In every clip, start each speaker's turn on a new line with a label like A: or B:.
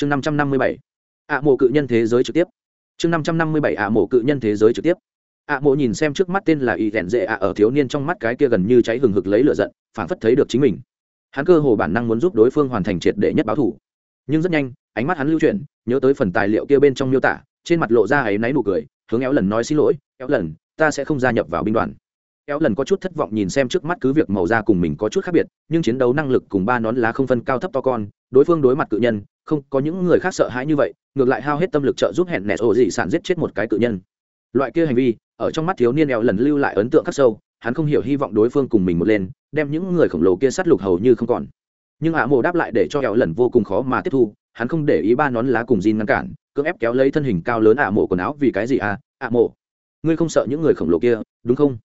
A: chương năm trăm năm mươi bảy. Ạ mộ cự nhân thế giới trực tiếp. Chương năm trăm năm mươi bảy ạ mộ cự nhân thế giới trực tiếp. Ạ mộ nhìn xem trước mắt tên là y rèn dễ ạ ở thiếu niên trong mắt cái kia gần như cháy hừng hực lấy lửa giận phản phất thấy được chính mình. Hắn cơ hồ bản năng muốn giúp đối phương hoàn thành triệt để nhất báo thủ. Nhưng rất nhanh, ánh mắt hắn lưu chuyển, nhớ tới phần tài liệu kia bên trong miêu tả, trên mặt lộ ra ấy náy nụ cười, hướng éo lần nói xin lỗi, éo lần, ta sẽ không gia nhập vào binh đoàn éo lần có chút thất vọng nhìn xem trước mắt cứ việc màu da cùng mình có chút khác biệt, nhưng chiến đấu năng lực cùng ba nón lá không phân cao thấp to con, đối phương đối mặt cự nhân, không có những người khác sợ hãi như vậy, ngược lại hao hết tâm lực trợ giúp hẹn nẹt ổ dị sản giết chết một cái cự nhân. Loại kia hành vi, ở trong mắt thiếu niên éo lần lưu lại ấn tượng khắc sâu, hắn không hiểu hy vọng đối phương cùng mình một lên, đem những người khổng lồ kia sát lục hầu như không còn. Nhưng ạ mộ đáp lại để cho éo lần vô cùng khó mà tiếp thu, hắn không để ý ba nón lá cùng Jin ngăn cản, cưỡng ép kéo lấy thân hình cao lớn ạ mộ quần áo vì cái gì à? ạ mộ, ngươi không sợ những người khổng lồ kia, đúng không?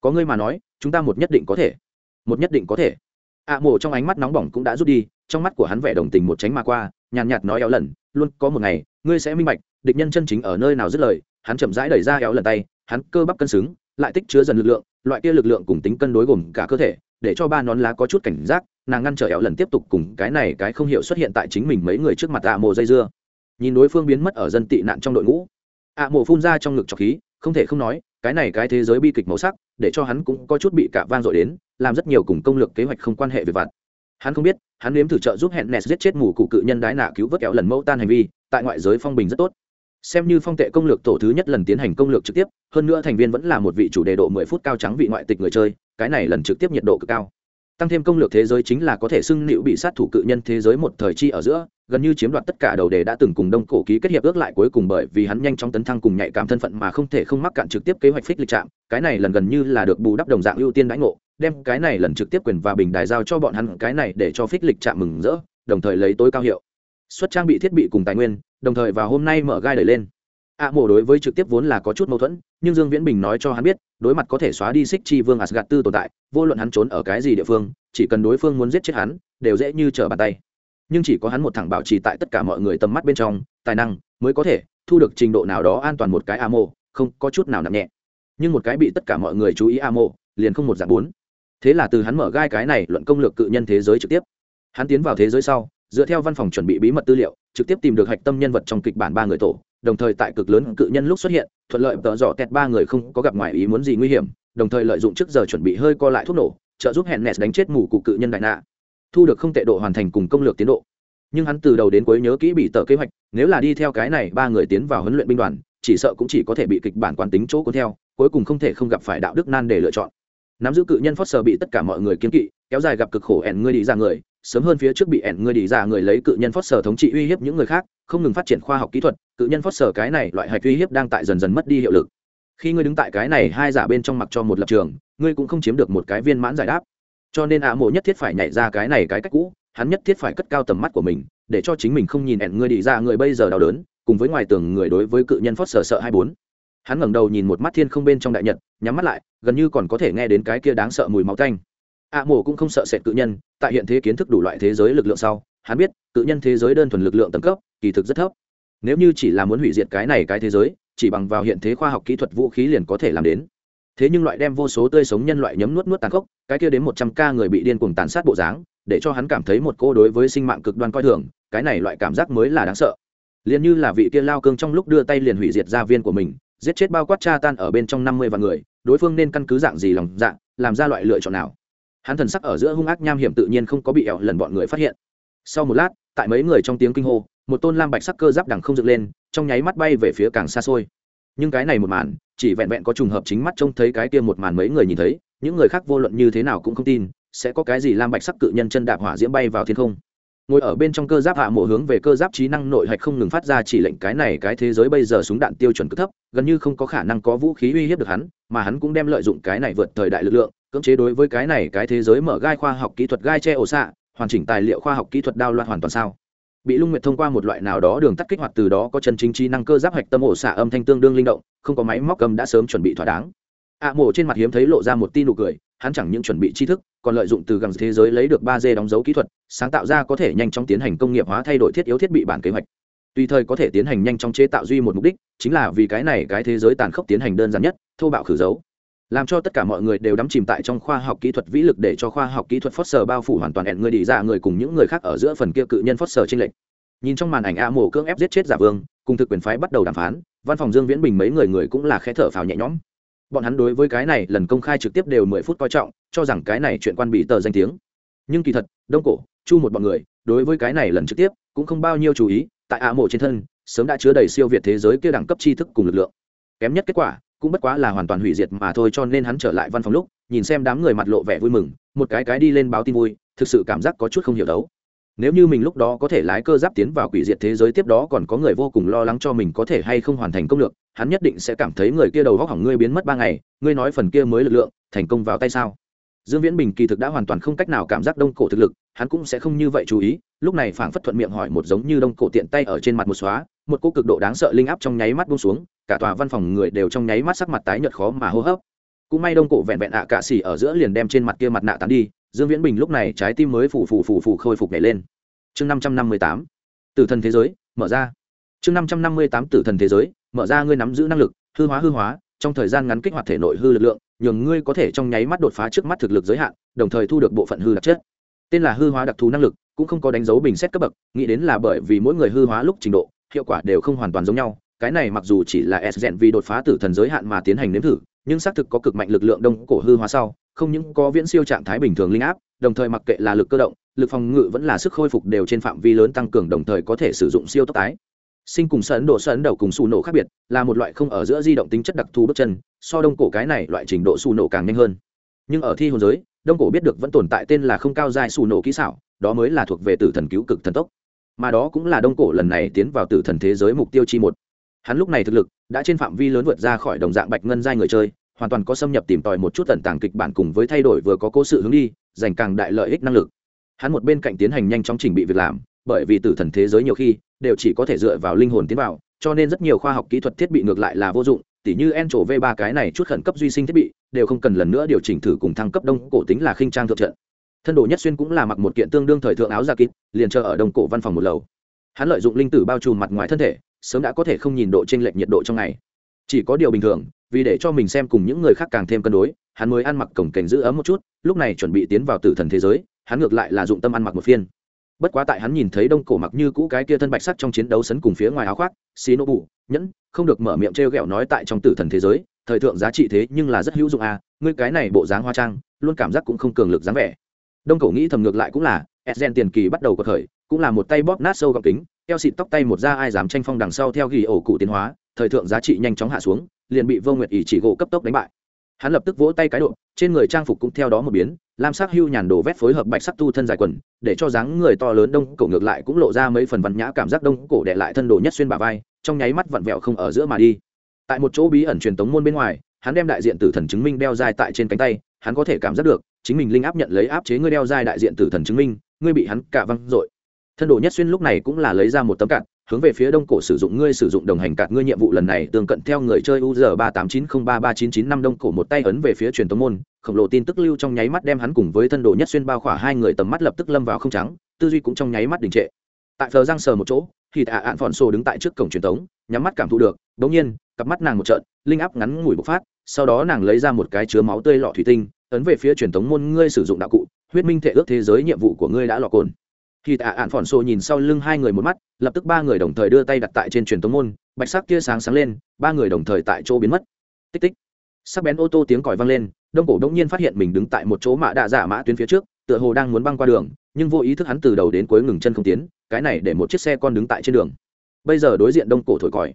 A: Có ngươi mà nói, chúng ta một nhất định có thể. Một nhất định có thể. Ạ mộ trong ánh mắt nóng bỏng cũng đã rút đi, trong mắt của hắn vẻ đồng tình một tránh mà qua, nhàn nhạt nói éo lần, luôn, có một ngày, ngươi sẽ minh bạch, địch nhân chân chính ở nơi nào dứt lời. Hắn chậm rãi đẩy ra éo lần tay, hắn cơ bắp cân xứng, lại tích chứa dần lực lượng, loại kia lực lượng cùng tính cân đối gồm cả cơ thể, để cho ba nón lá có chút cảnh giác, nàng ngăn trở éo lần tiếp tục cùng cái này cái không hiểu xuất hiện tại chính mình mấy người trước mặt ạ mộ dây dưa. Nhìn đối phương biến mất ở dân tị nạn trong đội ngũ ạ mộ phun ra trong ngực trọc khí, không thể không nói cái này cái thế giới bi kịch màu sắc, để cho hắn cũng có chút bị cả vang dội đến, làm rất nhiều cùng công lược kế hoạch không quan hệ về vặt. Hắn không biết, hắn nếm thử trợ giúp hẹn nes giết chết mù cụ cự nhân đái nạ cứu vớt kẹo lần mẫu tan hành vi, tại ngoại giới phong bình rất tốt. Xem như phong tệ công lược tổ thứ nhất lần tiến hành công lược trực tiếp, hơn nữa thành viên vẫn là một vị chủ đề độ mười phút cao trắng vị ngoại tịch người chơi, cái này lần trực tiếp nhiệt độ cực cao tăng thêm công lược thế giới chính là có thể xưng nịu bị sát thủ cự nhân thế giới một thời chi ở giữa, gần như chiếm đoạt tất cả đầu đề đã từng cùng đông cổ ký kết hiệp ước lại cuối cùng bởi vì hắn nhanh chóng tấn thăng cùng nhạy cảm thân phận mà không thể không mắc cạn trực tiếp kế hoạch phích lịch trạm, cái này lần gần như là được bù đắp đồng dạng ưu tiên đãi ngộ, đem cái này lần trực tiếp quyền và bình đài giao cho bọn hắn, cái này để cho phích lịch trạm mừng rỡ, đồng thời lấy tối cao hiệu. Xuất trang bị thiết bị cùng tài nguyên, đồng thời vào hôm nay mở gai đẩy lên ạ à, mộ đối với trực tiếp vốn là có chút mâu thuẫn nhưng dương viễn bình nói cho hắn biết đối mặt có thể xóa đi xích chi vương asgad tư tồn tại vô luận hắn trốn ở cái gì địa phương chỉ cần đối phương muốn giết chết hắn đều dễ như trở bàn tay. Nhưng chỉ có hắn một thẳng bảo trì tại tất cả mọi người tầm mắt bên trong tài năng mới có thể thu được trình độ nào đó an toàn một cái a mộ không có chút nào nặng nhẹ. Nhưng một cái bị tất cả mọi người chú ý a mộ liền không một dạng bốn. Thế là từ hắn mở gai cái này luận công lược cự nhân thế giới trực tiếp. Hắn tiến vào thế giới sau dựa theo văn phòng chuẩn bị bí mật tư liệu trực tiếp tìm được hạch tâm nhân vật trong kịch bản ba người tổ đồng thời tại cực lớn cự nhân lúc xuất hiện, thuận lợi tợ dọ tẹt ba người không có gặp ngoài ý muốn gì nguy hiểm, đồng thời lợi dụng trước giờ chuẩn bị hơi co lại thuốc nổ, trợ giúp hẹn nes đánh chết mù cụ cự nhân đại nạ. Thu được không tệ độ hoàn thành cùng công lược tiến độ. Nhưng hắn từ đầu đến cuối nhớ kỹ bị tờ kế hoạch, nếu là đi theo cái này ba người tiến vào huấn luyện binh đoàn, chỉ sợ cũng chỉ có thể bị kịch bản quán tính chỗ cuốn theo, cuối cùng không thể không gặp phải đạo đức nan để lựa chọn. Nắm giữ cự nhân phót sờ bị tất cả mọi người kiến kỵ, kéo dài gặp cực khổ ẻn ngươi đi ra người, sớm hơn phía trước bị ẻn ngươi đi ra người lấy cự nhân phót sờ thống trị uy hiếp những người khác, không ngừng phát triển khoa học kỹ thuật cự nhân phớt sở cái này loại hạch uy hiếp đang tại dần dần mất đi hiệu lực. Khi ngươi đứng tại cái này hai giả bên trong mặc cho một lập trường, ngươi cũng không chiếm được một cái viên mãn giải đáp. Cho nên ạ mộ nhất thiết phải nhảy ra cái này cái cách cũ, hắn nhất thiết phải cất cao tầm mắt của mình, để cho chính mình không nhìn ẻn ngươi đi ra, người bây giờ đau đớn, cùng với ngoài tường người đối với cự nhân phót sở sợ hai bốn. Hắn ngẩng đầu nhìn một mắt thiên không bên trong đại nhật, nhắm mắt lại, gần như còn có thể nghe đến cái kia đáng sợ mùi máu tanh. Ạ mộ cũng không sợ sệt cự nhân, tại hiện thế kiến thức đủ loại thế giới lực lượng sau, hắn biết, cự nhân thế giới đơn thuần lực lượng tầng cấp, kỳ thực rất thấp nếu như chỉ là muốn hủy diệt cái này cái thế giới, chỉ bằng vào hiện thế khoa học kỹ thuật vũ khí liền có thể làm đến. Thế nhưng loại đem vô số tươi sống nhân loại nhấm nuốt nuốt tàn khốc, cái kia đến một trăm ca người bị điên cuồng tàn sát bộ dáng, để cho hắn cảm thấy một cô đối với sinh mạng cực đoan coi thường, cái này loại cảm giác mới là đáng sợ. Liền như là vị kia lao cương trong lúc đưa tay liền hủy diệt gia viên của mình, giết chết bao quát cha tan ở bên trong năm mươi vạn người, đối phương nên căn cứ dạng gì lòng dạng làm ra loại lựa chọn nào? Hắn thần sắc ở giữa hung ác nham hiểm tự nhiên không có bị ẻo lần bọn người phát hiện. Sau một lát, tại mấy người trong tiếng kinh hô một tôn lam bạch sắc cơ giáp đằng không dựng lên, trong nháy mắt bay về phía càng xa xôi. Nhưng cái này một màn, chỉ vẹn vẹn có trùng hợp chính mắt trông thấy cái kia một màn mấy người nhìn thấy, những người khác vô luận như thế nào cũng không tin, sẽ có cái gì lam bạch sắc cự nhân chân đạp hỏa diễm bay vào thiên không. Ngồi ở bên trong cơ giáp hạ mộ hướng về cơ giáp trí năng nội hạch không ngừng phát ra chỉ lệnh cái này cái thế giới bây giờ súng đạn tiêu chuẩn cực thấp, gần như không có khả năng có vũ khí uy hiếp được hắn, mà hắn cũng đem lợi dụng cái này vượt thời đại lực lượng, cưỡng chế đối với cái này cái thế giới mở gai khoa học kỹ thuật gai che ổ xạ, hoàn chỉnh tài liệu khoa học kỹ thuật đao loạn hoàn toàn sao bị lung nguyệt thông qua một loại nào đó đường tắt kích hoạt từ đó có chân chính trí năng cơ giáp hạch tâm ổ xạ âm thanh tương đương linh động, không có máy móc cầm đã sớm chuẩn bị thỏa đáng. Ạ mổ trên mặt hiếm thấy lộ ra một tin nụ cười, hắn chẳng những chuẩn bị tri thức, còn lợi dụng từ gần thế giới lấy được ba d đóng dấu kỹ thuật, sáng tạo ra có thể nhanh chóng tiến hành công nghiệp hóa thay đổi thiết yếu thiết bị bản kế hoạch. Tùy thời có thể tiến hành nhanh chóng chế tạo duy một mục đích, chính là vì cái này cái thế giới tàn khốc tiến hành đơn giản nhất, thô bạo khử dấu làm cho tất cả mọi người đều đắm chìm tại trong khoa học kỹ thuật vĩ lực để cho khoa học kỹ thuật phót sờ bao phủ hoàn toàn ẹn người đi ra người cùng những người khác ở giữa phần kia cự nhân phót sờ trên lệnh nhìn trong màn ảnh a mổ cưỡng ép giết chết giả vương, cùng thực quyền phái bắt đầu đàm phán, văn phòng dương viễn bình mấy người người cũng là khẽ thở phào nhẹ nhõm. Bọn hắn đối với cái này lần công khai trực tiếp đều mười phút coi trọng, cho rằng cái này chuyện quan bị tờ danh tiếng. Nhưng kỳ thật, đông cổ, chu một bọn người, đối với cái này lần trực tiếp, cũng không bao nhiêu chú ý, tại a mổ trên thân, sớm đã chứa đầy siêu việt thế giới kia đẳng cấp tri thức cùng lực lượng. Kém nhất kết quả cũng bất quá là hoàn toàn hủy diệt mà thôi cho nên hắn trở lại văn phòng lúc, nhìn xem đám người mặt lộ vẻ vui mừng, một cái cái đi lên báo tin vui, thực sự cảm giác có chút không hiểu đấu. Nếu như mình lúc đó có thể lái cơ giáp tiến vào quỷ diệt thế giới tiếp đó còn có người vô cùng lo lắng cho mình có thể hay không hoàn thành công lược, hắn nhất định sẽ cảm thấy người kia đầu góc hỏng ngươi biến mất ba ngày, ngươi nói phần kia mới lực lượng, thành công vào tay sao? Dương viễn bình kỳ thực đã hoàn toàn không cách nào cảm giác đông cổ thực lực, hắn cũng sẽ không như vậy chú ý, lúc này phảng phất thuận miệng hỏi một giống như đông cổ tiện tay ở trên mặt một xóa một cô cực độ đáng sợ linh áp trong nháy mắt buông xuống, cả tòa văn phòng người đều trong nháy mắt sắc mặt tái nhợt khó mà hô hấp. Cũng may đông cổ vẹn vẹn ạ à cạ xỉ ở giữa liền đem trên mặt kia mặt nạ tán đi, dương viễn bình lúc này trái tim mới phủ phủ phủ phủ khôi phục nhảy lên. Chương năm trăm năm mươi tám, tử thần thế giới, mở ra. Chương năm trăm năm mươi tám, tử thần thế giới, mở ra, ngươi nắm giữ năng lực, hư hóa hư hóa, trong thời gian ngắn kích hoạt thể nội hư lực lượng, nhường ngươi có thể trong nháy mắt đột phá trước mắt thực lực giới hạn, đồng thời thu được bộ phận hư đặc chất. Tên là hư hóa đặc thù năng lực, cũng không có đánh dấu bình xét cấp bậc, nghĩ đến là bởi vì mỗi người hư hóa lúc trình độ hiệu quả đều không hoàn toàn giống nhau. Cái này mặc dù chỉ là s rèn vì đột phá tử thần giới hạn mà tiến hành nếm thử, nhưng xác thực có cực mạnh lực lượng đông cổ hư hóa sau, không những có viễn siêu trạng thái bình thường linh áp, đồng thời mặc kệ là lực cơ động, lực phòng ngự vẫn là sức khôi phục đều trên phạm vi lớn tăng cường đồng thời có thể sử dụng siêu tốc tái. Sinh cùng sấn độ sấn đầu cùng xù nổ khác biệt, là một loại không ở giữa di động tính chất đặc thù bước chân, so đông cổ cái này loại trình độ xù nổ càng nhanh hơn. Nhưng ở thi hồn giới, đông cổ biết được vẫn tồn tại tên là không cao dài xù nổ kỹ xảo, đó mới là thuộc về tử thần cứu cực thần tốc mà đó cũng là đông cổ lần này tiến vào tử thần thế giới mục tiêu chi một. Hắn lúc này thực lực đã trên phạm vi lớn vượt ra khỏi đồng dạng bạch ngân giai người chơi, hoàn toàn có xâm nhập tìm tòi một chút tận tàng kịch bản cùng với thay đổi vừa có cố sự hướng đi dành càng đại lợi ích năng lực. Hắn một bên cạnh tiến hành nhanh chóng trình bị việc làm, bởi vì tử thần thế giới nhiều khi đều chỉ có thể dựa vào linh hồn tiến vào, cho nên rất nhiều khoa học kỹ thuật thiết bị ngược lại là vô dụng, tỉ như en trổ v ba cái này chút khẩn cấp duy sinh thiết bị, đều không cần lần nữa điều chỉnh thử cùng thăng cấp đông cổ tính là khinh trang thượng trận thân đồ nhất xuyên cũng là mặc một kiện tương đương thời thượng áo da kít liền chờ ở đông cổ văn phòng một lầu. Hắn lợi dụng linh tử bao trùm mặt ngoài thân thể, sớm đã có thể không nhìn độ t r ê n lệch nhiệt độ trong ngày. Chỉ có điều bình thường, vì để cho mình xem cùng những người khác càng thêm cân đối, hắn mới ăn mặc cổng cảnh giữ ấm một chút, lúc này chuẩn bị tiến vào tử thần thế giới, hắn ngược lại là dụng tâm ăn mặc một phiên. Bất quá tại hắn nhìn thấy đông cổ mặc như cũ cái kia thân bạch sắc trong chiến đấu sấn cùng phía ngoài áo khoác xí nô bụ nhẫn, không được mở miệng t r e o g ẹ o nói tại trong tử thần thế giới, thời thượng giá trị thế nhưng là rất hữu dụng à ngươi cái này bộ dáng hoa trang, luôn cảm giác cũng không cường lực dáng vẻ đông cổ nghĩ thầm ngược lại cũng là edgen tiền kỳ bắt đầu cuộc thời, cũng là một tay bóp nát sâu gọc kính, eo xịt tóc tay một da ai dám tranh phong đằng sau theo ghi ổ cụ tiến hóa, thời thượng giá trị nhanh chóng hạ xuống, liền bị vô nguyệt ỷ chỉ gỗ cấp tốc đánh bại. Hắn lập tức vỗ tay cái độ, trên người trang phục cũng theo đó một biến, lam sắc hưu nhàn đồ vét phối hợp bạch sắc tu thân dài quần, để cho dáng người to lớn đông cổ ngược lại cũng lộ ra mấy phần văn nhã cảm giác đông cổ đệ lại thân đồ nhất xuyên bà vai, trong nháy mắt vặn vẹo không ở giữa mà đi. Tại một chỗ bí ẩn truyền tống môn bên ngoài, hắn đem đại diện tử thần chứng minh đeo dài tại trên cánh tay, hắn có thể cảm giác được chính mình linh áp nhận lấy áp chế ngươi đeo giai đại diện tử thần chứng minh, ngươi bị hắn cả văng dội. Thân đồ nhất xuyên lúc này cũng là lấy ra một tấm cạn, hướng về phía đông cổ sử dụng, ngươi sử dụng đồng hành cạn ngươi nhiệm vụ lần này, tương cận theo người chơi uz ba tám chín không ba ba chín chín năm đông cổ một tay ấn về phía truyền tống môn, khổng lồ tin tức lưu trong nháy mắt đem hắn cùng với thân đồ nhất xuyên bao khỏa hai người tầm mắt lập tức lâm vào không trắng, tư duy cũng trong nháy mắt đình trệ. Tại phờ giang sờ một chỗ, thì tạ ạn phòn xô đứng tại trước cổng truyền tống, nhắm mắt cảm thụ được, đống nhiên, cặp mắt nàng một trận linh áp ngắn ngủi bộc phát, sau đó nàng lấy ra một cái chứa máu tươi lọ thủy tinh ấn về phía truyền thống môn ngươi sử dụng đạo cụ, huyết minh thể ước thế giới nhiệm vụ của ngươi đã lọt cồn. Khi tạ ạn phỏn sổ nhìn sau lưng hai người một mắt, lập tức ba người đồng thời đưa tay đặt tại trên truyền thống môn, bạch sắc kia sáng sáng lên, ba người đồng thời tại chỗ biến mất. Tích tích. Sắc bén ô tô tiếng còi vang lên, đông cổ đông nhiên phát hiện mình đứng tại một chỗ mạ đạ giả mã tuyến phía trước, tựa hồ đang muốn băng qua đường, nhưng vô ý thức hắn từ đầu đến cuối ngừng chân không tiến, cái này để một chiếc xe con đứng tại trên đường. Bây giờ đối diện đông cổ thổi còi.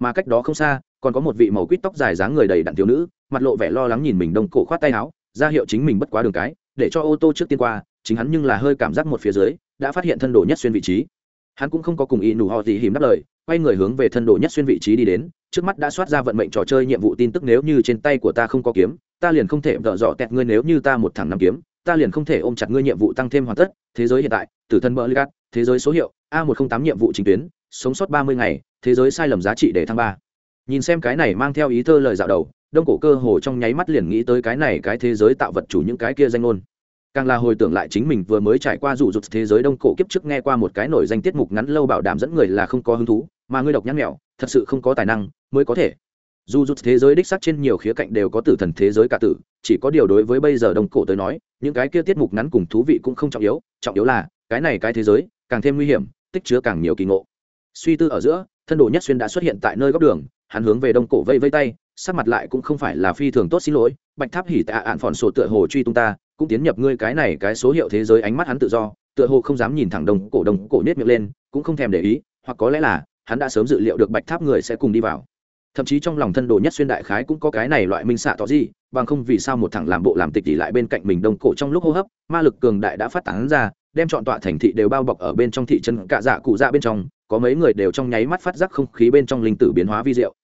A: Mà cách đó không xa, còn có một vị màu quýt tóc dài dáng người đầy đặn thiếu nữ, mặt lộ vẻ lo lắng nhìn mình đông cổ khoát tay áo ra hiệu chính mình bất quá đường cái, để cho ô tô trước tiên qua, chính hắn nhưng là hơi cảm giác một phía dưới, đã phát hiện thân đồ nhất xuyên vị trí. Hắn cũng không có cùng ý nụ họ gì hiếm đáp lời, quay người hướng về thân đồ nhất xuyên vị trí đi đến, trước mắt đã soát ra vận mệnh trò chơi nhiệm vụ tin tức nếu như trên tay của ta không có kiếm, ta liền không thể vợ dọ tẹt ngươi nếu như ta một thằng năm kiếm, ta liền không thể ôm chặt ngươi nhiệm vụ tăng thêm hoàn tất, thế giới hiện tại, tử thân bờ ligat thế giới số hiệu, a một trăm tám nhiệm vụ chính tuyến, sống sót ba mươi ngày, thế giới sai lầm giá trị để thăng ba. Nhìn xem cái này mang theo ý thơ lời dạo đầu đông cổ cơ hồ trong nháy mắt liền nghĩ tới cái này cái thế giới tạo vật chủ những cái kia danh ngôn. Càng là hồi tưởng lại chính mình vừa mới trải qua rủ rụt thế giới đông cổ kiếp trước nghe qua một cái nổi danh tiết mục ngắn lâu bảo đảm dẫn người là không có hứng thú, mà ngươi độc nhắc mẹo, thật sự không có tài năng mới có thể. Dù rụt thế giới đích sắc trên nhiều khía cạnh đều có tử thần thế giới cả tử, chỉ có điều đối với bây giờ đông cổ tới nói, những cái kia tiết mục ngắn cùng thú vị cũng không trọng yếu trọng yếu là cái này cái thế giới càng thêm nguy hiểm, tích chứa càng nhiều kỳ ngộ. Suy tư ở giữa, thân đồ nhất xuyên đã xuất hiện tại nơi góc đường, hắn hướng về đông cổ vây vây tay sắc mặt lại cũng không phải là phi thường tốt, xin lỗi, bạch tháp hỉ tạ ạn phòn sổ tựa hồ truy tung ta, cũng tiến nhập ngươi cái này, cái số hiệu thế giới ánh mắt hắn tự do, tựa hồ không dám nhìn thẳng đồng cổ đồng cổ nết miệng lên, cũng không thèm để ý, hoặc có lẽ là, hắn đã sớm dự liệu được bạch tháp người sẽ cùng đi vào. Thậm chí trong lòng thân đồ nhất xuyên đại khái cũng có cái này loại minh xạ tỏ gì, bằng không vì sao một thằng làm bộ làm tịch tỷ lại bên cạnh mình đồng cổ trong lúc hô hấp, ma lực cường đại đã phát tán ra, đem chọn tọa thành thị đều bao bọc ở bên trong thị trấn cạ dạ cụ dạ bên trong, có mấy người đều trong nháy mắt phát giác không khí bên trong linh tử biến hóa vi diệu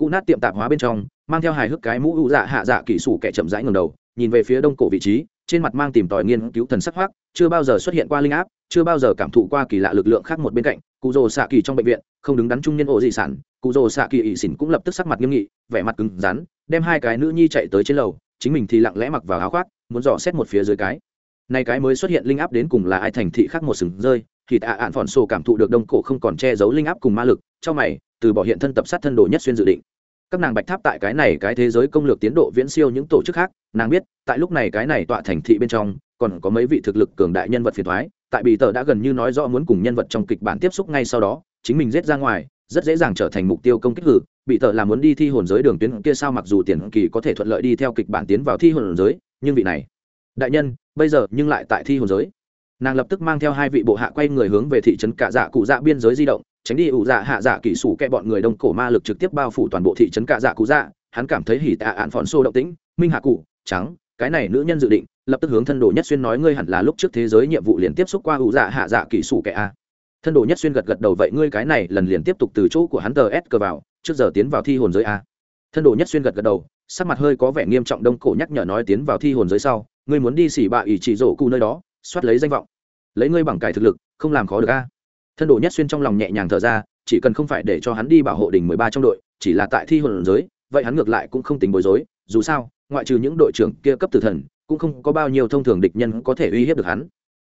A: cụ nát tiệm tạp hóa bên trong, mang theo hài hước cái mũ ụ dạ hạ dạ kỹ sủ kẻ chậm rãi ngầm đầu, nhìn về phía đông cổ vị trí, trên mặt mang tìm tòi nghiên cứu thần sắc hoác chưa bao giờ xuất hiện qua linh áp, chưa bao giờ cảm thụ qua kỳ lạ lực lượng khác một bên cạnh, cụ rồ xạ kỳ trong bệnh viện, không đứng đắn trung niên ổ dị sản, cụ rồ xạ kỳ ỵ xỉn cũng lập tức sắc mặt nghiêm nghị, vẻ mặt cứng rắn, đem hai cái nữ nhi chạy tới trên lầu, chính mình thì lặng lẽ mặc vào áo khoác, muốn dò xét một phía dưới cái. Này cái mới xuất hiện linh áp đến cùng là ai thành thị khác một sừng rơi, thì tạ ạn phòn sổ cảm thụ được đông cổ không còn che giấu linh áp cùng ma lực, trong mày, từ bỏ hiện thân tập sát thân đồ nhất xuyên dự định các nàng bạch tháp tại cái này cái thế giới công lược tiến độ viễn siêu những tổ chức khác, nàng biết, tại lúc này cái này tọa thành thị bên trong, còn có mấy vị thực lực cường đại nhân vật phiền thoái tại bị tờ đã gần như nói rõ muốn cùng nhân vật trong kịch bản tiếp xúc ngay sau đó, chính mình giết ra ngoài, rất dễ dàng trở thành mục tiêu công kích hử bị tờ là muốn đi thi hồn giới đường tuyến kia sao mặc dù tiền kỳ có thể thuận lợi đi theo kịch bản tiến vào thi hồn giới, nhưng vị này, đại nhân, bây giờ nhưng lại tại thi hồn giới. Nàng lập tức mang theo hai vị bộ hạ quay người hướng về thị trấn cạ dạ cụ dạ biên giới di động tránh đi ủ dạ hạ dạ kỹ sủ kẹ bọn người đông cổ ma lực trực tiếp bao phủ toàn bộ thị trấn cạ dạ cụ dạ hắn cảm thấy hỉ tạ ạn phòn xô động tĩnh, minh hạ cụ, trắng, cái này nữ nhân dự định, lập tức hướng thân đồ nhất xuyên nói ngươi hẳn là lúc trước thế giới nhiệm vụ liền tiếp xúc qua ủ dạ hạ dạ kỹ sủ kẹ a. Thân đồ nhất xuyên gật gật đầu vậy ngươi cái này lần liền tiếp tục từ chỗ của hắn tờ s cờ vào, trước giờ tiến vào thi hồn giới a. Thân đồ nhất xuyên gật gật đầu, sắc mặt hơi có vẻ nghiêm trọng đông cổ nhắc nhở nói tiến vào thi hồn giới sau, ngươi muốn đi xỉ bạ ỷ chỉ rổ cụ nơi đó, soát lấy danh vọng. Lấy ngươi bằng cải thực lực, không làm khó được a thân đồ nhất xuyên trong lòng nhẹ nhàng thở ra, chỉ cần không phải để cho hắn đi bảo hộ đỉnh mười ba trong đội, chỉ là tại thi hồn giới, vậy hắn ngược lại cũng không tính bối rối, dù sao, ngoại trừ những đội trưởng kia cấp tử thần, cũng không có bao nhiêu thông thường địch nhân có thể uy hiếp được hắn.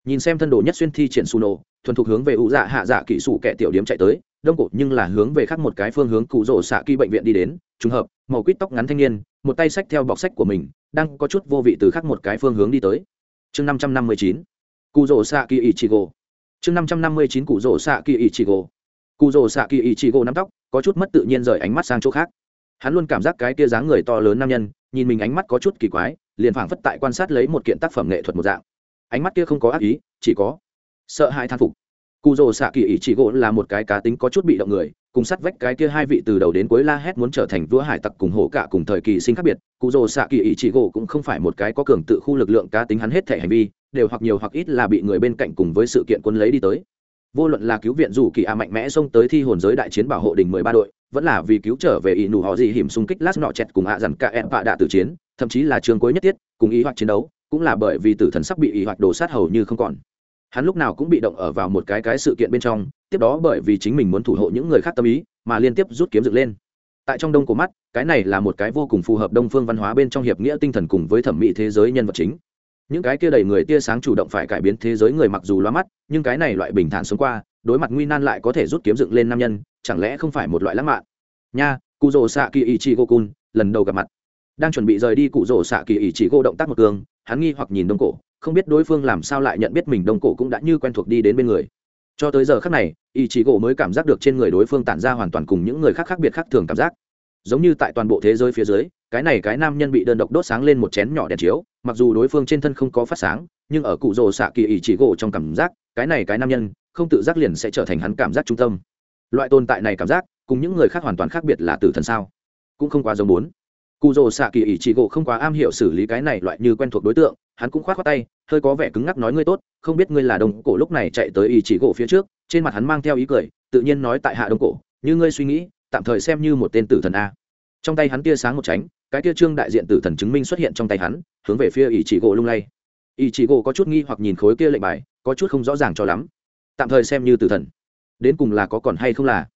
A: Nhìn xem thân đồ nhất xuyên thi triển xù nổ thuần thục hướng về ủ dạ hạ dạ kỹ sủ kẻ tiểu điếm chạy tới, đông cổ nhưng là hướng về khác một cái phương hướng cụ rỗ xạ kỳ bệnh viện đi đến, trùng hợp, màu quýt tóc ngắn thanh niên, một tay sách theo bọc sách của mình, đang có chút vô vị từ khác một cái phương hướng đi tới. Chương năm trăm năm mươi chín, cụ rỗ xạ kỳ ỷ chị gỗ chương năm trăm năm mươi chín cụ rổ xạ kỳ ỷ chị gỗ cụ rổ xạ kỳ ỷ chị gỗ nắm tóc, có chút mất tự nhiên rời ánh mắt sang chỗ khác. Hắn luôn cảm giác cái tia dáng người to lớn nam nhân, nhìn mình ánh mắt có chút kỳ quái, liền phảng phất tại quan sát lấy một kiện tác phẩm nghệ thuật một dạng. Ánh mắt kia không có ác ý, chỉ có sợ hãi than phục. Cụ rồ xạ kỳ ý chỉ gỗ là một cái cá tính có chút bị động người, cùng sắt vách cái kia hai vị từ đầu đến cuối la hét muốn trở thành vua hải tặc cùng hổ cả cùng thời kỳ sinh khác biệt cụ rồ xạ kỳ ý chỉ gỗ cũng không phải một cái có cường tự khu lực lượng cá tính hắn hết thể hành vi, đều hoặc nhiều hoặc ít là bị người bên cạnh cùng với sự kiện quân lấy đi tới. Vô luận là cứu viện dù kỳ a mạnh mẽ xông tới thi hồn giới đại chiến bảo hộ đình mười ba đội, vẫn là vì cứu trở về ý nụ họ gì hiểm xung kích lát nọ chẹt cùng hạ dằn cả em vạ đạ tử chiến, thậm chí là trường cuối nhất tiết, cùng ý hoặc chiến đấu, cũng là bởi vì tử thần sắc bị ý hoặc đổ sát hầu như không còn. Hắn lúc nào cũng bị động ở vào một cái cái sự kiện bên trong, tiếp đó bởi vì chính mình muốn thủ hộ những người khác tâm ý, mà liên tiếp rút kiếm dựng lên tại trong đông của mắt, cái này là một cái vô cùng phù hợp đông phương văn hóa bên trong hiệp nghĩa tinh thần cùng với thẩm mỹ thế giới nhân vật chính. Những cái kia đầy người tia sáng chủ động phải cải biến thế giới người mặc dù loa mắt, nhưng cái này loại bình thản xuống qua, đối mặt nguy nan lại có thể rút kiếm dựng lên nam nhân, chẳng lẽ không phải một loại lãng mạn? Nha cụ rồ xạ kỳ ý chị gô cun lần đầu gặp mặt. Đang chuẩn bị rời đi cụ rồ xạ kỳ ý chị gô động tác một cường hắn nghi hoặc nhìn đông cổ, không biết đối phương làm sao lại nhận biết mình đông cổ cũng đã như quen thuộc đi đến bên người cho tới giờ khác này ý chí gỗ mới cảm giác được trên người đối phương tản ra hoàn toàn cùng những người khác khác biệt khác thường cảm giác. Giống như tại toàn bộ thế giới phía dưới, cái này cái nam nhân bị đơn độc đốt sáng lên một chén nhỏ đèn chiếu, mặc dù đối phương trên thân không có phát sáng, nhưng ở cụ rồ xạ kỳ ý chỉ gỗ trong cảm giác, cái này cái nam nhân, không tự giác liền sẽ trở thành hắn cảm giác trung tâm. Loại tồn tại này cảm giác, cùng những người khác hoàn toàn khác biệt là tử thần sao? Cũng không quá giống muốn cụ rồ xạ kỳ ý chỉ gỗ không quá am hiểu xử lý cái này loại như quen thuộc đối tượng hắn cũng k h o á t k tay, hơi có vẻ cứng ngắc nói ngươi tốt, không biết ngươi là đồng cổ lúc này chạy tới ý chỉ gỗ phía trước, trên mặt hắn mang theo ý cười, tự nhiên nói tại hạ đông cổ, như ngươi suy nghĩ, tạm thời xem như một tên tử thần a. Trong tay hắn tia sáng một tránh, cái tia trương đại diện tử thần chứng minh xuất hiện trong tay hắn, hướng về phía ý chỉ gỗ lung lay. Ý chỉ gỗ có chút nghi hoặc nhìn khối kia lệnh bài, có chút không rõ ràng cho lắm. Tạm thời xem như tử thần. Đến cùng là có còn hay không là?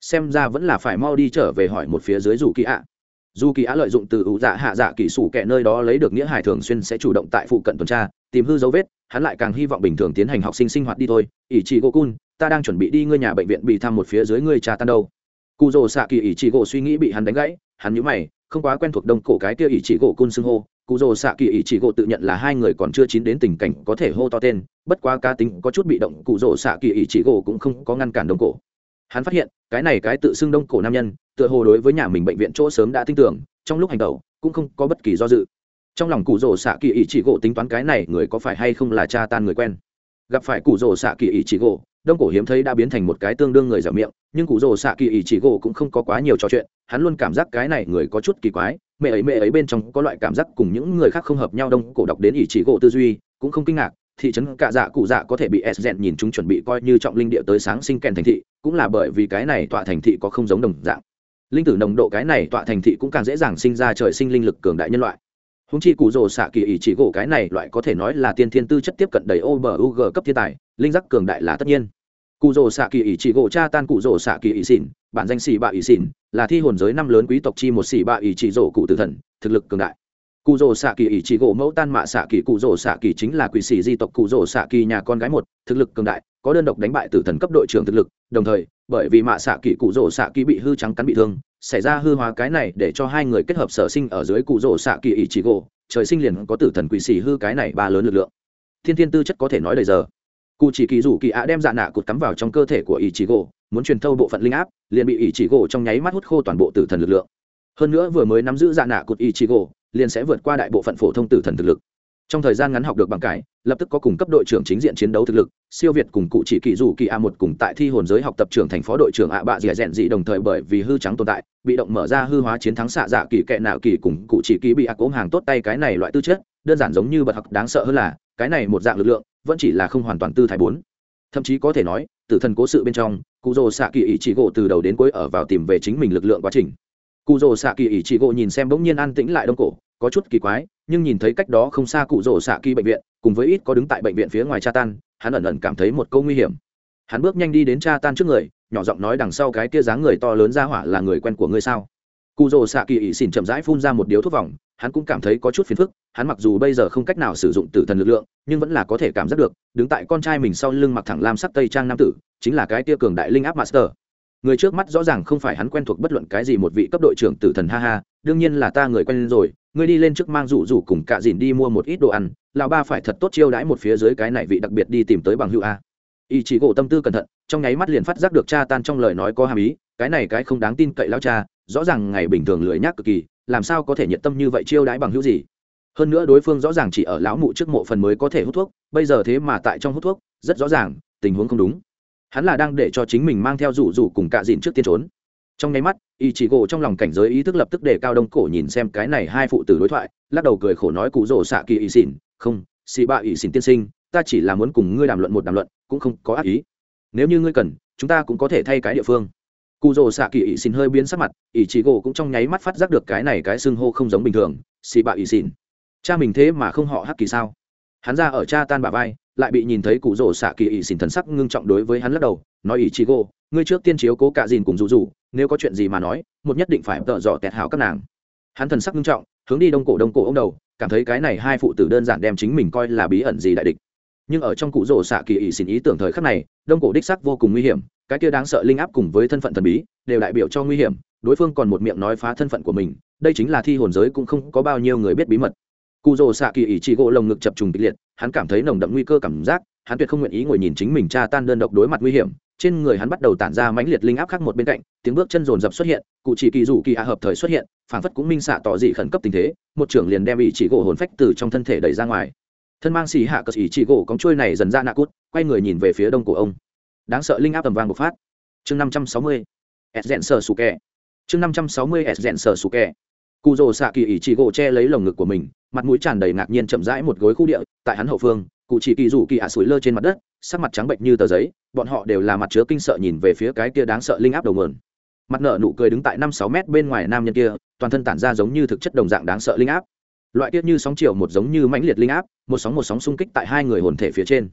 A: Xem ra vẫn là phải mau đi trở về hỏi một phía dưới rủ kỳ ạ dù kỳ á lợi dụng từ ủ dạ hạ dạ kỹ sủ kẻ nơi đó lấy được nghĩa hải thường xuyên sẽ chủ động tại phụ cận tuần tra, tìm hư dấu vết, hắn lại càng hy vọng bình thường tiến hành học sinh sinh hoạt đi thôi. Ỷ chị gỗ cun, ta đang chuẩn bị đi ngôi nhà bệnh viện bị thăm một phía dưới ngươi trà tan đâu. Cụ rồ xạ kỳ ỷ chị gỗ suy nghĩ bị hắn đánh gãy, hắn nhíu mày, không quá quen thuộc đông cổ cái kia ỷ chị gỗ cun xưng hô. Cụ rồ xạ kỳ ý chỉ gỗ tự nhận là hai người còn chưa chín đến tình cảnh có thể hô to tên, bất quá cá tính có chút bị động, cụ rồ xạ kỳ ý chỉ gỗ cũng không có ngăn cản đông cổ hắn phát hiện, cái này cái tự xưng đông cổ nam nhân, tựa hồ đối với nhà mình bệnh viện chỗ sớm đã tin tưởng, trong lúc hành động cũng không có bất kỳ do dự. Trong lòng cụ rồ xạ kỳ ý chỉ gỗ tính toán cái này người có phải hay không là cha tan người quen. Gặp phải cụ rồ xạ kỳ ý chỉ gỗ, đông cổ hiếm thấy đã biến thành một cái tương đương người dẻo miệng, nhưng cụ rồ xạ kỳ ý chỉ gỗ cũng không có quá nhiều trò chuyện, hắn luôn cảm giác cái này người có chút kỳ quái, mẹ ấy mẹ ấy bên trong có loại cảm giác cùng những người khác không hợp nhau đông cổ đọc đến ý chỉ gỗ tư duy, cũng không kinh ngạc, thị trấn cạ dạ cụ dạ có thể bị s nhìn chúng chuẩn bị coi như trọng linh địa tới sáng sinh kèn thành thị cũng là bởi vì cái này tọa thành thị có không giống đồng dạng. Linh tử nồng độ cái này tọa thành thị cũng càng dễ dàng sinh ra trời sinh linh lực cường đại nhân loại. Húng chi cụ rồ xạ kỳ ý chỉ gỗ cái này loại có thể nói là tiên thiên tư chất tiếp cận đầy ô bờ u g cấp thiên tài, linh giác cường đại là tất nhiên. Cụ rồ xạ kỳ ý chỉ gỗ cha tan cụ rồ xạ kỳ ý xỉn, bản danh xỉ bạ ý xỉn, là thi hồn giới năm lớn quý tộc chi một xỉ bạ ý chỉ rỗ cụ tử thần, thực lực cường đại. Cụ rồ xạ kỳ ý chỉ gỗ mẫu tan mạ xạ kỳ, cụ rồ xạ kỳ chính là quỷ sĩ di tộc cụ rồ xạ kỳ nhà con gái một, thực lực cường đại có đơn độc đánh bại tử thần cấp đội trưởng thực lực, đồng thời, bởi vì mạ xạ kỳ cụ rỗ xạ kỳ bị hư trắng cắn bị thương, xảy ra hư hóa cái này để cho hai người kết hợp sở sinh ở dưới cụ rỗ xạ kỳ ỷ chỉ gỗ, trời sinh liền có tử thần quỷ xì hư cái này ba lớn lực lượng. Thiên thiên tư chất có thể nói đầy giờ. Cụ chỉ kỳ rủ kỳ ạ đem dạ nạ cụt cắm vào trong cơ thể của ỷ chỉ gỗ, muốn truyền thâu bộ phận linh áp, liền bị ỷ chỉ gỗ trong nháy mắt hút khô toàn bộ tử thần lực lượng. Hơn nữa vừa mới nắm giữ dạ nạ cụt ỷ chỉ gỗ, liền sẽ vượt qua đại bộ phận phổ thông tử thần thực lực trong thời gian ngắn học được bằng cải, lập tức có cùng cấp đội trưởng chính diện chiến đấu thực lực, siêu việt cùng cụ chỉ kỳ rủ kỳ a một cùng tại thi hồn giới học tập trưởng thành phó đội trưởng ạ bạ dẻ rẽn dị đồng thời bởi vì hư trắng tồn tại, bị động mở ra hư hóa chiến thắng xạ dạ kỳ kệ nạo kỳ cùng cụ chỉ kỳ bị ác ốm hàng tốt tay cái này loại tư chất, đơn giản giống như bật học đáng sợ hơn là, cái này một dạng lực lượng, vẫn chỉ là không hoàn toàn tư thái bốn. Thậm chí có thể nói, tử thần cố sự bên trong cụ rồ xạ kỳ ý chỉ gỗ từ đầu đến cuối ở vào tìm về chính mình lực lượng quá trình. Cụ rồ xạ kỳ ý chỉ gỗ nhìn xem bỗng nhiên an tĩnh lại đông cổ có chút kỳ quái, nhưng nhìn thấy cách đó không xa cụ rỗ xạ kỳ bệnh viện, cùng với ít có đứng tại bệnh viện phía ngoài cha tan, hắn ẩn ẩn cảm thấy một câu nguy hiểm. Hắn bước nhanh đi đến cha tan trước người, nhỏ giọng nói đằng sau cái kia dáng người to lớn ra hỏa là người quen của ngươi sao? Cụ rỗ xạ kỳ ỉ xỉn chậm rãi phun ra một điếu thuốc vòng, hắn cũng cảm thấy có chút phiền phức, hắn mặc dù bây giờ không cách nào sử dụng tử thần lực lượng, nhưng vẫn là có thể cảm giác được, đứng tại con trai mình sau lưng mặc thẳng lam sắc tây trang nam tử, chính là cái tia cường đại linh áp master. Người trước mắt rõ ràng không phải hắn quen thuộc bất luận cái gì một vị cấp đội trưởng tử thần ha ha, đương nhiên là ta người quen rồi ngươi đi lên trước mang rủ rủ cùng cạ dìn đi mua một ít đồ ăn, lão ba phải thật tốt chiêu đãi một phía dưới cái này vị đặc biệt đi tìm tới bằng hữu a. Ý chỉ gỗ tâm tư cẩn thận, trong nháy mắt liền phát giác được cha tan trong lời nói có hàm ý, cái này cái không đáng tin cậy lao cha, rõ ràng ngày bình thường lười nhác cực kỳ, làm sao có thể nhiệt tâm như vậy chiêu đãi bằng hữu gì? Hơn nữa đối phương rõ ràng chỉ ở lão mụ trước mộ phần mới có thể hút thuốc, bây giờ thế mà tại trong hút thuốc, rất rõ ràng, tình huống không đúng. Hắn là đang để cho chính mình mang theo rủ rủ cùng cạ dìn trước tiên trốn trong nháy mắt y chỉ gỗ trong lòng cảnh giới ý thức lập tức để cao đông cổ nhìn xem cái này hai phụ tử đối thoại, lắc đầu cười khổ nói cụ rỗ xạ kỳ ý xỉn, không, xì bạ ý xỉn tiên sinh, ta chỉ là muốn cùng ngươi đàm luận một đàm luận, cũng không có ác ý. Nếu như ngươi cần, chúng ta cũng có thể thay cái địa phương. Cụ rồ xạ kỳ ỵ xin hơi biến sắc mặt ỵ chỉ gỗ cũng trong nháy mắt phát giác được cái này cái xưng hô không giống bình thường, xì bạ ỵ xin cha mình thế mà không họ hắc kỳ sao? Hắn ra ở cha tan bà vai lại bị nhìn thấy cụ rổ xạ kỳ ỵ xin thần sắc ngưng trọng đối với hắn lắc đầu, nói ỵ chỉ gô, ngươi trước tiên chiếu cố cả dìn cùng rủ rủ, nếu có chuyện gì mà nói, một nhất định phải tợ dò tẹt hảo các nàng. Hắn thần sắc ngưng trọng, hướng đi đông cổ đông cổ ông đầu, cảm thấy cái này hai phụ tử đơn giản đem chính mình coi là bí ẩn gì đại địch. Nhưng ở trong cụ rổ xạ kỳ ỵ xin ý tưởng thời khắc này, đông cổ đích sắc vô cùng nguy hiểm, cái kia đáng sợ linh áp cùng với thân phận thần bí, đều đại biểu cho nguy hiểm, đối phương còn một miệng nói phá thân phận của mình, đây chính là thi hồn giới cũng không có bao nhiêu người biết bí mật cụ rồ xạ kỳ ý chỉ gỗ lồng ngực chập trùng kịch liệt, hắn cảm thấy nồng đậm nguy cơ cảm giác, hắn tuyệt không nguyện ý ngồi nhìn chính mình cha tan đơn độc đối mặt nguy hiểm. Trên người hắn bắt đầu tản ra mãnh liệt linh áp khác một bên cạnh, tiếng bước chân rồn rập xuất hiện, cụ chỉ kỳ rủ kỳ hạ hợp thời xuất hiện phản phất cũng minh xạ tỏ dị khẩn cấp tình thế, một trưởng liền đem ý chỉ gỗ hồn phách từ trong thân thể đẩy ra ngoài. Thân mang xì hạ cờ ý chỉ gỗ cóng trôi này dần ra nạ cút, quay người nhìn về phía đông của ông. Đáng sợ linh áp tầm vang bộc phát. Chương năm trăm sáu mươi, s dẹn sờ sù kè chương năm trăm sáu mươi, s dẹn sờ sù kè cụ rồ xạ kỳ ỷ chỉ gỗ che lấy lồng ngực của mình, mặt mũi tràn đầy ngạc nhiên chậm rãi một gối khu địa, tại hắn hậu phương, cụ chỉ kỳ rủ kỳ ả sủi lơ trên mặt đất, sắc mặt trắng bệnh như tờ giấy, bọn họ đều là mặt chứa kinh sợ nhìn về phía cái kia đáng sợ linh áp đầu mườn mặt nợ nụ cười đứng tại năm sáu mét bên ngoài nam nhân kia, toàn thân tản ra giống như thực chất đồng dạng đáng sợ linh áp. Loại tiết như sóng chiều một giống như mãnh liệt linh áp, một sóng một sóng xung kích tại hai người hồn thể phía trên.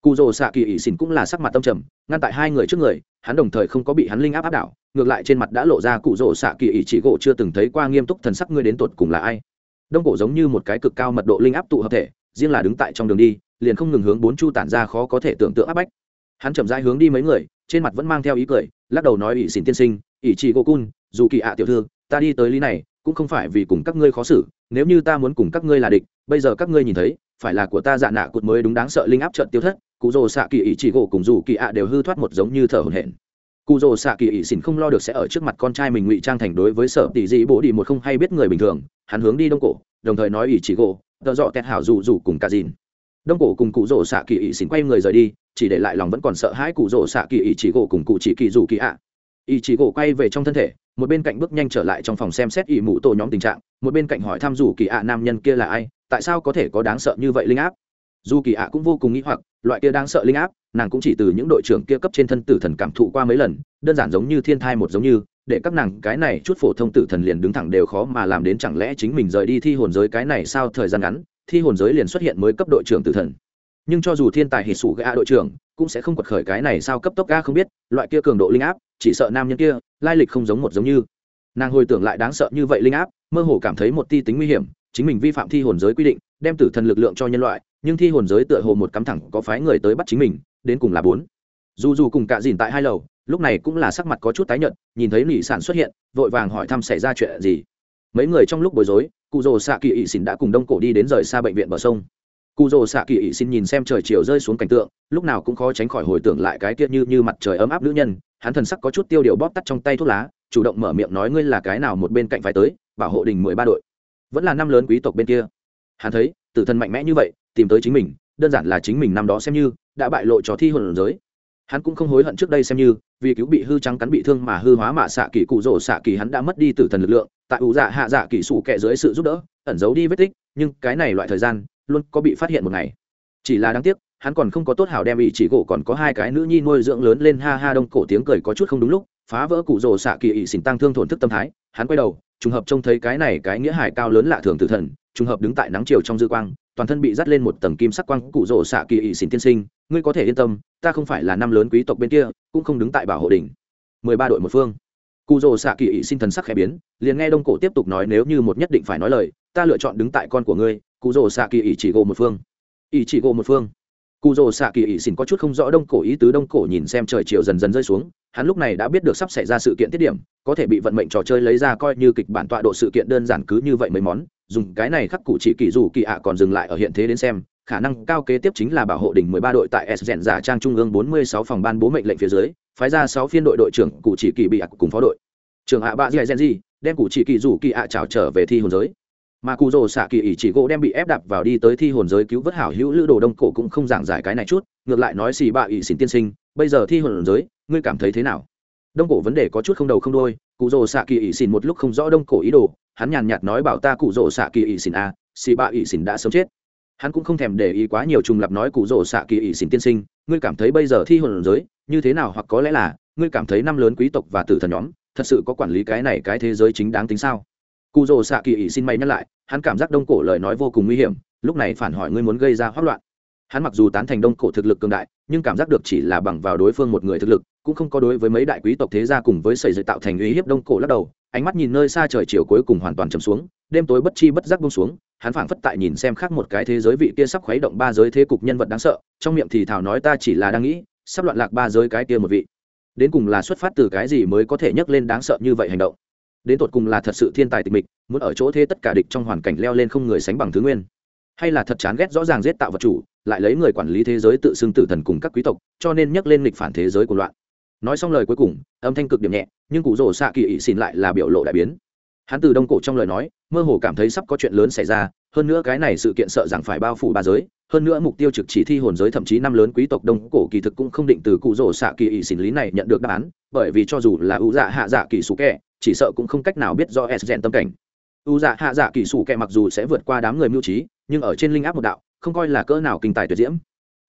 A: Cụ rồ xạ kỳ ỷ xỉn cũng là sắc mặt tâm trầm, ngăn tại hai người trước người, hắn đồng thời không có bị hắn linh áp áp đảo ngược lại trên mặt đã lộ ra cụ rồ xạ kỳ Ý chỉ gỗ chưa từng thấy qua nghiêm túc thần sắc ngươi đến tột cùng là ai. Đông cổ giống như một cái cực cao mật độ linh áp tụ hợp thể, riêng là đứng tại trong đường đi, liền không ngừng hướng bốn chu tản ra khó có thể tưởng tượng áp bách. Hắn chậm rãi hướng đi mấy người, trên mặt vẫn mang theo ý cười, lắc đầu nói ỷ xin tiên sinh, ỷ chỉ gỗ cun, dù kỳ ạ tiểu thư, ta đi tới lý này, cũng không phải vì cùng các ngươi khó xử, nếu như ta muốn cùng các ngươi là địch, bây giờ các ngươi nhìn thấy, phải là của ta dạ nạ cụt mới đúng đáng sợ linh áp trận tiêu thất, cụ rồ xạ kỳ ý chỉ gỗ cùng dù kỳ ạ đều hư thoát một giống như thở hổn hển cụ rồ xạ kỳ ỵ xỉn không lo được sẽ ở trước mặt con trai mình ngụy trang thành đối với sở tỷ dị bố đi một không hay biết người bình thường, hắn hướng đi đông cổ, đồng thời nói ý chỉ gỗ, tợ dọ tẹt hảo dù dù cùng cả dìn. Đông cổ cùng cụ rồ xạ kỳ ỵ xỉn quay người rời đi, chỉ để lại lòng vẫn còn sợ hãi cụ rồ xạ kỳ ỵ chỉ gỗ cùng cụ chỉ kỳ dù kỳ ạ. Ý chỉ gỗ quay về trong thân thể, một bên cạnh bước nhanh trở lại trong phòng xem xét ỷ mụ tổ nhóm tình trạng, một bên cạnh hỏi thăm dù kỳ ạ nam nhân kia là ai, tại sao có thể có đáng sợ như vậy linh áp? Dù kỳ ạ cũng vô cùng nghĩ hoặc loại kia đang sợ linh áp, nàng cũng chỉ từ những đội trưởng kia cấp trên thân tử thần cảm thụ qua mấy lần, đơn giản giống như thiên thai một giống như, để các nàng cái này chút phổ thông tử thần liền đứng thẳng đều khó mà làm đến chẳng lẽ chính mình rời đi thi hồn giới cái này sao thời gian ngắn, thi hồn giới liền xuất hiện mới cấp đội trưởng tử thần. Nhưng cho dù thiên tài hỉ sủ ga đội trưởng, cũng sẽ không quật khởi cái này sao cấp tốc ga không biết, loại kia cường độ linh áp, chỉ sợ nam nhân kia, lai lịch không giống một giống như. Nàng hồi tưởng lại đáng sợ như vậy linh áp, mơ hồ cảm thấy một ti tính nguy hiểm, chính mình vi phạm thi hồn giới quy định, đem tử thần lực lượng cho nhân loại nhưng thi hồn giới tựa hồ một cắm thẳng có phái người tới bắt chính mình, đến cùng là bốn. Dù dù cùng cạ dìn tại hai lầu, lúc này cũng là sắc mặt có chút tái nhợt, nhìn thấy nỉ sản xuất hiện, vội vàng hỏi thăm xảy ra chuyện gì. Mấy người trong lúc bối rối cụ rồ xạ kỳ ỵ xin đã cùng đông cổ đi đến rời xa bệnh viện bờ sông. Cụ rồ xạ kỳ ỵ xin nhìn xem trời chiều rơi xuống cảnh tượng, lúc nào cũng khó tránh khỏi hồi tưởng lại cái kia như như mặt trời ấm áp nữ nhân, hắn thần sắc có chút tiêu điều bóp tắt trong tay thuốc lá, chủ động mở miệng nói ngươi là cái nào một bên cạnh phải tới, bảo hộ đình mười ba đội. Vẫn là năm lớn quý tộc bên kia. Hắn thấy, tử thần mạnh mẽ như vậy tìm tới chính mình, đơn giản là chính mình năm đó xem như, đã bại lộ cho thi hồn giới. Hắn cũng không hối hận trước đây xem như, vì cứu bị hư trắng cắn bị thương mà hư hóa mạ xạ kỳ cụ rỗ xạ kỳ hắn đã mất đi tử thần lực lượng, tại ủ dạ hạ dạ kỳ sủ kẹ dưới sự giúp đỡ, ẩn giấu đi vết tích, nhưng cái này loại thời gian, luôn có bị phát hiện một ngày. Chỉ là đáng tiếc, hắn còn không có tốt hảo đem ý chỉ gỗ còn có hai cái nữ nhi nuôi dưỡng lớn lên ha ha đông cổ tiếng cười có chút không đúng lúc, phá vỡ cụ rồ xạ kỳ ỵ xỉn tăng thương thổn thức tâm thái, hắn quay đầu, trùng hợp trông thấy cái này cái nghĩa hải cao lớn lạ thường tử thần, trùng hợp đứng tại nắng chiều trong dư quang toàn thân bị dắt lên một tầng kim sắc quang cụ rồ xạ kỳ ỵ xỉn tiên sinh, ngươi có thể yên tâm, ta không phải là năm lớn quý tộc bên kia, cũng không đứng tại bảo hộ đỉnh. Mười ba đội một phương. Cụ rồ xạ kỳ ỵ xin thần sắc khẽ biến, liền nghe đông cổ tiếp tục nói nếu như một nhất định phải nói lời, ta lựa chọn đứng tại con của ngươi, cụ rồ xạ kỳ ỵ chỉ gộ một phương. Ỵ chỉ gộ một phương. Cụ rồ xạ kỳ ỵ xin có chút không rõ đông cổ ý tứ, đông cổ nhìn xem trời chiều dần dần rơi xuống, hắn lúc này đã biết được sắp xảy ra sự kiện tiết điểm, có thể bị vận mệnh trò chơi lấy ra coi như kịch bản tọa độ sự kiện đơn giản cứ như vậy mấy món dùng cái này khắc cụ chỉ kỳ dù kỳ ạ còn dừng lại ở hiện thế đến xem khả năng cao kế tiếp chính là bảo hộ đỉnh 13 đội tại S rèn giả trang trung ương 46 phòng ban bố mệnh lệnh phía dưới, phái ra 6 phiên đội đội trưởng cụ chỉ kỳ bị ạ cùng phó đội. Trưởng hạ bạ Dẻ gì, đem cụ chỉ kỳ dù kỳ ạ chào trở về thi hồn giới mà cụ rồ xạ kỳ ỷ chỉ gỗ đem bị ép đạp vào đi tới thi hồn giới cứu vớt hảo hữu lữ đồ đông cổ cũng không giảng giải cái này chút ngược lại nói xì bạ ỷ xỉn tiên sinh bây giờ thi hồn giới ngươi cảm thấy thế nào đông cổ vấn đề có chút không đầu không đôi cụ rồ xạ kỳ ỷ xỉn một lúc không rõ đông cổ ý đồ hắn nhàn nhạt nói bảo ta cụ rỗ xạ kỳ ỵ xỉn a, xì bạ ỵ xỉn đã sớm chết. Hắn cũng không thèm để ý quá nhiều trùng lập nói cụ rỗ xạ kỳ ỵ xỉn tiên sinh, ngươi cảm thấy bây giờ thi hồn giới như thế nào hoặc có lẽ là ngươi cảm thấy năm lớn quý tộc và tử thần nhóm thật sự có quản lý cái này cái thế giới chính đáng tính sao? Cụ rỗ xạ kỳ ỵ xin may nhắc lại, hắn cảm giác đông cổ lời nói vô cùng nguy hiểm, lúc này phản hỏi ngươi muốn gây ra hoác loạn. Hắn mặc dù tán thành đông cổ thực lực cường đại, nhưng cảm giác được chỉ là bằng vào đối phương một người thực lực cũng không có đối với mấy đại quý tộc thế gia cùng với sầy dậy tạo thành uy hiếp đông cổ lắc đầu, ánh mắt nhìn nơi xa trời chiều cuối cùng hoàn toàn chầm xuống, đêm tối bất chi bất giác bông xuống, hắn phảng phất tại nhìn xem khác một cái thế giới vị kia sắp khuấy động ba giới thế cục nhân vật đáng sợ, trong miệng thì thảo nói ta chỉ là đang nghĩ, sắp loạn lạc ba giới cái kia một vị. Đến cùng là xuất phát từ cái gì mới có thể nhấc lên đáng sợ như vậy hành động? Đến tột cùng là thật sự thiên tài tịch mịch, muốn ở chỗ thế tất cả địch trong hoàn cảnh leo lên không người sánh bằng thứ nguyên? Hay là thật chán ghét rõ ràng giết tạo vật chủ, lại lấy người quản lý thế giới tự xưng tử thần cùng các quý tộc, cho nên nhắc lên lịch phản thế giới của loạn? Nói xong lời cuối cùng âm thanh cực điểm nhẹ nhưng cụ rồ xạ kỳ ỵ xin lại là biểu lộ đại biến. Hắn từ đông cổ trong lời nói mơ hồ cảm thấy sắp có chuyện lớn xảy ra hơn nữa cái này sự kiện sợ rằng phải bao phủ ba giới hơn nữa mục tiêu trực chỉ thi hồn giới thậm chí năm lớn quý tộc đông cổ kỳ thực cũng không định từ cụ rồ xạ kỳ ỵ xin lý này nhận được đáp án bởi vì cho dù là ưu dạ hạ dạ kỳ sủ kẹ, chỉ sợ cũng không cách nào biết do s gen tâm cảnh. U dạ hạ dạ kỳ sủ kẹ mặc dù sẽ vượt qua đám người mưu trí nhưng ở trên linh áp một đạo không coi là cỡ nào kinh tài tuyệt diễm.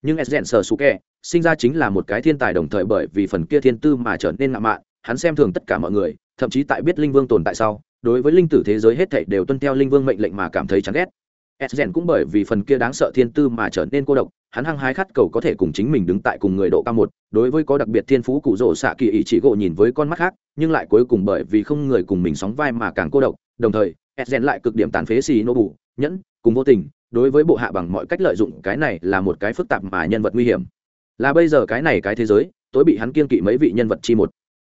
A: Nhưng s gen sờ sủ kẹ sinh ra chính là một cái thiên tài đồng thời bởi vì phần kia thiên tư mà trở nên ngạo mạn, hắn xem thường tất cả mọi người, thậm chí tại biết linh vương tồn tại sau, đối với linh tử thế giới hết thảy đều tuân theo linh vương mệnh lệnh mà cảm thấy chán ghét. Esgen cũng bởi vì phần kia đáng sợ thiên tư mà trở nên cô độc, hắn hăng hái khát cầu có thể cùng chính mình đứng tại cùng người độ cao một, đối với có đặc biệt thiên phú cụ rồ xạ kỳ ý chỉ gộ nhìn với con mắt khác, nhưng lại cuối cùng bởi vì không người cùng mình sóng vai mà càng cô độc, đồng thời Esgen lại cực điểm tàn phế xì nô bù, nhẫn, cùng vô tình, đối với bộ hạ bằng mọi cách lợi dụng, cái này là một cái phức tạp mà nhân vật nguy hiểm là bây giờ cái này cái thế giới, tối bị hắn kiên kỵ mấy vị nhân vật chi một.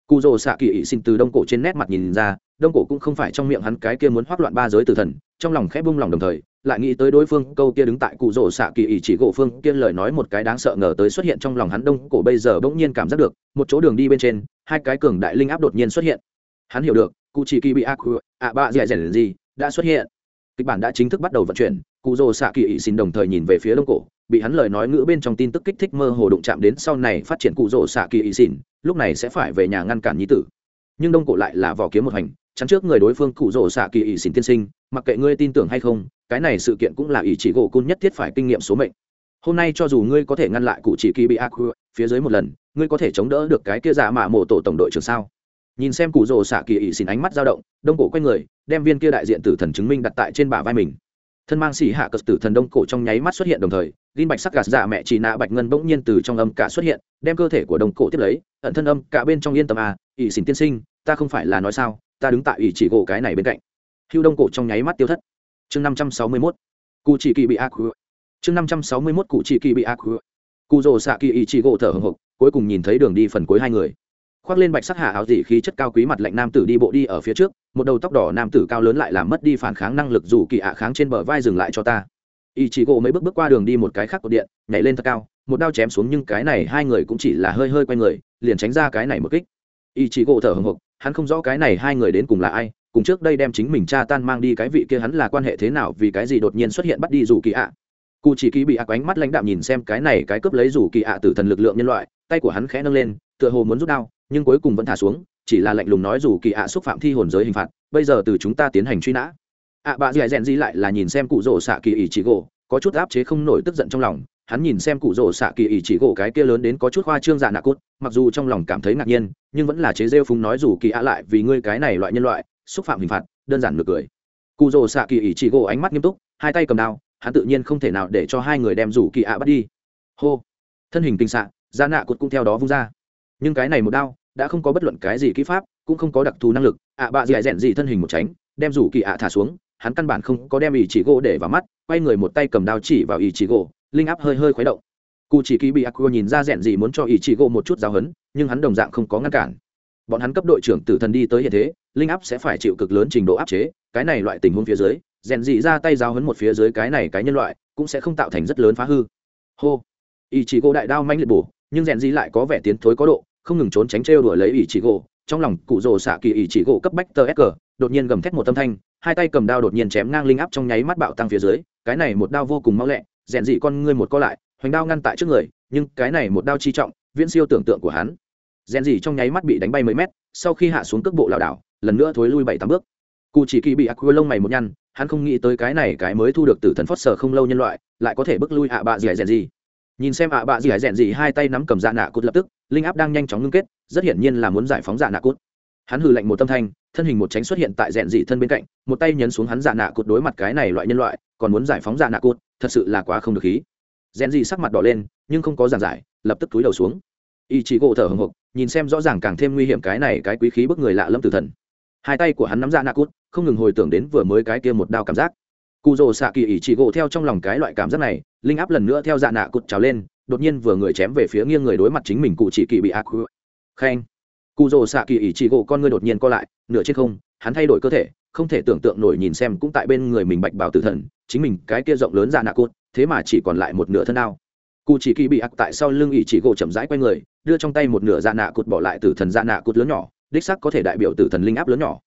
A: Cụ rồ xạ kỳ ỵ xin từ đông cổ trên nét mặt nhìn ra, đông cổ cũng không phải trong miệng hắn cái kia muốn hoác loạn ba giới tử thần, trong lòng khép bung lòng đồng thời, lại nghĩ tới đối phương câu kia đứng tại cụ rỗ xạ kỳ ỷ chỉ gỗ phương kia lời nói một cái đáng sợ ngờ tới xuất hiện trong lòng hắn đông cổ bây giờ bỗng nhiên cảm giác được, một chỗ đường đi bên trên, hai cái cường đại linh áp đột nhiên xuất hiện. Hắn hiểu được cụ chỉ kỳ bị ác ạ à ba dẻ dẻ gì, đã xuất hiện. Kịch bản đã chính thức bắt đầu vận chuyển cụ rồ xạ kỳ ỷ xin đồng thời nhìn về phía đông cổ bị hắn lời nói ngữ bên trong tin tức kích thích mơ hồ đụng chạm đến sau này phát triển cụ rỗ xạ kỳ ý xỉn, lúc này sẽ phải về nhà ngăn cản nhí tử. Nhưng đông cổ lại là vỏ kiếm một hành, chắn trước người đối phương cụ rỗ xạ kỳ ý xỉn tiên sinh, mặc kệ ngươi tin tưởng hay không, cái này sự kiện cũng là ý chỉ gỗ cun nhất thiết phải kinh nghiệm số mệnh. Hôm nay cho dù ngươi có thể ngăn lại cụ chỉ kỳ bị ác phía dưới một lần, ngươi có thể chống đỡ được cái kia giả mạ mộ tổ tổng đội trưởng sao? Nhìn xem cụ rồ xạ kỳ ỵ xin ánh mắt dao động, đông cổ quay người, đem viên kia đại diện tử thần chứng minh đặt tại trên bả vai mình thân mang xỉ hạ cật tử thần đông cổ trong nháy mắt xuất hiện đồng thời gin bạch sắc gạt dạ mẹ chỉ nạ bạch ngân bỗng nhiên từ trong âm cả xuất hiện, đem cơ thể của đông cổ tiếp lấy, ẩn thân âm cả bên trong yên tâm à ỷ xỉn tiên sinh, ta không phải là nói sao, ta đứng tại ỷ chỉ gỗ cái này bên cạnh. Hưu đông cổ trong nháy mắt tiêu thất. Chương năm trăm sáu mươi mốt. Cụ chỉ kỳ bị ác chương năm trăm sáu mươi mốt, cụ chỉ kỳ bị ác cụ rồ xạ kỳ ỷ chỉ gỗ thở hồng hộc, cuối cùng nhìn thấy đường đi phần cuối hai người khoác lên bạch sắc hạ áo dị khí chất cao quý mặt lạnh nam tử đi bộ đi ở phía trước, một đầu tóc đỏ nam tử cao lớn lại làm mất đi phản kháng năng lực dù kỳ ạ kháng trên bờ vai dừng lại cho ta. Y chỉ gỗ mấy bước bước qua đường đi một cái khác của điện, nhảy lên thật cao, một đao chém xuống nhưng cái này hai người cũng chỉ là hơi hơi quay người, liền tránh ra cái này một kích. Y chỉ gỗ thở hồng hộc, hắn không rõ cái này hai người đến cùng là ai, cùng trước đây đem chính mình cha tan mang đi cái vị kia hắn là quan hệ thế nào vì cái gì đột nhiên xuất hiện bắt đi dù kỳ ạ. Cụ chỉ ký bị ác ánh mắt lãnh đạm nhìn xem cái này cái cướp lấy dù kỳ ạ từ thần lực lượng nhân loại, tay của hắn khẽ nâng lên tựa hồ muốn rút đao, nhưng cuối cùng vẫn thả xuống, chỉ là lạnh lùng nói dù kỳ ạ xúc phạm thi hồn giới hình phạt, bây giờ từ chúng ta tiến hành truy nã. Ạ bà dì rèn di lại là nhìn xem cụ rỗ xạ kỳ ỷ chỉ gỗ, có chút áp chế không nổi tức giận trong lòng, hắn nhìn xem cụ rỗ xạ kỳ ỷ chỉ gỗ cái kia lớn đến có chút hoa trương dạ nạ cốt mặc dù trong lòng cảm thấy ngạc nhiên, nhưng vẫn là chế rêu phúng nói dù kỳ ạ lại vì ngươi cái này loại nhân loại, xúc phạm hình phạt, đơn giản ngược cười. Cụ rỗ xạ kỳ ỷ chỉ gỗ ánh mắt nghiêm túc, hai tay cầm đao, hắn tự nhiên không thể nào để cho hai người đem rủ kỳ ạ bắt đi. Hô. Thân hình kinh xạ dạ nạ cốt cũng theo đó vung ra nhưng cái này một đao đã không có bất luận cái gì kỹ pháp, cũng không có đặc thù năng lực. Ạ bạ dì rèn gì thân hình một tránh, đem rủ kỳ ạ thả xuống, hắn căn bản không có đem ý chỉ gỗ để vào mắt, quay người một tay cầm đao chỉ vào ý chỉ gỗ, linh áp hơi hơi khuấy động. Cụ chỉ kỳ bị ác nhìn ra rèn gì muốn cho ý chỉ gỗ một chút giáo hấn nhưng hắn đồng dạng không có ngăn cản. Bọn hắn cấp đội trưởng tử thần đi tới hiện thế, linh áp sẽ phải chịu cực lớn trình độ áp chế, cái này loại tình huống phía dưới, rèn dị ra tay giáo hấn một phía dưới cái này cái nhân loại, cũng sẽ không tạo thành rất lớn phá hư. Hô. Ý chỉ gỗ đại đao manh liệt bổ, nhưng rèn dị lại có vẻ tiến thối có độ không ngừng trốn tránh trêu đuổi lấy ỷ chỉ gỗ. Trong lòng cụ rồ xạ kỳ ỷ chỉ gỗ cấp bách tờ s đột nhiên gầm thét một tâm thanh, hai tay cầm đao đột nhiên chém ngang linh áp trong nháy mắt bạo tăng phía dưới. Cái này một đao vô cùng mau lẹ, rèn dị con ngươi một co lại, hoành đao ngăn tại trước người, nhưng cái này một đao chi trọng, viễn siêu tưởng tượng của hắn. Rèn dị trong nháy mắt bị đánh bay mấy mét, sau khi hạ xuống cước bộ lảo đảo, lần nữa thối lui bảy tám bước. Cụ chỉ kỳ bị ác lông mày một nhăn, hắn không nghĩ tới cái này cái mới thu được từ thần phót sở không lâu nhân loại, lại có thể bước lui hạ bạ dì rèn gì nhìn xem ạ bạ dì rèn gì, hai tay nắm cầm dạ nạ cút lập tức, linh áp đang nhanh chóng ngưng kết, rất hiển nhiên là muốn giải phóng dạ nạ cút hắn hừ lạnh một tâm thanh, thân hình một tránh xuất hiện tại rèn dị thân bên cạnh, một tay nhấn xuống hắn dạ nạ cút đối mặt cái này loại nhân loại, còn muốn giải phóng dạ nạ cút thật sự là quá không được khí. Rèn dị sắc mặt đỏ lên, nhưng không có giảng giải, lập tức túi đầu xuống. Y chỉ gỗ thở hồng hộc, nhìn xem rõ ràng càng thêm nguy hiểm cái này cái quý khí bức người lạ lâm tử thần. Hai tay của hắn nắm dạ nạ cút không ngừng hồi tưởng đến vừa mới cái kia một đao cảm giác cụ rồ xạ kỳ ỉ chỉ gỗ theo trong lòng cái loại cảm giác này, linh áp lần nữa theo dạ nạ cụt trào lên, đột nhiên vừa người chém về phía nghiêng người đối mặt chính mình cụ chỉ kỳ bị ác khen. Cụ rồ xạ kỳ ỉ chỉ gỗ con người đột nhiên co lại, nửa trên không, hắn thay đổi cơ thể, không thể tưởng tượng nổi nhìn xem cũng tại bên người mình bạch bảo tử thần, chính mình cái kia rộng lớn dạ nạ cụt, thế mà chỉ còn lại một nửa thân ao. cụ chỉ kỳ bị ác tại sau lưng ỉ chỉ gỗ chậm rãi quay người, đưa trong tay một nửa dạ nạ cụt bỏ lại tử thần dạ nạ cụt lớn nhỏ, đích sắc có thể đại biểu tử thần linh áp lớn nhỏ.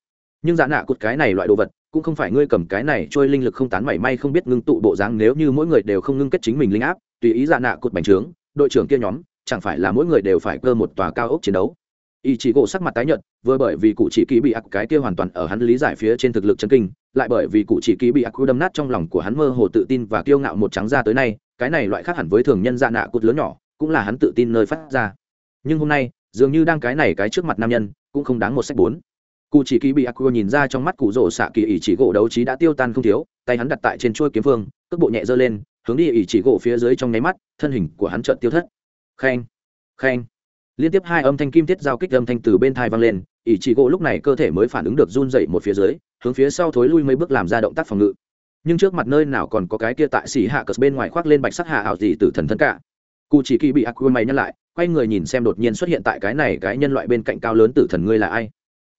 A: Nhưng dạ nạ cụt cái này loại đồ vật cũng không phải ngươi cầm cái này trôi linh lực không tán mảy may không biết ngưng tụ bộ dáng nếu như mỗi người đều không ngưng kết chính mình linh áp, tùy ý dạ nạ cột bành trướng, đội trưởng kia nhóm, chẳng phải là mỗi người đều phải cơ một tòa cao ốc chiến đấu. Ý chỉ gỗ sắc mặt tái nhợt, vừa bởi vì cụ chỉ ký bị ác cái kia hoàn toàn ở hắn lý giải phía trên thực lực chân kinh, lại bởi vì cụ chỉ ký bị ác đâm nát trong lòng của hắn mơ hồ tự tin và kiêu ngạo một trắng ra tới nay, cái này loại khác hẳn với thường nhân dạ nạ cột lớn nhỏ, cũng là hắn tự tin nơi phát ra. Nhưng hôm nay, dường như đang cái này cái trước mặt nam nhân, cũng không đáng một sách bốn cụ chỉ kỳ bị aqua nhìn ra trong mắt cụ rổ xạ kỳ ỷ chỉ gỗ đấu trí đã tiêu tan không thiếu, tay hắn đặt tại trên chuôi kiếm phương cước bộ nhẹ dơ lên, hướng đi ỷ chỉ gỗ phía dưới trong nháy mắt, thân hình của hắn trợn tiêu thất. Khen khen. Liên tiếp hai âm thanh kim tiết giao kích âm thanh từ bên thai vang lên, ỷ chỉ gỗ lúc này cơ thể mới phản ứng được run dậy một phía dưới, hướng phía sau thối lui mấy bước làm ra động tác phòng ngự. Nhưng trước mặt nơi nào còn có cái kia tại xỉ hạ cờ bên ngoài khoác lên bạch sắc hạ ảo gì từ thần thân cả. Cụ chỉ kỳ bị aqua mày nhắc lại, quay người nhìn xem đột nhiên xuất hiện tại cái này cái nhân loại bên cạnh cao lớn tử thần ngươi là ai?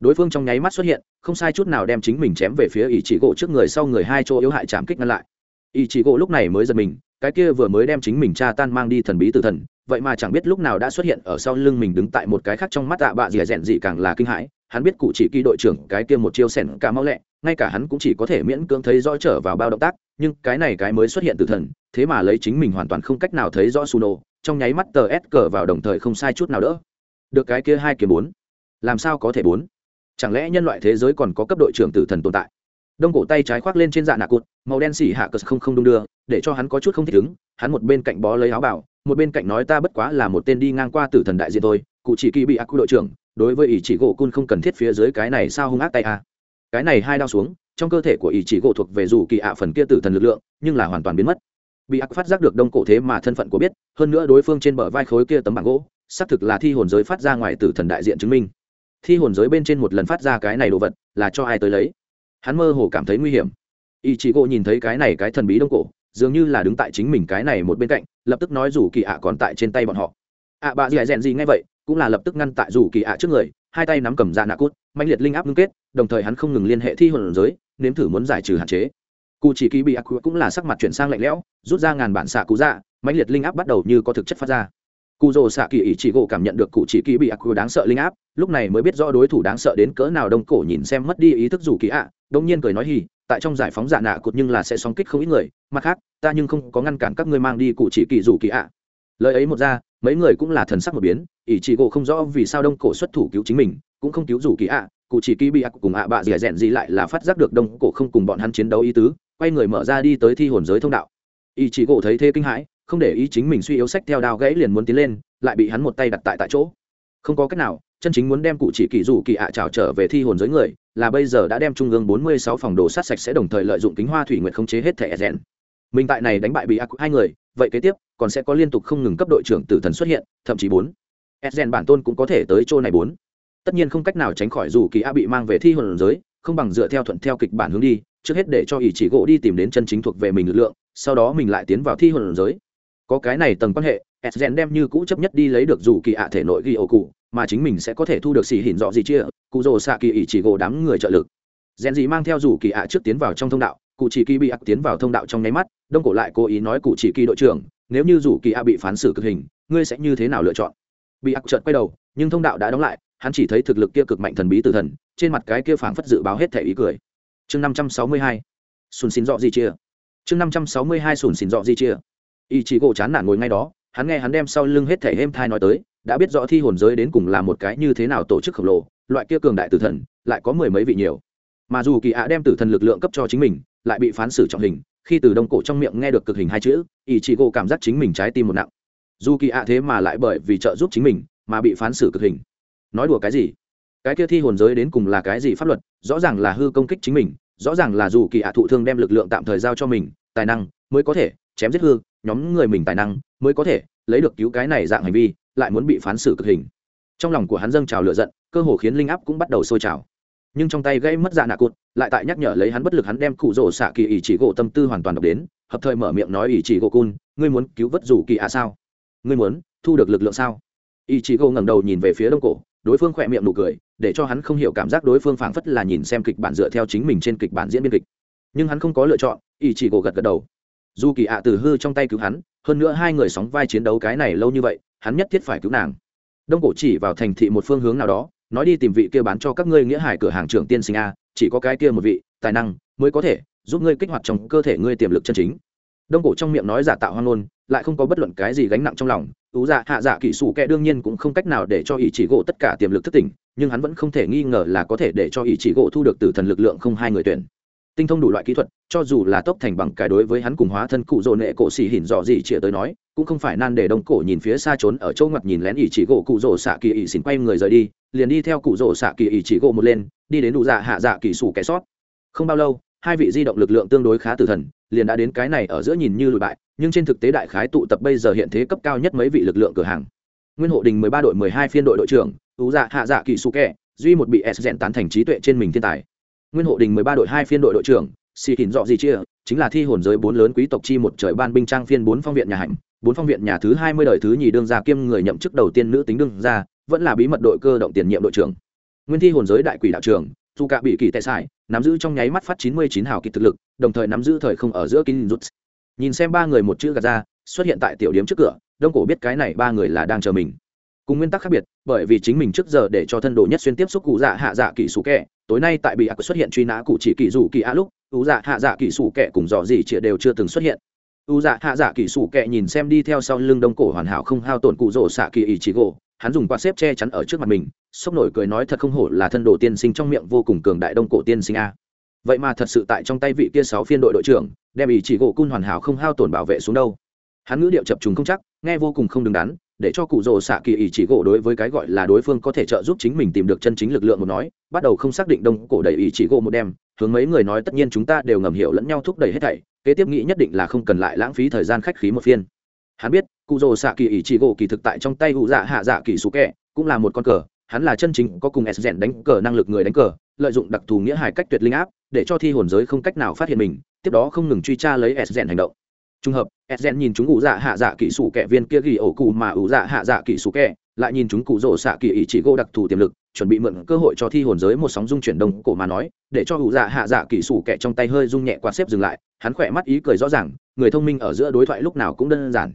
A: Đối phương trong nháy mắt xuất hiện, không sai chút nào đem chính mình chém về phía ý chỉ gỗ trước người sau người hai chỗ yếu hại chạm kích ngăn lại. Ý chỉ gỗ lúc này mới giật mình, cái kia vừa mới đem chính mình cha tan mang đi thần bí tử thần, vậy mà chẳng biết lúc nào đã xuất hiện ở sau lưng mình đứng tại một cái khác trong mắt tạ bạ dìa rèn gì càng là kinh hãi, hắn biết cụ chỉ kỳ đội trưởng cái kia một chiêu sẻn cả mau lẹ, ngay cả hắn cũng chỉ có thể miễn cưỡng thấy rõ trở vào bao động tác, nhưng cái này cái mới xuất hiện từ thần, thế mà lấy chính mình hoàn toàn không cách nào thấy rõ su nô trong nháy mắt tờ s cờ vào đồng thời không sai chút nào đỡ. Được cái kia hai kiếm bốn. Làm sao có thể bốn? Chẳng lẽ nhân loại thế giới còn có cấp đội trưởng tử thần tồn tại? Đông cổ tay trái khoác lên trên dạ nạ cụt, màu đen xỉ hạ cờ không không đung đưa, để cho hắn có chút không thích ứng, hắn một bên cạnh bó lấy áo bảo, một bên cạnh nói ta bất quá là một tên đi ngang qua tử thần đại diện thôi, cụ chỉ kỳ bị ác quy đội trưởng, đối với ý chỉ gỗ cun không cần thiết phía dưới cái này sao hung ác tay a cái này hai đao xuống, trong cơ thể của ý chỉ gỗ thuộc về dù kỳ ạ phần kia tử thần lực lượng, nhưng là hoàn toàn biến mất. Bị ác phát giác được đông cổ thế mà thân phận của biết, hơn nữa đối phương trên bờ vai khối kia tấm bảng gỗ, xác thực là thi hồn giới phát ra ngoài tử thần đại diện chứng minh thi hồn giới bên trên một lần phát ra cái này đồ vật, là cho ai tới lấy? Hắn mơ hồ cảm thấy nguy hiểm. Ý chỉ gỗ nhìn thấy cái này cái thần bí đông cổ, dường như là đứng tại chính mình cái này một bên cạnh, lập tức nói dù kỳ ạ còn tại trên tay bọn họ. Ạ, bà dì rèn gì ngay vậy? Cũng là lập tức ngăn tại dù kỳ ạ trước người, hai tay nắm cầm ra nạ cút mạnh liệt linh áp ngưng kết, đồng thời hắn không ngừng liên hệ thi hồn giới, nếm thử muốn giải trừ hạn chế. Cụ chỉ kỳ bị ác cũng là sắc mặt chuyển sang lạnh lẽo, rút ra ngàn bản xạ cú dạ mạnh liệt linh áp bắt đầu như có thực chất phát ra cụ rồ xạ kỳ ý chỉ gỗ cảm nhận được cụ chỉ kỳ bị ác đáng sợ linh áp, lúc này mới biết rõ đối thủ đáng sợ đến cỡ nào đông cổ nhìn xem mất đi ý thức dù kỳ ạ đông nhiên cười nói hì, tại trong giải phóng giả nạ cụt nhưng là sẽ sóng kích không ít người, mặt khác, ta nhưng không có ngăn cản các ngươi mang đi cụ chỉ kỳ dù kỳ ạ. Lời ấy một ra, mấy người cũng là thần sắc một biến ý chỉ gỗ không rõ vì sao đông cổ xuất thủ cứu chính mình, cũng không cứu dù kỳ ạ, cụ chỉ kỳ bị ác cùng ạ bạ dẻ rẽn gì lại là phát giác được đông cổ không cùng bọn hắn chiến đấu ý tứ, quay người mở ra đi tới thi hồn giới thông đạo. Ý chỉ gỗ thấy thế kinh hãi không để ý chính mình suy yếu sách theo đao gãy liền muốn tiến lên, lại bị hắn một tay đặt tại tại chỗ. Không có cách nào, chân chính muốn đem cụ chỉ kỳ dù kỳ ạ trào trở về thi hồn giới người, là bây giờ đã đem trung ương 46 phòng đồ sát sạch sẽ đồng thời lợi dụng kính hoa thủy nguyệt khống chế hết thẻ e rèn. Mình tại này đánh bại bị ác hai người, vậy kế tiếp, còn sẽ có liên tục không ngừng cấp đội trưởng tử thần xuất hiện, thậm chí bốn. E rèn bản tôn cũng có thể tới chỗ này bốn. Tất nhiên không cách nào tránh khỏi dù kỳ a bị mang về thi hồn giới, không bằng dựa theo thuận theo kịch bản hướng đi, trước hết để cho ỷ chỉ gỗ đi tìm đến chân chính thuộc về mình lực lượng, sau đó mình lại tiến vào thi hồn giới có cái này tầng quan hệ sden đem như cũ chấp nhất đi lấy được dù kỳ ạ thể nội ghi ổ cụ, mà chính mình sẽ có thể thu được xì hình dọ gì chia, cụ rồ xạ kỳ ỉ chỉ gỗ đám người trợ lực. Rèn gì mang theo dù kỳ ạ trước tiến vào trong thông đạo, cụ chỉ kỳ bị ạc tiến vào thông đạo trong nháy mắt, đông cổ lại cố ý nói cụ chỉ kỳ đội trưởng, nếu như dù kỳ ạ bị phán xử cực hình, ngươi sẽ như thế nào lựa chọn? Bị ạc chợt quay đầu, nhưng thông đạo đã đóng lại, hắn chỉ thấy thực lực kia cực mạnh thần bí tử thần, trên mặt cái kia phảng phất dự báo hết thể ý cười. Chương năm trăm sáu mươi hai, sùn xin dọ gì chia? Chương năm trăm sáu mươi hai sùn xin dọ gì chia? Ý chỉ gỗ chán nản ngồi ngay đó, hắn nghe hắn đem sau lưng hết thể êm thai nói tới, đã biết rõ thi hồn giới đến cùng là một cái như thế nào tổ chức khổng lồ, loại kia cường đại tử thần, lại có mười mấy vị nhiều. Mà dù kỳ ạ đem tử thần lực lượng cấp cho chính mình, lại bị phán xử trọng hình, khi từ đông cổ trong miệng nghe được cực hình hai chữ ý chị gỗ cảm giác chính mình trái tim một nặng. Dù kỳ ạ thế mà lại bởi vì trợ giúp chính mình, mà bị phán xử cực hình. Nói đùa cái gì? Cái kia thi hồn giới đến cùng là cái gì pháp luật, rõ ràng là hư công kích chính mình, rõ ràng là dù kỳ ạ thụ thương đem lực lượng tạm thời giao cho mình, tài năng mới có thể chém giết hư nhóm người mình tài năng mới có thể lấy được cứu cái này dạng hành vi, lại muốn bị phán xử cực hình. Trong lòng của hắn dâng trào lửa giận, cơ hồ khiến linh áp cũng bắt đầu sôi trào. Nhưng trong tay gây mất dạ nạ cụt, lại tại nhắc nhở lấy hắn bất lực hắn đem cụ rổ xạ kỳ ý chỉ gỗ tâm tư hoàn toàn đọc đến, hợp thời mở miệng nói ý chỉ gỗ cun, ngươi muốn cứu vớt dù kỳ ạ sao? Ngươi muốn thu được lực lượng sao? Ý chỉ gỗ ngẩng đầu nhìn về phía đông cổ, đối phương khỏe miệng nụ cười, để cho hắn không hiểu cảm giác đối phương phảng phất là nhìn xem kịch bản dựa theo chính mình trên kịch bản diễn biên kịch. Nhưng hắn không có lựa chọn ý chỉ gỗ gật gật đầu dù kỳ ạ từ hư trong tay cứu hắn, hơn nữa hai người sóng vai chiến đấu cái này lâu như vậy, hắn nhất thiết phải cứu nàng. Đông cổ chỉ vào thành thị một phương hướng nào đó, nói đi tìm vị kia bán cho các ngươi nghĩa hải cửa hàng trưởng tiên sinh a, chỉ có cái kia một vị, tài năng, mới có thể giúp ngươi kích hoạt trong cơ thể ngươi tiềm lực chân chính. Đông cổ trong miệng nói giả tạo hoang ngôn, lại không có bất luận cái gì gánh nặng trong lòng, tú dạ hạ dạ kỹ sủ kệ đương nhiên cũng không cách nào để cho ý chỉ gỗ tất cả tiềm lực thất tỉnh, nhưng hắn vẫn không thể nghi ngờ là có thể để cho ý chỉ gỗ thu được từ thần lực lượng không hai người tuyển tinh thông đủ loại kỹ thuật, cho dù là tốc thành bằng cải đối với hắn cùng hóa thân cụ rồ nệ cổ xỉ hỉn dọ gì chĩa tới nói, cũng không phải nan để đông cổ nhìn phía xa trốn ở chỗ ngoặt nhìn lén ỷ chỉ gỗ cụ rồ xạ kỳ ỉ xỉn quay người rời đi, liền đi theo cụ rồ xạ kỳ ỉ chỉ gỗ một lên, đi đến đủ dạ hạ dạ kỳ sủ kẻ sót. Không bao lâu, hai vị di động lực lượng tương đối khá tử thần, liền đã đến cái này ở giữa nhìn như lùi bại, nhưng trên thực tế đại khái tụ tập bây giờ hiện thế cấp cao nhất mấy vị lực lượng cửa hàng. Nguyên hộ đình mười ba đội mười hai phiên đội đội trưởng ú dạ hạ dạ kỳ sủ kẻ, duy một bị s rèn tán thành trí tuệ trên mình thiên tài nguyên hộ đình mười ba đội hai phiên đội đội trưởng xì hỉn dọ gì chia chính là thi hồn giới bốn lớn quý tộc chi một trời ban binh trang phiên bốn phong viện nhà hạnh bốn phong viện nhà thứ hai mươi đời thứ nhì đương gia kiêm người nhậm chức đầu tiên nữ tính đương gia vẫn là bí mật đội cơ động tiền nhiệm đội trưởng. Nguyên thi hồn giới đại quỷ đạo trưởng dù cả bị kỳ tệ sải, nắm giữ trong nháy mắt phát chín mươi chín hào kịch thực lực đồng thời nắm giữ thời không ở giữa kinh rút nhìn xem ba người một chữ gạt ra xuất hiện tại tiểu điếm trước cửa đông cổ biết cái này ba người là đang chờ mình. Cùng nguyên tắc khác biệt bởi vì chính mình trước giờ để cho thân đồ nhất xuyên tiếp xúc cụ dạ hạ dạ kỳ sủ kẹ tối nay tại bị ác xuất hiện truy nã cụ chỉ kỳ rủ kỳ á lúc, cụ dạ hạ dạ kỳ sủ kẹ cùng dò gì chĩa đều chưa từng xuất hiện. Cụ dạ hạ dạ kỳ sủ kẹ nhìn xem đi theo sau lưng đông cổ hoàn hảo không hao tổn cụ rỗ xạ kỳ ý chỉ gỗ, hắn dùng quạt xếp che chắn ở trước mặt mình, sốc nổi cười nói thật không hổ là thân đồ tiên sinh trong miệng vô cùng cường đại đông cổ tiên sinh a. Vậy mà thật sự tại trong tay vị kia sáu phiên đội đội trưởng, đem ý chỉ gỗ cun hoàn hảo không hao tổn bảo vệ xuống đâu. Hắn ngữ điệu chập trùng không chắc, nghe vô cùng không đứng đắn để cho cụ rồ xạ kỳ ý chỉ gỗ đối với cái gọi là đối phương có thể trợ giúp chính mình tìm được chân chính lực lượng một nói, bắt đầu không xác định đông cổ đầy ý chỉ gỗ một đêm. hướng mấy người nói tất nhiên chúng ta đều ngầm hiểu lẫn nhau thúc đẩy hết thảy, kế tiếp nghĩ nhất định là không cần lại lãng phí thời gian khách khí một phiên hắn biết, cụ rồ xạ kỳ ý chỉ gỗ kỳ thực tại trong tay hụ dạ hạ dạ kỳ sú kẹ, cũng là một con cờ, hắn là chân chính có cùng s rèn đánh cờ năng lực người đánh cờ, lợi dụng đặc thù nghĩa hài cách tuyệt linh áp, để cho thi hồn giới không cách nào phát hiện mình, tiếp đó không ngừng truy tra lấy s rèn hành động trùng hợp edgen nhìn chúng cụ dạ hạ dạ kỹ sủ kẻ viên kia ghi ổ cụ mà ủ dạ hạ dạ kỹ sủ kẻ, lại nhìn chúng cụ rổ xạ kỳ ý chỉ gỗ đặc thù tiềm lực, chuẩn bị mượn cơ hội cho thi hồn giới một sóng dung chuyển đông cổ mà nói, để cho ủ dạ hạ dạ kỹ sủ kẻ trong tay hơi rung nhẹ quạt xếp dừng lại, hắn khỏe mắt ý cười rõ ràng, người thông minh ở giữa đối thoại lúc nào cũng đơn giản.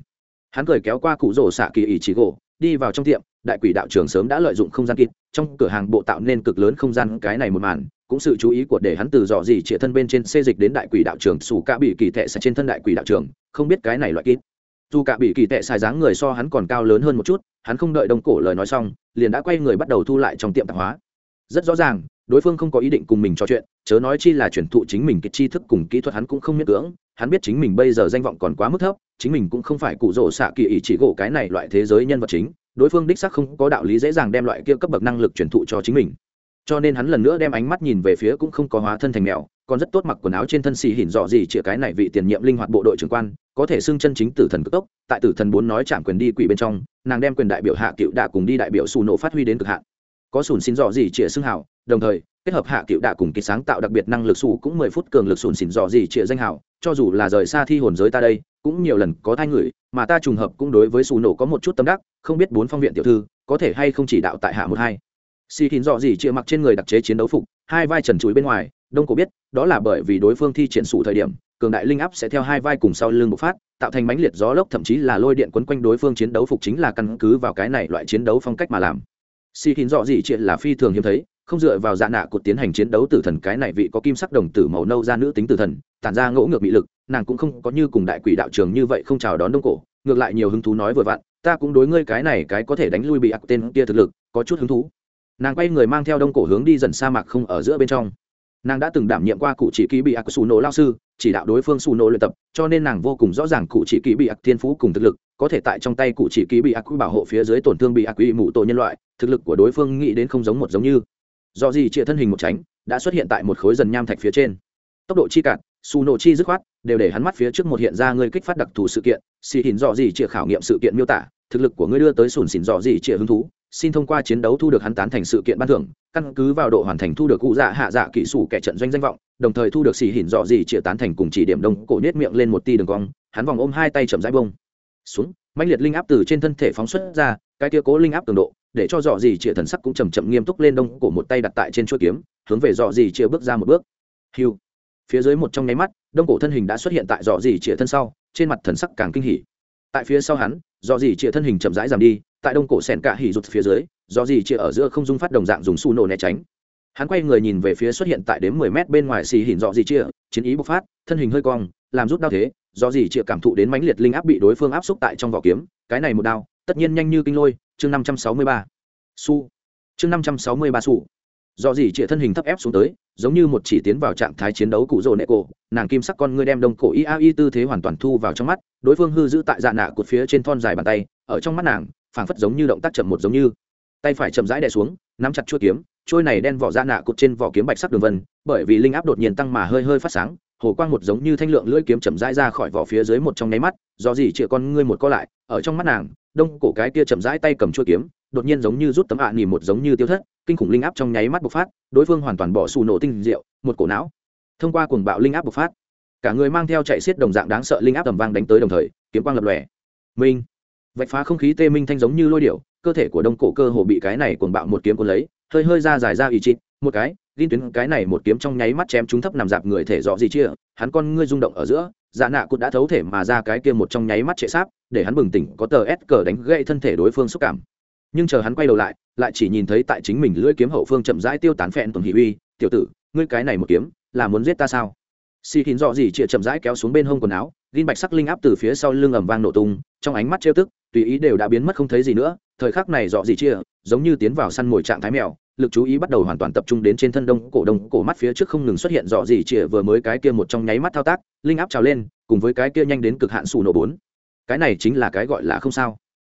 A: Hắn cười kéo qua cụ rổ xạ kỳ ý chỉ gỗ, đi vào trong tiệm đại quỷ đạo trưởng sớm đã lợi dụng không gian kịp, trong cửa hàng bộ tạo nên cực lớn không gian cái này một màn, cũng sự chú ý của để hắn từ dò gì chĩa thân bên trên xê dịch đến đại quỷ đạo trưởng xù cả bị kỳ tệ xài trên thân đại quỷ đạo trưởng không biết cái này loại kịp. Dù cả bị kỳ tệ xài dáng người so hắn còn cao lớn hơn một chút, hắn không đợi đông cổ lời nói xong, liền đã quay người bắt đầu thu lại trong tiệm tạp hóa. Rất rõ ràng, đối phương không có ý định cùng mình trò chuyện, chớ nói chi là chuyển thụ chính mình cái tri thức cùng kỹ thuật hắn cũng không miễn cưỡng, hắn biết chính mình bây giờ danh vọng còn quá mức thấp, chính mình cũng không phải cụ rỗ xạ kỳ ý chỉ gỗ cái này loại thế giới nhân vật chính đối phương đích sắc không có đạo lý dễ dàng đem loại kia cấp bậc năng lực truyền thụ cho chính mình. Cho nên hắn lần nữa đem ánh mắt nhìn về phía cũng không có hóa thân thành mèo, còn rất tốt mặc quần áo trên thân xì hỉn dọ gì chĩa cái này vị tiền nhiệm linh hoạt bộ đội trưởng quan, có thể xưng chân chính tử thần cực tốc, tại tử thần bốn nói chạm quyền đi quỷ bên trong, nàng đem quyền đại biểu hạ cựu đạ cùng đi đại biểu xù nổ phát huy đến cực hạn. Có sùn xin dọ gì chĩa xưng hào, đồng thời, kết hợp hạ cựu đạ cùng kịch sáng tạo đặc biệt năng lực xù cũng mười phút cường lực sùn xỉn dọ gì chĩa danh hào, cho dù là rời xa thi hồn giới ta đây cũng nhiều lần có thai người, mà ta trùng hợp cũng đối với xù nổ có một chút tâm đắc, không biết bốn phong viện tiểu thư có thể hay không chỉ đạo tại hạ một hai. Xì thìn dọ gì chịa mặc trên người đặc chế chiến đấu phục, hai vai trần chuối bên ngoài, đông cổ biết, đó là bởi vì đối phương thi triển sủ thời điểm, cường đại linh áp sẽ theo hai vai cùng sau lưng bộc phát, tạo thành mãnh liệt gió lốc, thậm chí là lôi điện quấn quanh đối phương chiến đấu phục chính là căn cứ vào cái này loại chiến đấu phong cách mà làm. Xì thìn dọ gì chịa là phi thường hiếm thấy không dựa vào dạ nạ cột tiến hành chiến đấu tử thần, cái này vị có kim sắc đồng tử màu nâu ra nữ tính tử thần, tản ra ngỗ ngược bị lực, nàng cũng không có như cùng đại quỷ đạo trường như vậy không chào đón đông cổ, ngược lại nhiều hứng thú nói vừa vặn, ta cũng đối ngươi cái này cái có thể đánh lui bị ác tên kia thực lực, có chút hứng thú. Nàng quay người mang theo đông cổ hướng đi dần sa mạc không ở giữa bên trong. Nàng đã từng đảm nhiệm qua cụ chỉ ký bị ác xù nổ lao sư, chỉ đạo đối phương xù nổ luyện tập, cho nên nàng vô cùng rõ ràng cụ chỉ ký bị ác thiên phú cùng thực lực, có thể tại trong tay cụ chỉ ký bị ác bảo hộ phía dưới tổn thương bị ác quỷ mụ tổ nhân loại, thực lực của đối phương nghĩ đến không giống một giống như do gì chia thân hình một tránh, đã xuất hiện tại một khối dần nham thạch phía trên. Tốc độ chi cạn xù nổ chi dứt khoát, đều để hắn mắt phía trước một hiện ra ngươi kích phát đặc thù sự kiện xì hình dò gì chia khảo nghiệm sự kiện miêu tả, thực lực của ngươi đưa tới sùn xỉn dò gì chia hứng thú, xin thông qua chiến đấu thu được hắn tán thành sự kiện ban thưởng, căn cứ vào độ hoàn thành thu được cụ dạ hạ dạ kỹ sủ kẻ trận doanh danh vọng, đồng thời thu được xì hỉn dọ gì chĩa tán thành cùng chỉ điểm đông cổ nết miệng lên một ti đường cong, hắn vòng ôm hai tay chậm rãi bông. Xuống, mãnh liệt linh áp từ trên thân thể phóng xuất ra, cái kia cố linh áp cường độ để cho dọ gì chĩa thần sắc cũng chầm chậm nghiêm túc lên đông cổ một tay đặt tại trên chuỗi kiếm, hướng về dọ gì chĩa bước ra một bước. Hiu phía dưới một trong nháy mắt, đông cổ thân hình đã xuất hiện tại dọ gì chĩa thân sau, trên mặt thần sắc càng kinh hỉ. Tại phía sau hắn dọ gì chĩa thân hình chậm rãi giảm đi, tại đông cổ sẻn cả hỉ rụt phía dưới dọ gì chĩa ở giữa không dung phát đồng dạng dùng su nổ né tránh. Hắn quay người nhìn về phía xuất hiện tại đến mười mét bên ngoài xì hình dọ gì chĩa chiến ý bộc phát, thân hình hơi cong, làm rút đao thế do gì chia cảm thụ đến mãnh liệt linh áp bị đối phương áp xúc tại trong vỏ kiếm, cái này một đao tất nhiên nhanh như kinh lôi, chương năm trăm sáu mươi ba. Su. Chương năm trăm sáu mươi ba su. Do gì trịa thân hình thấp ép xuống tới, giống như một chỉ tiến vào trạng thái chiến đấu cụ rồ nệ cổ, nàng kim sắc con ngươi đem đông cổ ia y tư thế hoàn toàn thu vào trong mắt, đối phương hư giữ tại dạ nạ cột phía trên thon dài bàn tay, ở trong mắt nàng, phảng phất giống như động tác chậm một giống như. Tay phải chậm rãi đè xuống, nắm chặt chuôi kiếm trôi này đen vỏ dạ nạ cột trên vỏ kiếm bạch sắc đường vân, bởi vì linh áp đột nhiên tăng mà hơi hơi phát sáng hồ quang một giống như thanh lượng lưỡi kiếm chậm rãi ra khỏi vỏ phía dưới một trong nháy mắt, do gì chĩa con ngươi một co lại, ở trong mắt nàng, đông cổ cái kia chậm rãi tay cầm chuôi kiếm, đột nhiên giống như rút tấm ạ à nỉ một giống như tiêu thất, kinh khủng linh áp trong nháy mắt bộc phát, đối phương hoàn toàn bỏ xù nổ tinh diệu, một cổ não. Thông qua cuồng bạo linh áp bộc phát, cả người mang theo chạy xiết đồng dạng đáng sợ linh áp tầm vang đánh tới đồng thời, kiếm quang lập lòe. Minh. Vạch phá không khí tê minh thanh giống như lôi điệu cơ thể của đông cổ cơ hồ bị cái này cuồng bạo một kiếm cuốn lấy, hơi hơi ra dài ra ý chít một cái gin tuyến cái này một kiếm trong nháy mắt chém chúng thấp nằm dạp người thể dọ gì chia hắn con ngươi rung động ở giữa dạ nạ cũng đã thấu thể mà ra cái kia một trong nháy mắt trệ sáp, để hắn bừng tỉnh, có tờ s cờ đánh gậy thân thể đối phương xúc cảm. Nhưng chờ hắn quay đầu lại lại chỉ nhìn thấy tại chính mình lưỡi kiếm hậu phương chậm rãi tiêu tán phẹn tuần hỷ uy, tiểu tử, ngươi cái này một kiếm, là muốn giết ta sao? Xì thìn dọ gì chia chậm rãi kéo xuống bên hông quần áo gin bạch sắc linh áp từ phía sau lưng ầm vang nổ tung, trong ánh mắt trêu tức, tùy ý đều đã biến mất không thấy gì nữa, thời khắc này dọ gì chia giống như tiến vào săn mồi trạng thái mèo lực chú ý bắt đầu hoàn toàn tập trung đến trên thân đông cổ đông cổ mắt phía trước không ngừng xuất hiện dọ gì chia vừa mới cái kia một trong nháy mắt thao tác, linh áp trào lên, cùng với cái kia nhanh đến cực hạn sủ nổ bốn. Cái này chính là cái gọi là không sao.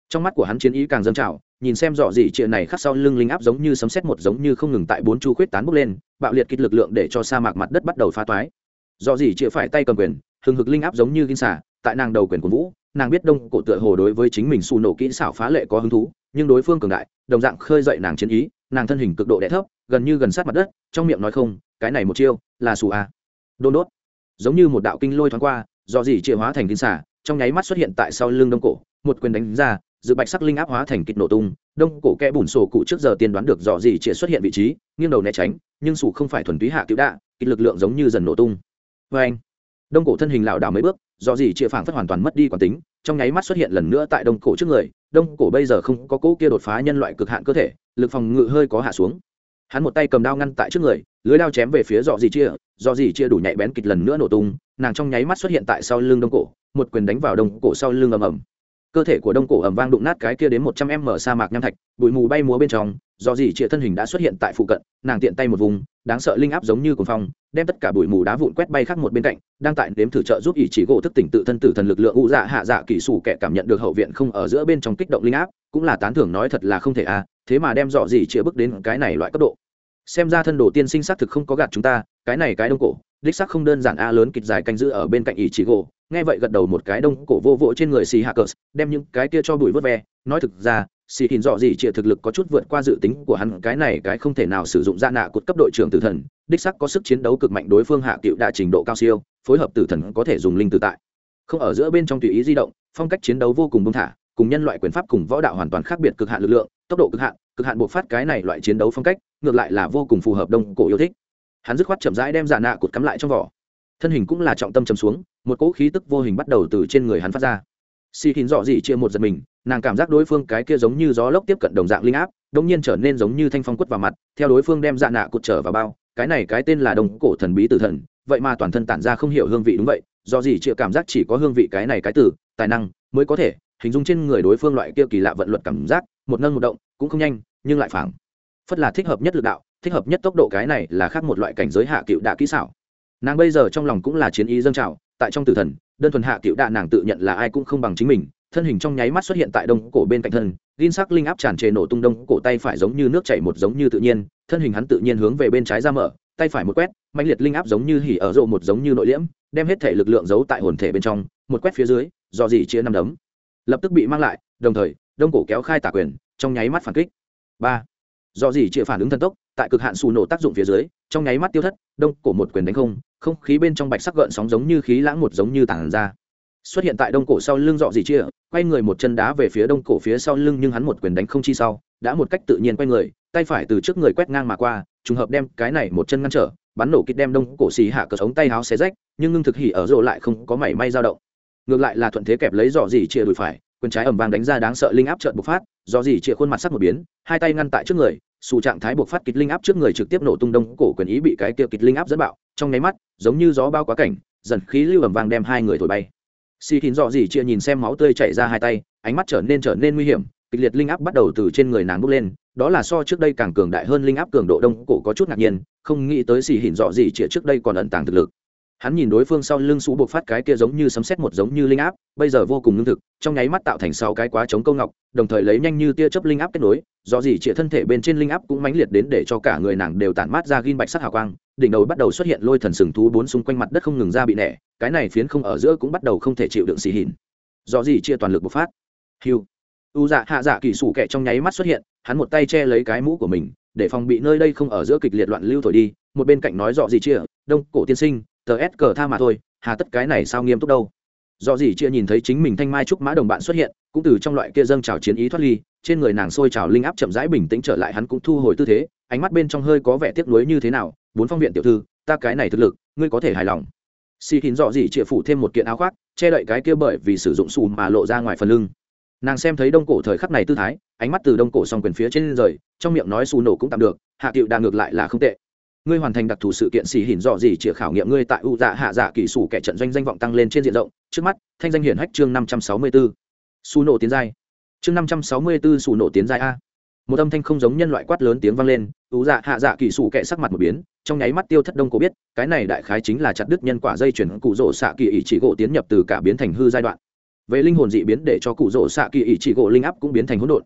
A: Trong mắt của hắn chiến ý càng dâng trào, nhìn xem dọ gì trịa này khắc sau lưng linh áp giống như sấm sét một giống như không ngừng tại bốn chu khuyết tán bốc lên, bạo liệt kích lực lượng để cho sa mạc mặt đất bắt đầu phá toái. Dọ gì trịa phải tay cầm quyền, hừng hực linh áp giống như kinh xả, tại nàng đầu quyền của vũ, nàng biết đông cổ tựa hồ đối với chính mình xù nổ kỹ xảo phá lệ có hứng thú nhưng đối phương cường đại, đồng dạng khơi dậy nàng chiến ý, nàng thân hình cực độ đẻ thấp, gần như gần sát mặt đất, trong miệng nói không, cái này một chiêu, là xù a. Đôn đốt. Giống như một đạo kinh lôi thoáng qua, do gì chia hóa thành kinh xả trong nháy mắt xuất hiện tại sau lưng đông cổ, một quyền đánh ra, dự bạch sắc linh áp hóa thành kịch nổ tung, đông cổ kẽ bùn sổ cụ trước giờ tiên đoán được dò gì chĩa xuất hiện vị trí, nghiêng đầu né tránh, nhưng sủ không phải thuần túy hạ cứu đạ, kịch lực lượng giống như dần nổ tung. Vê anh, đông cổ thân hình lảo đảo mấy bước dò gì chĩa phảng phất hoàn toàn mất đi quản tính, trong nháy mắt xuất hiện lần nữa tại đông cổ trước người đông cổ bây giờ không có cỗ kia đột phá nhân loại cực hạn cơ thể, lực phòng ngự hơi có hạ xuống. Hắn một tay cầm đao ngăn tại trước người, lưới đao chém về phía dọ dì chia, dọ dì chia đủ nhạy bén kịch lần nữa nổ tung, nàng trong nháy mắt xuất hiện tại sau lưng đông cổ, một quyền đánh vào đông cổ sau lưng ầm ầm cơ thể của đông cổ ầm vang đụng nát cái kia đến một trăm em mở sa mạc nham thạch, bụi mù bay múa bên trong, do gì trịa thân hình đã xuất hiện tại phụ cận, nàng tiện tay một vùng, đáng sợ linh áp giống như cuồng phong, đem tất cả bụi mù đá vụn quét bay khác một bên cạnh, đang tại đếm thử trợ giúp ý chỉ gỗ thức tỉnh tự thân tử thần lực lượng u dạ hạ dạ kỹ sủ kẻ cảm nhận được hậu viện không ở giữa bên trong kích động linh áp, cũng là tán thưởng nói thật là không thể à thế mà đem dọ gì chĩa bước đến cái này loại cấp độ xem ra thân đồ tiên sinh xác thực không có gạt chúng ta, cái này cái đông cổ, đích xác không đơn giản a lớn kịch dài canh giữ ở bên cạnh ý chỉ gỗ. Nghe vậy gật đầu một cái đông cổ vô vỗ trên người xì hạ cờ đem những cái kia cho bụi vớt ve. Nói thực ra, xì hình dọ gì chịa thực lực có chút vượt qua dự tính của hắn, cái này cái không thể nào sử dụng ra nạ cột cấp đội trưởng tử thần, đích sắc có sức chiến đấu cực mạnh đối phương hạ cựu đa trình độ cao siêu, phối hợp tử thần có thể dùng linh tự tại. Không ở giữa bên trong tùy ý di động, phong cách chiến đấu vô cùng bông thả, cùng nhân loại quyền pháp cùng võ đạo hoàn toàn khác biệt cực hạn lực lượng tốc độ cực hạn cực hạn buộc phát cái này loại chiến đấu phong cách, ngược lại là vô cùng phù hợp đông cổ yêu thích. Hắn dứt khoát chậm rãi đem giả nạ cột cắm lại trong vỏ. Thân hình cũng là trọng tâm chấm xuống, một cỗ khí tức vô hình bắt đầu từ trên người hắn phát ra. Xì hình dọ dị chia một giật mình, nàng cảm giác đối phương cái kia giống như gió lốc tiếp cận đồng dạng linh áp đông nhiên trở nên giống như thanh phong quất vào mặt, theo đối phương đem dạ nạ cột trở vào bao, cái này cái tên là đồng cổ thần bí tử thần, vậy mà toàn thân tản ra không hiểu hương vị đúng vậy, do gì chịu cảm giác chỉ có hương vị cái này cái tử tài năng mới có thể hình dung trên người đối phương loại kia kỳ lạ vận luật cảm giác, một nâng một động, cũng không nhanh, nhưng lại phẳng. Phất là thích hợp nhất lực đạo, thích hợp nhất tốc độ cái này là khác một loại cảnh giới hạ cựu đạ kỹ xảo. Nàng bây giờ trong lòng cũng là chiến ý dâng trào, tại trong tử thần, đơn thuần hạ cựu đạ nàng tự nhận là ai cũng không bằng chính mình, thân hình trong nháy mắt xuất hiện tại đông cổ bên cạnh thân gin sắc linh áp tràn trề nổ tung đông cổ tay phải giống như nước chảy một giống như tự nhiên, thân hình hắn tự nhiên hướng về bên trái ra mở, tay phải một quét mạnh liệt linh áp giống như hỉ ở rộ một giống như nội liễm, đem hết thể lực lượng giấu tại hồn thể bên trong, một quét phía dưới, do gì chia năm đấm lập tức bị mang lại, đồng thời, đông cổ kéo khai tả quyền, trong nháy mắt phản kích. Ba. Do gì chia phản ứng thần tốc, tại cực hạn xù nổ tác dụng phía dưới, trong nháy mắt tiêu thất, đông cổ một quyền đánh không không khí bên trong bạch sắc gợn sóng giống như khí lãng một giống như tảng ra. Xuất hiện tại đông cổ sau lưng dọ gì chia quay người một chân đá về phía đông cổ phía sau lưng nhưng hắn một quyền đánh không chi sau, đã một cách tự nhiên quay người, tay phải từ trước người quét ngang mà qua, trùng hợp đem cái này một chân ngăn trở, bắn nổ kích đem đông cổ xì hạ cờ sống tay háo xé rách, nhưng ngưng thực hỉ ở rộ lại không có mảy may dao động ngược lại là thuận thế kẹp lấy dọ dỉ chia đùi phải, quyền trái ẩm vang đánh ra đáng sợ linh áp trợn bộc phát, dò dỉ chia khuôn mặt sắc một biến, hai tay ngăn tại trước người, xù trạng thái bộc phát kịch linh áp trước người trực tiếp nổ tung đông cổ quyền ý bị cái kia kịch linh áp dẫn bạo, trong nháy mắt, giống như gió bao quá cảnh, dần khí lưu ẩm vàng đem hai người thổi bay. Xì thìn dọ dỉ chia nhìn xem máu tươi chảy ra hai tay, ánh mắt trở nên trở nên nguy hiểm, kịch liệt linh áp bắt đầu từ trên người nàng bốc lên, đó là so trước đây càng cường đại hơn linh áp cường độ đông cổ có chút ngạc nhiên, không nghĩ tới xì hìn dọ dỉ chia trước đây còn ẩn tàng thực lực hắn nhìn đối phương sau lưng sũ buộc phát cái kia giống như sấm xét một giống như linh áp, bây giờ vô cùng lương thực, trong nháy mắt tạo thành sáu cái quá chống câu ngọc, đồng thời lấy nhanh như tia chớp linh áp kết nối, do gì chĩa thân thể bên trên linh áp cũng mãnh liệt đến để cho cả người nàng đều tản mát ra ghim bạch sắc hào quang, đỉnh đầu bắt đầu xuất hiện lôi thần sừng thú bốn xung quanh mặt đất không ngừng ra bị nẻ, cái này phiến không ở giữa cũng bắt đầu không thể chịu đựng xì hìn. Do gì chia toàn lực bộc phát. Hiu. U dạ hạ dạ kỳ sủ kẹ trong nháy mắt xuất hiện, hắn một tay che lấy cái mũ của mình, để phòng bị nơi đây không ở giữa kịch liệt loạn lưu thổi đi, một bên cạnh nói dọ gì chia đông cổ tiên sinh tờ s cờ tha mà thôi, hà tất cái này sao nghiêm túc đâu. Do gì chia nhìn thấy chính mình thanh mai trúc mã đồng bạn xuất hiện, cũng từ trong loại kia dâng trào chiến ý thoát ly, trên người nàng sôi trào linh áp chậm rãi bình tĩnh trở lại hắn cũng thu hồi tư thế, ánh mắt bên trong hơi có vẻ tiếc nuối như thế nào, bốn phong viện tiểu thư, ta cái này thực lực, ngươi có thể hài lòng. Xì thìn dọ gì chịa phủ thêm một kiện áo khoác, che đậy cái kia bởi vì sử dụng xù mà lộ ra ngoài phần lưng. Nàng xem thấy đông cổ thời khắc này tư thái, ánh mắt từ đông cổ xong quyền phía trên rời, trong miệng nói xù nổ cũng tạm được, hạ tiệu đà ngược lại là không tệ ngươi hoàn thành đặc thù sự kiện xì hỉn dọ gì chĩa khảo nghiệm ngươi tại u dạ hạ dạ kỳ sủ kẻ trận doanh danh vọng tăng lên trên diện rộng. Trước mắt, thanh danh hiển hách chương năm trăm sáu mươi bốn xù nổ tiến giai. Chương năm trăm sáu mươi bốn xù nổ tiến giai a. Một âm thanh không giống nhân loại quát lớn tiếng vang lên, u dạ hạ dạ kỳ sủ kẻ sắc mặt một biến, trong nháy mắt tiêu thất đông cổ biết, cái này đại khái chính là chặt đứt nhân quả dây chuyển cụ rỗ xạ kỳ ỷ chỉ gỗ tiến nhập từ cả biến thành hư giai đoạn. Về linh hồn dị biến để cho cụ rỗ xạ kỳ ỷ chỉ gỗ linh áp cũng biến thành hỗn độn.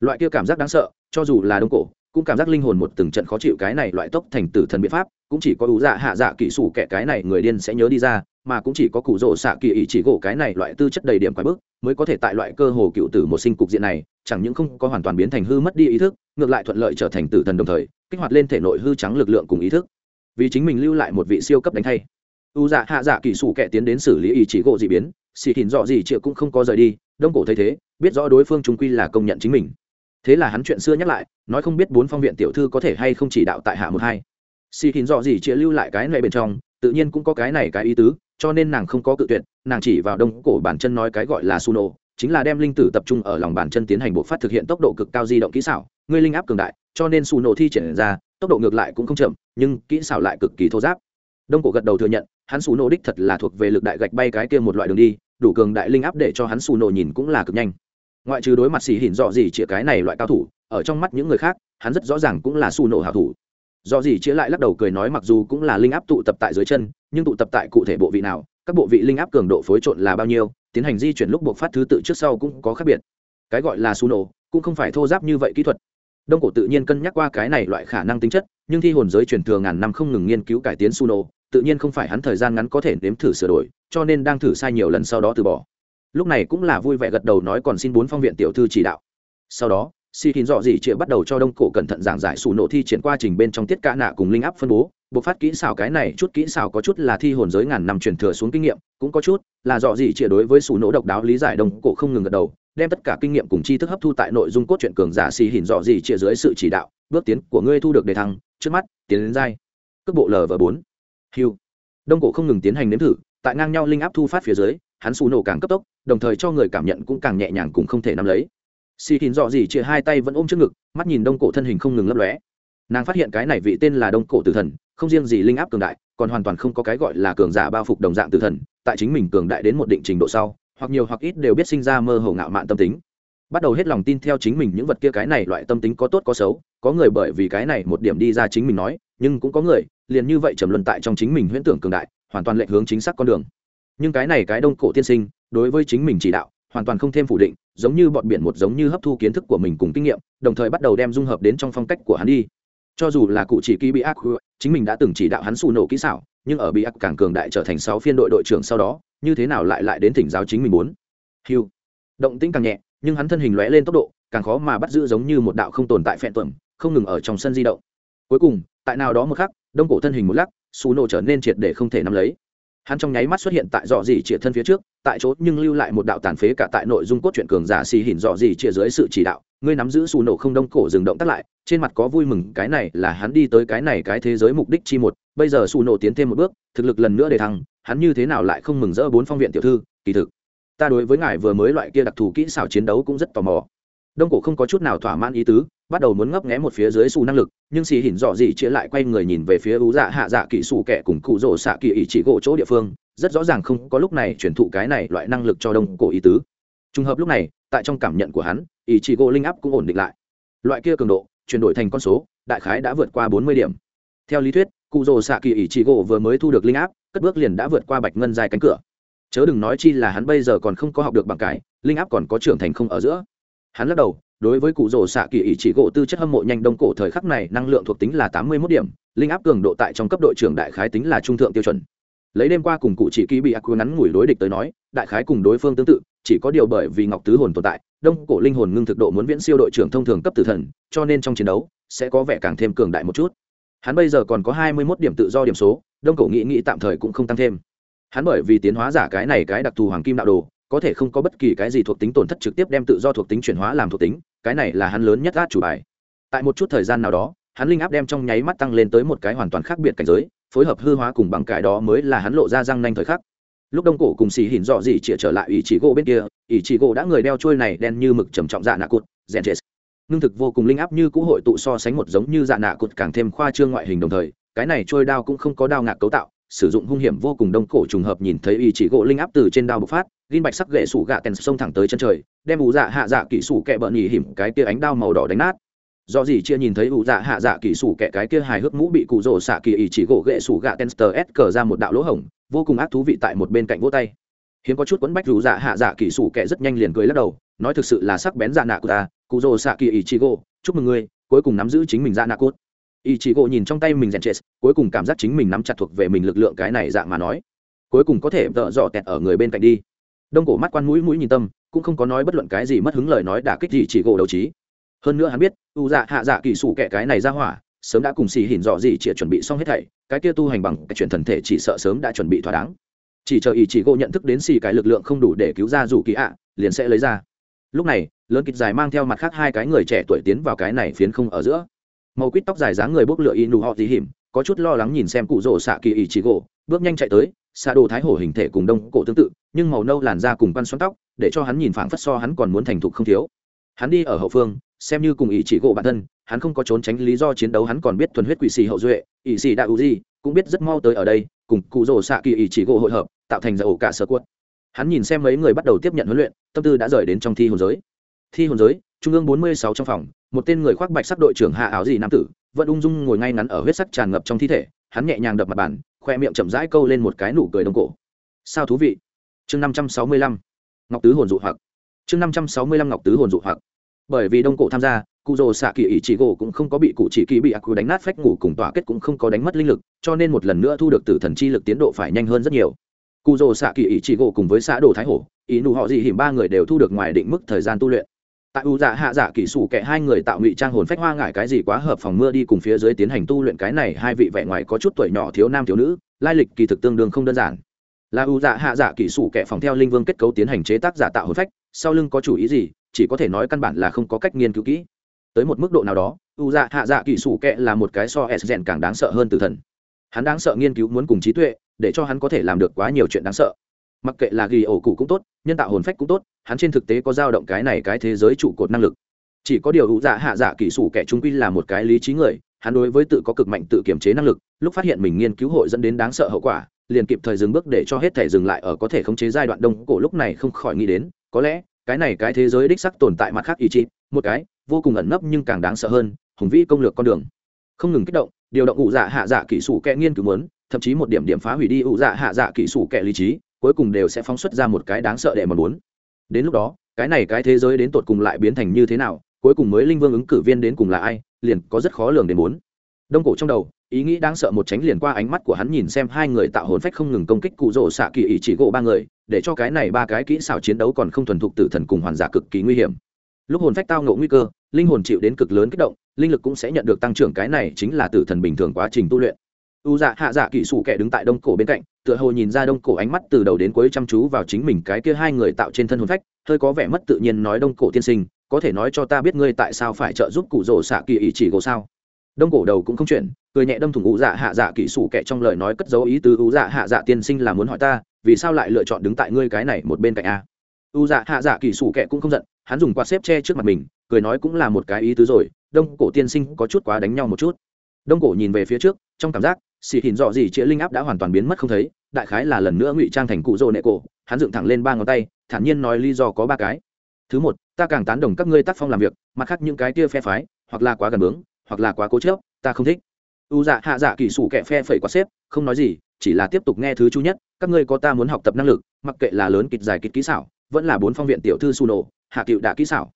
A: Loại kia cảm giác đáng sợ, cho dù là đông cổ cũng cảm giác linh hồn một từng trận khó chịu cái này loại tốc thành tử thần biện pháp, cũng chỉ có ủ dạ hạ dạ kỹ sủ kẻ cái này người điên sẽ nhớ đi ra, mà cũng chỉ có cụ rỗ xạ kỳ ý chỉ gỗ cái này loại tư chất đầy điểm quái bức, mới có thể tại loại cơ hồ cựu tử một sinh cục diện này, chẳng những không có hoàn toàn biến thành hư mất đi ý thức, ngược lại thuận lợi trở thành tử thần đồng thời, kích hoạt lên thể nội hư trắng lực lượng cùng ý thức. Vì chính mình lưu lại một vị siêu cấp đánh thay. U dạ hạ dạ kỳ sủ kẻ tiến đến xử lý ý chỉ gỗ dị biến, xì thìn dọ gì chịa cũng không có rời đi, đông cổ thấy thế, biết rõ đối phương trung quy là công nhận chính mình. Thế là hắn chuyện xưa nhắc lại nói không biết bốn phong viện tiểu thư có thể hay không chỉ đạo tại hạ một hai. Xì thìn dọ gì chia lưu lại cái này bên trong, tự nhiên cũng có cái này cái ý tứ, cho nên nàng không có cự tuyệt, nàng chỉ vào đông cổ bản chân nói cái gọi là su nổ chính là đem linh tử tập trung ở lòng bàn chân tiến hành bộ phát thực hiện tốc độ cực cao di động kỹ xảo, ngươi linh áp cường đại, cho nên su nổ thi triển ra, tốc độ ngược lại cũng không chậm, nhưng kỹ xảo lại cực kỳ thô giáp. Đông cổ gật đầu thừa nhận, hắn su nổ đích thật là thuộc về lực đại gạch bay cái kia một loại đường đi, đủ cường đại linh áp để cho hắn su nổ nhìn cũng là cực nhanh. Ngoại trừ đối mặt xì hỉn dọ gì chĩa cái này loại cao thủ ở trong mắt những người khác, hắn rất rõ ràng cũng là xù nổ hảo thủ. Do gì chĩa lại lắc đầu cười nói mặc dù cũng là linh áp tụ tập tại dưới chân, nhưng tụ tập tại cụ thể bộ vị nào, các bộ vị linh áp cường độ phối trộn là bao nhiêu, tiến hành di chuyển lúc buộc phát thứ tự trước sau cũng có khác biệt. Cái gọi là xù nổ, cũng không phải thô giáp như vậy kỹ thuật. Đông cổ tự nhiên cân nhắc qua cái này loại khả năng tính chất, nhưng thi hồn giới truyền thừa ngàn năm không ngừng nghiên cứu cải tiến xù nổ, tự nhiên không phải hắn thời gian ngắn có thể nếm thử sửa đổi, cho nên đang thử sai nhiều lần sau đó từ bỏ. Lúc này cũng là vui vẻ gật đầu nói còn xin bốn phong viện tiểu thư chỉ đạo. Sau đó si thìn dọ dị chĩa bắt đầu cho đông cổ cẩn thận giảng giải sủ nổ thi triển qua trình bên trong tiết cả nạ cùng linh áp phân bố. Bộc phát kỹ xảo cái này chút kỹ xảo có chút là thi hồn giới ngàn năm truyền thừa xuống kinh nghiệm, cũng có chút là dọ dị chĩa đối với sủ nổ độc đáo lý giải đông cổ không ngừng gật đầu, đem tất cả kinh nghiệm cùng tri thức hấp thu tại nội dung cốt truyện cường giả xì hìn dọ dị chĩa dưới sự chỉ đạo, bước tiến của ngươi thu được đề thăng, trước mắt, tiến đến giai. Cước bộ lv bốn. Hiu đông cổ không ngừng tiến hành nếm thử, tại ngang nhau linh áp thu phát phía dưới, hắn xù nổ càng cấp tốc, đồng thời cho người cảm nhận cũng càng nhẹ nhàng cũng không thể nắm lấy xì thìn dọ dỉ chia hai tay vẫn ôm trước ngực, mắt nhìn đông cổ thân hình không ngừng lấp lóe. Nàng phát hiện cái này vị tên là đông cổ tử thần, không riêng gì linh áp cường đại, còn hoàn toàn không có cái gọi là cường giả bao phục đồng dạng tử thần, tại chính mình cường đại đến một định trình độ sau, hoặc nhiều hoặc ít đều biết sinh ra mơ hồ ngạo mạn tâm tính. Bắt đầu hết lòng tin theo chính mình những vật kia cái này loại tâm tính có tốt có xấu, có người bởi vì cái này một điểm đi ra chính mình nói, nhưng cũng có người, liền như vậy trầm luân tại trong chính mình huyễn tưởng cường đại, hoàn toàn lệch hướng chính xác con đường. Nhưng cái này cái đông cổ tiên sinh, đối với chính mình chỉ đạo, hoàn toàn không thêm phủ định giống như bọn biển một giống như hấp thu kiến thức của mình cùng kinh nghiệm, đồng thời bắt đầu đem dung hợp đến trong phong cách của hắn đi. Cho dù là cụ chỉ ký bị ác chính mình đã từng chỉ đạo hắn xù nổ kỹ xảo, nhưng ở bị ác càng cường đại trở thành sáu phiên đội đội trưởng sau đó, như thế nào lại lại đến thỉnh giáo chính mình muốn? Hiu động tĩnh càng nhẹ, nhưng hắn thân hình lóe lên tốc độ, càng khó mà bắt giữ giống như một đạo không tồn tại phẹn tuẩm không ngừng ở trong sân di động. Cuối cùng, tại nào đó một khắc, đông cổ thân hình một lắc, xù nổ trở nên triệt để không thể nắm lấy hắn trong nháy mắt xuất hiện tại dọ dỉ chĩa thân phía trước, tại chỗ nhưng lưu lại một đạo tàn phế cả tại nội dung cốt truyện cường giả xì hỉn dọ dỉ chĩa dưới sự chỉ đạo. Ngươi nắm giữ xù nổ không đông cổ dừng động tắt lại, trên mặt có vui mừng, cái này là hắn đi tới cái này cái thế giới mục đích chi một. Bây giờ xù nổ tiến thêm một bước, thực lực lần nữa để thăng, hắn như thế nào lại không mừng rỡ bốn phong viện tiểu thư, kỳ thực, ta đối với ngài vừa mới loại kia đặc thù kỹ xảo chiến đấu cũng rất tò mò. Đông cổ không có chút nào thỏa mãn ý tứ bắt đầu muốn ngấp nghé một phía dưới xù năng lực, nhưng xì hỉn dọ dị chĩa lại quay người nhìn về phía ú dạ hạ dạ kỹ xù kẻ cùng cụ rỗ xạ kỳ ý chỉ gỗ chỗ địa phương, rất rõ ràng không có lúc này chuyển thụ cái này loại năng lực cho đông cổ ý tứ. Trùng hợp lúc này, tại trong cảm nhận của hắn ý chỉ gỗ linh áp cũng ổn định lại. Loại kia cường độ, chuyển đổi thành con số, đại khái đã vượt qua bốn mươi điểm. Theo lý thuyết, cụ rồ xạ kỳ ý chỉ gỗ vừa mới thu được linh áp, cất bước liền đã vượt qua bạch ngân dài cánh cửa. Chớ đừng nói chi là hắn bây giờ còn không có học được bằng cải, linh áp còn có trưởng thành không ở giữa. Hắn lắc đầu đối với cụ rổ xạ kỳ ý chỉ gỗ tư chất hâm mộ nhanh đông cổ thời khắc này, năng lượng thuộc tính là tám mươi mốt điểm, linh áp cường độ tại trong cấp đội trưởng đại khái tính là trung thượng tiêu chuẩn. Lấy đêm qua cùng cụ chỉ ký bị ác ngắn ngủi đối địch tới nói, đại khái cùng đối phương tương tự, chỉ có điều bởi vì ngọc tứ hồn tồn tại, đông cổ linh hồn ngưng thực độ muốn viễn siêu đội trưởng thông thường cấp tử thần, cho nên trong chiến đấu, sẽ có vẻ càng thêm cường đại một chút. Hắn bây giờ còn có hai mươi mốt điểm tự do điểm số, đông cổ nghĩ nghĩ tạm thời cũng không tăng thêm. Hắn bởi vì tiến hóa giả cái này cái đặc thù hoàng kim đạo đồ, có thể không có bất kỳ cái gì thuộc tính tổn thất trực tiếp đem tự do thuộc tính chuyển hóa làm thuộc tính cái này là hắn lớn nhất át chủ bài. Tại một chút thời gian nào đó, hắn linh áp đem trong nháy mắt tăng lên tới một cái hoàn toàn khác biệt cảnh giới, phối hợp hư hóa cùng bằng cải đó mới là hắn lộ ra răng nanh thời khắc. Lúc đông cổ cùng xì hỉn dọ gì chĩa trở lại ỷ chỉ gỗ bên kia ỷ chỉ gỗ đã người đeo trôi này đen như mực trầm trọng dạ nạ cụt, rèn chết ngưng thực vô cùng linh áp như cũ hội tụ so sánh một giống như dạ nạ cụt càng thêm khoa trương ngoại hình đồng thời, cái này trôi đao cũng không có đao ngạc cấu tạo sử dụng hung hiểm vô cùng đông cổ trùng hợp nhìn thấy ý chỉ gỗ linh áp từ trên đao bộc phát, gin bạch sắc gậy sủ gạ kèn sông thẳng tới chân trời, đem ủ dạ hạ dạ kỹ sủ kẹ bợn nhì hiểm cái kia ánh đao màu đỏ đánh nát. Do gì chia nhìn thấy ủ dạ hạ dạ kỹ sủ kẹ cái kia hài hước mũ bị cụ rổ xạ kỳ ý chỉ gỗ gậy sủ gạ kèn sờ s cờ ra một đạo lỗ hổng, vô cùng ác thú vị tại một bên cạnh vỗ tay. Hiếm có chút quấn bách ủ dạ hạ dạ kỹ sủ kẹ rất nhanh liền cười lắc đầu, nói thực sự là sắc bén dạ nạ của ta, cụ rổ xạ kỳ ý chỉ gỗ, chúc mừng ngươi, cuối cùng nắm giữ chính mình dạ nạ cốt ý chỉ gỗ nhìn trong tay mình rèn chết cuối cùng cảm giác chính mình nắm chặt thuộc về mình lực lượng cái này dạng mà nói. Cuối cùng có thể vợ dọ tẹt ở người bên cạnh đi. Đông cổ mắt quan mũi mũi nhìn tâm, cũng không có nói bất luận cái gì mất hứng lời nói đả kích gì chỉ gỗ đầu trí. Hơn nữa hắn biết, u dạ hạ dạ kỳ sủ kẻ cái này ra hỏa, sớm đã cùng xì hỉn dọ gì chỉ chuẩn bị xong hết thảy, cái kia tu hành bằng cái chuyện thần thể chỉ sợ sớm đã chuẩn bị thỏa đáng. Chỉ chờ ý chỉ gỗ nhận thức đến xì cái lực lượng không đủ để cứu ra dù kỳ ạ, liền sẽ lấy ra. Lúc này, lớn kịch dài mang theo mặt khác hai cái người trẻ tuổi tiến vào cái này phiến không ở giữa màu quýt tóc dài dáng người bốc lửa y nụ họ tỉ hiểm, có chút lo lắng nhìn xem cụ rỗ xạ kỳ ý chỉ gỗ, bước nhanh chạy tới, xạ đồ thái hổ hình thể cùng đông cổ tương tự, nhưng màu nâu làn da cùng căn xoắn tóc, để cho hắn nhìn phảng phất so hắn còn muốn thành thục không thiếu. Hắn đi ở hậu phương, xem như cùng ý chỉ gỗ bản thân, hắn không có trốn tránh lý do chiến đấu, hắn còn biết thuần huyết quỷ xì hậu duệ ý xì đạo Uzi cũng biết rất mau tới ở đây, cùng cụ rồ xạ kỳ ý chỉ gỗ hội hợp, tạo thành dầu cả sơ quất hắn nhìn xem mấy người bắt đầu tiếp nhận huấn luyện, tâm tư đã rời đến trong thi hồn giới thi hồn giới, trung ương bốn mươi sáu trong phòng, một tên người khoác bạch sắc đội trưởng hạ áo gì nam tử, vẫn ung dung ngồi ngay ngắn ở huyết sắc tràn ngập trong thi thể, hắn nhẹ nhàng đập mặt bàn, khoe miệng chậm rãi câu lên một cái nụ cười đông cổ. Sao thú vị? Chương năm trăm sáu mươi lăm, ngọc tứ hồn dụ hoặc. Chương năm trăm sáu mươi lăm, ngọc tứ hồn dụ hoặc. Bởi vì đông cổ tham gia, cụ rồ xạ kỳ ý chỉ gỗ cũng không có bị cụ chỉ kỳ bị ác đánh nát phách ngủ cùng tỏa kết cũng không có đánh mất linh lực, cho nên một lần nữa thu được tử thần chi lực tiến độ phải nhanh hơn rất nhiều. Cụ rồ xạ kỳ ý chỉ gỗ cùng với xã đồ thái hổ, ý nụ họ gì hiểm ba người đều thu được ngoài định mức thời gian tu luyện tại u dạ hạ dạ kỹ sủ kệ hai người tạo ngụy trang hồn phách hoa ngại cái gì quá hợp phòng mưa đi cùng phía dưới tiến hành tu luyện cái này, hai vị vẻ ngoài có chút tuổi nhỏ thiếu nam thiếu nữ, lai lịch kỳ thực tương đương không đơn giản. Là u dạ hạ dạ kỹ sủ kệ phòng theo linh vương kết cấu tiến hành chế tác giả tạo hồn phách, sau lưng có chủ ý gì, chỉ có thể nói căn bản là không có cách nghiên cứu kỹ. Tới một mức độ nào đó, u dạ hạ dạ kỹ sủ kệ là một cái so s rèn càng đáng sợ hơn từ thần. Hắn đáng sợ nghiên cứu muốn cùng trí tuệ, để cho hắn có thể làm được quá nhiều chuyện đáng sợ mặc kệ là ghi ổ cụ cũng tốt, nhân tạo hồn phách cũng tốt, hắn trên thực tế có dao động cái này cái thế giới trụ cột năng lực. Chỉ có điều hữu dạ hạ dạ kỹ sủ kẻ trung quy là một cái lý trí người, hắn đối với tự có cực mạnh tự kiểm chế năng lực, lúc phát hiện mình nghiên cứu hội dẫn đến đáng sợ hậu quả, liền kịp thời dừng bước để cho hết thể dừng lại ở có thể khống chế giai đoạn đông cổ lúc này không khỏi nghĩ đến, có lẽ, cái này cái thế giới đích sắc tồn tại mặt khác ý chí, một cái, vô cùng ẩn nấp nhưng càng đáng sợ hơn, hùng vĩ công lược con đường. Không ngừng kích động, điều động ủ dạ hạ dạ kỹ sủ kẻ nghiên cứu muốn, thậm chí một điểm điểm phá hủy đi ủ dạ hạ dạ kỹ sủ kẻ lý trí cuối cùng đều sẽ phóng xuất ra một cái đáng sợ đệ mà muốn đến lúc đó, cái này cái thế giới đến tột cùng lại biến thành như thế nào, cuối cùng mới linh vương ứng cử viên đến cùng là ai, liền có rất khó lường đến muốn đông cổ trong đầu, ý nghĩ đáng sợ một tránh liền qua ánh mắt của hắn nhìn xem hai người tạo hồn phách không ngừng công kích cụ rỗ xạ kỳ ý chỉ gỗ ba người, để cho cái này ba cái kỹ xảo chiến đấu còn không thuần thục tử thần cùng hoàn giả cực kỳ nguy hiểm. Lúc hồn phách tao ngộ nguy cơ, linh hồn chịu đến cực lớn kích động, linh lực cũng sẽ nhận được tăng trưởng, cái này chính là tử thần bình thường quá trình tu luyện. U dạ hạ dạ kỹ sủ kẻ đứng tại đông cổ bên cạnh tựa hồ nhìn ra đông cổ ánh mắt từ đầu đến cuối chăm chú vào chính mình cái kia hai người tạo trên thân hồn phách, hơi có vẻ mất tự nhiên nói đông cổ tiên sinh, có thể nói cho ta biết ngươi tại sao phải trợ giúp cụ rỗ xạ kỳ ý chỉ gỗ sao? Đông cổ đầu cũng không chuyển cười nhẹ đâm thủng u dạ hạ dạ kỹ sủ Kệ trong lời nói cất dấu ý tứ u dạ hạ dạ tiên sinh là muốn hỏi ta, vì sao lại lựa chọn đứng tại ngươi cái này một bên cạnh a? U dạ hạ dạ kỹ sủ Kệ cũng không giận, hắn dùng quạt xếp che trước mặt mình, cười nói cũng là một cái ý tứ rồi, đông cổ tiên sinh có chút quá đánh nhau một chút. Đông cổ nhìn về phía trước, trong cảm giác xì thìn dọ gì chĩa linh áp đã hoàn toàn biến mất không thấy, đại khái là lần nữa ngụy trang thành cụ rồ nệ cổ, hắn dựng thẳng lên ba ngón tay, thản nhiên nói lý do có ba cái. Thứ một, ta càng tán đồng các ngươi tác phong làm việc, mặt khác những cái kia phe phái, hoặc là quá gần bướng, hoặc là quá cố chớp ta không thích. U dạ hạ dạ kỳ sủ kẹ phe phẩy quá xếp, không nói gì, chỉ là tiếp tục nghe thứ chú nhất, các ngươi có ta muốn học tập năng lực, mặc kệ là lớn kịch dài kịch kỹ xảo, vẫn là bốn phong viện tiểu thư su nổ hạ cựu đã kỹ xảo.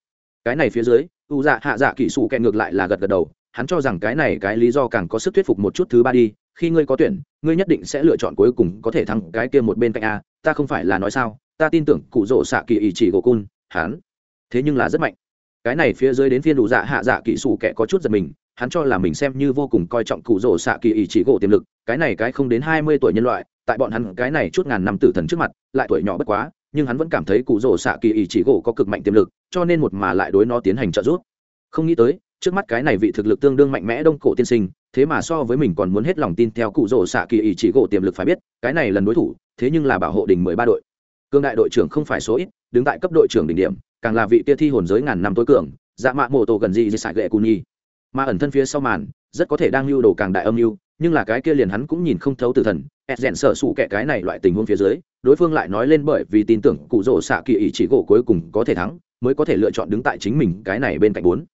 A: Cái này phía dưới, u dạ hạ dạ kỳ sủ kẹ ngược lại là gật gật đầu, hắn cho rằng cái này cái lý do càng có sức thuyết phục một chút thứ ba đi khi ngươi có tuyển, ngươi nhất định sẽ lựa chọn cuối cùng có thể thắng cái kia một bên cạnh a, ta không phải là nói sao, ta tin tưởng cụ rỗ xạ kỳ ý chỉ gỗ cun, hắn. Thế nhưng là rất mạnh. Cái này phía dưới đến phiên đủ dạ hạ dạ kỹ sủ kẻ có chút giật mình, hắn cho là mình xem như vô cùng coi trọng cụ rỗ xạ kỳ ý chỉ gỗ tiềm lực, cái này cái không đến hai mươi tuổi nhân loại, tại bọn hắn cái này chút ngàn năm tử thần trước mặt, lại tuổi nhỏ bất quá, nhưng hắn vẫn cảm thấy cụ rỗ xạ kỳ ý chỉ gỗ có cực mạnh tiềm lực, cho nên một mà lại đối nó tiến hành trợ giúp. Không nghĩ tới trước mắt cái này vị thực lực tương đương mạnh mẽ đông cổ tiên sinh, thế mà so với mình còn muốn hết lòng tin theo cụ rổ xạ kỳ ý chỉ gỗ tiềm lực phải biết, cái này lần đối thủ, thế nhưng là bảo hộ đình mười ba đội. Cương đại đội trưởng không phải số ít, đứng tại cấp đội trưởng đỉnh điểm, càng là vị tia thi hồn giới ngàn năm tối cường dạ mạ mô tô gần gì di sải gệ cù nhi mà ẩn thân phía sau màn, rất có thể đang lưu đồ càng đại âm mưu, nhưng là cái kia liền hắn cũng nhìn không thấu từ thần, ẹt rèn sợ sụ kẻ cái này loại tình huống phía dưới, đối phương lại nói lên bởi vì tin tưởng cụ rỗ xạ kỳ ý chỉ gỗ cuối cùng có thể thắng, mới có thể lựa chọn đứng tại chính mình cái này bên cạnh bốn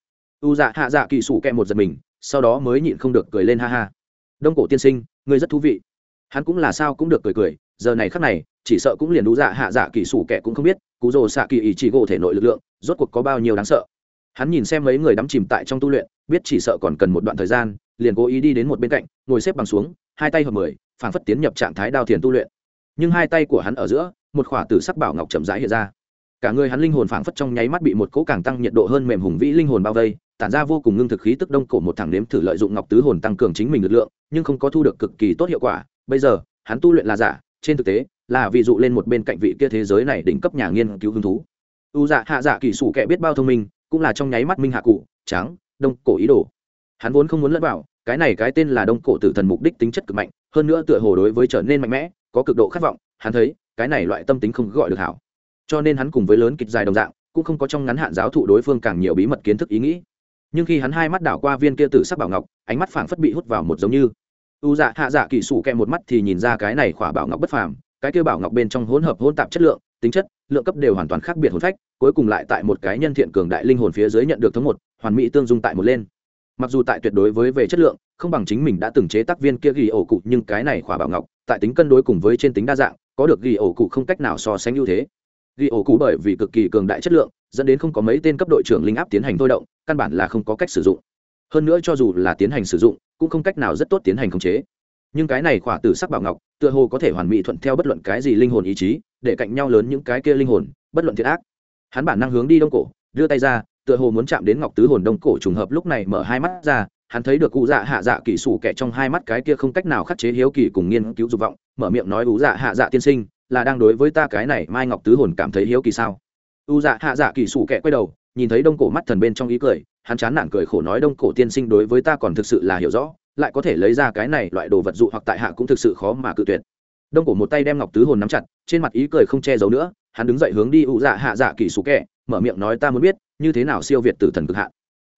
A: u dạ hạ dạ kỳ sủ kẹ một giật mình, sau đó mới nhịn không được cười lên ha ha. Đông cổ tiên sinh, ngươi rất thú vị. Hắn cũng là sao cũng được cười cười, giờ này khắc này, chỉ sợ cũng liền u dạ hạ dạ kỳ sủ kẹ cũng không biết cụ rồ xạ kỳ ý chỉ gỗ thể nội lực lượng, rốt cuộc có bao nhiêu đáng sợ. Hắn nhìn xem mấy người đắm chìm tại trong tu luyện, biết chỉ sợ còn cần một đoạn thời gian, liền cố ý đi đến một bên cạnh, ngồi xếp bằng xuống, hai tay hợp mười, phảng phất tiến nhập trạng thái đao thiền tu luyện. Nhưng hai tay của hắn ở giữa, một khỏa tử sắc bảo ngọc chậm rãi hiện ra. Cả người hắn linh hồn phảng phất trong nháy mắt bị một cỗ càng tăng nhiệt độ hơn mềm hùng vĩ linh hồn bao vây tản ra vô cùng ngưng thực khí tức đông cổ một thằng nếm thử lợi dụng ngọc tứ hồn tăng cường chính mình lực lượng, nhưng không có thu được cực kỳ tốt hiệu quả. Bây giờ, hắn tu luyện là giả, trên thực tế, là ví dụ lên một bên cạnh vị kia thế giới này đỉnh cấp nhà nghiên cứu hứng thú. U dạ hạ dạ kỳ sủ kẻ biết bao thông minh, cũng là trong nháy mắt minh hạ cụ, trắng, đông cổ ý đồ. Hắn vốn không muốn lẫn vào, cái này cái tên là đông cổ tử thần mục đích tính chất cực mạnh, hơn nữa tựa hồ đối với trở nên mạnh mẽ, có cực độ khát vọng, hắn thấy, cái này loại tâm tính không gọi được hảo. Cho nên hắn cùng với lớn kịch dài đồng dạng, cũng không có trong ngắn hạn giáo thụ đối phương càng nhiều bí mật kiến thức ý nghĩ nhưng khi hắn hai mắt đảo qua viên kia tử sắc bảo ngọc, ánh mắt phảng phất bị hút vào một giống như. U dạ hạ dạ kỳ sủ kẹ một mắt thì nhìn ra cái này khỏa bảo ngọc bất phàm, cái kia bảo ngọc bên trong hỗn hợp hỗn tạp chất lượng, tính chất, lượng cấp đều hoàn toàn khác biệt hồn phách, cuối cùng lại tại một cái nhân thiện cường đại linh hồn phía dưới nhận được thống một, hoàn mỹ tương dung tại một lên. Mặc dù tại tuyệt đối với về chất lượng, không bằng chính mình đã từng chế tác viên kia ghi ổ cụ, nhưng cái này khỏa bảo ngọc, tại tính cân đối cùng với trên tính đa dạng, có được ghi ổ cụ không cách nào so sánh ưu thế ghi ổ cụ bởi vì cực kỳ cường đại chất lượng, dẫn đến không có mấy tên cấp đội trưởng linh áp tiến hành thôi động, căn bản là không có cách sử dụng. Hơn nữa cho dù là tiến hành sử dụng, cũng không cách nào rất tốt tiến hành khống chế. Nhưng cái này khỏa tử sắc bảo ngọc, tựa hồ có thể hoàn mỹ thuận theo bất luận cái gì linh hồn ý chí, để cạnh nhau lớn những cái kia linh hồn, bất luận thiệt ác. Hắn bản năng hướng đi đông cổ, đưa tay ra, tựa hồ muốn chạm đến ngọc tứ hồn đông cổ trùng hợp lúc này mở hai mắt ra, hắn thấy được cụ dạ hạ dạ kỳ sủ kẻ trong hai mắt cái kia không cách nào khắc chế hiếu kỳ cùng nghiên cứu dục vọng, mở miệng nói ú dạ hạ dạ tiên sinh là đang đối với ta cái này mai ngọc tứ hồn cảm thấy hiếu kỳ sao? U dạ hạ dạ kỳ sủ kẹ quay đầu, nhìn thấy đông cổ mắt thần bên trong ý cười, hắn chán nản cười khổ nói đông cổ tiên sinh đối với ta còn thực sự là hiểu rõ, lại có thể lấy ra cái này loại đồ vật dụ hoặc tại hạ cũng thực sự khó mà cự tuyệt. Đông cổ một tay đem ngọc tứ hồn nắm chặt, trên mặt ý cười không che giấu nữa, hắn đứng dậy hướng đi u dạ hạ dạ kỳ sủ kẹ, mở miệng nói ta muốn biết, như thế nào siêu việt tử thần cực hạn.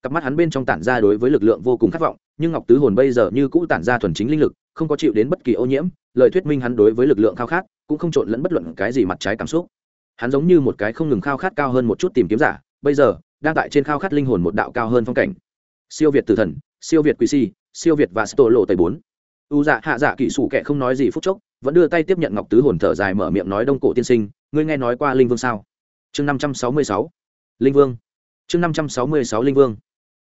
A: Cặp mắt hắn bên trong tản ra đối với lực lượng vô cùng khát vọng, nhưng ngọc tứ hồn bây giờ như cũ tản ra thuần chính linh lực, không có chịu đến bất kỳ ô nhiễm, lời thuyết minh hắn đối với lực lượng khao khát cũng không trộn lẫn bất luận cái gì mặt trái cảm xúc. Hắn giống như một cái không ngừng khao khát cao hơn một chút tìm kiếm giả, bây giờ, đang tại trên khao khát linh hồn một đạo cao hơn phong cảnh. Siêu việt tử thần, siêu việt quỷ si, siêu việt và sto lộ tây bốn. U dạ hạ dạ kỹ sủ kệ không nói gì phút chốc, vẫn đưa tay tiếp nhận ngọc tứ hồn thở dài mở miệng nói đông cổ tiên sinh, ngươi nghe nói qua linh vương sao? Chương năm trăm sáu mươi sáu. Linh vương. Chương năm trăm sáu mươi sáu linh vương.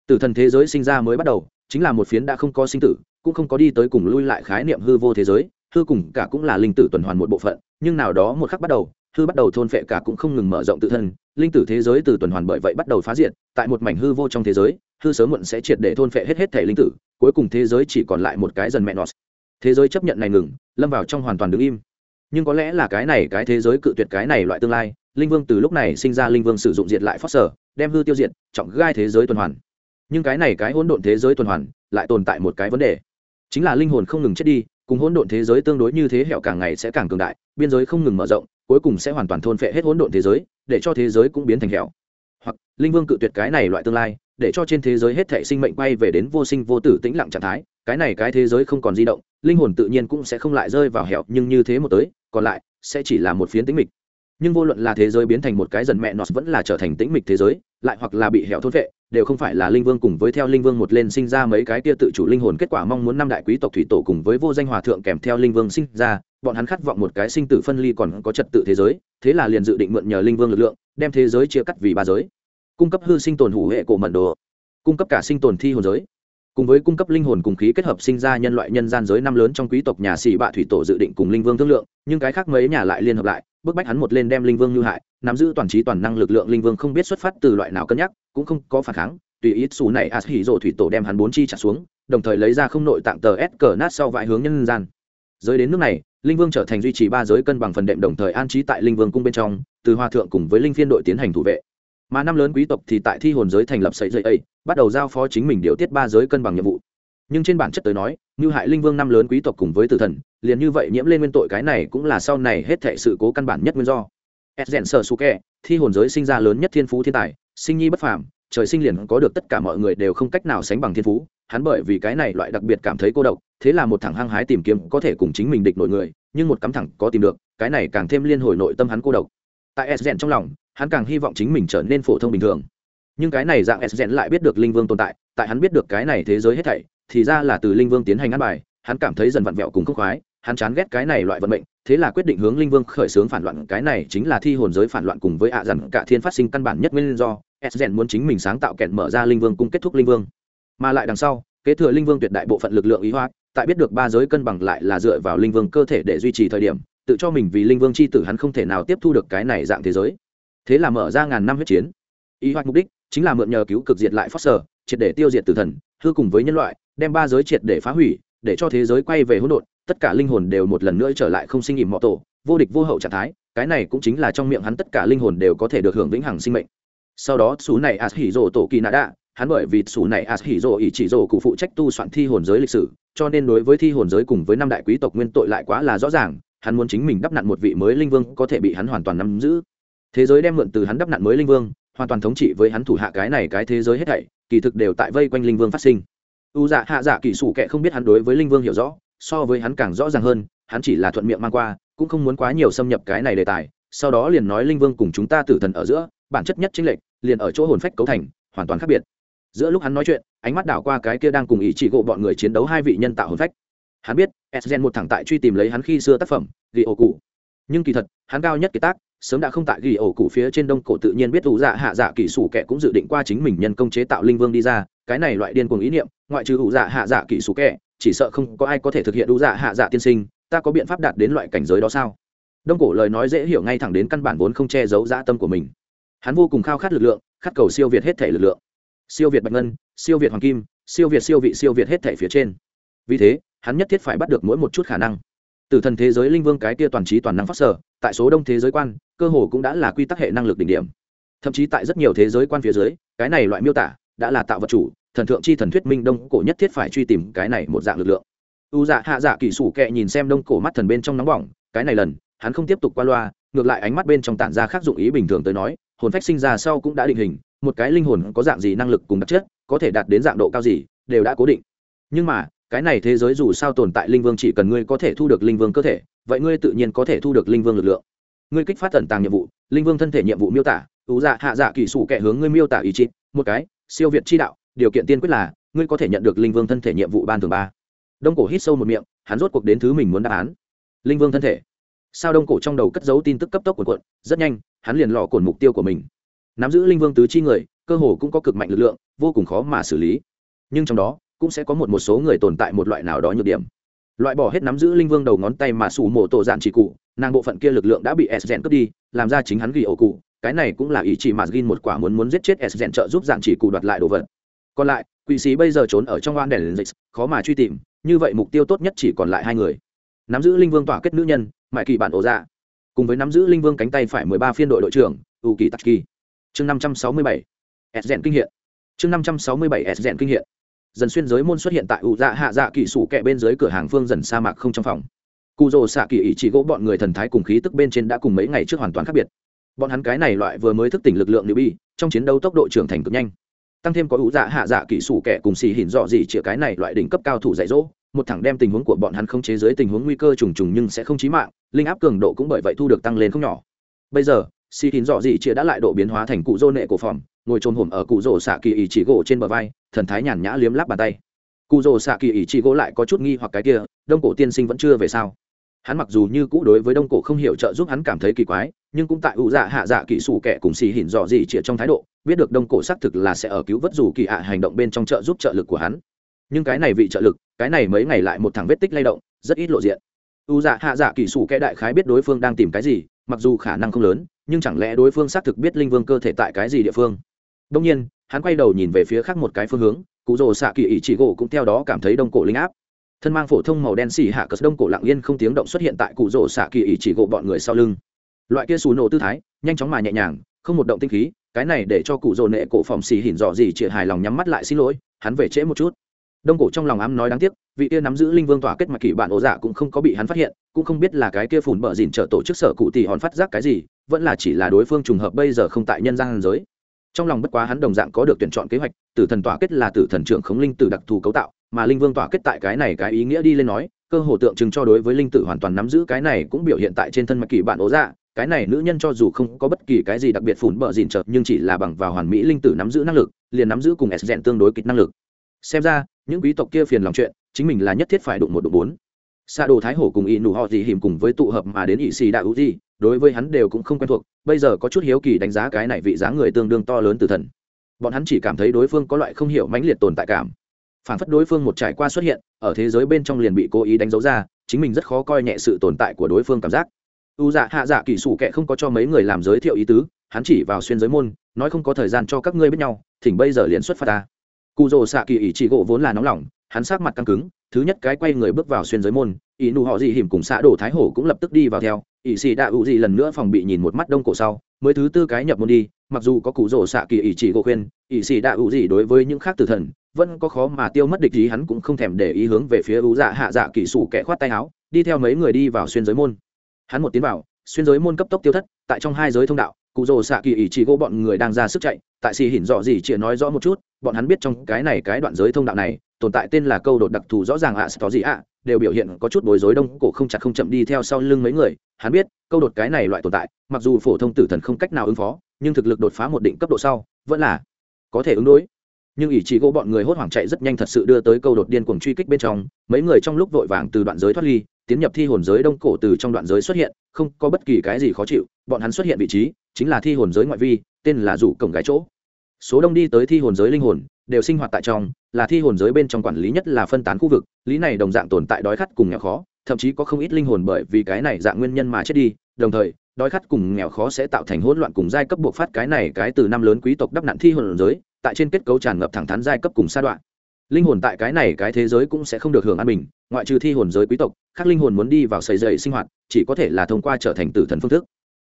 A: Tử thần thế giới sinh ra mới bắt đầu, chính là một phiến đã không có sinh tử, cũng không có đi tới cùng lui lại khái niệm hư vô thế giới hư cùng cả cũng là linh tử tuần hoàn một bộ phận, nhưng nào đó một khắc bắt đầu, hư bắt đầu thôn phệ cả cũng không ngừng mở rộng tự thân, linh tử thế giới từ tuần hoàn bởi vậy bắt đầu phá diệt, tại một mảnh hư vô trong thế giới, hư sớm muộn sẽ triệt để thôn phệ hết hết thể linh tử, cuối cùng thế giới chỉ còn lại một cái dần mẹ nọt. Thế giới chấp nhận này ngừng, lâm vào trong hoàn toàn đứng im. Nhưng có lẽ là cái này cái thế giới cự tuyệt cái này loại tương lai, linh vương từ lúc này sinh ra linh vương sử dụng diệt lại phát sở, đem hư tiêu diệt, trọng gai thế giới tuần hoàn. Nhưng cái này cái hỗn độn thế giới tuần hoàn lại tồn tại một cái vấn đề, chính là linh hồn không ngừng chết đi cùng hỗn độn thế giới tương đối như thế hẹo càng ngày sẽ càng cường đại, biên giới không ngừng mở rộng, cuối cùng sẽ hoàn toàn thôn phệ hết hỗn độn thế giới, để cho thế giới cũng biến thành hẹo. Hoặc, linh vương cự tuyệt cái này loại tương lai, để cho trên thế giới hết thể sinh mệnh quay về đến vô sinh vô tử tĩnh lặng trạng thái, cái này cái thế giới không còn di động, linh hồn tự nhiên cũng sẽ không lại rơi vào hẹo, nhưng như thế một tới, còn lại sẽ chỉ là một phiến tĩnh mịch nhưng vô luận là thế giới biến thành một cái dần mẹ nọt vẫn là trở thành tĩnh mịch thế giới, lại hoặc là bị hẹo thôn vệ đều không phải là linh vương cùng với theo linh vương một lên sinh ra mấy cái kia tự chủ linh hồn kết quả mong muốn năm đại quý tộc thủy tổ cùng với vô danh hòa thượng kèm theo linh vương sinh ra, bọn hắn khát vọng một cái sinh tử phân ly còn có trật tự thế giới, thế là liền dự định mượn nhờ linh vương lực lượng, đem thế giới chia cắt vì ba giới. Cung cấp hư sinh tồn hủ hệ cổ mận đồ, cung cấp cả sinh tồn thi hồn giới cùng với cung cấp linh hồn cùng khí kết hợp sinh ra nhân loại nhân gian giới năm lớn trong quý tộc nhà sĩ bạ thủy tổ dự định cùng linh vương thương lượng, nhưng cái khác mấy nhà lại liên hợp lại, bức bách hắn một lên đem linh vương như hại, nắm giữ toàn trí toàn năng lực lượng linh vương không biết xuất phát từ loại nào cân nhắc, cũng không có phản kháng, tùy ít xù này as hỉ rộ thủy tổ đem hắn bốn chi trả xuống, đồng thời lấy ra không nội tạng tờ s cờ nát sau vại hướng nhân gian. Giới đến nước này, linh vương trở thành duy trì ba giới cân bằng phần đệm đồng thời an trí tại linh vương cung bên trong, từ hòa thượng cùng với linh phiên đội tiến hành thủ vệ mà năm lớn quý tộc thì tại thi hồn giới thành lập sậy dậy ấy, bắt đầu giao phó chính mình điều tiết ba giới cân bằng nhiệm vụ. Nhưng trên bản chất tới nói, như hại linh vương năm lớn quý tộc cùng với tử thần, liền như vậy nhiễm lên nguyên tội cái này cũng là sau này hết thệ sự cố căn bản nhất nguyên do. Edgen sơ su kè thi hồn giới sinh ra lớn nhất thiên phú thiên tài, sinh nhi bất phàm, trời sinh liền có được tất cả mọi người đều không cách nào sánh bằng thiên phú, hắn bởi vì cái này loại đặc biệt cảm thấy cô độc, thế là một thằng hăng hái tìm kiếm có thể cùng chính mình địch nội người, nhưng một cắm thẳng có tìm được, cái này càng thêm liên hồi nội tâm hắn cô độc. Tại edgen trong lòng hắn càng hy vọng chính mình trở nên phổ thông bình thường. Nhưng cái này dạng edgen lại biết được linh vương tồn tại tại hắn biết được cái này thế giới hết thảy, thì ra là từ linh vương tiến hành ăn bài, hắn cảm thấy dần vặn vẹo cùng khúc khoái, hắn chán ghét cái này loại vận mệnh, thế là quyết định hướng linh vương khởi xướng phản loạn, cái này chính là thi hồn giới phản loạn cùng với ạ à dằn cả thiên phát sinh căn bản nhất nguyên do sden muốn chính mình sáng tạo kẹn mở ra linh vương cùng kết thúc linh vương. Mà lại đằng sau, kế thừa linh vương tuyệt đại bộ phận lực lượng ý hóa tại biết được ba giới cân bằng lại là dựa vào linh vương cơ thể để duy trì thời điểm, tự cho mình vì linh vương c h i tử hắn không thể nào tiếp thu được cái này dạng thế giới thế là mở ra ngàn năm huyết chiến. Ý hoạch mục đích chính là mượn nhờ cứu cực diệt lại foster, triệt để tiêu diệt tử thần, hư cùng với nhân loại, đem ba giới triệt để phá hủy, để cho thế giới quay về hỗn độn, tất cả linh hồn đều một lần nữa trở lại không sinh ỉm mọ tổ, vô địch vô hậu trạng thái, cái này cũng chính là trong miệng hắn tất cả linh hồn đều có thể được hưởng vĩnh hằng sinh mệnh. Sau đó, xú này as hỉ rồ tổ kỳ nạ đạ, hắn bởi vì xú này as hỉ rồ ỷ chỉ rồ cụ phụ trách tu soạn thi hồn giới lịch sử, cho nên đối với thi hồn giới cùng với năm đại quý tộc nguyên tội lại quá là rõ ràng, hắn muốn chính mình đắp nặn một vị mới linh vương có thể bị hắn hoàn toàn nắm giữ thế giới đem mượn từ hắn đắp nạn mới linh vương, hoàn toàn thống trị với hắn thủ hạ cái này cái thế giới hết thảy, kỳ thực đều tại vây quanh linh vương phát sinh. U dạ hạ dạ kỳ sủ kệ không biết hắn đối với linh vương hiểu rõ, so với hắn càng rõ ràng hơn, hắn chỉ là thuận miệng mang qua, cũng không muốn quá nhiều xâm nhập cái này đề tài, sau đó liền nói linh vương cùng chúng ta tử thần ở giữa, bản chất nhất chính lệch liền ở chỗ hồn phách cấu thành, hoàn toàn khác biệt. Giữa lúc hắn nói chuyện, ánh mắt đảo qua cái kia đang cùng ý chỉ gộ bọn người chiến đấu hai vị nhân tạo hồn phách. Hắn biết sgen một thẳng tại truy tìm lấy hắn khi xưa tác phẩm ghi ô cụ. Nhưng kỳ thật, hắn cao nhất kỳ tác sớm đã không tại ghi ổ cụ phía trên đông cổ tự nhiên biết ủ dạ hạ dạ kỳ sủ kẻ cũng dự định qua chính mình nhân công chế tạo linh vương đi ra, cái này loại điên cuồng ý niệm, ngoại trừ ủ dạ hạ dạ kỳ sủ kẻ, chỉ sợ không có ai có thể thực hiện ủ dạ hạ dạ tiên sinh, ta có biện pháp đạt đến loại cảnh giới đó sao? Đông cổ lời nói dễ hiểu ngay thẳng đến căn bản vốn không che giấu dã tâm của mình. Hắn vô cùng khao khát lực lượng, khát cầu siêu việt hết thể lực lượng. Siêu việt bạch ngân, siêu việt hoàng kim, siêu việt siêu vị siêu việt hết thể phía trên. Vì thế, hắn nhất thiết phải bắt được mỗi một chút khả năng từ thần thế giới linh vương cái kia toàn trí toàn năng phát sở, tại số đông thế giới quan, cơ hồ cũng đã là quy tắc hệ năng lực đỉnh điểm. Thậm chí tại rất nhiều thế giới quan phía dưới, cái này loại miêu tả đã là tạo vật chủ, thần thượng chi thần thuyết minh đông cổ nhất thiết phải truy tìm cái này một dạng lực lượng. U dạ hạ dạ kỳ sủ kệ nhìn xem đông cổ mắt thần bên trong nóng bỏng, cái này lần, hắn không tiếp tục qua loa, ngược lại ánh mắt bên trong tản ra khác dụng ý bình thường tới nói, hồn phách sinh ra sau cũng đã định hình, một cái linh hồn có dạng gì năng lực cùng đặc chất, có thể đạt đến dạng độ cao gì, đều đã cố định. Nhưng mà cái này thế giới dù sao tồn tại linh vương chỉ cần ngươi có thể thu được linh vương cơ thể, vậy ngươi tự nhiên có thể thu được linh vương lực lượng. Ngươi kích phát tẩn tàng nhiệm vụ, linh vương thân thể nhiệm vụ miêu tả, ủ dạ hạ dạ kỳ sủ kệ hướng ngươi miêu tả ý chí, một cái, siêu việt chi đạo, điều kiện tiên quyết là, ngươi có thể nhận được linh vương thân thể nhiệm vụ ban thường ba. Đông cổ hít sâu một miệng, hắn rốt cuộc đến thứ mình muốn đáp án. Linh vương thân thể. Sao đông cổ trong đầu cất giấu tin tức cấp tốc của quận rất nhanh, hắn liền lọ cồn mục tiêu của mình. Nắm giữ linh vương tứ chi người, cơ hồ cũng có cực mạnh lực lượng, vô cùng khó mà xử lý. Nhưng trong đó cũng sẽ có một một số người tồn tại một loại nào đó nhược điểm. Loại bỏ hết nắm giữ linh vương đầu ngón tay mà sủ mổ tổ dạn chỉ cụ, nàng bộ phận kia lực lượng đã bị s rèn cướp đi, làm ra chính hắn ghi ổ cụ, cái này cũng là ý chỉ mà gin một quả muốn muốn giết chết s rèn trợ giúp dạn chỉ cụ đoạt lại đồ vật. Còn lại, quỷ sĩ bây giờ trốn ở trong oan đèn dịch khó mà truy tìm, như vậy mục tiêu tốt nhất chỉ còn lại hai người. Nắm giữ linh vương tỏa kết nữ nhân, mại kỳ bản ổ dạ. Cùng với nắm giữ linh vương cánh tay phải mười ba phiên đội đội trưởng u kỳ tắc kỳ chương năm trăm sáu mươi bảy, s rèn kinh hiện. Chương năm trăm sáu mươi bảy, s rèn kinh hiện dần xuyên giới môn xuất hiện tại ủ dạ hạ dạ kỳ sủ kẹ bên dưới cửa hàng phương dần sa mạc không trong phòng. Cụ rồ xạ kỳ ý chỉ gỗ bọn người thần thái cùng khí tức bên trên đã cùng mấy ngày trước hoàn toàn khác biệt. Bọn hắn cái này loại vừa mới thức tỉnh lực lượng nữ bi trong chiến đấu tốc độ trưởng thành cực nhanh. Tăng thêm có ủ dạ hạ dạ kỳ sủ kẹ cùng xì hỉn dọ gì chĩa cái này loại đỉnh cấp cao thủ dạy dỗ, một thẳng đem tình huống của bọn hắn không chế giới tình huống nguy cơ trùng trùng nhưng sẽ không chí mạng, linh áp cường độ cũng bởi vậy thu được tăng lên không nhỏ. Bây giờ, xì hỉn dọ gì chĩa đã lại độ biến hóa thành cụ dô nệ cổ phòng ngồi trồm hổm ở cụ rổ xạ kỳ ý chỉ gỗ trên bờ vai, thần thái nhàn nhã liếm láp bàn tay. Cụ rổ xạ kỳ ý chỉ gỗ lại có chút nghi hoặc cái kia, đông cổ tiên sinh vẫn chưa về sao? Hắn mặc dù như cũ đối với đông cổ không hiểu trợ giúp hắn cảm thấy kỳ quái, nhưng cũng tại ủ dạ hạ dạ kỹ sủ kẻ cùng xì hỉn dò dỉ chĩa trong thái độ, biết được đông cổ xác thực là sẽ ở cứu vớt dù kỳ ạ hành động bên trong trợ giúp trợ lực của hắn. Nhưng cái này vị trợ lực, cái này mấy ngày lại một thằng vết tích lay động, rất ít lộ diện. U dạ hạ dạ kỹ sủ kẻ đại khái biết đối phương đang tìm cái gì, mặc dù khả năng không lớn, nhưng chẳng lẽ đối phương xác thực biết linh vương cơ thể tại cái gì địa phương? Đông nhiên, hắn quay đầu nhìn về phía khác một cái phương hướng, cụ rồ xạ kỳ ý chỉ gỗ cũng theo đó cảm thấy đông cổ linh áp. Thân mang phổ thông màu đen xì hạ cất đông cổ lặng yên không tiếng động xuất hiện tại cụ rồ xạ kỳ ý chỉ gỗ bọn người sau lưng. Loại kia xù nổ tư thái, nhanh chóng mà nhẹ nhàng, không một động tinh khí, cái này để cho cụ rồ nệ cổ phòng xì hỉn dọ gì chịa hài lòng nhắm mắt lại xin lỗi, hắn về trễ một chút. Đông cổ trong lòng ám nói đáng tiếc, vị kia nắm giữ linh vương tỏa kết mặc kỳ bạn ổ dạ cũng không có bị hắn phát hiện, cũng không biết là cái kia phủn bờ dìn trợ tổ chức sở cụ tỷ hòn phát giác cái gì, vẫn là chỉ là đối phương trùng hợp bây giờ không tại nhân gian giới trong lòng bất quá hắn đồng dạng có được tuyển chọn kế hoạch, tử thần tỏa kết là tử thần trưởng khống linh tử đặc thù cấu tạo, mà linh vương tỏa kết tại cái này cái ý nghĩa đi lên nói, cơ hồ tượng trưng cho đối với linh tử hoàn toàn nắm giữ cái này cũng biểu hiện tại trên thân mặc kỳ bạn ố dạ. Cái này nữ nhân cho dù không có bất kỳ cái gì đặc biệt phủn bờ dìn trợ nhưng chỉ là bằng vào hoàn mỹ linh tử nắm giữ năng lực, liền nắm giữ cùng s rèn tương đối kịch năng lực. Xem ra, những quý tộc kia phiền lòng chuyện, chính mình là nhất thiết phải đụng một đụng bốn. Xa đồ thái hổ cùng y nụ họ gì hiểm cùng với tụ hợp mà đến ỵ xì đạo hữu gì đối với hắn đều cũng không quen thuộc, bây giờ có chút hiếu kỳ đánh giá cái này vị giá người tương đương to lớn từ thần. Bọn hắn chỉ cảm thấy đối phương có loại không hiểu mãnh liệt tồn tại cảm. Phản phất đối phương một trải qua xuất hiện, ở thế giới bên trong liền bị cố ý đánh dấu ra, chính mình rất khó coi nhẹ sự tồn tại của đối phương cảm giác. U dạ hạ dạ kỳ sủ kệ không có cho mấy người làm giới thiệu ý tứ, hắn chỉ vào xuyên giới môn, nói không có thời gian cho các ngươi biết nhau, thỉnh bây giờ liền xuất phát ta. Cụ rồ xạ kỳ ý chỉ gỗ vốn là nóng lòng, hắn sát mặt căng cứng, thứ nhất cái quay người bước vào xuyên giới môn, ý nụ họ gì hiểm cùng xã đổ thái hổ cũng lập tức đi vào theo Ỷ xì đạ ủ gì lần nữa phòng bị nhìn một mắt đông cổ sau, mới thứ tư cái nhập môn đi, mặc dù có cụ rổ xạ kỳ ý chỉ gỗ khuyên, Ỷ xì đạ ủ gì đối với những khác tử thần, vẫn có khó mà tiêu mất địch ý, hắn cũng không thèm để ý hướng về phía ủ dạ hạ dạ kỳ sủ kẻ khoát tay áo, đi theo mấy người đi vào xuyên giới môn. Hắn một tiến vào, xuyên giới môn cấp tốc tiêu thất, tại trong hai giới thông đạo, cụ rồ xạ kỳ ý chỉ gỗ bọn người đang ra sức chạy, tại xì hỉn dọ gì chỉ nói rõ một chút, bọn hắn biết trong cái này cái đoạn giới thông đạo này tồn tại tên là câu đột đặc thù rõ ràng ạ có gì ạ, đều biểu hiện có chút bối rối đông, cổ không chặt không chậm đi theo sau lưng mấy người. Hắn biết, câu đột cái này loại tồn tại, mặc dù phổ thông tử thần không cách nào ứng phó, nhưng thực lực đột phá một định cấp độ sau, vẫn là có thể ứng đối. Nhưng ỷ chỉ gỗ bọn người hốt hoảng chạy rất nhanh thật sự đưa tới câu đột điên cuồng truy kích bên trong. Mấy người trong lúc vội vàng từ đoạn giới thoát ly, tiến nhập thi hồn giới đông cổ từ trong đoạn giới xuất hiện, không có bất kỳ cái gì khó chịu. Bọn hắn xuất hiện vị trí chính là thi hồn giới ngoại vi, tên là rủ cổng gái chỗ. Số đông đi tới thi hồn giới linh hồn đều sinh hoạt tại trong, là thi hồn giới bên trong quản lý nhất là phân tán khu vực, lý này đồng dạng tồn tại đói khát cùng nghèo khó, thậm chí có không ít linh hồn bởi vì cái này dạng nguyên nhân mà chết đi, đồng thời, đói khát cùng nghèo khó sẽ tạo thành hỗn loạn cùng giai cấp buộc phát cái này cái từ năm lớn quý tộc đắp nạn thi hồn giới, tại trên kết cấu tràn ngập thẳng thắn giai cấp cùng sa đoạn. Linh hồn tại cái này cái thế giới cũng sẽ không được hưởng an bình, ngoại trừ thi hồn giới quý tộc các linh hồn muốn đi vào sầy dậy sinh hoạt, chỉ có thể là thông qua trở thành tử thần phương thức.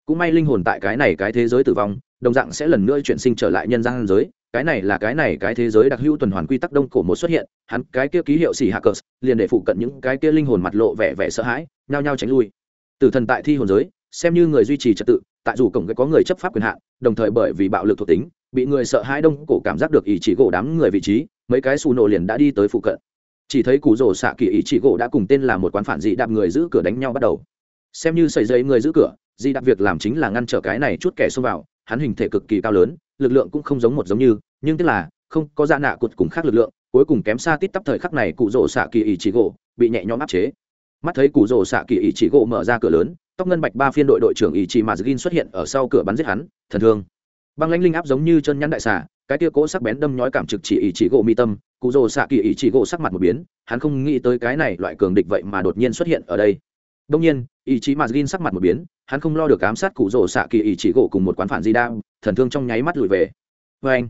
A: Cũng may linh hồn tại cái này cái thế giới tử vong, đồng dạng sẽ lần nữa chuyển sinh trở lại nhân gian giới cái này là cái này cái thế giới đặc hữu tuần hoàn quy tắc đông cổ một xuất hiện, hắn cái kia ký hiệu xì hạ cờ, liền để phụ cận những cái kia linh hồn mặt lộ vẻ vẻ sợ hãi, nhao nhao tránh lui. Tử thần tại thi hồn giới, xem như người duy trì trật tự, tại dù cổng có người chấp pháp quyền hạn, đồng thời bởi vì bạo lực thuộc tính, bị người sợ hãi đông cổ cảm giác được ý chỉ gỗ đám người vị trí, mấy cái xù nổ liền đã đi tới phụ cận. Chỉ thấy cụ rổ xạ kỳ ý chỉ gỗ đã cùng tên là một quán phản dị đạp người giữ cửa đánh nhau bắt đầu. Xem như sợi dây người giữ cửa di đạp việc làm chính là ngăn trở cái này chút kẻ xông vào, hắn hình thể cực kỳ cao lớn lực lượng cũng không giống một giống như, nhưng tức là, không có dạ nạ cụt cùng khác lực lượng, cuối cùng kém xa tít tắp thời khắc này cụ rổ xạ kỳ ý chỉ gỗ bị nhẹ nhõm áp chế. Mắt thấy cụ rổ xạ kỳ ý chỉ gỗ mở ra cửa lớn, tóc ngân bạch ba phiên đội đội trưởng ý chỉ mà gin xuất hiện ở sau cửa bắn giết hắn, thần thương. Băng lãnh linh áp giống như chân nhăn đại xà, cái tia cỗ sắc bén đâm nhói cảm trực chỉ ý chỉ gỗ mi tâm, cụ rỗ xạ kỳ ý chỉ gỗ sắc mặt một biến, hắn không nghĩ tới cái này loại cường địch vậy mà đột nhiên xuất hiện ở đây. Đông nhiên ý chí mà gin sắc mặt một biến hắn không lo được ám sát cụ rồ xạ kỳ ý chỉ gỗ cùng một quán phản di đao, thần thương trong nháy mắt lùi về. Vê anh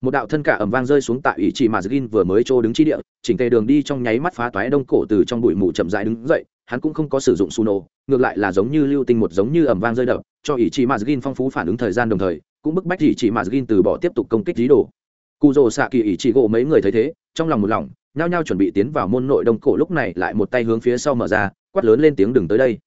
A: một đạo thân cả ẩm vang rơi xuống tại ý chí mà gin vừa mới trô đứng chi địa chỉnh tề đường đi trong nháy mắt phá toái đông cổ từ trong bụi mù chậm rãi đứng dậy hắn cũng không có sử dụng su nổ ngược lại là giống như lưu tinh một giống như ẩm vang rơi đập cho ý chí mà gin phong phú phản ứng thời gian đồng thời cũng bức bách ý chí mà gin từ bỏ tiếp tục công kích dí đồ cụ rồ xạ kỳ ý chỉ gỗ mấy người thấy thế trong lòng một lòng nhao nhao chuẩn bị tiến vào môn nội đông cổ lúc này lại một tay hướng phía sau mở ra quát lớn lên tiếng đừng tới đây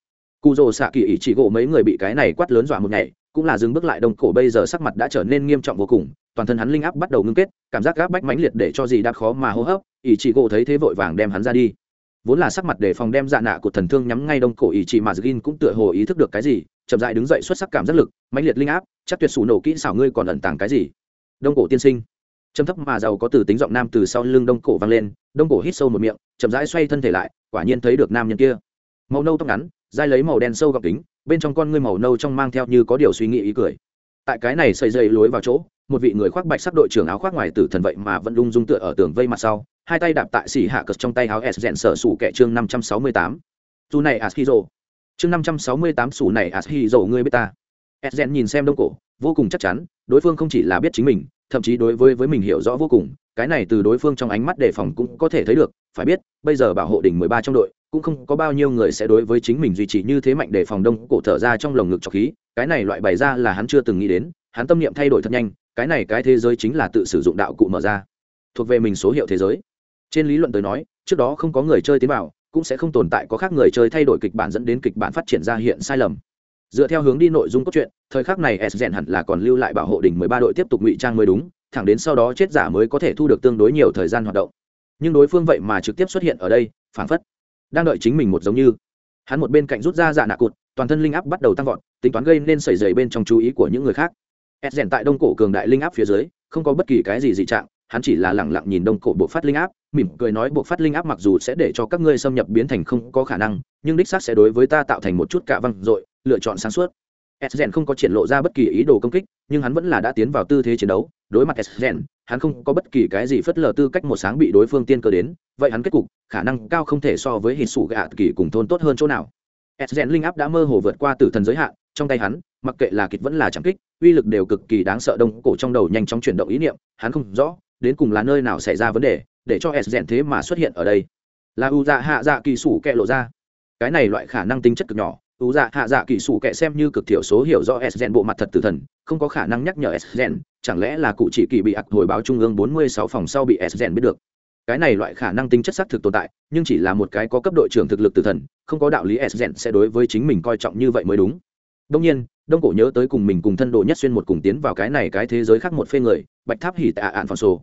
A: cụ rồ xạ kỳ ý chỉ gỗ mấy người bị cái này quát lớn dọa một ngày, cũng là dừng bước lại đông cổ bây giờ sắc mặt đã trở nên nghiêm trọng vô cùng, toàn thân hắn linh áp bắt đầu ngưng kết, cảm giác gáp bách mãnh liệt để cho gì đã khó mà hô hấp ý chỉ gỗ thấy thế vội vàng đem hắn ra đi. Vốn là sắc mặt để phòng đem dạ nạ của thần thương nhắm ngay đông cổ ý chỉ mà gin cũng tựa hồ ý thức được cái gì, chậm dại đứng dậy xuất sắc cảm giác lực, mãnh liệt linh áp, chắc tuyệt sủ nổ kỹ xảo ngươi còn ẩn tàng cái gì? Đông cổ tiên sinh. Trầm thấp mà giàu có từ tính giọng nam từ sau lưng đông cổ vang lên, đông cổ hít sâu một miệng, chậm rãi xoay thân thể lại, quả nhiên thấy được nam nhân kia. Màu nâu tóc ngắn dai lấy màu đen sâu gọc kính, bên trong con ngươi màu nâu trong mang theo như có điều suy nghĩ ý cười. Tại cái này xây dây lối vào chỗ, một vị người khoác bạch sắc đội trưởng áo khoác ngoài tử thần vậy mà vẫn lung dung tựa ở tường vây mặt sau, hai tay đạp tại xỉ hạ cật trong tay áo s rèn sở sủ kẻ chương năm trăm sáu mươi tám. Dù này à, ashizo chương năm trăm sáu mươi tám, sủ này à, ashizo ngươi biết ta. S rèn nhìn xem đông cổ, vô cùng chắc chắn, đối phương không chỉ là biết chính mình, thậm chí đối với với mình hiểu rõ vô cùng, cái này từ đối phương trong ánh mắt đề phòng cũng có thể thấy được, phải biết, bây giờ bảo hộ đỉnh mười ba trong đội cũng không có bao nhiêu người sẽ đối với chính mình duy trì như thế mạnh để phòng đông cổ thở ra trong lồng ngực cho khí. Cái này loại bày ra là hắn chưa từng nghĩ đến, hắn tâm niệm thay đổi thật nhanh, cái này cái thế giới chính là tự sử dụng đạo cụ mở ra, thuộc về mình số hiệu thế giới. Trên lý luận tới nói, trước đó không có người chơi tiến vào, cũng sẽ không tồn tại có khác người chơi thay đổi kịch bản dẫn đến kịch bản phát triển ra hiện sai lầm. Dựa theo hướng đi nội dung cốt truyện, thời khắc này s rèn hẳn là còn lưu lại bảo hộ đỉnh mười ba đội tiếp tục ngụy trang mới đúng, thẳng đến sau đó chết giả mới có thể thu được tương đối nhiều thời gian hoạt động. Nhưng đối phương vậy mà trực tiếp xuất hiện ở đây phản phất đang đợi chính mình một giống như. Hắn một bên cạnh rút ra dạ nạ cụt, toàn thân linh áp bắt đầu tăng vọt, tính toán gây nên sẩy dày bên trong chú ý của những người khác. Ed rèn tại đông cổ cường đại linh áp phía dưới, không có bất kỳ cái gì dị trạng, hắn chỉ là lẳng lặng nhìn đông cổ bộ phát linh áp, mỉm cười nói bộ phát linh áp mặc dù sẽ để cho các ngươi xâm nhập biến thành không có khả năng, nhưng đích xác sẽ đối với ta tạo thành một chút cả văng dội, lựa chọn sáng suốt. S rèn không có triển lộ ra bất kỳ ý đồ công kích, nhưng hắn vẫn là đã tiến vào tư thế chiến đấu, đối mặt s rèn hắn không có bất kỳ cái gì phất lờ tư cách một sáng bị đối phương tiên cơ đến, vậy hắn kết cục, khả năng cao không thể so với hình sủ gạ kỳ cùng thôn tốt hơn chỗ nào. S rèn linh áp đã mơ hồ vượt qua tử thần giới hạn, trong tay hắn, mặc kệ là kịch vẫn là chẳng kích, uy lực đều cực kỳ đáng sợ đông cổ trong đầu nhanh chóng chuyển động ý niệm, hắn không rõ, đến cùng là nơi nào xảy ra vấn đề, để cho s rèn thế mà xuất hiện ở đây. Là u dạ hạ dạ kỳ sủ kẹ lộ ra. Cái này loại khả năng tính chất cực nhỏ, u dạ hạ dạ kỳ sủ kẹ xem như cực thiểu số hiểu rõ s rèn bộ mặt thật tử thần, không có khả năng nhắc nhở s rèn chẳng lẽ là cụ chỉ kỳ bị ặc hồi báo trung ương bốn mươi sáu phòng sau bị s rèn biết được? Cái này loại khả năng tính chất xác thực tồn tại, nhưng chỉ là một cái có cấp đội trưởng thực lực tử thần, không có đạo lý s rèn sẽ đối với chính mình coi trọng như vậy mới đúng. Đông nhiên, đông cổ nhớ tới cùng mình cùng thân đồ nhất xuyên một cùng tiến vào cái này cái thế giới khác một phê người, bạch tháp hỉ tạ ạn phòng sổ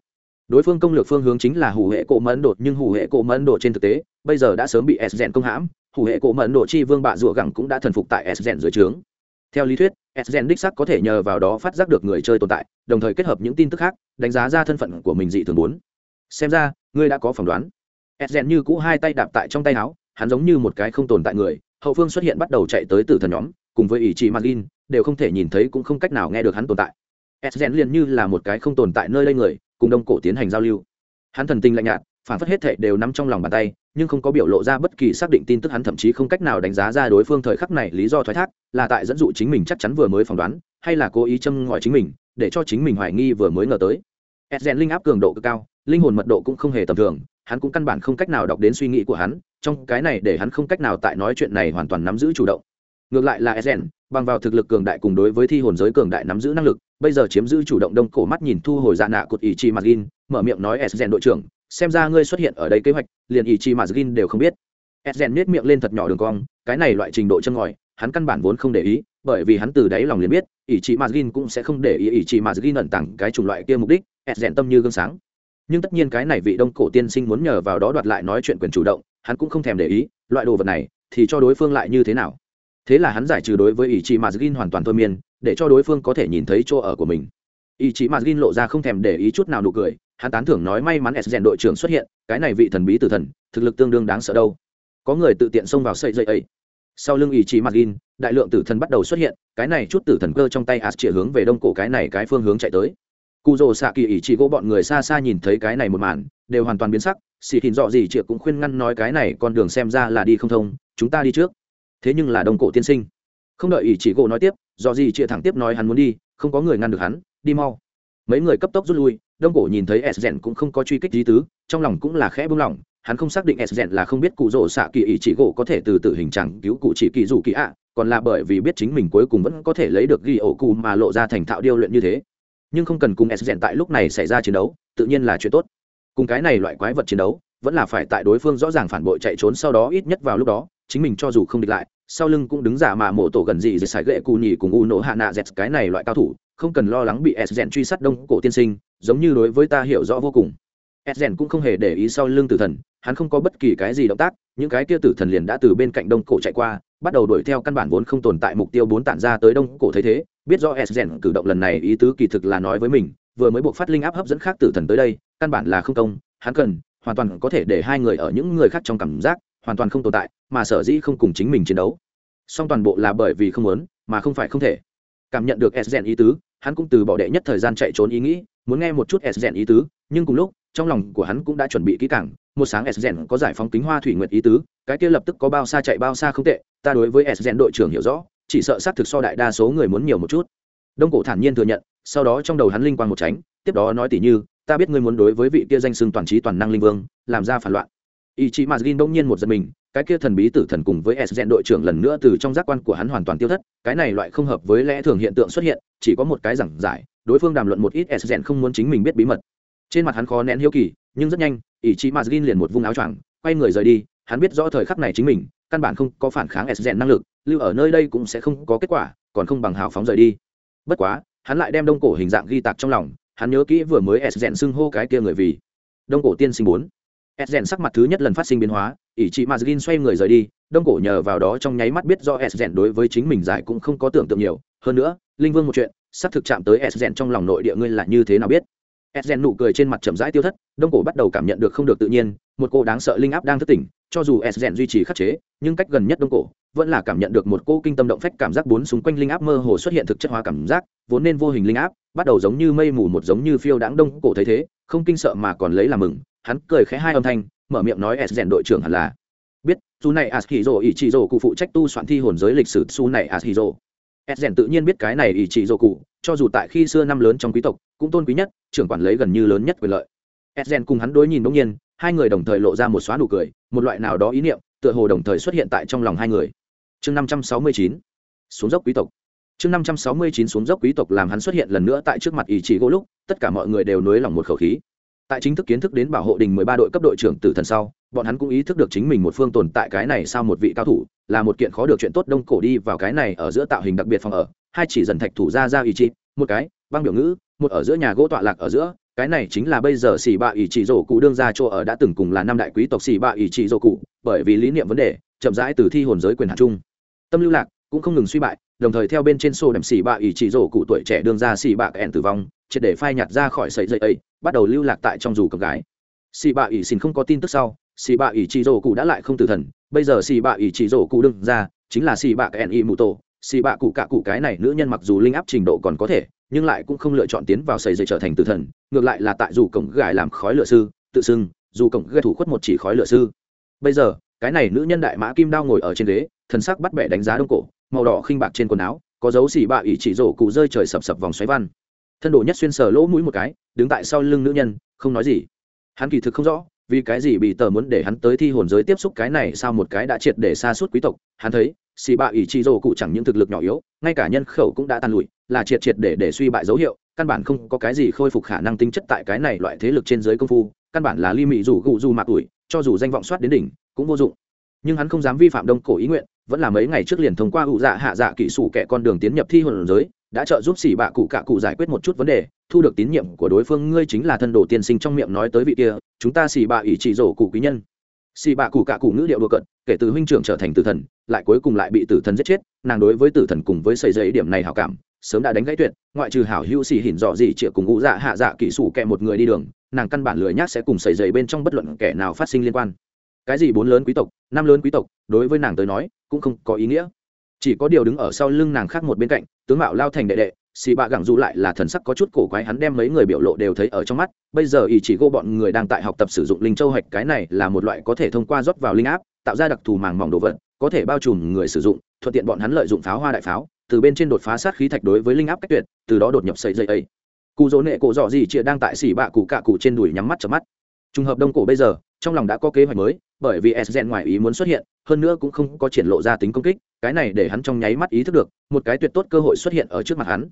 A: đối phương công lược phương hướng chính là hủ hệ cổ mẫn đột nhưng hủ hệ cổ mẫn đột trên thực tế, bây giờ đã sớm bị s rèn công hãm, hủ hệ cổ mẫn đột chi vương bạ rụa gẳng cũng đã thần phục tại s rèn dưới trướng theo lý thuyết, s đích sắc có thể nhờ vào đó phát giác được người chơi tồn tại, đồng thời kết hợp những tin tức khác, đánh giá ra thân phận của mình dị thường muốn xem ra, ngươi đã có phỏng đoán. S như cũ hai tay đạp tại trong tay áo, hắn giống như một cái không tồn tại người, hậu phương xuất hiện bắt đầu chạy tới từ thần nhóm, cùng với ý chí magin đều không thể nhìn thấy cũng không cách nào nghe được hắn tồn tại. S liền như là một cái không tồn tại nơi đây người, cùng đông cổ tiến hành giao lưu. Hắn thần tinh lạnh nhạt, phản phất hết thệ đều nắm trong lòng bàn tay nhưng không có biểu lộ ra bất kỳ xác định tin tức hắn thậm chí không cách nào đánh giá ra đối phương thời khắc này lý do thoái thác là tại dẫn dụ chính mình chắc chắn vừa mới phỏng đoán hay là cố ý châm ngòi chính mình để cho chính mình hoài nghi vừa mới ngờ tới. S rèn linh áp cường độ cực cao linh hồn mật độ cũng không hề tầm thường hắn cũng căn bản không cách nào đọc đến suy nghĩ của hắn trong cái này để hắn không cách nào tại nói chuyện này hoàn toàn nắm giữ chủ động. Ngược lại là Ezen, bằng vào thực lực cường đại cùng đối với thi hồn giới cường đại nắm giữ năng lực, bây giờ chiếm giữ chủ động đông cổ mắt nhìn thu hồi dạ nạ cột ý chi Magin, mở miệng nói Ezen đội trưởng, xem ra ngươi xuất hiện ở đây kế hoạch, liền ý chi Magin đều không biết. Edgen nhếch miệng lên thật nhỏ đường cong, cái này loại trình độ chân ngòi, hắn căn bản vốn không để ý, bởi vì hắn từ đáy lòng liền biết, ý chi Magin cũng sẽ không để ý ý chi Magin ẩn tàng cái chủng loại kia mục đích, Edgen tâm như gương sáng. Nhưng tất nhiên cái này vị đông cổ tiên sinh muốn nhờ vào đó đoạt lại nói chuyện quyền chủ động, hắn cũng không thèm để ý, loại đồ vật này thì cho đối phương lại như thế nào? thế là hắn giải trừ đối với ý chí mà gin hoàn toàn thôi miên để cho đối phương có thể nhìn thấy chỗ ở của mình ý chí mà gin lộ ra không thèm để ý chút nào nụ cười hắn tán thưởng nói may mắn s rèn đội trưởng xuất hiện, cái này vị thần bí tử thần, thực lực tương đương đáng sợ đâu. Có người tự tiện xông vào sợi dây ấy. Sau lưng ý chí mặt gin, đại lượng tử thần bắt đầu xuất hiện, cái này chút tử thần cơ trong tay as chĩa hướng về đông cổ cái này cái phương hướng chạy tới. Cụ rồ xạ kỳ ý chỉ gỗ bọn người xa xa nhìn thấy cái này một màn, đều hoàn toàn biến sắc, xì thìn dọ gì chĩa cũng khuyên ngăn nói cái này con đường xem ra là đi không thông, chúng ta đi trước. Thế nhưng là đông cổ tiên sinh. Không đợi ý chỉ gỗ nói tiếp do gì chĩa thẳng tiếp nói hắn muốn đi, không có người ngăn được hắn, đi mau. Mấy người cấp tốc rút lui đông cổ nhìn thấy s rèn cũng không có truy kích lý tứ, trong lòng cũng là khẽ buông lỏng, hắn không xác định s rèn là không biết cụ rỗ xạ kỳ ý chỉ gỗ có thể từ tử hình chẳng cứu cụ chỉ kỳ dù kỳ ạ, còn là bởi vì biết chính mình cuối cùng vẫn có thể lấy được ghi ổ cụ mà lộ ra thành thạo điêu luyện như thế. Nhưng không cần cùng s rèn tại lúc này xảy ra chiến đấu, tự nhiên là chuyện tốt. Cùng cái này loại quái vật chiến đấu, vẫn là phải tại đối phương rõ ràng phản bội chạy trốn sau đó ít nhất vào lúc đó, chính mình cho dù không địch lại, sau lưng cũng đứng giả mà mổ tổ gần gì dệt sải gậy cù nhì cùng u nổ hạ nạ dẹt cái này loại cao thủ, không cần lo lắng bị s rèn truy sát đông cổ tiên sinh giống như đối với ta hiểu rõ vô cùng. S rèn cũng không hề để ý sau lưng tử thần, hắn không có bất kỳ cái gì động tác, những cái kia tử thần liền đã từ bên cạnh đông cổ chạy qua, bắt đầu đuổi theo căn bản vốn không tồn tại mục tiêu bốn tản ra tới đông cổ thấy thế, biết do s rèn cử động lần này ý tứ kỳ thực là nói với mình, vừa mới buộc phát linh áp hấp dẫn khác tử thần tới đây, căn bản là không công, hắn cần, hoàn toàn có thể để hai người ở những người khác trong cảm giác, hoàn toàn không tồn tại, mà sở dĩ không cùng chính mình chiến đấu. Song toàn bộ là bởi vì không muốn, mà không phải không thể cảm nhận được s ý tứ, hắn cũng từ bỏ đệ nhất thời gian chạy trốn ý nghĩ, muốn nghe một chút s ý tứ, nhưng cùng lúc, trong lòng của hắn cũng đã chuẩn bị kỹ càng, một sáng s có giải phóng kính hoa thủy nguyệt ý tứ, cái kia lập tức có bao xa chạy bao xa không tệ, ta đối với s đội trưởng hiểu rõ, chỉ sợ xác thực so đại đa số người muốn nhiều một chút. Đông cổ thản nhiên thừa nhận, sau đó trong đầu hắn linh quang một tránh, tiếp đó nói tỉ như, ta biết ngươi muốn đối với vị kia danh xưng toàn trí toàn năng linh vương, làm ra phản loạn ý chí mazgin đông nhiên một giật mình, cái kia thần bí tử thần cùng với s đội trưởng lần nữa từ trong giác quan của hắn hoàn toàn tiêu thất, cái này loại không hợp với lẽ thường hiện tượng xuất hiện, chỉ có một cái giảng giải, đối phương đàm luận một ít s gen không muốn chính mình biết bí mật. Trên mặt hắn khó nén hiếu kỳ, nhưng rất nhanh ý chí mazgin liền một vung áo choàng, quay người rời đi, hắn biết rõ thời khắc này chính mình, căn bản không có phản kháng s gen năng lực, lưu ở nơi đây cũng sẽ không có kết quả, còn không bằng hào phóng rời đi. Bất quá, hắn lại đem đông cổ hình dạng ghi tạc trong lòng, hắn nhớ kỹ vừa mới s gen xưng hô cái kia người vì đông cổ tiên sinh bốn s rèn sắc mặt thứ nhất lần phát sinh biến hóa, ỷ chị mazgin xoay người rời đi, đông cổ nhờ vào đó trong nháy mắt biết do s đối với chính mình giải cũng không có tưởng tượng nhiều. Hơn nữa, linh vương một chuyện sắp thực chạm tới s trong lòng nội địa ngươi là như thế nào biết? S nụ cười trên mặt chậm rãi tiêu thất, đông cổ bắt đầu cảm nhận được không được tự nhiên, một cô đáng sợ linh áp đang thức tỉnh, cho dù s duy trì khắc chế, nhưng cách gần nhất đông cổ vẫn là cảm nhận được một cô kinh tâm động phách cảm giác bốn xung quanh linh áp mơ hồ xuất hiện thực chất hóa cảm giác, vốn nên vô hình linh áp, bắt đầu giống như mây mù một giống như phiêu đãng đông cổ thấy thế, không kinh sợ mà còn lấy làm mừng hắn cười khẽ hai âm thanh, mở miệng nói s rèn đội trưởng hẳn là. Biết dù này ashiro ỷ trị rồ cụ phụ trách tu soạn thi hồn giới lịch sử su này ashiro s rèn tự nhiên biết cái này ỷ trị rồ cụ, cho dù tại khi xưa năm lớn trong quý tộc, cũng tôn quý nhất, trưởng quản lấy gần như lớn nhất quyền lợi. S rèn cùng hắn đối nhìn bỗng nhiên, hai người đồng thời lộ ra một xóa nụ cười, một loại nào đó ý niệm, tựa hồ đồng thời xuất hiện tại trong lòng hai người. Chương năm trăm sáu mươi chín, xuống dốc quý tộc. Chương năm trăm sáu mươi chín, xuống dốc quý tộc làm hắn xuất hiện lần nữa tại trước mặt ý chí gỗ lúc, tất cả mọi người đều nới lòng một khẩu khí tại chính thức kiến thức đến bảo hộ đình mười ba đội cấp đội trưởng tử thần sau, bọn hắn cũng ý thức được chính mình một phương tồn tại cái này sao một vị cao thủ, là một kiện khó được chuyện tốt đông cổ đi vào cái này ở giữa tạo hình đặc biệt phòng ở, hai chỉ dần thạch thủ ra ra ý chí, một cái, băng biểu ngữ, một ở giữa nhà gỗ tọa lạc ở giữa, cái này chính là bây giờ xì bạ ý chỉ rổ cụ đương ra chỗ ở đã từng cùng là năm đại quý tộc xì bạ ý chỉ rổ cụ, bởi vì lý niệm vấn đề, chậm rãi từ thi hồn giới quyền hạt chung. Tâm lưu lạc cũng không ngừng suy bại, đồng thời theo bên trên sổ đệm xì bạ ý chỉ rổ cụ tuổi trẻ đương ra xì bạ ẻn tử vong triệt để phai nhạt ra khỏi sợi dây ấy, bắt đầu lưu lạc tại trong dù cầm gái. Xì bạ ỷ xin không có tin tức sau xì bạ ỷ chỉ rổ cụ đã lại không tử thần. Bây giờ xì bạ ỷ chỉ rổ cụ đương ra, chính là xì bạ ẻn ỷ mù tổ xì bạ cụ cả cụ cái này nữ nhân mặc dù linh áp trình độ còn có thể, nhưng lại cũng không lựa chọn tiến vào sợi dây trở thành tử thần. Ngược lại là tại dù cổng gài làm khói lửa sư, tự xưng, dù cổng gây thủ khuất một chỉ khói lửa sư. Bây giờ, cái này nữ nhân đại mã kim đao ngồi ở trên ghế, thần sắc bắt bẻ đánh giá đông cổ, màu đỏ khinh bạc trên quần áo, có dấu xì bạ ỷ chỉ rổ cụ rơi trời sập sập vòng xoáy văn thân đồ nhất xuyên sờ lỗ mũi một cái, đứng tại sau lưng nữ nhân, không nói gì. Hắn kỳ thực không rõ, vì cái gì bị tờ muốn để hắn tới thi hồn giới tiếp xúc cái này sao một cái đã triệt để xa suốt quý tộc. Hắn thấy, xì bạ ỷ chi rồ cụ chẳng những thực lực nhỏ yếu, ngay cả nhân khẩu cũng đã tan lụi, là triệt triệt để để suy bại dấu hiệu, căn bản không có cái gì khôi phục khả năng tính chất tại cái này loại thế lực trên giới công phu, căn bản là ly mị dù gụ dù mạc tuổi, cho dù danh vọng soát đến đỉnh, cũng vô dụng. Nhưng hắn không dám vi phạm đông cổ ý nguyện, vẫn là mấy ngày trước liền thông qua ụ dạ hạ dạ kỹ sủ kẻ con đường tiến nhập thi hồn giới đã trợ giúp xỉ bạ cụ cả cụ giải quyết một chút vấn đề, thu được tín nhiệm của đối phương. Ngươi chính là thân đồ tiên sinh trong miệng nói tới vị kia, chúng ta xỉ bạ ỷ trị rổ cụ quý nhân. Xỉ bạ cụ cả cụ ngữ điệu đùa cận kể từ huynh trưởng trở thành tử thần, lại cuối cùng lại bị tử thần giết chết, nàng đối với tử thần cùng với xây giấy điểm này hảo cảm, sớm đã đánh gãy tuyệt, ngoại trừ hảo hữu xỉ hỉn dọ gì chĩa cùng ngũ dạ hạ dạ kỹ sủ kẹ một người đi đường, nàng căn bản lười nhác sẽ cùng xây dây bên trong bất luận kẻ nào phát sinh liên quan. Cái gì bốn lớn quý tộc, năm lớn quý tộc, đối với nàng tới nói, cũng không có ý nghĩa chỉ có điều đứng ở sau lưng nàng khác một bên cạnh, tướng mạo lao thành đệ đệ, xì bạ gẳng dù lại là thần sắc có chút cổ quái hắn đem mấy người biểu lộ đều thấy ở trong mắt, bây giờ ý chỉ gô bọn người đang tại học tập sử dụng linh châu hạch, cái này là một loại có thể thông qua rót vào linh áp, tạo ra đặc thù màng mỏng đồ vật, có thể bao trùm người sử dụng, thuận tiện bọn hắn lợi dụng pháo hoa đại pháo, từ bên trên đột phá sát khí thạch đối với linh áp cách tuyệt, từ đó đột nhập sợi dây ấy. Cụ dỗ nệ cổ dọ gì chia đang tại xỉ bạ cụ cạ cụ trên đùi nhắm mắt chợp mắt trùng hợp đông cổ bây giờ, trong lòng đã có kế hoạch mới, bởi vì s ngoài ý muốn xuất hiện, hơn nữa cũng không có triển lộ ra tính công kích, cái này để hắn trong nháy mắt ý thức được, một cái tuyệt tốt cơ hội xuất hiện ở trước mặt hắn.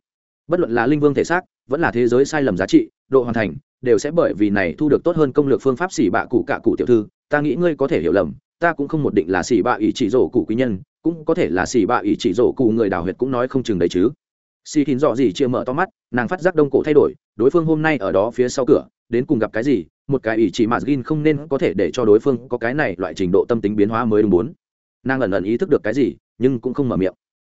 A: Bất luận là linh vương thể xác, vẫn là thế giới sai lầm giá trị, độ hoàn thành, đều sẽ bởi vì này thu được tốt hơn công lược phương pháp xỉ bạ cụ cạ cụ tiểu thư, ta nghĩ ngươi có thể hiểu lầm, ta cũng không một định là xỉ bạ ý chỉ rổ cụ quý nhân, cũng có thể là xỉ bạ ý chỉ rổ cụ người đào huyệt cũng nói không chừng đấy chứ. Xì thìn dọ gì chia mở to mắt, nàng phát giác đông cổ thay đổi, đối phương hôm nay ở đó phía sau cửa đến cùng gặp cái gì, một cái ý chỉ mà gin không nên có thể để cho đối phương có cái này loại trình độ tâm tính biến hóa mới đúng muốn nàng ẩn ẩn ý thức được cái gì, nhưng cũng không mở miệng.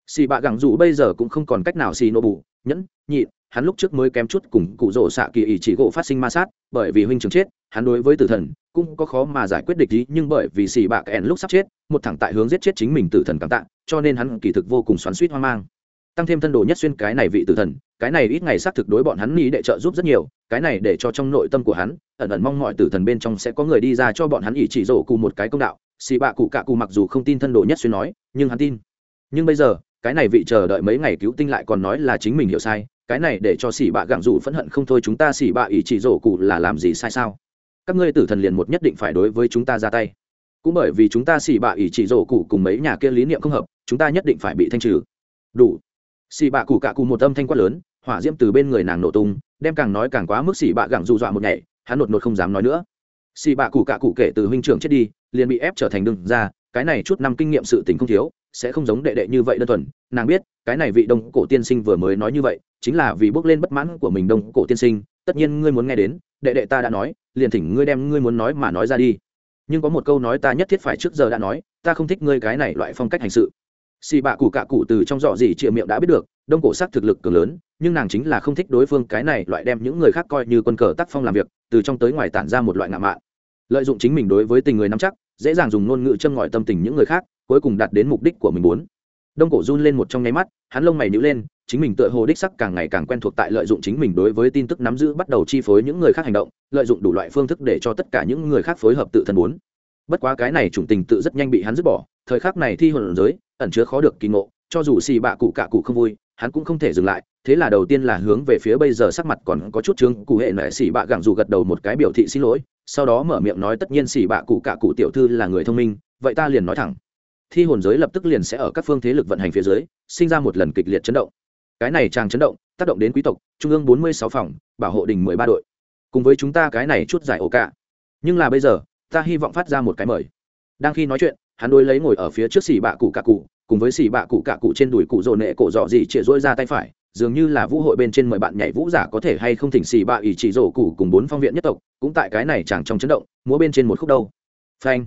A: Xì bạ gẳng dù bây giờ cũng không còn cách nào xì nô bù, nhẫn, nhị, hắn lúc trước mới kém chút cùng cụ rỗ xạ kỳ ý chỉ gỗ phát sinh ma sát, bởi vì huynh trưởng chết, hắn đối với tử thần cũng có khó mà giải quyết địch ý, nhưng bởi vì xì bạ kẹn lúc sắp chết, một thẳng tại hướng giết chết chính mình tử thần cảm tạ, cho nên hắn kỳ thực vô cùng xoắn suýt hoang mang tăng thêm thân đồ nhất xuyên cái này vị tử thần, cái này ít ngày xác thực đối bọn hắn nghĩ đệ trợ giúp rất nhiều, cái này để cho trong nội tâm của hắn, ẩn ẩn mong mọi tử thần bên trong sẽ có người đi ra cho bọn hắn ý chỉ rổ cụ một cái công đạo. Xì bạ cụ cạ cụ mặc dù không tin thân đồ nhất xuyên nói, nhưng hắn tin. Nhưng bây giờ, cái này vị chờ đợi mấy ngày cứu tinh lại còn nói là chính mình hiểu sai, cái này để cho xì bạ gặng dù phẫn hận không thôi chúng ta xì bạ ý chỉ rổ cụ là làm gì sai sao? Các ngươi tử thần liền một nhất định phải đối với chúng ta ra tay. Cũng bởi vì chúng ta xì bạ ý chỉ rổ cụ cùng mấy nhà kia lý niệm không hợp, chúng ta nhất định phải bị thanh trừ. Đủ xì bạ cụ cạ cụ một âm thanh quát lớn, hỏa diễm từ bên người nàng nổ tung, đem càng nói càng quá mức xì bạ gẳng dù dọa một nhảy, hắn nột nột không dám nói nữa. Xì bạ cụ cạ cụ kể từ huynh trưởng chết đi, liền bị ép trở thành đương ra cái này chút năm kinh nghiệm sự tình không thiếu, sẽ không giống đệ đệ như vậy đơn thuần. Nàng biết, cái này vị đông cổ tiên sinh vừa mới nói như vậy, chính là vì bước lên bất mãn của mình đông cổ tiên sinh. Tất nhiên ngươi muốn nghe đến, đệ đệ ta đã nói, liền thỉnh ngươi đem ngươi muốn nói mà nói ra đi. Nhưng có một câu nói ta nhất thiết phải trước giờ đã nói, ta không thích ngươi cái này loại phong cách hành sự xì bạ cụ cạ cụ từ trong dọ gì chịa miệng đã biết được, đông cổ sắc thực lực cường lớn, nhưng nàng chính là không thích đối phương cái này loại đem những người khác coi như quân cờ tác phong làm việc, từ trong tới ngoài tản ra một loại ngạo mạn. Lợi dụng chính mình đối với tình người nắm chắc, dễ dàng dùng ngôn ngữ châm ngòi tâm tình những người khác, cuối cùng đạt đến mục đích của mình muốn. Đông cổ run lên một trong nháy mắt, hắn lông mày nhữ lên, chính mình tựa hồ đích sắc càng ngày càng quen thuộc tại lợi dụng chính mình đối với tin tức nắm giữ bắt đầu chi phối những người khác hành động, lợi dụng đủ loại phương thức để cho tất cả những người khác phối hợp tự thân muốn. Bất quá cái này chủng tình tự rất nhanh bị hắn dứt bỏ, thời khắc này thi hồn giới ẩn chứa khó được kỳ ngộ, cho dù xì bạ cụ cạ cụ không vui, hắn cũng không thể dừng lại, thế là đầu tiên là hướng về phía bây giờ sắc mặt còn có chút chướng, cụ hệ nệ xì bạ gẳng dù gật đầu một cái biểu thị xin lỗi, sau đó mở miệng nói tất nhiên xì bạ cụ cạ cụ tiểu thư là người thông minh, vậy ta liền nói thẳng. Thi hồn giới lập tức liền sẽ ở các phương thế lực vận hành phía dưới, sinh ra một lần kịch liệt chấn động. Cái này tràng chấn động, tác động đến quý tộc, trung ương bốn mươi sáu phòng, bảo hộ đình mười ba đội. Cùng với chúng ta cái này chút giải ổ cả. Nhưng là bây giờ, ta hy vọng phát ra một cái mời. Đang khi nói chuyện hắn đôi lấy ngồi ở phía trước xì bạ cụ cạ cụ, cùng với xì bạ cụ cạ cụ trên đùi cụ rồ nệ cổ dọ gì chĩa rỗi ra tay phải, dường như là vũ hội bên trên mời bạn nhảy vũ giả có thể hay không thỉnh xì bạ ỷ chỉ rổ cụ cùng bốn phong viện nhất tộc, cũng tại cái này chẳng trong chấn động, múa bên trên một khúc đâu. Phanh.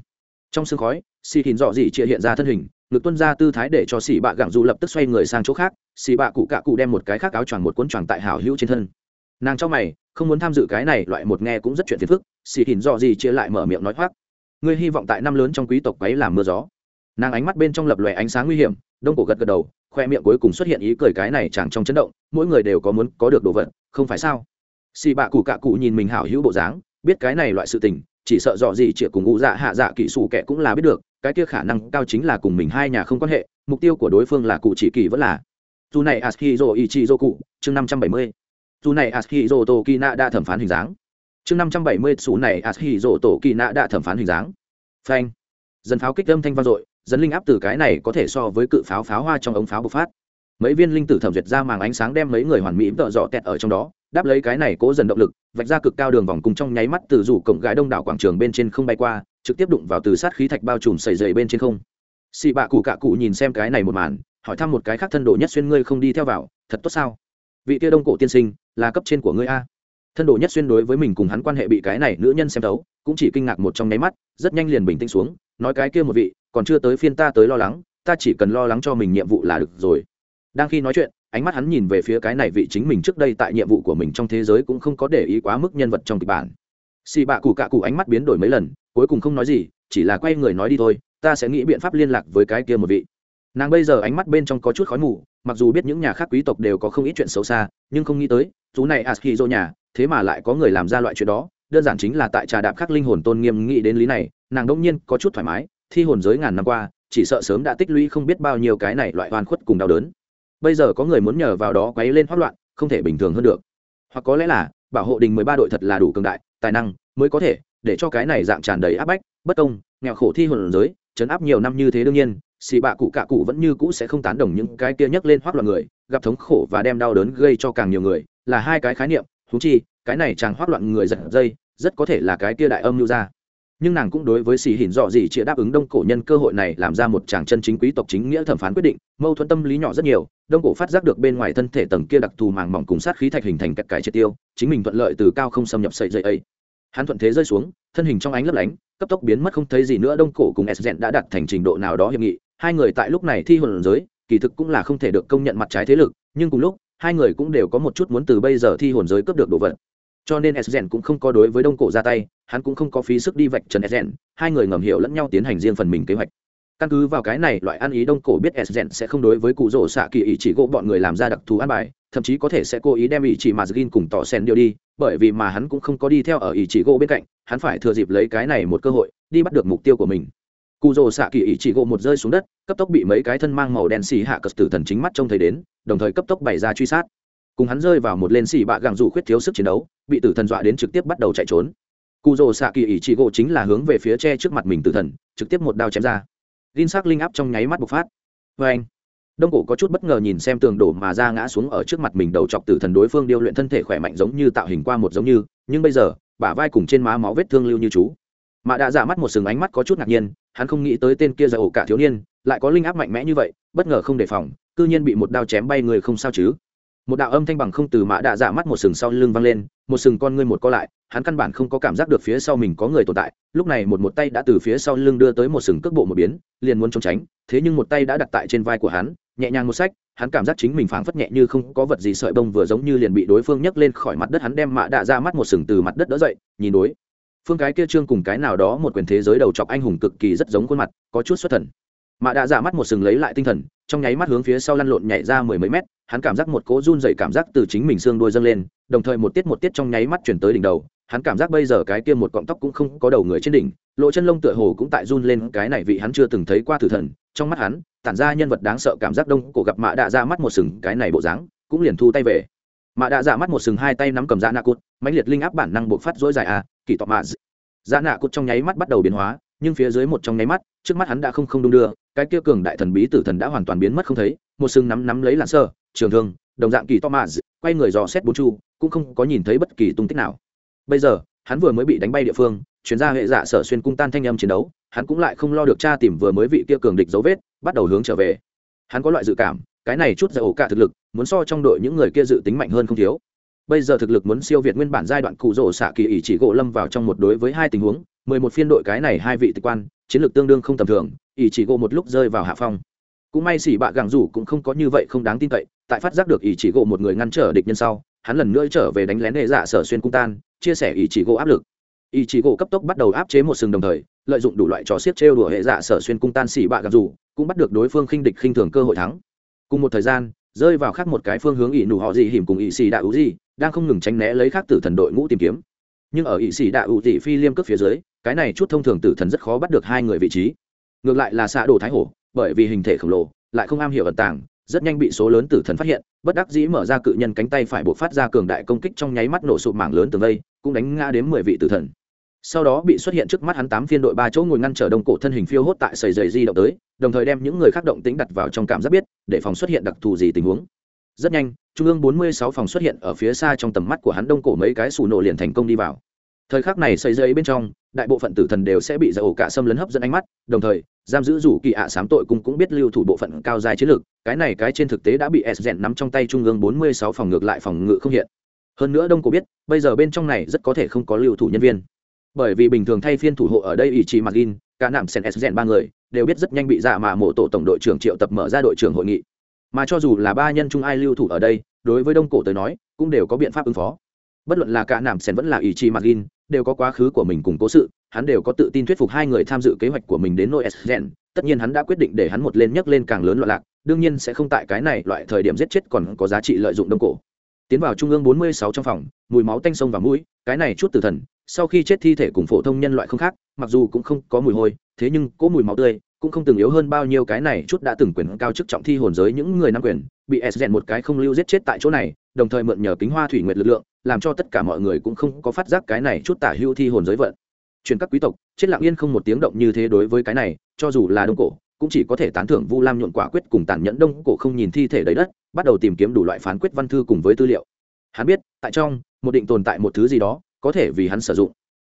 A: Trong sương khói, xì hình dọ dị chĩa hiện ra thân hình, ngực tuân ra tư thái để cho xì bạ gặng dù lập tức xoay người sang chỗ khác, xì bạ cụ cạ cụ đem một cái khác áo choàng một cuốn choàng tại hảo hữu trên thân. Nàng trong mày, không muốn tham dự cái này, loại một nghe cũng rất chuyện phiền phức, xì hình dọ dị chia lại mở miệng nói hoác ngươi hy vọng tại năm lớn trong quý tộc quấy làm mưa gió. Nàng ánh mắt bên trong lập lòe ánh sáng nguy hiểm, đông cổ gật gật đầu, khoe miệng cuối cùng xuất hiện ý cười cái này chẳng trong chấn động, mỗi người đều có muốn có được đồ vật, không phải sao? Xì bạ cụ cạ cụ nhìn mình hảo hữu bộ dáng, biết cái này loại sự tình, chỉ sợ dọ gì chỉ cùng ngụ dạ hạ dạ kỹ sủ kẻ cũng là biết được, cái kia khả năng cao chính là cùng mình hai nhà không quan hệ, mục tiêu của đối phương là cụ chỉ kỳ vẫn là. Dù này askizo ichizo cụ chương năm trăm bảy mươi. Dù này askizo tokina đã thẩm phán hình dáng chương năm trăm bảy mươi dù này askizo tokina đã thẩm phán hình dáng. Phanh. Dần pháo kích âm thanh vang dội, dần linh áp từ cái này có thể so với cự pháo pháo hoa trong ống pháo bộc phát. Mấy viên linh tử thẩm duyệt ra màng ánh sáng đem mấy người hoàn mỹ tợ dọ tẹt ở trong đó, đáp lấy cái này cố dần động lực, vạch ra cực cao đường vòng cùng trong nháy mắt từ rủ cổng gái đông đảo quảng trường bên trên không bay qua, trực tiếp đụng vào từ sát khí thạch bao trùm sầy dày bên trên không. Xị bạ cụ cạ cụ nhìn xem cái này một màn, hỏi thăm một cái khác thân độ nhất xuyên ngươi không đi theo vào, thật tốt sao? Vị kia đông cổ tiên sinh, là cấp trên của ngươi a? Thân đồ nhất xuyên đối với mình cùng hắn quan hệ bị cái này nữ nhân xem thấu, cũng chỉ kinh ngạc một trong nháy mắt, rất nhanh liền bình tĩnh xuống, nói cái kia một vị, còn chưa tới phiên ta tới lo lắng, ta chỉ cần lo lắng cho mình nhiệm vụ là được rồi. Đang khi nói chuyện, ánh mắt hắn nhìn về phía cái này vị chính mình trước đây tại nhiệm vụ của mình trong thế giới cũng không có để ý quá mức nhân vật trong kịch bản. Xì bạ cụ cạ cụ ánh mắt biến đổi mấy lần, cuối cùng không nói gì, chỉ là quay người nói đi thôi, ta sẽ nghĩ biện pháp liên lạc với cái kia một vị. Nàng bây giờ ánh mắt bên trong có chút khói mù mặc dù biết những nhà khác quý tộc đều có không ít chuyện xấu xa, nhưng không nghĩ tới, chú này askizo nhà, thế mà lại có người làm ra loại chuyện đó. Đơn giản chính là tại trà đạp khắc linh hồn tôn nghiêm nghĩ đến lý này, nàng đông nhiên có chút thoải mái, thi hồn giới ngàn năm qua, chỉ sợ sớm đã tích lũy không biết bao nhiêu cái này loại oan khuất cùng đau đớn. Bây giờ có người muốn nhờ vào đó quấy lên hoát loạn, không thể bình thường hơn được. Hoặc có lẽ là, bảo hộ đình mười ba đội thật là đủ cường đại, tài năng mới có thể để cho cái này dạng tràn đầy áp bách, bất công, nghèo khổ thi hồn giới chấn áp nhiều năm như thế đương nhiên xì bạ cụ cạ cụ vẫn như cũ sẽ không tán đồng những cái kia nhấc lên hoác loạn người, gặp thống khổ và đem đau đớn gây cho càng nhiều người, là hai cái khái niệm thú chi, cái này chàng hoác loạn người giật dây, rất có thể là cái kia đại âm lưu ra nhưng nàng cũng đối với xì hỉn dọ gì chịa đáp ứng đông cổ nhân cơ hội này làm ra một chàng chân chính quý tộc chính nghĩa thẩm phán quyết định, mâu thuẫn tâm lý nhỏ rất nhiều, đông cổ phát giác được bên ngoài thân thể tầng kia đặc thù màng mỏng cùng sát khí thạch hình thành các cái triệt tiêu, chính mình thuận lợi từ cao không xâm nhập sợi dây ấy. Hắn thuận thế rơi xuống, thân hình trong ánh lấp lánh, cấp tốc biến mất không thấy gì nữa, đông cổ cùng s đã đạt thành trình độ nào đó hiệp nghị hai người tại lúc này thi hồn giới, kỳ thực cũng là không thể được công nhận mặt trái thế lực, nhưng cùng lúc, hai người cũng đều có một chút muốn từ bây giờ thi hồn giới cướp được đồ vật. Cho nên s cũng không có đối với đông cổ ra tay, hắn cũng không có phí sức đi vạch trần s hai người ngầm hiểu lẫn nhau tiến hành riêng phần mình kế hoạch. Căn cứ vào cái này, loại ăn ý đông cổ biết s sẽ không đối với cụ rỗ xạ kỳ ý chỉ gỗ bọn người làm ra đặc thù ăn bài, thậm chí có thể sẽ cố ý đem ý chỉ mà gin cùng tỏ sen điều đi, bởi vì mà hắn cũng không có đi theo ở ý chỉ gỗ bên cạnh, hắn phải thừa dịp lấy cái này một cơ hội, đi bắt được mục tiêu của mình cụ rồ xạ kỳ ý chỉ gỗ một rơi xuống đất, cấp tốc bị mấy cái thân mang màu đen xì hạ cất tử thần chính mắt trông thấy đến, đồng thời cấp tốc bày ra truy sát. Cùng hắn rơi vào một lên xì bạ gàng dù khuyết thiếu sức chiến đấu, bị tử thần dọa đến trực tiếp bắt đầu chạy trốn. Cụ rồ xạ kỳ ý chỉ gỗ chính là hướng về phía tre trước mặt mình tử thần, trực tiếp một đao chém ra. Linh sắc linh áp trong nháy mắt bộc phát. Vê anh, đông cổ có chút bất ngờ nhìn xem tường đổ mà ra ngã xuống ở trước mặt mình đầu chọc tử thần đối phương điêu luyện thân thể khỏe mạnh giống như tạo hình qua một giống như, nhưng bây giờ, bả vai cùng trên má máu vết thương lưu như chú. Mạ đã giả dạ mắt một sừng ánh mắt có chút ngạc nhiên hắn không nghĩ tới tên kia ra ổ cả thiếu niên, lại có linh áp mạnh mẽ như vậy, bất ngờ không đề phòng, cư nhiên bị một đao chém bay người không sao chứ. Một đạo âm thanh bằng không từ mã đạ dạ mắt một sừng sau lưng văng lên, một sừng con ngươi một co lại, hắn căn bản không có cảm giác được phía sau mình có người tồn tại, lúc này một một tay đã từ phía sau lưng đưa tới một sừng cước bộ một biến, liền muốn trốn tránh, thế nhưng một tay đã đặt tại trên vai của hắn, nhẹ nhàng một sách hắn cảm giác chính mình phảng phất nhẹ như không có vật gì sợi bông vừa giống như liền bị đối phương nhấc lên khỏi mặt đất, hắn đem mạ đạ ra mắt một sừng từ mặt đất đỡ dậy, nhìn đối phương cái kia trương cùng cái nào đó một quyền thế giới đầu chọc anh hùng cực kỳ rất giống khuôn mặt, có chút xuất thần. Mạ đạ giả mắt một sừng lấy lại tinh thần, trong nháy mắt hướng phía sau lăn lộn nhảy ra mười mấy mét, hắn cảm giác một cỗ run dày cảm giác từ chính mình xương đuôi dâng lên, đồng thời một tiết một tiết trong nháy mắt chuyển tới đỉnh đầu, hắn cảm giác bây giờ cái kia một cọng tóc cũng không có đầu người trên đỉnh, lỗ chân lông tựa hồ cũng tại run lên, cái này vị hắn chưa từng thấy qua thử thần, trong mắt hắn, tản ra nhân vật đáng sợ cảm giác đông, cổ gặp mạ đạ ra mắt một sừng, cái này bộ dáng cũng liền thu tay về. Mạ đạ ra mắt một sừng, hai tay nắm cầm da na cụt, mãnh liệt linh áp bản năng buộc phát dối dài à kỳ tọa mạ dạ nạ cụt trong nháy mắt bắt đầu biến hóa, nhưng phía dưới một trong nháy mắt, trước mắt hắn đã không không đung đưa, cái kia cường đại thần bí tử thần đã hoàn toàn biến mất không thấy, một sừng nắm nắm lấy làn sơ, trường thương, đồng dạng kỳ to mạ quay người dò xét bốn chu, cũng không có nhìn thấy bất kỳ tung tích nào. Bây giờ, hắn vừa mới bị đánh bay địa phương, chuyên ra hệ dạ sở xuyên cung tan thanh âm chiến đấu, hắn cũng lại không lo được tra tìm vừa mới vị kia cường địch dấu vết, bắt đầu hướng trở về. Hắn có loại dự cảm, cái này chút ra ổ cả thực lực, muốn so trong đội những người kia dự tính mạnh hơn không thiếu bây giờ thực lực muốn siêu việt nguyên bản giai đoạn cụ rỗ xạ kỳ ỷ chỉ gỗ lâm vào trong một đối với hai tình huống, mười một phiên đội cái này hai vị tịch quan, chiến lược tương đương không tầm thường, ỷ chỉ gỗ một lúc rơi vào hạ phong. Cũng may xỉ bạ gàng rủ cũng không có như vậy không đáng tin cậy, tại phát giác được ỷ chỉ gỗ một người ngăn trở địch nhân sau, hắn lần nữa trở về đánh lén hệ dạ sở xuyên cung tan, chia sẻ ỷ chỉ gỗ áp lực. Ỷ chỉ gỗ cấp tốc bắt đầu áp chế một sừng đồng thời, lợi dụng đủ loại trò xiết trêu đùa hệ dạ sở xuyên cung tan xỉ bạ gàng rủ, cũng bắt được đối phương khinh địch khinh thường cơ hội thắng. Cùng một thời gian, rơi vào khác một cái phương hướng ỷ nụ họ gì hiểm cùng ỷ xì đạo ú gì đang không ngừng tránh né lấy khác tử thần đội ngũ tìm kiếm. Nhưng ở ỵ sĩ đạ ú gì phi liêm cướp phía dưới, cái này chút thông thường tử thần rất khó bắt được hai người vị trí. Ngược lại là xạ đồ thái hổ, bởi vì hình thể khổng lồ, lại không am hiểu ẩn tàng, rất nhanh bị số lớn tử thần phát hiện, bất đắc dĩ mở ra cự nhân cánh tay phải buộc phát ra cường đại công kích trong nháy mắt nổ sụp mảng lớn tường vây, cũng đánh ngã đến mười vị tử thần. Sau đó bị xuất hiện trước mắt hắn tám phiên đội ba chỗ ngồi ngăn trở đông cổ thân hình phiêu hốt tại sầy dày di động tới, đồng thời đem những người khác động tính đặt vào trong cảm giác biết, để phòng xuất hiện đặc thù gì tình huống rất nhanh, trung ương bốn mươi sáu phòng xuất hiện ở phía xa trong tầm mắt của hắn đông cổ mấy cái xù nổ liền thành công đi vào. Thời khắc này xây dây bên trong, đại bộ phận tử thần đều sẽ bị giải ổ cả xâm lấn hấp dẫn ánh mắt, đồng thời, giam giữ rủ kỳ ạ à sám tội cung cũng biết lưu thủ bộ phận cao dài chiến lược, cái này cái trên thực tế đã bị s rèn nắm trong tay trung ương bốn mươi sáu phòng ngược lại phòng ngự không hiện. Hơn nữa đông cổ biết, bây giờ bên trong này rất có thể không có lưu thủ nhân viên. Bởi vì bình thường thay phiên thủ hộ ở đây ý chí mặc in cả nạm sen s rèn ba người, đều biết rất nhanh bị dạ mà mộ tổ tổng đội trưởng triệu tập mở ra đội trưởng hội nghị mà cho dù là ba nhân trung ai lưu thủ ở đây, đối với đông cổ tới nói, cũng đều có biện pháp ứng phó. Bất luận là cả nạm sen vẫn là ý chí mặt gin, đều có quá khứ của mình cùng cố sự, hắn đều có tự tin thuyết phục hai người tham dự kế hoạch của mình đến nôi sgen tất nhiên hắn đã quyết định để hắn một lên nhấc lên càng lớn loạn lạc, đương nhiên sẽ không tại cái này loại thời điểm giết chết còn có giá trị lợi dụng đông cổ. Tiến vào trung ương bốn mươi sáu trong phòng, mùi máu tanh sông và mũi, cái này chút từ thần, sau khi chết thi thể cùng phổ thông nhân loại không khác, mặc dù cũng không có mùi hôi, thế nhưng cỗ mùi máu tươi cũng không từng yếu hơn bao nhiêu cái này chút đã từng quyền cao chức trọng thi hồn giới những người nắm quyền, bị s rèn một cái không lưu giết chết tại chỗ này, đồng thời mượn nhờ kính hoa thủy nguyệt lực lượng, làm cho tất cả mọi người cũng không có phát giác cái này chút tả hưu thi hồn giới vận. Truyền các quý tộc, chết lặng yên không một tiếng động như thế đối với cái này, cho dù là đông cổ, cũng chỉ có thể tán thưởng vu lam nhuộn quả quyết cùng tàn nhẫn đông cổ không nhìn thi thể đầy đất, bắt đầu tìm kiếm đủ loại phán quyết văn thư cùng với tư liệu. Hắn biết, tại trong, một định tồn tại một thứ gì đó, có thể vì hắn sử dụng.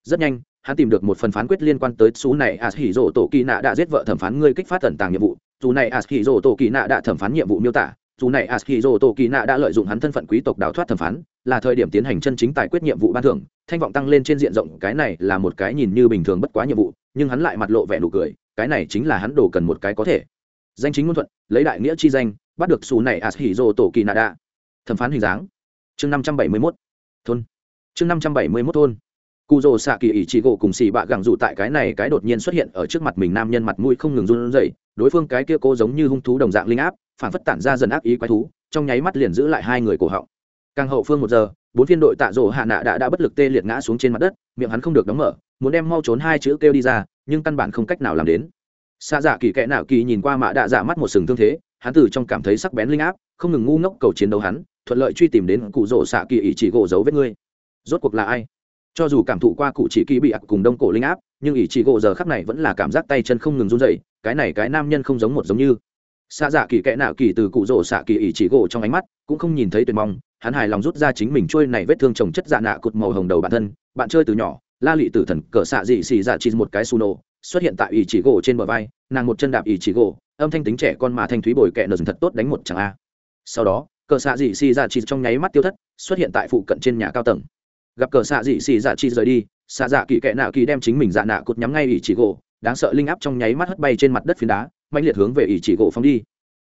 A: Rất nhanh hắn tìm được một phần phán quyết liên quan tới số này as hỉ rổ tổ kỳ nạ đã giết vợ thẩm phán ngươi kích phát tẩn tàng nhiệm vụ. Dù này as hỉ rổ tổ kỳ nạ đã thẩm phán nhiệm vụ miêu tả. Dù này as hỉ rổ tổ kỳ nạ đã lợi dụng hắn thân phận quý tộc đào thoát thẩm phán, là thời điểm tiến hành chân chính tài quyết nhiệm vụ ban thưởng. Thanh vọng tăng lên trên diện rộng, cái này là một cái nhìn như bình thường bất quá nhiệm vụ, nhưng hắn lại mặt lộ vẻ nụ cười, cái này chính là hắn đồ cần một cái có thể. Danh chính ngôn thuận, lấy đại nghĩa chi danh, bắt được số này as hỉ rổ tổ kỳ nạ đã. Thẩm phán hình dáng. Chương năm trăm bảy mươi mốt. Thôn. Chương năm trăm bảy mươi mốt thôn cụ rồ xạ kỳ ỷ chỉ gỗ cùng xì bạ gẳng dụ tại cái này cái đột nhiên xuất hiện ở trước mặt mình nam nhân mặt mũi không ngừng run rẩy, đối phương cái kia cô giống như hung thú đồng dạng linh áp, phản phất tản ra dần ác ý quái thú, trong nháy mắt liền giữ lại hai người cổ họng. Càng hậu phương một giờ, bốn phiên đội tạ rỗ hạ nạ đã đã bất lực tê liệt ngã xuống trên mặt đất, miệng hắn không được đóng mở, muốn đem mau trốn hai chữ kêu đi ra, nhưng căn bản không cách nào làm đến. Xa dạ kỳ kẽ nào kỳ nhìn qua mạ đạ dạ mắt một sừng thương thế, hắn từ trong cảm thấy sắc bén linh áp, không ngừng ngu ngốc cầu chiến đấu hắn, thuận lợi truy tìm đến cụ rỗ xạ kỳ ỷ chỉ gỗ giấu vết ngươi. Rốt cuộc là ai? Cho dù cảm thụ qua cụ chỉ kỳ bị ặc cùng đông cổ linh áp, nhưng ỷ chỉ gỗ giờ khắc này vẫn là cảm giác tay chân không ngừng run dậy cái này cái nam nhân không giống một giống như. Xa dạ kỳ kẽ nạo kỳ từ cụ rỗ xạ kỳ ỷ chỉ gỗ trong ánh mắt, cũng không nhìn thấy tuyệt mong, hắn hài lòng rút ra chính mình trôi này vết thương trồng chất dạ nạ cụt màu hồng đầu bản thân, bạn chơi từ nhỏ, la lị tử thần cỡ xạ dị xì dạ chỉ một cái su nổ xuất hiện tại ỷ chỉ gỗ trên bờ vai, nàng một chân đạp ỷ chỉ gỗ, âm thanh tính trẻ con mà thanh thúy bồi kẹ nờ thật tốt đánh một chẳng a. Sau đó, cờ xạ dị xì dạ chỉ trong nháy mắt tiêu thất, xuất hiện tại phụ cận trên nhà cao tầng gặp cờ xạ dị xì dạ chi rời đi, xạ dạ kỳ kẽ nạo kỳ đem chính mình dạ nạ cột nhắm ngay ỷ chỉ gỗ đáng sợ linh áp trong nháy mắt hất bay trên mặt đất phiến đá mạnh liệt hướng về ỷ chỉ gỗ phóng đi.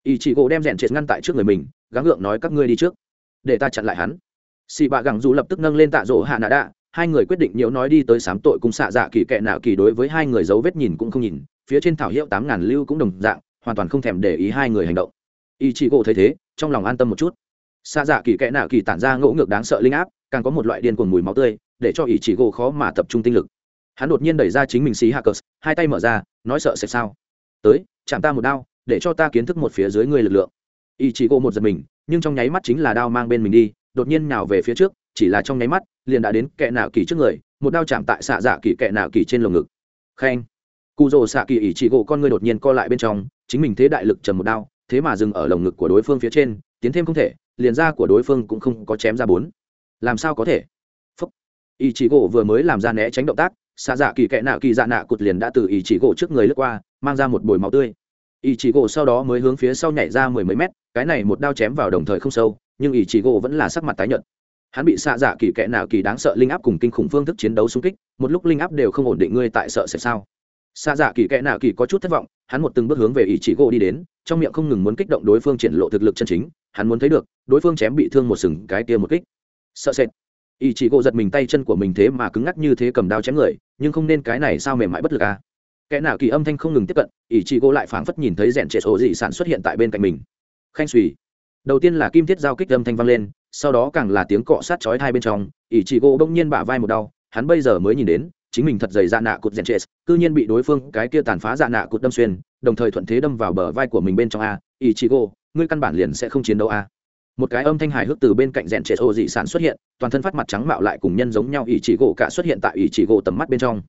A: Ỷ chỉ gỗ đem rèn triệt ngăn tại trước người mình, gắng gượng nói các ngươi đi trước, để ta chặn lại hắn. Xì bạ gẳng dù lập tức nâng lên tạ rỗ hạ nạ đạ, hai người quyết định nhiễu nói đi tới sám tội cùng xạ dạ kỳ kệ nạo kỳ đối với hai người dấu vết nhìn cũng không nhìn, phía trên thảo hiệu tám ngàn lưu cũng đồng dạng, hoàn toàn không thèm để ý hai người hành động. Y chị gỗ thấy thế, trong lòng an tâm một chút. Xạ dạ kỳ kệ nạo kỳ tản ra ngỗ ngược đáng sợ linh áp càng có một loại điên cuồng mùi máu tươi, để cho ý chỉ gỗ khó mà tập trung tinh lực. Hắn đột nhiên đẩy ra chính mình xí hạ cờ, hai tay mở ra, nói sợ sẽ sao? Tới, chạm ta một đao, để cho ta kiến thức một phía dưới người lực lượng. Ý chỉ gỗ một giật mình, nhưng trong nháy mắt chính là đao mang bên mình đi, đột nhiên nào về phía trước, chỉ là trong nháy mắt, liền đã đến kẻ nạo kỳ trước người, một đao chạm tại xạ dạ kỳ kẻ nạo kỳ trên lồng ngực. Khen. Cụ rồ xạ kỳ ý chỉ gỗ con người đột nhiên co lại bên trong, chính mình thế đại lực trầm một đao, thế mà dừng ở lồng ngực của đối phương phía trên, tiến thêm không thể, liền ra của đối phương cũng không có chém ra bốn làm sao có thể? Phúc. Ý chỉ gỗ vừa mới làm ra né tránh động tác, xạ dạ kỳ kẻ nạ kỳ dạ nạ cụt liền đã từ ý chỉ gỗ trước người lướt qua, mang ra một bồi máu tươi. Ý chỉ gỗ sau đó mới hướng phía sau nhảy ra mười mấy mét, cái này một đao chém vào đồng thời không sâu, nhưng ý chỉ gỗ vẫn là sắc mặt tái nhợt. Hắn bị xạ dạ kỳ kẽ nào kỳ đáng sợ linh áp cùng kinh khủng phương thức chiến đấu xung kích, một lúc linh áp đều không ổn định ngươi tại sợ sẽ sao? Xạ dạ kỳ kẽ nào kỳ có chút thất vọng, hắn một từng bước hướng về ý chỉ gỗ đi đến, trong miệng không ngừng muốn kích động đối phương triển lộ thực lực chân chính, hắn muốn thấy được, đối phương chém bị thương một sừng cái kia một kích sợ sệt. Ý chỉ gỗ giật mình tay chân của mình thế mà cứng ngắc như thế cầm đao chém người, nhưng không nên cái này sao mềm mại bất lực à? Kẻ nào kỳ âm thanh không ngừng tiếp cận, ý chỉ gỗ lại phảng phất nhìn thấy rèn trệ sổ dị sản xuất hiện tại bên cạnh mình. Khanh suy đầu tiên là kim thiết giao kích âm thanh vang lên, sau đó càng là tiếng cọ sát chói hai bên trong, ý chị gỗ bỗng nhiên bả vai một đau, hắn bây giờ mới nhìn đến, chính mình thật dày dạ nạ cụt rèn trệ cư nhiên bị đối phương, cái kia tàn phá dạ nạ cụt đâm xuyên, đồng thời thuận thế đâm vào bờ vai của mình bên trong a. Ý chị gỗ, ngươi căn bản liền sẽ không chiến đấu a một cái âm thanh hài hước từ bên cạnh rèn trẻ ô dị sản xuất hiện, toàn thân phát mặt trắng mạo lại cùng nhân giống nhau ỷ chỉ gỗ cả xuất hiện tại ỷ chỉ gỗ tầm mắt bên trong.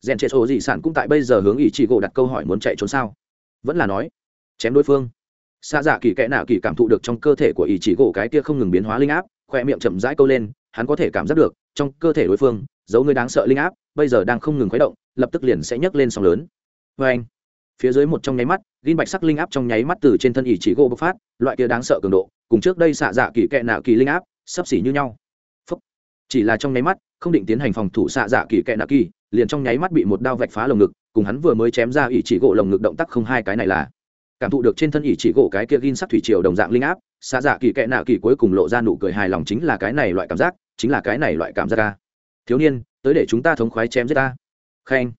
A: Rèn trẻ ô dị sản cũng tại bây giờ hướng ỷ chỉ gỗ đặt câu hỏi muốn chạy trốn sao? Vẫn là nói, chém đối phương. Xa dạ kỳ kẽ nạ kỳ cảm thụ được trong cơ thể của ý chỉ gỗ cái kia không ngừng biến hóa linh áp, khoe miệng chậm rãi câu lên, hắn có thể cảm giác được, trong cơ thể đối phương giấu người đáng sợ linh áp, bây giờ đang không ngừng khuấy động, lập tức liền sẽ nhấc lên sóng lớn. Vê anh, phía dưới một trong nháy mắt gin bạch sắc linh áp trong nháy mắt từ trên thân ý chỉ gỗ bộc phát, loại kia đáng sợ cường độ cùng trước đây xạ dạ kỳ kẹ nạ kỳ linh áp sắp xỉ như nhau. Phúc. chỉ là trong nháy mắt, không định tiến hành phòng thủ xạ dạ kỳ kẹ nạ kỳ, liền trong nháy mắt bị một đao vạch phá lồng ngực, cùng hắn vừa mới chém ra ỷ chỉ gỗ lồng ngực động tác không hai cái này là. Cảm thụ được trên thân ỷ chỉ gỗ cái kia gin sắc thủy triều đồng dạng linh áp, xạ dạ kỳ kẹ nạ kỳ cuối cùng lộ ra nụ cười hài lòng chính là cái này loại cảm giác, chính là cái này loại cảm giác ca thiếu niên, tới để chúng ta thống khoái chém giết ta. Khen.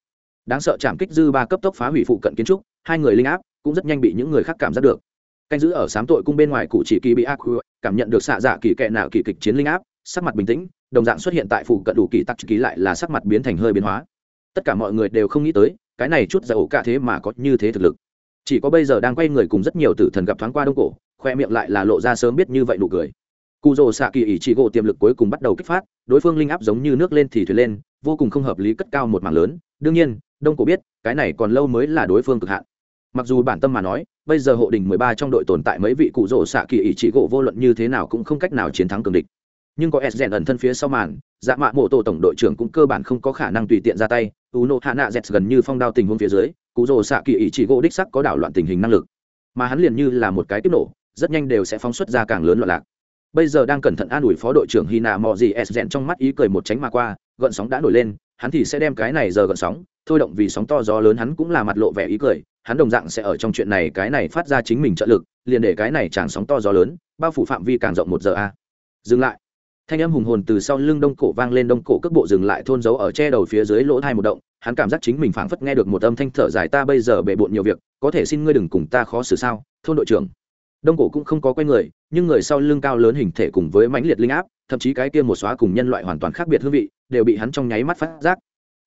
A: Đáng sợ chạm kích dư ba cấp tốc phá hủy phụ cận kiến trúc, hai người linh áp cũng rất nhanh bị những người khác cảm giác được canh giữ ở sám tội cung bên ngoài cụ chỉ kỳ bị ác cảm nhận được xạ dạ kỳ kệ nào kỳ kịch chiến linh áp, sắc mặt bình tĩnh, đồng dạng xuất hiện tại phủ cận đủ kỳ tắc ký lại là sắc mặt biến thành hơi biến hóa. Tất cả mọi người đều không nghĩ tới, cái này chút dầu cả thế mà có như thế thực lực. Chỉ có bây giờ đang quay người cùng rất nhiều tử thần gặp thoáng qua đông cổ, khoe miệng lại là lộ ra sớm biết như vậy nụ cười. Cụ rồ xạ kỳ ỷ trị gỗ tiềm lực cuối cùng bắt đầu kích phát, đối phương linh áp giống như nước lên thì thuyền lên, vô cùng không hợp lý cất cao một mảng lớn. Đương nhiên, đông cổ biết, cái này còn lâu mới là đối phương cực hạn mặc dù bản tâm mà nói, bây giờ hộ đình mười ba trong đội tồn tại mấy vị cụ rỗ xạ kỳ ý trị gỗ vô luận như thế nào cũng không cách nào chiến thắng cường địch. Nhưng có s rèn ẩn thân phía sau màn dạ mạ mộ tổ tổng đội trưởng cũng cơ bản không có khả năng tùy tiện ra tay u nộ hạ nạ z gần như phong đao tình huống phía dưới, cụ rỗ xạ kỳ ý chỉ gỗ đích sắc có đảo loạn tình hình năng lực. Mà hắn liền như là một cái tiếp nổ, rất nhanh đều sẽ phóng xuất ra càng lớn loạn lạc. Bây giờ đang cẩn thận an ủi phó đội trưởng hy nạ mò gì s rèn trong mắt ý cười một tránh mà qua, gợn sóng đã nổi lên, hắn thì sẽ đem cái này giờ gợn sóng, thôi động vì sóng to gió lớn hắn cũng là mặt lộ vẻ ý cười hắn đồng dạng sẽ ở trong chuyện này cái này phát ra chính mình trợ lực, liền để cái này chẳng sóng to gió lớn, bao phủ phạm vi càng rộng một giờ a. Dừng lại. Thanh âm hùng hồn từ sau lưng đông cổ vang lên đông cổ cước bộ dừng lại thôn giấu ở che đầu phía dưới lỗ thai một động, hắn cảm giác chính mình phảng phất nghe được một âm thanh thở dài, ta bây giờ bề bộn nhiều việc, có thể xin ngươi đừng cùng ta khó xử sao, thôn đội trưởng. Đông cổ cũng không có quen người, nhưng người sau lưng cao lớn hình thể cùng với mãnh liệt linh áp, thậm chí cái kia một xóa cùng nhân loại hoàn toàn khác biệt hương vị, đều bị hắn trong nháy mắt phát giác.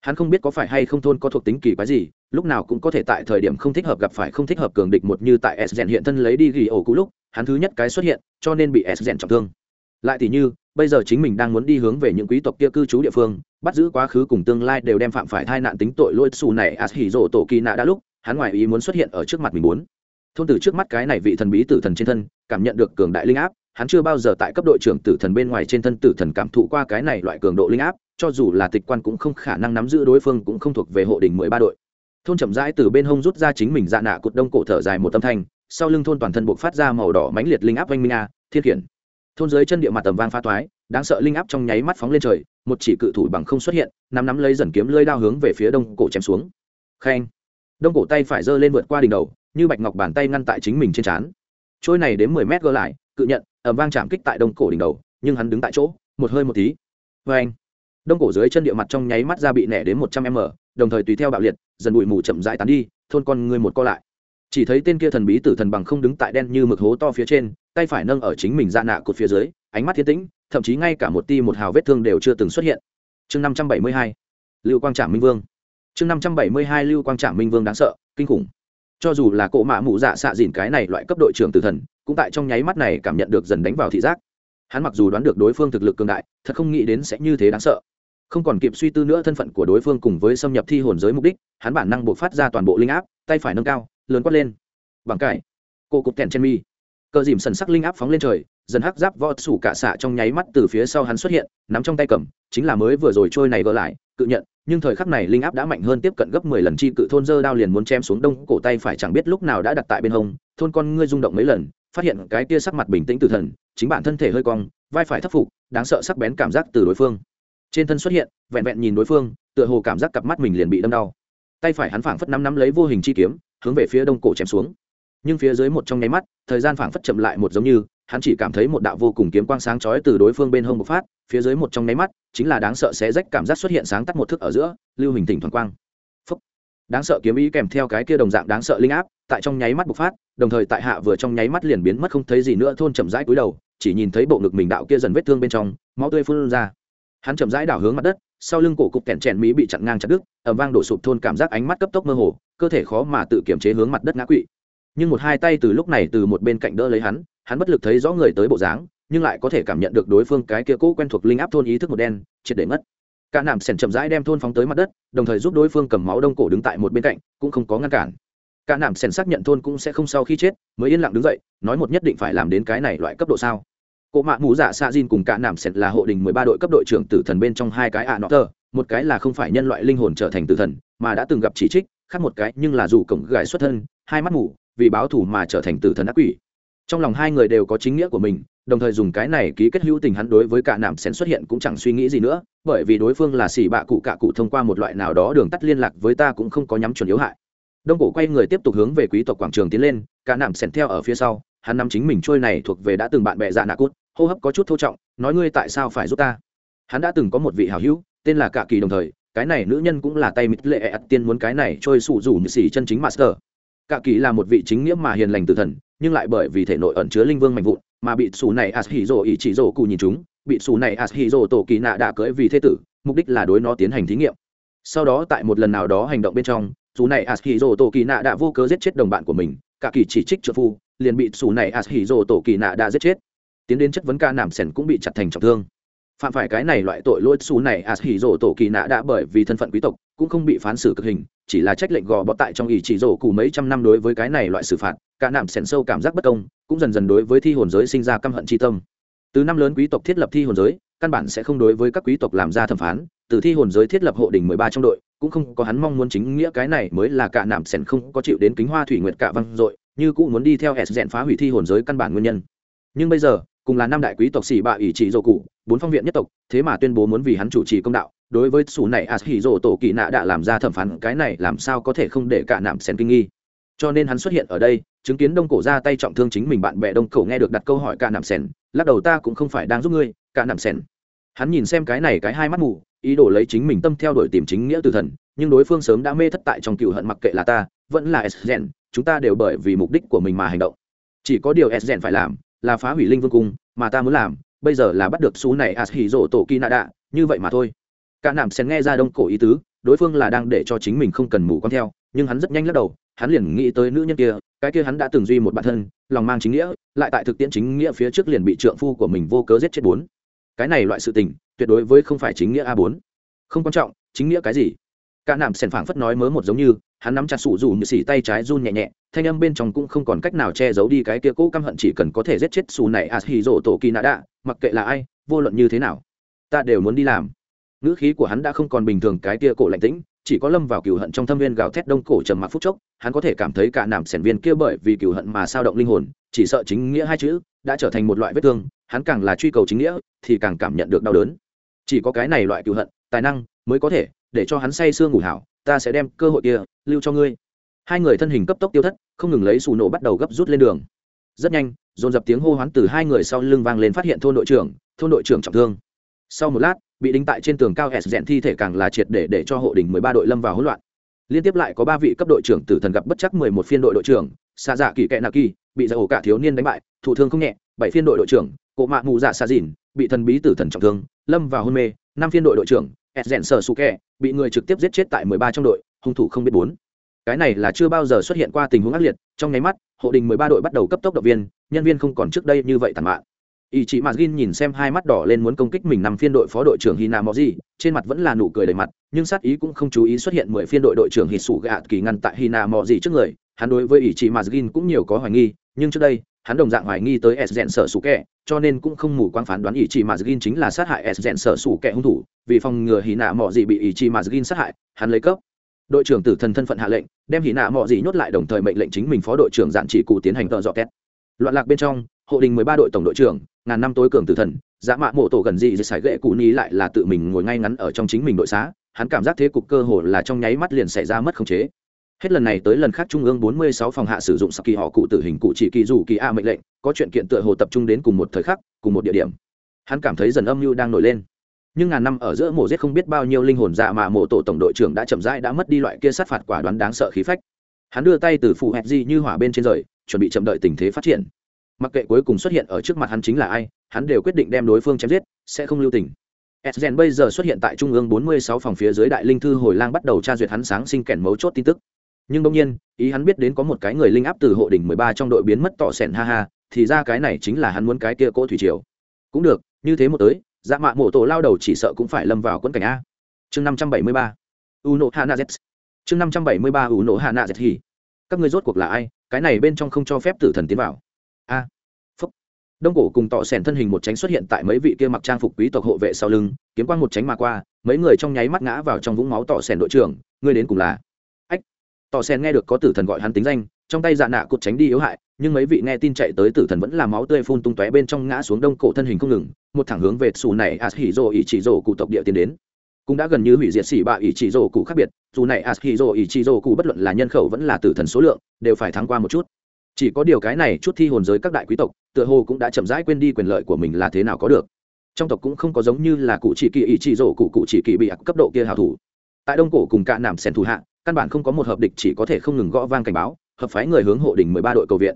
A: Hắn không biết có phải hay không thôn có thuộc tính kỳ quái gì lúc nào cũng có thể tại thời điểm không thích hợp gặp phải không thích hợp cường địch một như tại s rèn hiện thân lấy đi ghi ổ cũ lúc, hắn thứ nhất cái xuất hiện, cho nên bị s rèn trọng thương. Lại thì như, bây giờ chính mình đang muốn đi hướng về những quý tộc kia cư trú địa phương, bắt giữ quá khứ cùng tương lai đều đem phạm phải thai nạn tính tội lỗi xù này as hỉ rổ tổ kỳ nạ đã lúc, hắn ngoài ý muốn xuất hiện ở trước mặt mình muốn. Thôn từ trước mắt cái này vị thần bí tử thần trên thân, cảm nhận được cường đại linh áp, hắn chưa bao giờ tại cấp đội trưởng tử thần bên ngoài trên thân tử thần cảm thụ qua cái này loại cường độ linh áp, cho dù là tịch quan cũng không khả năng nắm giữ đối phương cũng không thuộc về hộ đỉnh mười ba đội thôn chậm rãi từ bên hông rút ra chính mình dạ nạ cột đông cổ thở dài một âm thanh, sau lưng thôn toàn thân buộc phát ra màu đỏ mãnh liệt linh áp oanh minh a, thiên khiển. Thôn dưới chân địa mặt tầm vang pha toái, đáng sợ linh áp trong nháy mắt phóng lên trời, một chỉ cự thủ bằng không xuất hiện nắm nắm lấy dần kiếm lơi đao hướng về phía đông cổ chém xuống. Khen. Đông cổ tay phải giơ lên vượt qua đỉnh đầu, như bạch ngọc bàn tay ngăn tại chính mình trên trán. Trôi này đến mười mét gỡ lại, cự nhận ẩm vang chạm kích tại đông cổ đỉnh đầu, nhưng hắn đứng tại chỗ, một hơi một tí. Vê anh đông cổ dưới chân địa mặt trong nháy mắt ra bị nẻ đến một trăm m, đồng thời tùy theo bạo liệt, dần bụi mù chậm rãi tán đi, thôn con người một co lại. Chỉ thấy tên kia thần bí tử thần bằng không đứng tại đen như mực hố to phía trên, tay phải nâng ở chính mình ra nạ cột phía dưới, ánh mắt thiên tĩnh, thậm chí ngay cả một ti một hào vết thương đều chưa từng xuất hiện. Chương năm trăm bảy mươi hai, lưu quang trạm minh vương. Chương năm trăm bảy mươi hai, lưu quang trạm minh vương đáng sợ, kinh khủng. Cho dù là cỗ mạ mụ dạ xạ dìn cái này loại cấp đội trưởng tử thần, cũng tại trong nháy mắt này cảm nhận được dần đánh vào thị giác. Hắn mặc dù đoán được đối phương thực lực cường đại, thật không nghĩ đến sẽ như thế đáng sợ không còn kịp suy tư nữa thân phận của đối phương cùng với xâm nhập thi hồn giới mục đích, hắn bản năng buộc phát ra toàn bộ linh áp, tay phải nâng cao, lớn quát lên. Bằng cải. Cô cụt kèn trên mi. Cờ dìm sần sắc linh áp phóng lên trời, dần hắc giáp vọt sủ cả xạ trong nháy mắt từ phía sau hắn xuất hiện, nắm trong tay cầm, chính là mới vừa rồi trôi này gỡ lại, cự nhận, nhưng thời khắc này linh áp đã mạnh hơn tiếp cận gấp mười lần chi cự thôn dơ đao liền muốn chém xuống đông cổ tay phải chẳng biết lúc nào đã đặt tại bên hông, thôn con ngươi rung động mấy lần, phát hiện cái kia sắc mặt bình tĩnh từ thần, chính bản thân thể hơi cong, vai phải thất phục, đáng sợ sắc bén cảm giác từ đối phương trên thân xuất hiện, vẹn vẹn nhìn đối phương, tựa hồ cảm giác cặp mắt mình liền bị đâm đau. Tay phải hắn phảng phất năm năm lấy vô hình chi kiếm, hướng về phía đông cổ chém xuống. Nhưng phía dưới một trong nháy mắt, thời gian phảng phất chậm lại một giống như, hắn chỉ cảm thấy một đạo vô cùng kiếm quang sáng chói từ đối phương bên hông bộc phát, phía dưới một trong nháy mắt, chính là đáng sợ xé rách cảm giác xuất hiện sáng tắt một thức ở giữa, lưu hình tỉnh thoảng quang. Phúc. đáng sợ kiếm ý kèm theo cái kia đồng dạng đáng sợ linh áp, tại trong nháy mắt bộc phát, đồng thời tại hạ vừa trong nháy mắt liền biến mất không thấy gì nữa, thôn chậm rãi cúi đầu, chỉ nhìn thấy bộ ngực mình đạo kia dần vết thương bên trong, máu tươi phun ra hắn chậm rãi đảo hướng mặt đất, sau lưng cổ cục kẹn chèn mỹ bị chặn ngang chặt đứt ẩm vang đổ sụp thôn cảm giác ánh mắt cấp tốc mơ hồ, cơ thể khó mà tự kiểm chế hướng mặt đất ngã quỵ. Nhưng một hai tay từ lúc này từ một bên cạnh đỡ lấy hắn hắn bất lực thấy rõ người tới bộ dáng, nhưng lại có thể cảm nhận được đối phương cái kia cũ quen thuộc linh áp thôn ý thức một đen, triệt để mất. Cả nạm sẻn chậm rãi đem thôn phóng tới mặt đất, đồng thời giúp đối phương cầm máu đông cổ đứng tại một bên cạnh, cũng không có ngăn cản. Cả nạm sẻn xác nhận thôn cũng sẽ không sau khi chết, mới yên lặng đứng dậy, nói một nhất định phải làm đến cái này loại cấp độ sao cộ mạ mù dạ xạ dìn cùng cả nảm sẻn là hộ đình mười ba đội cấp đội trưởng tử thần bên trong hai cái ạ nọ tờ. Một cái là không phải nhân loại linh hồn trở thành tử thần, mà đã từng gặp chỉ trích, khác một cái nhưng là dù cổng gái xuất thân, hai mắt mù, vì báo thù mà trở thành tử thần ác quỷ. Trong lòng hai người đều có chính nghĩa của mình, đồng thời dùng cái này ký kết hữu tình hắn đối với cả nạm xén xuất hiện cũng chẳng suy nghĩ gì nữa, bởi vì đối phương là xỉ bạ cụ cạ cụ thông qua một loại nào đó đường tắt liên lạc với ta cũng không có nhắm chuẩn yếu hại. Đông cổ quay người tiếp tục hướng về quý tộc quảng trường tiến lên, cả nạm xén theo ở phía sau hắn nắm chính mình trôi này thuộc về đã từng bạn bè dạ nạ cút, hô hấp có chút thô trọng, nói ngươi tại sao phải giúp ta? Hắn đã từng có một vị hảo hữu, tên là cạ kỳ đồng thời, cái này nữ nhân cũng là tay mít lệ ạt tiên muốn cái này trôi sụ rủ như xỉ chân chính master. Cạ kỳ là một vị chính nghĩa mà hiền lành tử thần, nhưng lại bởi vì thể nội ẩn chứa linh vương mạnh vụn, mà bị xù này as hỉ rồ ý chỉ rồ cụ nhìn chúng, bị xù này as hỉ rồ tổ kỳ nạ đã cưỡi vì thế tử, mục đích là đối nó tiến hành thí nghiệm. Sau đó tại một lần nào đó hành động bên trong dù này as hỉ rồ tổ kỳ nạ đã vô cớ giết chết đồng bạn của mình cả kỳ chỉ trích trợ phu liền bị xù này as hỉ rồ tổ kỳ nạ đã giết chết. Tiến đến chất vấn ca nảm sèn cũng bị chặt thành trọng thương. Phạm phải cái này loại tội lỗi xù này as hỉ rồ tổ kỳ nạ đã bởi vì thân phận quý tộc, cũng không bị phán xử cực hình, chỉ là trách lệnh gò bó tại trong ý chỉ rổ cù mấy trăm năm đối với cái này loại xử phạt cả nạm sèn sâu cảm giác bất công, cũng dần dần đối với thi hồn giới sinh ra căm hận tri tâm. Từ năm lớn quý tộc thiết lập thi hồn giới, căn bản sẽ không đối với các quý tộc làm ra thẩm phán, từ thi hồn giới thiết lập hộ đỉnh mười ba trong đội, cũng không có hắn mong muốn chính nghĩa cái này mới là cả nạm sèn không có chịu đến kính hoa thủy nguyệt cả văng dội như cũng muốn đi theo s dẹn phá hủy thi hồn giới căn bản nguyên nhân. Nhưng bây giờ, cùng là năm đại quý tộc xỉ bạ ủy trị dầu cụ, bốn phong viện nhất tộc, thế mà tuyên bố muốn vì hắn chủ trì công đạo, đối với xù này as hỉ rổ tổ kỳ nạ đã làm ra thẩm phán, cái này làm sao có thể không để cả nạm sen kinh nghi. Cho nên hắn xuất hiện ở đây, chứng kiến đông cổ ra tay trọng thương chính mình bạn bè đông cổ nghe được đặt câu hỏi cả nạm sen lắc đầu ta cũng không phải đang giúp ngươi, cả nạm sen hắn nhìn xem cái này cái hai mắt mù, ý đồ lấy chính mình tâm theo đuổi tìm chính nghĩa từ thần, nhưng đối phương sớm đã mê thất tại trong cựu hận mặc kệ là ta, vẫn là s gen chúng ta đều bởi vì mục đích của mình mà hành động. Chỉ có điều s rèn phải làm là phá hủy linh vương cung, mà ta muốn làm, bây giờ là bắt được xú này as hỉ rổ tổ kỳ nạ đạ, như vậy mà thôi. Cả nạm sen nghe ra đông cổ ý tứ, đối phương là đang để cho chính mình không cần mù con theo, nhưng hắn rất nhanh lắc đầu, hắn liền nghĩ tới nữ nhân kia, cái kia hắn đã từng duy một bản thân, lòng mang chính nghĩa, lại tại thực tiễn chính nghĩa phía trước liền bị trượng phu của mình vô cớ giết chết bốn. Cái này loại sự tình, tuyệt đối với không phải chính nghĩa a bốn. Không quan trọng, chính nghĩa cái gì? Cả nạm sèn phảng phất nói mớ một giống như, hắn nắm chặt sủ dù như xỉ tay trái run nhẹ nhẹ, thanh âm bên trong cũng không còn cách nào che giấu đi cái kia cũ căm hận chỉ cần có thể giết chết xù này à, a hì rổ tổ kỳ nạ đạ, mặc kệ là ai, vô luận như thế nào, ta đều muốn đi làm. Ngữ khí của hắn đã không còn bình thường, cái kia cổ lạnh tĩnh, chỉ có lâm vào cừu hận trong thâm viên gào thét đông cổ trầm mặc phút chốc, hắn có thể cảm thấy cả nạm sèn viên kia bởi vì cừu hận mà sao động linh hồn, chỉ sợ chính nghĩa hai chữ, đã trở thành một loại vết thương, hắn càng là truy cầu chính nghĩa, thì càng cảm nhận được đau đớn. Chỉ có cái này loại cừu hận, tài năng, mới có thể để cho hắn say sương ngủ hảo, ta sẽ đem cơ hội kia lưu cho ngươi. Hai người thân hình cấp tốc tiêu thất, không ngừng lấy xù nổ bắt đầu gấp rút lên đường. Rất nhanh, dồn dập tiếng hô hoán từ hai người sau lưng vang lên phát hiện thôn đội trưởng, thôn đội trưởng trọng thương. Sau một lát, bị đính tại trên tường cao s rèn thi thể càng là triệt để để cho hộ đỉnh mười ba đội lâm vào hỗn loạn. Liên tiếp lại có ba vị cấp đội trưởng tử thần gặp bất chắc mười một phiên đội đội trưởng xa dạ kỳ kẹ nạ kỳ, bị giải ổ cả thiếu niên đánh bại thủ thương không nhẹ, bảy phiên đội đội trưởng cộ mạ mù dạ xa dìn, bị thần bí tử thần trọng thương, lâm vào hôn mê, năm phiên đội đội trưởng s rèn sờ su kẹ bị người trực tiếp giết chết tại mười ba trong đội, hung thủ không biết bốn. Cái này là chưa bao giờ xuất hiện qua tình huống ác liệt, trong nháy mắt, hộ đình mười ba đội bắt đầu cấp tốc động viên, nhân viên không còn trước đây như vậy tàn mạn. Ý chị m gin nhìn xem hai mắt đỏ lên muốn công kích mình nằm phiên đội phó đội trưởng hina moji trên mặt vẫn là nụ cười đầy mặt, nhưng sát ý cũng không chú ý xuất hiện mười phiên đội đội trưởng hít sủ gạ kỳ ngăn tại hina moji trước người, hắn đối với ý chị m gin cũng nhiều có hoài nghi, nhưng trước đây hắn đồng dạng hoài nghi tới s dẹn sở sủ kẹ, cho nên cũng không mù quang phán đoán ý chị mà gin chính là sát hại s dẹn sở sủ kẹ hung thủ, vì phòng ngừa Hỉ Nạ Mọ Dị bị ý chị mà gin sát hại, hắn lấy cấp đội trưởng tử thần thân phận hạ lệnh, đem hỉ nạ Mọ gì nhốt lại đồng thời mệnh lệnh chính mình phó đội trưởng dạn chỉ cụ tiến hành tợ dọ két loạn lạc bên trong, hộ đình mười ba đội tổng đội trưởng, ngàn năm tối cường tử thần, dã mạ mộ tổ gần gì sải gậy cụ ni lại là tự mình ngồi ngay ngắn ở trong chính mình đội xá, hắn cảm giác thế cục cơ hồ là trong nháy mắt liền xảy ra mất khống chế hết lần này tới lần khác trung ương 46 phòng hạ sử dụng kỳ họ cụ tử hình cụ chỉ kỳ dù kỳ a mệnh lệnh, có chuyện kiện tựa hồ tập trung đến cùng một thời khắc, cùng một địa điểm. Hắn cảm thấy dần âm mưu đang nổi lên. Nhưng ngàn năm ở giữa mổ giết không biết bao nhiêu linh hồn dạ mà mộ tổ tổng đội trưởng đã chậm rãi đã mất đi loại kia sát phạt quả đoán đáng sợ khí phách. Hắn đưa tay từ phụ hẹp di như hỏa bên trên rời, chuẩn bị chậm đợi tình thế phát triển. Mặc kệ cuối cùng xuất hiện ở trước mặt hắn chính là ai, hắn đều quyết định đem đối phương chém giết, sẽ không lưu tình. Esgen bây giờ xuất hiện tại trung ương 46 phòng phía dưới đại linh thư hồi lang bắt đầu tra duyệt hắn sáng sinh kèn mấu chốt tin tức. Nhưng đương nhiên, ý hắn biết đến có một cái người linh áp từ hộ đỉnh 13 trong đội biến mất tỏ sẹn ha ha, thì ra cái này chính là hắn muốn cái kia cỗ thủy triều. Cũng được, như thế một tới, dạ mạ mộ tổ lao đầu chỉ sợ cũng phải lâm vào quẫn cảnh a. Chương năm trăm bảy mươi ba. U nộ hana z chương năm trăm bảy mươi ba u nộ hana z thì các ngươi rốt cuộc là ai? Cái này bên trong không cho phép tử thần tiến vào. A. Phúc. Đông cổ cùng tọ sẻn thân hình một tránh xuất hiện tại mấy vị kia mặc trang phục quý tộc hộ vệ sau lưng kiếm quang một tránh mà qua mấy người trong nháy mắt ngã vào trong vũng máu tọ sẻn đội trưởng ngươi đến cùng là tò sen nghe được có tử thần gọi hắn tính danh, trong tay dạ nạ cụt tránh đi yếu hại, nhưng mấy vị nghe tin chạy tới tử thần vẫn là máu tươi phun tung tóe bên trong ngã xuống đông cổ thân hình không ngừng, một thẳng hướng về xù này as hỉ rồ ỷ chỉ rồ cụ tộc địa tiến đến. Cũng đã gần như hủy diệt xỉ bạ ỷ chỉ rồ cụ khác biệt dù này as hỉ rồ ỷ chỉ rồ cụ bất luận là nhân khẩu vẫn là tử thần số lượng, đều phải thắng qua một chút. Chỉ có điều cái này chút thi hồn giới các đại quý tộc, tựa hồ cũng đã chậm rãi quên đi quyền lợi của mình là thế nào có được. Trong tộc cũng không có giống như là cụ chỉ kỳ ỷ chỉ rồ cụ cụ chỉ kỳ bị cấp độ kia hào thủ. Tại đông cổ cùng cạ nảm sen thủ hạ căn bản không có một hợp địch chỉ có thể không ngừng gõ vang cảnh báo, hợp phái người hướng hộ đình mười ba đội cầu viện.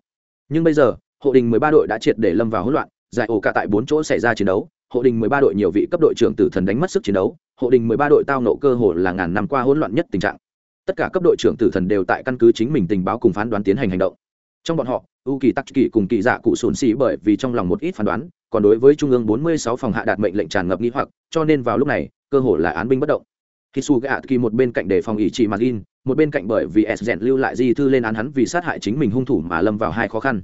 A: Nhưng bây giờ, hộ đình mười ba đội đã triệt để lâm vào hỗn loạn, giải ổ cả tại bốn chỗ xảy ra chiến đấu, hộ đình mười ba đội nhiều vị cấp đội trưởng tử thần đánh mất sức chiến đấu, hộ đình mười ba đội tao nộ cơ hồ là ngàn năm qua hỗn loạn nhất tình trạng. Tất cả cấp đội trưởng tử thần đều tại căn cứ chính mình tình báo cùng phán đoán tiến hành hành động. Trong bọn họ, u kỳ tắc kỳ cùng kỳ giả cụ sồn xì bởi vì trong lòng một ít phán đoán, còn đối với trung ương bốn mươi sáu phòng hạ đạt mệnh lệnh tràn ngập nghi hoặc, cho nên vào lúc này, cơ hồ là án binh bất động khi su gạ kỳ một bên cạnh đề phòng ý chị magin một bên cạnh bởi vì s rèn lưu lại di thư lên án hắn vì sát hại chính mình hung thủ mà lâm vào hai khó khăn.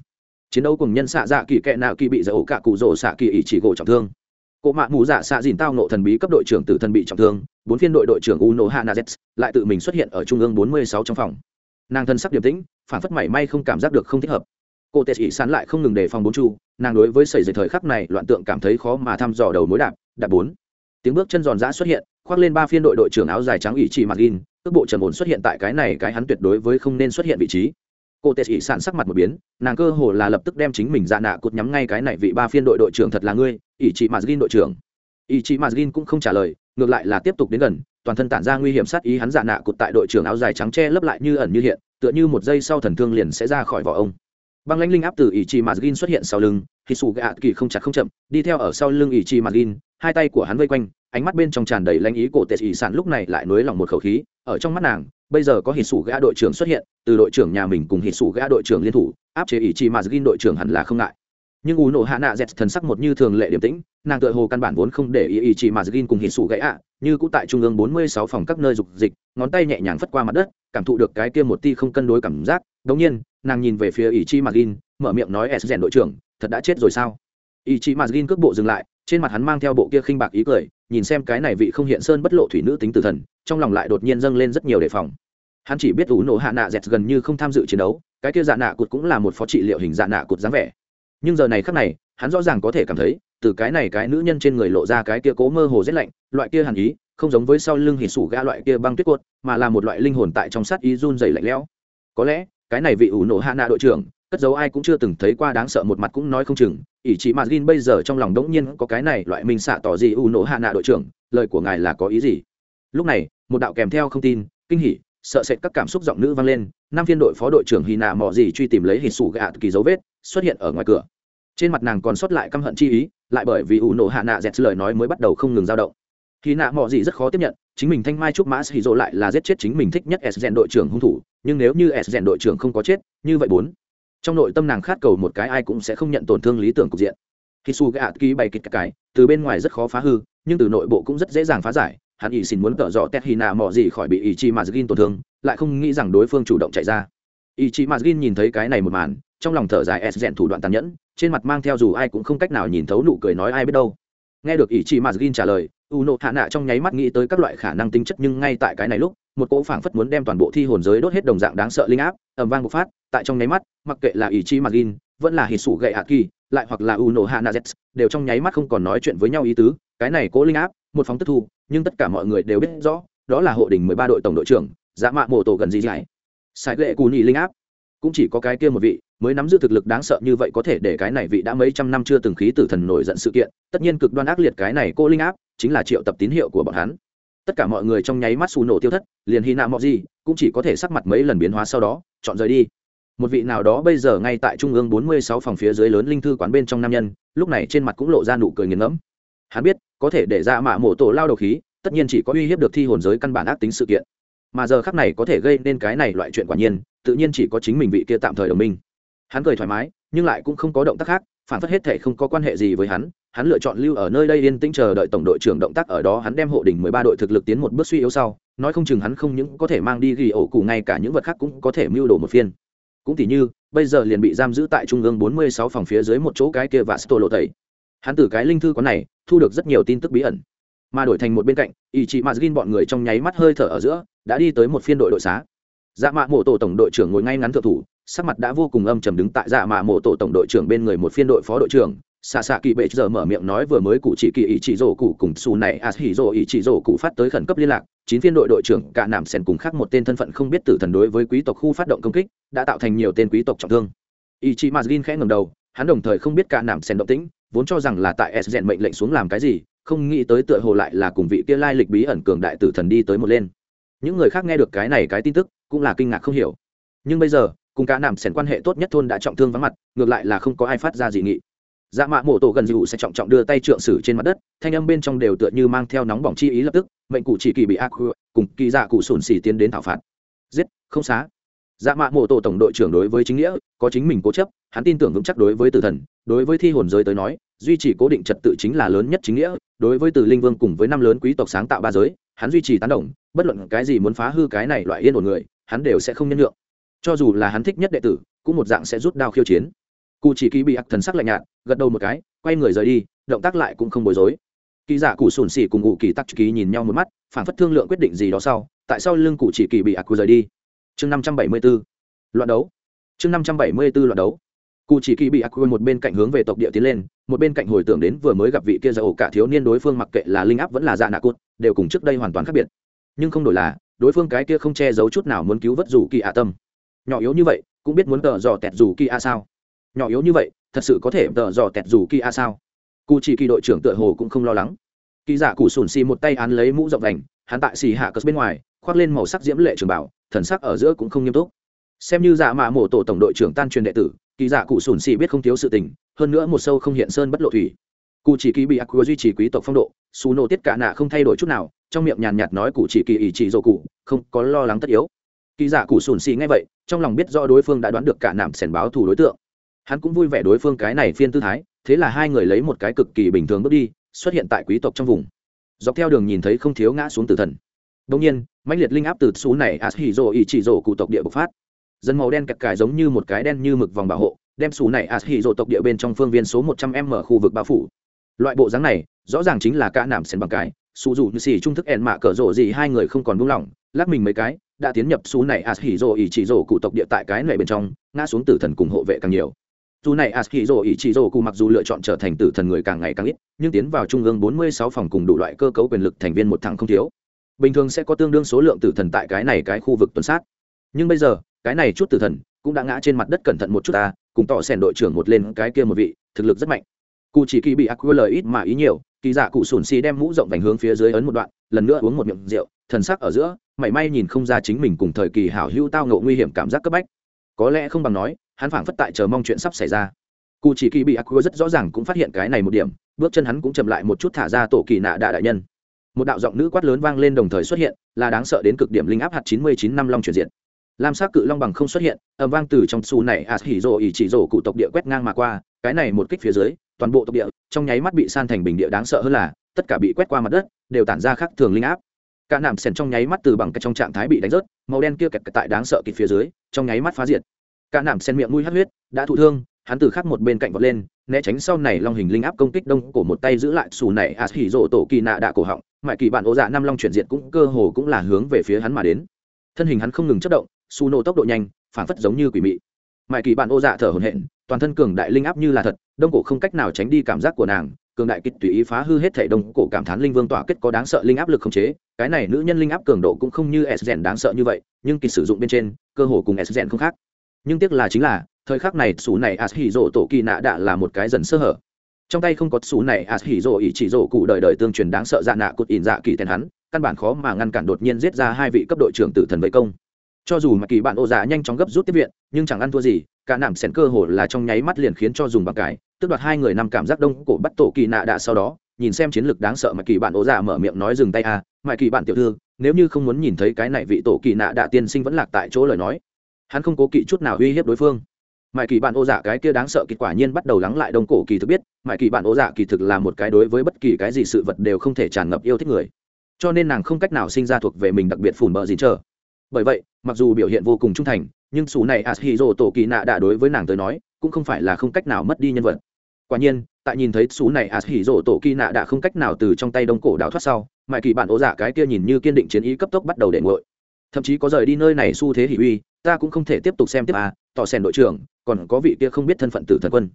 A: Chiến đấu cùng nhân xạ dạ kỳ kệ nào kỳ bị dỡ ổ cả cụ rổ xạ kỳ ý chỉ gỗ trọng thương. Cộ mạ mù dạ xạ dìn tao nộ thần bí cấp đội trưởng tử thần bị trọng thương, bốn phiên đội đội trưởng Uno Hanazets lại tự mình xuất hiện ở trung ương bốn mươi sáu trong phòng. Nàng thân sắc điềm tĩnh, phản phất mảy may không cảm giác được không thích hợp. Cô tệ ỷ sán lại không ngừng đề phòng bốn chu, nàng đối với sẩy dày thời khắc này loạn tượng cảm thấy khó mà thăm dò đầu mối đạp đạp bốn. Tiếng bước chân giòn giã xuất hiện khoác lên ba phiên đội đội trưởng áo dài trắng ủy chỉ mặt in, cước bộ trầm ổn xuất hiện tại cái này cái hắn tuyệt đối với không nên xuất hiện vị trí. Cô tệ ỷ sản sắc mặt một biến nàng cơ hồ là lập tức đem chính mình dạ nạ cột nhắm ngay cái này vị ba phiên đội đội trưởng thật là ngươi ỷ trị mặt gin đội trưởng. Ỷ trị mặt gin cũng không trả lời ngược lại là tiếp tục đến gần toàn thân tản ra nguy hiểm sát ý hắn dạ nạ cột tại đội trưởng áo dài trắng che lấp lại như ẩn như hiện tựa như một giây sau thần thương liền sẽ ra khỏi vỏ ông băng lãnh linh áp từ ỷ chỉ mạt gin xuất hiện sau lưng khi sủ gạ kỳ không chặt không chậm, đi theo ở sau lưng ỷ chỉ mạt gin hai tay của hắn vây quanh, ánh mắt bên trong tràn đầy lãnh ý cổ tệ ỷ sản lúc này lại nới lòng một khẩu khí, ở trong mắt nàng, bây giờ có hít sủ gã đội trưởng xuất hiện, từ đội trưởng nhà mình cùng hít sủ gã đội trưởng liên thủ, áp chế ý chí mà gin đội trưởng hẳn là không ngại. Nhưng ủ nổ hạ nạ dẹt thần sắc một như thường lệ điềm tĩnh, nàng tựa hồ căn bản vốn không để ý ý chí mà gin cùng hít sủ gãy ạ như cũ tại trung ương bốn mươi sáu phòng các nơi dục dịch, ngón tay nhẹ nhàng phất qua mặt đất cảm thụ được cái kia một ti không cân đối cảm giác, đống nhiên, nàng nhìn về phía ý chí mà gin mở miệng nói, s rèn đội trưởng, thật đã chết rồi sao? Ý chí mà gin cước bộ dừng lại, trên mặt hắn mang theo bộ kia khinh bạc ý cười, nhìn xem cái này vị không hiện sơn bất lộ thủy nữ tính tử thần, trong lòng lại đột nhiên dâng lên rất nhiều đề phòng. Hắn chỉ biết ủ nổ hạ nạ dẹt gần như không tham dự chiến đấu, cái kia dạ nạ cụt cũng là một phó trị liệu hình dạ nạ cụt dáng vẻ. Nhưng giờ này khắc này, hắn rõ ràng có thể cảm thấy từ cái này cái nữ nhân trên người lộ ra cái kia cố mơ hồ rét lạnh, loại kia hàn ý, không giống với sau lưng hỉ sủ gã loại kia băng tuyết cuột mà là một loại linh hồn tại trong sát ý run dày lạnh lẽo. Có lẽ, cái này vị ủ nổ hạ nạ đội trưởng, cất dấu ai cũng chưa từng thấy qua đáng sợ một mặt cũng nói không chừng, ỷ chị mà gin bây giờ trong lòng đống nhiên có cái này loại mình xạ tỏ gì ủ nổ hạ nạ đội trưởng, lời của ngài là có ý gì? Lúc này, một đạo kèm theo không tin, kinh hỉ, sợ sệt các cảm xúc giọng nữ vang lên, năm phiên đội phó đội trưởng hy nạ mò gì truy tìm lấy hỉ sủ gạ kỳ dấu vết, xuất hiện ở ngoài cửa. Trên mặt nàng còn sót lại căm hận chi ý lại bởi vì ủ nổ hạ nạ dẹt lời nói mới bắt đầu không ngừng dao động. Khi nạ mọi gì rất khó tiếp nhận, chính mình thanh mai trúc mã xì rộ lại là giết chết chính mình thích nhất s rèn đội trưởng hung thủ, nhưng nếu như s rèn đội trưởng không có chết, như vậy bốn. Trong nội tâm nàng khát cầu một cái ai cũng sẽ không nhận tổn thương lý tưởng cục diện. Khi su gạ ký bày kịch cải, từ bên ngoài rất khó phá hư, nhưng từ nội bộ cũng rất dễ dàng phá giải, hắn ỷ xin muốn cỡ dọ tét hy nạ mò gì khỏi bị ý chí mà gin tổn thương, lại không nghĩ rằng đối phương chủ động chạy ra. Ý chí mà gin nhìn thấy cái này một màn, trong lòng thở dài s rèn thủ đoạn tàn nhẫn trên mặt mang theo dù ai cũng không cách nào nhìn thấu nụ cười nói ai biết đâu. Nghe được ý chi mà gin trả lời, u nộ hạ nạ trong nháy mắt nghĩ tới các loại khả năng tính chất nhưng ngay tại cái này lúc, một cỗ phảng phất muốn đem toàn bộ thi hồn giới đốt hết đồng dạng đáng sợ linh áp, ầm vang bộc phát, tại trong nháy mắt, mặc kệ là ý chi mà gin vẫn là hít sủ gậy hạ kỳ, lại hoặc là u nộ hạ nạ z, đều trong nháy mắt không còn nói chuyện với nhau ý tứ, cái này cỗ linh áp, một phóng tức thu, nhưng tất cả mọi người đều biết rõ, đó là hộ đình mười ba đội tổng đội trưởng dạ mạ mộ tổ gần gì dài sai lệ cù nhị linh áp, cũng chỉ có cái kia một vị mới nắm giữ thực lực đáng sợ như vậy có thể để cái này vị đã mấy trăm năm chưa từng khí tử thần nổi giận sự kiện, tất nhiên cực đoan ác liệt cái này cô linh áp, chính là triệu tập tín hiệu của bọn hắn. Tất cả mọi người trong nháy mắt xù nổ tiêu thất, liền hy nạ mọi gì cũng chỉ có thể sắc mặt mấy lần biến hóa sau đó, chọn rời đi. Một vị nào đó bây giờ ngay tại trung ương bốn mươi sáu phòng phía dưới lớn linh thư quán bên trong nam nhân, lúc này trên mặt cũng lộ ra nụ cười nghiền ngẫm. Hắn biết, có thể để ra mạ mổ tổ lao đầu khí, tất nhiên chỉ có uy hiếp được thi hồn giới căn bản ác tính sự kiện. Mà giờ khắc này có thể gây nên cái này loại chuyện quả nhiên, tự nhiên chỉ có chính mình vị kia tạm thời đồng minh hắn cười thoải mái, nhưng lại cũng không có động tác khác, phản phất hết thể không có quan hệ gì với hắn hắn lựa chọn lưu ở nơi đây yên tĩnh chờ đợi tổng đội trưởng động tác ở đó, hắn đem hộ đỉnh mười ba đội thực lực tiến một bước suy yếu sau, nói không chừng hắn không những có thể mang đi ghi ổ cụ, ngay cả những vật khác cũng có thể mưu đồ một phiên. Cũng tỉ như, bây giờ liền bị giam giữ tại trung ương bốn mươi sáu phòng phía dưới một chỗ cái kia và sto lộ tẩy. Hắn từ cái linh thư quán này thu được rất nhiều tin tức bí ẩn. Mà đổi thành một bên cạnh, ý chị m bọn người trong nháy mắt hơi thở ở giữa, đã đi tới một phiên đội đội xá. Dạ mạ mộ tổ tổng đội trưởng ngồi ngay ngắn thượng thủ sắc mặt đã vô cùng âm trầm đứng tại dạ mạ mộ tổ tổng đội trưởng bên người một phiên đội phó đội trưởng. Xạ xạ kỳ bệ giờ mở miệng nói vừa mới cụ chỉ kỳ ý chỉ rổ cụ cùng xù này a hỉ rổ ý chỉ rổ cụ phát tới khẩn cấp liên lạc. Chín phiên đội đội trưởng cả nằm sèn cùng khác một tên thân phận không biết tử thần đối với quý tộc khu phát động công kích, đã tạo thành nhiều tên quý tộc trọng thương. Ý chỉ mazgin khẽ ngầm đầu, hắn đồng thời không biết cả nằm sèn động tĩnh, vốn cho rằng là tại s rèn mệnh lệnh xuống làm cái gì, không nghĩ tới tựa hồ lại là cùng vị kia lai lịch bí ẩn cường đại tử thần đi tới một lên. Những người khác nghe được cái này cái tin tức, cũng là kinh ngạc không hiểu. Nhưng bây giờ cùng cả nằm sèn quan hệ tốt nhất thôn đã trọng thương vắng mặt, ngược lại là không có ai phát ra dị nghị. Dạ mạ mổ tổ gần dịu sẽ trọng trọng đưa tay trượng sử trên mặt đất, thanh âm bên trong đều tựa như mang theo nóng bỏng chi ý lập tức, mệnh cụ chỉ kỳ bị ác cùng kỳ dạ cụ sùn xì tiến đến thảo phạt. Giết, không xá. Dạ mạ mổ tổ tổng đội trưởng đối với chính nghĩa, có chính mình cố chấp, hắn tin tưởng vững chắc đối với tử thần, đối với thi hồn giới tới nói, duy trì cố định trật tự chính là lớn nhất chính nghĩa, đối với từ linh vương cùng với năm lớn quý tộc sáng tạo ba giới, hắn duy trì tán đồng, bất luận cái gì muốn phá hư cái này loại yên ổn người, hắn đều sẽ không nhân lượng cho dù là hắn thích nhất đệ tử, cũng một dạng sẽ rút đao khiêu chiến. Cụ chỉ kỳ bị ác thần sắc lạnh nhạt, gật đầu một cái, quay người rời đi, động tác lại cũng không bối rối. Kỳ giả cụ sùn xỉ cùng ngụ kỳ tắc kỳ nhìn nhau một mắt, phản phất thương lượng quyết định gì đó sau, tại sao lưng cụ chỉ kỳ bị ác rời đi. Chương năm trăm bảy mươi b ố loạn đấu. Chương năm trăm bảy mươi b ố loạn đấu. Cụ chỉ kỳ bị ác một bên cạnh hướng về tộc địa tiến lên, một bên cạnh hồi tưởng đến vừa mới gặp vị kia ra ổ cả thiếu niên đối phương mặc kệ là linh áp vẫn là dạ nạ cốt đều cùng trước đây hoàn toàn khác biệt. Nhưng không đổi là, đối phương cái kia không che giấu chút nào muốn cứu vớt dù kỳ ạ tâm nhỏ yếu như vậy, cũng biết muốn tờ dò tẹt dù kia a sao. Nhỏ yếu như vậy, thật sự có thể tờ dò tẹt dù kia a sao? Cụ chỉ kỳ đội trưởng tựa hồ cũng không lo lắng. Kỳ giả cụ sùn xì một tay án lấy mũ rộng đành, hắn tại xì hạ cất bên ngoài, khoác lên màu sắc diễm lệ trường bảo, thần sắc ở giữa cũng không nghiêm túc. Xem như dạ mạ mổ tổ tổng đội trưởng tan truyền đệ tử kỳ giả cụ sùn xì biết không thiếu sự tình, hơn nữa một sâu không hiện sơn bất lộ thủy. Cụ chỉ kỳ bị ác duy trì quý tộc phong độ xù nổ tiết cả nạ không thay đổi chút nào, trong miệng nhàn nhạt nói cụ chỉ kỳ ý chỉ dỗ cụ, không có lo lắng tất yếu kỳ giả cụ sùn xì ngay vậy, trong lòng biết do đối phương đã đoán được cả nạm sèn báo thủ đối tượng. Hắn cũng vui vẻ đối phương cái này phiên tư thái, thế là hai người lấy một cái cực kỳ bình thường bước đi, xuất hiện tại quý tộc trong vùng. Dọc theo đường nhìn thấy không thiếu ngã xuống tử thần. Đông nhiên, mãnh liệt linh áp từ xú này as hỉ rồ, ý chỉ rồ cụ tộc địa bộc phát. Dân màu đen kẹt cài giống như một cái đen như mực vòng bảo hộ, đem xú này as hỉ rồ tộc địa bên trong phương viên số một trăm m khu vực bao phủ. Loại bộ dáng này, rõ ràng chính là cả nạm sèn bằng cái xù dù như xì trung thức ẻn mạ cỡ rộ gì hai người không còn buông lỏng lắc mình mấy cái, đã tiến nhập xú này as hỉ rồ ý chỉ rồ cụ tộc địa tại cái này bên trong, ngã xuống tử thần cùng hộ vệ càng nhiều. Dù này as hỉ rồ ý chỉ rồ cụ mặc dù lựa chọn trở thành tử thần người càng ngày càng ít, nhưng tiến vào trung ương bốn mươi sáu phòng cùng đủ loại cơ cấu quyền lực thành viên một thằng không thiếu. Bình thường sẽ có tương đương số lượng tử thần tại cái này cái khu vực tuần sát. Nhưng bây giờ, cái này chút tử thần cũng đã ngã trên mặt đất cẩn thận một chút ta, cùng tỏ sẻn đội trưởng một lên cái kia một vị, thực lực rất mạnh. Cụ chỉ kỳ bị ác quy lời ít mà ý nhiều kỳ dạ cụ sùn xì đem mũ rộng vành hướng phía dưới ấn một đoạn, lần nữa uống một miệng rượu, thần sắc ở giữa, mảy may nhìn không ra chính mình cùng thời kỳ hảo hữu tao ngộ nguy hiểm cảm giác cấp bách. Có lẽ không bằng nói, hắn phảng phất tại chờ mong chuyện sắp xảy ra. Cụ chỉ kỳ bị ác quy rất rõ ràng cũng phát hiện cái này một điểm, bước chân hắn cũng chậm lại một chút thả ra tổ kỳ nạ đạ đại nhân. Một đạo giọng nữ quát lớn vang lên đồng thời xuất hiện, là đáng sợ đến cực điểm linh áp hạt chín mươi chín năm long chuyển diện lam sắc cự long bằng không xuất hiện âm vang từ trong xù này ạt hỉ rồ, ỉ chỉ rồ cụ tộc địa quét ngang mà qua, cái này một kích phía dưới, toàn bộ tộc địa, trong nháy mắt bị san thành bình địa đáng sợ hơn là, tất cả bị quét qua mặt đất, đều tản ra khắc thường linh áp. Cả nạm sèn trong nháy mắt từ bằng cái trong trạng thái bị đánh rớt, màu đen kia kẹt tại đáng sợ kịp phía dưới, trong nháy mắt phá diệt. Cả nạm sen miệng mũi hắt huyết, đã thụ thương, hắn từ khác một bên cạnh vọt lên, né tránh sau này long hình linh áp công kích đông cổ một tay giữ lại xù này ạt hỉ rộ tổ kỳ nạ đạ cổ họng, mại kỳ bạn ố dạ năm long chuyển diện cũng cơ hồ cũng là hướng về phía hắn mà đến. Thân hình hắn không ngừng chất động su nổ tốc độ nhanh phản phất giống như quỷ mị. Mại kỳ bản ô dạ thở hổn hển, toàn thân cường đại linh áp như là thật, đông cổ không cách nào tránh đi cảm giác của nàng, cường đại kịch tùy ý phá hư hết thể đông cổ cảm thán linh vương tỏa kết có đáng sợ linh áp lực không chế, cái này nữ nhân linh áp cường độ cũng không như s rèn đáng sợ như vậy, nhưng kỳ sử dụng bên trên, cơ hồ cùng s rèn không khác. Nhưng tiếc là chính là, thời khắc này xù này as hỉ rộ tổ kỳ nạ đã là một cái dần sơ hở. Trong tay không có xù này as hỉ rộ ý chỉ rộ cụ đời đời tương truyền đáng sợ dạ nạ cụt ỉn dạ kỳ tên hắn, căn bản khó mà ngăn cản đột nhiên giết ra hai vị cấp đội trưởng tử thần vây công cho dù mà kỳ bạn ô dạ nhanh chóng gấp rút tiếp viện, nhưng chẳng ăn thua gì, cả nảm sẻn cơ hồ là trong nháy mắt liền khiến cho dùng bằng cải, tức đoạt hai người nằm cảm giác đông cổ bắt tổ kỳ nạ đạ sau đó, nhìn xem chiến lược đáng sợ mà kỳ bạn ô dạ mở miệng nói dừng tay à mà kỳ bạn tiểu thư, nếu như không muốn nhìn thấy cái này vị tổ kỳ nạ đạ tiên sinh vẫn lạc tại chỗ lời nói. Hắn không cố kỵ chút nào uy hiếp đối phương. Mại kỳ bạn ô dạ cái kia đáng sợ kết quả nhiên bắt đầu lắng lại đông cổ kỳ thực biết mại kỳ bạn ô dạ kỳ thực là một cái đối với bất kỳ cái gì sự vật đều không thể tràn ngập yêu thích người. Cho nên nàng không cách nào sinh ra thuộc về mình đặc biệt phủn bờ gì chờ bởi vậy, mặc dù biểu hiện vô cùng trung thành, nhưng xù này Ashiro tổ kỳ nạ đã đối với nàng tới nói, cũng không phải là không cách nào mất đi nhân vật. Quả nhiên, tại nhìn thấy xú này Ashiro tổ kỳ nạ đã không cách nào từ trong tay đông cổ đào thoát sau, mại kỳ bạn ố giả cái kia nhìn như kiên định chiến ý cấp tốc bắt đầu để ngội thậm chí có rời đi nơi này xu thế hỉ uy, ta cũng không thể tiếp tục xem tiếp à tỏ sèn đội trưởng, còn có vị kia không biết thân phận tử thần quân.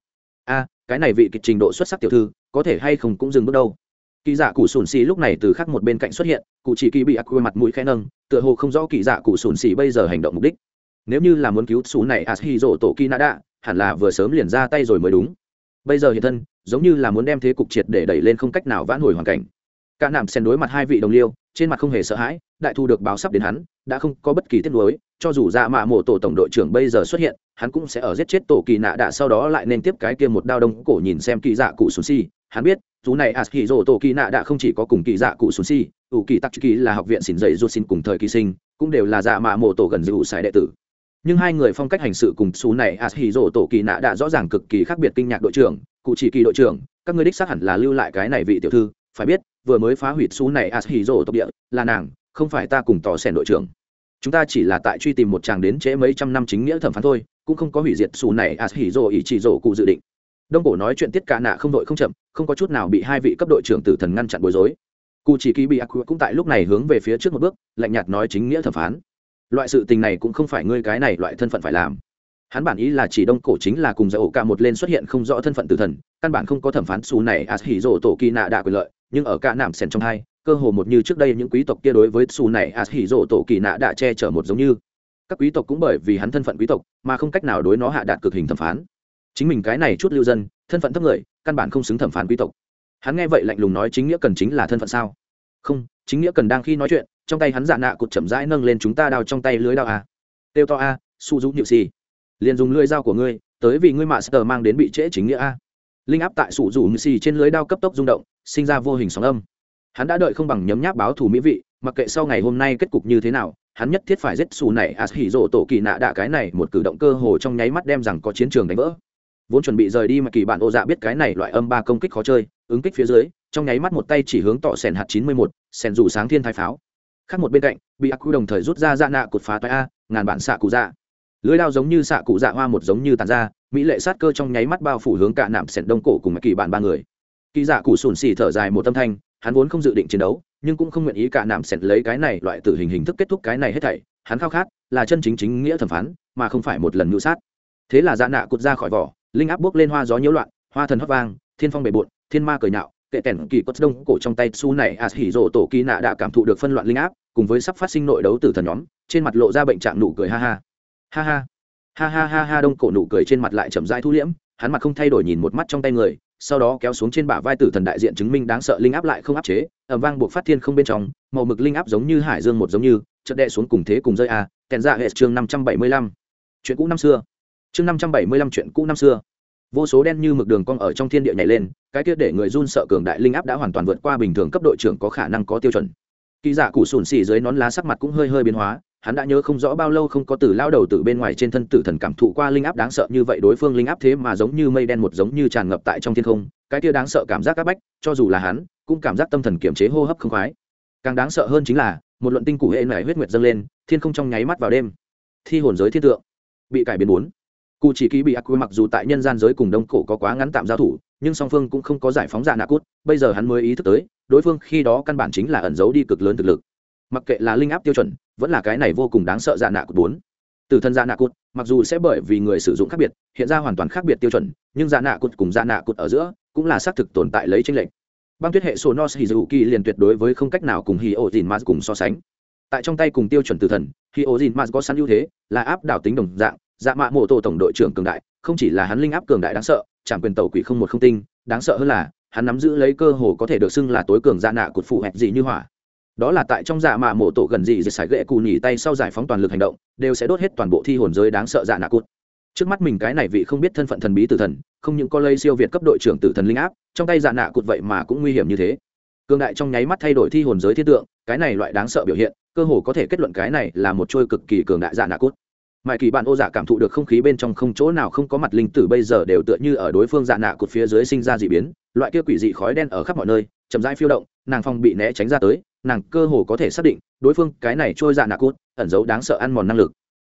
A: A cái này vị kịch trình độ xuất sắc tiểu thư, có thể hay không cũng dừng bước đâu kỳ dạ cụ sùn xì lúc này từ khắc một bên cạnh xuất hiện cụ chỉ kỳ bị ác quy mặt mũi khẽ nâng tựa hồ không rõ kỳ dạ cụ sùn xì bây giờ hành động mục đích. Nếu như là muốn cứu xù này à, as hi rộ tổ kỳ nã đạ, hẳn là vừa sớm liền ra tay rồi mới đúng. Bây giờ hiện thân giống như là muốn đem thế cục triệt để đẩy lên không cách nào vãn hồi hoàn cảnh. Cả nạm xen đối mặt hai vị đồng liêu trên mặt không hề sợ hãi đại thu được báo sắp đến hắn đã không có bất kỳ tiết nuối cho dù ra mạ mộ tổ tổng đội trưởng bây giờ xuất hiện hắn cũng sẽ ở giết chết tổ kỳ nạ đạ sau đó lại nên tiếp cái kia một đao đông cổ nhìn xem kỳ dạ cụ sùn xì. Hắn biết chú này as kỳ rổ tổ kỳ nạ đã không chỉ có cùng kỳ dạ cụ sùn si, ủ kỳ tắc kỳ là học viện xỉn dậy rút xin cùng thời kỳ sinh, cũng đều là dạ mạ mộ tổ gần dịu sai đệ tử. Nhưng hai người phong cách hành sự cùng xú này as hì rổ tổ kỳ nạ đã rõ ràng cực kỳ khác biệt kinh nhạc đội trưởng, cụ chỉ kỳ đội trưởng, các ngươi đích xác hẳn là lưu lại cái này vị tiểu thư, phải biết, vừa mới phá hủy xú này as hì rổ tộc địa, là nàng, không phải ta cùng tỏ sẻn đội trưởng. Chúng ta chỉ là tại truy tìm một chàng đến trễ mấy trăm năm chính nghĩa thẩm phán thôi, cũng không có hủy diệt xù này as hỉ ỉ chỉ rồ cụ dự định đông cổ nói chuyện tiết cả nạ không đội không chậm, không có chút nào bị hai vị cấp đội trưởng tử thần ngăn chặn bối rối. Cụ chỉ kỳ bị ác cũng tại lúc này hướng về phía trước một bước, lạnh nhạt nói chính nghĩa thẩm phán. Loại sự tình này cũng không phải ngươi cái này loại thân phận phải làm. Hắn bản ý là chỉ đông cổ chính là cùng giải ổ cả một lên xuất hiện không rõ thân phận tử thần, căn bản không có thẩm phán xù này as hỉ rổ tổ kỳ nạ đạ quyền lợi, nhưng ở cả nạm sèn trong hai, cơ hồ một như trước đây những quý tộc kia đối với xù này as hỉ rổ tổ kỳ nạ đã che chở một giống như. Các quý tộc cũng bởi vì hắn thân phận quý tộc, mà không cách nào đối nó hạ đạt cực hình thẩm phán chính mình cái này chút lưu dân, thân phận thấp người, căn bản không xứng thẩm phán quý tộc. Hắn nghe vậy lạnh lùng nói chính nghĩa cần chính là thân phận sao? Không, chính nghĩa cần đang khi nói chuyện, trong tay hắn giả nạ cụt chậm rãi nâng lên chúng ta đào trong tay lưới đao à. a tiêu to a, su dũng nhự xì. Liền dùng lưới dao của ngươi, tới vì ngươi mạ sờ mang đến bị trễ chính nghĩa a. Linh áp tại sủ rủ nhự xì trên lưới đao cấp tốc rung động, sinh ra vô hình sóng âm. Hắn đã đợi không bằng nhấm nháp báo thù mỹ vị, mặc kệ sau ngày hôm nay kết cục như thế nào, hắn nhất thiết phải giết xù này as hỉ rộ tổ kỳ nạ đạ cái này một cử động cơ hồ trong nháy mắt đem rằng có chiến trường đánh vỡ vốn chuẩn bị rời đi mà kỳ bạn ô dạ biết cái này loại âm ba công kích khó chơi, ứng kích phía dưới, trong nháy mắt một tay chỉ hướng tọ sèn hạt chín mươi một sèn dù sáng thiên thái pháo. Khác một bên cạnh, bị ác quy đồng thời rút ra dạ nạ cột phá toa a, ngàn bản xạ cụ dạ. Lưới đao giống như xạ cụ dạ hoa một giống như tàn ra, mỹ lệ sát cơ trong nháy mắt bao phủ hướng cả nạm sèn đông cổ cùng kỳ bạn ba người. Kỳ dạ cụ sùn xì thở dài một tâm thanh, hắn vốn không dự định chiến đấu, nhưng cũng không nguyện ý cả nạm sèn lấy cái này loại tử hình hình thức kết thúc cái này hết thảy. Hắn khao khát là chân chính chính nghĩa thẩm phán, mà không phải một lần ngữ sát. Thế là dạ nạ cụt ra khỏi vỏ linh áp bước lên hoa gió nhiễu loạn, hoa thần hót vang, thiên phong bề bộn, thiên ma cười nhạo, kệ tẻn kỳ quất đông cổ trong tay su này as hỉ rộ tổ kỳ nạ đã cảm thụ được phân loạn linh áp, cùng với sắp phát sinh nội đấu từ thần nhóm, trên mặt lộ ra bệnh trạng nụ cười ha ha. Ha ha. Ha ha ha ha đông cổ nụ cười trên mặt lại chậm rãi thu liễm, hắn mặt không thay đổi nhìn một mắt trong tay người, sau đó kéo xuống trên bả vai tử thần đại diện chứng minh đáng sợ linh áp lại không áp chế ẩm vang buộc phát thiên không bên trong, màu mực linh áp giống như hải dương một giống như, chợt đệ xuống cùng thế cùng rơi a, kèn ra hệ chương năm trăm bảy mươi lăm. Chuyện cũ năm xưa chương năm trăm bảy mươi lăm chuyện cũ năm xưa. Vô số đen như mực đường cong ở trong thiên địa nhảy lên, cái kia để người run sợ cường đại linh áp đã hoàn toàn vượt qua bình thường cấp đội trưởng có khả năng có tiêu chuẩn. Kỳ giả cụ sùn xì dưới nón lá sắc mặt cũng hơi hơi biến hóa, hắn đã nhớ không rõ bao lâu không có từ lao đầu từ bên ngoài trên thân tử thần cảm thụ qua linh áp đáng sợ như vậy, đối phương linh áp thế mà giống như mây đen một giống như tràn ngập tại trong thiên không, cái kia đáng sợ cảm giác áp bách, cho dù là hắn, cũng cảm giác tâm thần kiểm chế hô hấp không khoái. Càng đáng sợ hơn chính là, một luận tinh củ hệ nảy huyết nguyệt dâng lên, thiên không trong nháy mắt vào đêm. Thi hồn giới thiên tượng bị cải biến bốn cụ chỉ ký bị ác quy mặc dù tại nhân gian giới cùng đông cổ có quá ngắn tạm giao thủ, nhưng song phương cũng không có giải phóng dạ nạ cút. Bây giờ hắn mới ý thức tới, đối phương khi đó căn bản chính là ẩn giấu đi cực lớn thực lực. Mặc kệ là linh áp tiêu chuẩn, vẫn là cái này vô cùng đáng sợ dạ nạ cút bốn. Từ thân dạ nạ cút, mặc dù sẽ bởi vì người sử dụng khác biệt, hiện ra hoàn toàn khác biệt tiêu chuẩn, nhưng dạ nạ cút cùng dạ nạ cút ở giữa cũng là xác thực tồn tại lấy tranh lệch. Băng tuyết hệ sổ nos kỳ liền tuyệt đối với không cách nào cùng hì ô dìn ma cùng so sánh. Tại trong tay cùng tiêu chuẩn từ thần hì ô dìn ma có sẵn ưu thế, là áp đảo tính đồng dạng dạ mạ mộ tổ tổng đội trưởng cường đại, không chỉ là hắn linh áp cường đại đáng sợ, trảm quyền tàu quỷ không một không tinh, đáng sợ hơn là, hắn nắm giữ lấy cơ hồ có thể được xưng là tối cường dạ nạ cột phụ hẹp gì như hỏa. Đó là tại trong dạ mạ mộ tổ gần gì dịch sải gậy cù nhỉ tay sau giải phóng toàn lực hành động, đều sẽ đốt hết toàn bộ thi hồn giới đáng sợ dạ nạ cột trước mắt mình cái này vị không biết thân phận thần bí tử thần, không những có lây siêu việt cấp đội trưởng tử thần linh áp, trong tay dạ nạ cột vậy mà cũng nguy hiểm như thế. Cường đại trong nháy mắt thay đổi thi hồn giới thiên tượng, cái này loại đáng sợ biểu hiện, cơ hồ có thể kết luận cái này là một trôi cực kỳ cường đại dạ nạ cột mãi kỳ bạn ô dạ cảm thụ được không khí bên trong không chỗ nào không có mặt linh tử bây giờ đều tựa như ở đối phương dạ nạ cột phía dưới sinh ra d ị biến, loại kia quỷ dị khói đen ở khắp mọi nơi, chậm rãi phiêu động, nàng phong bị né tránh ra tới, nàng cơ hồ có thể xác định, đối phương cái này trôi dạ nạ cốt ẩn giấu đáng sợ ăn mòn năng lực.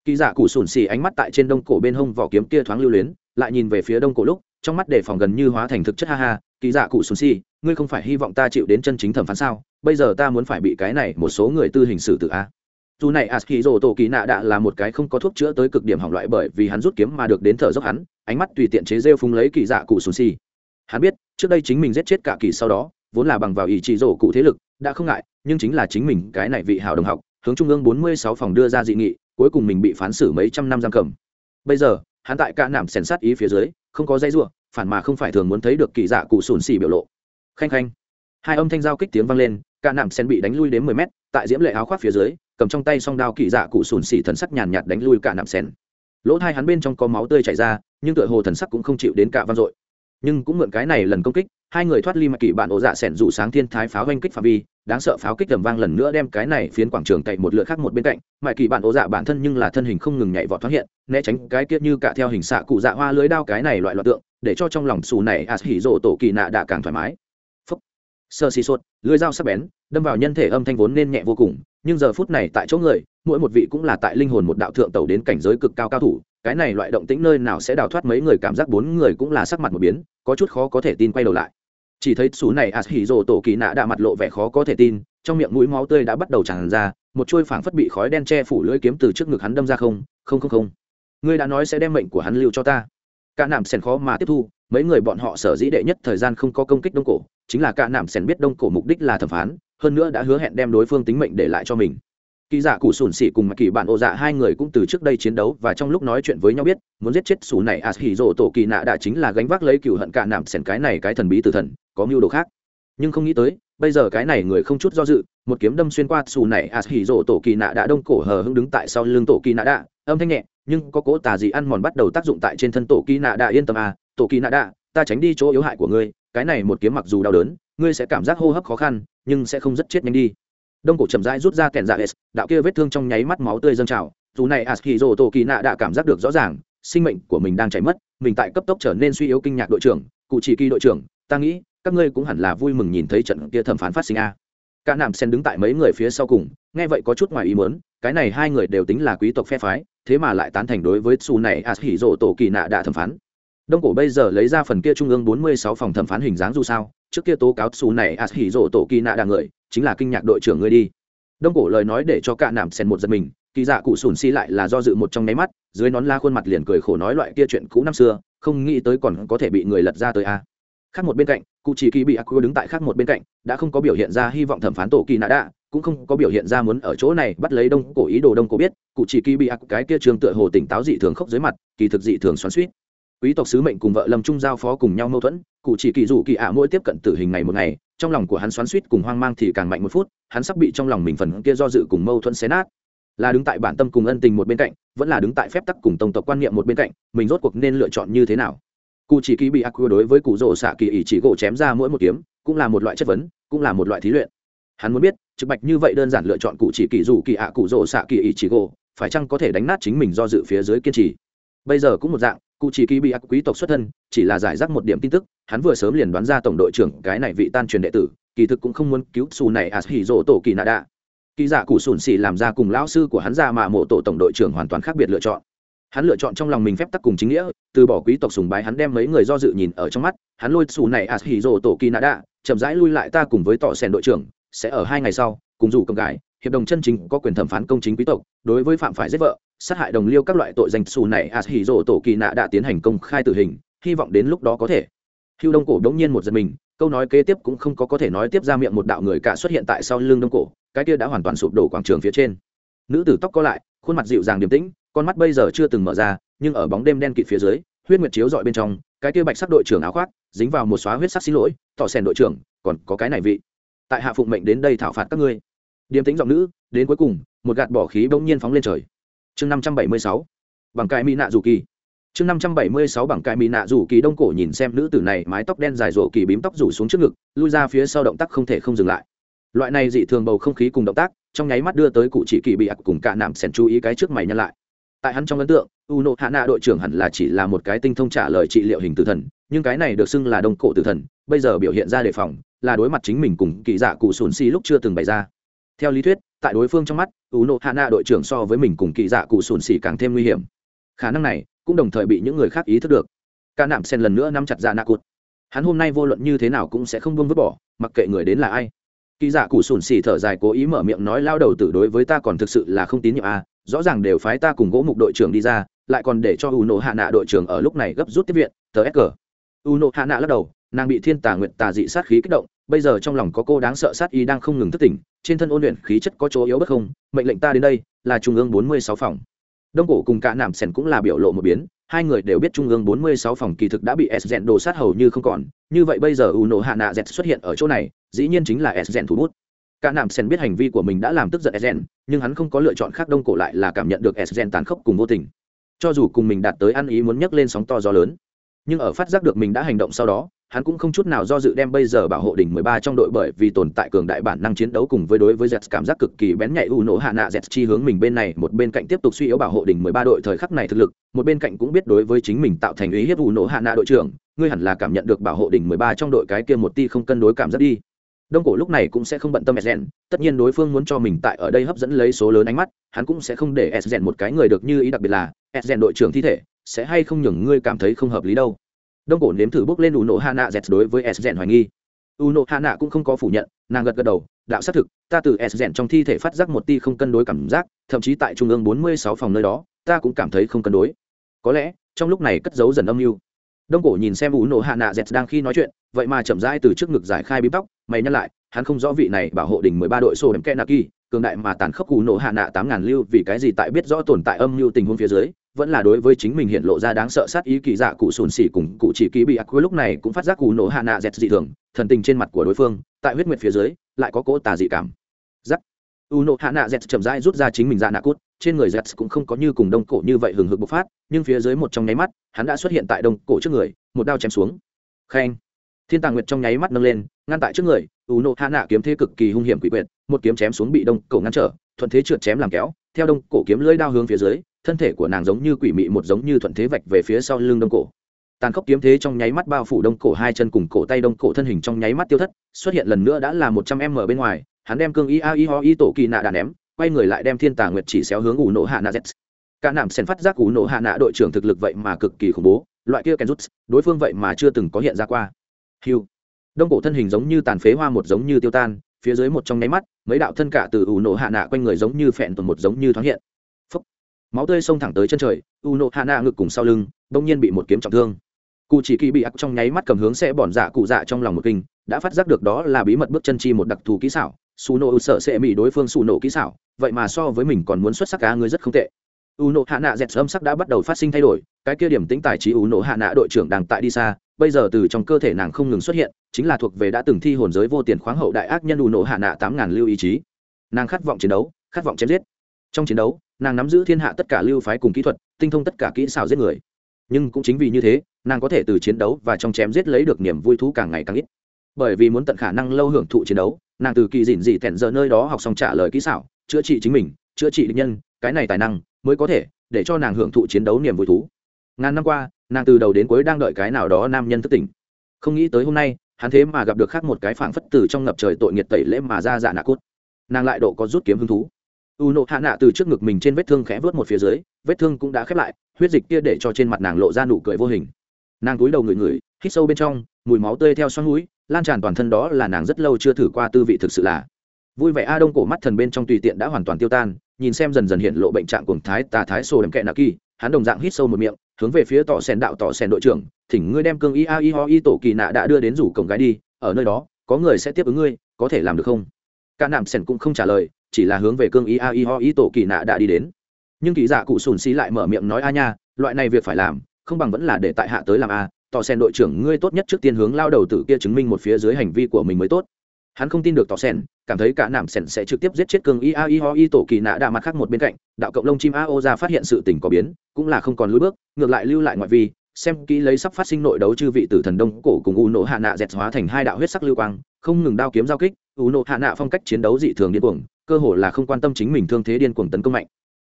A: Kỳ dạ cụ sùn xì ánh mắt tại trên đông cổ bên hông vỏ kiếm kia thoáng lưu luyến, lại nhìn về phía đông cổ lúc, trong mắt đề phòng gần như hóa thành thực chất ha ha, kỳ dạ cụ sùn xì, ngươi không phải hy vọng ta chịu đến chân chính thẩm phán sao? Bây giờ ta muốn phải bị cái này một số người tư hình xử tự a dù này aski rồ tổ kỳ nạ đã là một cái không có thuốc chữa tới cực điểm hỏng loại bởi vì hắn rút kiếm mà được đến thở dốc hắn ánh mắt tùy tiện chế rêu phúng lấy kỳ dạ cụ sùn xì hắn biết trước đây chính mình giết chết cả kỳ sau đó vốn là bằng vào ý chí rổ cụ thế lực đã không ngại nhưng chính là chính mình cái này vị hào đồng học hướng trung ương bốn mươi sáu phòng đưa ra dị nghị cuối cùng mình bị phán xử mấy trăm năm giam cầm. Bây giờ hắn tại cả nảm sèn sát ý phía dưới không có dây rùa, phản mà không phải thường muốn thấy được kỳ dạ cụ sùn xì biểu lộ. Khanh khanh. Hai âm thanh giao kích tiếng vang lên cả nảm sen bị đánh lui đến mười mét tại diễm lệ áo khoác phía dưới cầm trong tay song đao kỳ dạ cụ sùn xỉ thần sắc nhàn nhạt đánh lui cả nạm sen lỗ thai hắn bên trong có máu tươi chảy ra, nhưng tựa hồ thần sắc cũng không chịu đến cả vang dội. Nhưng cũng mượn cái này lần công kích, hai người thoát ly mà kỳ bạn ổ dạ sẻn rủ sáng thiên thái pháo oanh kích phạm vi, đáng sợ pháo kích tầm vang lần nữa đem cái này phiến quảng trường cậy một lượt khác một bên cạnh mại kỳ bạn ổ dạ bản thân nhưng là thân hình không ngừng nhảy vọt thoát hiện, né tránh cái kiết như cả theo hình xạ cụ dạ hoa lưới đao cái này loại loạt tượng, để cho trong lòng xù này as hỉ rộ tổ kỳ nạ đã càng thoải mái. Sơ xì sốt lưới dao sắc bén, đâm vào nhân thể âm thanh vốn nên nhẹ vô cùng nhưng giờ phút này tại chỗ người, mỗi một vị cũng là tại linh hồn một đạo thượng tẩu đến cảnh giới cực cao cao thủ, cái này loại động tĩnh nơi nào sẽ đào thoát mấy người cảm giác bốn người cũng là sắc mặt một biến, có chút khó có thể tin quay đầu lại. Chỉ thấy xú này as hỉ rồ tổ kỳ nạ đã mặt lộ vẻ khó có thể tin, trong miệng mũi máu tươi đã bắt đầu tràn ra, một chuôi phảng phất bị khói đen che phủ lưỡi kiếm từ trước ngực hắn đâm ra không không không không. Ngươi đã nói sẽ đem mệnh của hắn lưu cho ta. Cả nạm sèn khó mà tiếp thu, mấy người bọn họ sở dĩ đệ nhất thời gian không có công kích đông cổ, chính là cả nạm sèn biết đông cổ mục đích là thẩm phán hơn nữa đã hứa hẹn đem đối phương tính mệnh để lại cho mình. Kỳ giả cụ sùn xỉ cùng mặc kỳ bạn ô dạ hai người cũng từ trước đây chiến đấu và trong lúc nói chuyện với nhau biết, muốn giết chết xù này as hỉ rộ tổ kỳ nạ đã chính là gánh vác lấy cựu hận cả nạm sèn cái này cái thần bí từ thần, có mưu đồ khác. Nhưng không nghĩ tới, bây giờ cái này người không chút do dự, một kiếm đâm xuyên qua xù này as hỉ rộ tổ kỳ nạ đã đông cổ hờ hững đứng tại sau lưng tổ kỳ nạ đã, âm thanh nhẹ, nhưng có cố tà gì ăn mòn bắt đầu tác dụng tại trên thân tổ kỳ nạ đã, yên tâm à tổ kỳ nạ đã, ta tránh đi chỗ yếu hại của ngươi, cái này một kiếm mặc dù đau đớn ngươi sẽ cảm giác hô hấp khó khăn, nhưng sẽ không rất chết nhanh đi. Đông cổ chậm rãi rút ra kèn dạ s, đạo kia vết thương trong nháy mắt máu tươi dâng trào. Dù này aski rô tổ kỳ nạ đã cảm giác được rõ ràng, sinh mệnh của mình đang chảy mất, mình tại cấp tốc trở nên suy yếu kinh nhạc đội trưởng cụ chỉ kỳ đội trưởng, ta nghĩ, các ngươi cũng hẳn là vui mừng nhìn thấy trận kia thẩm phán phát sinh a. Cả nạm sen đứng tại mấy người phía sau cùng, nghe vậy có chút ngoài ý muốn, cái này hai người đều tính là quý tộc phe phái, thế mà lại tán thành đối với xù này as hỉ rộ tổ kỳ nạ đã thẩm phán. Đông cổ bây giờ lấy ra phần kia trung ương bốn mươi sáu phòng thẩm phán hình dáng dù sao trước kia tố cáo xù này as hỉ rộ tổ kỳ nạ đà người, chính là kinh nhạc đội trưởng ngươi đi. Đông cổ lời nói để cho cả nạm sen một giật mình, kỳ dạ cụ sùn si lại là do dự một trong nháy mắt, dưới nón la khuôn mặt liền cười khổ nói loại kia chuyện cũ năm xưa, không nghĩ tới còn có thể bị người lật ra tới a. Khác một bên cạnh, cụ chỉ kỳ bị aqua đứng tại khác một bên cạnh, đã không có biểu hiện ra hy vọng thẩm phán tổ kỳ nạ đạ, cũng không có biểu hiện ra muốn ở chỗ này bắt lấy đông cổ ý đồ đông cổ biết, cụ chỉ kỳ bị aqua cái kia trường tựa hồ tỉnh táo dị thường khốc dưới mặt, kỳ thực dị thường xoắn suýt quý tộc sứ mệnh cùng vợ lâm trung giao phó cùng nhau mâu thuẫn, cụ chỉ kỳ dù kỳ ạ mỗi tiếp cận tử hình ngày một ngày, trong lòng của hắn xoắn suýt cùng hoang mang thì càng mạnh một phút, hắn sắp bị trong lòng mình phần kia do dự cùng mâu thuẫn xé nát. Là đứng tại bản tâm cùng ân tình một bên cạnh, vẫn là đứng tại phép tắc cùng tổng tộc quan niệm một bên cạnh, mình rốt cuộc nên lựa chọn như thế nào? Cụ chỉ kỳ bị ác đối với cụ rỗ xạ kỳ ý chỉ gỗ chém ra mỗi một kiếm, cũng là một loại chất vấn, cũng là một loại thí luyện. Hắn muốn biết, trực bạch như vậy đơn giản lựa chọn cụ chỉ kỳ dù kỳ ạ cụ rỗ xạ kỳ ý chỉ gỗ, phải chăng có thể đánh nát chính mình do dự phía dưới kiên trì? Bây giờ cũng một dạng cụ chỉ kỳ bị ác quý tộc xuất thân, chỉ là giải rác một điểm tin tức, hắn vừa sớm liền đoán ra tổng đội trưởng cái này vị tan truyền đệ tử, kỳ thực cũng không muốn cứu xù này à hỉ rỗ tổ kỳ nạ đạ. Kỳ giả cụ sùn xì làm ra cùng lão sư của hắn ra mà mộ tổ tổng đội trưởng hoàn toàn khác biệt lựa chọn. Hắn lựa chọn trong lòng mình phép tắc cùng chính nghĩa, từ bỏ quý tộc sùng bái hắn đem mấy người do dự nhìn ở trong mắt, hắn lôi xù này à hỉ rỗ tổ kỳ nạ đạ, chậm rãi lui lại ta cùng với tỏ sèn đội trưởng, sẽ ở hai ngày sau, cùng rủ cầm gái, hiệp đồng chân chính có quyền thẩm phán công chính quý tộc, đối với phạm phải giết vợ sát hại đồng liêu các loại tội danh xù này à hỉ rồ tổ kỳ nạ đã tiến hành công khai tử hình, hy vọng đến lúc đó có thể. Hưu đông cổ đống nhiên một giật mình, câu nói kế tiếp cũng không có có thể nói tiếp ra miệng một đạo người cả xuất hiện tại sau lưng đông cổ, cái kia đã hoàn toàn sụp đổ quảng trường phía trên. Nữ tử tóc có lại, khuôn mặt dịu dàng điềm tĩnh, con mắt bây giờ chưa từng mở ra, nhưng ở bóng đêm đen kịt phía dưới, huyết nguyệt chiếu dọi bên trong, cái kia bạch sắc đội trưởng áo khoác, dính vào một xóa huyết sắc xin lỗi, tỏ sèn đội trưởng, còn có cái này vị. Tại hạ phụng mệnh đến đây thảo phạt các ngươi. Điềm tĩnh giọng nữ, đến cuối cùng, một gạt bỏ khí bỗng nhiên phóng lên trời chương năm trăm bảy mươi sáu, bằng cái mỹ nạ dù kỳ chương năm trăm bảy mươi sáu, bằng cái mỹ nạ rủ kỳ đông cổ nhìn xem nữ tử này, mái tóc đen dài rộ kỳ bím tóc rủ xuống trước ngực, lui ra phía sau động tác không thể không dừng lại. Loại này dị thường bầu không khí cùng động tác, trong nháy mắt đưa tới cụ chỉ kỳ bị ặc cùng cả nạm sèn chú ý cái trước mày nhân lại. Tại hắn trong ấn tượng u nộ hạ nạ đội trưởng hẳn là chỉ là một cái tinh thông trả lời trị liệu hình tử thần, nhưng cái này được xưng là đông cổ tử thần, bây giờ biểu hiện ra đề phòng, là đối mặt chính mình cùng kỳ dạ cụ sùn si lúc chưa từng bày ra. Theo lý thuyết tại đối phương trong mắt u nộ hạ nạ đội trưởng so với mình cùng kỳ dạ cụ sùn xì càng thêm nguy hiểm. Khả năng này cũng đồng thời bị những người khác ý thức được. Ca nạm sen lần nữa nắm chặt ra nạ cụt. Hắn hôm nay vô luận như thế nào cũng sẽ không buông vứt bỏ, mặc kệ người đến là ai. Kỳ dạ cụ sùn xì thở dài cố ý mở miệng nói lao đầu tử đối với ta còn thực sự là không tín nhiệm à rõ ràng đều phái ta cùng gỗ mục đội trưởng đi ra, lại còn để cho u nộ hạ nạ đội trưởng ở lúc này gấp rút tiếp viện, tờ s u nộ hạ nạ lắc đầu, nàng bị thiên tà nguyện tà dị sát khí kích động, bây giờ trong lòng có cô đáng sợ sát y đang không ngừng thức tỉnh trên thân ôn luyện khí chất có chỗ yếu bất không, mệnh lệnh ta đến đây là trung ương bốn mươi sáu phòng. Đông cổ cùng cả nạm sèn cũng là biểu lộ một biến, hai người đều biết trung ương 46 phòng kỳ thực đã bị s đồ sát hầu như không còn, như vậy bây giờ u nổ hạ nạ z xuất hiện ở chỗ này, dĩ nhiên chính là s thủ bút. Cả nạm sen biết hành vi của mình đã làm tức giận s nhưng hắn không có lựa chọn khác, đông cổ lại là cảm nhận được s tàn khốc cùng vô tình. Cho dù cùng mình đạt tới ăn ý muốn nhấc lên sóng to gió lớn nhưng ở phát giác được mình đã hành động sau đó hắn cũng không chút nào do dự đem bây giờ bảo hộ đỉnh 13 trong đội bởi vì tồn tại cường đại bản năng chiến đấu cùng với đối với Jets cảm giác cực kỳ bén nhạy u nổ hạ nạ Jets chi hướng mình bên này một bên cạnh tiếp tục suy yếu bảo hộ đỉnh 13 đội thời khắc này thực lực, một bên cạnh cũng biết đối với chính mình tạo thành ý hiếp u nổ hạ nạ đội trưởng, ngươi hẳn là cảm nhận được bảo hộ đỉnh 13 trong đội cái kia một ti không cân đối cảm giác đi. Đông cổ lúc này cũng sẽ không bận tâm Esgen, tất nhiên đối phương muốn cho mình tại ở đây hấp dẫn lấy số lớn ánh mắt, hắn cũng sẽ không để Esgen một cái người được như ý đặc biệt là Esgen đội trưởng thi thể, sẽ hay không nhường ngươi cảm thấy không hợp lý đâu. Đông cổ nếm thử bước lên u nộ hạ nạ z đối với s rèn hoài nghi. U nộ hạ nạ cũng không có phủ nhận, nàng gật gật đầu, đạo xác thực, ta từ s rèn trong thi thể phát giác một ti không cân đối cảm giác, thậm chí tại trung ương bốn mươi sáu phòng nơi đó, ta cũng cảm thấy không cân đối. Có lẽ, trong lúc này cất giấu dần âm mưu. Đông cổ nhìn xem u nộ hạ nạ z đang khi nói chuyện, vậy mà chậm rãi từ trước ngực giải khai bí tóc, mày nhắc lại, hắn không rõ vị này bảo hộ đỉnh mười ba đội sô đệm kẽ nạ kỳ cường đại mà tàn khốc cù nổ hạ nạ tám ngàn lưu vì cái gì tại biết rõ tồn tại âm mưu tình huống phía dưới, vẫn là đối với chính mình hiện lộ ra đáng sợ sát ý kỳ dạ cụ sùn xỉ cùng cụ chỉ ký bị ác cuối lúc này cũng phát giác cù nổ hạ nạ dẹt dị thường, thần tình trên mặt của đối phương, tại huyết nguyệt phía dưới, lại có cỗ tà dị cảm. Giắc u nổ hạ nạ dẹt chậm rãi rút ra chính mình ra nạ cút, trên người dẹt cũng không có như cùng đông cổ như vậy hừng hực bộc phát, nhưng phía dưới một trong nháy mắt, hắn đã xuất hiện tại đông cổ trước người, một đao chém xuống. Khen. Thiên tàng nguyệt trong nháy mắt nâng lên, ngăn tại trước người u nộ hạ nạ kiếm thế cực kỳ hung hiểm quỷ quyệt, một kiếm chém xuống bị đông cổ ngăn trở, thuận thế trượt chém làm kéo, theo đông cổ kiếm lưỡi đao hướng phía dưới, thân thể của nàng giống như quỷ mị một giống như thuận thế vạch về phía sau lưng đông cổ. Tàn khốc kiếm thế trong nháy mắt bao phủ đông cổ hai chân cùng cổ tay đông cổ thân hình trong nháy mắt tiêu thất, xuất hiện lần nữa đã là một trăm em ở bên ngoài, hắn đem cương y a y ho y tổ kỳ nạ đà ném, quay người lại đem thiên tà nguyệt chỉ xéo hướng ủ nộ hạ nạ z cả nạm sen phát giác ủ nộ hạ nạ đội trưởng thực lực vậy mà cực kỳ khủng bố, loại kia kèn rút, đối phương vậy mà chưa từng có hiện ra qua. Hiu đông cổ thân hình giống như tàn phế hoa một giống như tiêu tan, phía dưới một trong nháy mắt, mấy đạo thân cả từ ủ nổ hạ nạ quanh người giống như phẹn tuần một giống như thoáng hiện. Phúc. máu tươi xông thẳng tới chân trời ủ nổ hạ nạ ngực cùng sau lưng đông nhiên bị một kiếm trọng thương. Cụ chỉ kỳ bị ác trong nháy mắt cầm hướng sẽ bòn dạ cụ dạ trong lòng một kinh, đã phát giác được đó là bí mật bước chân chi một đặc thù kỹ xảo, su nổ sợ sẽ bị đối phương su nổ kỹ xảo, vậy mà so với mình còn muốn xuất sắc cá người rất không tệ u nộ hạ nạ dẹt âm sắc đã bắt đầu phát sinh thay đổi, cái kia điểm tính tài trí u nộ hạ nạ đội trưởng đang tại đi xa, bây giờ từ trong cơ thể nàng không ngừng xuất hiện, chính là thuộc về đã từng thi hồn giới vô tiền khoáng hậu đại ác nhân u nộ hạ nạ tám ngàn lưu ý chí. Nàng khát vọng chiến đấu, khát vọng chém giết. Trong chiến đấu, nàng nắm giữ thiên hạ tất cả lưu phái cùng kỹ thuật, tinh thông tất cả kỹ xảo giết người. Nhưng cũng chính vì như thế, nàng có thể từ chiến đấu và trong chém giết lấy được niềm vui thú càng ngày càng ít. Bởi vì muốn tận khả năng lâu hưởng thụ chiến đấu, nàng từ kỳ dịn dị tẻn giờ nơi đó học xong trả lời kỹ xảo, chữa trị chính mình, chữa trị định nhân, cái này tài năng mới có thể để cho nàng hưởng thụ chiến đấu niềm vui thú. Ngàn năm qua, nàng từ đầu đến cuối đang đợi cái nào đó nam nhân thức tỉnh. Không nghĩ tới hôm nay, hắn thế mà gặp được khác một cái phảng phất từ trong ngập trời tội nghiệt tẩy lễ mà ra dạ nạ cốt nàng lại độ có rút kiếm hứng thú. U nộ hạ nạ từ trước ngực mình trên vết thương khẽ vớt một phía dưới, vết thương cũng đã khép lại, huyết dịch kia để cho trên mặt nàng lộ ra nụ cười vô hình. Nàng cúi đầu ngửi ngửi, hít sâu bên trong, mùi máu tươi theo xoắn núi lan tràn toàn thân đó là nàng rất lâu chưa thử qua tư vị thực sự là. Vui vẻ a đông cổ mắt thần bên trong tùy tiện đã hoàn toàn tiêu tan nhìn xem dần dần hiện lộ bệnh trạng cuồng thái tà thái sổ đem kẹ nạ kỳ, hắn đồng dạng hít sâu một miệng, hướng về phía tỏ sen đạo tỏ sen đội trưởng, thỉnh ngươi đem cương y a y ho y tổ kỳ nạ đã đưa đến rủ cổng gái đi, ở nơi đó, có người sẽ tiếp ứng ngươi, có thể làm được không? Cả nạm sen cũng không trả lời, chỉ là hướng về cương y a y ho y tổ kỳ nạ đã đi đến. Nhưng kỳ dạ cụ sùn xí lại mở miệng nói, a nha, loại này việc phải làm, không bằng vẫn là để tại hạ tới làm a, tỏ sen đội trưởng ngươi tốt nhất trước tiên hướng lao đầu tử kia chứng minh một phía dưới hành vi của mình mới tốt hắn không tin được tỏ sen cảm thấy cả nảm sen sẽ trực tiếp giết chết cường y a y ho y tổ kỳ nạ đạ mặt khác một bên cạnh, đạo cộng lông chim a o ra phát hiện sự tình có biến, cũng là không còn lối bước, ngược lại lưu lại ngoại vi, xem kỹ lấy sắp phát sinh nội đấu chư vị tử thần đông cổ cùng u nộ hạ nạ dẹt hóa thành hai đạo huyết sắc lưu quang, không ngừng đao kiếm giao kích, u nộ hạ nạ phong cách chiến đấu dị thường điên cuồng, cơ hồ là không quan tâm chính mình thương thế điên cuồng tấn công mạnh.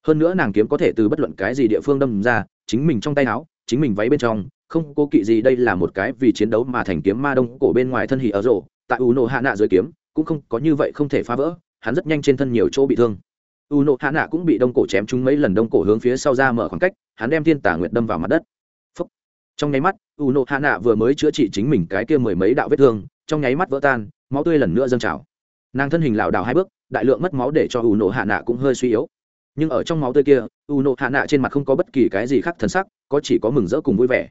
A: Hơn nữa nàng kiếm có thể từ bất luận cái gì địa phương đâm ra, chính mình trong tay áo, chính mình váy bên trong, không cố kỵ gì đây là một cái vì chiến đấu mà thành kiếm ma đông cổ bên ngoài thân hỉ ở rộ tại u nộ hạ nạ dưới kiếm, cũng không có như vậy không thể phá vỡ, hắn rất nhanh trên thân nhiều chỗ bị thương. U nộ hạ nạ cũng bị đông cổ chém trúng mấy lần đông cổ hướng phía sau ra mở khoảng cách, hắn đem thiên tả nguyệt đâm vào mặt đất. Phúc. trong nháy mắt u nộ hạ nạ vừa mới chữa trị chính mình cái kia mười mấy đạo vết thương, trong nháy mắt vỡ tan, máu tươi lần nữa dâng trào. Nàng thân hình lảo đảo hai bước, đại lượng mất máu để cho u nộ hạ nạ cũng hơi suy yếu. Nhưng ở trong máu tươi kia u nộ hạ nạ trên mặt không có bất kỳ cái gì khác thần sắc, có chỉ có mừng rỡ cùng vui vẻ.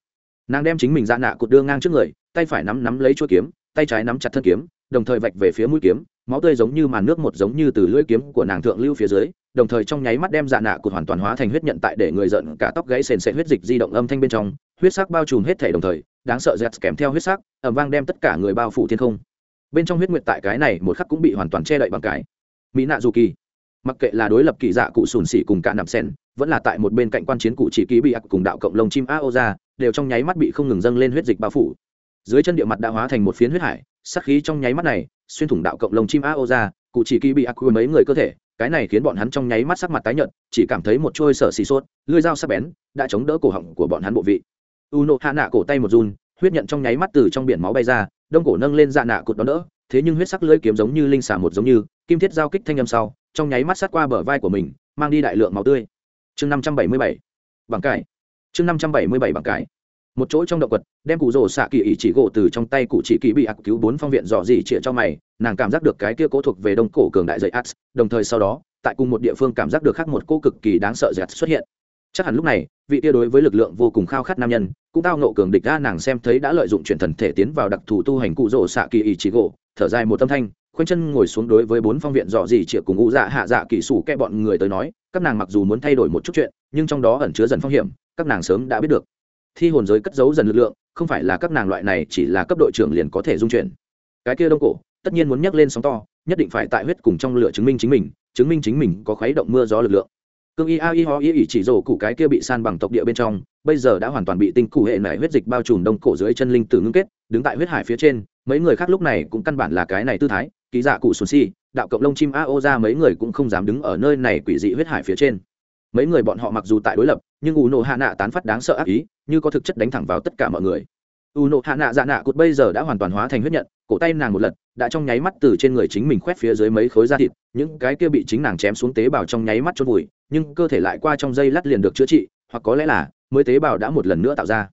A: Nàng đem chính mình ra nạ cột đưa ngang trước người, tay phải nắm nắm lấy chuỗi kiếm tay trái nắm chặt thân kiếm, đồng thời vạch về phía mũi kiếm, máu tươi giống như màn nước một giống như từ lưỡi kiếm của nàng thượng lưu phía dưới, đồng thời trong nháy mắt đem dạ nạ của hoàn toàn hóa thành huyết nhận tại để người giận cả tóc gãy sền sệt huyết dịch di động âm thanh bên trong, huyết sắc bao trùm hết thể đồng thời, đáng sợ dẹt kèm theo huyết sắc ẩm vang đem tất cả người bao phủ thiên không. Bên trong huyết nguyệt tại cái này một khắc cũng bị hoàn toàn che đậy bằng cái. Mỹ nạ dù kỳ mặc kệ là đối lập kỳ dạ cụ sùn xỉ cùng cả nằm sen vẫn là tại một bên cạnh quan chiến cụ chỉ ký bị ác cùng đạo cộng lông chim a ô ra, đều trong nháy mắt bị không ngừng dâng lên huyết dịch bao phủ dưới chân địa mặt đã hóa thành một phiến huyết hải sắc khí trong nháy mắt này, xuyên thủng đạo cộng lồng chim a ô ra, cụ chỉ kỳ bị ác mấy người cơ thể, cái này khiến bọn hắn trong nháy mắt sắc mặt tái nhợt, chỉ cảm thấy một trôi sở xì sốt lưỡi dao sắc bén, đã chống đỡ cổ họng của bọn hắn bộ vị. U nộ hạ nạ cổ tay một run, huyết nhận trong nháy mắt từ trong biển máu bay ra, đông cổ nâng lên dạ nạ cột đón đỡ, thế nhưng huyết sắc lưỡi kiếm giống như linh xả một giống như, kim thiết giao kích thanh âm sau, trong nháy mắt sát qua bờ vai của mình, mang đi đại lượng máu tươi. Chương năm trăm bảy mươi bảy bằng cải. Chương năm trăm bảy mươi bảy bằng cải một chỗ trong động quật, đem cụ rổ xạ kỳ ỷ chỉ gỗ từ trong tay cụ chỉ kỳ bị ác cứu bốn phong viện dò dỉ chĩa cho mày, nàng cảm giác được cái kia cố thuộc về đông cổ cường đại dậy ác, đồng thời sau đó, tại cùng một địa phương cảm giác được khác một cô cực kỳ đáng sợ dạy xuất hiện. Chắc hẳn lúc này, vị kia đối với lực lượng vô cùng khao khát nam nhân, cũng tao nộ cường địch ra nàng xem thấy đã lợi dụng chuyển thần thể tiến vào đặc thù tu hành cụ rổ xạ kỳ ỷ chỉ gỗ, thở dài một tâm thanh, khoanh chân ngồi xuống đối với bốn phong viện dò dỉ chĩa cùng ngũ dạ hạ dạ kỳ sủ kẹ bọn người tới nói, các nàng mặc dù muốn thay đổi một chút chuyện, nhưng trong đó ẩn chứa dần phong hiểm, các nàng sớm đã biết được thi hồn giới cất giấu dần lực lượng, không phải là các nàng loại này, chỉ là cấp đội trưởng liền có thể dung chuyển. Cái kia đông cổ, tất nhiên muốn nhắc lên sóng to, nhất định phải tại huyết cùng trong lửa chứng minh chính mình, chứng minh chính mình có khuấy động mưa gió lực lượng. Cương y a y ho y ỉ chỉ rổ cụ cái kia bị san bằng tộc địa bên trong, bây giờ đã hoàn toàn bị tinh cụ hệ nảy huyết dịch bao trùm đông cổ dưới chân linh tử ngưng kết, đứng tại huyết hải phía trên, mấy người khác lúc này cũng căn bản là cái này tư thái, ký giả cụ sùn si, đạo cộng lông chim a ô ra mấy người cũng không dám đứng ở nơi này quỷ dị huyết hải phía trên. Mấy người bọn họ mặc dù tại đối lập nhưng ủ nộ hạ nạ tán phát đáng sợ ác ý, như có thực chất đánh thẳng vào tất cả mọi người. Ủ nộ hạ nạ dạ nạ cụt bây giờ đã hoàn toàn hóa thành huyết nhận, cổ tay nàng một lần đã trong nháy mắt từ trên người chính mình khoét phía dưới mấy khối da thịt, những cái kia bị chính nàng chém xuống tế bào trong nháy mắt chôn vùi, nhưng cơ thể lại qua trong dây lát liền được chữa trị, hoặc có lẽ là, mới tế bào đã một lần nữa tạo ra.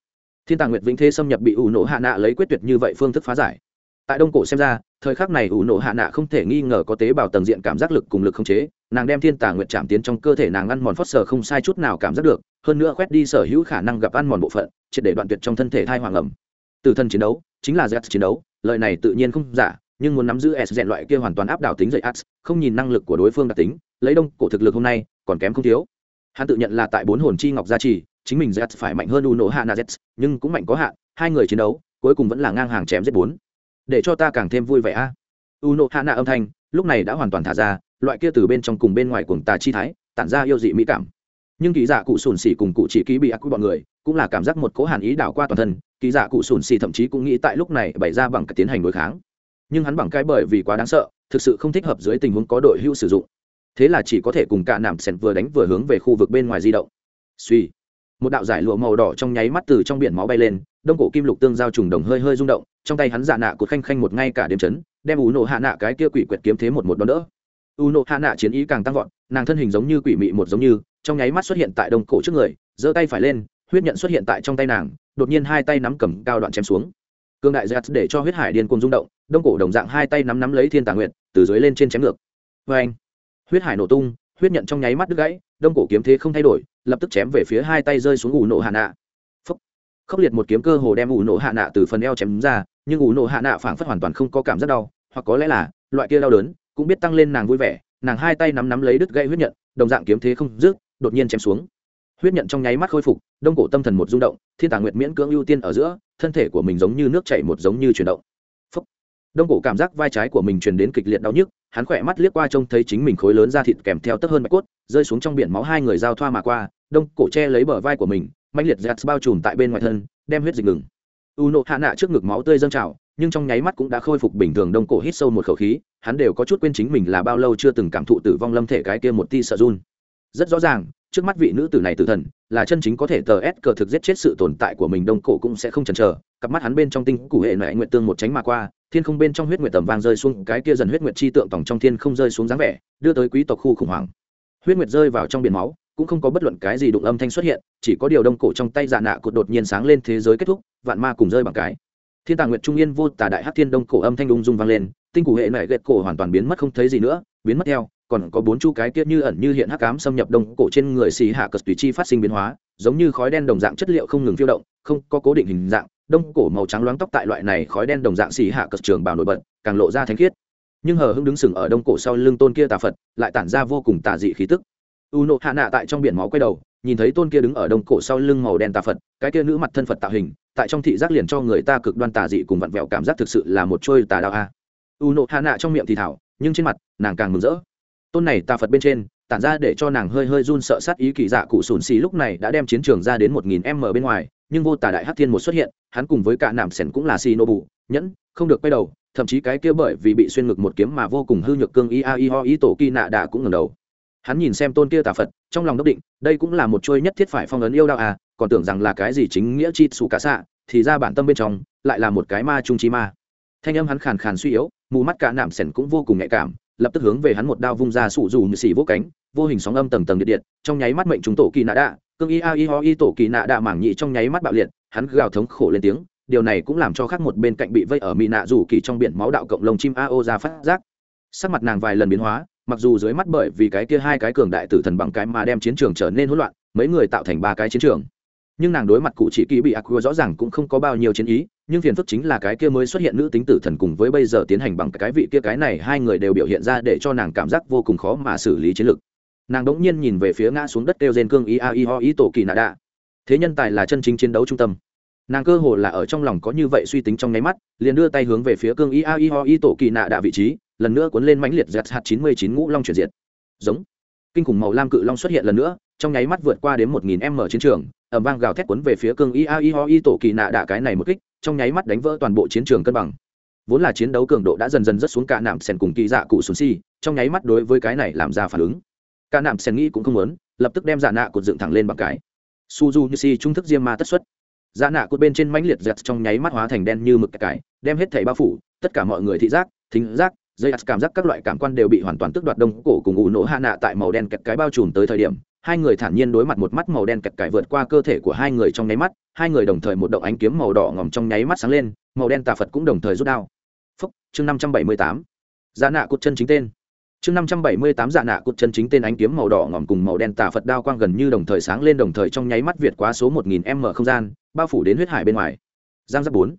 A: Thiên tàng nguyệt vĩnh thế xâm nhập bị ủ nộ hạ nạ lấy quyết tuyệt như vậy phương thức phá giải tại đông cổ xem ra, thời khắc này ủ nộ hạ nạ không thể nghi ngờ có tế bào tầng diện cảm giác lực cùng lực không chế, nàng đem thiên tà nguyệt chạm tiến trong cơ thể nàng ăn mòn phót sờ không sai chút nào cảm giác được, hơn nữa quét đi sở hữu khả năng gặp ăn mòn bộ phận, triệt để đoạn tuyệt trong thân thể thai hoàng ẩm. Từ thân chiến đấu, chính là z chiến đấu lợi này tự nhiên không giả, nhưng muốn nắm giữ s rèn loại kia hoàn toàn áp đảo tính dậy ax, không nhìn năng lực của đối phương đặc tính, lấy đông cổ thực lực hôm nay, còn kém không thiếu. Hắn tự nhận là tại bốn hồn chi ngọc gia trì, chính mình z phải mạnh hơn u nổ hạ na z, nhưng cũng mạnh có hạn, hai người chiến đấu, cuối cùng vẫn là ngang hàng chém z bốn để cho ta càng thêm vui vẻ a. À. u nộ hạ nạ âm thanh, lúc này đã hoàn toàn thả ra, loại kia từ bên trong cùng bên ngoài cuồng tà chi thái, tản ra yêu dị mỹ cảm. Nhưng kỳ dạ cụ sùn xỉ cùng cụ chỉ ký bị ác quy bọn người, cũng là cảm giác một cố hàn ý đảo qua toàn thân kỳ dạ cụ sùn xỉ thậm chí cũng nghĩ tại lúc này bày ra bằng cả tiến hành đối kháng. Nhưng hắn bằng cái bởi vì quá đáng sợ, thực sự không thích hợp dưới tình huống có đội hưu sử dụng. Thế là chỉ có thể cùng cả nạm sèn vừa đánh vừa hướng về khu vực bên ngoài di động. Suy một đạo giải lụa màu đỏ trong nháy mắt từ trong biển máu bay lên, đông cổ kim lục tương giao trùng đồng hơi hơi rung động, trong tay hắn dạ nạ cột khanh khanh một ngay cả đêm chấn, đem ủ Nộ hạ nạ cái kia quỷ quyệt kiếm thế một một đón đỡ. U Nộ hạ nạ chiến ý càng tăng vọt, nàng thân hình giống như quỷ mị một giống như, trong nháy mắt xuất hiện tại đông cổ trước người, giơ tay phải lên, huyết nhận xuất hiện tại trong tay nàng, đột nhiên hai tay nắm cầm cao đoạn chém xuống. Cương đại giật để cho huyết hải điên cuồng rung động, đông cổ đồng dạng hai tay nắm nắm lấy thiên tà nguyện từ dưới lên trên chém ngược. Vê anh huyết hải nổ tung, huyết nhận trong nháy mắt đứt gãy, đông cổ kiếm thế không thay đổi lập tức chém về phía hai tay rơi xuống ủ nổ hạ nạ. Khốc liệt một kiếm cơ hồ đem ủ nổ hạ nạ từ phần eo chém ra, nhưng ủ nổ hạ nạ phảng phất hoàn toàn không có cảm giác đau, hoặc có lẽ là loại kia đau đớn cũng biết tăng lên nàng vui vẻ, nàng hai tay nắm nắm lấy đứt gãy huyết nhận, đồng dạng kiếm thế không dứt, đột nhiên chém xuống. Huyết nhận trong nháy mắt khôi phục, đông cổ tâm thần một rung động, thiên tàng nguyệt miễn cưỡng ưu tiên ở giữa, thân thể của mình giống như nước chảy một giống như chuyển động. Phúc. đông cổ cảm giác vai trái của mình truyền đến kịch liệt đau nhức, hắn khỏe mắt liếc qua trông thấy chính mình khối lớn da thịt kèm theo tấp hơn bạch cốt, rơi xuống trong biển máu hai người giao thoa mà qua đông cổ che lấy bờ vai của mình mạnh liệt giặt bao trùm tại bên ngoài thân, đem huyết dịch ngừng. U nộ hạ nạ trước ngực máu tươi dâng trào, nhưng trong nháy mắt cũng đã khôi phục bình thường đông cổ hít sâu một khẩu khí, hắn đều có chút quên chính mình là bao lâu chưa từng cảm thụ tử vong lâm thể cái kia một ti sợ run. Rất rõ ràng, trước mắt vị nữ tử này tử thần, là chân chính có thể tờ ép cờ thực giết chết sự tồn tại của mình, đông cổ cũng sẽ không chần chờ. Cặp mắt hắn bên trong tinh cụ hệ mẹ nguyện tương một tránh mà qua, thiên không bên trong huyết nguyệt tầm vang rơi xuống, cái kia dần huyết nguyệt chi tượng tổng trong thiên không rơi xuống dáng vẻ, đưa tới quý tộc khu khủng hoảng. Huyết nguyệt rơi vào trong biển máu cũng không có bất luận cái gì đụng âm thanh xuất hiện, chỉ có điều đông cổ trong tay dạ nạ cột đột nhiên sáng lên thế giới kết thúc, vạn ma cùng rơi bằng cái. Thiên tàng nguyệt trung yên vô tà đại hát thiên đông cổ âm thanh ung dung vang lên, tinh cụ hệ mẹ ghét cổ hoàn toàn biến mất không thấy gì nữa, biến mất theo, còn có bốn chu cái kia như ẩn như hiện hắc ám xâm nhập đông cổ trên người xì hạ cật tùy chi phát sinh biến hóa, giống như khói đen đồng dạng chất liệu không ngừng phiêu động, không có cố định hình dạng, đông cổ màu trắng loáng tóc tại loại này khói đen đồng dạng xì hạ cật trường bào nổi bật, càng lộ ra thánh khiết. Nhưng hờ hưng đứng sừng ở đông cổ sau lưng tôn kia tà phật, lại tản ra vô cùng tà dị khí tức u nộ hạ nạ tại trong biển máu quay đầu, nhìn thấy tôn kia đứng ở đông cổ sau lưng màu đen tà phật, cái kia nữ mặt thân phật tạo hình, tại trong thị giác liền cho người ta cực đoan tà dị cùng vặn vẹo cảm giác thực sự là một trôi tà đạo a. U nộ hạ nạ trong miệng thì thảo, nhưng trên mặt, nàng càng mừng rỡ. Tôn này tà phật bên trên, tản ra để cho nàng hơi hơi run sợ sát ý kỳ dạ cụ sùn xì lúc này đã đem chiến trường ra đến một nghìn m bên ngoài, nhưng vô tà đại hát thiên một xuất hiện, hắn cùng với cả nạm sẻn cũng là xì nô bù, nhẫn, không được quay đầu, thậm chí cái kia bởi vì bị xuyên ngực một kiếm mà vô cùng hư nhược cương i a i ho ý tổ kỳ nạ đạ cũng ngẩng đầu hắn nhìn xem tôn kia tà phật, trong lòng đốc định, đây cũng là một chuôi nhất thiết phải phong ấn yêu đạo à còn tưởng rằng là cái gì chính nghĩa chi xù cả xạ, thì ra bản tâm bên trong, lại là một cái ma trung chi ma. Thanh âm hắn khàn khàn suy yếu, mù mắt cả nạm sẻn cũng vô cùng nhạy cảm, lập tức hướng về hắn một đao vung ra sủ dù như xì vỗ cánh, vô hình sóng âm tầng tầng điện điện, trong nháy mắt mệnh chúng tổ kỳ nạ đạ, cương y a y ho y tổ kỳ nạ đạ mảng nhị trong nháy mắt bạo liệt, hắn gào thống khổ lên tiếng, điều này cũng làm cho khác một bên cạnh bị vây ở mỹ nạ dù kỳ trong biển máu đạo cộng lồng chim a o ra phát giác. Sắc mặt nàng vài lần biến hóa mặc dù dưới mắt bởi vì cái kia hai cái cường đại tử thần bằng cái mà đem chiến trường trở nên hỗn loạn, mấy người tạo thành ba cái chiến trường. Nhưng nàng đối mặt cụ chỉ kỳ bị aqua rõ ràng cũng không có bao nhiêu chiến ý, nhưng phiền phức chính là cái kia mới xuất hiện nữ tính tử thần cùng với bây giờ tiến hành bằng cái vị kia cái này hai người đều biểu hiện ra để cho nàng cảm giác vô cùng khó mà xử lý chiến lược nàng đ ỗ n g nhiên nhìn về phía ngã xuống đất kêu gen cương ý a i ho ý tổ kỳ nạ đạ. Thế nhân tài là chân chính chiến đấu trung tâm nàng cơ hồ là ở trong lòng có như vậy suy tính trong nháy mắt, liền đưa tay hướng về phía cương i a i ho i tổ kỳ nạ đạ vị trí, lần nữa cuốn lên mãnh liệt giặt hạt chín mươi chín ngũ long chuyển diệt. Giống. Kinh khủng màu lam cự long xuất hiện lần nữa, trong nháy mắt vượt qua đến một nghìn m chiến trường ẩm vang gào thét cuốn về phía cương i a i ho i tổ kỳ nạ đạ cái này một kích, trong nháy mắt đánh vỡ toàn bộ chiến trường cân bằng. Vốn là chiến đấu cường độ đã dần dần rất xuống cả nạm sèn cùng kỳ dạ cụ xuống si, trong nháy mắt đối với cái này làm ra phản ứng. Cả nạm sèn nghĩ cũng không muốn, lập tức đem giả nạ cột dựng thẳng lên bằng cái. Suzu như si trung thức diêm ma tất xuất dạ nạ cột bên trên mãnh liệt giật trong nháy mắt hóa thành đen như mực cải, đem hết thảy bao phủ, tất cả mọi người thị giác, thính giác, dây ắt cảm giác các loại cảm quan đều bị hoàn toàn tước đoạt đông cổ cùng ủ nổ hạ nạ tại màu đen kẹt cái bao trùm tới thời điểm. Hai người thản nhiên đối mặt một mắt màu đen kẹt cải vượt qua cơ thể của hai người trong nháy mắt, hai người đồng thời một động ánh kiếm màu đỏ ngòm trong nháy mắt sáng lên, màu đen tà phật cũng đồng thời rút đao. Phúc, chương năm trăm bảy mươi tám. Dạ nạ cột chân chính tên chương năm trăm bảy mươi tám dạ nạ cột chân chính tên ánh kiếm màu đỏ ngòm cùng màu đen tà phật đao quang gần như đồng thời sáng lên đồng thời trong nháy mắt việt quá số một nghìn m không gian, bao phủ đến huyết hải bên ngoài. Giang giáp bốn.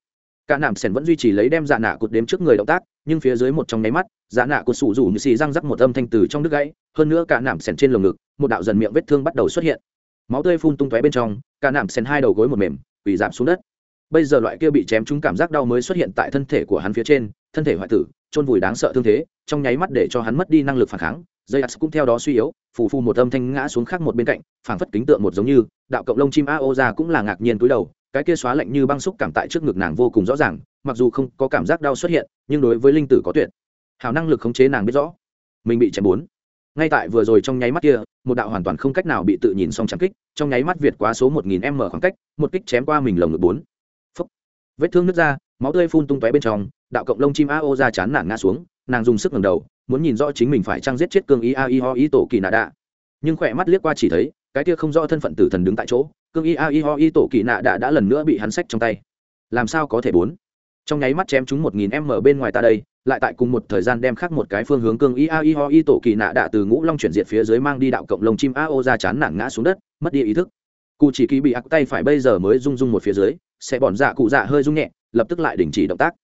A: Cả nạm sền vẫn duy trì lấy đem dạ nạ cột đếm trước người động tác, nhưng phía dưới một trong nháy mắt dạ nạ cột sủ rủ như xì răng rắc một âm thanh từ trong đứt gãy, hơn nữa cả nạm sền trên lồng ngực, một đạo dần miệng vết thương bắt đầu xuất hiện. Máu tươi phun tung tóe bên trong, cả nạm sền hai đầu gối một mềm, quỳ giảm xuống đất. Bây giờ loại kia bị chém trúng cảm giác đau mới xuất hiện tại thân thể của hắn phía trên, thân thể hoại tử chôn vùi đáng sợ thương thế, trong nháy mắt để cho hắn mất đi năng lực phản kháng dây ắt cũng theo đó suy yếu, phù phù một âm thanh ngã xuống khác một bên cạnh, phảng phất kính tượng một giống như, đạo cộng lông chim a ô ra cũng là ngạc nhiên cúi đầu, cái kia xóa lạnh như băng xúc cảm tại trước ngực nàng vô cùng rõ ràng, mặc dù không có cảm giác đau xuất hiện, nhưng đối với linh tử có tuyệt. Hào năng lực khống chế nàng biết rõ. Mình bị chém bốn. Ngay tại vừa rồi trong nháy mắt kia, một đạo hoàn toàn không cách nào bị tự nhìn xong chạm kích, trong nháy mắt việt quá số một nghìn m khoảng cách, một kích chém qua mình lồng ngực bốn. Phúc. vết thương nứt ra, máu tươi phun tung tóe bên trong đạo cộng lông chim a ô ra chán nản ngã xuống, nàng dùng sức ngầm đầu, muốn nhìn rõ chính mình phải trang giết chết cương y a i ho y tổ kỳ nạ đạ. Nhưng khỏe mắt liếc qua chỉ thấy, cái kia không rõ thân phận tử thần đứng tại chỗ, cương y a i ho y tổ kỳ nạ đạ đã lần nữa bị hắn sách trong tay. Làm sao có thể bốn? Trong nháy mắt chém chúng một nghìn m bên ngoài ta đây, lại tại cùng một thời gian đem khác một cái phương hướng cương y a i ho y tổ kỳ nạ đạ từ ngũ long chuyển diệt phía dưới mang đi đạo cộng lông chim a ô ra chán nản ngã xuống đất, mất đi ý thức. Cụ chỉ ký bị ác tay phải bây giờ mới rung rung một phía dưới, sẽ bọn dạ cụ dạ hơi rung nhẹ, lập tức lại đình chỉ động tác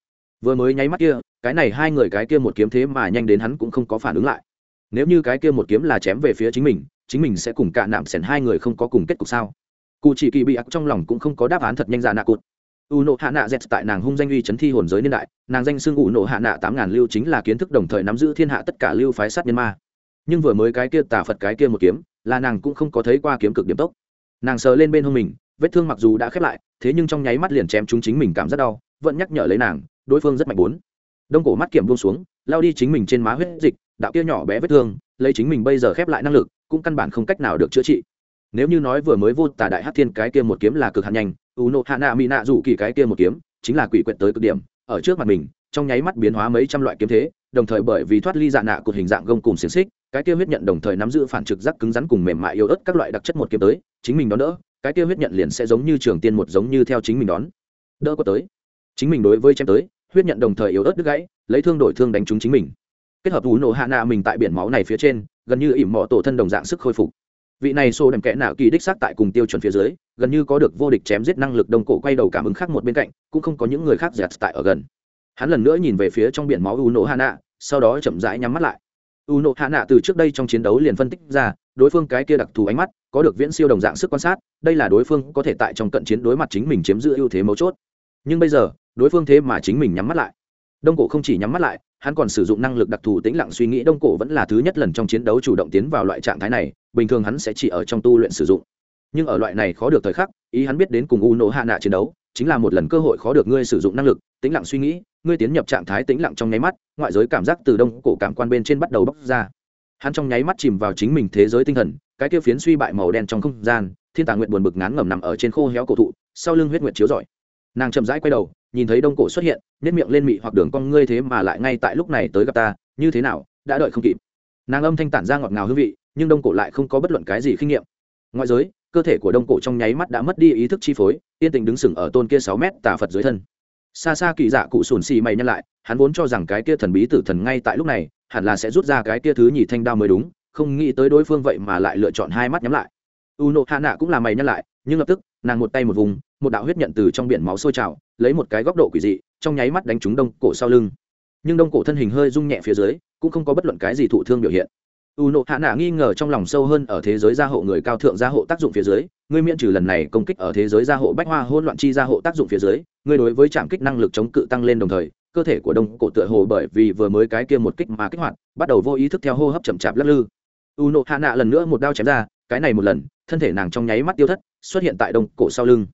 A: vừa mới nháy mắt kia, cái này hai người cái kia một kiếm thế mà nhanh đến hắn cũng không có phản ứng lại. Nếu như cái kia một kiếm là chém về phía chính mình chính mình sẽ cùng cả nạm sẻn hai người không có cùng kết cục sao? Cụ chỉ kỳ bị ác trong lòng cũng không có đáp án thật nhanh dạ nạ cụt. U nộ hạ nạ z tại nàng hung danh uy chấn thi hồn giới niên đại, nàng danh xưng u nộ hạ nạ tám ngàn lưu chính là kiến thức đồng thời nắm giữ thiên hạ tất cả lưu phái sát nhân ma. Nhưng vừa mới cái kia tà phật cái kia một kiếm, là nàng cũng không có thấy qua kiếm cực điểm tốc. Nàng sờ lên bên hông mình, vết thương mặc dù đã khép lại, thế nhưng trong nháy mắt liền chém chúng chính mình cảm rất đau, vẫn nhắc nhở lấy nàng đối phương rất mạnh bốn. Đông cổ mắt kiểm buông xuống, lao đi chính mình trên má huyết dịch, đạo kia nhỏ bé vết thương, lấy chính mình bây giờ khép lại năng lực, cũng căn bản không cách nào được chữa trị. Nếu như nói vừa mới vô tà đại hát thiên cái kia một kiếm là cực hạn nhanh u nộ hạ nạ mỹ nạ dù kỳ cái kia một kiếm, chính là quỷ quyệt tới cực điểm, ở trước mặt mình, trong nháy mắt biến hóa mấy trăm loại kiếm thế, đồng thời bởi vì thoát ly dạ nạ cột hình dạng gông cùng xiềng xích, cái kia huyết nhận đồng thời nắm giữ phản trực giác cứng rắn cùng mềm mại yếu ớt các loại đặc chất một kiếm tới, chính mình đón đỡ, cái kia huyết nhận liền sẽ giống như trường tiên một giống như theo chính mình đón. Đỡ có tới. Chính mình đối với chém tới huyết nhận đồng thời yếu ớt đứt gãy, lấy thương đổi thương đánh trúng chính mình. Kết hợp u nổ hạ nạ mình tại biển máu này phía trên, gần như ỉm mỏ tổ thân đồng dạng sức khôi phục. Vị này xô đèm kẽ nạ kỳ đích xác tại cùng tiêu chuẩn phía dưới, gần như có được vô địch chém giết năng lực đông cổ quay đầu cảm ứng khác một bên cạnh, cũng không có những người khác dẹt tại ở gần. Hắn lần nữa nhìn về phía trong biển máu u nổ hạ nạ sau đó chậm rãi nhắm mắt lại. U nộ hạ nạ từ trước đây trong chiến đấu liền phân tích ra, đối phương cái kia đặc thù ánh mắt, có được viễn siêu đồng dạng sức quan sát, đây là đối phương có thể tại trong cận chiến đối mặt chính mình chiếm giữ ưu thế mấu chốt nhưng bây giờ, đối phương thế mà chính mình nhắm mắt lại. Đông cổ không chỉ nhắm mắt lại, hắn còn sử dụng năng lực đặc thù tĩnh lặng suy nghĩ đông cổ vẫn là thứ nhất lần trong chiến đấu chủ động tiến vào loại trạng thái này, bình thường hắn sẽ chỉ ở trong tu luyện sử dụng. Nhưng ở loại này khó được thời khắc, ý hắn biết đến cùng u nổ hạ nạ chiến đấu, chính là một lần cơ hội khó được ngươi sử dụng năng lực, tĩnh lặng suy nghĩ, ngươi tiến nhập trạng thái tĩnh lặng trong nháy mắt, ngoại giới cảm giác từ đông cổ cảm quan bên trên bắt đầu bóc ra. Hắn trong nháy mắt chìm vào chính mình thế giới tinh thần, cái kia phiến suy bại màu đen trong không gian, thiên tàng nguyện buồn bực ngán ngẩm nằm ở trên khô héo cổ thụ, sau lưng huyết nguyệt chiếu rọi nàng chậm rãi quay đầu, nhìn thấy đông cổ xuất hiện nhét miệng lên mị hoặc đường con ngươi thế mà lại ngay tại lúc này tới gặp ta, như thế nào, đã đợi không kịp. Nàng âm thanh tản ra ngọt ngào hương vị, nhưng đông cổ lại không có bất luận cái gì kinh nghiệm. Ngoại giới, cơ thể của đông cổ trong nháy mắt đã mất đi ý thức chi phối, yên tình đứng sừng ở tôn kia sáu mét tà phật dưới thân. Xa xa kỳ dạ cụ sùn xì mày nhăn lại, hắn vốn cho rằng cái kia thần bí tử thần ngay tại lúc này, hẳn là sẽ rút ra cái kia thứ nhì thanh đao mới đúng, không nghĩ tới đối phương vậy mà lại lựa chọn hai mắt nhắm lại. U nộ hạ nạ cũng là mày nhăn lại, nhưng lập tức, nàng một tay một vùng một đạo huyết nhận từ trong biển máu sôi trào, lấy một cái góc độ quỷ dị, trong nháy mắt đánh trúng đông cổ sau lưng. Nhưng đông cổ thân hình hơi rung nhẹ phía dưới, cũng không có bất luận cái gì thụ thương biểu hiện. U nộ hạ nạ nghi ngờ trong lòng sâu hơn ở thế giới gia hộ người cao thượng gia hộ tác dụng phía dưới, ngươi miễn trừ lần này công kích ở thế giới gia hộ bách hoa hôn loạn chi gia hộ tác dụng phía dưới, ngươi đối với trạm kích năng lực chống cự tăng lên đồng thời, cơ thể của đông cổ tựa hồ bởi vì vừa mới cái kia một kích mà kích hoạt, bắt đầu vô ý thức theo hô hấp chậm chạp lắc lư. U nộ hạ nạ lần nữa một đao chém ra, cái này một lần, thân thể nàng trong nháy mắt tiêu thất, xuất hiện tại đông cổ sau lưng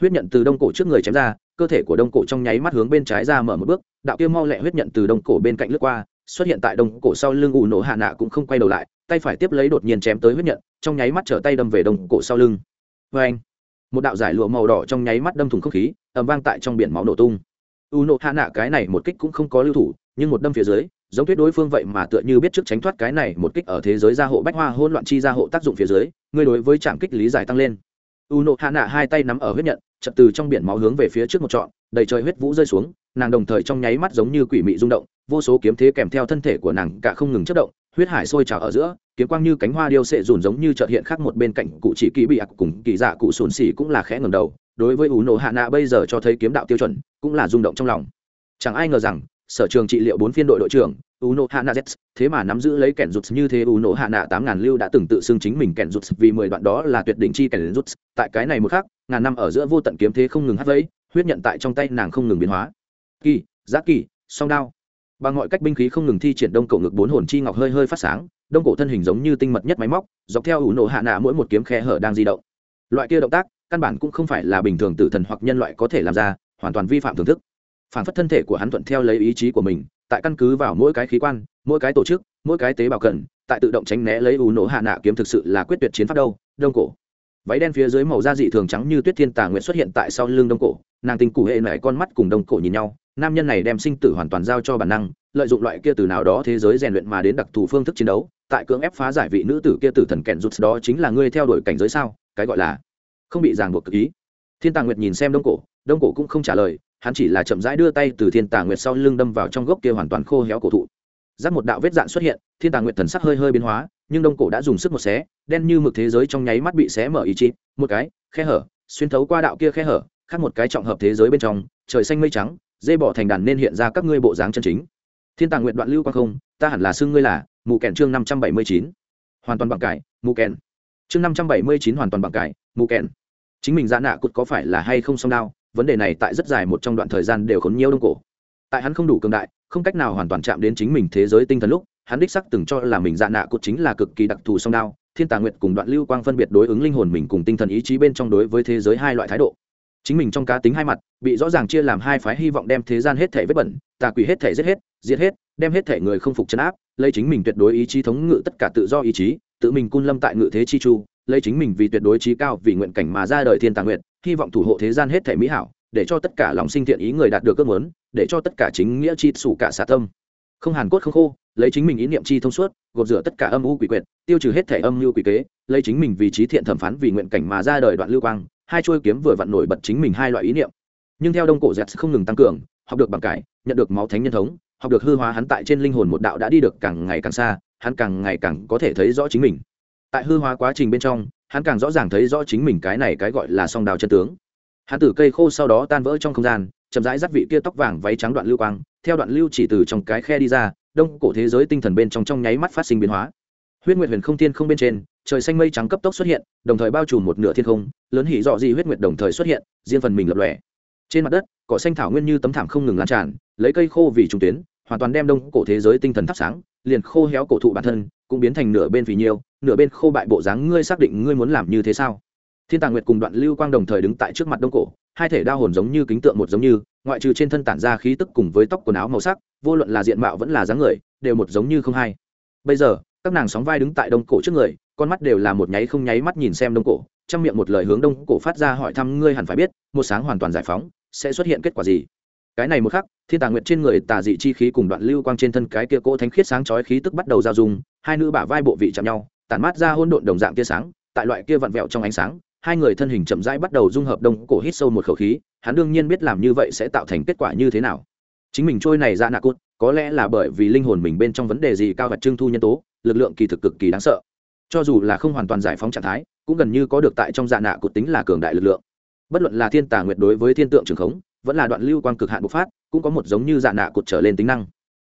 A: huyết nhận từ đông cổ trước người chém ra, cơ thể của đông cổ trong nháy mắt hướng bên trái ra mở một bước, đạo kia mau lẹ huyết nhận từ đông cổ bên cạnh lướt qua, xuất hiện tại đông cổ sau lưng ủ nổ hạ nạ cũng không quay đầu lại, tay phải tiếp lấy đột nhiên chém tới huyết nhận, trong nháy mắt trở tay đâm về đông cổ sau lưng. Vê anh một đạo giải lụa màu đỏ trong nháy mắt đâm thủng không khí ẩm vang tại trong biển máu nổ tung. U nộ hạ nạ cái này một kích cũng không có lưu thủ, nhưng một đâm phía dưới, giống tuyết đối phương vậy mà tựa như biết trước tránh thoát cái này một kích ở thế giới gia hộ bách hoa hôn loạn chi gia hộ tác dụng phía dưới ngươi đối với trạm kích lý giải tăng lên u nộ hạ nạ hai tay nắm ở huyết nhận, chật từ trong biển máu hướng về phía trước một trọn, đầy trời huyết vũ rơi xuống, nàng đồng thời trong nháy mắt giống như quỷ mị rung động, vô số kiếm thế kèm theo thân thể của nàng cả không ngừng chất động, huyết hải sôi trào ở giữa, kiếm quang như cánh hoa điêu sệ dùn giống như trợt hiện khác một bên cạnh cụ chỉ kỳ bị ạc cùng kỳ dạ cụ sùn xỉ cũng là khẽ ngầm đầu, đối với u nộ hạ nạ bây giờ cho thấy kiếm đạo tiêu chuẩn, cũng là rung động trong lòng. Chẳng ai ngờ rằng, sở trường trị liệu bốn phiên đội đội trưởng Uno Hana Z, thế mà nắm giữ lấy kẻn rụt như thế Uno Hana tám ngàn lưu đã từng tự xưng chính mình kẻn rụt vì mười đoạn đó là tuyệt đỉnh chi kẻn rụt, tại cái này một khắc, ngàn năm ở giữa vô tận kiếm thế không ngừng hất vẫy, huyết nhận tại trong tay nàng không ngừng biến hóa. Kỳ, giá kỳ, song đao. Bằng mọi cách binh khí không ngừng thi triển đông cổ ngực bốn hồn chi ngọc hơi hơi phát sáng, đông cổ thân hình giống như tinh mật nhất máy móc, dọc theo Uno Hana mỗi một kiếm khe hở đang di động. Loại kia động tác, căn bản cũng không phải là bình thường tử thần hoặc nhân loại có thể làm ra, hoàn toàn vi phạm thưởng thức. Phản phất thân thể của hắn thuận theo lấy ý chí của mình, tại căn cứ vào mỗi cái khí quan mỗi cái tổ chức mỗi cái tế bào cần tại tự động tránh né lấy u nổ hạ nạ kiếm thực sự là quyết tuyệt chiến pháp đâu đông cổ. Váy đen phía dưới màu da dị thường trắng như tuyết thiên tà nguyện xuất hiện tại sau lưng đông cổ nàng tình cụ hệ mẹ con mắt cùng đông cổ nhìn nhau nam nhân này đem sinh tử hoàn toàn giao cho bản năng lợi dụng loại kia từ nào đó thế giới rèn luyện mà đến đặc thù phương thức chiến đấu tại cưỡng ép phá giải vị nữ tử kia tử thần kẹn rút đó chính là ngươi theo đuổi cảnh giới sao cái gọi là không bị ràng buộc cực ý. Thiên tàng nguyệt nhìn xem đông cổ đông cổ cũng không trả lời hắn chỉ là chậm rãi đưa tay từ thiên tà nguyệt sau lưng đâm vào trong gốc kia hoàn toàn khô héo cổ thụ. Giác một đạo vết dạn xuất hiện, thiên tà nguyệt thần sắc hơi hơi biến hóa, nhưng đông cổ đã dùng sức một xé, đen như mực thế giới trong nháy mắt bị xé mở ý chí, một cái, khe hở, xuyên thấu qua đạo kia khe hở, khác một cái trọng hợp thế giới bên trong, trời xanh mây trắng dây bỏ thành đàn nên hiện ra các ngươi bộ dáng chân chính. Thiên tàng nguyệt đoạn lưu quang không, ta hẳn là xưng ngươi là, mù kèn chương năm trăm bảy mươi chín. Hoàn toàn bằng cải, mù kèn chương năm trăm bảy mươi chín hoàn toàn bằng cải, mù kèn chính mình dạ nạ cụt có phải là hay không song đao? Vấn đề này tại rất dài một trong đoạn thời gian đều khốn nhiều đông cổ. Tại hắn không đủ cường đại, không cách nào hoàn toàn chạm đến chính mình thế giới tinh thần lúc, hắn đích sắc từng cho là mình dạ nạ cốt chính là cực kỳ đặc thù song đao, thiên tà nguyệt cùng đoạn lưu quang phân biệt đối ứng linh hồn mình cùng tinh thần ý chí bên trong đối với thế giới hai loại thái độ. Chính mình trong cá tính hai mặt, bị rõ ràng chia làm hai phái hy vọng đem thế gian hết thể vết bẩn, tà quỷ hết thể giết hết giết hết, đem hết thể người không phục chấn áp, lấy chính mình tuyệt đối ý chí thống ngự tất cả tự do ý chí, tự mình cun lâm tại ngự thế chi chu, lấy chính mình vì tuyệt đối trí cao vì nguyện cảnh mà ra đời thiên tàng nguyện hy vọng thủ hộ thế gian hết thể mỹ hảo, để cho tất cả lòng sinh thiện ý người đạt được ước muốn, để cho tất cả chính nghĩa chi sủ cả xả tâm. Không hàn cốt không khô, lấy chính mình ý niệm chi thông suốt gột rửa tất cả âm u quỷ quyệt, tiêu trừ hết thể âm mưu quỷ kế, lấy chính mình vì trí thiện thẩm phán vì nguyện cảnh mà ra đời đoạn lưu quang, hai chuôi kiếm vừa vặn nổi bật chính mình hai loại ý niệm. Nhưng theo đông cổ dẹt không ngừng tăng cường, học được bằng cải, nhận được máu thánh nhân thống, học được hư hóa hắn tại trên linh hồn một đạo đã đi được càng ngày càng xa, hắn càng ngày càng có thể thấy rõ chính mình. Tại hư hóa quá trình bên trong hắn càng rõ ràng thấy rõ chính mình cái này cái gọi là song đào chân tướng. Hắn từ cây khô sau đó tan vỡ trong không gian, chậm rãi dắt vị kia tóc vàng váy trắng đoạn lưu quang, theo đoạn lưu chỉ từ trong cái khe đi ra, đông cổ thế giới tinh thần bên trong trong nháy mắt phát sinh biến hóa. Huyết nguyệt huyền không thiên không bên trên, trời xanh mây trắng cấp tốc xuất hiện, đồng thời bao trùm một nửa thiên không, lớn hỉ dọ di huyết nguyệt đồng thời xuất hiện, riêng phần mình lập lòe. Trên mặt đất, cỏ xanh thảo nguyên như tấm thảm không ngừng lan tràn, lấy cây khô vì trung tuyến, hoàn toàn đem đông cổ thế giới tinh thần thắp sáng liền khô héo cổ thụ bản thân, cũng biến thành nửa bên vì nhiêu nửa bên khô bại bộ dáng, ngươi xác định ngươi muốn làm như thế sao thiên tàng nguyệt cùng đoạn lưu quang đồng thời đứng tại trước mặt đông cổ, hai thể đao hồn giống như kính tượng một giống như, ngoại trừ trên thân tản ra khí tức cùng với tóc quần áo màu sắc, vô luận là diện mạo vẫn là dáng người, đều một giống như không hay. bây giờ, các nàng sóng vai đứng tại đông cổ trước người, con mắt đều là một nháy không nháy mắt nhìn xem đông cổ, trong miệng một lời hướng đông cổ phát ra hỏi thăm ngươi hẳn phải biết, một sáng hoàn toàn giải phóng, sẽ xuất hiện kết quả gì cái này một khắc, thiên tà nguyệt trên người tà dị chi khí cùng đoạn lưu quang trên thân cái kia cỗ thánh khiết sáng chói khí tức bắt đầu giao dung, hai nữ bả vai bộ vị chạm nhau, tản mát ra hôn độn đồng dạng tia sáng, tại loại kia vặn vẹo trong ánh sáng, hai người thân hình chậm rãi bắt đầu dung hợp đông cổ hít sâu một khẩu khí, hắn đương nhiên biết làm như vậy sẽ tạo thành kết quả như thế nào. Chính mình trôi này ra nạ cốt có lẽ là bởi vì linh hồn mình bên trong vấn đề gì cao vật trưng thu nhân tố, lực lượng kỳ thực cực kỳ đáng sợ. Cho dù là không hoàn toàn giải phóng trạng thái, cũng gần như có được tại trong dạ nạ cốt tính là cường đại lực lượng. Bất luận là thiên tà nguyệt đối với thiên tượng trường khống vẫn là đoạn lưu quang cực hạn bộc phát, cũng có một giống như dạ nạ cột trở lên tính năng.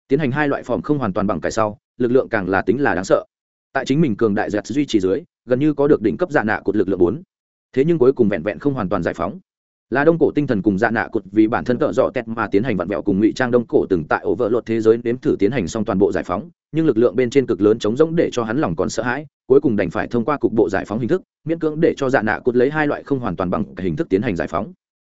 A: Tiến hành hai loại phòng không hoàn toàn bằng cải sau, lực lượng càng là tính là đáng sợ. Tại chính mình cường đại dẹt duy trì dưới, gần như có được đỉnh cấp dạ nạ cột lực lượng bốn. Thế nhưng cuối cùng vẹn vẹn không hoàn toàn giải phóng. Là đông cổ tinh thần cùng dạ nạ cột vì bản thân tợ dọ tẹt mà tiến hành vặn vẹo cùng ngụy trang đông cổ từng tại ổ vợ luật thế giới nếm thử tiến hành xong toàn bộ giải phóng, nhưng lực lượng bên trên cực lớn chống rỗng để cho hắn lòng còn sợ hãi, cuối cùng đành phải thông qua cục bộ giải phóng hình thức, miễn cưỡng để cho dạ nạ cột lấy hai loại không hoàn toàn bằng hình thức tiến hành giải phóng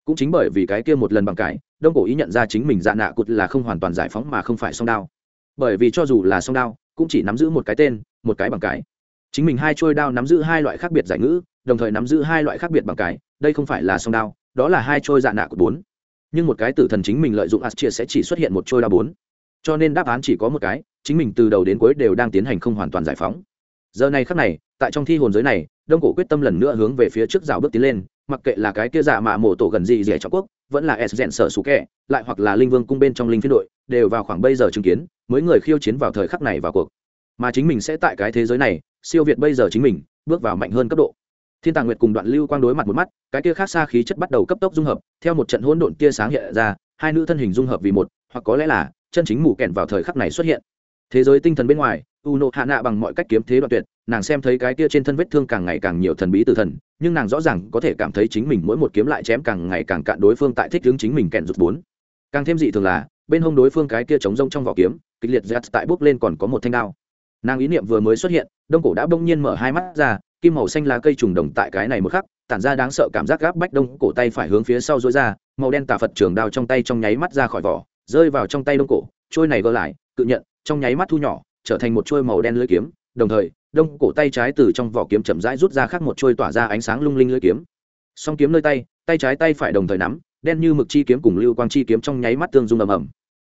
A: cũng chính bởi vì cái kia một lần bằng cải, đông cổ ý nhận ra chính mình dạ nạ cụt là không hoàn toàn giải phóng mà không phải song đao. Bởi vì cho dù là song đao, cũng chỉ nắm giữ một cái tên, một cái bằng cải. Chính mình hai trôi đao nắm giữ hai loại khác biệt giải ngữ, đồng thời nắm giữ hai loại khác biệt bằng cải, đây không phải là song đao, đó là hai trôi dạ nạ của bốn. Nhưng một cái tử thần chính mình lợi dụng as chia sẽ chỉ xuất hiện một trôi đao bốn. Cho nên đáp án chỉ có một cái, chính mình từ đầu đến cuối đều đang tiến hành không hoàn toàn giải phóng. Giờ này khắc này, tại trong thi hồn giới này, đông cổ quyết tâm lần nữa hướng về phía trước rào bước tiến lên mặc kệ là cái kia giả mạ mổ tổ gần gì rẻ trọng quốc, vẫn là s rèn sở sủ kẹ lại hoặc là linh vương cung bên trong linh phiên đội, đều vào khoảng bây giờ chứng kiến, mới người khiêu chiến vào thời khắc này vào cuộc. Mà chính mình sẽ tại cái thế giới này, siêu việt bây giờ chính mình, bước vào mạnh hơn cấp độ. Thiên tàng nguyệt cùng đoạn lưu quang đối mặt một mắt, cái kia khác xa khí chất bắt đầu cấp tốc dung hợp, theo một trận hỗn độn tia sáng hiện ra, hai nữ thân hình dung hợp vì một, hoặc có lẽ là, chân chính mù kẹn vào thời khắc này xuất hiện. Thế giới tinh thần bên ngoài u nộ hạ nạ bằng mọi cách kiếm thế đoạn tuyệt nàng xem thấy cái kia trên thân vết thương càng ngày càng nhiều thần bí từ thần, nhưng nàng rõ ràng có thể cảm thấy chính mình mỗi một kiếm lại chém càng ngày càng cạn đối phương tại thích hướng chính mình kẹn rụt bốn. Càng thêm dị thường là, bên hông đối phương cái kia chống rông trong vỏ kiếm, kịch liệt giật tại bốc lên còn có một thanh đao. Nàng ý niệm vừa mới xuất hiện, đông cổ đã bỗng nhiên mở hai mắt ra, kim màu xanh lá cây trùng đồng tại cái này một khắc, tản ra đáng sợ cảm giác gáp bách đông cổ tay phải hướng phía sau dối ra, màu đen tà phật trường đao trong tay trong nháy mắt ra khỏi vỏ, rơi vào trong tay đông cổ, trôi này gỡ lại, cự nhận, trong nháy mắt thu nhỏ, trở thành một trôi màu đen lưỡi kiếm, đồng thời đông cổ tay trái từ trong vỏ kiếm chậm rãi rút ra khác một trôi tỏa ra ánh sáng lung linh lưỡi kiếm. Song kiếm nơi tay tay trái tay phải đồng thời nắm, đen như mực chi kiếm cùng lưu quang chi kiếm trong nháy mắt tương dung ầm ầm.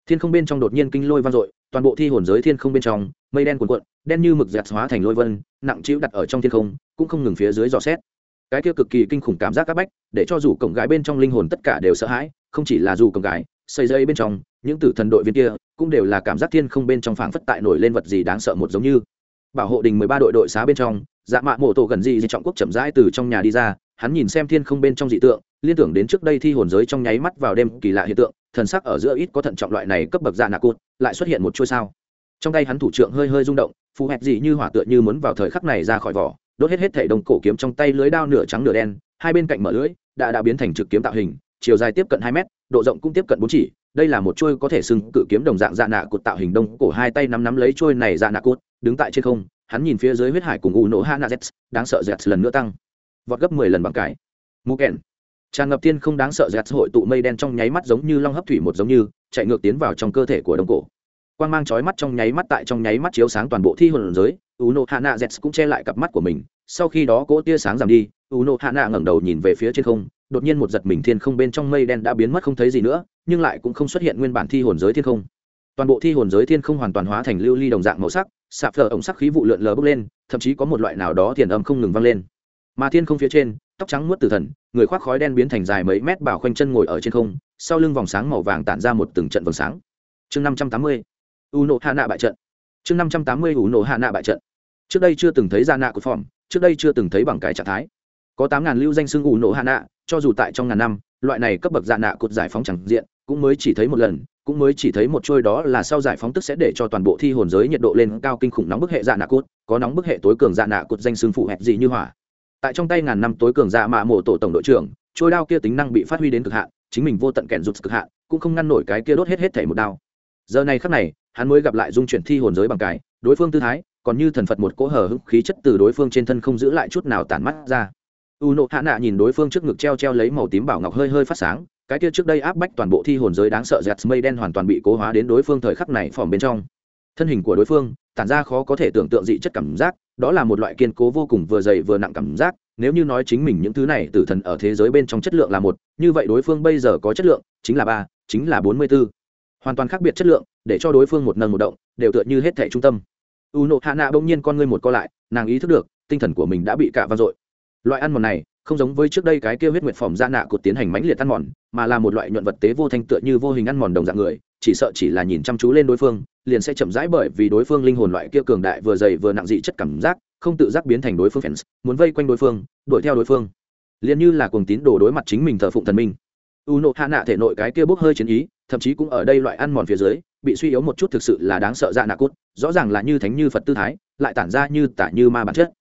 A: Thiên không bên trong đột nhiên kinh lôi vang dội, toàn bộ thi hồn giới thiên không bên trong, mây đen cuồn cuộn, đen như mực giặt hóa thành lôi vân, nặng trĩu đặt ở trong thiên không, cũng không ngừng phía dưới dò xét. Cái kia cực kỳ kinh khủng cảm giác các bách, để cho dù cổng gái bên trong linh hồn tất cả đều sợ hãi, không chỉ là dù cổng gái, xây dây bên trong, những tử thần đội viên kia, cũng đều là cảm giác thiên không bên trong phảng phất tại nổi lên vật gì đáng sợ một giống như bảo hộ đình mười ba đội đội xá bên trong dạ mạ mộ tổ gần gì di trọng quốc chậm rãi từ trong nhà đi ra, hắn nhìn xem thiên không bên trong dị tượng, liên tưởng đến trước đây thi hồn giới trong nháy mắt vào đêm kỳ lạ hiện tượng, thần sắc ở giữa ít có thận trọng loại này cấp bậc dạ nạ cụt, lại xuất hiện một chuôi sao. Trong tay hắn thủ trưởng hơi hơi rung động, phù hẹp gì như hỏa tựa như muốn vào thời khắc này ra khỏi vỏ, đốt hết hết thể đồng cổ kiếm trong tay lưới đao nửa trắng nửa đen, hai bên cạnh mở lưới, đã đã biến thành trực kiếm tạo hình, chiều dài tiếp cận hai mét, độ rộng cũng tiếp cận bốn chỉ, đây là một chuôi có thể xưng cự kiếm đồng dạng dạ nạ cụt tạo hình đông cổ hai tay nắm nắm lấy chuôi này dạ nạ cụt đứng tại trên không, hắn nhìn phía dưới huyết hải cùng u nổ hana z đáng sợ z lần nữa tăng. Vọt gấp mười lần bằng cái mù kèn tràn ngập tiên không đáng sợ z hội tụ mây đen trong nháy mắt giống như long hấp thủy một giống như, chạy ngược tiến vào trong cơ thể của đông cổ. Quang mang chói mắt trong nháy mắt tại trong nháy mắt chiếu sáng toàn bộ thi hồn giới u nổ hana z cũng che lại cặp mắt của mình, sau khi đó cỗ tia sáng giảm đi u nổ hana ngẩng đầu nhìn về phía trên không, đột nhiên một giật mình thiên không bên trong mây đen đã biến mất không thấy gì nữa, nhưng lại cũng không xuất hiện nguyên bản thi hồn giới thiên không. Toàn bộ thi hồn giới thiên không hoàn toàn hóa thành lưu ly đồng dạng màu sắc sạp phở ổng sắc khí vụ lượn lờ bốc lên, thậm chí có một loại nào đó thiền âm không ngừng vang lên. Mà thiên không phía trên, tóc trắng muốt từ thần, người khoác khói đen biến thành dài mấy mét bảo khoanh chân ngồi ở trên không, sau lưng vòng sáng màu vàng tản ra một từng trận vầng sáng. Chương năm trăm tám mươi, u nộ hạ nạ bại trận. Chương năm trăm tám mươi, u nộ hạ nạ bại trận. Trước đây chưa từng thấy ra nạ của phỏng, trước đây chưa từng thấy bằng cái trạng thái. Có tám ngàn lưu danh xưng u nộ hạ nạ, cho dù tại trong ngàn năm, loại này cấp bậc dạ nạ cột giải phóng chẳng diện, cũng mới chỉ thấy một lần cũng mới chỉ thấy một trôi đó là sau giải phóng tức sẽ để cho toàn bộ thi hồn giới nhiệt độ lên cao kinh khủng nóng bức hệ dạ nạ cốt có nóng bức hệ tối cường dạ nạ cốt danh xương phụ hẹp gì như hỏa. Tại trong tay ngàn năm tối cường dạ mạ mộ tổ tổng đội trưởng, trôi đao kia tính năng bị phát huy đến cực hạn, chính mình vô tận kẹn rụt cực hạn, cũng không ngăn nổi cái kia đốt hết hết thảy một đao. Giờ này khắc này, hắn mới gặp lại dung chuyển thi hồn giới bằng cái, đối phương tư thái, còn như thần phật một cỗ hở hững khí chất từ đối phương trên thân không giữ lại chút nào tản mắt ra. U nộ hạ nạ nhìn đối phương trước ngực treo treo lấy màu tím bảo ngọc hơi hơi phát sáng cái kia trước đây áp bách toàn bộ thi hồn giới đáng sợ dẹt mây đen hoàn toàn bị cố hóa đến đối phương thời khắc này phỏng bên trong. Thân hình của đối phương, tản ra khó có thể tưởng tượng dị chất cảm giác, đó là một loại kiên cố vô cùng vừa dày vừa nặng cảm giác, nếu như nói chính mình những thứ này tử thần ở thế giới bên trong chất lượng là một, như vậy đối phương bây giờ có chất lượng, chính là ba, chính là bốn mươi b ố hoàn toàn khác biệt chất lượng, để cho đối phương một nâng một động, đều tựa như hết thẻ trung tâm. U nộ hạ nạ bỗng nhiên con ngươi một co lại, nàng ý thức được, tinh thần của mình đã bị cạ vang dội. Loại ăn mòn này không giống với trước đây cái kia huyết nguyệt phẩm ra nạ cột tiến hành mãnh liệt ăn mòn, mà là một loại nhuận vật tế vô thanh tựa như vô hình ăn mòn đồng dạng người, chỉ sợ chỉ là nhìn chăm chú lên đối phương, liền sẽ chậm rãi bởi vì đối phương linh hồn loại kia cường đại vừa dày vừa nặng dị chất cảm giác, không tự giác biến thành đối phương fans, muốn vây quanh đối phương, đuổi theo đối phương. Liền như là cuồng tín đồ đối mặt chính mình thờ phụng thần minh. U nộ hạ nạ thể nội cái kia bốc hơi chiến ý, thậm chí cũng ở đây loại ăn mòn phía dưới, bị suy yếu một chút thực sự là đáng sợ dạ nạ cốt, rõ ràng là như thánh như phật tư thái, lại tản ra như tả như ma bản chất.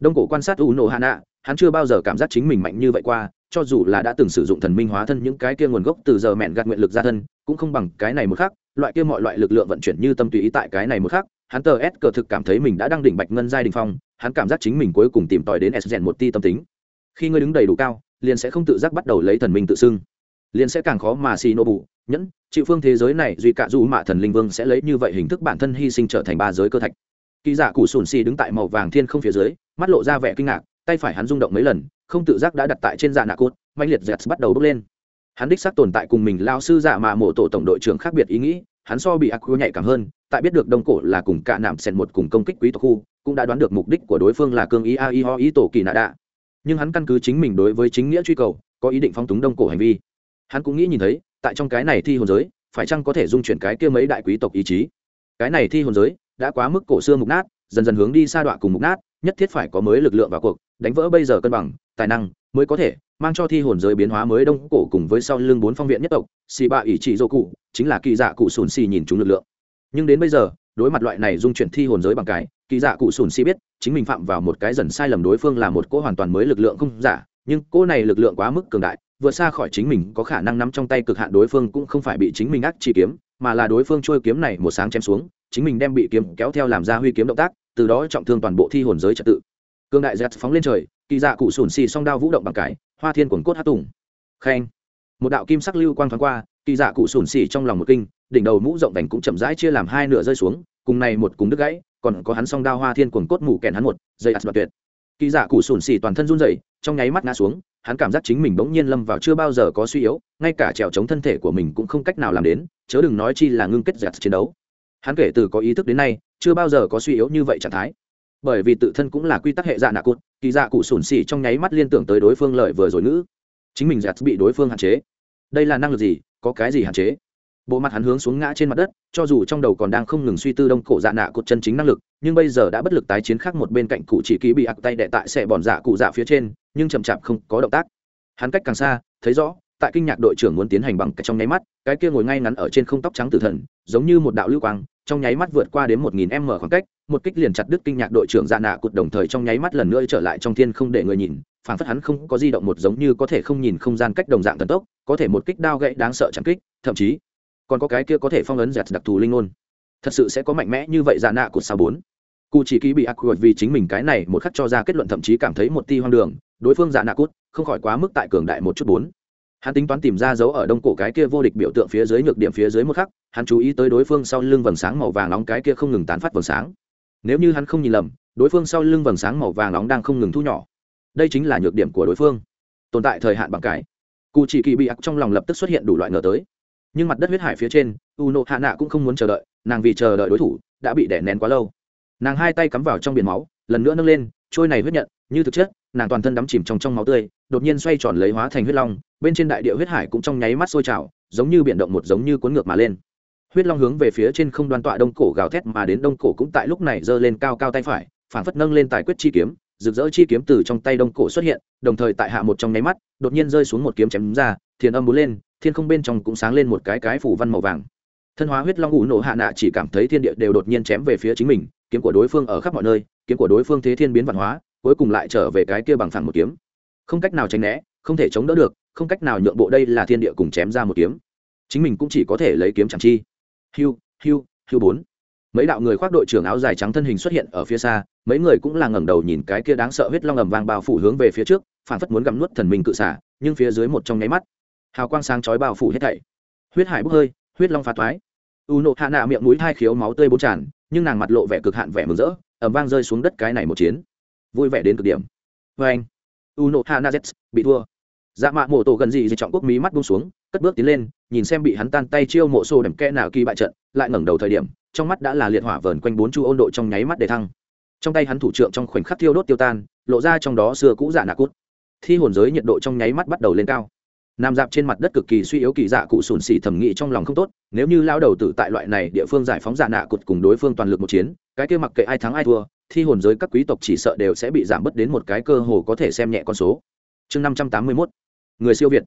A: Đông cổ quan sát u nộ hạ nạ hắn chưa bao giờ cảm giác chính mình mạnh như vậy qua, cho dù là đã từng sử dụng thần minh hóa thân những cái kia nguồn gốc từ giờ mẹn gạt nguyện lực ra thân, cũng không bằng cái này một khác loại kia mọi loại lực lượng vận chuyển như tâm tùy ý tại cái này một khác hắn tờ s cờ thực cảm thấy mình đã đang đỉnh bạch ngân giai đình phong, hắn cảm giác chính mình cuối cùng tìm tòi đến s rèn một ti tâm tính. Khi ngươi đứng đầy đủ cao, liền sẽ không tự giác bắt đầu lấy thần minh tự xưng. Liền sẽ càng khó mà xì nô bù, nhẫn, chịu phương thế giới này, duy cả dù mạ thần linh vương sẽ lấy như vậy hình thức bản thân hy sinh trở thành ba giới cơ thạch. Kỳ giả củ sùn xì đứng tại màu vàng thiên không phía dưới, mắt lộ ra vẻ kinh ngạc tay phải hắn rung động mấy lần, không tự giác đã đặt tại trên dạ nạ cốt mạnh liệt dẹt bắt đầu bước lên. Hắn đích xác tồn tại cùng mình lao sư dạ mà mộ tổ tổng đội trưởng khác biệt ý nghĩ, hắn so bị ác nhạy cảm hơn, tại biết được đông cổ là cùng cả nạm sen một cùng công kích quý tộc khu, cũng đã đoán được mục đích của đối phương là cương ý a i ho ý tổ kỳ nạ đạ. Nhưng hắn căn cứ chính mình đối với chính nghĩa truy cầu, có ý định phong túng đông cổ hành vi. Hắn cũng nghĩ nhìn thấy, tại trong cái này thi hồn giới, phải chăng có thể dung chuyển cái kia mấy đại quý tộc ý chí? Cái này thi hồn giới, đã quá mức cổ xưa mục nát dần dần hướng đi sa đọa cùng mục nát, nhất thiết phải có mới lực lượng vào cuộc, đánh vỡ bây giờ cân bằng, tài năng mới có thể mang cho thi hồn giới biến hóa mới đông cổ cùng với sau lưng bốn phong viện nhất tộc, xì bạ ỷ trị dô cụ, chính là kỳ dạ cụ sùn xì nhìn chúng lực lượng. Nhưng đến bây giờ, đối mặt loại này dung chuyển thi hồn giới bằng cái, kỳ dạ cụ sùn xì biết chính mình phạm vào một cái dần sai lầm đối phương là một cỗ hoàn toàn mới lực lượng không giả, nhưng cỗ này lực lượng quá mức cường đại vượt xa khỏi chính mình có khả năng nắm trong tay cực hạn đối phương cũng không phải bị chính mình ác chi kiếm, mà là đối phương trôi kiếm này một sáng chém xuống chính mình đem bị kiếm kéo theo làm ra huy kiếm động tác, từ đó trọng thương toàn bộ thi hồn giới trật tự. Cương đại dẹt phóng lên trời, kỳ dạ cụ sùn xì song đao vũ động bằng cái hoa thiên quần cốt hát tùng. Khen. Một đạo kim sắc lưu quang thoáng qua, kỳ dạ cụ sùn xì trong lòng một kinh, đỉnh đầu mũ rộng vành cũng chậm rãi chia làm hai nửa rơi xuống, cùng này một cùng đứt gãy, còn có hắn song đao hoa thiên quần cốt mù kèn hắn một, dây ạt tuyệt. Kỳ dạ cụ sùn xì toàn thân run rẩy, trong nháy mắt ngã xuống, hắn cảm giác chính mình bỗng nhiên lâm vào chưa bao giờ có suy yếu, ngay cả trèo chống thân thể của mình cũng không cách nào làm đến, chớ đừng nói chi là ngưng kết dẹt chiến đấu hắn kể từ có ý thức đến nay, chưa bao giờ có suy yếu như vậy trạng thái. Bởi vì tự thân cũng là quy tắc hệ dạ nạ cụt, kỳ dạ cụ sủn xỉ trong nháy mắt liên tưởng tới đối phương lợi vừa rồi ngữ. Chính mình giặt bị đối phương hạn chế. Đây là năng lực gì, có cái gì hạn chế? Bộ mặt hắn hướng xuống ngã trên mặt đất, cho dù trong đầu còn đang không ngừng suy tư đông cổ dạ nạ cột chân chính năng lực, nhưng bây giờ đã bất lực tái chiến khác một bên cạnh cụ chỉ ký bị ạc tay đệ tại xe bòn dạ cụ dạ phía trên, nhưng chậm chạp không có động tác. Hắn cách càng xa, thấy rõ tại kinh nhạc đội trưởng muốn tiến hành bằng cái trong nháy mắt, cái kia ngồi ngay ngắn ở trên không tóc trắng tử thần, giống như một đạo lưu quang, trong nháy mắt vượt qua đến một nghìn m khoảng cách, một kích liền chặt đứt kinh nhạc đội trưởng dạ nạ cụt đồng thời trong nháy mắt lần nữa trở lại trong thiên không để người nhìn phản phất hắn không có di động một giống như có thể không nhìn không gian cách đồng dạng thần tốc, có thể một kích đao gãy đáng sợ chẳng kích, thậm chí còn có cái kia có thể phong ấn giật đặc thù linh ngôn. Thật sự sẽ có mạnh mẽ như vậy dạ nạ cụt sao bốn? Cụ chỉ ký bị ác quật vì chính mình cái này một khắc cho ra kết luận thậm chí cảm thấy một ti hoang đường, đối phương dạ nạ cút không khỏi quá mức tại cường đại một chút bốn hắn tính toán tìm ra dấu ở đông cổ cái kia vô địch biểu tượng phía dưới nhược điểm phía dưới một khắc, hắn chú ý tới đối phương sau lưng vầng sáng màu vàng nóng cái kia không ngừng tán phát vầng sáng. Nếu như hắn không nhìn lầm, đối phương sau lưng vầng sáng màu vàng nóng đang không ngừng thu nhỏ. Đây chính là nhược điểm của đối phương. Tồn tại thời hạn bằng cái cụ chỉ kỳ bị ặc trong lòng lập tức xuất hiện đủ loại ngờ tới. Nhưng mặt đất huyết hải phía trên u nộ hạ nạ cũng không muốn chờ đợi, nàng vì chờ đợi đối thủ, đã bị đẻ nén quá lâu. Nàng hai tay cắm vào trong biển máu, lần nữa nâng lên, trôi này huyết nhận như thực chất, nàng toàn thân đắm chìm trong trong máu tươi, đột nhiên xoay tròn lấy hóa thành huyết long, bên trên đại địa huyết hải cũng trong nháy mắt sôi trào, giống như biển động một giống như cuốn ngược mà lên. Huyết long hướng về phía trên không đoan tọa đông cổ gào thét mà đến, đông cổ cũng tại lúc này giơ lên cao cao tay phải phản phất nâng lên tài quyết chi kiếm, rực rỡ chi kiếm từ trong tay đông cổ xuất hiện, đồng thời tại hạ một trong nháy mắt, đột nhiên rơi xuống một kiếm chém ra, thiền âm bốn lên, thiên không bên trong cũng sáng lên một cái cái phủ văn màu vàng. Thân hóa huyết long ủ nổ hạ nạ chỉ cảm thấy thiên địa đều đột nhiên chém về phía chính mình, kiếm của đối phương ở khắp mọi nơi, kiếm của đối phương thế thiên biến văn hóa cuối cùng lại trở về cái kia bằng phẳng một kiếm. Không cách nào tránh né, không thể chống đỡ được, không cách nào nhượng bộ đây là thiên địa cùng chém ra một kiếm. Chính mình cũng chỉ có thể lấy kiếm chẳng chi. Hiu hiu hiu bốn. Mấy đạo người khoác đội trưởng áo dài trắng thân hình xuất hiện ở phía xa, mấy người cũng là ngẩng đầu nhìn cái kia đáng sợ huyết long ầm vang bao phủ hướng về phía trước, phản phất muốn gặm nuốt thần minh cự xả, nhưng phía dưới một trong nháy mắt, hào quang sáng chói bao phủ hết thảy. Huyết hải bốc hơi, huyết long phá thoái. U nộ hạ nạ miệng mũi hai khiếu máu tươi bốc tràn, nhưng nàng mặt lộ vẻ cực hạn vẻ mừng rỡ, ầm vang rơi xuống đất cái này một chiến vui vẻ đến cực điểm. Vê anh, Uno nộ bị thua. Dạ mạ mộ tổ gần gì thì trọng quốc mí mắt buông xuống, cất bước tiến lên, nhìn xem bị hắn tan tay chiêu mộ xô đầm kẽ nào kỳ bại trận, lại ngẩng đầu thời điểm, trong mắt đã là liệt hỏa vờn quanh bốn chu ôn độ trong nháy mắt để thăng. Trong tay hắn thủ trượng trong khoảnh khắc thiêu đốt tiêu tan, lộ ra trong đó xưa cũ dạ nạ cút. Thi hồn giới nhiệt độ trong nháy mắt bắt đầu lên cao. Nằm dạp trên mặt đất cực kỳ suy yếu kỳ dạ cụ sùn xỉ thẩm nghĩ trong lòng không tốt, nếu như lao đầu tử tại loại này địa phương giải phóng dạ nạ cụt cùng đối phương toàn lực một chiến, cái kia mặc kệ ai thắng ai thua thi hồn giới các quý tộc chỉ sợ đều sẽ bị giảm bớt đến một cái cơ hồ có thể xem nhẹ con số. Chương năm trăm tám mươi mốt. Người siêu việt.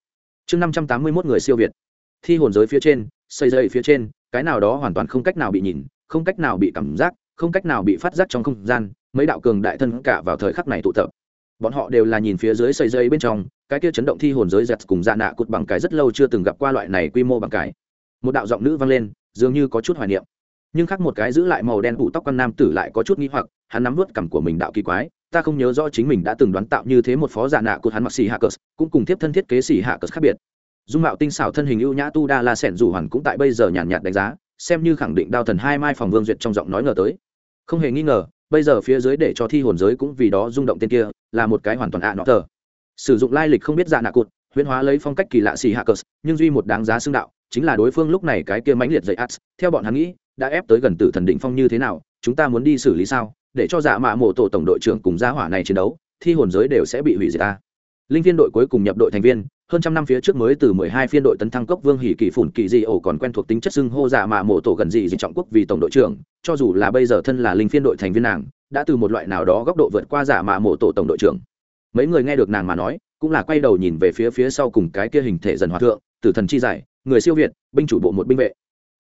A: Chương năm trăm tám mươi mốt người siêu việt. Thi hồn giới phía trên, xây dây phía trên, cái nào đó hoàn toàn không cách nào bị nhìn, không cách nào bị cảm giác, không cách nào bị phát giác trong không gian, mấy đạo cường đại thân cả vào thời khắc này tụ tập. Bọn họ đều là nhìn phía dưới xây dây bên trong, cái kia chấn động thi hồn giới giật cùng dạ nạ cụt bằng cái rất lâu chưa từng gặp qua loại này quy mô bằng cái. Một đạo giọng nữ vang lên, dường như có chút hoài niệm. Nhưng khác một cái giữ lại màu đen bụ tóc con nam tử lại có chút nghi hoặc hắn nắm vút cằm của mình đạo kỳ quái, ta không nhớ rõ chính mình đã từng đoán tạo như thế một phó giả nạ của hắn mặc xì hạ cờ, cũng cùng tiếp thân thiết kế xì hạ cờ khác biệt. Dung mạo tinh xảo thân hình ưu nhã tu đa la sẻn dù hoàn cũng tại bây giờ nhàn nhạt đánh giá, xem như khẳng định đao thần hai mai phòng vương duyệt trong giọng nói ngờ tới. Không hề nghi ngờ, bây giờ phía dưới để cho thi hồn giới cũng vì đó rung động tên kia, là một cái hoàn toàn ạ nọ tờ. Sử dụng lai lịch không biết dạ nạ cụt huyễn hóa lấy phong cách kỳ lạ xì hạ cờ, nhưng duy một đáng giá xương đạo, chính là đối phương lúc này cái kia mãnh liệt dậy ắt theo bọn hắn nghĩ, đã ép tới gần tử thần định phong như thế nào, chúng ta muốn đi xử lý sao? Để cho dạ mạ mộ tổ tổng đội trưởng cùng gia hỏa này chiến đấu, thi hồn giới đều sẽ bị hủy diệt ta. Linh viên đội cuối cùng nhập đội thành viên, hơn trăm năm phía trước mới từ mười hai phiên đội tấn thăng cốc vương hỷ kỳ phủn kỳ dị ổ còn quen thuộc tính chất xưng hô dạ mạ mộ tổ gần dị dị trọng quốc vì tổng đội trưởng, cho dù là bây giờ thân là linh phiên đội thành viên nàng, đã từ một loại nào đó góc độ vượt qua giả mạ mộ tổ tổng đội trưởng. Mấy người nghe được nàng mà nói, cũng là quay đầu nhìn về phía phía sau cùng cái kia hình thể dần hòa thượng, tử thần chi giải, người siêu việt, binh chủ bộ một binh vệ.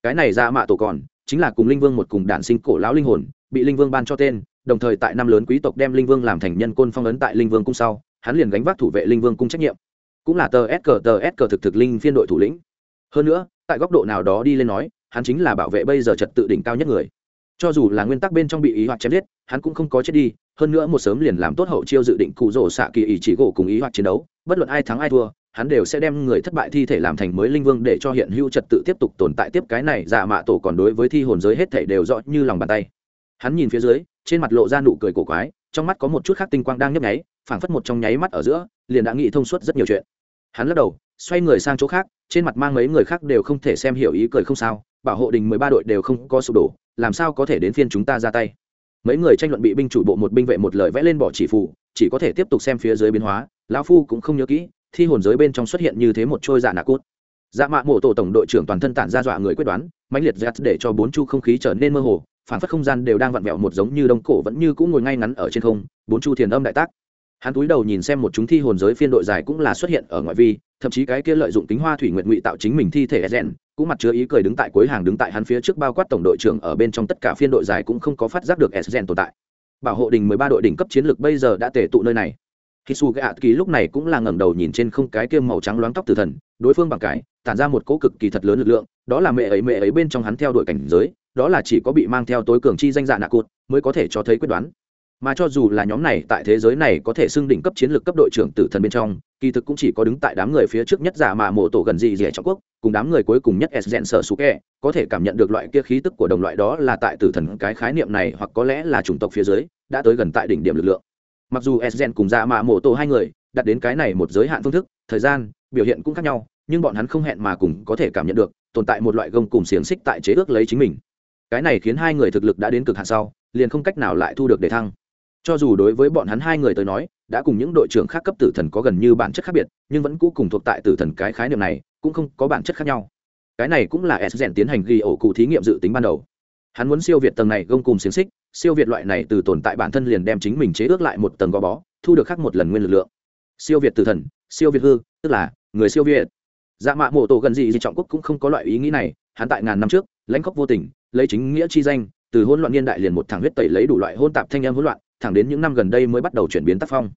A: Cái này giả mạ tổ còn, chính là cùng linh vương một cùng đản sinh cổ lão linh hồn bị linh vương ban cho tên, đồng thời tại năm lớn quý tộc đem linh vương làm thành nhân côn phong ấn tại linh vương cung sau, hắn liền gánh vác thủ vệ linh vương cung trách nhiệm. Cũng là tờ s cờ, tờ s cờ thực thực linh phiên đội thủ lĩnh. Hơn nữa, tại góc độ nào đó đi lên nói, hắn chính là bảo vệ bây giờ trật tự đỉnh cao nhất người. Cho dù là nguyên tắc bên trong bị ý hoạt chém giết, hắn cũng không có chết đi, hơn nữa một sớm liền làm tốt hậu chiêu dự định cụ rổ xạ kỳ ý chỉ gỗ cùng ý hoạt chiến đấu, bất luận ai thắng ai thua, hắn đều sẽ đem người thất bại thi thể làm thành mới linh vương để cho hiện hữu trật tự tiếp tục tồn tại tiếp cái này giả mạ tổ còn đối với thi hồn giới hết thể đều rõ như lòng bàn tay hắn nhìn phía dưới, trên mặt lộ ra nụ cười cổ quái, trong mắt có một chút khác tinh quang đang nhấp nháy, phảng phất một trong nháy mắt ở giữa, liền đã nghĩ thông suốt rất nhiều chuyện. Hắn lắc đầu, xoay người sang chỗ khác, trên mặt mang mấy người khác đều không thể xem hiểu ý cười không sao, bảo hộ đình mười ba đội đều không có sụp đổ, làm sao có thể đến phiên chúng ta ra tay. Mấy người tranh luận bị binh chủ bộ một binh vệ một lời vẽ lên bỏ chỉ phủ chỉ có thể tiếp tục xem phía dưới biến hóa, lão phu cũng không nhớ kỹ, thi hồn giới bên trong xuất hiện như thế một trôi giả nạ cốt dạ mạ mộ tổ tổng đội trưởng toàn thân tản ra dọa người quyết đoán, mãnh liệt giặt để cho bốn chu không khí trở nên mơ hồ phản phất không gian đều đang vặn vẹo một giống như đông cổ vẫn như cũng ngồi ngay ngắn ở trên không bốn chu thiền âm đại tác. Hắn túi đầu nhìn xem một chúng thi hồn giới phiên đội dài cũng là xuất hiện ở ngoại vi thậm chí cái kia lợi dụng tính hoa thủy nguyện ngụy tạo chính mình thi thể e rèn cũng mặt chứa ý cười đứng tại cuối hàng đứng tại hắn phía trước bao quát tổng đội trưởng ở bên trong tất cả phiên đội dài cũng không có phát giác được sgen tồn tại. Bảo hộ đình mười ba đội đỉnh cấp chiến lược bây giờ đã tề tụ nơi này. Hisu Gạ Kỳ lúc này cũng là ngẩng đầu nhìn trên không cái kia màu trắng loáng tóc tử thần, đối phương bằng cái, tản ra một cỗ cực kỳ thật lớn lực lượng, đó là mẹ ấy mẹ ấy bên trong hắn theo đuổi cảnh giới, đó là chỉ có bị mang theo tối cường chi danh dạ nạ cụt mới có thể cho thấy quyết đoán. Mà cho dù là nhóm này tại thế giới này có thể xưng đỉnh cấp chiến lược cấp đội trưởng tử thần bên trong, kỳ thực cũng chỉ có đứng tại đám người phía trước nhất giả mà mộ tổ gần gì gì trong quốc, cùng đám người cuối cùng nhất s gen sợ suke có thể cảm nhận được loại kia khí tức của đồng loại đó là tại tử thần cái khái niệm này hoặc có lẽ là chủng tộc phía dưới, đã tới gần tại đỉnh điểm lực lượng. Mặc dù s gen cùng giả mà mộ tổ hai người, đặt đến cái này một giới hạn phương thức, thời gian, biểu hiện cũng khác nhau, nhưng bọn hắn không hẹn mà cùng có thể cảm nhận được tồn tại một loại gông cùng xiềng xích tại chế ước lấy chính mình cái này khiến hai người thực lực đã đến cực hạn sau, liền không cách nào lại thu được đề thăng. Cho dù đối với bọn hắn hai người tới nói, đã cùng những đội trưởng khác cấp tử thần có gần như bản chất khác biệt, nhưng vẫn cũ cùng thuộc tại tử thần cái khái niệm này, cũng không có bản chất khác nhau. Cái này cũng là s rèn tiến hành ghi ổ cụ thí nghiệm dự tính ban đầu. Hắn muốn siêu việt tầng này gông cùng xiềng xích, siêu việt loại này từ tồn tại bản thân liền đem chính mình chế ước lại một tầng gò bó, thu được khác một lần nguyên lực lượng. Siêu việt tử thần, siêu việt hư, tức là người siêu việt. Dạ mạ mộ tổ gần gì gì trọng quốc cũng không có loại ý nghĩ này, hắn tại ngàn năm trước lãnh khốc vô tình, lấy chính nghĩa chi danh, từ hỗn loạn niên đại liền một thằng huyết tẩy lấy đủ loại hôn tạp thanh em hỗn loạn, thẳng đến những năm gần đây mới bắt đầu chuyển biến tác phong.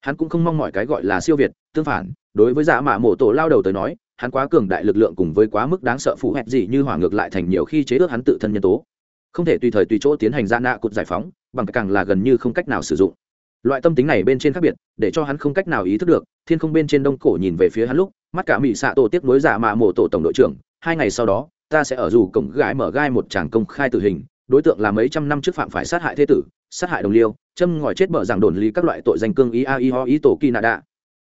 A: Hắn cũng không mong mỏi cái gọi là siêu việt, tương phản, đối với giả mạ mộ tổ lao đầu tới nói, hắn quá cường đại lực lượng cùng với quá mức đáng sợ phụ hẹp gì như hỏa ngược lại thành nhiều khi chế ước hắn tự thân nhân tố. Không thể tùy thời tùy chỗ tiến hành ra nạ cụt giải phóng, bằng càng là gần như không cách nào sử dụng. Loại tâm tính này bên trên khác biệt, để cho hắn không cách nào ý thức được, thiên không bên trên đông cổ nhìn về phía hắn lúc, mắt cả mỹ xạ tổ tiếp nối giả mạ mộ tổ tổng đội trưởng, hai ngày sau đó ta sẽ ở dù cổng gái mở gai một tràng công khai tử hình, đối tượng là mấy trăm năm trước phạm phải sát hại thế tử, sát hại đồng liêu, châm ngòi chết bở rằng đồn lý các loại tội danh cương ý a i ho ý tổ kỳ nạ đạ.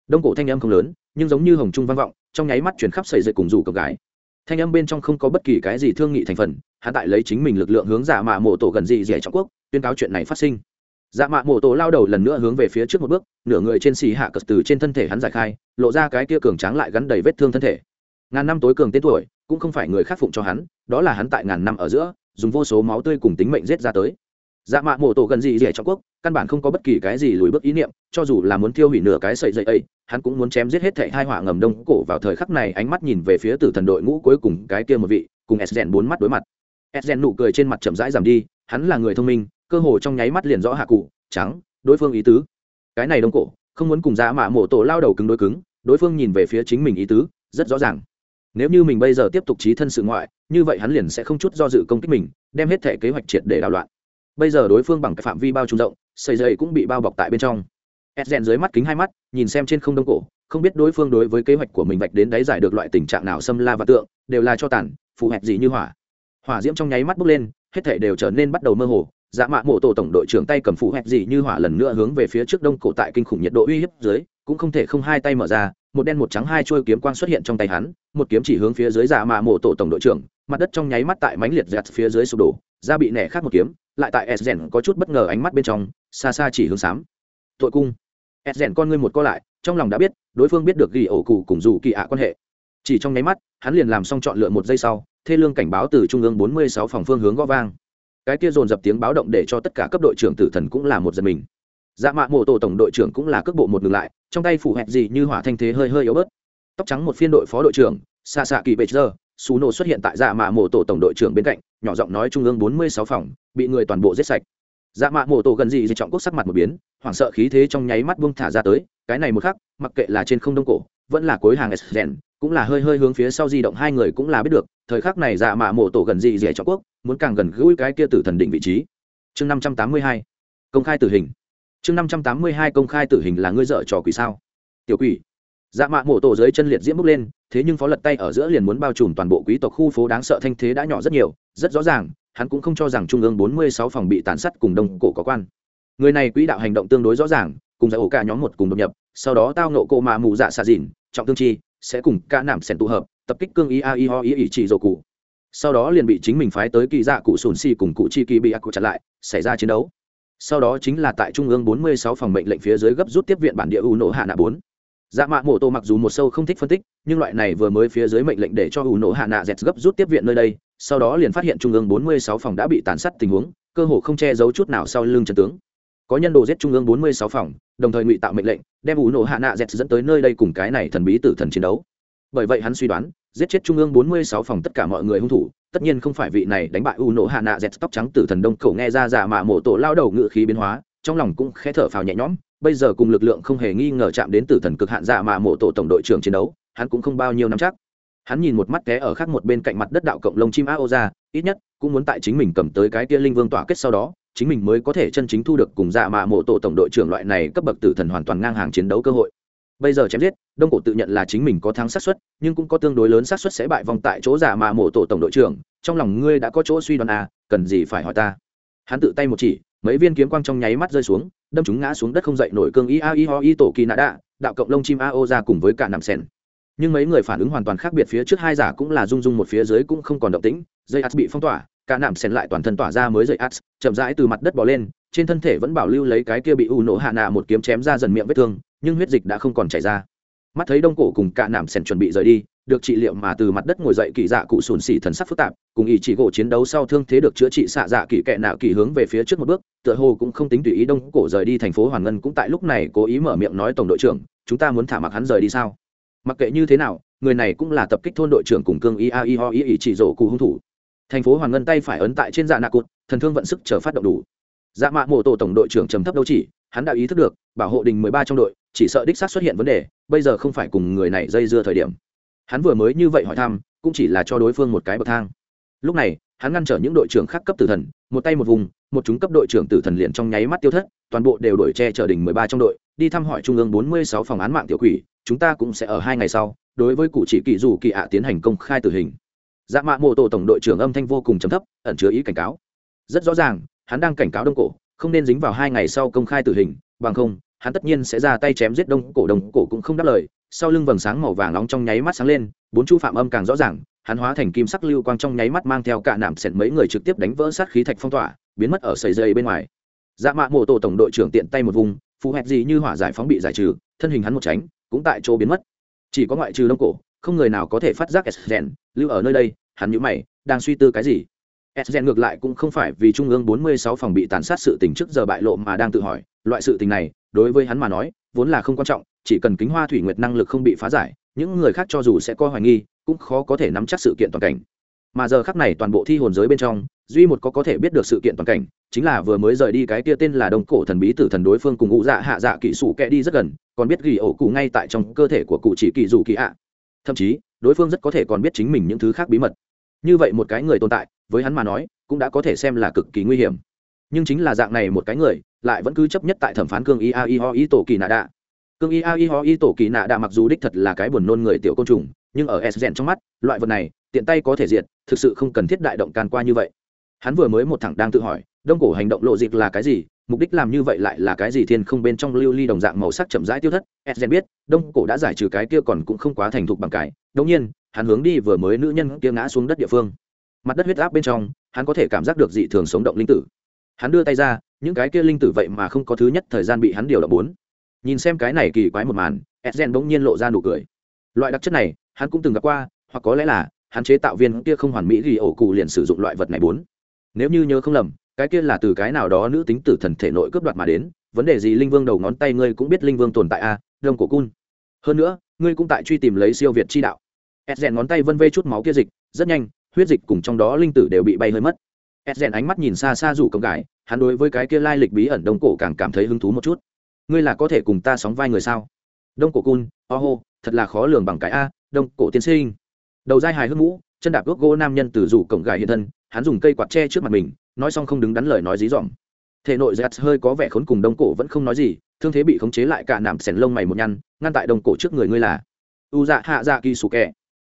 A: Đông cổ thanh âm không lớn, nhưng giống như hồng trung vang vọng, trong nháy mắt chuyển khắp xây dựng cùng rủ cổng gái. Thanh âm bên trong không có bất kỳ cái gì thương nghị thành phần hạ tại lấy chính mình lực lượng hướng giả mạ mộ tổ gần gì dẻ trọng quốc, tuyên cáo chuyện này phát sinh. Dạ mạ mộ tổ lao đầu lần nữa hướng về phía trước một bước, nửa người trên xì hạ cật từ trên thân thể hắn giải khai, lộ ra cái kia cường tráng lại gắn đầy vết thương thân thể. Ngàn năm tối cường tên tuổi cũng không phải người khác phụng cho hắn, đó là hắn tại ngàn năm ở giữa, dùng vô số máu tươi cùng tính mệnh giết ra tới. Dạ mạ mộ tổ gần gì rẻ trong quốc, căn bản không có bất kỳ cái gì lùi bước ý niệm, cho dù là muốn thiêu hủy nửa cái sợi dây ấy, hắn cũng muốn chém giết hết thệ hai họa ngầm đông cổ vào thời khắc này ánh mắt nhìn về phía tử thần đội ngũ cuối cùng, cái kia một vị, cùng s bốn mắt đối mặt. S nụ cười trên mặt chậm rãi giảm đi, hắn là người thông minh, cơ hồ trong nháy mắt liền rõ hạ cụ, trắng, đối phương ý tứ. Cái này đông cổ, không muốn cùng dạ mạ mộ tổ lao đầu cứng đối cứng, đối phương nhìn về phía chính mình ý tứ, rất rõ ràng nếu như mình bây giờ tiếp tục trí thân sự ngoại, như vậy hắn liền sẽ không chút do dự công kích mình, đem hết thể kế hoạch triệt để đảo loạn. Bây giờ đối phương bằng cái phạm vi bao trùm rộng xây dây cũng bị bao bọc tại bên trong. Edgen dưới mắt kính hai mắt, nhìn xem trên không đông cổ, không biết đối phương đối với kế hoạch của mình vạch đến đáy giải được loại tình trạng nào xâm la và tượng, đều là cho tàn, phù hẹp gì như hỏa. Hỏa diễm trong nháy mắt bốc lên, hết thể đều trở nên bắt đầu mơ hồ. Dạ mạ mộ tổ tổng đội trưởng tay cầm phù hẹp gì như hỏa lần nữa hướng về phía trước đông cổ tại kinh khủng nhiệt độ uy hiếp dưới, cũng không thể không hai tay mở ra một đen một trắng hai trôi kiếm quang xuất hiện trong tay hắn, một kiếm chỉ hướng phía dưới giả mạ mộ tổ tổng đội trưởng, mặt đất trong nháy mắt tại mánh liệt dẹt phía dưới sụp đổ, da bị nẻ khác một kiếm, lại tại s có chút bất ngờ ánh mắt bên trong, xa xa chỉ hướng xám tội cung. S con ngươi một co lại, trong lòng đã biết, đối phương biết được ghi ổ cụ cùng dù kỳ ạ quan hệ. Chỉ trong nháy mắt, hắn liền làm xong chọn lựa một giây sau, thê lương cảnh báo từ trung ương 46 phòng phương hướng gõ vang. Cái kia dồn dập tiếng báo động để cho tất cả cấp đội trưởng tử thần cũng là một giật mình. Dạ mạ mộ tổ tổng đội trưởng cũng là cước bộ một ngừng lại trong tay phủ hẹp gì như hỏa thanh thế hơi hơi yếu bớt. Tóc trắng một phiên đội phó đội trưởng xa xạ kỳ bệ giờ xù nổ xuất hiện tại dạ mạ mộ tổ tổng đội trưởng bên cạnh, nhỏ giọng nói trung ương 46 phòng, bị người toàn bộ giết sạch. Dạ mạ mộ tổ gần gì dị trọng quốc sắc mặt một biến, hoảng sợ khí thế trong nháy mắt buông thả ra tới, cái này một khắc, mặc kệ là trên không đông cổ, vẫn là cối hàng s cũng là hơi hơi hướng phía sau di động hai người cũng là biết được, thời khắc này dạ mạ mộ tổ gần gì dị trọng quốc, muốn càng gần gũi cái kia tử thần định vị trí. Chương năm trăm tám mươi hai, công khai tử hình chương năm trăm tám mươi hai công khai tử hình là ngươi dợ trò quỷ sao? Tiểu quỷ. Dạ mạ mổ tổ dưới chân liệt diễm bước lên, thế nhưng phó lật tay ở giữa liền muốn bao trùm toàn bộ quý tộc khu phố đáng sợ thanh thế đã nhỏ rất nhiều, rất rõ ràng, hắn cũng không cho rằng trung ương bốn mươi sáu phòng bị tàn sát cùng đông cổ có quan. Người này quỹ đạo hành động tương đối rõ ràng, cùng giải ổ cả nhóm một cùng đột nhập, sau đó tao nộ cô mà mù dạ xạ dìn, trọng tương chi, sẽ cùng ca nảm sèn tụ hợp, tập kích cương ý a i ho ý ý chỉ dầu cụ. Sau đó liền bị chính mình phái tới kỳ dạ cụ sùn si cùng cụ chi kỳ bị ác cụ chặn lại, xảy ra chiến đấu sau đó chính là tại trung ương 46 phòng mệnh lệnh phía dưới gấp rút tiếp viện bản địa u nổ hạ nạ 4. dạ mạ mộ tô mặc dù một sâu không thích phân tích, nhưng loại này vừa mới phía dưới mệnh lệnh để cho u nổ hạ nạ dẹt gấp rút tiếp viện nơi đây, sau đó liền phát hiện trung ương 46 phòng đã bị tàn sát tình huống, cơ hồ không che giấu chút nào sau lưng trận tướng có nhân đồ giết trung ương 46 phòng, đồng thời ngụy tạo mệnh lệnh, đem u nổ hạ nạ dẹt dẫn tới nơi đây cùng cái này thần bí tử thần chiến đấu bởi vậy hắn suy đoán, giết chết trung ương 46 phòng tất cả mọi người hung thủ tất nhiên không phải vị này đánh bại u nổ hạ nạ dẹt tóc trắng tử thần đông cổ nghe ra giả mà mộ tổ lao đầu ngự khí biến hóa, trong lòng cũng khẽ thở phào nhẹ nhõm, bây giờ cùng lực lượng không hề nghi ngờ chạm đến tử thần cực hạn giả mà mộ tổ tổng đội trưởng chiến đấu, hắn cũng không bao nhiêu năm chắc. Hắn nhìn một mắt té ở khác một bên cạnh mặt đất đạo cộng lông chim a ô ra ít nhất cũng muốn tại chính mình cầm tới cái kia linh vương tỏa kết sau đó, chính mình mới có thể chân chính thu được cùng dạ mạ mộ tổ tổng đội trưởng loại này cấp bậc tử thần hoàn toàn ngang hàng chiến đấu cơ hội bây giờ chém giết đông cổ tự nhận là chính mình có thắng xác suất nhưng cũng có tương đối lớn xác suất sẽ bại vòng tại chỗ giả mà mổ tổ tổng đội trưởng trong lòng ngươi đã có chỗ suy đoán à cần gì phải hỏi ta? Hắn tự tay một chỉ mấy viên kiếm quang trong nháy mắt rơi xuống đâm chúng ngã xuống đất không dậy nổi cương y a y ho y tổ kỳ nạ đạ đạo cộng lông chim a ô ra cùng với cả nằm sen nhưng mấy người phản ứng hoàn toàn khác biệt phía trước hai giả cũng là rung rung một phía dưới cũng không còn động tĩnh dây ads bị phong tỏa cả nằm sen lại toàn thân tỏa ra mới dây ads, chậm rãi từ mặt đất bỏ lên trên thân thể vẫn bảo lưu lấy cái kia bị u nổ hạ nạ một kiếm chém ra dần miệng vết thương nhưng huyết dịch đã không còn chảy ra. Mắt thấy đông cổ cùng cả nảm sèn chuẩn bị rời đi, được trị liệu mà từ mặt đất ngồi dậy kỳ dạ cụ sùn xỉ thần sắc phức tạp, cùng ý chỉ gỗ chiến đấu sau thương thế được chữa trị xạ dạ kỳ kệ nạo kỳ hướng về phía trước một bước, tựa hồ cũng không tính tùy ý đông cổ rời đi thành phố hoàn ngân cũng tại lúc này cố ý mở miệng nói tổng đội trưởng, chúng ta muốn thả mặc hắn rời đi sao? Mặc kệ như thế nào, người này cũng là tập kích thôn đội trưởng cùng cương ý a i ho ý ý chỉ rổ cụ hung thủ. Thành phố hoàn ngân tay phải ấn tại trên dạ nạ cụt, thần thương vận sức chờ phát động đủ. Dạ mạ mộ tổ tổng đội trưởng trầm thấp đâu chỉ, hắn đã ý thức được, bảo hộ đình mười ba trong đội chỉ sợ đích xác xuất hiện vấn đề, bây giờ không phải cùng người này dây dưa thời điểm. Hắn vừa mới như vậy hỏi thăm, cũng chỉ là cho đối phương một cái bậc thang. Lúc này, hắn ngăn trở những đội trưởng khác cấp tử thần, một tay một vùng, một chúng cấp đội trưởng tử thần liền trong nháy mắt tiêu thất, toàn bộ đều đổi che chở đỉnh mười ba trong đội, đi thăm hỏi trung ương bốn mươi sáu phòng án mạng tiểu quỷ, chúng ta cũng sẽ ở hai ngày sau, đối với cụ chỉ kỳ dù kỳ ạ tiến hành công khai tử hình. Dạ mạ mô tổ tổng đội trưởng âm thanh vô cùng trầm thấp, ẩn chứa ý cảnh cáo. Rất rõ ràng, hắn đang cảnh cáo đông cổ, không nên dính vào hai ngày sau công khai tử hình, bằng không hắn tất nhiên sẽ ra tay chém giết đông cổ đông cổ cũng không đáp lời. Sau lưng vầng sáng màu vàng nóng trong nháy mắt sáng lên, bốn chu phạm âm càng rõ ràng, hắn hóa thành kim sắc lưu quang trong nháy mắt mang theo cả nạm sẹn mấy người trực tiếp đánh vỡ sát khí thạch phong tỏa, biến mất ở sầy dây bên ngoài. Dạ mạ mộ tổ tổng đội trưởng tiện tay một vùng, phù hẹp gì như hỏa giải phóng bị giải trừ, thân hình hắn một tránh, cũng tại chỗ biến mất. Chỉ có ngoại trừ đông cổ, không người nào có thể phát giác s lưu ở nơi đây, hắn nhữ mày, đang suy tư cái gì? S ngược lại cũng không phải vì trung ương 46 phòng bị tàn sát sự tình trước giờ bại lộ mà đang tự hỏi, loại sự tình này đối với hắn mà nói, vốn là không quan trọng, chỉ cần kính hoa thủy nguyệt năng lực không bị phá giải, những người khác cho dù sẽ coi hoài nghi, cũng khó có thể nắm chắc sự kiện toàn cảnh. Mà giờ khắc này toàn bộ thi hồn giới bên trong, duy một có có thể biết được sự kiện toàn cảnh, chính là vừa mới rời đi cái kia tên là đông cổ thần bí tử thần đối phương cùng ngụ dạ hạ dạ kỹ sủ kẹ đi rất gần, còn biết ghi ổ cụ ngay tại trong cơ thể của cụ chỉ kỳ dù kỳ ạ. Thậm chí, đối phương rất có thể còn biết chính mình những thứ khác bí mật. Như vậy một cái người tồn tại, với hắn mà nói, cũng đã có thể xem là cực kỳ nguy hiểm. Nhưng chính là dạng này một cái người lại vẫn cứ chấp nhất tại thẩm phán cương ia i ho i tổ kỳ nạ đạ. Cương ia i ho i tổ kỳ nạ đạ mặc dù đích thật là cái buồn nôn người tiểu côn trùng, nhưng ở s trong mắt, loại vật này, tiện tay có thể diệt, thực sự không cần thiết đại động can qua như vậy. Hắn vừa mới một thẳng đang tự hỏi, đông cổ hành động lộ dịch là cái gì, mục đích làm như vậy lại là cái gì thiên không bên trong lưu ly đồng dạng màu sắc chậm rãi tiêu thất edgen biết, đông cổ đã giải trừ cái kia còn cũng không quá thành thục bằng cái đông nhiên, hắn hướng đi vừa mới nữ nhân kia ngã xuống đất địa phương. Mặt đất huyết áp bên trong, hắn có thể cảm giác được dị thường sống động linh tử. Hắn đưa tay ra những cái kia linh tử vậy mà không có thứ nhất thời gian bị hắn điều động bốn. Nhìn xem cái này kỳ quái một màn edgen bỗng nhiên lộ ra nụ cười. Loại đặc chất này hắn cũng từng gặp qua hoặc có lẽ là hắn chế tạo viên kia không hoàn mỹ ghi ổ cụ liền sử dụng loại vật này bốn. Nếu như nhớ không lầm cái kia là từ cái nào đó nữ tính tử thần thể nội cướp đoạt mà đến vấn đề gì linh vương đầu ngón tay ngươi cũng biết linh vương tồn tại a à, đông cổ cun. Hơn nữa ngươi cũng tại truy tìm lấy siêu việt chi đạo. Ed ngón tay vân vê chút máu kia dịch rất nhanh huyết dịch cùng trong đó linh tử đều bị bay hơi mất ed ánh mắt nhìn xa xa rủ cộng gái, hắn đối với cái kia lai lịch bí ẩn đông cổ càng cảm thấy hứng thú một chút. Ngươi là có thể cùng ta sóng vai người sao? Đông cổ cun oh thật là khó lường bằng cái a, đông cổ tiến sinh. Đầu dai hài hước mũ, chân đạp ước gỗ nam nhân từ rủ cổng gài hiện thân, hắn dùng cây quạt tre trước mặt mình, nói xong không đứng đắn lời nói dí dỏm. Thể nội giặt hơi có vẻ khốn cùng đông cổ vẫn không nói gì, thương thế bị khống chế lại cả nạm sẻn lông mày một nhăn, ngăn tại đông cổ trước người ngươi là u dạ hạ dạ kỳ sủ kẹ.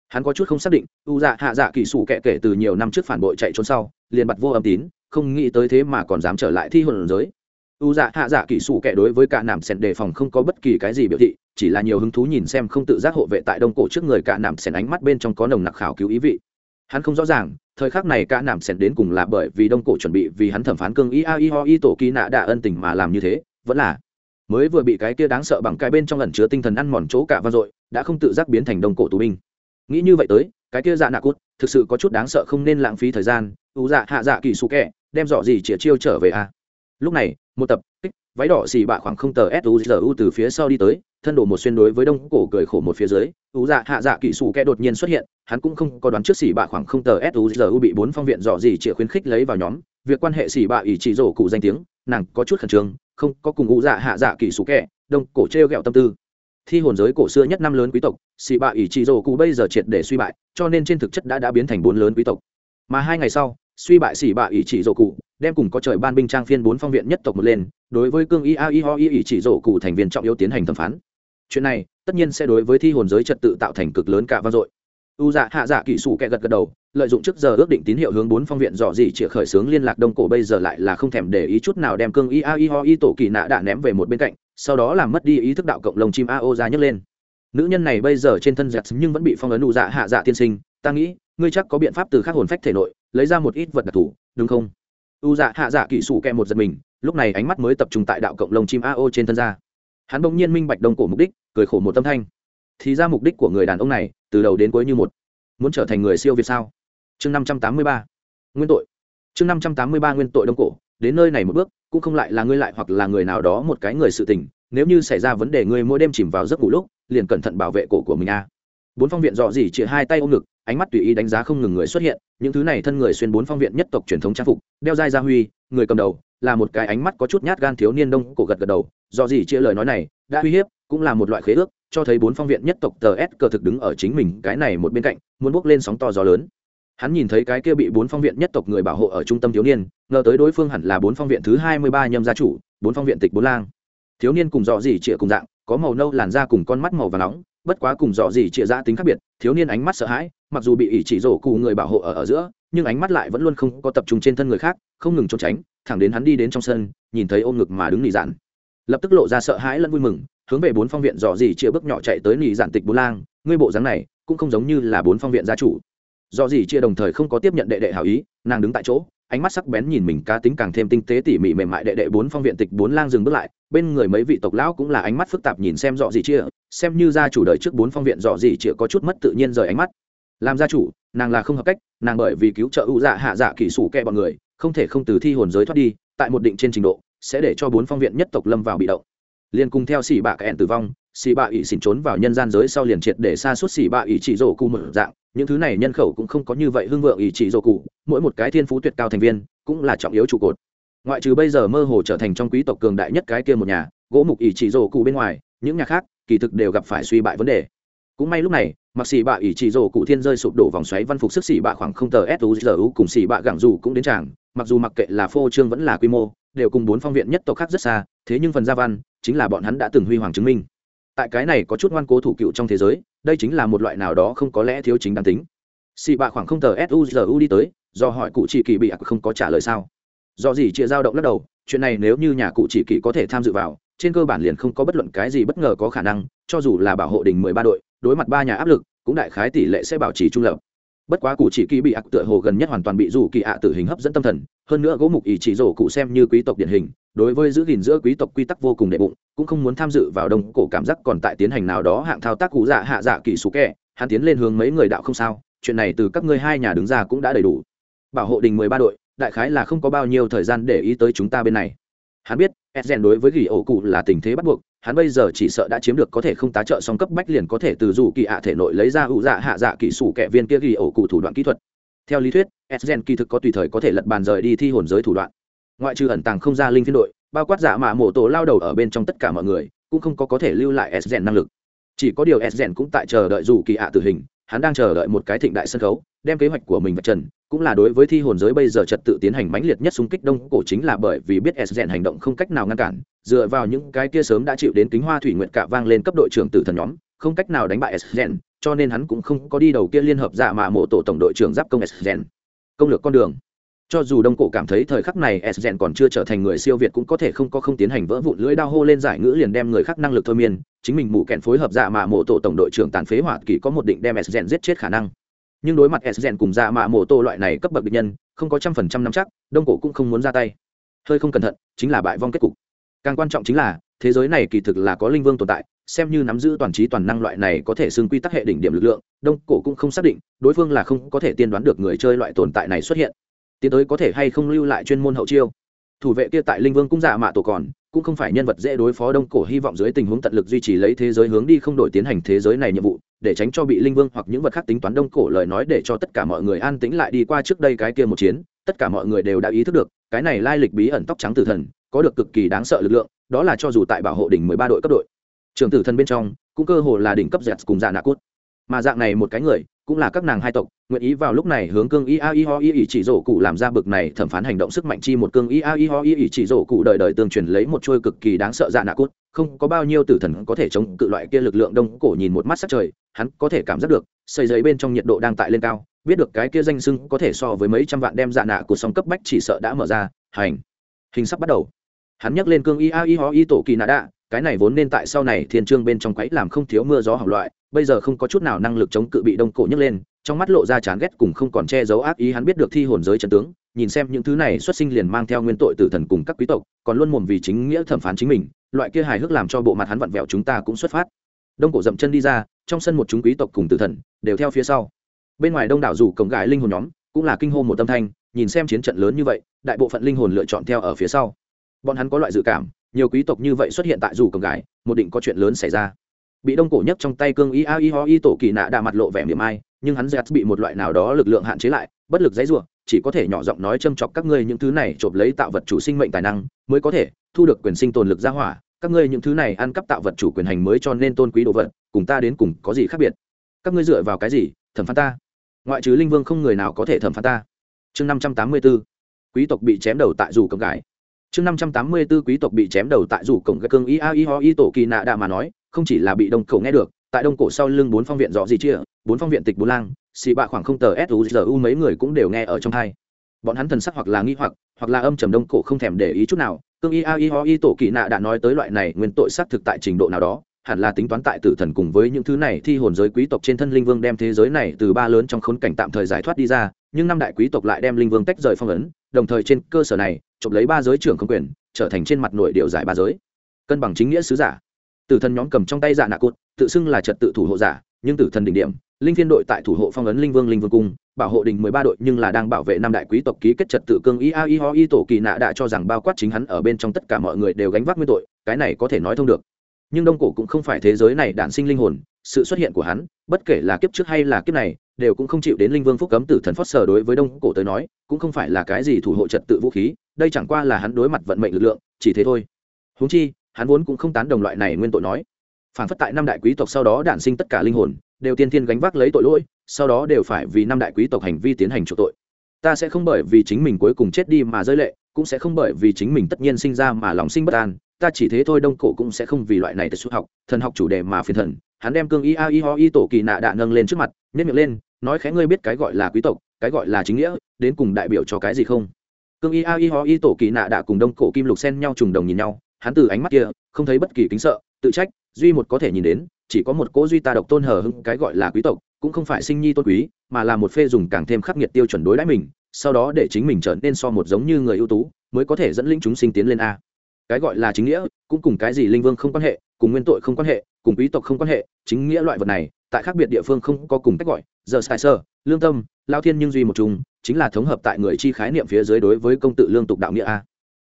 A: Hắn có chút không xác định, u dạ hạ dạ kỳ sủ kẹ kể từ nhiều năm trước phản bội chạy trốn sau liền bật vô âm tín, không nghĩ tới thế mà còn dám trở lại thi hồn giới. U dạ hạ dạ kỳ sủ kẻ đối với cả nạm sẻn đề phòng không có bất kỳ cái gì biểu thị, chỉ là nhiều hứng thú nhìn xem không tự giác hộ vệ tại đông cổ trước người cả nạm sẻn ánh mắt bên trong có nồng nặc khảo cứu ý vị. Hắn không rõ ràng, thời khắc này cả nạm sẻn đến cùng là bởi vì đông cổ chuẩn bị vì hắn thẩm phán cương ý a i ho y tổ kỳ nạ đã ân tình mà làm như thế, vẫn là mới vừa bị cái kia đáng sợ bằng cái bên trong lần chứa tinh thần ăn mòn chỗ cả vang dội, đã không tự giác biến thành đông cổ tù binh nghĩ như vậy tới, cái kia dạ nạ cút, thực sự có chút đáng sợ không nên lãng phí thời gian ưu dạ hạ dạ kỳ xù kẹ, đem dọ gì chĩa chiêu trở về a à. lúc này, một tập kích, váy đỏ xì bạ khoảng không tờ suzu từ phía sau đi tới, thân đổ một xuyên đối với đông cổ cười khổ một phía dưới ưu dạ hạ dạ kỳ xù kẹ đột nhiên xuất hiện, hắn cũng không có đoán trước xì bạ khoảng không tờ suzu bị bốn phong viện dọ gì chĩa khuyến khích lấy vào nhóm, việc quan hệ xì bạ ỷ chỉ rổ cụ danh tiếng, nàng có chút khẩn trương, không có cùng ưu dạ hạ dạ kỳ xù kẹ, đông cổ trêu ghẹo tâm tư thi hồn giới cổ xưa nhất năm lớn quý tộc xì bạ ỷ trị rổ cụ bây giờ triệt để suy bại, cho nên trên thực chất đã đã biến thành bốn lớn quý tộc. Mà hai ngày sau, suy bại xì bạ ỷ trị rổ cụ, đem cùng có trời ban binh trang phiên bốn phong viện nhất tộc một lên, đối với cương y a y ho y ỷ trị rổ cụ thành viên trọng yếu tiến hành thẩm phán. Chuyện này, tất nhiên sẽ đối với thi hồn giới trật tự tạo thành cực lớn cả vang dội. U dạ hạ dạ kỹ sủ kẹ gật gật đầu lợi dụng trước giờ ước định tín hiệu hướng bốn phong viện dò dỉ chĩa khởi xướng liên lạc đông cổ bây giờ lại là không thèm để ý chút nào đem cương y a y ho y tổ kỳ nạ đã ném về một bên cạnh, sau đó làm mất đi ý thức đạo cộng lồng chim a o ra nhấc lên. Nữ nhân này bây giờ trên thân giặc nhưng vẫn bị phong ấn u dạ hạ dạ tiên sinh, ta nghĩ, ngươi chắc có biện pháp từ khắc hồn phách thể nội, lấy ra một ít vật đặc thù, đúng không? U dạ hạ dạ kỹ sủ kẹ một giật mình, lúc này ánh mắt mới tập trung tại đạo cộng lồng chim a o trên thân ra. Hắn bỗng nhiên minh bạch đông cổ mục đích, cười khổ một tâm thanh. Thì ra mục đích của người đàn ông này, từ đầu đến cuối như một. Muốn trở thành người siêu việt sao? Chương năm trăm tám mươi ba. Nguyên tội. Chương năm trăm tám mươi ba nguyên tội đông cổ, đến nơi này một bước, cũng không lại là ngươi lại hoặc là người nào đó một cái người sự tình, nếu như xảy ra vấn đề ngươi mỗi đêm chìm vào giấc ngủ lúc, liền cẩn thận bảo vệ cổ của mình a. Bốn phong viện dọ dỉ chĩa hai tay ôm ngực, ánh mắt tùy ý đánh giá không ngừng người xuất hiện, những thứ này thân người xuyên bốn phong viện nhất tộc truyền thống trang phục, đeo dai gia huy, người cầm đầu, là một cái ánh mắt có chút nhát gan thiếu niên đông cổ gật gật đầu, dọ gì chia lời nói này, đã uy hiếp, cũng là một loại khế ước, cho thấy bốn phong viện nhất tộc tờ s cờ thực đứng ở chính mình cái này một bên cạnh, muốn bước lên sóng to gió lớn hắn nhìn thấy cái kia bị bốn phong viện nhất tộc người bảo hộ ở trung tâm thiếu niên, ngờ tới đối phương hẳn là bốn phong viện thứ hai mươi ba nhâm gia chủ, bốn phong viện tịch bốn lang. Thiếu niên cùng dọ dỉ trịa cùng dạng, có màu nâu làn da cùng con mắt màu và nóng, bất quá cùng dọ dỉ trịa ra tính khác biệt, thiếu niên ánh mắt sợ hãi, mặc dù bị ỷ chỉ rổ cụ người bảo hộ ở ở giữa, nhưng ánh mắt lại vẫn luôn không có tập trung trên thân người khác, không ngừng trốn tránh, thẳng đến hắn đi đến trong sân, nhìn thấy ôm ngực mà đứng nỉ dạn. Lập tức lộ ra sợ hãi lẫn vui mừng, hướng về bốn phong viện dò dỉ chia bước nhỏ chạy tới nỉ dạn tịch bốn lang, ngươi bộ dáng này cũng không giống như là bốn phong viện gia chủ do gì chia đồng thời không có tiếp nhận đệ đệ hảo ý, nàng đứng tại chỗ, ánh mắt sắc bén nhìn mình cá tính càng thêm tinh tế tỉ mỉ mềm mại đệ đệ bốn phong viện tịch bốn lang dừng bước lại, bên người mấy vị tộc lão cũng là ánh mắt phức tạp nhìn xem dọ gì chia, xem như gia chủ đời trước bốn phong viện dọ gì chia có chút mất tự nhiên rời ánh mắt. Làm gia chủ, nàng là không hợp cách, nàng bởi vì cứu trợ ưu dạ hạ dạ kỹ sủ kẹ bọn người, không thể không từ thi hồn giới thoát đi, tại một định trên trình độ, sẽ để cho bốn phong viện nhất tộc lâm vào bị động. Liền cùng theo xỉ bạ kẹn tử vong, xỉ bạ ỉ xỉn trốn vào nhân gian giới sau liền triệt để xa suốt xỉ bạ ỉ chỉ rổ cu một dạng những thứ này nhân khẩu cũng không có như vậy hưng vượng ý chỉ dô cụ, mỗi một cái thiên phú tuyệt cao thành viên cũng là trọng yếu trụ cột. Ngoại trừ bây giờ mơ hồ trở thành trong quý tộc cường đại nhất cái kia một nhà, gỗ mục ý chỉ dô cụ bên ngoài, những nhà khác, kỳ thực đều gặp phải suy bại vấn đề. Cũng may lúc này, mặc xì bạ ỷ chỉ rổ cụ thiên rơi sụp đổ vòng xoáy văn phục sức xì bạ khoảng không tờ suzu cùng xì bạ gẳng dù cũng đến tràng, mặc dù mặc kệ là phô trương vẫn là quy mô, đều cùng bốn phong viện nhất tộc khác rất xa, thế nhưng phần gia văn chính là bọn hắn đã từng huy hoàng chứng minh tại cái này có chút ngoan cố thủ cựu trong thế giới, đây chính là một loại nào đó không có lẽ thiếu chính đáng tính. Xì bạ khoảng không tờ suzu đi tới, do hỏi cụ chỉ kỳ bị ạc không có trả lời sao? Do gì chia dao động lắc đầu, chuyện này nếu như nhà cụ chỉ kỳ có thể tham dự vào, trên cơ bản liền không có bất luận cái gì bất ngờ có khả năng, cho dù là bảo hộ đình mười ba đội, đối mặt ba nhà áp lực, cũng đại khái tỷ lệ sẽ bảo trì trung lập. Bất quá cụ chỉ kỳ bị ạc tựa hồ gần nhất hoàn toàn bị dù kỳ ạ tử hình hấp dẫn tâm thần, hơn nữa gỗ mục ý chỉ rổ cụ xem như quý tộc điển hình đối với giữ gìn giữa quý tộc quy tắc vô cùng đệ bụng, cũng không muốn tham dự vào đông cổ cảm giác còn tại tiến hành nào đó hạng thao tác cụ dạ hạ dạ kỳ số kẹ hắn tiến lên hướng mấy người đạo không sao, chuyện này từ các ngươi hai nhà đứng ra cũng đã đầy đủ. Bảo hộ đình mười ba đội, đại khái là không có bao nhiêu thời gian để ý tới chúng ta bên này. Hắn biết edgen đối với gỉ ổ cụ là tình thế bắt buộc, hắn bây giờ chỉ sợ đã chiếm được có thể không tá trợ song cấp bách liền có thể từ dù kỳ ạ thể nội lấy ra ủ dạ hạ dạ kỹ sủ kẻ viên kia ghi ổ cụ thủ đoạn kỹ thuật. Theo lý thuyết edgen kỳ thực có tùy thời có thể lật bàn rời đi thi hồn giới thủ đoạn ngoại trừ ẩn tàng không ra linh phiên đội, bao quát giả mạ mổ tổ lao đầu ở bên trong tất cả mọi người, cũng không có có thể lưu lại edgen năng lực. Chỉ có điều edgen cũng tại chờ đợi dù kỳ ạ tử hình, hắn đang chờ đợi một cái thịnh đại sân khấu, đem kế hoạch của mình vạch trần, cũng là đối với thi hồn giới bây giờ trật tự tiến hành mãnh liệt nhất xung kích đông cổ chính là bởi vì biết s hành động không cách nào ngăn cản, dựa vào những cái kia sớm đã chịu đến kính hoa thủy nguyện cả vang lên cấp đội trưởng tử thần nhóm, không cách nào đánh bại s cho nên hắn cũng không có đi đầu kia liên hợp giả mạ mộ tổ tổng đội trưởng giáp công s công lược con đường cho dù đông cổ cảm thấy thời khắc này s còn chưa trở thành người siêu việt cũng có thể không có không tiến hành vỡ vụn lưỡi đao hô lên giải ngữ liền đem người khác năng lực thôi miên. Chính mình mụ kẹn phối hợp dạ mạ mộ tổ tổng đội trưởng tàn phế hỏa kỳ có một định đem s giết chết khả năng. Nhưng đối mặt s cùng dạ mạ mộ tổ loại này cấp bậc địch nhân, không có trăm phần trăm nắm chắc, đông cổ cũng không muốn ra tay. Hơi không cẩn thận, chính là bại vong kết cục. Càng quan trọng chính là, thế giới này kỳ thực là có linh vương tồn tại, xem như nắm giữ toàn trí toàn năng loại này có thể xưng quy tắc hệ đỉnh điểm lực lượng, đông cổ cũng không xác định, đối phương là không có thể tiên đoán được người chơi loại tồn tại này xuất hiện tiến tới có thể hay không lưu lại chuyên môn hậu chiêu. Thủ vệ kia tại linh vương cũng giả dạ mạ tổ còn, cũng không phải nhân vật dễ đối phó đông cổ hy vọng dưới tình huống tận lực duy trì lấy thế giới hướng đi không đổi tiến hành thế giới này nhiệm vụ, để tránh cho bị linh vương hoặc những vật khác tính toán đông cổ lời nói để cho tất cả mọi người an tĩnh lại đi qua trước đây cái kia một chiến, tất cả mọi người đều đã ý thức được, cái này lai lịch bí ẩn tóc trắng tử thần, có được cực kỳ đáng sợ lực lượng, đó là cho dù tại bảo hộ đỉnh mười ba đội cấp đội. Trường tử thần bên trong, cũng cơ hồ là đỉnh cấp dẹt cùng giả nạ cốt mà dạng này một cái người, cũng là các nàng hai tộc, nguyện ý vào lúc này hướng cương ia i ho i chỉ rổ cụ làm ra bực này thẩm phán hành động sức mạnh chi một cương ia i ho i chỉ rổ cụ đời đời tương truyền lấy một trôi cực kỳ đáng sợ dạ nạ cốt không có bao nhiêu tử thần có thể chống cự loại kia lực lượng đông cổ nhìn một mắt sắc trời, hắn có thể cảm giác được xây giấy bên trong nhiệt độ đang tại lên cao, biết được cái kia danh sưng có thể so với mấy trăm vạn đem dạ nạ của song cấp bách chỉ sợ đã mở ra, hành. Hình sắp bắt đầu. Hắn nhắc lên cương ia i ho i tổ kỳ nạ đạ, cái này vốn nên tại sau này thiên trương bên trong quấy làm không thiếu mưa gió hỏng loại bây giờ không có chút nào năng lực chống cự bị đông cổ nhấc lên, trong mắt lộ ra chán ghét cùng không còn che giấu ác ý hắn biết được thi hồn giới trần tướng, nhìn xem những thứ này xuất sinh liền mang theo nguyên tội tử thần cùng các quý tộc, còn luôn mồm vì chính nghĩa thẩm phán chính mình, loại kia hài hước làm cho bộ mặt hắn vặn vẹo chúng ta cũng xuất phát. Đông cổ dậm chân đi ra, trong sân một chúng quý tộc cùng tử thần, đều theo phía sau. Bên ngoài đông đảo rủ cổng gái linh hồn nhóm, cũng là kinh hô một tâm thanh, nhìn xem chiến trận lớn như vậy, đại bộ phận linh hồn lựa chọn theo ở phía sau. Bọn hắn có loại dự cảm, nhiều quý tộc như vậy xuất hiện tại rủ cổng gái, một định có chuyện lớn xảy ra bị đông cổ nhất trong tay cương y a y ho y tổ kỳ nạ đà mặt lộ vẻ miệng ai, nhưng hắn dẹt bị một loại nào đó lực lượng hạn chế lại, bất lực dãy ruộng chỉ có thể nhỏ giọng nói châm chọc các ngươi những thứ này chộp lấy tạo vật chủ sinh mệnh tài năng, mới có thể thu được quyền sinh tồn lực ra hỏa. Các ngươi những thứ này ăn cắp tạo vật chủ quyền hành mới cho nên tôn quý đồ vật, cùng ta đến cùng có gì khác biệt? Các ngươi dựa vào cái gì thẩm phán ta? Ngoại trừ linh vương không người nào có thể thẩm phán ta. Chương năm trăm tám mươi b ố quý tộc bị chém đầu tại dù cổng gái. Chương năm trăm tám mươi b ố quý tộc bị chém đầu tại dù cổng gái cương y a y ho y tổ kỳ nạ đà mà nói không chỉ là bị đông cổ nghe được, tại đông cổ sau lưng bốn phong viện rõ gì chia, bốn phong viện tịch bốn lang, xì bạ khoảng không tờ suzu mấy người cũng đều nghe ở trong hai. Bọn hắn thần sắc hoặc là nghi hoặc hoặc là âm trầm đông cổ không thèm để ý chút nào, cương y a y ho y tổ kỳ nạ đã nói tới loại này nguyên tội xác thực tại trình độ nào đó, hẳn là tính toán tại tử thần cùng với những thứ này thi hồn giới quý tộc trên thân linh vương đem thế giới này từ ba lớn trong khốn cảnh tạm thời giải thoát đi ra, nhưng năm đại quý tộc lại đem linh vương tách rời phong ấn, đồng thời trên cơ sở này, chụp lấy ba giới trưởng không quyền, trở thành trên mặt nội điều giải ba giới. Cân bằng chính nghĩa sứ giả tử thần nhóm cầm trong tay dạ nạ cụt, tự xưng là trật tự thủ hộ giả, nhưng tử thần đỉnh điểm, linh phiên đội tại thủ hộ phong ấn linh vương linh vương cung, bảo hộ đình mười ba đội nhưng là đang bảo vệ năm đại quý tộc ký kết trật tự cương y i ho i tổ kỳ nạ đã cho rằng bao quát chính hắn ở bên trong tất cả mọi người đều gánh vác nguyên tội, cái này có thể nói thông được. Nhưng đông cổ cũng không phải thế giới này đản sinh linh hồn, sự xuất hiện của hắn, bất kể là kiếp trước hay là kiếp này, đều cũng không chịu đến linh vương phúc cấm tử thần phót sở đối với đông cổ tới nói, cũng không phải là cái gì thủ hộ trật tự vũ khí, đây chẳng qua là hắn đối mặt vận mệnh lực lượng, chỉ thế thôi. Huống chi hắn vốn cũng không tán đồng loại này nguyên tội nói. Phản phất tại năm đại quý tộc sau đó đản sinh tất cả linh hồn, đều tiên thiên gánh vác lấy tội lỗi, sau đó đều phải vì năm đại quý tộc hành vi tiến hành chuộc tội. Ta sẽ không bởi vì chính mình cuối cùng chết đi mà rơi lệ, cũng sẽ không bởi vì chính mình tất nhiên sinh ra mà lòng sinh bất an, ta chỉ thế thôi đông cổ cũng sẽ không vì loại này tật xuất học, thần học chủ đề mà phiền thần. Hắn đem cương y a y ho y tổ kỳ nạ đạ nâng lên trước mặt nhét miệng lên, nói khẽ ngươi biết cái gọi là quý tộc, cái gọi là chính nghĩa, đến cùng đại biểu cho cái gì không? Cương y a y ho y tổ kỳ nạ đạ cùng đông cổ kim lục xen nhau trùng đồng nhìn nhau hắn từ ánh mắt kia, không thấy bất kỳ kính sợ, tự trách, duy một có thể nhìn đến, chỉ có một cỗ duy ta độc tôn hờ hưng cái gọi là quý tộc, cũng không phải sinh nhi tôn quý, mà là một phê dùng càng thêm khắc nghiệt tiêu chuẩn đối đãi mình, sau đó để chính mình trở nên so một giống như người ưu tú, mới có thể dẫn linh chúng sinh tiến lên a. Cái gọi là chính nghĩa, cũng cùng cái gì linh vương không quan hệ, cùng nguyên tội không quan hệ, cùng quý tộc không quan hệ, chính nghĩa loại vật này, tại khác biệt địa phương không có cùng cách gọi giờ sai sơ lương tâm, lao thiên nhưng duy một chung, chính là thống hợp tại người chi khái niệm phía dưới đối với công tự lương tục đạo nghĩa a.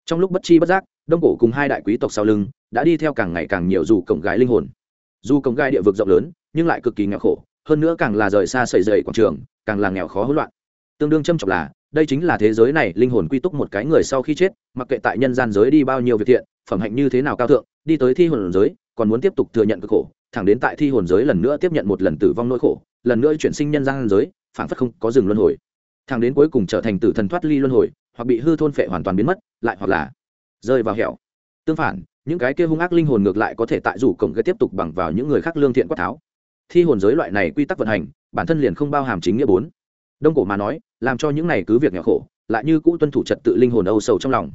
A: Trong lúc bất chi bất giác đông cổ cùng hai đại quý tộc sau lưng đã đi theo càng ngày càng nhiều dù cổng gái linh hồn. Dù cổng gai địa vực rộng lớn, nhưng lại cực kỳ nghèo khổ, hơn nữa càng là rời xa sầy dày quảng trường, càng là nghèo khó hỗn loạn. Tương đương châm trọng là, đây chính là thế giới này linh hồn quy túc một cái người sau khi chết, mặc kệ tại nhân gian giới đi bao nhiêu việc thiện, phẩm hạnh như thế nào cao thượng, đi tới thi hồn giới, còn muốn tiếp tục thừa nhận cực khổ, thẳng đến tại thi hồn giới lần nữa tiếp nhận một lần tử vong nỗi khổ, lần nữa chuyển sinh nhân gian giới phản phất không có dừng luân hồi. Thẳng đến cuối cùng trở thành tử thần thoát ly luân hồi, hoặc bị hư thôn phệ hoàn toàn biến mất, lại hoặc là rơi vào hẻo. Tương phản, những cái kia hung ác linh hồn ngược lại có thể tại rủ cổng gây tiếp tục bằng vào những người khác lương thiện quát tháo. Thi hồn giới loại này quy tắc vận hành, bản thân liền không bao hàm chính nghĩa bốn. Đông cổ mà nói, làm cho những này cứ việc nhỏ khổ, lại như cũ tuân thủ trật tự linh hồn âu sầu trong lòng.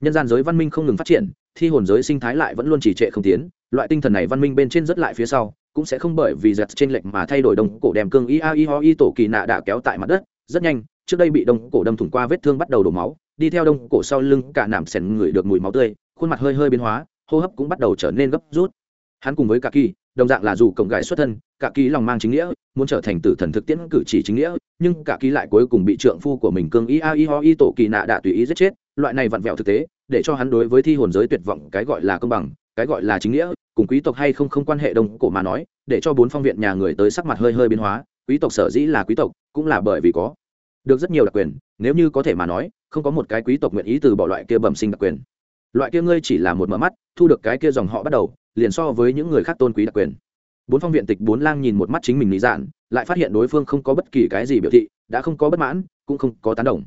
A: Nhân gian giới văn minh không ngừng phát triển, thi hồn giới sinh thái lại vẫn luôn trì trệ không tiến, loại tinh thần này văn minh bên trên rất lại phía sau, cũng sẽ không bởi vì giật trên lệnh mà thay đổi đông cổ đem cương y a y ho y tổ kỳ nạ đã kéo tại mặt đất, rất nhanh, trước đây bị đông cổ đâm thủng qua vết thương bắt đầu đổ máu đi theo đông cổ sau lưng cả nạm sèn ngửi được mùi máu tươi, khuôn mặt hơi hơi biến hóa, hô hấp cũng bắt đầu trở nên gấp rút. Hắn cùng với cả kỳ, đồng dạng là dù cổng gái xuất thân cả kỳ lòng mang chính nghĩa, muốn trở thành tử thần thực tiễn cử chỉ chính nghĩa, nhưng cả kỳ lại cuối cùng bị trượng phu của mình cương y a y ho y tổ kỳ nạ đã tùy ý giết chết, loại này vặn vẹo thực tế, để cho hắn đối với thi hồn giới tuyệt vọng cái gọi là công bằng, cái gọi là chính nghĩa, cùng quý tộc hay không không quan hệ đông cổ mà nói, để cho bốn phong viện nhà người tới sắc mặt hơi hơi biến hóa, quý tộc sở dĩ là quý tộc, cũng là bởi vì có được rất nhiều đặc quyền nếu như có thể mà nói không có một cái quý tộc nguyện ý từ bỏ loại kia bẩm sinh đặc quyền. Loại kia ngươi chỉ là một mở mắt thu được cái kia dòng họ bắt đầu liền so với những người khác tôn quý đặc quyền. Bốn phong viện tịch bốn lang nhìn một mắt chính mình lý giản, lại phát hiện đối phương không có bất kỳ cái gì biểu thị đã không có bất mãn cũng không có tán đồng.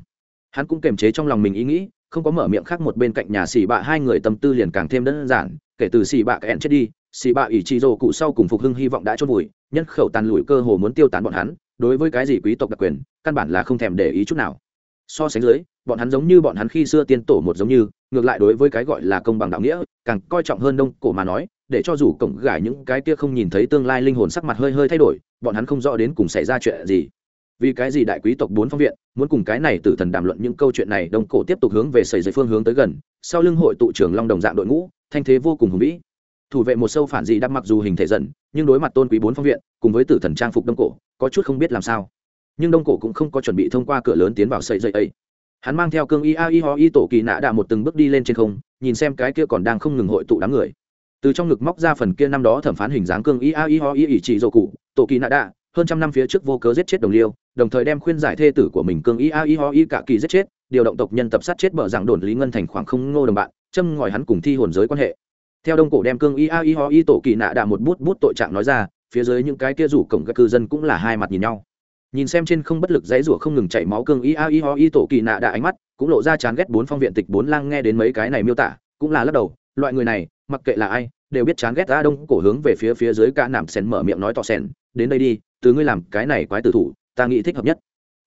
A: Hắn cũng kềm chế trong lòng mình ý nghĩ không có mở miệng khác một bên cạnh nhà xì bạ hai người tâm tư liền càng thêm đơn giản kể từ xì bạ kẹn chết đi xì bạ ỷ trị rồ cụ sau cùng phục hưng hy vọng đã chôn vùi nhân khẩu tàn lùi cơ hồ muốn tiêu tán bọn hắn đối với cái gì quý tộc đặc quyền căn bản là không thèm để ý chút nào. So sánh dưới, bọn hắn giống như bọn hắn khi xưa tiên tổ một giống như, ngược lại đối với cái gọi là công bằng đạo nghĩa, càng coi trọng hơn đông cổ mà nói, để cho dù cổng gải những cái kia không nhìn thấy tương lai linh hồn sắc mặt hơi hơi thay đổi, bọn hắn không rõ đến cùng xảy ra chuyện gì. Vì cái gì đại quý tộc bốn phong viện, muốn cùng cái này tử thần đàm luận những câu chuyện này, đông cổ tiếp tục hướng về sầy dây phương hướng tới gần, sau lưng hội tụ trưởng long đồng dạng đội ngũ, thanh thế vô cùng hùng vĩ. Thủ vệ một sâu phản gì đắp mặc dù hình thể dần nhưng đối mặt tôn quý bốn phong viện, cùng với tử thần trang phục đông cổ, có chút không biết làm sao nhưng đông cổ cũng không có chuẩn bị thông qua cửa lớn tiến vào sậy dây ấy. Hắn mang theo cương y a y ho y tổ kỳ nạ đạ một từng bước đi lên trên không, nhìn xem cái kia còn đang không ngừng hội tụ đám người. Từ trong ngực móc ra phần kia năm đó thẩm phán hình dáng cương y a y ho y ỷ trị dỗ cụ, tổ kỳ nạ đạ, hơn trăm năm phía trước vô cớ giết chết đồng liêu, đồng thời đem khuyên giải thê tử của mình cương y a y ho y cả kỳ giết chết, điều động tộc nhân tập sát chết bờ dạng đồn lý ngân thành khoảng không ngô đồng bạn, châm ngòi hắn cùng thi hồn giới quan hệ. Theo đông cổ đem cương y a y ho y tổ kỳ nạ đạ một bút bút tội trạng nói ra, phía dưới những cái kia rủ cổng các cư dân cũng là hai mặt nhìn nhau nhìn xem trên không bất lực dãy rủa không ngừng chảy máu cương y a y ho y tổ kỳ nạ đã ánh mắt, cũng lộ ra chán ghét bốn phong viện tịch bốn lang nghe đến mấy cái này miêu tả, cũng là lắc đầu, loại người này, mặc kệ là ai, đều biết chán ghét a đông cổ hướng về phía phía dưới ca nạm sen mở miệng nói tỏ sen đến đây đi, từ ngươi làm cái này quái tử thủ, ta nghĩ thích hợp nhất.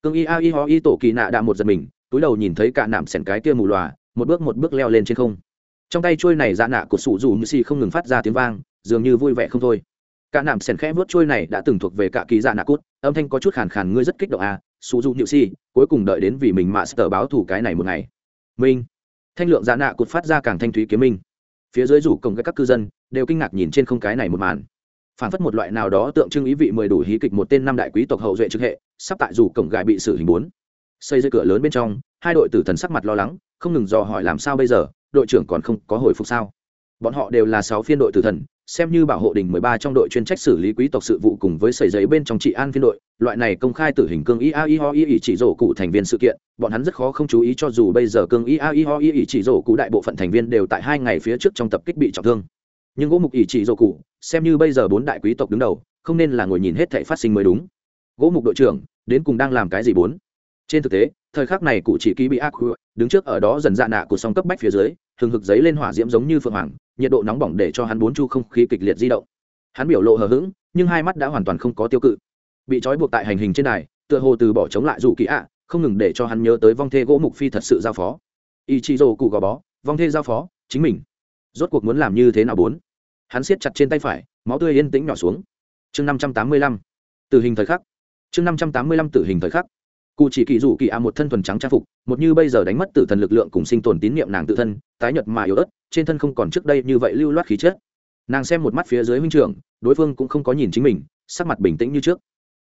A: Cương y a y ho y tổ kỳ nạ đã một giật mình, túi đầu nhìn thấy ca nạm sen cái kia mù lòa, một bước một bước leo lên trên không. Trong tay trôi này dạ nạ của sủ dù như xì không ngừng phát ra tiếng vang, dường như vui vẻ không thôi cả nạm sèn khẽ vớt trôi này đã từng thuộc về cả kỳ dạ nạ cút. Âm thanh có chút khàn khàn, ngươi rất kích động à su du nhự si, cuối cùng đợi đến vì mình mạ sờ báo thủ cái này một ngày. Minh. Thanh lượng dạ nạ cút phát ra càng thanh thúy kiếm minh. Phía dưới rủ cổng các cư dân đều kinh ngạc nhìn trên không cái này một màn. Phản phất một loại nào đó tượng trưng ý vị mười đủ hí kịch một tên năm đại quý tộc hậu duệ trực hệ, sắp tại rủ cổng gài bị xử hình bốn. Xây dưới cửa lớn bên trong, hai đội tử thần sắc mặt lo lắng, không ngừng dò hỏi làm sao bây giờ, đội trưởng còn không có hồi phục sao? Bọn họ đều là sáu phiên đội tử thần xem như bảo hộ đình 13 trong đội chuyên trách xử lý quý tộc sự vụ cùng với sẩy giấy bên trong trị an phiên đội, loại này công khai tử hình cương ia ho i chỉ rổ cụ thành viên sự kiện, bọn hắn rất khó không chú ý cho dù bây giờ cương ia ho i chỉ rổ cụ đại bộ phận thành viên đều tại hai ngày phía trước trong tập kích bị trọng thương. Nhưng gỗ mục ỷ chỉ rổ cụ, xem như bây giờ bốn đại quý tộc đứng đầu, không nên là ngồi nhìn hết thảy phát sinh mới đúng. Gỗ mục đội trưởng, đến cùng đang làm cái gì bốn? Trên thực tế, thời khắc này cụ chỉ ký bị ác đứng trước ở đó dần dạ nạ của song cấp bách phía dưới thường hực giấy lên hỏa diễm giống như phượng hoàng nhiệt độ nóng bỏng để cho hắn bốn chu không khí kịch liệt di động. Hắn biểu lộ hờ hững, nhưng hai mắt đã hoàn toàn không có tiêu cự. Bị trói buộc tại hành hình trên đài, tựa hồ từ bỏ chống lại dù kỳ ạ, không ngừng để cho hắn nhớ tới vong thê gỗ mục phi thật sự giao phó. Ý chí dồ cụ gò bó, vong thê giao phó, chính mình. Rốt cuộc muốn làm như thế nào bốn? Hắn siết chặt trên tay phải, máu tươi yên tĩnh nhỏ xuống. Chương năm trăm tám mươi lăm, tử hình thời khắc. Chương năm trăm tám mươi lăm, tử hình thời khắc cụ chỉ kỳ rủ kỳ a một thân thuần trắng trang phục, một như bây giờ đánh mất tử thần lực lượng cùng sinh tồn tín nhiệm nàng tự thân, tái nhật mà yếu ớt, trên thân không còn trước đây như vậy lưu loát khí chất. Nàng xem một mắt phía dưới huynh trưởng, đối phương cũng không có nhìn chính mình, sắc mặt bình tĩnh như trước.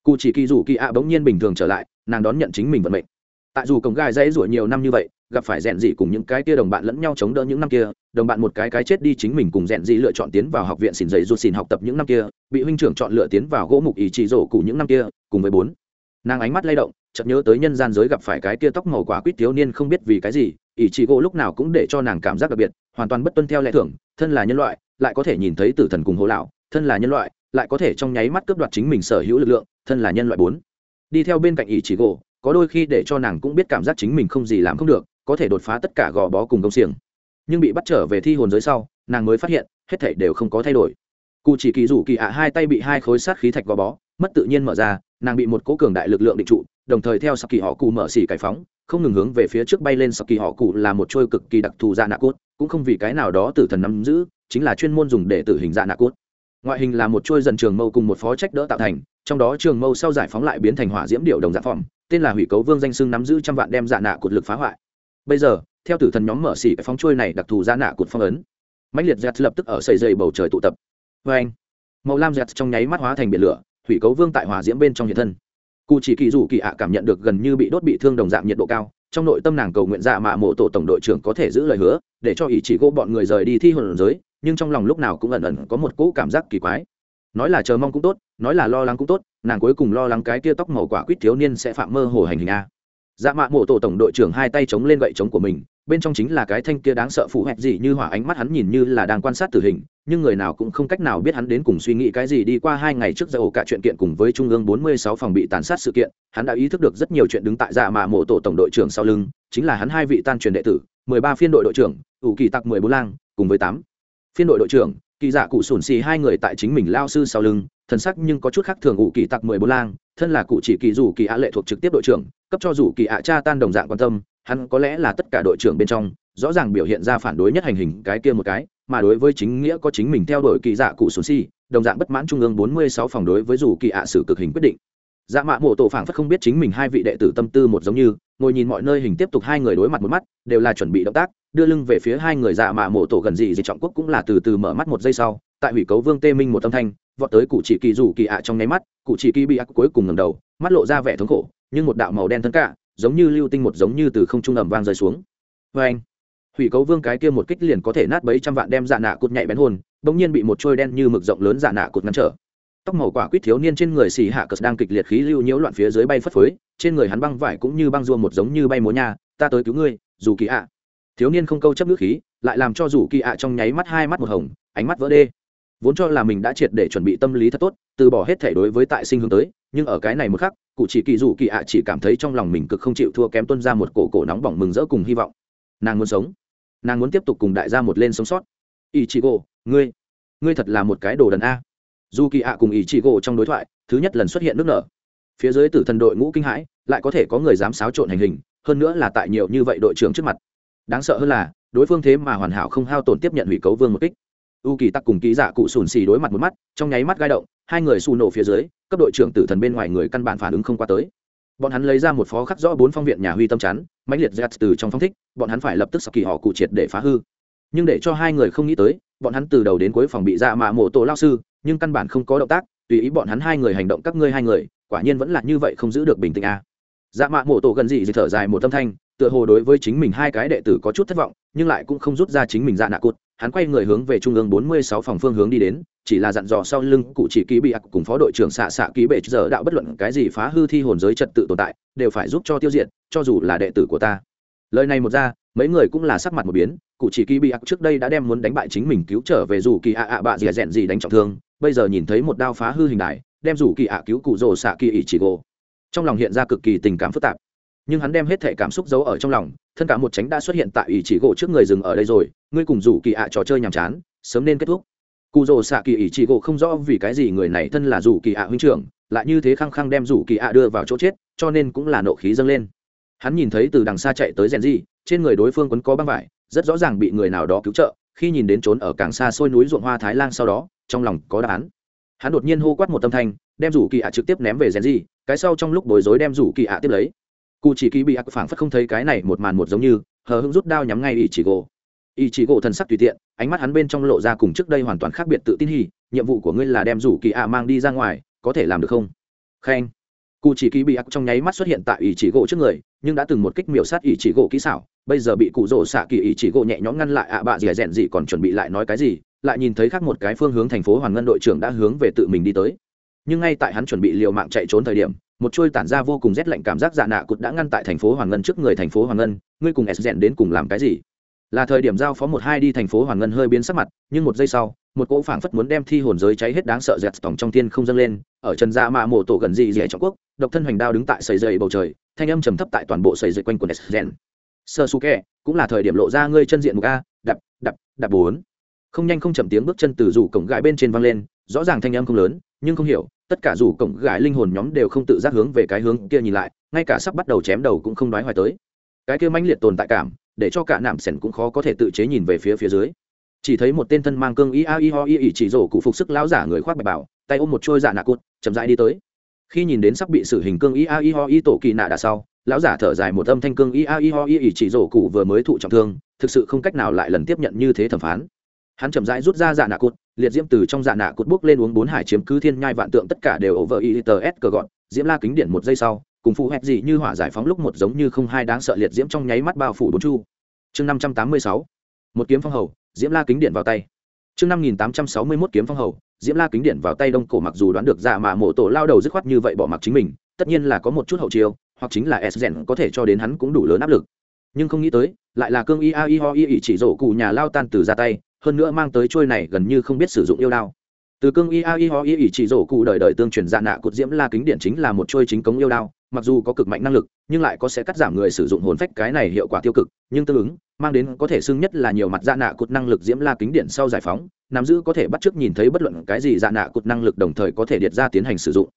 A: Cụ chỉ kỳ rủ kỳ a bỗng nhiên bình thường trở lại, nàng đón nhận chính mình vận mệnh. Tại dù cổng gai dãy rủa nhiều năm như vậy, gặp phải rèn dị cùng những cái kia đồng bạn lẫn nhau chống đỡ những năm kia, đồng bạn một cái cái chết đi chính mình cùng rèn dị lựa chọn tiến vào học viện xỉn giấy ruột xỉn học tập những năm kia, bị huynh trưởng chọn lựa tiến vào gỗ mục ý chỉ rổ cụ những năm kia, cùng với bốn. Nàng ánh mắt lay động chợt nhớ tới nhân gian giới gặp phải cái kia tóc màu quả quýt thiếu niên không biết vì cái gì, ỷ chị gỗ lúc nào cũng để cho nàng cảm giác đặc biệt, hoàn toàn bất tuân theo lẽ thường, thân là nhân loại, lại có thể nhìn thấy tử thần cùng hồ lão, thân là nhân loại, lại có thể trong nháy mắt cướp đoạt chính mình sở hữu lực lượng, thân là nhân loại bốn. Đi theo bên cạnh ỷ chị gỗ, có đôi khi để cho nàng cũng biết cảm giác chính mình không gì làm không được, có thể đột phá tất cả gò bó cùng công xiềng. Nhưng bị bắt trở về thi hồn giới sau, nàng mới phát hiện, hết thảy đều không có thay đổi. Cụ chỉ kỳ rủ kỳ ạ hai tay bị hai khối sát khí thạch gò bó, mất tự nhiên mở ra, nàng bị một cố cường đại lực lượng định trụ đồng thời theo saki họ cụ mở xỉ cải phóng, không ngừng hướng về phía trước bay lên saki họ cụ là một trôi cực kỳ đặc thù dạ nạ cốt, cũng không vì cái nào đó tử thần nắm giữ, chính là chuyên môn dùng để tử hình dạ nạ cốt. Ngoại hình là một trôi dần trường mâu cùng một phó trách đỡ tạo thành, trong đó trường mâu sau giải phóng lại biến thành hỏa diễm điệu đồng dạ phỏng, tên là hủy cấu vương danh sưng nắm giữ trăm vạn đem dạ nạ cột lực phá hoại. Bây giờ, theo tử thần nhóm mở xỉ cái phóng trôi này đặc thù dạ nạ cột phong ấn, mãnh liệt giặt lập tức ở sầy dày bầu trời tụ tập. Vê anh màu lam giặt trong nháy mắt hóa thành biển lửa, hủy cấu vương tại hỏa diễm bên trong hiện thân cụ chỉ kỳ rủ kỳ ạ cảm nhận được gần như bị đốt bị thương đồng dạng nhiệt độ cao, trong nội tâm nàng cầu nguyện dạ mạ mộ tổ tổng đội trưởng có thể giữ lời hứa, để cho ý chỉ gỗ bọn người rời đi thi hồn giới, nhưng trong lòng lúc nào cũng ẩn ẩn có một cỗ cảm giác kỳ quái. Nói là chờ mong cũng tốt, nói là lo lắng cũng tốt, nàng cuối cùng lo lắng cái tia tóc màu quả quýt thiếu niên sẽ phạm mơ hồ hành hình a dạ mạ mộ tổ tổng đội trưởng hai tay chống lên gậy chống của mình, bên trong chính là cái thanh kia đáng sợ phụ hẹp gì như hỏa ánh mắt hắn nhìn như là đang quan sát tử hình, nhưng người nào cũng không cách nào biết hắn đến cùng suy nghĩ cái gì đi qua hai ngày trước giờ ổ cả chuyện kiện cùng với trung ương bốn mươi sáu phòng bị tàn sát sự kiện, hắn đã ý thức được rất nhiều chuyện đứng tại dạ mạ mộ tổ tổng đội trưởng sau lưng, chính là hắn hai vị tan truyền đệ tử, mười ba phiên đội đội trưởng, ủ kỳ tặc mười bốn lang, cùng với tám phiên đội đội trưởng, kỳ dạ cụ sùn xì hai người tại chính mình lao sư sau lưng thần sắc nhưng có chút khác thường ủ kỳ tặc mười bốn lang, thân là cụ chỉ kỳ dù kỳ ạ lệ thuộc trực tiếp đội trưởng, cấp cho dù kỳ ạ cha tan đồng dạng quan tâm, hắn có lẽ là tất cả đội trưởng bên trong, rõ ràng biểu hiện ra phản đối nhất hành hình cái kia một cái, mà đối với chính nghĩa có chính mình theo đuổi kỳ dạ cụ sùn si, đồng dạng bất mãn trung ương bốn mươi sáu phòng đối với dù kỳ ạ xử cực hình quyết định. Dạ mạ mộ tổ phảng phất không biết chính mình hai vị đệ tử tâm tư một giống như, ngồi nhìn mọi nơi hình tiếp tục hai người đối mặt một mắt, đều là chuẩn bị động tác, đưa lưng về phía hai người dạ mạ mộ tổ gần gì gì trọng quốc cũng là từ từ mở mắt một giây sau tại hủy cấu vương tê minh một âm thanh, vọt tới cụ chỉ kỳ dù kỳ ạ trong nháy mắt, cụ chỉ kỳ bị ác cuối cùng ngầm đầu, mắt lộ ra vẻ thống khổ, nhưng một đạo màu đen thân cả, giống như lưu tinh một giống như từ không trung ẩm vang rơi xuống. Vê anh hủy cấu vương cái kia một kích liền có thể nát bấy trăm vạn đem dạ nạ cụt nhạy bén hồn, bỗng nhiên bị một trôi đen như mực rộng lớn dạ nạ cụt ngăn trở. Tóc màu quả quýt thiếu niên trên người xì hạ cờ đang kịch liệt khí lưu nhiễu loạn phía dưới bay phất phới, trên người hắn băng vải cũng như băng rua một giống như bay múa nha, ta tới cứu ngươi, dù kỳ ạ. Thiếu niên không câu chấp nước khí, lại làm cho dù kỳ ạ trong nháy mắt hai mắt một hồng, ánh mắt vỡ đê vốn cho là mình đã triệt để chuẩn bị tâm lý thật tốt, từ bỏ hết thể đối với tại sinh hướng tới, nhưng ở cái này một khắc, cụ chỉ kỳ dù kỳ ạ chỉ cảm thấy trong lòng mình cực không chịu thua kém tuân ra một cổ cổ nóng bỏng mừng rỡ cùng hy vọng. Nàng muốn sống. Nàng muốn tiếp tục cùng đại gia một lên sống sót. Ý chị gỗ ngươi ngươi thật là một cái đồ đần a. Dù kỳ ạ cùng ý chị gỗ trong đối thoại, thứ nhất lần xuất hiện nước nở. Phía dưới tử thần đội ngũ kinh hãi, lại có thể có người dám xáo trộn hành hình, hơn nữa là tại nhiều như vậy đội trưởng trước mặt. Đáng sợ hơn là, đối phương thế mà hoàn hảo không hao tổn tiếp nhận hủy cấu vương một kích u kỳ tắc cùng ký giả cụ sùn xì đối mặt một mắt, trong nháy mắt gai động, hai người xù nổ phía dưới, cấp đội trưởng tử thần bên ngoài người căn bản phản ứng không qua tới. Bọn hắn lấy ra một phó khắc rõ bốn phong viện nhà huy tâm chắn, mãnh liệt giặt từ trong phong thích, bọn hắn phải lập tức sập kỳ họ cụ triệt để phá hư. Nhưng để cho hai người không nghĩ tới, bọn hắn từ đầu đến cuối phòng bị dạ mạ mộ tổ lao sư, nhưng căn bản không có động tác, tùy ý bọn hắn hai người hành động các ngươi hai người, quả nhiên vẫn là như vậy không giữ được bình tĩnh a. À. dạ mạ mộ tổ gần gì thì thở dài một tâm thanh, tựa hồ đối với chính mình hai cái đệ tử có chút thất vọng, nhưng lại cũng không rút ra chính mình dạ nạ cụt hắn quay người hướng về trung ương bốn mươi sáu phòng phương hướng đi đến, chỉ là dặn dò sau lưng cụ chỉ ký bị ạc cùng phó đội trưởng xạ xạ ký bệ giờ đạo bất luận cái gì phá hư thi hồn giới trật tự tồn tại, đều phải giúp cho tiêu diệt, cho dù là đệ tử của ta. Lời này một ra, mấy người cũng là sắc mặt một biến, cụ chỉ ký bị ạc trước đây đã đem muốn đánh bại chính mình cứu trở về dù kỳ ạ ạ bạ dì dẹn gì đánh trọng thương, bây giờ nhìn thấy một đao phá hư hình đại đem dù kỳ ạ cứu cụ rồ xạ kỳ ỉ chỉ gồ. Trong lòng hiện ra cực kỳ tình cảm phức tạp nhưng hắn đem hết thể cảm xúc giấu ở trong lòng, thân cả một tránh đã xuất hiện tại ỷ chỉ gỗ trước người dừng ở đây rồi, ngươi cùng rủ kỳ ạ trò chơi nhàm chán, sớm nên kết thúc. Cụ rồ xạ kỳ ỷ chỉ gỗ không rõ vì cái gì người này thân là rủ kỳ ạ huynh trưởng, lại như thế khăng khăng đem rủ kỳ ạ đưa vào chỗ chết, cho nên cũng là nộ khí dâng lên. Hắn nhìn thấy từ đằng xa chạy tới rèn di trên người đối phương quấn có băng vải, rất rõ ràng bị người nào đó cứu trợ, khi nhìn đến trốn ở càng xa xôi núi ruộng hoa thái lan sau đó, trong lòng có đáp án. Hắn đột nhiên hô quát một tâm thanh, đem rủ kỳ ạ trực tiếp ném về rèn di cái sau trong lúc bối rối đem rủ kỳ ạ tiếp lấy cụ chỉ kỳ bị ác phảng phất không thấy cái này một màn một giống như, hờ hững rút đao nhắm ngay ỷ chỉ gỗ ỷ chỉ gỗ thần sắc tùy tiện, ánh mắt hắn bên trong lộ ra cùng trước đây hoàn toàn khác biệt tự tin hỉ, nhiệm vụ của ngươi là đem rủ kỳ ạ mang đi ra ngoài, có thể làm được không? Khen. Cụ chỉ kỳ bị ác trong nháy mắt xuất hiện tại ỷ chỉ gỗ trước người, nhưng đã từng một kích miểu sát ỷ chỉ gỗ kỹ xảo, bây giờ bị cụ rỗ xạ kỳ ỷ chỉ gỗ nhẹ nhõm ngăn lại ạ bạ dì rèn gì còn chuẩn bị lại nói cái gì, lại nhìn thấy khác một cái phương hướng thành phố hoàng ngân đội trưởng đã hướng về tự mình đi tới. Nhưng ngay tại hắn chuẩn bị liều mạng chạy trốn thời điểm một trôi tản ra vô cùng rét lạnh cảm giác dạ nạ cụt đã ngăn tại thành phố hoàng ngân trước người thành phố hoàng ngân. Ngươi cùng s rèn đến cùng làm cái gì? Là thời điểm giao phó một hai đi thành phố hoàng ngân hơi biến sắc mặt, nhưng một giây sau, một cỗ phảng phất muốn đem thi hồn giới cháy hết đáng sợ dẹt tổng trong thiên không dâng lên, ở trần gia mạ mộ tổ gần gì dẻ trọng quốc, độc thân hoành đao đứng tại sầy dày bầu trời, thanh âm trầm thấp tại toàn bộ sầy dày quanh quần s rèn. Sơ su kẹ cũng là thời điểm lộ ra ngươi chân diện mục a, đập đập đập bốn. Không nhanh không chậm tiếng bước chân từ rủ cổng gãi bên trên văng lên, rõ ràng thanh âm không lớn, nhưng không hiểu tất cả rủ cổng gãi linh hồn nhóm đều không tự giác hướng về cái hướng kia nhìn lại, ngay cả sắp bắt đầu chém đầu cũng không đoái hoài tới. Cái kia mãnh liệt tồn tại cảm, để cho cả nạm sẻn cũng khó có thể tự chế nhìn về phía phía dưới. Chỉ thấy một tên thân mang cương y a y ho y ỉ chỉ rổ cụ phục sức lão giả người khoác bạch bảo, tay ôm một trôi giả dạ nạ cút chậm rãi đi tới. Khi nhìn đến sắp bị xử hình cương y a y ho y tổ kỳ nạ đà sau, lão giả thở dài một âm thanh cương y a y ho y ỉ chỉ rổ cụ vừa mới thụ trọng thương, thực sự không cách nào lại lần tiếp nhận như thế thẩm phán. Hắn chậm rãi rút ra giả nạ cút liệt diễm từ trong dạ nạ cột bốc lên uống bốn hải chiếm cứ thiên nhai vạn tượng tất cả đều over its cờ gọn. Diễm la kính điện một giây sau, cùng phụ hẹp gì như hỏa giải phóng lúc một giống như không hai đáng sợ liệt diễm trong nháy mắt bao phủ bốn chu. Chương năm trăm tám mươi sáu, một kiếm phong hầu, diễm la kính điện vào tay. Chương năm nghìn tám trăm sáu mươi mốt, kiếm phong hầu, diễm la kính điện vào tay đông cổ mặc dù đoán được dạ mà mộ tổ lao đầu dứt khoát như vậy bỏ mặc chính mình, tất nhiên là có một chút hậu chiêu, hoặc chính là s rèn có thể cho đến hắn cũng đủ lớn áp lực. Nhưng không nghĩ tới, lại là cương y a y ho y ỉ chỉ rổ cụ nhà lao tan từ ra tay hơn nữa mang tới trôi này gần như không biết sử dụng yêu đao. Từ cương y a y ho y ỉ chỉ rổ cụ đời đời tương truyền dạ nạ cột diễm la kính điện chính là một trôi chính cống yêu đao, mặc dù có cực mạnh năng lực, nhưng lại có sẽ cắt giảm người sử dụng hồn phách cái này hiệu quả tiêu cực, nhưng tương ứng, mang đến có thể xưng nhất là nhiều mặt dạ nạ cột năng lực diễm la kính điện sau giải phóng, nắm giữ có thể bắt chước nhìn thấy bất luận cái gì dạ nạ cột năng lực đồng thời có thể điệt ra tiến hành sử dụng.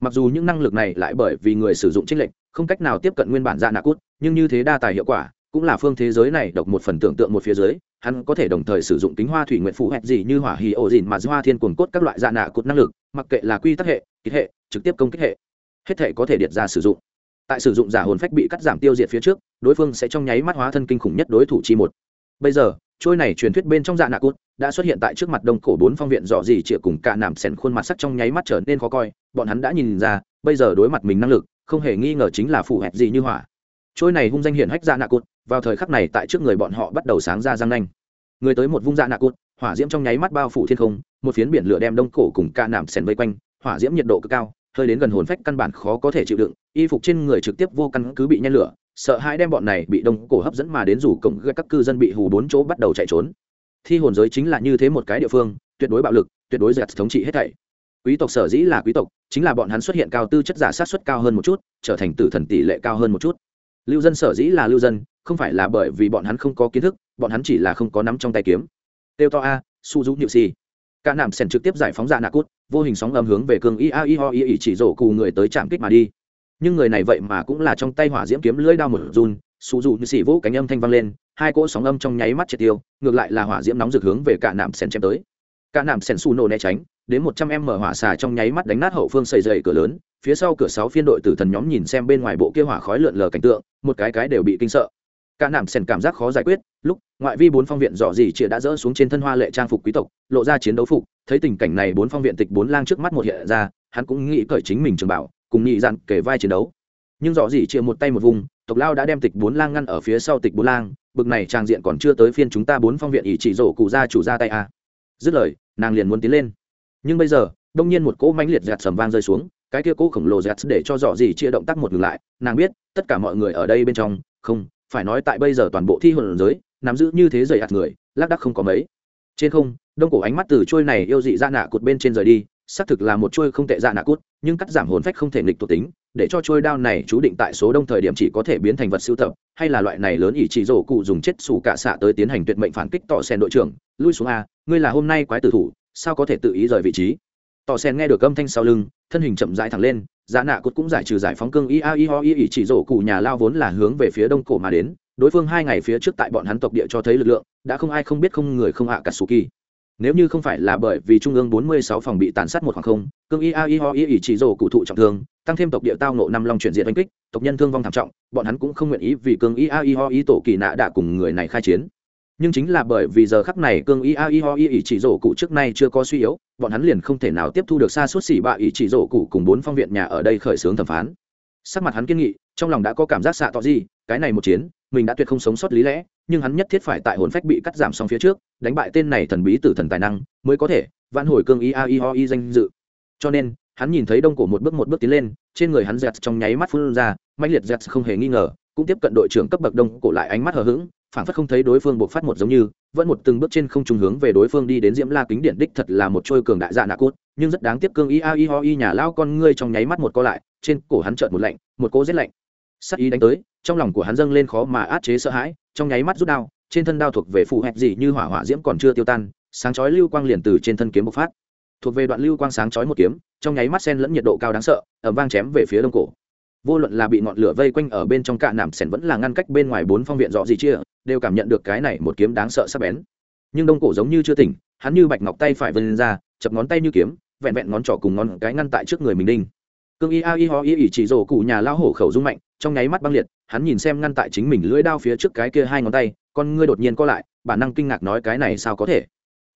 A: Mặc dù những năng lực này lại bởi vì người sử dụng trích lệnh không cách nào tiếp cận nguyên bản dạ nạ cút nhưng như thế đa tài hiệu quả cũng là phương thế giới này độc một phần tưởng tượng một phía dưới, hắn có thể đồng thời sử dụng kính hoa thủy nguyện phụ hẹn gì như hỏa hì ổ dìn mà hoa thiên cuồng cốt các loại dạ nạ cột năng lực, mặc kệ là quy tắc hệ kích hệ, trực tiếp công kích hệ. Hết thể có thể điệt ra sử dụng. Tại sử dụng giả hồn phách bị cắt giảm tiêu diệt phía trước, đối phương sẽ trong nháy mắt hóa thân kinh khủng nhất đối thủ chi một. Bây giờ trôi này truyền thuyết bên trong dạ nạ cốt đã xuất hiện tại trước mặt đông cổ bốn phong viện dò dỉ chĩa cùng cả nằm sèn khuôn mặt sắc trong nháy mắt trở nên khó coi, bọn hắn đã nhìn ra, bây giờ đối mặt mình năng lực, không hề nghi ngờ chính là phù hẹp gì như hỏa. Trôi này hung danh hiển hách dạ nạ cốt vào thời khắc này tại trước người bọn họ bắt đầu sáng ra răng nanh. Người tới một vung dạ nạ cốt hỏa diễm trong nháy mắt bao phủ thiên không, một phiến biển lửa đem đông cổ cùng cả nạm sèn vây quanh, hỏa diễm nhiệt độ cực cao, hơi đến gần hồn phách căn bản khó có thể chịu đựng, y phục trên người trực tiếp vô căn cứ bị nhen lửa, sợ hãi đem bọn này bị đông cổ hấp dẫn mà đến rủ cổng các cư dân bị hù bốn chỗ bắt đầu chạy trốn. Thi hồn giới chính là như thế một cái địa phương, tuyệt đối bạo lực, tuyệt đối giật thống trị hết thảy. Quý tộc sở dĩ là quý tộc, chính là bọn hắn xuất hiện cao tư chất giả sát xuất cao hơn một chút, trở thành tử thần tỷ lệ cao hơn một chút. Lưu dân sở dĩ là lưu dân không phải là bởi vì bọn hắn không có kiến thức, bọn hắn chỉ là không có nắm trong tay kiếm. Têu to a su dũng nhự si cả nạm sèn trực tiếp giải phóng ra nạ cút, vô hình sóng âm hướng về cường i a i ho y chỉ rổ cù người tới chạm kích mà đi. Nhưng người này vậy mà cũng là trong tay hỏa diễm kiếm lưỡi đao một run su dụ như xỉ vỗ cánh âm thanh vang lên, hai cỗ sóng âm trong nháy mắt triệt tiêu, ngược lại là hỏa diễm nóng rực hướng về cả nạm sèn chém tới. Cả nạm sèn su nổ né tránh, đến một trăm em mở hỏa xà trong nháy mắt đánh nát hậu phương xây dày cửa lớn, phía sau cửa sáu phiên đội tử thần nhóm nhìn xem bên ngoài bộ kia hỏa khói lượn lờ cảnh tượng, một cái cái đều bị kinh sợ cả nạm sèn cảm giác khó giải quyết, lúc ngoại vi bốn phong viện dò dỉ chĩa đã dỡ xuống trên thân hoa lệ trang phục quý tộc, lộ ra chiến đấu phục, thấy tình cảnh này bốn phong viện tịch bốn lang trước mắt một hiện ra, hắn cũng nghĩ cởi chính mình trường bảo, cùng nhị dặn kể vai chiến đấu. Nhưng dò dỉ chĩa một tay một vùng, tộc lao đã đem tịch bốn lang ngăn ở phía sau tịch bốn lang, bực này trang diện còn chưa tới phiên chúng ta bốn phong viện ỷ chỉ rổ cụ ra chủ ra tay a dứt lời, nàng liền muốn tiến lên. Nhưng bây giờ, đông nhiên một cỗ mãnh liệt giạt sầm vang rơi xuống, cái kia cỗ khổng lồ giạt để cho dò dỉ chĩa động tác một ngừng lại, nàng biết, tất cả mọi người ở đây bên trong, không phải nói tại bây giờ toàn bộ thi hồn giới, nắm giữ như thế dày ạt người, lác đắc không có mấy. Trên không, đông cổ ánh mắt từ trôi này yêu dị ra nạ cụt bên trên rời đi, xác thực là một trôi không tệ dạ nạ cút nhưng cắt giảm hồn phách không thể nghịch thuộc tính, để cho trôi đao này chú định tại số đông thời điểm chỉ có thể biến thành vật siêu tập, hay là loại này lớn ỷ chỉ rổ cụ dùng chết xù cả xạ tới tiến hành tuyệt mệnh phản kích tỏ sen đội trưởng, lui xuống a, ngươi là hôm nay quái tử thủ, sao có thể tự ý rời vị trí? Tỏ sen nghe được âm thanh sau lưng, thân hình chậm rãi thẳng lên dạ nạ cút cũng giải trừ giải phóng cương ia a ho chỉ rổ cụ nhà lao vốn là hướng về phía đông cổ mà đến đối phương hai ngày phía trước tại bọn hắn tộc địa cho thấy lực lượng đã không ai không biết không người không hạ cả sù kỳ nếu như không phải là bởi vì trung ương 46 phòng bị tàn sát một khoảng không cương ia a ho ỉ chỉ rổ cụ thụ trọng thương tăng thêm tộc địa tao nộ năm long chuyển diện đánh kích tộc nhân thương vong thảm trọng bọn hắn cũng không nguyện ý vì cương ia a ho tổ kỳ nạ đã cùng người này khai chiến nhưng chính là bởi vì giờ khắc này cương ia a ho ỉ chỉ rổ cụ trước nay chưa có suy yếu bọn hắn liền không thể nào tiếp thu được xa suốt xỉ bạ ý chỉ rổ cụ cùng bốn phong viện nhà ở đây khởi xướng thẩm phán. Sắc mặt hắn kiên nghị, trong lòng đã có cảm giác xạ tỏ gì, cái này một chiến, mình đã tuyệt không sống sót lý lẽ, nhưng hắn nhất thiết phải tại hồn phách bị cắt giảm xong phía trước, đánh bại tên này thần bí tử thần tài năng, mới có thể vãn hồi cương ý a y ho i danh dự. Cho nên, hắn nhìn thấy đông cổ một bước một bước tiến lên, trên người hắn dẹt trong nháy mắt phun ra mạnh liệt dẹt không hề nghi ngờ, cũng tiếp cận đội trưởng cấp bậc đông cổ lại ánh mắt hờ hững phản phất không thấy đối phương buộc phát một giống như, vẫn một từng bước trên không trùng hướng về đối phương đi đến diễm la kính điện đích thật là một trôi cường đại dạ nạ cốt, nhưng rất đáng tiếc cương y a y ho y nhà lao con ngươi trong nháy mắt một co lại, trên cổ hắn trợn một lạnh, một cô rét lạnh. Sắc ý đánh tới, trong lòng của hắn dâng lên khó mà át chế sợ hãi, trong nháy mắt rút đao, trên thân đao thuộc về phụ hẹp gì như hỏa hỏa diễm còn chưa tiêu tan, sáng chói lưu quang liền từ trên thân kiếm bộc phát. Thuộc về đoạn lưu quang sáng chói một kiếm, trong nháy mắt sen lẫn nhiệt độ cao đáng sợ ẩm vang chém về phía đông cổ. Vô luận là bị ngọn lửa vây quanh ở bên trong cạ nảm sẻn vẫn là ngăn cách bên ngoài bốn phong viện dọ gì chia đều cảm nhận được cái này một kiếm đáng sợ sắp bén. Nhưng đông cổ giống như chưa tỉnh, hắn như bạch ngọc tay phải vươn ra, chập ngón tay như kiếm, vẹn vẹn ngón trỏ cùng ngón cái ngăn tại trước người mình đinh. Cương y a y ho y ỉ chỉ rổ cụ nhà lao hổ khẩu rung mạnh, trong nháy mắt băng liệt, hắn nhìn xem ngăn tại chính mình lưỡi đao phía trước cái kia hai ngón tay, con ngươi đột nhiên co lại, bản năng kinh ngạc nói cái này sao có thể?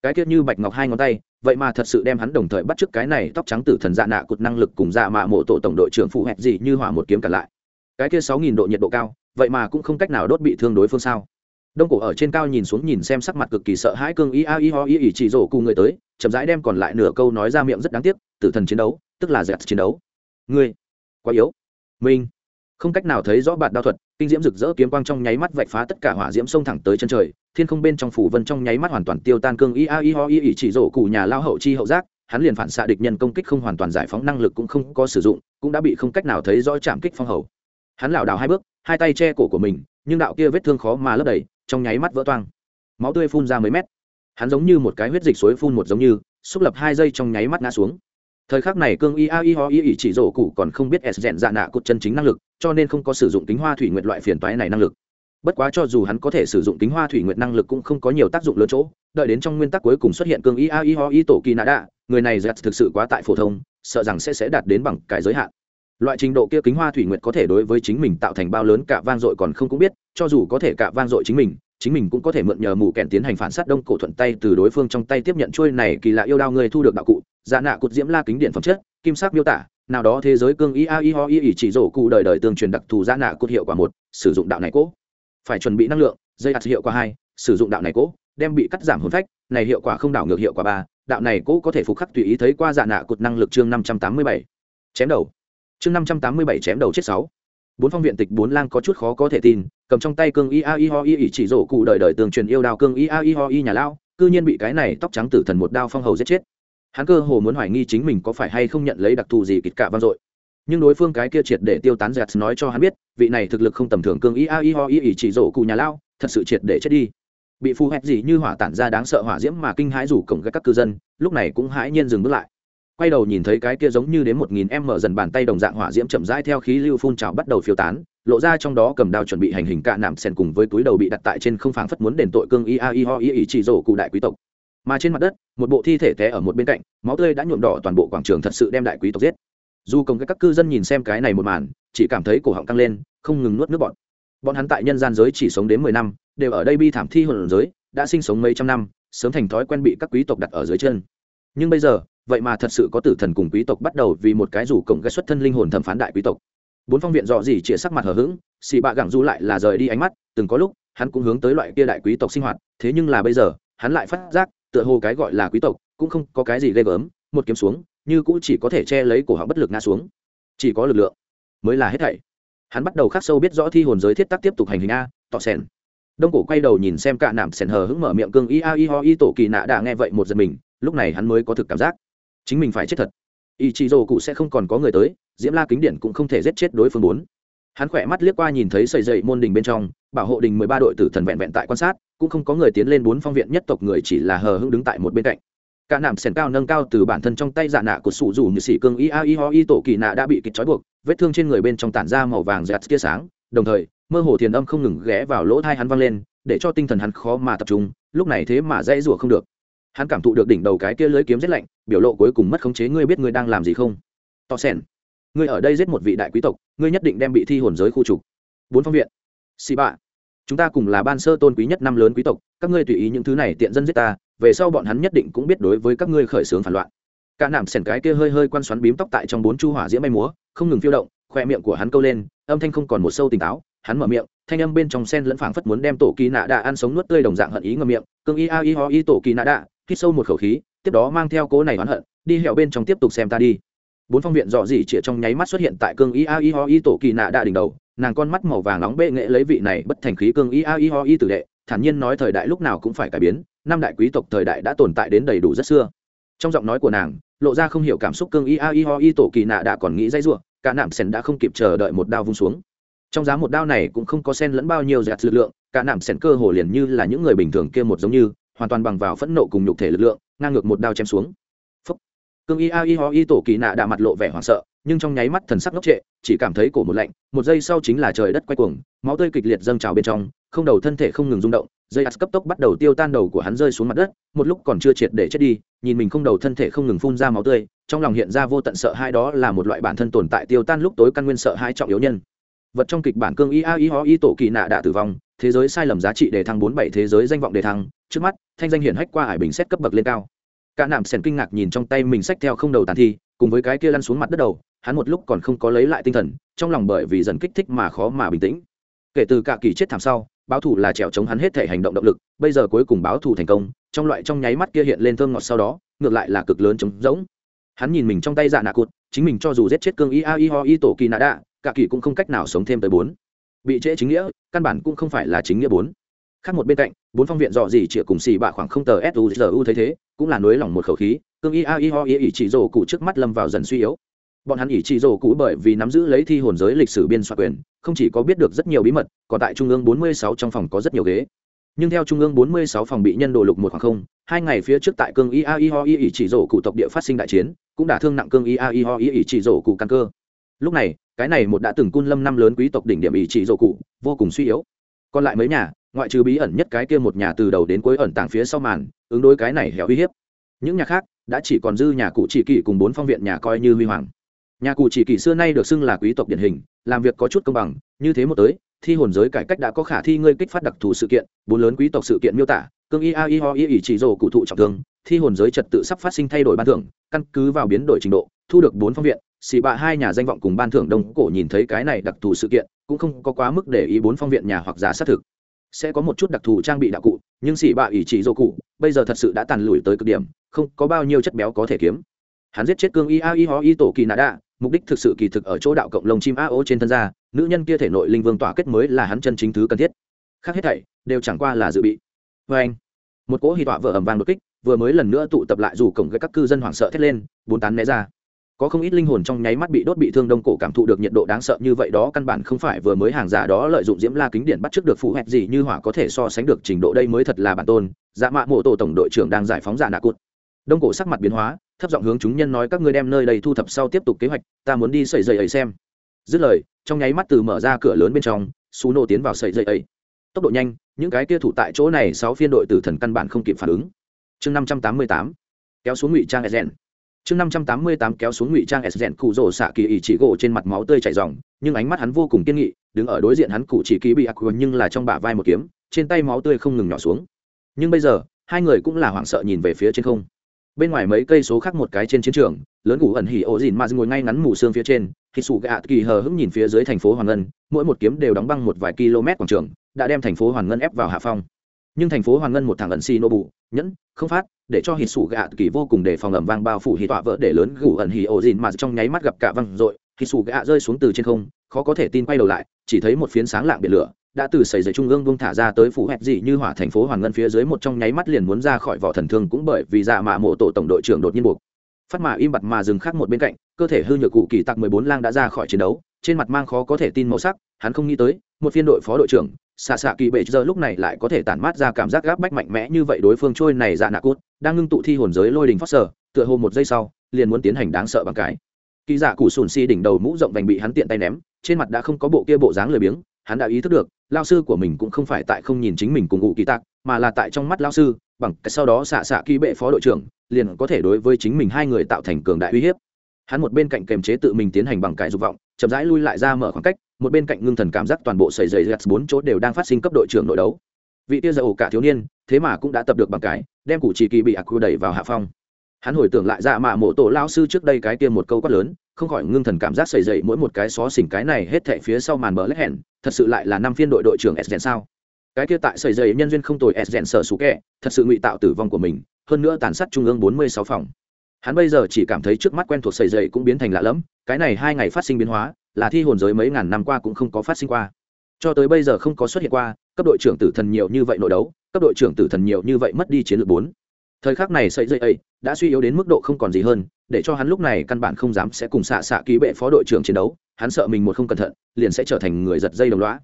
A: Cái kia như bạch ngọc hai ngón tay, vậy mà thật sự đem hắn đồng thời bắt trước cái này tóc trắng tử thần dạ nạ cụt năng lực cùng dạ mạ mộ tổ tổng đội trưởng phụ hẹp gì như hỏa một kiếm cả lại. Cái kia sáu nghìn độ nhiệt độ cao, vậy mà cũng không cách nào đốt bị thương đối phương sao? Đông cổ ở trên cao nhìn xuống nhìn xem sắc mặt cực kỳ sợ hãi cương ý a, y, ho, y ý chỉ rổ cùng người tới, chậm rãi đem còn lại nửa câu nói ra miệng rất đáng tiếc, tử thần chiến đấu, tức là dẹt chiến đấu. Ngươi, quá yếu. Minh không cách nào thấy rõ bạn đao thuật, kinh diễm rực rỡ kiếm quang trong nháy mắt vạch phá tất cả hỏa diễm sông thẳng tới chân trời, thiên không bên trong phủ vân trong nháy mắt hoàn toàn tiêu tan cương ý a, y, ho, y ý chỉ rổ cụ nhà lao hậu chi hậu giác, hắn liền phản xạ địch nhân công kích không hoàn toàn giải phóng năng lực cũng không có sử dụng, cũng đã bị không cách nào thấy rõ chạm kích phong hầu. Hắn lảo đảo hai bước, hai tay che cổ của mình, nhưng đạo kia vết thương khó mà lấp đầy trong nháy mắt vỡ toang. Máu tươi phun ra mấy mét. Hắn giống như một cái huyết dịch suối phun một giống như, xúc lập hai giây trong nháy mắt ngã xuống. Thời khắc này cương y a y ho y ỉ chỉ rổ cụ còn không biết s rèn dạ nạ cột chân chính năng lực, cho nên không có sử dụng kính hoa thủy nguyện loại phiền toái này năng lực. Bất quá cho dù hắn có thể sử dụng kính hoa thủy nguyện năng lực cũng không có nhiều tác dụng lớn chỗ, đợi đến trong nguyên tắc cuối cùng xuất hiện cương y a y ho y tổ kỳ nạ đạ, người này giật thực sự quá tại phổ thông, sợ rằng sẽ sẽ đạt đến bằng cái giới hạn loại trình độ kia kính hoa thủy nguyệt có thể đối với chính mình tạo thành bao lớn cả vang dội còn không cũng biết, cho dù có thể cả vang dội chính mình chính mình cũng có thể mượn nhờ mù kèn tiến hành phản sát đông cổ thuận tay từ đối phương trong tay tiếp nhận chuôi này kỳ lạ yêu đao người thu được đạo cụ dạ nạ cụt diễm la kính điện phẩm chất, kim sắc miêu tả, nào đó thế giới cương y a y ho y ỉ chỉ rổ cụ đời đời tương truyền đặc thù dạ nạ cụt hiệu quả một, sử dụng đạo này cố. Phải chuẩn bị năng lượng, dây hạt hiệu quả hai, sử dụng đạo này cố, đem bị cắt giảm hồn phách, này hiệu quả không đảo ngược hiệu quả ba, đạo này cố có thể phục khắc tùy ý thấy qua dạ nạ cụt năng lực chương năm trăm tám mươi bảy. Chém đầu chương năm trăm tám mươi bảy chém đầu chết sáu. Bốn phong viện tịch bốn lang có chút khó có thể tin, cầm trong tay cương y a y ho y ỉ chỉ rổ cụ đời đời tường truyền yêu đào cương y a y ho y nhà lao cư nhiên bị cái này tóc trắng tử thần một đao phong hầu giết chết. Hắn cơ hồ muốn hoài nghi chính mình có phải hay không nhận lấy đặc thù gì kịch cả vang dội. Nhưng đối phương cái kia triệt để tiêu tán giặt nói cho hắn biết, vị này thực lực không tầm thường cương y a y ho y ỉ chỉ rổ cụ nhà lao thật sự triệt để chết đi. Bị phù hẹp gì như hỏa tản ra đáng sợ hỏa diễm mà kinh hãi rủ cổng các cư dân, lúc này cũng hãi nhiên dừng bước lại quay đầu nhìn thấy cái kia giống như đến một nghìn em mở dần bàn tay đồng dạng hỏa diễm chậm rãi theo khí lưu phun trào bắt đầu phiêu tán, lộ ra trong đó cầm đao chuẩn bị hành hình cạ nạm sen cùng với túi đầu bị đặt tại trên không phảng phất muốn đền tội cương ia i ho y ý chỉ rổ cụ đại quý tộc. Mà trên mặt đất, một bộ thi thể té ở một bên cạnh, máu tươi đã nhuộm đỏ toàn bộ quảng trường thật sự đem đại quý tộc giết. Dù cùng các cư dân nhìn xem cái này một màn, chỉ cảm thấy cổ họng căng lên, không ngừng nuốt nước bọn bọn hắn tại nhân gian giới chỉ sống đến mười năm, đều ở đây bi thảm thi hồn giới, đã sinh sống mấy trăm năm, sớm thành thói quen bị các quý tộc đặt ở dưới chân. Nhưng bây giờ vậy mà thật sự có tử thần cùng quý tộc bắt đầu vì một cái rủ cổng gây xuất thân linh hồn thẩm phán đại quý tộc. Bốn phong viện dọ gì chĩa sắc mặt hờ hững, xì bạ gẳng du lại là rời đi ánh mắt, từng có lúc, hắn cũng hướng tới loại kia đại quý tộc sinh hoạt, thế nhưng là bây giờ, hắn lại phát giác, tựa hồ cái gọi là quý tộc, cũng không có cái gì ghê gớm, một kiếm xuống, như cũng chỉ có thể che lấy cổ họng bất lực ngã xuống. Chỉ có lực lượng, mới là hết thảy. Hắn bắt đầu khắc sâu biết rõ thi hồn giới thiết tác tiếp tục hành hình a, tọ sen đông cổ quay đầu nhìn xem cả nảm sèn hờ hững mở miệng cương y a y ho y tổ kỳ nạ đã nghe vậy một giật mình, lúc này hắn mới có thực cảm giác chính mình phải chết thật. Ý chí rồ cụ sẽ không còn có người tới, diễm la kính điện cũng không thể giết chết đối phương bốn. Hắn khỏe mắt liếc qua nhìn thấy sầy dậy môn đình bên trong, bảo hộ đình mười ba đội tử thần vẹn vẹn tại quan sát, cũng không có người tiến lên bốn phong viện nhất tộc người chỉ là hờ hững đứng tại một bên cạnh. Cả nạm sèn cao nâng cao từ bản thân trong tay dạ nạ của sủ dù như sĩ cương y a y ho y tổ kỳ nạ đã bị kịch trói buộc, vết thương trên người bên trong tản ra màu vàng dẹt tia sáng, đồng thời, mơ hồ thiền âm không ngừng ghé vào lỗ thai hắn vang lên, để cho tinh thần hắn khó mà tập trung, lúc này thế mà dãy rủa không được hắn cảm thụ được đỉnh đầu cái kia lưới kiếm rét lạnh, biểu lộ cuối cùng mất khống chế, ngươi biết ngươi đang làm gì không? To sen ngươi ở đây giết một vị đại quý tộc, ngươi nhất định đem bị thi hồn giới khu trục. Bốn phong viện. Xì bạ. Chúng ta cùng là ban sơ tôn quý nhất năm lớn quý tộc, các ngươi tùy ý những thứ này tiện dân giết ta, về sau bọn hắn nhất định cũng biết đối với các ngươi khởi xướng phản loạn. Cả nạm sẻn cái kia hơi hơi quan xoắn bím tóc tại trong bốn chu hỏa diễm bay múa, không ngừng phiêu động, khoe miệng của hắn câu lên, âm thanh không còn một sâu tỉnh táo hắn mở miệng, thanh âm bên trong sen lẫn phảng phất muốn đem tổ kỳ nạ đạ ăn sống nuốt tươi đồng dạng hận ý ngầm miệng, cương y a y ho y tổ kỳ nạ đạ, hít sâu một khẩu khí, tiếp đó mang theo cố này oán hận, đi hẹo bên trong tiếp tục xem ta đi. Bốn phong viện dọ dỉ chĩa trong nháy mắt xuất hiện tại cương y a y ho y tổ kỳ nạ đạ đỉnh đầu, nàng con mắt màu vàng nóng bệ nghệ lấy vị này bất thành khí cương y a y ho y tử đệ, thản nhiên nói thời đại lúc nào cũng phải cải biến, năm đại quý tộc thời đại đã tồn tại đến đầy đủ rất xưa. Trong giọng nói của nàng, lộ ra không hiểu cảm xúc cương y a y ho y tổ kỳ nạ đã còn nghĩ dây ruộng cả nạm sen đã không kịp chờ đợi một đao vung xuống trong giá một đao này cũng không có sen lẫn bao nhiêu dẹt lực lượng, cả nạm sen cơ hồ liền như là những người bình thường kia một giống như, hoàn toàn bằng vào phẫn nộ cùng nhục thể lực lượng, ngang ngược một đao chém xuống Phúc. cương y a y ho y tổ kỳ nạ đã mặt lộ vẻ hoảng sợ, nhưng trong nháy mắt thần sắc ngốc trệ, chỉ cảm thấy cổ một lạnh, một giây sau chính là trời đất quay cuồng, máu tươi kịch liệt dâng trào bên trong, không đầu thân thể không ngừng rung động, dây ắt cấp tốc bắt đầu tiêu tan đầu của hắn rơi xuống mặt đất, một lúc còn chưa triệt để chết đi, nhìn mình không đầu thân thể không ngừng phun ra máu tươi, trong lòng hiện ra vô tận sợ hai đó là một loại bản thân tồn tại tiêu tan lúc tối căn nguyên sợ hai trọng yếu nhân vật trong kịch bản cương y a y ho y tổ kỳ nạ đã tử vong, thế giới sai lầm giá trị đề thăng bốn bảy thế giới danh vọng đề thăng, trước mắt, thanh danh hiển hách qua hải bình xét cấp bậc lên cao. Cả nạm sèn kinh ngạc nhìn trong tay mình sách theo không đầu tàn thi, cùng với cái kia lăn xuống mặt đất đầu, hắn một lúc còn không có lấy lại tinh thần, trong lòng bởi vì dần kích thích mà khó mà bình tĩnh. Kể từ cả kỳ chết thảm sau, báo thủ là trèo chống hắn hết thể hành động động lực, bây giờ cuối cùng báo thủ thành công, trong loại trong nháy mắt kia hiện lên thơm ngọt sau đó, ngược lại là cực lớn chống rỗng. Hắn nhìn mình trong tay dạ nạ cụt, chính mình cho dù giết chết cương y a y ho y tổ kỳ nạ đạ cả kỳ cũng không cách nào sống thêm tới bốn. Bị trễ chính nghĩa, căn bản cũng không phải là chính nghĩa bốn. Khác một bên cạnh, bốn phong viện dọ gì chĩa cùng xì bạ khoảng không tờ suzu thấy thế, cũng là nới lỏng một khẩu khí, cương ia a ho y ỉ chỉ rổ cụ trước mắt lâm vào dần suy yếu. Bọn hắn ỷ chỉ rổ cụ bởi vì nắm giữ lấy thi hồn giới lịch sử biên soạn quyền, không chỉ có biết được rất nhiều bí mật, còn tại trung ương 46 trong phòng có rất nhiều ghế. Nhưng theo trung ương 46 phòng bị nhân đồ lục một khoảng không, hai ngày phía trước tại cương ia i ho i ỷ chỉ rổ cụ tộc địa phát sinh đại chiến, cũng đã thương nặng cương ia i ho i ỷ chỉ rổ cụ căn cơ lúc này, cái này một đã từng cun lâm năm lớn quý tộc đỉnh điểm ý chỉ dầu cụ, vô cùng suy yếu. Còn lại mấy nhà, ngoại trừ bí ẩn nhất cái kia một nhà từ đầu đến cuối ẩn tàng phía sau màn, ứng đối cái này héo uy hiếp. Những nhà khác, đã chỉ còn dư nhà cụ chỉ kỷ cùng bốn phong viện nhà coi như huy hoàng. Nhà cụ chỉ kỷ xưa nay được xưng là quý tộc điển hình, làm việc có chút công bằng, như thế một tới, thi hồn giới cải cách đã có khả thi ngươi kích phát đặc thù sự kiện, bốn lớn quý tộc sự kiện miêu tả, cương y a y ho y ỉ chỉ rồ cụ thụ trọng thương, thi hồn giới trật tự sắp phát sinh thay đổi ban thưởng, căn cứ vào biến đổi trình độ, thu được bốn phong viện xì bạ hai nhà danh vọng cùng ban thưởng đông cổ nhìn thấy cái này đặc thù sự kiện, cũng không có quá mức để ý bốn phong viện nhà hoặc giả xác thực. Sẽ có một chút đặc thù trang bị đạo cụ, nhưng xì bạ ỷ chỉ dô cụ, bây giờ thật sự đã tàn lùi tới cực điểm, không có bao nhiêu chất béo có thể kiếm. Hắn giết chết cương y a y ho y tổ kỳ nạ đạ, mục đích thực sự kỳ thực ở chỗ đạo cộng lông chim a ô trên thân gia nữ nhân kia thể nội linh vương tỏa kết mới là hắn chân chính thứ cần thiết. Khác hết thảy, đều chẳng qua là dự bị. Vê anh, một cỗ hy tọa vợ ẩm vàng đột kích, vừa mới lần nữa tụ tập lại dù cổng gây các cư dân hoảng sợ thét lên, bốn tán né ra có không ít linh hồn trong nháy mắt bị đốt bị thương đông cổ cảm thụ được nhiệt độ đáng sợ như vậy đó căn bản không phải vừa mới hàng giả đó lợi dụng diễm la kính điện bắt trước được phụ hẹn gì như hỏa có thể so sánh được trình độ đây mới thật là bản tôn. Dạ mạ mộ tổ tổng đội trưởng đang giải phóng giả nạ cụt. Đông cổ sắc mặt biến hóa, thấp giọng hướng chúng nhân nói các ngươi đem nơi đây thu thập sau tiếp tục kế hoạch, ta muốn đi sẩy dậy ấy xem. Dứt lời, trong nháy mắt từ mở ra cửa lớn bên trong xú nô tiến vào sẩy dậy ấy. Tốc độ nhanh, những cái kia thủ tại chỗ này sáu phiên đội tử thần căn bản không kịp phản ứng. Chương năm trăm tám mươi tám, kéo xuống ngụy trang e chương năm trăm tám mươi tám kéo xuống ngụy trang sden cụ rổ xạ kỳ ỉ chỉ gỗ trên mặt máu tươi chảy ròng. nhưng ánh mắt hắn vô cùng kiên nghị, đứng ở đối diện hắn cụ chỉ kỳ bị ác nhưng là trong bả vai một kiếm, trên tay máu tươi không ngừng nhỏ xuống nhưng bây giờ, hai người cũng là hoảng sợ nhìn về phía trên không bên ngoài mấy cây số khác một cái trên chiến trường, lớn ngủ ẩn hỉ ổ dìn mà ngồi ngay ngắn mù xương phía trên, thì sủ gạ kỳ hờ hững nhìn phía dưới thành phố hoàng ngân, mỗi một kiếm đều đóng băng một vài km quảng trường, đã đem thành phố hoàng ngân ép vào hạ phong nhưng thành phố hoàng ngân một thằng ẩn xì nô bù nhẫn, không phát, để cho hít sủ gạ kỳ vô cùng để phòng ẩm vang bao phủ hít tọa vỡ để lớn gủ ẩn hỉ ổ dìn mà trong nháy mắt gặp cả văng rồi hít sủ gạ rơi xuống từ trên không, khó có thể tin quay đầu lại, chỉ thấy một phiến sáng lạng biển lửa đã từ sầy dậy trung ương buông thả ra tới phủ hẹp dị như hỏa thành phố hoàng ngân phía dưới một trong nháy mắt liền muốn ra khỏi vỏ thần thương cũng bởi vì dạ mạ mộ tổ tổng đội trưởng đột nhiên buộc. Phát mạ im bặt mà dừng khác một bên cạnh, cơ thể hư nhược cụ kỳ tặc mười bốn lang đã ra khỏi chiến đấu, trên mặt mang khó có thể tin màu sắc, hắn không nghĩ tới, một phiên đội phó đội trưởng xạ xạ kỳ bệ giờ lúc này lại có thể tản mát ra cảm giác gáp bách mạnh mẽ như vậy đối phương trôi này dạ nạ cốt đang ngưng tụ thi hồn giới lôi đình phát sở, tựa hồ một giây sau, liền muốn tiến hành đáng sợ bằng cái. Kỳ dạ củ sùn si đỉnh đầu mũ rộng vành bị hắn tiện tay ném, trên mặt đã không có bộ kia bộ dáng lười biếng, hắn đã ý thức được, lao sư của mình cũng không phải tại không nhìn chính mình cùng ngụ kỳ tạc, mà là tại trong mắt lao sư, bằng cái sau đó xạ xạ kỳ bệ phó đội trưởng, liền có thể đối với chính mình hai người tạo thành cường đại uy hiếp. Hắn một bên cạnh kềm chế tự mình tiến hành bằng cái dục vọng, chậm rãi lui lại ra mở khoảng cách một bên cạnh ngưng thần cảm giác toàn bộ sầy dày ghét bốn chỗ đều đang phát sinh cấp đội trưởng nội đấu. Vị tia dầu cả thiếu niên, thế mà cũng đã tập được bằng cái, đem cụ chỉ kỳ bị ạc đẩy vào hạ phong. Hắn hồi tưởng lại dạ mạ mộ tổ lao sư trước đây cái kia một câu quát lớn, không khỏi ngưng thần cảm giác sầy dậy mỗi một cái xó xỉnh cái này hết thệ phía sau màn bờ lách hẹn, thật sự lại là năm phiên đội đội trưởng s sao? Cái kia tại sầy dậy nhân duyên không tồi s sở sủ kẹ, thật sự ngụy tạo tử vong của mình, hơn nữa tàn sát trung ương bốn mươi sáu phòng. Hắn bây giờ chỉ cảm thấy trước mắt quen thuộc sầy dậy cũng biến thành lạ lẫm, cái này hai ngày phát sinh biến hóa là thi hồn giới mấy ngàn năm qua cũng không có phát sinh qua. Cho tới bây giờ không có xuất hiện qua, cấp đội trưởng tử thần nhiều như vậy nội đấu, cấp đội trưởng tử thần nhiều như vậy mất đi chiến lược bốn. Thời khắc này sợi dây ấy đã suy yếu đến mức độ không còn gì hơn, để cho hắn lúc này căn bản không dám sẽ cùng xạ xạ ký bệ phó đội trưởng chiến đấu, hắn sợ mình một không cẩn thận, liền sẽ trở thành người giật dây đồng loá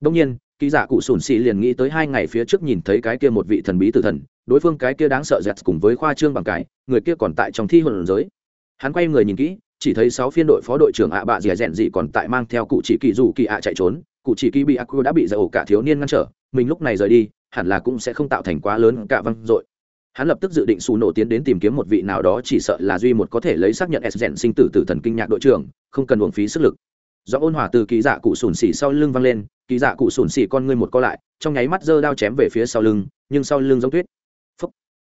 A: đông nhiên, ký giả cụ sùn xì liền nghĩ tới hai ngày phía trước nhìn thấy cái kia một vị thần bí tử thần, đối phương cái kia đáng sợ dẹt cùng với khoa trương bằng cái người kia còn tại trong thi hồn giới. Hắn quay người nhìn kỹ chỉ thấy sáu phiên đội phó đội trưởng ạ bạ dìa rẽn dị còn tại mang theo cụ chỉ kỳ dù kỳ ạ chạy trốn, cụ chỉ kỳ bị ạ đã bị dầu cả thiếu niên ngăn trở, mình lúc này rời đi, hẳn là cũng sẽ không tạo thành quá lớn cả văng dội. Hắn lập tức dự định xù nổ tiến đến tìm kiếm một vị nào đó chỉ sợ là duy một có thể lấy xác nhận s rèn sinh tử tử thần kinh nhạc đội trưởng, không cần uổng phí sức lực. Do ôn hòa từ kỳ dạ cụ sùn xỉ sau lưng văng lên kỳ dạ cụ sùn xỉ con ngươi một co lại, trong nháy mắt giơ đao chém về phía sau lưng, nhưng sau lưng giống tuyết. Phúc.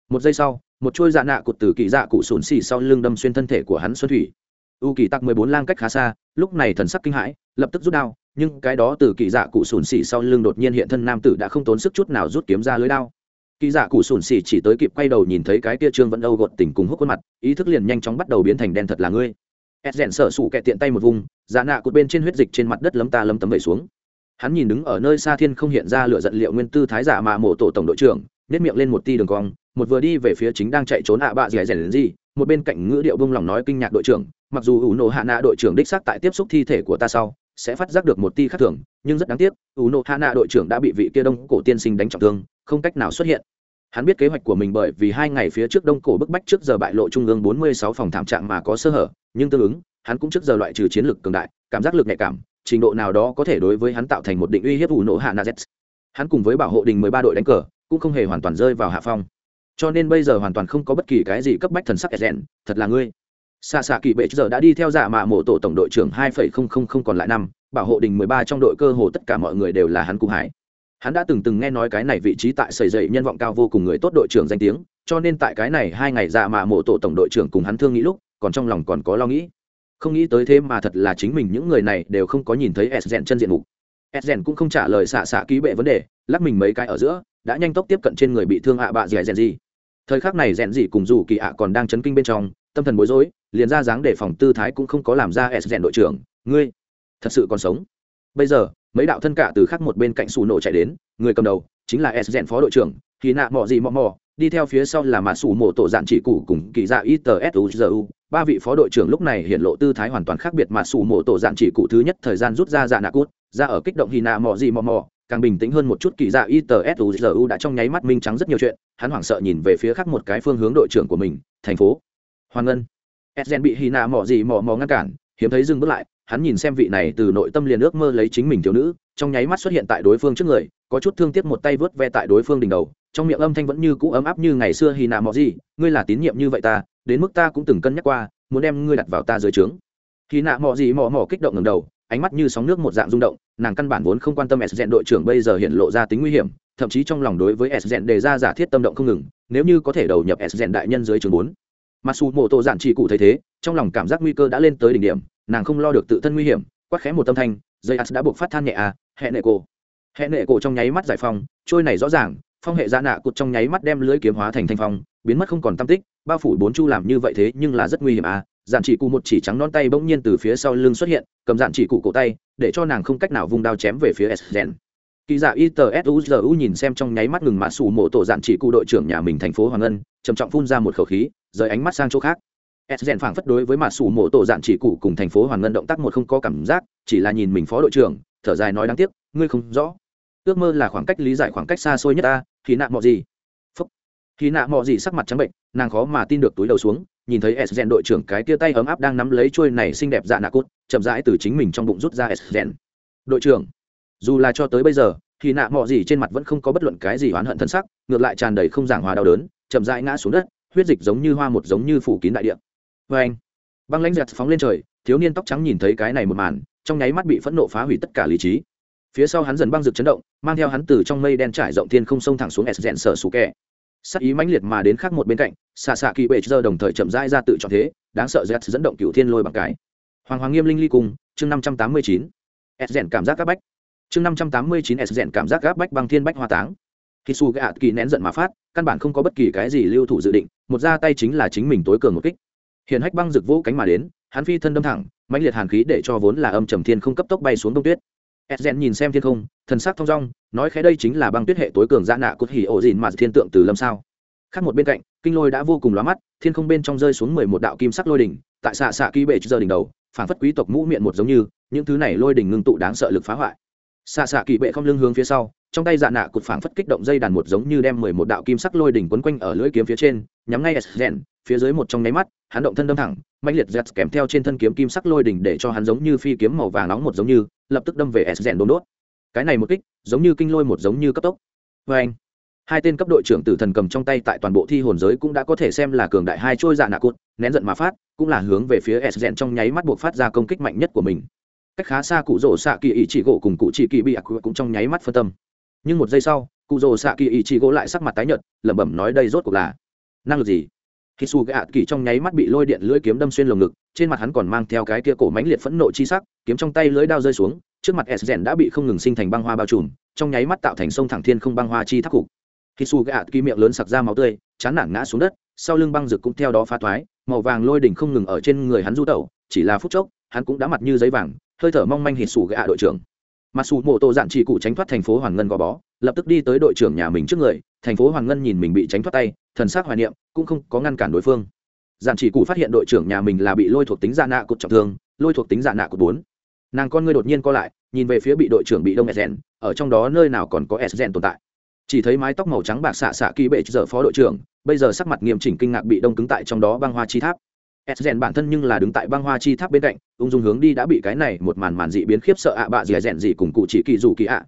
A: một giây sau, một chuôi dạ nạ cụt từ kỳ dạ cụ sùn xỉ sau lưng đâm xuyên thân thể của hắn xuân thủy u kỳ tặc mười bốn lang cách khá xa, lúc này thần sắc kinh hãi, lập tức rút đao, nhưng cái đó từ kỳ dạ cụ sùn xỉ sau lưng đột nhiên hiện thân nam tử đã không tốn sức chút nào rút kiếm ra lưới đao. Kỳ dạ cụ sùn xỉ chỉ tới kịp quay đầu nhìn thấy cái tia trương vẫn âu gột tỉnh cùng hút khuôn mặt, ý thức liền nhanh chóng bắt đầu biến thành đen thật là ngươi. Ed rèn sợ sụ kẹ tiện tay một vùng dạ nạ cụt bên trên huyết dịch trên mặt đất lấm ta lấm tấm vẩy xuống. Hắn nhìn đứng ở nơi xa thiên không hiện ra lửa giận liệu nguyên tư thái giả mà mổ tổ tổng đội trưởng nếp miệng lên một ti đường cong, một vừa đi về phía chính đang chạy trốn ạ bạ dẻ rèn gì, một bên cạnh ngữ điệu bông lòng nói kinh nhạc đội trưởng mặc dù ủ nộ hạ nạ đội trưởng đích xác tại tiếp xúc thi thể của ta sau, sẽ phát giác được một ti khác thường, nhưng rất đáng tiếc, ủ nộ hạ nạ đội trưởng đã bị vị kia đông cổ tiên sinh đánh trọng thương, không cách nào xuất hiện. Hắn biết kế hoạch của mình bởi vì hai ngày phía trước đông cổ bức bách trước giờ bại lộ trung ương bốn mươi sáu phòng thảm trạng mà có sơ hở, nhưng tương ứng, hắn cũng trước giờ loại trừ chiến lược cường đại, cảm giác lực nhạy cảm, trình độ nào đó có thể đối với hắn tạo thành một định uy hiếp ủ nộ hạ nazet hắn cùng với bảo hộ đình mười ba đội đánh cờ, cũng không hề hoàn toàn rơi vào hạ phong. Cho nên bây giờ hoàn toàn không có bất kỳ cái gì cấp bách thần sắc rèn thật là ngươi xạ xạ kỳ bệ giờ đã đi theo giả mạ mộ tổ tổng đội trưởng hai phẩy không không không còn lại năm, bảo hộ đình mười ba trong đội cơ hồ tất cả mọi người đều là hắn cùng hải hắn đã từng từng nghe nói cái này vị trí tại sầy dậy nhân vọng cao vô cùng người tốt đội trưởng danh tiếng, cho nên tại cái này hai ngày giả mạ mộ tổ tổng đội trưởng cùng hắn thương nghĩ lúc, còn trong lòng còn có lo nghĩ. Không nghĩ tới thế mà thật là chính mình những người này đều không có nhìn thấy s rèn chân diện mục. S rèn cũng không trả lời xạ xạ ký bệ vấn đề, lắc mình mấy cái ở giữa, đã nhanh tốc tiếp cận trên người bị thương ạ bạ dẻ rèn gì. Thời khắc này rèn gì cùng dù kỳ ạ còn đang chấn kinh bên trong tâm thần bối rối, liền ra dáng để phòng tư thái cũng không có làm ra s rèn đội trưởng, ngươi, thật sự còn sống? Bây giờ, mấy đạo thân cả từ khắc một bên cạnh xù nổ chạy đến, người cầm đầu chính là s rèn phó đội trưởng thì nạ mò gì mò mò đi theo phía sau là mạ xù mộ tổ dạn chỉ cụ cùng kỳ dạ ít tờ u ba vị phó đội trưởng lúc này hiện lộ tư thái hoàn toàn khác biệt mạ xù mộ tổ dạn chỉ cụ thứ nhất thời gian rút ra dạ nạ cút, ra ở kích động hy nạ mò gì mò mò càng bình tĩnh hơn một chút kỳ dạ ít tờ u đã trong nháy mắt minh trắng rất nhiều chuyện, hắn hoảng sợ nhìn về phía khác một cái phương hướng đội trưởng của mình, thành phố hoàng ngân. Edgen bị hy nạ mò gì mò mò ngăn cản, hiếm thấy dừng bước lại, hắn nhìn xem vị này từ nội tâm liền ước mơ lấy chính mình thiếu nữ, trong nháy mắt xuất hiện tại đối phương trước người, có chút thương tiếc một tay vớt ve tại đối phương đỉnh đầu, trong miệng âm thanh vẫn như cũ ấm áp như ngày xưa hy nạ mò gì ngươi là tín nhiệm như vậy ta, đến mức ta cũng từng cân nhắc qua, muốn đem ngươi đặt vào ta dưới trướng. Hy nạ mò gì mò mò kích động ngầm đầu, ánh mắt như sóng nước một dạng rung động, nàng căn bản vốn không quan tâm s đội trưởng bây giờ hiện lộ ra tính nguy hiểm, thậm chí trong lòng đối với s đề ra giả thiết tâm động không ngừng, nếu như có thể đầu nhập s đại nhân dưới trường bốn mặc dù mộ tổ giản chỉ cụ thấy thế, trong lòng cảm giác nguy cơ đã lên tới đỉnh điểm, nàng không lo được tự thân nguy hiểm, quát khẽ một tâm thanh dây as đã buộc phát than nhẹ à hẹn nệ cổ. Hẹn nệ cổ trong nháy mắt giải phong trôi này rõ ràng, phong hệ gia nạ cụt trong nháy mắt đem lưới kiếm hóa thành thanh phong, biến mất không còn tam tích, bao phủ bốn chu làm như vậy thế nhưng là rất nguy hiểm à. Giản chỉ cụ một chỉ trắng non tay bỗng nhiên từ phía sau lưng xuất hiện, cầm giản chỉ cụ cổ tay, để cho nàng không cách nào vung đao chém về phía s gen kỳ giả it suzu nhìn xem trong nháy mắt ngừng mã sủ mộ tổ dạn chỉ cụ đội trưởng nhà mình thành phố hoàng ngân trầm trọng phun ra một khẩu khí, rời ánh mắt sang chỗ khác. S rèn phảng phất đối với mã sủ mộ tổ dạn chỉ cụ cùng thành phố hoàng ngân động tác một không có cảm giác, chỉ là nhìn mình phó đội trưởng, thở dài nói đáng tiếc, ngươi không rõ. Ước mơ là khoảng cách lý giải khoảng cách xa xôi nhất ta thì nạ mọi gì? Phúc. Khi nạ mọi gì sắc mặt trắng bệnh, nàng khó mà tin được túi đầu xuống, nhìn thấy s rèn đội trưởng cái tia tay ấm áp đang nắm lấy chuôi này xinh đẹp dạ nạ cốt chậm rãi từ chính mình trong bụng rút ra s rèn. Đội trưởng dù là cho tới bây giờ, thì nạ mọ gì trên mặt vẫn không có bất luận cái gì oán hận thân sắc, ngược lại tràn đầy không giảng hòa đau đớn, chậm rãi ngã xuống đất, huyết dịch giống như hoa một giống như phủ kín đại địa. Vê anh, băng lãnh giật phóng lên trời, thiếu niên tóc trắng nhìn thấy cái này một màn, trong nháy mắt bị phẫn nộ phá hủy tất cả lý trí. Phía sau hắn dần băng rực chấn động, mang theo hắn từ trong mây đen trải rộng thiên không sông thẳng xuống s rẽn sở sủ kẹ sắc ý mãnh liệt mà đến khác một bên cạnh xạ xạ kỳ bệ giờ đồng thời chậm rãi ra tự chọn thế, đáng sợ z dẫn động cựu thiên lôi bằng cái. Hoàng hoàng nghiêm linh ly cung, chương năm trăm tám mươi chín. S rẽn cảm giác các bách chương năm trăm tám mươi chín s rẽn cảm giác gáp bách băng thiên bách hoa táng. Khi su gạ kỳ nén giận mà phát, căn bản không có bất kỳ cái gì lưu thủ dự định, một ra tay chính là chính mình tối cường một kích. Hiện hách băng rực vỗ cánh mà đến, hắn phi thân đâm thẳng, mãnh liệt hàn khí để cho vốn là âm trầm thiên không cấp tốc bay xuống đông tuyết. Edgen nhìn xem thiên không, thần sắc thong dong, nói khẽ đây chính là băng tuyết hệ tối cường dạ nạ cốt hỉ ổ dìn mà thiên tượng từ lâm sao. Khác một bên cạnh, kinh lôi đã vô cùng lóa mắt, thiên không bên trong rơi xuống mười một đạo kim sắc lôi đỉnh, tại xạ xạ ký bệ giờ đỉnh đầu, phảng phất quý tộc mũ miệng một giống như, những thứ này lôi đỉnh ngưng tụ đáng sợ lực phá hoại xạ xạ kỳ bệ không lưng hướng phía sau, trong tay dạ nạ cụt phảng phất kích động dây đàn một giống như đem mười một đạo kim sắc lôi đỉnh quấn quanh ở lưỡi kiếm phía trên, nhắm ngay edgen phía dưới một trong nháy mắt, hắn động thân đâm thẳng mạnh liệt dẹt kèm theo trên thân kiếm kim sắc lôi đỉnh để cho hắn giống như phi kiếm màu vàng nóng một giống như, lập tức đâm về s rèn đốn đốt. Cái này một kích, giống như kinh lôi một giống như cấp tốc. Vê anh, hai tên cấp đội trưởng tử thần cầm trong tay tại toàn bộ thi hồn giới cũng đã có thể xem là cường đại hai trôi dạ nạ cụt, nén giận mà phát, cũng là hướng về phía s rèn trong nháy mắt buộc phát ra công kích mạnh nhất của mình cách khá xa cụ rỗ xạ kỳ ý chị gỗ cùng cụ chị kỳ bị ạc cũng trong nháy mắt phân tâm. Nhưng một giây sau, cụ rỗ xạ kỳ ý chị gỗ lại sắc mặt tái nhợt, lẩm bẩm nói đây rốt cuộc là năng lực gì? Khi su gạ kỳ trong nháy mắt bị lôi điện lưỡi kiếm đâm xuyên lồng ngực, trên mặt hắn còn mang theo cái kia cổ mánh liệt phẫn nộ chi sắc, kiếm trong tay lưỡi đao rơi xuống, trước mặt s rèn đã bị không ngừng sinh thành băng hoa bao trùm, trong nháy mắt tạo thành sông thẳng thiên không băng hoa chi thác cục. Khi su gạ kỳ miệng lớn sặc ra máu tươi, chán nản ngã xuống đất, sau lưng băng rực cũng theo đó phá thoái, màu vàng lôi đỉnh không ngừng ở trên người hắn du tẩu, chỉ là phút chốc, hắn cũng đã mặt như giấy vàng hơi thở mong manh hít sủ gạ đội trưởng. Mặc dù mộ tổ dạn chỉ cụ tránh thoát thành phố Hoàng ngân gò bó, lập tức đi tới đội trưởng nhà mình trước người, thành phố Hoàng ngân nhìn mình bị tránh thoát tay, thần sắc hoài niệm, cũng không có ngăn cản đối phương. Giản chỉ cụ phát hiện đội trưởng nhà mình là bị lôi thuộc tính dạ nạ cột trọng thương, lôi thuộc tính dạ nạ cột bốn. Nàng con ngươi đột nhiên co lại, nhìn về phía bị đội trưởng bị đông sden ở trong đó nơi nào còn có sden tồn tại. Chỉ thấy mái tóc màu trắng bạc xạ xạ kỳ bệ giờ phó đội trưởng, bây giờ sắc mặt nghiêm chỉnh kinh ngạc bị đông cứng tại trong đó băng hoa chi tháp sden bản thân nhưng là đứng tại băng hoa chi tháp bên cạnh, ung dung hướng đi đã bị cái này một màn màn dị biến khiếp sợ ạ bạ dì rèn dị cùng cụ chỉ kỳ dù kỳ ạ.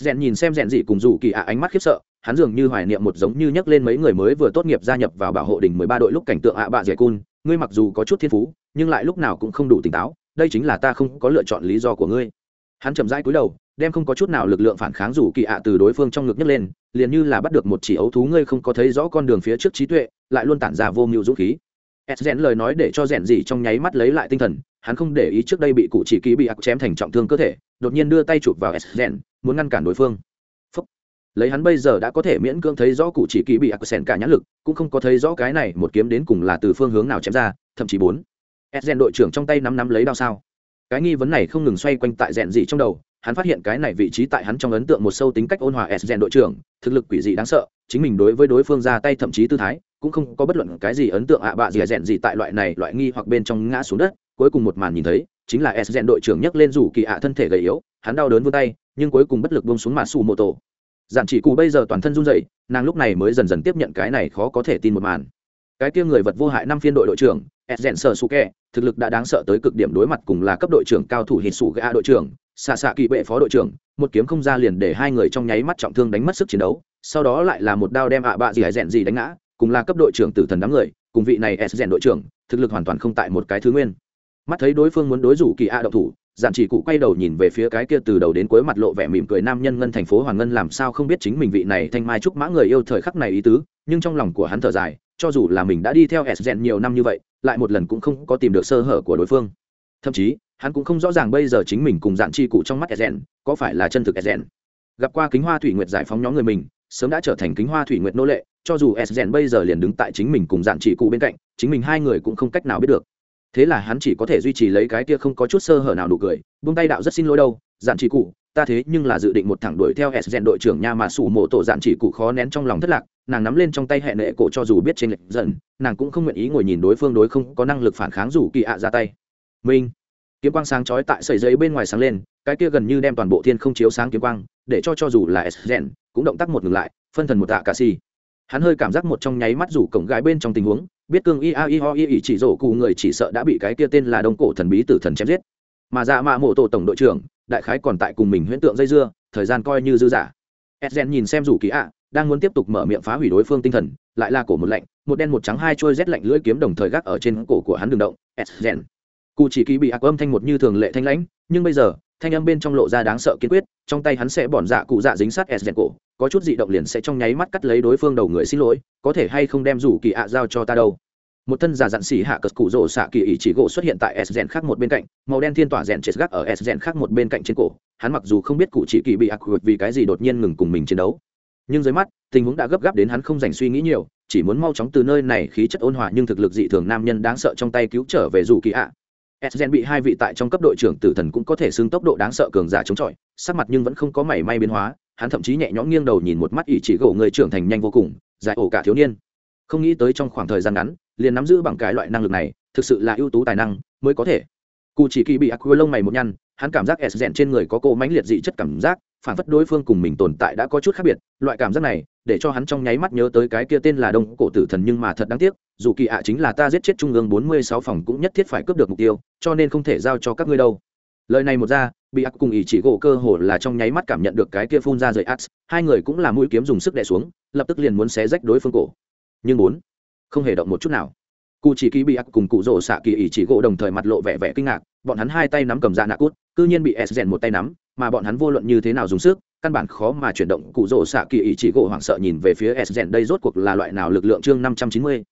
A: Sden nhìn xem rèn dị cùng dù kỳ ạ ánh mắt khiếp sợ, hắn dường như hoài niệm một giống như nhắc lên mấy người mới vừa tốt nghiệp gia nhập vào bảo hộ đình mười ba đội lúc cảnh tượng ạ bạ dẻ cun, ngươi mặc dù có chút thiên phú, nhưng lại lúc nào cũng không đủ tỉnh táo, đây chính là ta không có lựa chọn lý do của ngươi. Hắn chậm rãi cúi đầu, đem không có chút nào lực lượng phản kháng dù kỳ ạ từ đối phương trong ngực nhấc lên, liền như là bắt được một chỉ ấu thú ngươi không có thấy rõ con đường phía trước trí tuệ, lại luôn tản ra vô mưu dũng khí s rèn lời nói để cho rèn gì trong nháy mắt lấy lại tinh thần, hắn không để ý trước đây bị cụ chỉ ký bị ác chém thành trọng thương cơ thể, đột nhiên đưa tay chụp vào s rèn, muốn ngăn cản đối phương. Lấy hắn bây giờ đã có thể miễn cưỡng thấy rõ cụ chỉ ký bị ác sèn cả nhãn lực, cũng không có thấy rõ cái này một kiếm đến cùng là từ phương hướng nào chém ra, thậm chí bốn. Edgen đội trưởng trong tay nắm nắm lấy đao sao. Cái nghi vấn này không ngừng xoay quanh tại rèn gì trong đầu, hắn phát hiện cái này vị trí tại hắn trong ấn tượng một sâu tính cách ôn hòa edgen đội trưởng, thực lực quỷ dị đáng sợ, chính mình đối với đối phương ra tay thậm chí tư thái cũng không có bất luận cái gì ấn tượng ạ bạ gì rèn gì tại loại này loại nghi hoặc bên trong ngã xuống đất. Cuối cùng một màn nhìn thấy, chính là edgen đội trưởng nhấc lên rủ kỳ ạ thân thể gầy yếu, hắn đau đớn vươn tay, nhưng cuối cùng bất lực buông xuống mà xù mô tổ. Giản chỉ cụ bây giờ toàn thân run rẩy, nàng lúc này mới dần dần tiếp nhận cái này khó có thể tin một màn. Cái kia người vật vô hại năm phiên đội đội trưởng edgen su kè, thực lực đã đáng sợ tới cực điểm đối mặt cùng là cấp đội trưởng cao thủ hít sủ gạ đội trưởng, xạ xạ kỳ bệ phó đội trưởng, một kiếm không ra liền để hai người trong nháy mắt trọng thương đánh mất sức chiến đấu, sau đó lại là một đao đem ạ bạ gì hải rèn gì đánh ngã cùng là cấp đội trưởng tử thần đám người, cùng vị này s rèn đội trưởng, thực lực hoàn toàn không tại một cái thứ nguyên. Mắt thấy đối phương muốn đối rủ kỳ a độc thủ, giản chỉ cụ quay đầu nhìn về phía cái kia từ đầu đến cuối mặt lộ vẻ mỉm cười nam nhân ngân thành phố hoàng ngân làm sao không biết chính mình vị này thanh mai trúc mã người yêu thời khắc này ý tứ, nhưng trong lòng của hắn thở dài, cho dù là mình đã đi theo s rèn nhiều năm như vậy, lại một lần cũng không có tìm được sơ hở của đối phương. Thậm chí, hắn cũng không rõ ràng bây giờ chính mình cùng giản chi cụ trong mắt s có phải là chân thực s gặp qua kính hoa thủy nguyệt giải phóng nhóm người mình, sớm đã trở thành kính hoa thủy nguyệt nô lệ cho dù s gen bây giờ liền đứng tại chính mình cùng Dạn chỉ cụ bên cạnh, chính mình hai người cũng không cách nào biết được. Thế là hắn chỉ có thể duy trì lấy cái kia không có chút sơ hở nào nụ cười, buông tay đạo rất xin lỗi đâu dạn chỉ cụ, ta thế nhưng là dự định một thẳng đuổi theo s gen đội trưởng nha mà sủ mộ tổ dạn chỉ cụ khó nén trong lòng thất lạc, nàng nắm lên trong tay hệ nệ cổ cho dù biết trên lệch dần, nàng cũng không nguyện ý ngồi nhìn đối phương đối không có năng lực phản kháng dù kỳ ạ ra tay. Minh, kiếm quang sáng chói tại sợi giấy bên ngoài sáng lên, cái kia gần như đem toàn bộ thiên không chiếu sáng kiếm quang, để cho cho dù là s gen, cũng động tác một ngừng lại, phân thần một tạ cả si hắn hơi cảm giác một trong nháy mắt rủ cổng gái bên trong tình huống, biết cương i a i ho i ỉ chỉ rổ cụ người chỉ sợ đã bị cái kia tên là đông cổ thần bí tử thần chém giết. Mà dạ mạ mộ tổ tổng đội trưởng, đại khái còn tại cùng mình huyễn tượng dây dưa, thời gian coi như dư giả edgen nhìn xem rủ kỳ ạ, đang muốn tiếp tục mở miệng phá hủy đối phương tinh thần, lại là cổ một lạnh, một đen một trắng hai trôi rét lạnh lưỡi kiếm đồng thời gác ở trên cổ của hắn đường động. Edgen cụ chỉ kỳ bị ác âm thanh một như thường lệ thanh lãnh, nhưng bây giờ, thanh âm bên trong lộ ra đáng sợ kiên quyết, trong tay hắn sẽ bỏn dạ cụ dạ dính sát edgen cổ có chút dị động liền sẽ trong nháy mắt cắt lấy đối phương đầu người xin lỗi, có thể hay không đem rủ kỳ ạ giao cho ta đâu. Một thân giả dặn xỉ hạ cất cụ rổ xạ kỳ ý chỉ gỗ xuất hiện tại s rèn khác một bên cạnh, màu đen thiên tỏa rèn chết gác ở s rèn khác một bên cạnh trên cổ, hắn mặc dù không biết cụ chỉ kỳ bị ác vì cái gì đột nhiên ngừng cùng mình chiến đấu. Nhưng dưới mắt, tình huống đã gấp gáp đến hắn không dành suy nghĩ nhiều, chỉ muốn mau chóng từ nơi này khí chất ôn hòa nhưng thực lực dị thường nam nhân đáng sợ trong tay cứu trở về dù kỳ ạ. S gen bị hai vị tại trong cấp đội trưởng tử thần cũng có thể xưng tốc độ đáng sợ cường giả chống chọi, sắc mặt nhưng vẫn không có mảy may biến hóa hắn thậm chí nhẹ nhõm nghiêng đầu nhìn một mắt ý chỉ gỗ người trưởng thành nhanh vô cùng giải ổ cả thiếu niên. Không nghĩ tới trong khoảng thời gian ngắn, liền nắm giữ bằng cái loại năng lực này, thực sự là ưu tú tài năng mới có thể. Cụ chỉ kỳ bị ác lông mày một nhăn, hắn cảm giác s rèn trên người có cô mãnh liệt dị chất cảm giác, phản phất đối phương cùng mình tồn tại đã có chút khác biệt, loại cảm giác này, để cho hắn trong nháy mắt nhớ tới cái kia tên là đông cổ tử thần nhưng mà thật đáng tiếc, dù kỳ ạ chính là ta giết chết trung ương bốn mươi sáu phòng cũng nhất thiết phải cướp được mục tiêu, cho nên không thể giao cho các ngươi đâu lời này một ra, bị ác cùng ý chỉ gỗ cơ hồ là trong nháy mắt cảm nhận được cái kia phun ra rời ác, hai người cũng là mũi kiếm dùng sức đè xuống, lập tức liền muốn xé rách đối phương cổ. Nhưng bốn, không hề động một chút nào. Cụ chỉ kỳ bị ác cùng cụ rỗ xạ kỳ ý chỉ gỗ đồng thời mặt lộ vẻ vẻ kinh ngạc, bọn hắn hai tay nắm cầm ra nạ cút, cư nhiên bị s rèn một tay nắm, mà bọn hắn vô luận như thế nào dùng sức, căn bản khó mà chuyển động. Cụ rỗ xạ kỳ ý chỉ gỗ hoảng sợ nhìn về phía s rèn, đây rốt cuộc là loại nào lực lượng? Chương năm trăm chín mươi,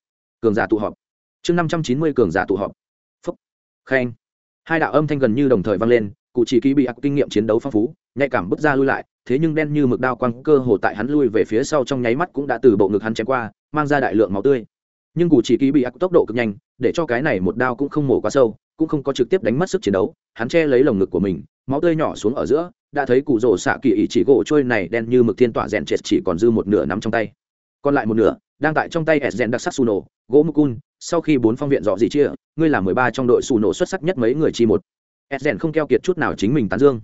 A: cường giả tụ họp. Chương năm trăm chín mươi, cường giả tụ họp. Phúc. Khen hai đạo âm thanh gần như đồng thời vang lên, cụ chỉ kỳ bị ác kinh nghiệm chiến đấu phong phú, nhạy cảm bước ra lui lại, thế nhưng đen như mực đao quăng cơ hồ tại hắn lui về phía sau trong nháy mắt cũng đã từ bộ ngực hắn chém qua, mang ra đại lượng máu tươi. Nhưng cụ chỉ kỳ bị ác tốc độ cực nhanh, để cho cái này một đao cũng không mổ quá sâu, cũng không có trực tiếp đánh mất sức chiến đấu, hắn che lấy lồng ngực của mình, máu tươi nhỏ xuống ở giữa, đã thấy cụ rổ xạ kỳ ỉ chỉ gỗ trôi này đen như mực thiên tỏa rèn trệt chỉ còn dư một nửa nắm trong tay. Còn lại một nửa đang tại trong tay Esgen đặc sắc Suno, gỗ mukun sau khi bốn phong viện dọ gì chia ngươi là mười ba trong đội Suno xuất sắc nhất mấy người chi một. Esgen không keo kiệt chút nào chính mình tán dương.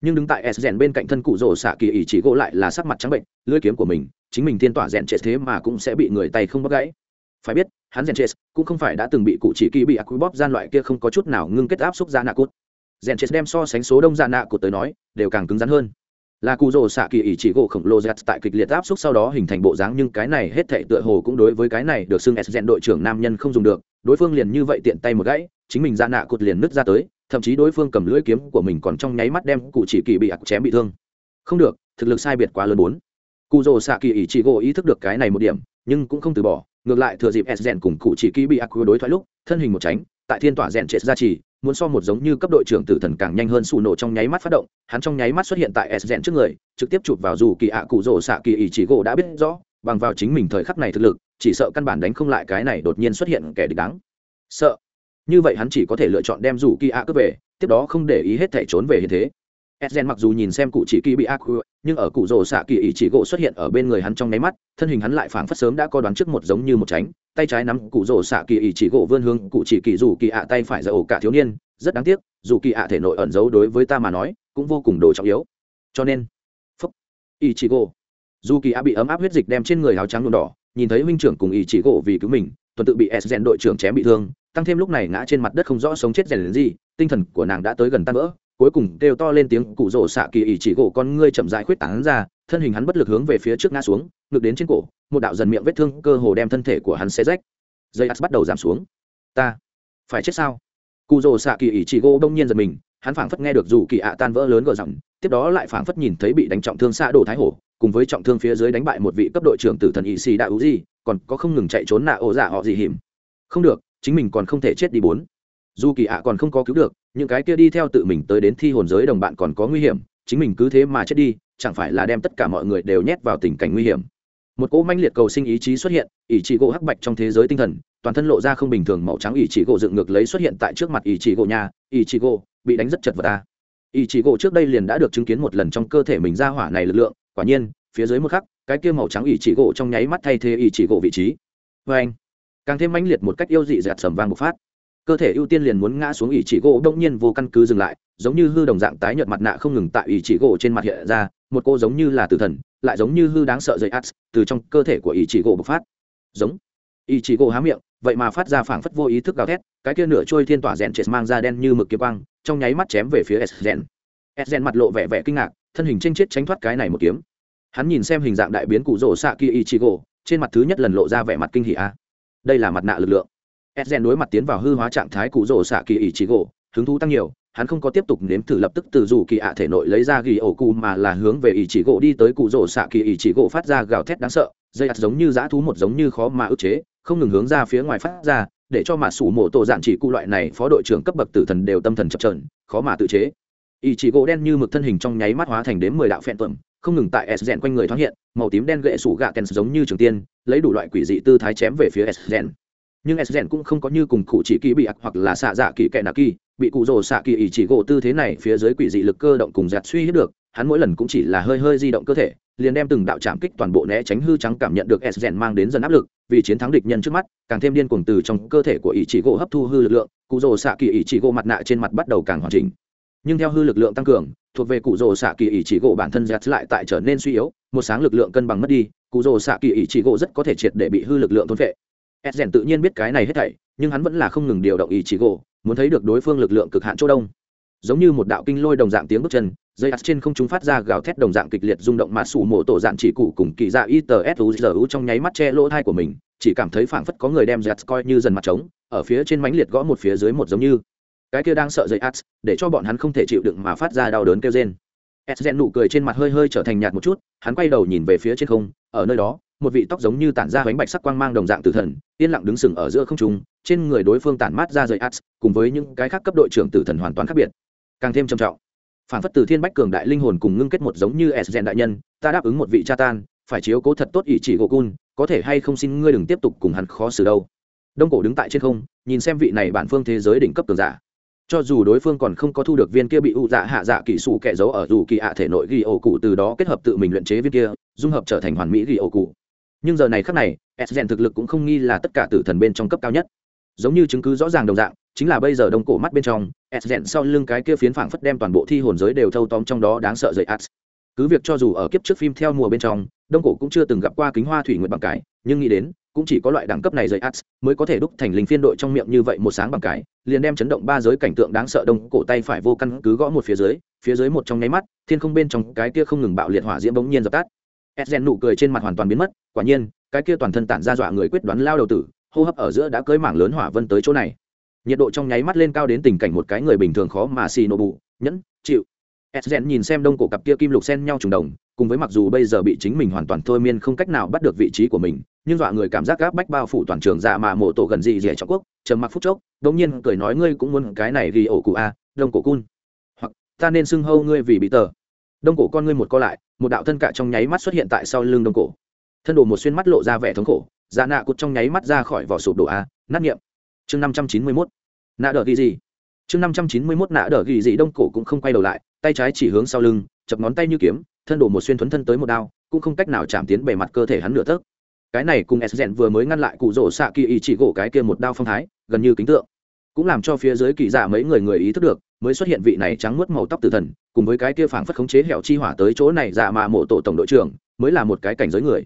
A: Nhưng đứng tại Esgen bên cạnh thân cụ rồ xạ kỳ ý chỉ gỗ lại là sắc mặt trắng bệnh lưỡi kiếm của mình chính mình tiên tỏa rèn chết thế mà cũng sẽ bị người tay không bắt gãy. Phải biết hắn rèn chết cũng không phải đã từng bị cụ chỉ kỳ bị Aquibop gian loại kia không có chút nào ngưng kết áp xúc ra nạ cốt rèn chết đem so sánh số đông ra nạ của tới nói đều càng cứng rắn hơn là cụ rồ xạ kỳ ý chỉ gỗ khổng lồ giặt tại kịch liệt áp suất sau đó hình thành bộ dáng nhưng cái này hết thệ tựa hồ cũng đối với cái này được xưng s rèn đội trưởng nam nhân không dùng được, đối phương liền như vậy tiện tay một gãy, chính mình ra nạ cụt liền nứt ra tới, thậm chí đối phương cầm lưỡi kiếm của mình còn trong nháy mắt đem cụ chỉ kỳ bị ạc chém bị thương. Không được, thực lực sai biệt quá lớn bốn. Cụ rồ xạ kỳ ý chỉ gỗ ý thức được cái này một điểm, nhưng cũng không từ bỏ, ngược lại thừa dịp s rèn cùng cụ chỉ kỳ bị ác đối thoại lúc, thân hình một tránh, tại thiên tỏa rèn trệ ra chỉ muốn so một giống như cấp đội trưởng tử thần càng nhanh hơn sụ nổ trong nháy mắt phát động, hắn trong nháy mắt xuất hiện tại s rèn trước người, trực tiếp chụp vào dù kỳ ạ cụ rổ xạ kỳ ý chỉ gỗ đã biết rõ, bằng vào chính mình thời khắc này thực lực, chỉ sợ căn bản đánh không lại cái này đột nhiên xuất hiện kẻ địch đáng. Sợ. Như vậy hắn chỉ có thể lựa chọn đem dù kỳ ạ cướp về, tiếp đó không để ý hết thể trốn về hiện thế. Esgen mặc dù nhìn xem cụ chỉ kỳ bị ác nhưng ở cụ rồ xạ kỳ ý chỉ gỗ xuất hiện ở bên người hắn trong nháy mắt, thân hình hắn lại phảng phất sớm đã có đoán trước một giống như một tránh, tay trái nắm cụ rồ xạ kỳ ý chỉ gỗ vươn hướng cụ chỉ kỳ dù kỳ ạ tay phải giở ổ cả thiếu niên, rất đáng tiếc, dù kỳ ạ thể nội ẩn giấu đối với ta mà nói, cũng vô cùng đồ trọng yếu. Cho nên, phúc, ý chỉ gỗ, dù kỳ ạ bị ấm áp huyết dịch đem trên người áo trắng nhuộm đỏ, nhìn thấy huynh trưởng cùng ý chỉ gỗ vì cứu mình, tuần tự bị Esgen đội trưởng chém bị thương, tăng thêm lúc này ngã trên mặt đất không rõ sống chết rèn gì, tinh thần của nàng đã tới gần tan vỡ, cuối cùng kêu to lên tiếng cụ rổ xạ kỳ ỷ chỉ gỗ con ngươi chậm dại khuyết tảng ra, thân hình hắn bất lực hướng về phía trước ngã xuống, ngực đến trên cổ, một đạo dần miệng vết thương cơ hồ đem thân thể của hắn xé rách. Dây ắt bắt đầu giảm xuống. Ta phải chết sao? Cụ rổ xạ kỳ ỷ chỉ gỗ đông nhiên giật mình, hắn phảng phất nghe được dù kỳ ạ tan vỡ lớn gờ rằng tiếp đó lại phảng phất nhìn thấy bị đánh trọng thương xa đổ thái hổ, cùng với trọng thương phía dưới đánh bại một vị cấp đội trưởng tử thần ỵ xì đạo ú gì, còn có không ngừng chạy trốn nạ ổ giả họ gì hiểm. Không được, chính mình còn không thể chết đi bốn dù kỳ ạ còn không có cứu được, những cái kia đi theo tự mình tới đến thi hồn giới đồng bạn còn có nguy hiểm, chính mình cứ thế mà chết đi, chẳng phải là đem tất cả mọi người đều nhét vào tình cảnh nguy hiểm. Một cỗ manh liệt cầu sinh ý chí xuất hiện, ý chí gỗ hắc bạch trong thế giới tinh thần, toàn thân lộ ra không bình thường màu trắng ý chí gỗ dựng ngược lấy xuất hiện tại trước mặt ý chí gỗ nhà, ý chí gỗ bị đánh rất chật vật ta. Ý chí gỗ trước đây liền đã được chứng kiến một lần trong cơ thể mình ra hỏa này lực lượng, quả nhiên, phía dưới một khắc, cái kia màu trắng ý chí gỗ trong nháy mắt thay thế ý chí gỗ vị trí. Vê anh càng thêm mãnh liệt một cách yêu dị dạt sầm vang một phát cơ thể ưu tiên liền muốn ngã xuống ỷ chỉ gỗ đông nhiên vô căn cứ dừng lại, giống như hư đồng dạng tái nhợt mặt nạ không ngừng tại ỷ chỉ gỗ trên mặt hiện ra, một cô giống như là tử thần, lại giống như hư đáng sợ dây ắt từ trong cơ thể của ỷ chỉ gỗ bộc phát. Giống. Ỷ chỉ gỗ há miệng, vậy mà phát ra phảng phất vô ý thức gào thét, cái kia nửa trôi thiên tỏa rèn chết mang ra đen như mực kiếm băng trong nháy mắt chém về phía s rèn. Edgen mặt lộ vẻ vẻ kinh ngạc, thân hình chênh chết tránh thoát cái này một kiếm. Hắn nhìn xem hình dạng đại biến cụ rỗ xạ kia ỷ chỉ gỗ, trên mặt thứ nhất lần lộ ra vẻ mặt kinh hỉ a. Đây là mặt nạ lực lượng edgen đối mặt tiến vào hư hóa trạng thái cụ rồ xạ kỳ ỷ chỉ gỗ hứng thú tăng nhiều hắn không có tiếp tục nếm thử lập tức từ dù kỳ ạ thể nội lấy ra ghi ổ cụ mà là hướng về ỷ chỉ gỗ đi tới cụ rồ xạ kỳ ỷ chỉ gỗ phát ra gào thét đáng sợ dây ạt giống như dã thú một giống như khó mà ức chế không ngừng hướng ra phía ngoài phát ra để cho mà sủ mổ tổ dạn chỉ cụ loại này phó đội trưởng cấp bậc tử thần đều tâm thần chập chờn, khó mà tự chế. Ý chỉ gỗ đen như mực thân hình trong nháy mắt hóa thành đến mười đạo phẹn tuẩm không ngừng tại s quanh người thoáng hiện màu tím đen gậy sủ gạ kèn giống như trường tiên lấy đủ loại quỷ dị tư thái chém về phía s nhưng s rèn cũng không có như cùng cụ chỉ kỳ bị ặc hoặc là xạ dạ kỳ kẹ nạ kỳ, bị cụ rồ xạ kỳ ý chỉ gỗ tư thế này phía dưới quỷ dị lực cơ động cùng giặt suy hết được, hắn mỗi lần cũng chỉ là hơi hơi di động cơ thể, liền đem từng đạo chạm kích toàn bộ né tránh hư trắng cảm nhận được s rèn mang đến dần áp lực, vì chiến thắng địch nhân trước mắt, càng thêm điên cuồng từ trong cơ thể của ý chỉ gỗ hấp thu hư lực lượng, cụ rồ xạ kỳ ý chỉ gỗ mặt nạ trên mặt bắt đầu càng hoàn chỉnh. Nhưng theo hư lực lượng tăng cường, thuộc về cụ rồ xạ kỳ ý chỉ gỗ bản thân giặt lại tại trở nên suy yếu, một sáng lực lượng cân bằng mất đi, cụ rồ xạ kỳ ý chỉ gỗ rất có thể triệt để bị hư lực lượng thôn vệ s rèn tự nhiên biết cái này hết thảy nhưng hắn vẫn là không ngừng điều động ý chí gỗ muốn thấy được đối phương lực lượng cực hạn chỗ đông. Giống như một đạo kinh lôi đồng dạng tiếng bước chân dây ắt trên không chúng phát ra gào thét đồng dạng kịch liệt rung động mà sủ mộ tổ dạng chỉ cụ cùng kỳ dạ itsuzu trong nháy mắt che lỗ thai của mình chỉ cảm thấy phảng phất có người đem dây coi như dần mặt trống ở phía trên mánh liệt gõ một phía dưới một giống như. Cái kia đang sợ dây ắt để cho bọn hắn không thể chịu đựng mà phát ra đau đớn kêu rên. Esgen nụ cười trên mặt hơi hơi trở thành nhạt một chút, hắn quay đầu nhìn về phía trên không, ở nơi đó, một vị tóc giống như tản ra bánh bạch sắc quang mang đồng dạng tử thần, yên lặng đứng sừng ở giữa không trung, trên người đối phương tản mát ra rời ats, cùng với những cái khác cấp đội trưởng tử thần hoàn toàn khác biệt, càng thêm trầm trọng. Phản phất từ thiên bách cường đại linh hồn cùng ngưng kết một giống như Esgen đại nhân, ta đáp ứng một vị cha tan, phải chiếu cố thật tốt ý chỉ gỗ cun có thể hay không xin ngươi đừng tiếp tục cùng hắn khó xử đâu. Đông cổ đứng tại trên không, nhìn xem vị này bản phương thế giới đỉnh cấp cường giả cho dù đối phương còn không có thu được viên kia bị ụ dạ hạ dạ kỹ sủ kẻ giấu ở dù kỳ ạ thể nội ghi ổ cụ từ đó kết hợp tự mình luyện chế viên kia dung hợp trở thành hoàn mỹ ghi ổ cụ nhưng giờ này khác này, s rèn thực lực cũng không nghi là tất cả tử thần bên trong cấp cao nhất. Giống như chứng cứ rõ ràng đồng dạng, chính là bây giờ đông cổ mắt bên trong, s rèn sau lưng cái kia phiến phảng phất đem toàn bộ thi hồn giới đều thâu tóm trong đó đáng sợ dậy ats cứ việc cho dù ở kiếp trước phim theo mùa bên trong, đông cổ cũng chưa từng gặp qua kính hoa thủy nguyện bằng cái nhưng nghĩ đến, cũng chỉ có loại đẳng cấp này dậy ats mới có thể đúc thành linh phiên đội trong miệng như vậy một sáng bằng cái liền đem chấn động ba giới cảnh tượng đáng sợ đông cổ tay phải vô căn cứ gõ một phía dưới phía dưới một trong nháy mắt, thiên không bên trong cái kia không ngừng bạo liệt hỏa diễm bỗng nhiên dập tắt edgen nụ cười trên mặt hoàn toàn biến mất, quả nhiên, cái kia toàn thân tản ra dọa người quyết đoán lao đầu tử, hô hấp ở giữa đã cưới mảng lớn hỏa vân tới chỗ này. Nhiệt độ trong nháy mắt lên cao đến tình cảnh một cái người bình thường khó mà xì nổ bụ nhẫn, chịu. Edgen nhìn xem đông cổ cặp kia kim lục xen nhau trùng đồng, cùng với mặc dù bây giờ bị chính mình hoàn toàn thôi miên không cách nào bắt được vị trí của mình, nhưng dọa người cảm giác gáp bách bao phủ toàn trường dạ mà mộ tổ gần gì rẻ trọng quốc, trầm mặc phút chốc, đống nhiên cười nói ngươi cũng muốn cái này ghi ổ cụ a, đông cổ cun. Hoặc, ta nên xưng hâu ngươi vì bị tờ đông cổ con ngươi một co lại, một đạo thân cả trong nháy mắt xuất hiện tại sau lưng đông cổ. Thân đồ một xuyên mắt lộ ra vẻ thống khổ dạ nạ cụt trong nháy mắt ra khỏi vỏ sụp đổ a, nát nghiệm. Chương năm trăm chín mươi mốt. Nạ đỡ ghi gì? Chương năm trăm chín mươi mốt nạ đỡ ghi gì đông cổ cũng không quay đầu lại, tay trái chỉ hướng sau lưng, chập ngón tay như kiếm, thân đồ một xuyên thuấn thân tới một đao, cũng không cách nào chạm tiến bề mặt cơ thể hắn nửa tấc. Cái này cùng s rèn vừa mới ngăn lại cụ rỗ xạ kỳ ý chỉ gỗ cái kia một đao phong thái, gần như kính tượng. Cũng làm cho phía dưới kỳ giả mấy người người ý thức được mới xuất hiện vị này trắng muốt màu tóc tử thần, cùng với cái kia phảng phất khống chế hẻo chi hỏa tới chỗ này dạ mà mộ tổ tổng đội trưởng, mới là một cái cảnh giới người.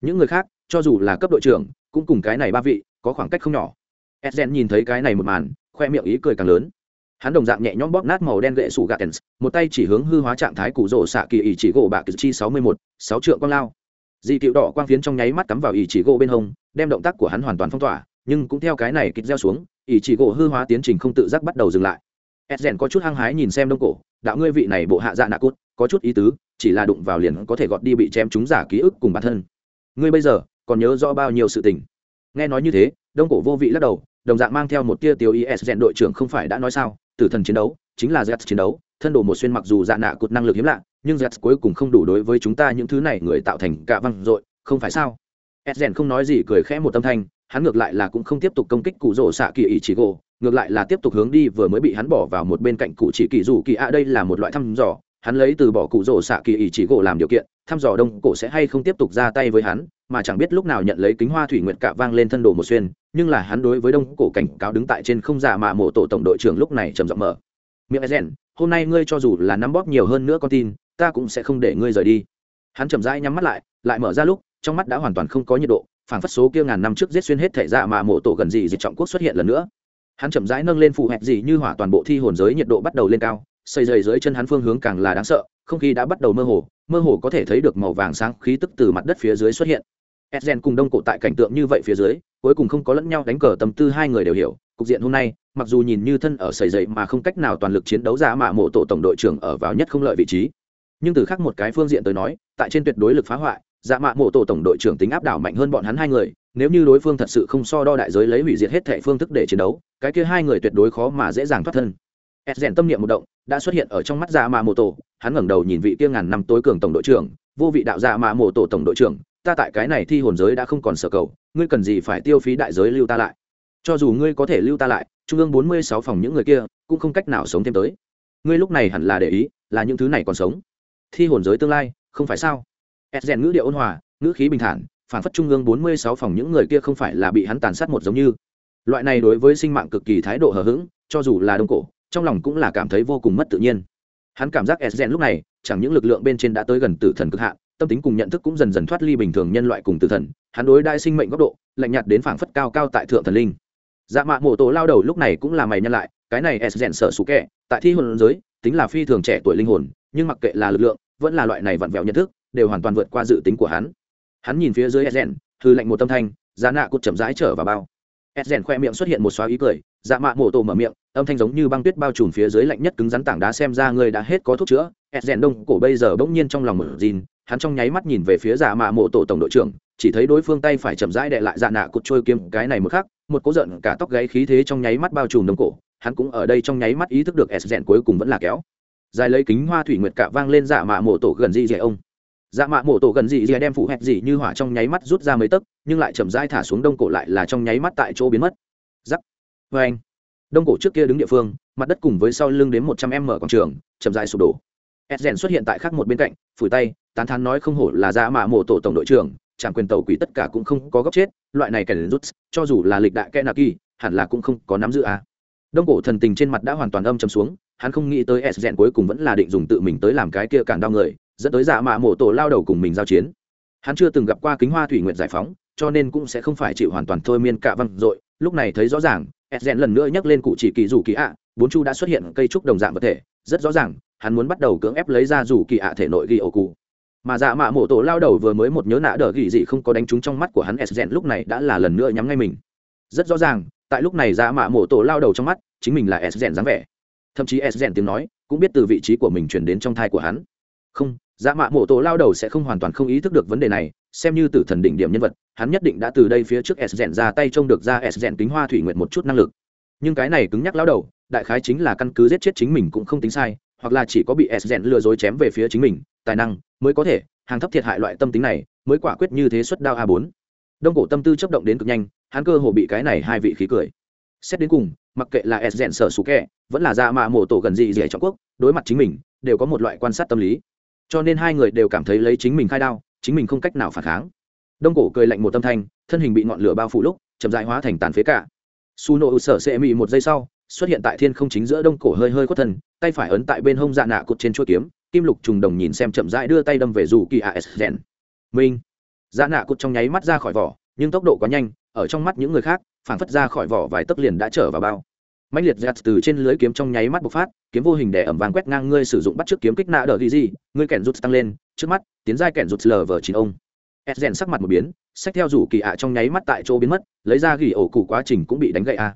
A: Những người khác, cho dù là cấp đội trưởng, cũng cùng cái này ba vị, có khoảng cách không nhỏ. Edgen nhìn thấy cái này một màn, khoe miệng ý cười càng lớn. Hắn đồng dạng nhẹ nhõm bóp nát màu đen gậy sủ gạt một tay chỉ hướng hư hóa trạng thái cụ rổ xạ kỳ ý chỉ gỗ bạc chi sáu mươi một sáu trượng quang lao. Dị tiểu đỏ quang phiến trong nháy mắt cắm vào ý chỉ gỗ bên hông, đem động tác của hắn hoàn toàn phong tỏa, nhưng cũng theo cái này kịch gieo xuống ý chỉ gỗ hư hóa tiến trình không tự giác bắt đầu dừng lại edgen có chút hăng hái nhìn xem đông cổ, đạo ngươi vị này bộ hạ dạ nạ cốt có chút ý tứ, chỉ là đụng vào liền có thể gọt đi bị chém chúng giả ký ức cùng bản thân. Ngươi bây giờ còn nhớ rõ bao nhiêu sự tình? Nghe nói như thế, đông cổ vô vị lắc đầu, đồng dạng mang theo một tia tiêu ý s đội trưởng không phải đã nói sao, tử thần chiến đấu chính là z chiến đấu, thân đồ một xuyên mặc dù dạ nạ cột năng lực hiếm lạ, nhưng z cuối cùng không đủ đối với chúng ta những thứ này người tạo thành cả văng dội, không phải sao? Edgen không nói gì cười khẽ một tâm thanh, hắn ngược lại là cũng không tiếp tục công kích cụ rỗ xạ kỳ ý chỉ gỗ ngược lại là tiếp tục hướng đi, vừa mới bị hắn bỏ vào một bên cạnh cụ chỉ kỳ dù kỳ a đây là một loại thăm dò. Hắn lấy từ bỏ cụ rổ xạ kỳ ý chỉ gỗ làm điều kiện, thăm dò đông cổ sẽ hay không tiếp tục ra tay với hắn, mà chẳng biết lúc nào nhận lấy kính hoa thủy nguyện cạ vang lên thân đồ một xuyên, nhưng là hắn đối với đông cổ cảnh cáo đứng tại trên không giả mạ mộ tổ tổng đội trưởng lúc này trầm giọng mở. Miệng e rèn, hôm nay ngươi cho dù là nắm bóp nhiều hơn nữa con tin, ta cũng sẽ không để ngươi rời đi. Hắn chậm rãi nhắm mắt lại lại mở ra lúc, trong mắt đã hoàn toàn không có nhiệt độ, phảng phất số kia ngàn năm trước giết xuyên hết thể dạ mạ mộ tổ gần gì dịch trọng quốc xuất hiện lần nữa hắn chậm rãi nâng lên phụ hẹp gì như hỏa toàn bộ thi hồn giới nhiệt độ bắt đầu lên cao, xây dày dưới chân hắn phương hướng càng là đáng sợ, không khí đã bắt đầu mơ hồ mơ hồ có thể thấy được màu vàng sáng khí tức từ mặt đất phía dưới xuất hiện. Edgen cùng đông cổ tại cảnh tượng như vậy phía dưới, cuối cùng không có lẫn nhau đánh cờ tâm tư hai người đều hiểu. Cục diện hôm nay, mặc dù nhìn như thân ở sầy dậy mà không cách nào toàn lực chiến đấu giả mạ mộ tổ tổng đội trưởng ở vào nhất không lợi vị trí. Nhưng từ khác một cái phương diện tới nói, tại trên tuyệt đối lực phá hoại Dạ mạ mộ tổ tổng đội trưởng tính áp đảo mạnh hơn bọn hắn hai người, nếu như đối phương thật sự không so đo đại giới lấy hủy diệt hết thệ phương thức để chiến đấu, cái kia hai người tuyệt đối khó mà dễ dàng thoát thân. Ed rèn tâm niệm một động, đã xuất hiện ở trong mắt Dạ mạ mộ tổ, hắn ngẩng đầu nhìn vị kia ngàn năm tối cường tổng đội trưởng, vô vị đạo Dạ mạ mộ tổ tổng đội trưởng, ta tại cái này thi hồn giới đã không còn sở cầu, ngươi cần gì phải tiêu phí đại giới lưu ta lại? Cho dù ngươi có thể lưu ta lại, trung ương bốn mươi sáu phòng những người kia, cũng không cách nào sống thêm tới. Ngươi lúc này hẳn là để ý, là những thứ này còn sống. Thi hồn giới tương lai, không phải sao? Ed rèn ngữ điệu ôn hòa, ngữ khí bình thản phản phất trung ương bốn mươi sáu phòng những người kia không phải là bị hắn tàn sát một giống như. Loại này đối với sinh mạng cực kỳ thái độ hờ hững, cho dù là đông cổ, trong lòng cũng là cảm thấy vô cùng mất tự nhiên. Hắn cảm giác ed rèn lúc này, chẳng những lực lượng bên trên đã tới gần tử thần cực hạn, tâm tính cùng nhận thức cũng dần dần thoát ly bình thường nhân loại cùng tử thần, hắn đối đại sinh mệnh góc độ, lạnh nhạt đến phảng phất cao cao tại thượng thần linh. Dạ mạ mộ tổ lao đầu lúc này cũng là mày nhân lại, cái này s rèn sợ sủ kẹ tại thi hồn giới, tính là phi thường trẻ tuổi linh hồn, nhưng mặc kệ là lực lượng, vẫn là loại này vặn vẹo nhận thức đều hoàn toàn vượt qua dự tính của hắn. Hắn nhìn phía dưới edgen thư lệnh một tâm thanh giá nạ cột chậm rãi trở vào bao. Edgen khoe miệng xuất hiện một xóa ý cười dạ mạ mộ tổ mở miệng, âm thanh giống như băng tuyết bao trùm phía dưới lạnh nhất cứng rắn tảng đá xem ra người đã hết có thuốc chữa. Edgen đông cổ bây giờ bỗng nhiên trong lòng mở gìn hắn trong nháy mắt nhìn về phía dạ mạ mộ tổ tổng đội trưởng, chỉ thấy đối phương tay phải chậm rãi đệ lại dạ nạ cột trôi kiếm cái này một khắc, một cố giận cả tóc gáy khí thế trong nháy mắt bao trùm đông cổ, hắn cũng ở đây trong nháy mắt ý thức được edgen cuối cùng vẫn là kéo. Dài lấy kính hoa thủy nguyệt cả vang lên dạ mạ mộ tổ gần di dẻ ông dạ mạ mổ tổ gần dị dìa đem phụ hẹp dị như hỏa trong nháy mắt rút ra mấy tấc, nhưng lại chậm rãi thả xuống đông cổ lại là trong nháy mắt tại chỗ biến mất. Giắc vê anh. Đông cổ trước kia đứng địa phương, mặt đất cùng với sau lưng đến một trăm m quảng trường, chậm rãi sụp đổ. S rèn xuất hiện tại khác một bên cạnh, phủi tay, tán thán nói không hổ là dạ mạ mổ tổ tổng đội trưởng trạm quyền tàu quỷ tất cả cũng không có góc chết, loại này kẻ rút, cho dù là lịch đại kẽ nạ kỳ hẳn là cũng không có nắm giữ à. đông cổ thần tình trên mặt đã hoàn toàn âm chầm xuống, hắn không nghĩ tới s rèn cuối cùng vẫn là định dùng tự mình tới làm cái kia cản đau người dẫn tới dạ mạ mổ tổ lao đầu cùng mình giao chiến. Hắn chưa từng gặp qua kính hoa thủy nguyện giải phóng, cho nên cũng sẽ không phải chịu hoàn toàn thôi miên cả văn dội. Lúc này thấy rõ ràng s rèn lần nữa nhắc lên cụ chỉ kỳ dù kỳ ạ, bốn chu đã xuất hiện cây trúc đồng dạng vật thể. Rất rõ ràng, hắn muốn bắt đầu cưỡng ép lấy ra dù kỳ ạ thể nội ghi ổ cụ. Mà dạ mạ mổ tổ lao đầu vừa mới một nhớ nạ đỡ gỉ dị không có đánh trúng trong mắt của hắn s rèn lúc này đã là lần nữa nhắm ngay mình. Rất rõ ràng, tại lúc này dạ mạ mổ tổ lao đầu trong mắt, chính mình là s rèn dáng vẻ. Thậm chí s rèn tiếng nói, cũng biết từ vị trí của mình chuyển đến trong thai của hắn. Không dạ mạ mộ tổ lao đầu sẽ không hoàn toàn không ý thức được vấn đề này, xem như Tử thần đỉnh điểm nhân vật, hắn nhất định đã từ đây phía trước s rèn ra tay trông được ra s rèn kính hoa thủy nguyện một chút năng lực. Nhưng cái này cứng nhắc lao đầu, đại khái chính là căn cứ giết chết chính mình cũng không tính sai, hoặc là chỉ có bị s rèn lừa dối chém về phía chính mình, tài năng mới có thể, hàng thấp thiệt hại loại tâm tính này, mới quả quyết như thế xuất đao a bốn. Đông cổ tâm tư chấp động đến cực nhanh, hắn cơ hồ bị cái này hai vị khí cười. Xét đến cùng, mặc kệ là s rèn sở sủ kẹ vẫn là ra mạ mổ tổ gần gì dẻ trọng quốc, đối mặt chính mình, đều có một loại quan sát tâm lý cho nên hai người đều cảm thấy lấy chính mình khai đao chính mình không cách nào phản kháng. Đông cổ cười lạnh một tâm thanh thân hình bị ngọn lửa bao phủ lúc chậm dại hóa thành tàn phế cả. Su nộ sở sệ mị một giây sau xuất hiện tại thiên không chính giữa đông cổ hơi hơi khuất thần, tay phải ấn tại bên hông dạ nạ cột trên chuỗi kiếm kim lục trùng đồng nhìn xem chậm rãi đưa tay đâm về dù kỳ as rèn minh. Dạ nạ cột trong nháy mắt ra khỏi vỏ nhưng tốc độ quá nhanh ở trong mắt những người khác phản phất ra khỏi vỏ vài tấc liền đã trở vào bao mãnh liệt giặt từ trên lưới kiếm trong nháy mắt bộc phát, kiếm vô hình đè ẩm vàng quét ngang ngươi sử dụng bắt trước kiếm kích nạ đỡ gì gì, ngươi kèn rút tăng lên, trước mắt, tiến giai kèn rút lờ vờ chín ông. Ed rèn sắc mặt một biến, sách theo rủ kỳ ạ trong nháy mắt tại chỗ biến mất, lấy ra gỉ ổ cụ quá trình cũng bị đánh gậy a.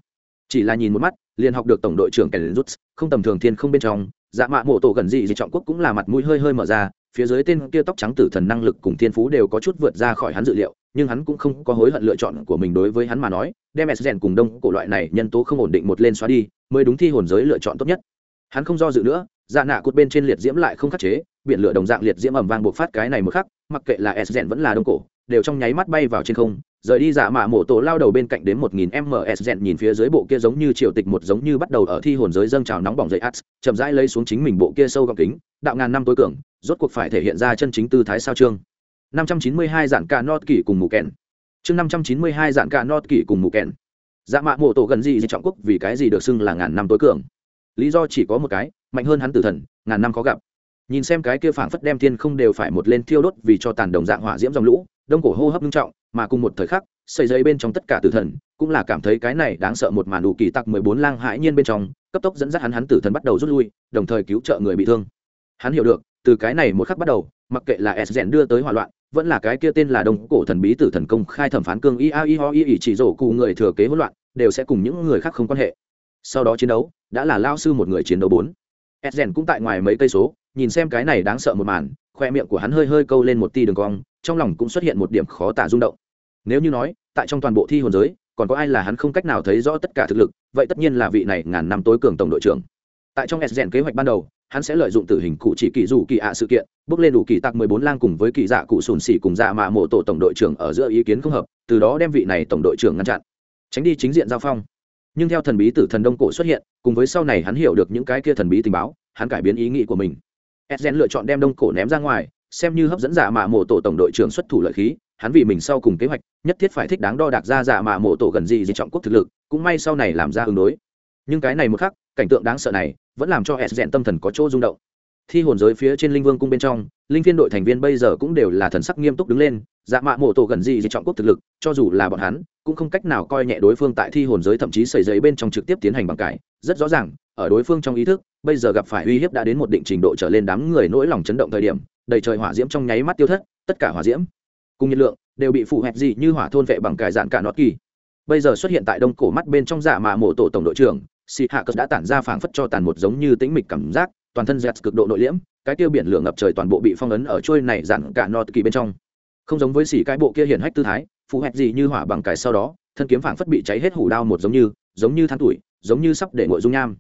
A: Chỉ là nhìn một mắt, liền học được tổng đội trưởng kèn rút không tầm thường thiên không bên trong dạ mạ mộ tổ gần gì gì trọng quốc cũng là mặt mũi hơi hơi mở ra phía dưới tên kia tóc trắng tử thần năng lực cùng thiên phú đều có chút vượt ra khỏi hắn dự liệu, nhưng hắn cũng không có hối hận lựa chọn của mình đối với hắn mà nói, đem s rèn cùng đông cổ loại này nhân tố không ổn định một lên xóa đi, mới đúng thi hồn giới lựa chọn tốt nhất. Hắn không do dự nữa dạ nạ cột bên trên liệt diễm lại không khắc chế, biển lửa đồng dạng liệt diễm ẩm vang buộc phát cái này một khắc, mặc kệ là s rèn vẫn là đông cổ, đều trong nháy mắt bay vào trên không rời đi giả mạ mổ tổ lao đầu bên cạnh đến một nghìn ms rèn nhìn phía dưới bộ kia giống như triều tịch một giống như bắt đầu ở thi hồn giới dâng trào nóng bỏng dậy ắt chậm rãi lấy xuống chính mình bộ kia sâu gọng kính, đạo ngàn năm tối cường, rốt cuộc phải thể hiện ra chân chính tư thái sao trương. 592 dạng ca nốt kỷ cùng mù kèn chương 592 dạng ca nốt kỷ cùng mù kèn dạ mạ mộ tổ gần gì trọng quốc vì cái gì được xưng là ngàn năm tối cường? Lý do chỉ có một cái, mạnh hơn hắn tử thần, ngàn năm khó gặp. Nhìn xem cái kia phảng phất đem thiên không đều phải một lên thiêu đốt vì cho tàn đồng dạng hỏa diễm dòng lũ đông cổ hô hấp nghiêm trọng, mà cùng một thời khắc xây dây bên trong tất cả tử thần cũng là cảm thấy cái này đáng sợ một màn đủ kỳ tặc mười bốn lang hãi nhiên bên trong, cấp tốc dẫn dắt hắn hắn tử thần bắt đầu rút lui, đồng thời cứu trợ người bị thương. Hắn hiểu được, từ cái này một khắc bắt đầu, mặc kệ là s rèn đưa tới hỏa loạn, vẫn là cái kia tên là đông cổ thần bí tử thần công khai thẩm phán cương ia i ho i chỉ rổ cụ người thừa kế hỗn loạn, đều sẽ cùng những người khác không quan hệ. Sau đó chiến đấu, đã là lao sư một người chiến đấu bốn. S rèn cũng tại ngoài mấy cây số, nhìn xem cái này đáng sợ một màn, khoe miệng của hắn hơi hơi câu lên một ti đường cong trong lòng cũng xuất hiện một điểm khó tả rung động. Nếu như nói, tại trong toàn bộ thi hồn giới, còn có ai là hắn không cách nào thấy rõ tất cả thực lực, vậy tất nhiên là vị này ngàn năm tối cường tổng đội trưởng. Tại trong s rèn kế hoạch ban đầu, hắn sẽ lợi dụng tử hình cụ chỉ kỳ dù kỳ ạ sự kiện, bước lên đủ kỳ tạc mười bốn lang cùng với kỳ dạ cụ sùn xỉ cùng dạ mạ mộ tổ tổng đội trưởng ở giữa ý kiến không hợp, từ đó đem vị này tổng đội trưởng ngăn chặn. Tránh đi chính diện giao phong. Nhưng theo thần bí tử thần đông cổ xuất hiện, cùng với sau này hắn hiểu được những cái kia thần bí tình báo, hắn cải biến ý nghĩ của mình. Edgen lựa chọn đem đông cổ ném ra ngoài xem như hấp dẫn giả mạ mộ tổ tổng đội trưởng xuất thủ lợi khí, hắn vì mình sau cùng kế hoạch, nhất thiết phải thích đáng đo đạc ra giả mạ mộ tổ gần gì gì trọng quốc thực lực, cũng may sau này làm ra ứng đối. Nhưng cái này một khắc, cảnh tượng đáng sợ này, vẫn làm cho edgen tâm thần có chỗ rung động thi hồn giới phía trên linh vương cung bên trong, linh phiên đội thành viên bây giờ cũng đều là thần sắc nghiêm túc đứng lên dạ mạ mộ tổ gần gì thì trọng quốc thực lực, cho dù là bọn hắn, cũng không cách nào coi nhẹ đối phương tại thi hồn giới thậm chí xảy giấy bên trong trực tiếp tiến hành bằng cải. Rất rõ ràng, ở đối phương trong ý thức, bây giờ gặp phải uy hiếp đã đến một định trình độ trở lên đám người nỗi lòng chấn động thời điểm, đầy trời hỏa diễm trong nháy mắt tiêu thất, tất cả hỏa diễm cùng nhiệt lượng đều bị phụ hẹp gì như hỏa thôn vệ bằng cải dạn cả nọt kỳ. Bây giờ xuất hiện tại đông cổ mắt bên trong dạ mạ mộ tổ tổng đội trưởng xị hạ cất đã tản ra phảng phất cho tàn một giống như tĩnh mịch cảm giác toàn thân dẹt cực độ nội liễm, cái tiêu biển lửa ngập trời toàn bộ bị phong ấn ở trôi này dạn cả nọt kỳ bên trong. Không giống với xỉ cái bộ kia hiển hách tư thái phụ hẹt gì như hỏa bằng cải sau đó, thân kiếm phảng phất bị cháy hết hủ đao một giống như giống như than tuổi, giống như sắp để ngội dung nham.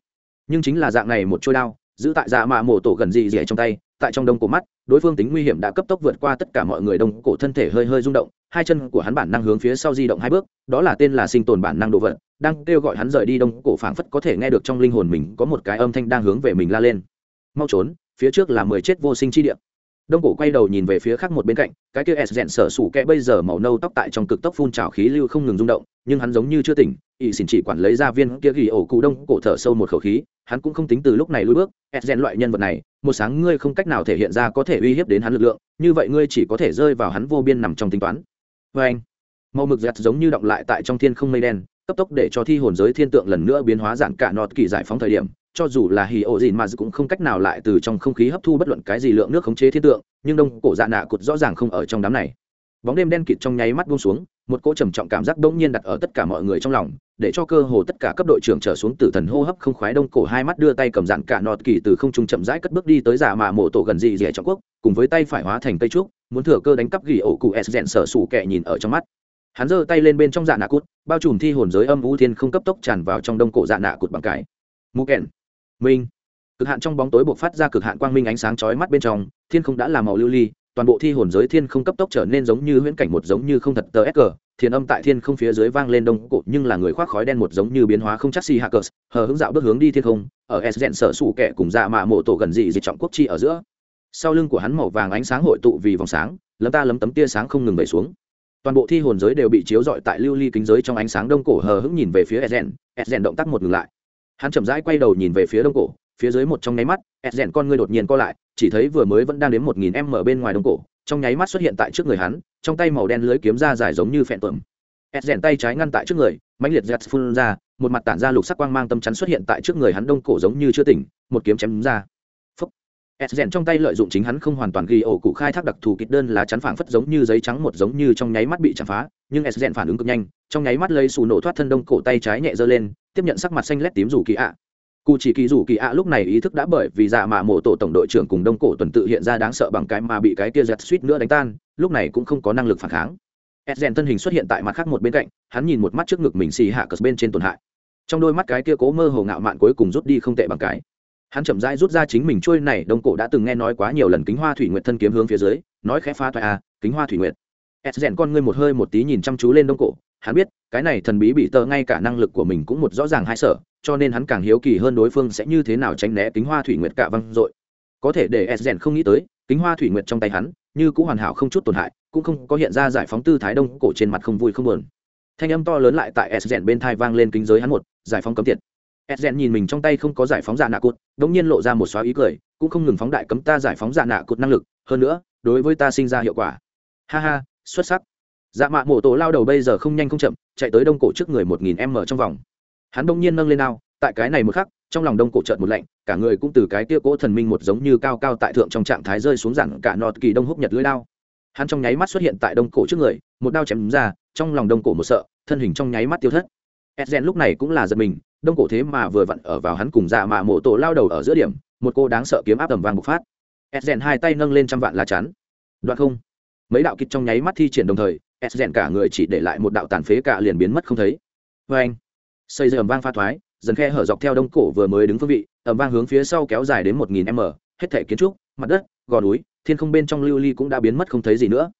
A: Nhưng chính là dạng này một trôi đao, giữ tại dạ mạ mổ tổ gần gì gì trong tay, tại trong đông cổ mắt, đối phương tính nguy hiểm đã cấp tốc vượt qua tất cả mọi người đông cổ thân thể hơi hơi rung động, hai chân của hắn bản năng hướng phía sau di động hai bước, đó là tên là sinh tồn bản năng đồ vật, đang kêu gọi hắn rời đi đông cổ phảng phất có thể nghe được trong linh hồn mình có một cái âm thanh đang hướng về mình la lên mau trốn, phía trước là mười chết vô sinh chi địa. Đông cổ quay đầu nhìn về phía khác một bên cạnh, cái kia s rẽn sở sủ kẽ bây giờ màu nâu tóc tại trong cực tốc phun trào khí lưu không ngừng rung động, nhưng hắn giống như chưa tỉnh ỵ xỉn chỉ quản lấy ra viên kia ghi ổ cụ đông cổ thở sâu một khẩu khí, hắn cũng không tính từ lúc này lui bước, s rẽn loại nhân vật này, một sáng ngươi không cách nào thể hiện ra có thể uy hiếp đến hắn lực lượng, như vậy ngươi chỉ có thể rơi vào hắn vô biên nằm trong tính toán. Vê anh, màu mực giặt giống như động lại tại trong thiên không mây đen, cấp tốc để cho thi hồn giới thiên tượng lần nữa biến hóa dạng cả nọt kỳ giải phóng thời điểm cho dù là hì ổ dìn mà cũng không cách nào lại từ trong không khí hấp thu bất luận cái gì lượng nước khống chế thiên tượng, nhưng đông cổ dạ nạ cụt rõ ràng không ở trong đám này. Bóng đêm đen kịt trong nháy mắt buông xuống, một cỗ trầm trọng cảm giác bỗng nhiên đặt ở tất cả mọi người trong lòng, để cho cơ hồ tất cả cấp đội trưởng trở xuống tử thần hô hấp không khoái đông cổ hai mắt đưa tay cầm dạn cả nọt kỳ từ không trung chậm rãi cất bước đi tới giả mà mộ tổ gần gì rẻ trọng quốc, cùng với tay phải hóa thành cây trúc, muốn thừa cơ đánh cắp gỉ ổ cụ s rèn sở sủ kẹ nhìn ở trong mắt. Hắn giơ tay lên bên trong dạ nạ cút bao trùm thi hồn giới âm vũ thiên không cấp tốc tràn vào trong đông cổ dạ nạ cụt bằng cái. Mù kèn minh. Cực hạn trong bóng tối buộc phát ra cực hạn quang minh ánh sáng chói mắt bên trong thiên không đã làm màu lưu ly toàn bộ thi hồn giới thiên không cấp tốc trở nên giống như huyễn cảnh một giống như không thật tờ sg thiên âm tại thiên không phía dưới vang lên đông cổ nhưng là người khoác khói đen một giống như biến hóa không chắc si hackers hờ hướng dạo bước hướng đi thiên không ở s rèn sở sủ kẹ cùng dạ mạ mộ tổ gần dị dị trọng quốc chi ở giữa. Sau lưng của hắn màu vàng ánh sáng hội tụ vì vòng sáng lấm ta lấm tấm tia sáng không ngừng về xuống. Toàn bộ thi hồn giới đều bị chiếu rọi tại lưu ly kính giới trong ánh sáng đông cổ hờ hững nhìn về phía Ezen, Ezen động tác một ngừng lại. Hắn chậm rãi quay đầu nhìn về phía đông cổ, phía dưới một trong nháy mắt, Ezen con ngươi đột nhiên co lại, chỉ thấy vừa mới vẫn đang đến một nghìn m bên ngoài đông cổ, trong nháy mắt xuất hiện tại trước người hắn, trong tay màu đen lưới kiếm ra dài giống như phẹn tuẩm. Ezen tay trái ngăn tại trước người, mãnh liệt giật phun ra, một mặt tản ra lục sắc quang mang tâm chắn xuất hiện tại trước người hắn đông cổ giống như chưa tỉnh, một kiếm chém ra s rèn trong tay lợi dụng chính hắn không hoàn toàn ghi ổ cụ khai thác đặc thù kịch đơn lá chắn phảng phất giống như giấy trắng một giống như trong nháy mắt bị chạm phá, nhưng s rèn phản ứng cực nhanh, trong nháy mắt lấy xù nổ thoát thân đông cổ tay trái nhẹ giơ lên, tiếp nhận sắc mặt xanh lét tím rủ kỳ ạ. Cụ chỉ kỳ rủ kỳ ạ lúc này ý thức đã bởi vì dạ mà mổ tổ tổng đội trưởng cùng đông cổ tuần tự hiện ra đáng sợ bằng cái mà bị cái kia giật suýt nữa đánh tan, lúc này cũng không có năng lực phản kháng. S rèn thân hình xuất hiện tại mặt khác một bên cạnh, hắn nhìn một mắt trước ngực mình xì hạ cờ bên trên tổn hại. Trong đôi mắt cái kia cố mơ hồ ngạo mạn cuối cùng rút đi không tệ bằng cái hắn chậm rãi rút ra chính mình trôi này đông cổ đã từng nghe nói quá nhiều lần kính hoa thủy nguyệt thân kiếm hướng phía dưới nói khẽ pha toại a à, kính hoa thủy nguyệt. S rèn con ngươi một hơi một tí nhìn chăm chú lên đông cổ hắn biết cái này thần bí bị tờ ngay cả năng lực của mình cũng một rõ ràng hai sở cho nên hắn càng hiếu kỳ hơn đối phương sẽ như thế nào tránh né kính hoa thủy nguyệt cả văng dội. Có thể để s rèn không nghĩ tới kính hoa thủy nguyệt trong tay hắn như cũng hoàn hảo không chút tổn hại cũng không có hiện ra giải phóng tư thái đông cổ trên mặt không vui không buồn. Thanh âm to lớn lại tại s rèn bên thai vang lên kính giới hắn một giải phóng cấm tiệt. Edgen nhìn mình trong tay không có giải phóng dạ nạ cột, đống nhiên lộ ra một xóa ý cười, cũng không ngừng phóng đại cấm ta giải phóng dạ nạ cột năng lực, hơn nữa, đối với ta sinh ra hiệu quả. Ha ha, xuất sắc. dạ mạ mổ tổ lao đầu bây giờ không nhanh không chậm chạy tới đông cổ trước người một nghìn m trong vòng hắn đông nhiên nâng lên ao tại cái này một khắc trong lòng đông cổ trợn một lạnh cả người cũng từ cái kia cỗ thần minh một giống như cao cao tại thượng trong trạng thái rơi xuống rằng cả nọt kỳ đông húc nhật lưỡi đao hắn trong nháy mắt xuất hiện tại đông cổ trước người một đao chém ra trong lòng đông cổ một sợ thân hình trong nháy mắt tiêu thất edgen lúc này cũng là giật mình đông cổ thế mà vừa vặn ở vào hắn cùng dạ mạ mộ tổ lao đầu ở giữa điểm, một cô đáng sợ kiếm áp tầm vàng bộc phát. Edgen hai tay nâng lên trăm vạn lá chắn. Đoạn không. Mấy đạo kịch trong nháy mắt thi triển đồng thời edgen cả người chỉ để lại một đạo tàn phế cả liền biến mất không thấy. Vê anh, xây dựng vang pha thoái, dần khe hở dọc theo đông cổ vừa mới đứng phương vị ẩm vang hướng phía sau kéo dài đến một nghìn m, hết thể kiến trúc, mặt đất, gò núi, thiên không bên trong lưu ly cũng đã biến mất không thấy gì nữa.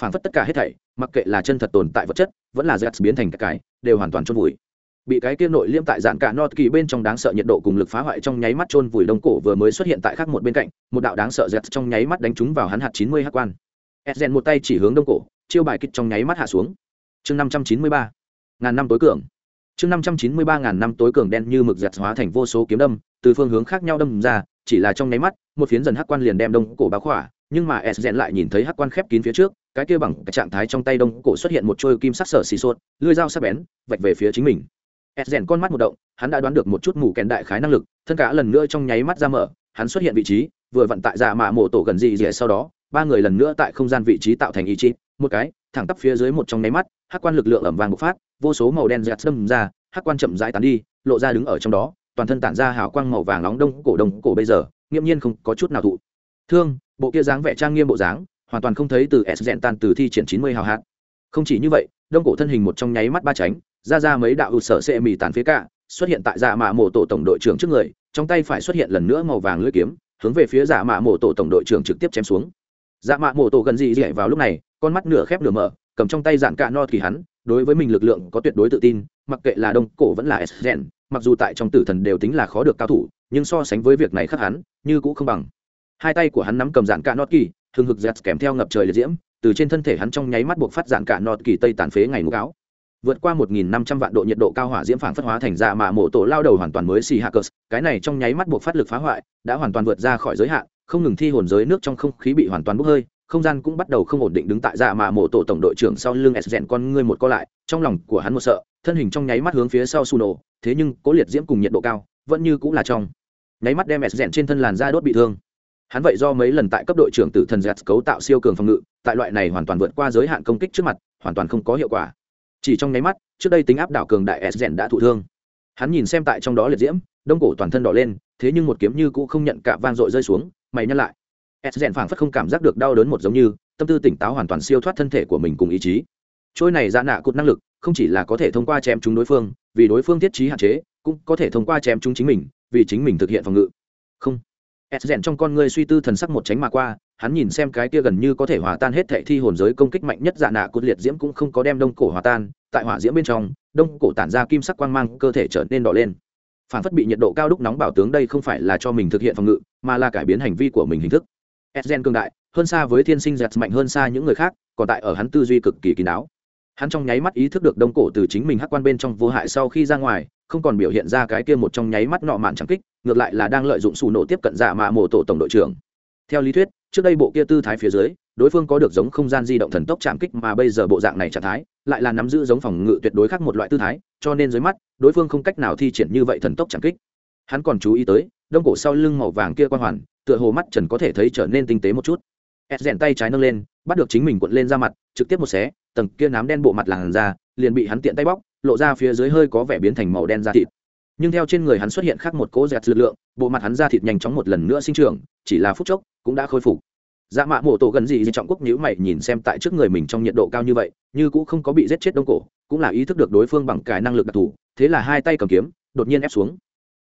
A: Phảng phất tất cả hết thảy, mặc kệ là chân thật tồn tại vật chất, vẫn là z biến thành cái, đều hoàn toàn chôn vùi bị cái kia nội liêm tại dạng cả nọt kỳ bên trong đáng sợ nhiệt độ cùng lực phá hoại trong nháy mắt chôn vùi đông cổ vừa mới xuất hiện tại khác một bên cạnh, một đạo đáng sợ giật trong nháy mắt đánh trúng vào hắn hạt chín mươi hắc quan. Edgen một tay chỉ hướng đông cổ, chiêu bài kích trong nháy mắt hạ xuống. Chương năm trăm chín mươi ba, ngàn năm tối cường. Chương năm trăm chín mươi ba, ngàn năm tối cường đen như mực giật hóa thành vô số kiếm đâm, từ phương hướng khác nhau đâm ra, chỉ là trong nháy mắt, một phiến dần hắc quan liền đem đông cổ báo khỏa, nhưng mà s lại nhìn thấy hắc quan khép kín phía trước, cái kia bằng cái trạng thái trong tay đông cổ xuất hiện một trôi kim sắc sở xì sốt lưỡi dao sắc bén, vạch về phía chính mình s con mắt một động, hắn đã đoán được một chút mù kèn đại khái năng lực, thân cả lần nữa trong nháy mắt ra mở, hắn xuất hiện vị trí, vừa vận tại giả mạ mộ tổ gần gì rỉa sau đó, ba người lần nữa tại không gian vị trí tạo thành ý chí, một cái, thẳng tắp phía dưới một trong nháy mắt, hắc quan lực lượng ẩm vàng bộc phát, vô số màu đen dẹt đâm ra, hắc quan chậm rãi tán đi, lộ ra đứng ở trong đó, toàn thân tản ra hào quang màu vàng nóng đông, cổ đông, cổ bây giờ, nghiễm nhiên không có chút nào thụ. Thương, bộ kia dáng vẻ trang nghiêm bộ dáng, hoàn toàn không thấy từ s dẹn tan từ thi triển chín mươi hào hạt. Không chỉ như vậy, đông cổ thân hình một trong nháy mắt ba tránh ra ra mấy đạo ụt sở xệ mì tàn phía cả, xuất hiện tại dạ mạ mộ tổ tổng đội trưởng trước người, trong tay phải xuất hiện lần nữa màu vàng lưỡi kiếm, hướng về phía dạ mạ mộ tổ tổng đội trưởng trực tiếp chém xuống. Dạ mạ mộ tổ gần gì dậy vào lúc này, con mắt nửa khép nửa mở, cầm trong tay giản cạ no thì hắn, đối với mình lực lượng có tuyệt đối tự tin, mặc kệ là đông cổ vẫn là s gen, mặc dù tại trong tử thần đều tính là khó được cao thủ, nhưng so sánh với việc này khác hắn, như cũng không bằng. Hai tay của hắn nắm cầm giản cạ nọt kỳ thường hực dẹt kèm theo ngập trời liệt diễm, từ trên thân thể hắn trong nháy mắt buộc phát giản cạ nọt kỳ tây tàn phế ngày ngũ áo vượt qua một nghìn năm trăm vạn độ nhiệt độ cao hỏa diễm phản phất hóa thành dạ mà mổ tổ lao đầu hoàn toàn mới xì hackers cái này trong nháy mắt buộc phát lực phá hoại, đã hoàn toàn vượt ra khỏi giới hạn, không ngừng thi hồn giới nước trong không khí bị hoàn toàn bốc hơi, không gian cũng bắt đầu không ổn định đứng tại dạ mạ mộ tổ tổng đội trưởng sau lưng s rèn con ngươi một co lại, trong lòng của hắn một sợ, thân hình trong nháy mắt hướng phía sau xù nổ thế nhưng cố liệt diễm cùng nhiệt độ cao vẫn như cũng là trong nháy mắt đem s rèn trên thân làn da đốt bị thương. Hắn vậy do mấy lần tại cấp đội trưởng tử thần z cấu tạo siêu cường phòng ngự, tại loại này hoàn toàn vượt qua giới hạn công kích trước mặt, hoàn toàn không có hiệu quả chỉ trong nháy mắt, trước đây tính áp đảo cường đại s rèn đã thụ thương. Hắn nhìn xem tại trong đó liệt diễm, đông cổ toàn thân đỏ lên, thế nhưng một kiếm như cũ không nhận cả vang dội rơi xuống, mày nhăn lại. S rèn phảng phất không cảm giác được đau đớn một giống như, tâm tư tỉnh táo hoàn toàn siêu thoát thân thể của mình cùng ý chí. Trôi này ra nạ cụt năng lực, không chỉ là có thể thông qua chém chúng đối phương, vì đối phương thiết trí hạn chế, cũng có thể thông qua chém chúng chính mình, vì chính mình thực hiện phòng ngự. Không. S rèn trong con ngươi suy tư thần sắc một tránh mà qua hắn nhìn xem cái kia gần như có thể hòa tan hết thệ thi hồn giới công kích mạnh nhất dạ nạ cốt liệt diễm cũng không có đem đông cổ hòa tan tại hỏa diễm bên trong đông cổ tản ra kim sắc quang mang cơ thể trở nên đỏ lên phản phất bị nhiệt độ cao đúc nóng bảo tướng đây không phải là cho mình thực hiện phòng ngự mà là cải biến hành vi của mình hình thức edgen cường đại, hơn xa với thiên sinh giật mạnh hơn xa những người khác, còn tại ở hắn tư duy cực kỳ kín đáo. Hắn trong nháy mắt ý thức được đông cổ từ chính mình hắc quan bên trong vô hại sau khi ra ngoài, không còn biểu hiện ra cái kia một trong nháy mắt nọ mạn chẳng kích, ngược lại là đang lợi dụng xù nổ tiếp cận giả mạ mổ tổ tổng đội trưởng. Theo lý thuyết, trước đây bộ kia tư thái phía dưới, đối phương có được giống không gian di động thần tốc chạm kích mà bây giờ bộ dạng này trạng thái, lại là nắm giữ giống phòng ngự tuyệt đối khác một loại tư thái, cho nên dưới mắt, đối phương không cách nào thi triển như vậy thần tốc chạm kích. Hắn còn chú ý tới, đông cổ sau lưng màu vàng kia quan hoàn, tựa hồ mắt trần có thể thấy trở nên tinh tế một chút ép rèn tay trái nâng lên bắt được chính mình cuộn lên ra mặt trực tiếp một xé tầng kia nám đen bộ mặt làn da liền bị hắn tiện tay bóc lộ ra phía dưới hơi có vẻ biến thành màu đen da thịt nhưng theo trên người hắn xuất hiện khác một cỗ dẹt lực lượng, bộ mặt hắn ra thịt nhanh chóng một lần nữa sinh trưởng, chỉ là phút chốc cũng đã khôi phục. Dạ mạ mổ tổ gần gì gì trọng quốc nhữ mày nhìn xem tại trước người mình trong nhiệt độ cao như vậy, như cũng không có bị giết chết đông cổ, cũng là ý thức được đối phương bằng cái năng lực đặc thù, thế là hai tay cầm kiếm, đột nhiên ép xuống.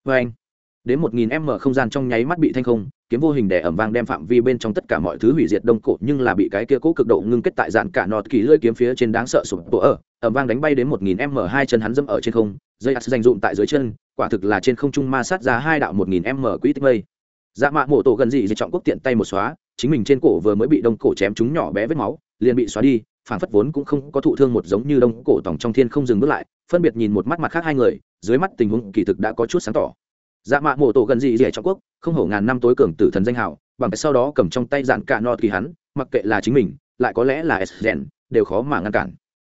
A: Vê anh, đến một nghìn m không gian trong nháy mắt bị thanh không, kiếm vô hình đẻ ẩm vang đem phạm vi bên trong tất cả mọi thứ hủy diệt đông cổ, nhưng là bị cái kia cố cực độ ngưng kết tại dạn cả nọt kỳ lưỡi kiếm phía trên đáng sợ sụp tổ ở, ẩm vang đánh bay đến một nghìn m hai chân hắn dẫm ở trên không, dây ắt dành dụm tại dưới chân quả thực là trên không trung ma sát ra hai đạo một nghìn m quỹ tích mây. Dạ mạ mổ tổ gần dị dị trọng quốc tiện tay một xóa, chính mình trên cổ vừa mới bị đông cổ chém chúng nhỏ bé vết máu, liền bị xóa đi phản phất vốn cũng không có thụ thương một giống như đông cổ tòng trong thiên không dừng bước lại, phân biệt nhìn một mắt mặt khác hai người, dưới mắt tình huống kỳ thực đã có chút sáng tỏ. Dạ mạ mổ tổ gần dị dị trọng quốc, không hổ ngàn năm tối cường tử thần danh hào, bằng cái sau đó cầm trong tay dạn cả no kỳ hắn, mặc kệ là chính mình, lại có lẽ là s rèn đều khó mà ngăn cản.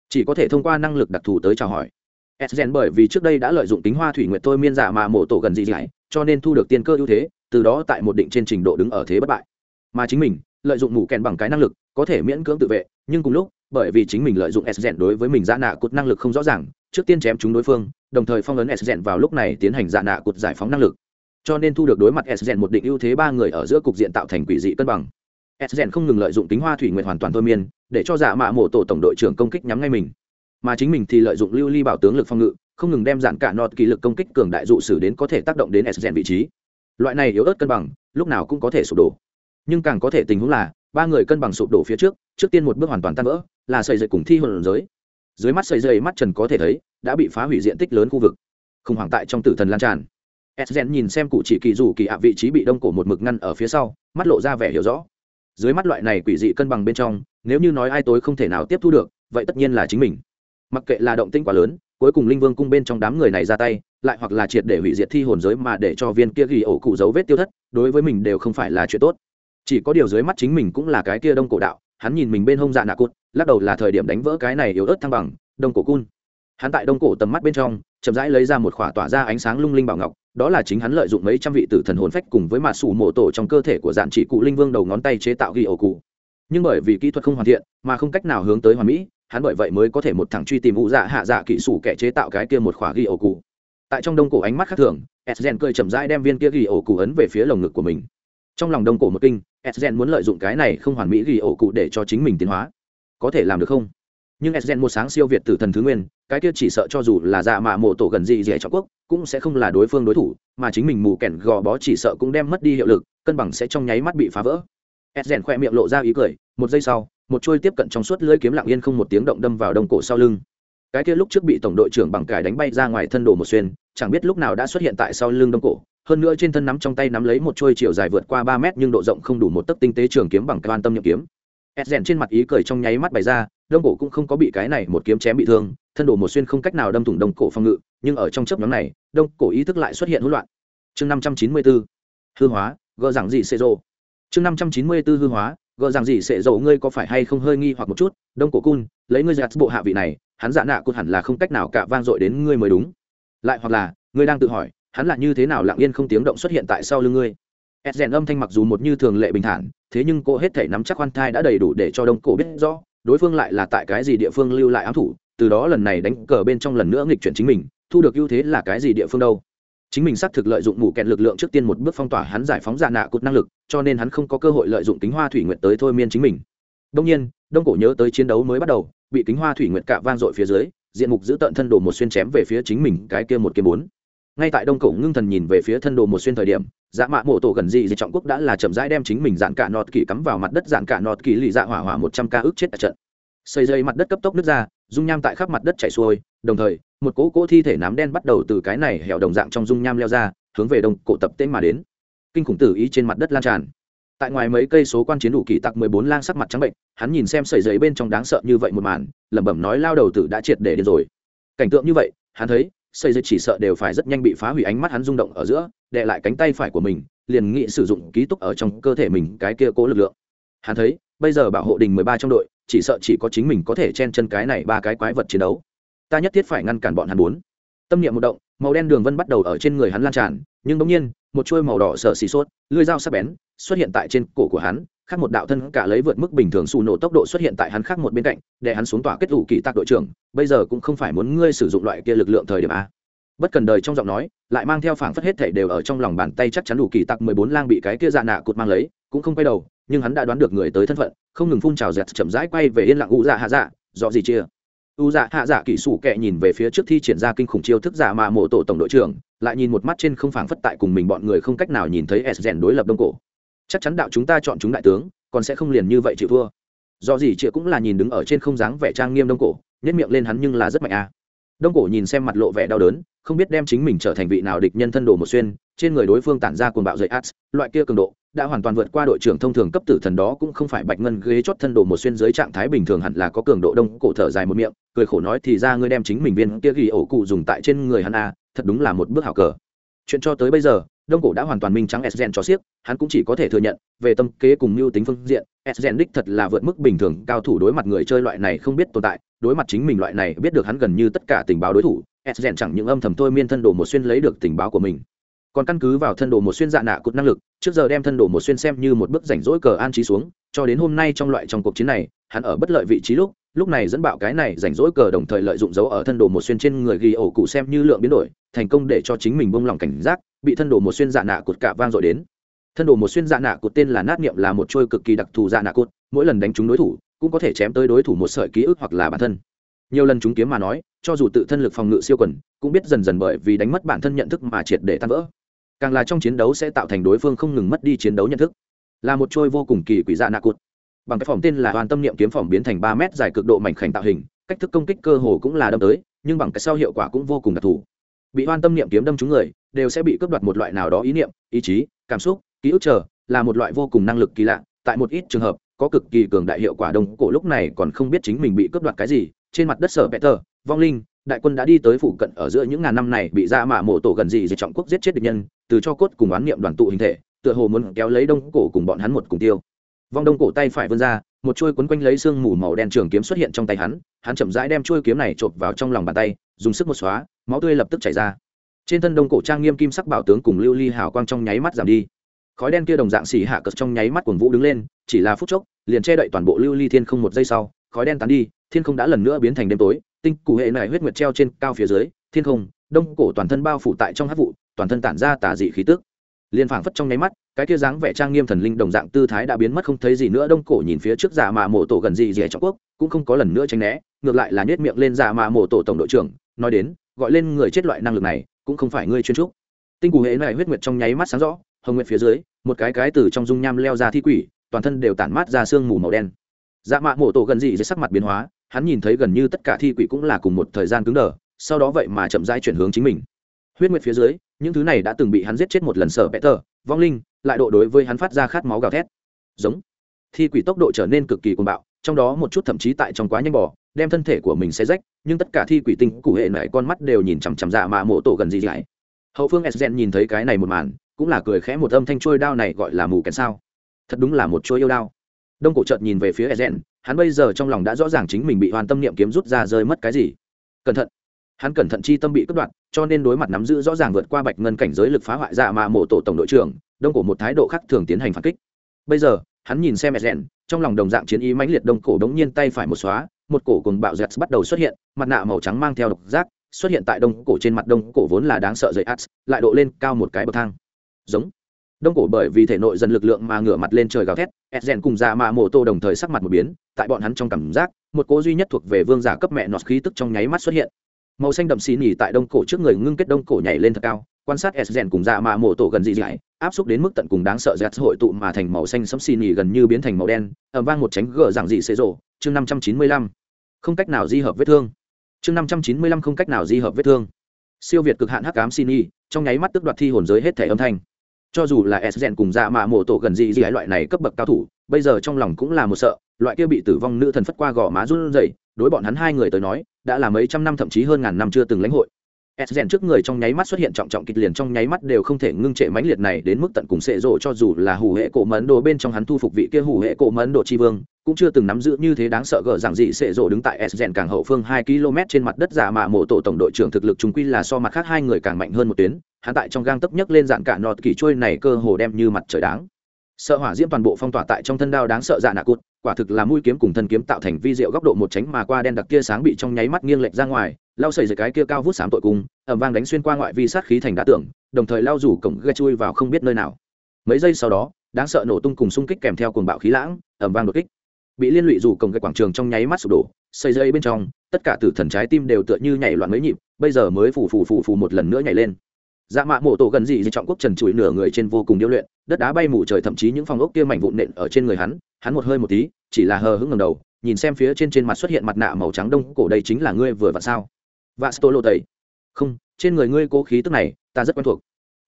A: Chỉ có thể thông qua năng lực đặc thù tới chào hỏi. Esgen bởi vì trước đây đã lợi dụng tính hoa thủy nguyệt thôi miên giả mà mổ tổ gần dị giải, cho nên thu được tiên cơ ưu thế từ đó tại một định trên trình độ đứng ở thế bất bại. Mà chính mình lợi dụng mù kèn bằng cái năng lực có thể miễn cưỡng tự vệ nhưng cùng lúc bởi vì chính mình lợi dụng Esgen đối với mình giả nạ cột năng lực không rõ ràng trước tiên chém chúng đối phương đồng thời phong ấn Esgen vào lúc này tiến hành giả nạ cột giải phóng năng lực. Cho nên thu được đối mặt Esgen một định ưu thế ba người ở giữa cục diện tạo thành quỷ dị cân bằng. Esgen không ngừng lợi dụng tính hoa thủy nguyệt hoàn toàn thôi miên để cho giả mạ mổ tổ tổng đội trưởng công kích nhắm ngay mình mà chính mình thì lợi dụng lưu ly bảo tướng lực phòng ngự, không ngừng đem dạn cả nọt kỳ lực công kích cường đại dụ sử đến có thể tác động đến s vị trí. Loại này yếu ớt cân bằng, lúc nào cũng có thể sụp đổ. Nhưng càng có thể tình huống là, ba người cân bằng sụp đổ phía trước trước tiên một bước hoàn toàn tan vỡ, là sợi dậy cùng thi hồn giới. Dưới mắt sợi dây mắt trần có thể thấy, đã bị phá hủy diện tích lớn khu vực. Khủng hoảng tại trong tử thần lan tràn. Esgen nhìn xem cụ chỉ kỳ dù kỳ ạ vị trí bị đông cổ một mực ngăn ở phía sau, mắt lộ ra vẻ hiểu rõ. Dưới mắt loại này quỷ dị cân bằng bên trong, nếu như nói ai tối không thể nào tiếp thu được, vậy tất nhiên là chính mình mặc kệ là động tinh quá lớn, cuối cùng linh vương cung bên trong đám người này ra tay, lại hoặc là triệt để hủy diệt thi hồn giới mà để cho viên kia ghi ổ cụ dấu vết tiêu thất, đối với mình đều không phải là chuyện tốt. Chỉ có điều dưới mắt chính mình cũng là cái kia đông cổ đạo, hắn nhìn mình bên hông dạ nạ cụt, lắc đầu là thời điểm đánh vỡ cái này yếu ớt thăng bằng, đông cổ cun. Hắn tại đông cổ tầm mắt bên trong, chậm rãi lấy ra một khỏa tỏa ra ánh sáng lung linh bảo ngọc, đó là chính hắn lợi dụng mấy trăm vị tử thần hồn phách cùng với mạt sủ mổ tổ trong cơ thể của dạn chỉ cụ linh vương đầu ngón tay chế tạo ghi ổ cụ. Nhưng bởi vì kỹ thuật không hoàn thiện, mà không cách nào hướng tới hoàn mỹ hắn bởi vậy mới có thể một thằng truy tìm ủ dạ hạ dạ kỹ sủ kẻ chế tạo cái kia một khỏa ghi ổ cụ. Tại trong đông cổ ánh mắt khác thường edgen cười chậm rãi đem viên kia ghi ổ cụ ấn về phía lồng ngực của mình. Trong lòng đông cổ một kinh edgen muốn lợi dụng cái này không hoàn mỹ ghi ổ cụ để cho chính mình tiến hóa. Có thể làm được không? Nhưng edgen một sáng siêu việt tử thần thứ nguyên, cái kia chỉ sợ cho dù là dạ mạ mộ tổ gần gì gì trọng quốc, cũng sẽ không là đối phương đối thủ, mà chính mình mù kẻn gò bó chỉ sợ cũng đem mất đi hiệu lực, cân bằng sẽ trong nháy mắt bị phá vỡ. Edgen khoe miệng lộ ra ý cười, một giây sau một chuôi tiếp cận trong suốt lưỡi kiếm lặng yên không một tiếng động đâm vào đông cổ sau lưng. Cái kia lúc trước bị tổng đội trưởng bằng cải đánh bay ra ngoài thân đồ một xuyên, chẳng biết lúc nào đã xuất hiện tại sau lưng đông cổ, hơn nữa trên thân nắm trong tay nắm lấy một chuôi chiều dài vượt qua ba mét nhưng độ rộng không đủ một tấc tinh tế trường kiếm bằng quan tâm nhậm kiếm. Ed trên mặt ý cười trong nháy mắt bày ra, đông cổ cũng không có bị cái này một kiếm chém bị thương, thân đồ một xuyên không cách nào đâm thủng đông cổ phòng ngự, nhưng ở trong chớp nhoáng này, đông cổ ý thức lại xuất hiện hỗn loạn. Chương năm trăm chín mươi bốn hư hóa, gỡ rằng gì xê rô chương năm trăm chín mươi bốn hư hóa gỡ rằng gì sẽ dầu ngươi có phải hay không hơi nghi hoặc một chút, đông cổ cun, lấy ngươi giặt bộ hạ vị này, hắn giả nạ cun hẳn là không cách nào cả vang dội đến ngươi mới đúng. Lại hoặc là, ngươi đang tự hỏi, hắn là như thế nào lặng yên không tiếng động xuất hiện tại sau lưng ngươi? Ed rèn âm thanh mặc dù một như thường lệ bình thản, thế nhưng cô hết thể nắm chắc khoan thai đã đầy đủ để cho đông cổ biết rõ, đối phương lại là tại cái gì địa phương lưu lại ám thủ, từ đó lần này đánh cờ bên trong lần nữa nghịch chuyển chính mình, thu được ưu thế là cái gì địa phương đâu? Chính mình xác thực lợi dụng mù kẹn lực lượng trước tiên một bước phong tỏa hắn giải phóng dạ nạ cột năng lực, cho nên hắn không có cơ hội lợi dụng kính hoa thủy nguyện tới thôi miên chính mình. Đông nhiên, đông cổ nhớ tới chiến đấu mới bắt đầu, bị kính hoa thủy nguyện cạ vang dội phía dưới, diện mục giữ tận thân đồ một xuyên chém về phía chính mình, cái kia một kia bốn. Ngay tại đông cổ ngưng thần nhìn về phía thân đồ một xuyên thời điểm dạ mạ mộ tổ gần dị dị trọng quốc đã là chậm rãi đem chính mình dạn cả nọt kỳ cắm vào mặt đất, dạn cả nọt kỳ lì dạ hỏa hỏa một trăm ca ức chết tại trận. Xây dây mặt đất cấp tốc nước ra, dung nham tại khắp mặt đất chảy xuôi, đồng thời một cỗ cỗ thi thể nám đen bắt đầu từ cái này hẻo đồng dạng trong dung nham leo ra, hướng về đông cổ tập tên mà đến. Kinh khủng tử ý trên mặt đất lan tràn. Tại ngoài mấy cây số quan chiến đủ kỳ tặc mười bốn lang sắc mặt trắng bệnh, hắn nhìn xem sợi giấy bên trong đáng sợ như vậy một màn, lẩm bẩm nói lao đầu tử đã triệt để đến rồi. Cảnh tượng như vậy, hắn thấy, sợi giấy chỉ sợ đều phải rất nhanh bị phá hủy ánh mắt hắn rung động ở giữa đệ lại cánh tay phải của mình, liền nghĩ sử dụng ký túc ở trong cơ thể mình cái kia cố lực lượng. Hắn thấy, bây giờ bảo hộ đình mười ba trong đội, chỉ sợ chỉ có chính mình có thể chen chân cái này ba cái quái vật chiến đấu ta nhất thiết phải ngăn cản bọn hắn bốn. Tâm niệm một động, màu đen đường vân bắt đầu ở trên người hắn lan tràn, nhưng bỗng nhiên, một chuôi màu đỏ sợ xì sốt lưỡi dao sắc bén, xuất hiện tại trên cổ của hắn, khác một đạo thân cả lấy vượt mức bình thường xù nổ tốc độ xuất hiện tại hắn khác một bên cạnh, để hắn xuống tỏa kết ủ kỳ tạc đội trưởng, bây giờ cũng không phải muốn ngươi sử dụng loại kia lực lượng thời điểm a. Bất cần đời trong giọng nói, lại mang theo phảng phất hết thể đều ở trong lòng bàn tay chắc chắn đủ kỳ tặc mười bốn lang bị cái kia dạ nạ cụt mang lấy, cũng không quay đầu, nhưng hắn đã đoán được người tới thân phận, không ngừng phun trào dẹt chậm rãi quay về yên lặng u dạ hạ dạ dọ gì chia u dạ hạ dạ kỹ sủ kệ nhìn về phía trước thi triển ra kinh khủng chiêu thức giả mà mộ tổ tổng đội trưởng, lại nhìn một mắt trên không phảng phất tại cùng mình bọn người không cách nào nhìn thấy s rèn đối lập đông cổ. Chắc chắn đạo chúng ta chọn chúng đại tướng, còn sẽ không liền như vậy chịu thua. Do gì chị cũng là nhìn đứng ở trên không dáng vẻ trang nghiêm đông cổ nhất miệng lên hắn nhưng là rất mạnh a đông cổ nhìn xem mặt lộ vẻ đau đớn, không biết đem chính mình trở thành vị nào địch nhân thân đồ một xuyên, trên người đối phương tản ra cuồng bạo dậy ats loại kia cường độ, đã hoàn toàn vượt qua đội trưởng thông thường cấp tử thần đó cũng không phải bạch ngân ghế chót thân đồ một xuyên dưới trạng thái bình thường hẳn là có cường độ đông cổ thở dài một miệng, cười khổ nói thì ra ngươi đem chính mình viên kia ghi ổ cụ dùng tại trên người hắn a, thật đúng là một bước hảo cờ. Chuyện cho tới bây giờ đông cổ đã hoàn toàn minh trắng sgen cho siếc, hắn cũng chỉ có thể thừa nhận, về tâm kế cùng mưu tính phương diện sgen đích thật là vượt mức bình thường, cao thủ đối mặt người chơi loại này không biết tồn tại, đối mặt chính mình loại này biết được hắn gần như tất cả tình báo đối thủ sgen chẳng những âm thầm thôi miên thân đồ một xuyên lấy được tình báo của mình. Còn căn cứ vào thân đồ một xuyên dạ nạ cụt năng lực, trước giờ đem thân đồ một xuyên xem như một bước rảnh rỗi cờ an trí xuống, cho đến hôm nay trong loại trong cuộc chiến này, hắn ở bất lợi vị trí lúc lúc này dẫn bạo cái này rảnh rỗi cờ đồng thời lợi dụng dấu ở thân đồ một xuyên trên người ghi ổ cụ xem như lượng biến đổi, thành công để cho chính mình bông lòng cảnh giác bị thân đồ một xuyên dạ nạ cột cả vang dội đến. Thân đồ một xuyên dạ nạ cột tên là nát niệm là một trôi cực kỳ đặc thù dạ nạ cột mỗi lần đánh trúng đối thủ, cũng có thể chém tới đối thủ một sợi ký ức hoặc là bản thân. Nhiều lần chúng kiếm mà nói, cho dù tự thân lực phòng ngự siêu quần, cũng biết dần dần bởi vì đánh mất bản thân nhận thức mà triệt để tan vỡ. Càng là trong chiến đấu sẽ tạo thành đối phương không ngừng mất đi chiến đấu nhận thức. Là một trôi vô cùng kỳ quỷ dạ nạ cụt. Bằng cái phòng tên là hoàn tâm niệm kiếm phòng biến thành ba mét dài cực độ mảnh khảnh tạo hình, cách thức công kích cơ hồ cũng là đâm tới, nhưng bằng cái sau hiệu quả cũng vô cùng đặc thù bị hoan tâm niệm kiếm đâm trúng người, đều sẽ bị cướp đoạt một loại nào đó ý niệm, ý chí, cảm xúc, ký ức chờ, là một loại vô cùng năng lực kỳ lạ. Tại một ít trường hợp, có cực kỳ cường đại hiệu quả đông cổ lúc này còn không biết chính mình bị cướp đoạt cái gì, trên mặt đất sở peter, vong linh, đại quân đã đi tới phụ cận ở giữa những ngàn năm này bị ra mạ mộ tổ gần gì dịch trọng quốc giết chết địch nhân, từ cho cốt cùng oán niệm đoàn tụ hình thể, tựa hồ muốn kéo lấy đông cổ cùng bọn hắn một cùng tiêu vong đông cổ tay phải vươn ra, một chuôi quấn quanh lấy xương mù màu đen trường kiếm xuất hiện trong tay hắn hắn chậm rãi đem chuôi kiếm này chộp vào trong lòng bàn tay, dùng sức một xóa, máu tươi lập tức chảy ra. Trên thân đông cổ trang nghiêm kim sắc bảo tướng cùng lưu ly hào quang trong nháy mắt giảm đi. Khói đen kia đồng dạng xỉ hạ cất trong nháy mắt cuồng vũ đứng lên, chỉ là phút chốc, liền che đậy toàn bộ lưu ly thiên không một giây sau, khói đen tán đi, thiên không đã lần nữa biến thành đêm tối, tinh cụ hệ này huyết nguyệt treo trên cao phía dưới, thiên không, đông cổ toàn thân bao phủ tại trong hát vụ, toàn thân tản ra tà dị khí tức. Liền phảng phất trong nháy mắt cái kia dáng vẻ trang nghiêm thần linh đồng dạng tư thái đã biến mất không thấy gì nữa, đông cổ nhìn phía trước giả mà mộ tổ gần gì gì trong quốc, cũng không có lần nữa tránh né, ngược lại là nhét miệng lên giả mà mộ tổ tổng đội trưởng, nói đến, gọi lên người chết loại năng lực này, cũng không phải ngươi chuyên trúc. Tinh cụ hệ này huyết nguyệt trong nháy mắt sáng rõ, hồng nguyệt phía dưới, một cái cái từ trong dung nham leo ra thi quỷ, toàn thân đều tản mát ra sương mù màu đen. Dạ mạ mộ tổ gần gì dưới sắc mặt biến hóa, hắn nhìn thấy gần như tất cả thi quỷ cũng là cùng một thời gian cứng đờ, sau đó vậy mà chậm rãi chuyển hướng chính mình. Huyết nguyệt phía dưới, những thứ này đã từng bị hắn giết chết một lần sở bẽ tờ vong linh lại độ đối với hắn phát ra khát máu gào thét. Giống. Thi quỷ tốc độ trở nên cực kỳ cuồng bạo, trong đó một chút thậm chí tại trong quá nhanh bỏ đem thân thể của mình sẽ rách, nhưng tất cả thi quỷ tinh cụ hệ nại con mắt đều nhìn chằm chằm dạ mạ mộ tổ gần gì lại hậu phương s nhìn thấy cái này một màn, cũng là cười khẽ một âm thanh trôi đao này gọi là mù kèn sao. Thật đúng là một trôi yêu đao. Đông cổ trợt nhìn về phía ezen hắn bây giờ trong lòng đã rõ ràng chính mình bị hoàn tâm niệm kiếm rút ra rơi mất cái gì. Cẩn thận. Hắn cẩn thận chi tâm bị cắt đoạn cho nên đối mặt nắm giữ rõ ràng vượt qua bạch ngân cảnh giới lực phá hoại dạ mà mộ tổ tổng đội trưởng đông cổ một thái độ khác thường tiến hành phản kích. Bây giờ, hắn nhìn xem ezen, trong lòng đồng dạng chiến ý mãnh liệt đông cổ đống nhiên tay phải một xóa, một cổ cùng bạo dẹt bắt đầu xuất hiện, mặt nạ màu trắng mang theo độc giác, xuất hiện tại đông cổ trên mặt. Đông cổ vốn là đáng sợ dậy ats lại độ lên cao một cái bậc thang. Giống. Đông cổ bởi vì thể nội dần lực lượng mà ngửa mặt lên trời gào thét edgen cùng già mạ mô tô đồng thời sắc mặt một biến, tại bọn hắn trong cảm giác, một cố duy nhất thuộc về vương giả cấp mẹ nọt khí tức trong nháy mắt xuất hiện. Màu xanh đậm xì nhỉ tại đông cổ trước người ngưng kết đông cổ nhảy lên thật cao, quan sát edgen cùng già mạ mô tổ gần dị dãi áp xúc đến mức tận cùng đáng sợ giặt hội tụ mà thành màu xanh sẫm xì nhì gần như biến thành màu đen ẩm vang một tránh gờ giảng dị xế rộ. Chương năm trăm chín mươi lăm. Không cách nào di hợp vết thương. Chương năm trăm chín mươi lăm không cách nào di hợp vết thương. Siêu việt cực hạn hắc ám xin y trong nháy mắt tức đoạt thi hồn giới hết thể âm thanh. Cho dù là s rèn cùng dạ mạ mộ tổ gần gì gì loại này cấp bậc cao thủ, bây giờ trong lòng cũng là một sợ, loại kia bị tử vong nữ thần phất qua gò má run rẩy, đối bọn hắn hai người tới nói, đã là mấy trăm năm thậm chí hơn ngàn năm chưa từng lãnh hội s rèn trước người trong nháy mắt xuất hiện trọng trọng kịch liền trong nháy mắt đều không thể ngưng trệ mãnh liệt này đến mức tận cùng sệ rộ cho dù là hủ hệ cổ mấn đồ bên trong hắn thu phục vị kia hủ hệ cổ mấn đồ tri vương, cũng chưa từng nắm giữ như thế đáng sợ gở rằng dị sệ rộ đứng tại s rèn càng hậu phương hai km trên mặt đất giả mạ mộ tổ tổng đội trưởng thực lực chúng quy là so mặt khác hai người càng mạnh hơn một tuyến, hắn tại trong gang tấp nhất lên dạng cả nọt kỳ trôi này cơ hồ đem như mặt trời đáng. Sợ hỏa diễm toàn bộ phong tỏa tại trong thân đao đáng sợ dạ nạ cụt, quả thực là mũi kiếm cùng thân kiếm tạo thành vi diệu góc độ một tránh mà qua đen đặc kia sáng bị trong nháy mắt nghiêng lệch ra ngoài lao sầy dưới cái kia cao vút sám tội cung ẩm vang đánh xuyên qua ngoại vi sát khí thành đá tưởng đồng thời lao rủ cổng ghe chui vào không biết nơi nào. Mấy giây sau đó, đáng sợ nổ tung cùng xung kích kèm theo cuồng bạo khí lãng ẩm vang đột kích. Bị liên lụy rủ cổng ghé quảng trường trong nháy mắt sụp đổ xây dây bên trong, tất cả tử thần trái tim đều tựa như nhảy loạn mấy nhịp, bây giờ mới phù phù phù phù một lần nữa nhảy lên. Dạ mạ mộ tổ gần gì dị trọng quốc trần trụi nửa người trên vô cùng điêu luyện, đất đá bay mù trời thậm chí những phòng ốc kia mảnh vụn nện ở trên người hắn hắn một hơi một tí, chỉ là hờ hững ngầm đầu, nhìn xem phía trên trên mặt xuất hiện mặt nạ màu trắng đông, cổ đây chính là ngươi vừa vặn sao? Và sto lộ tẩy. Không trên người ngươi cố khí tức này ta rất quen thuộc.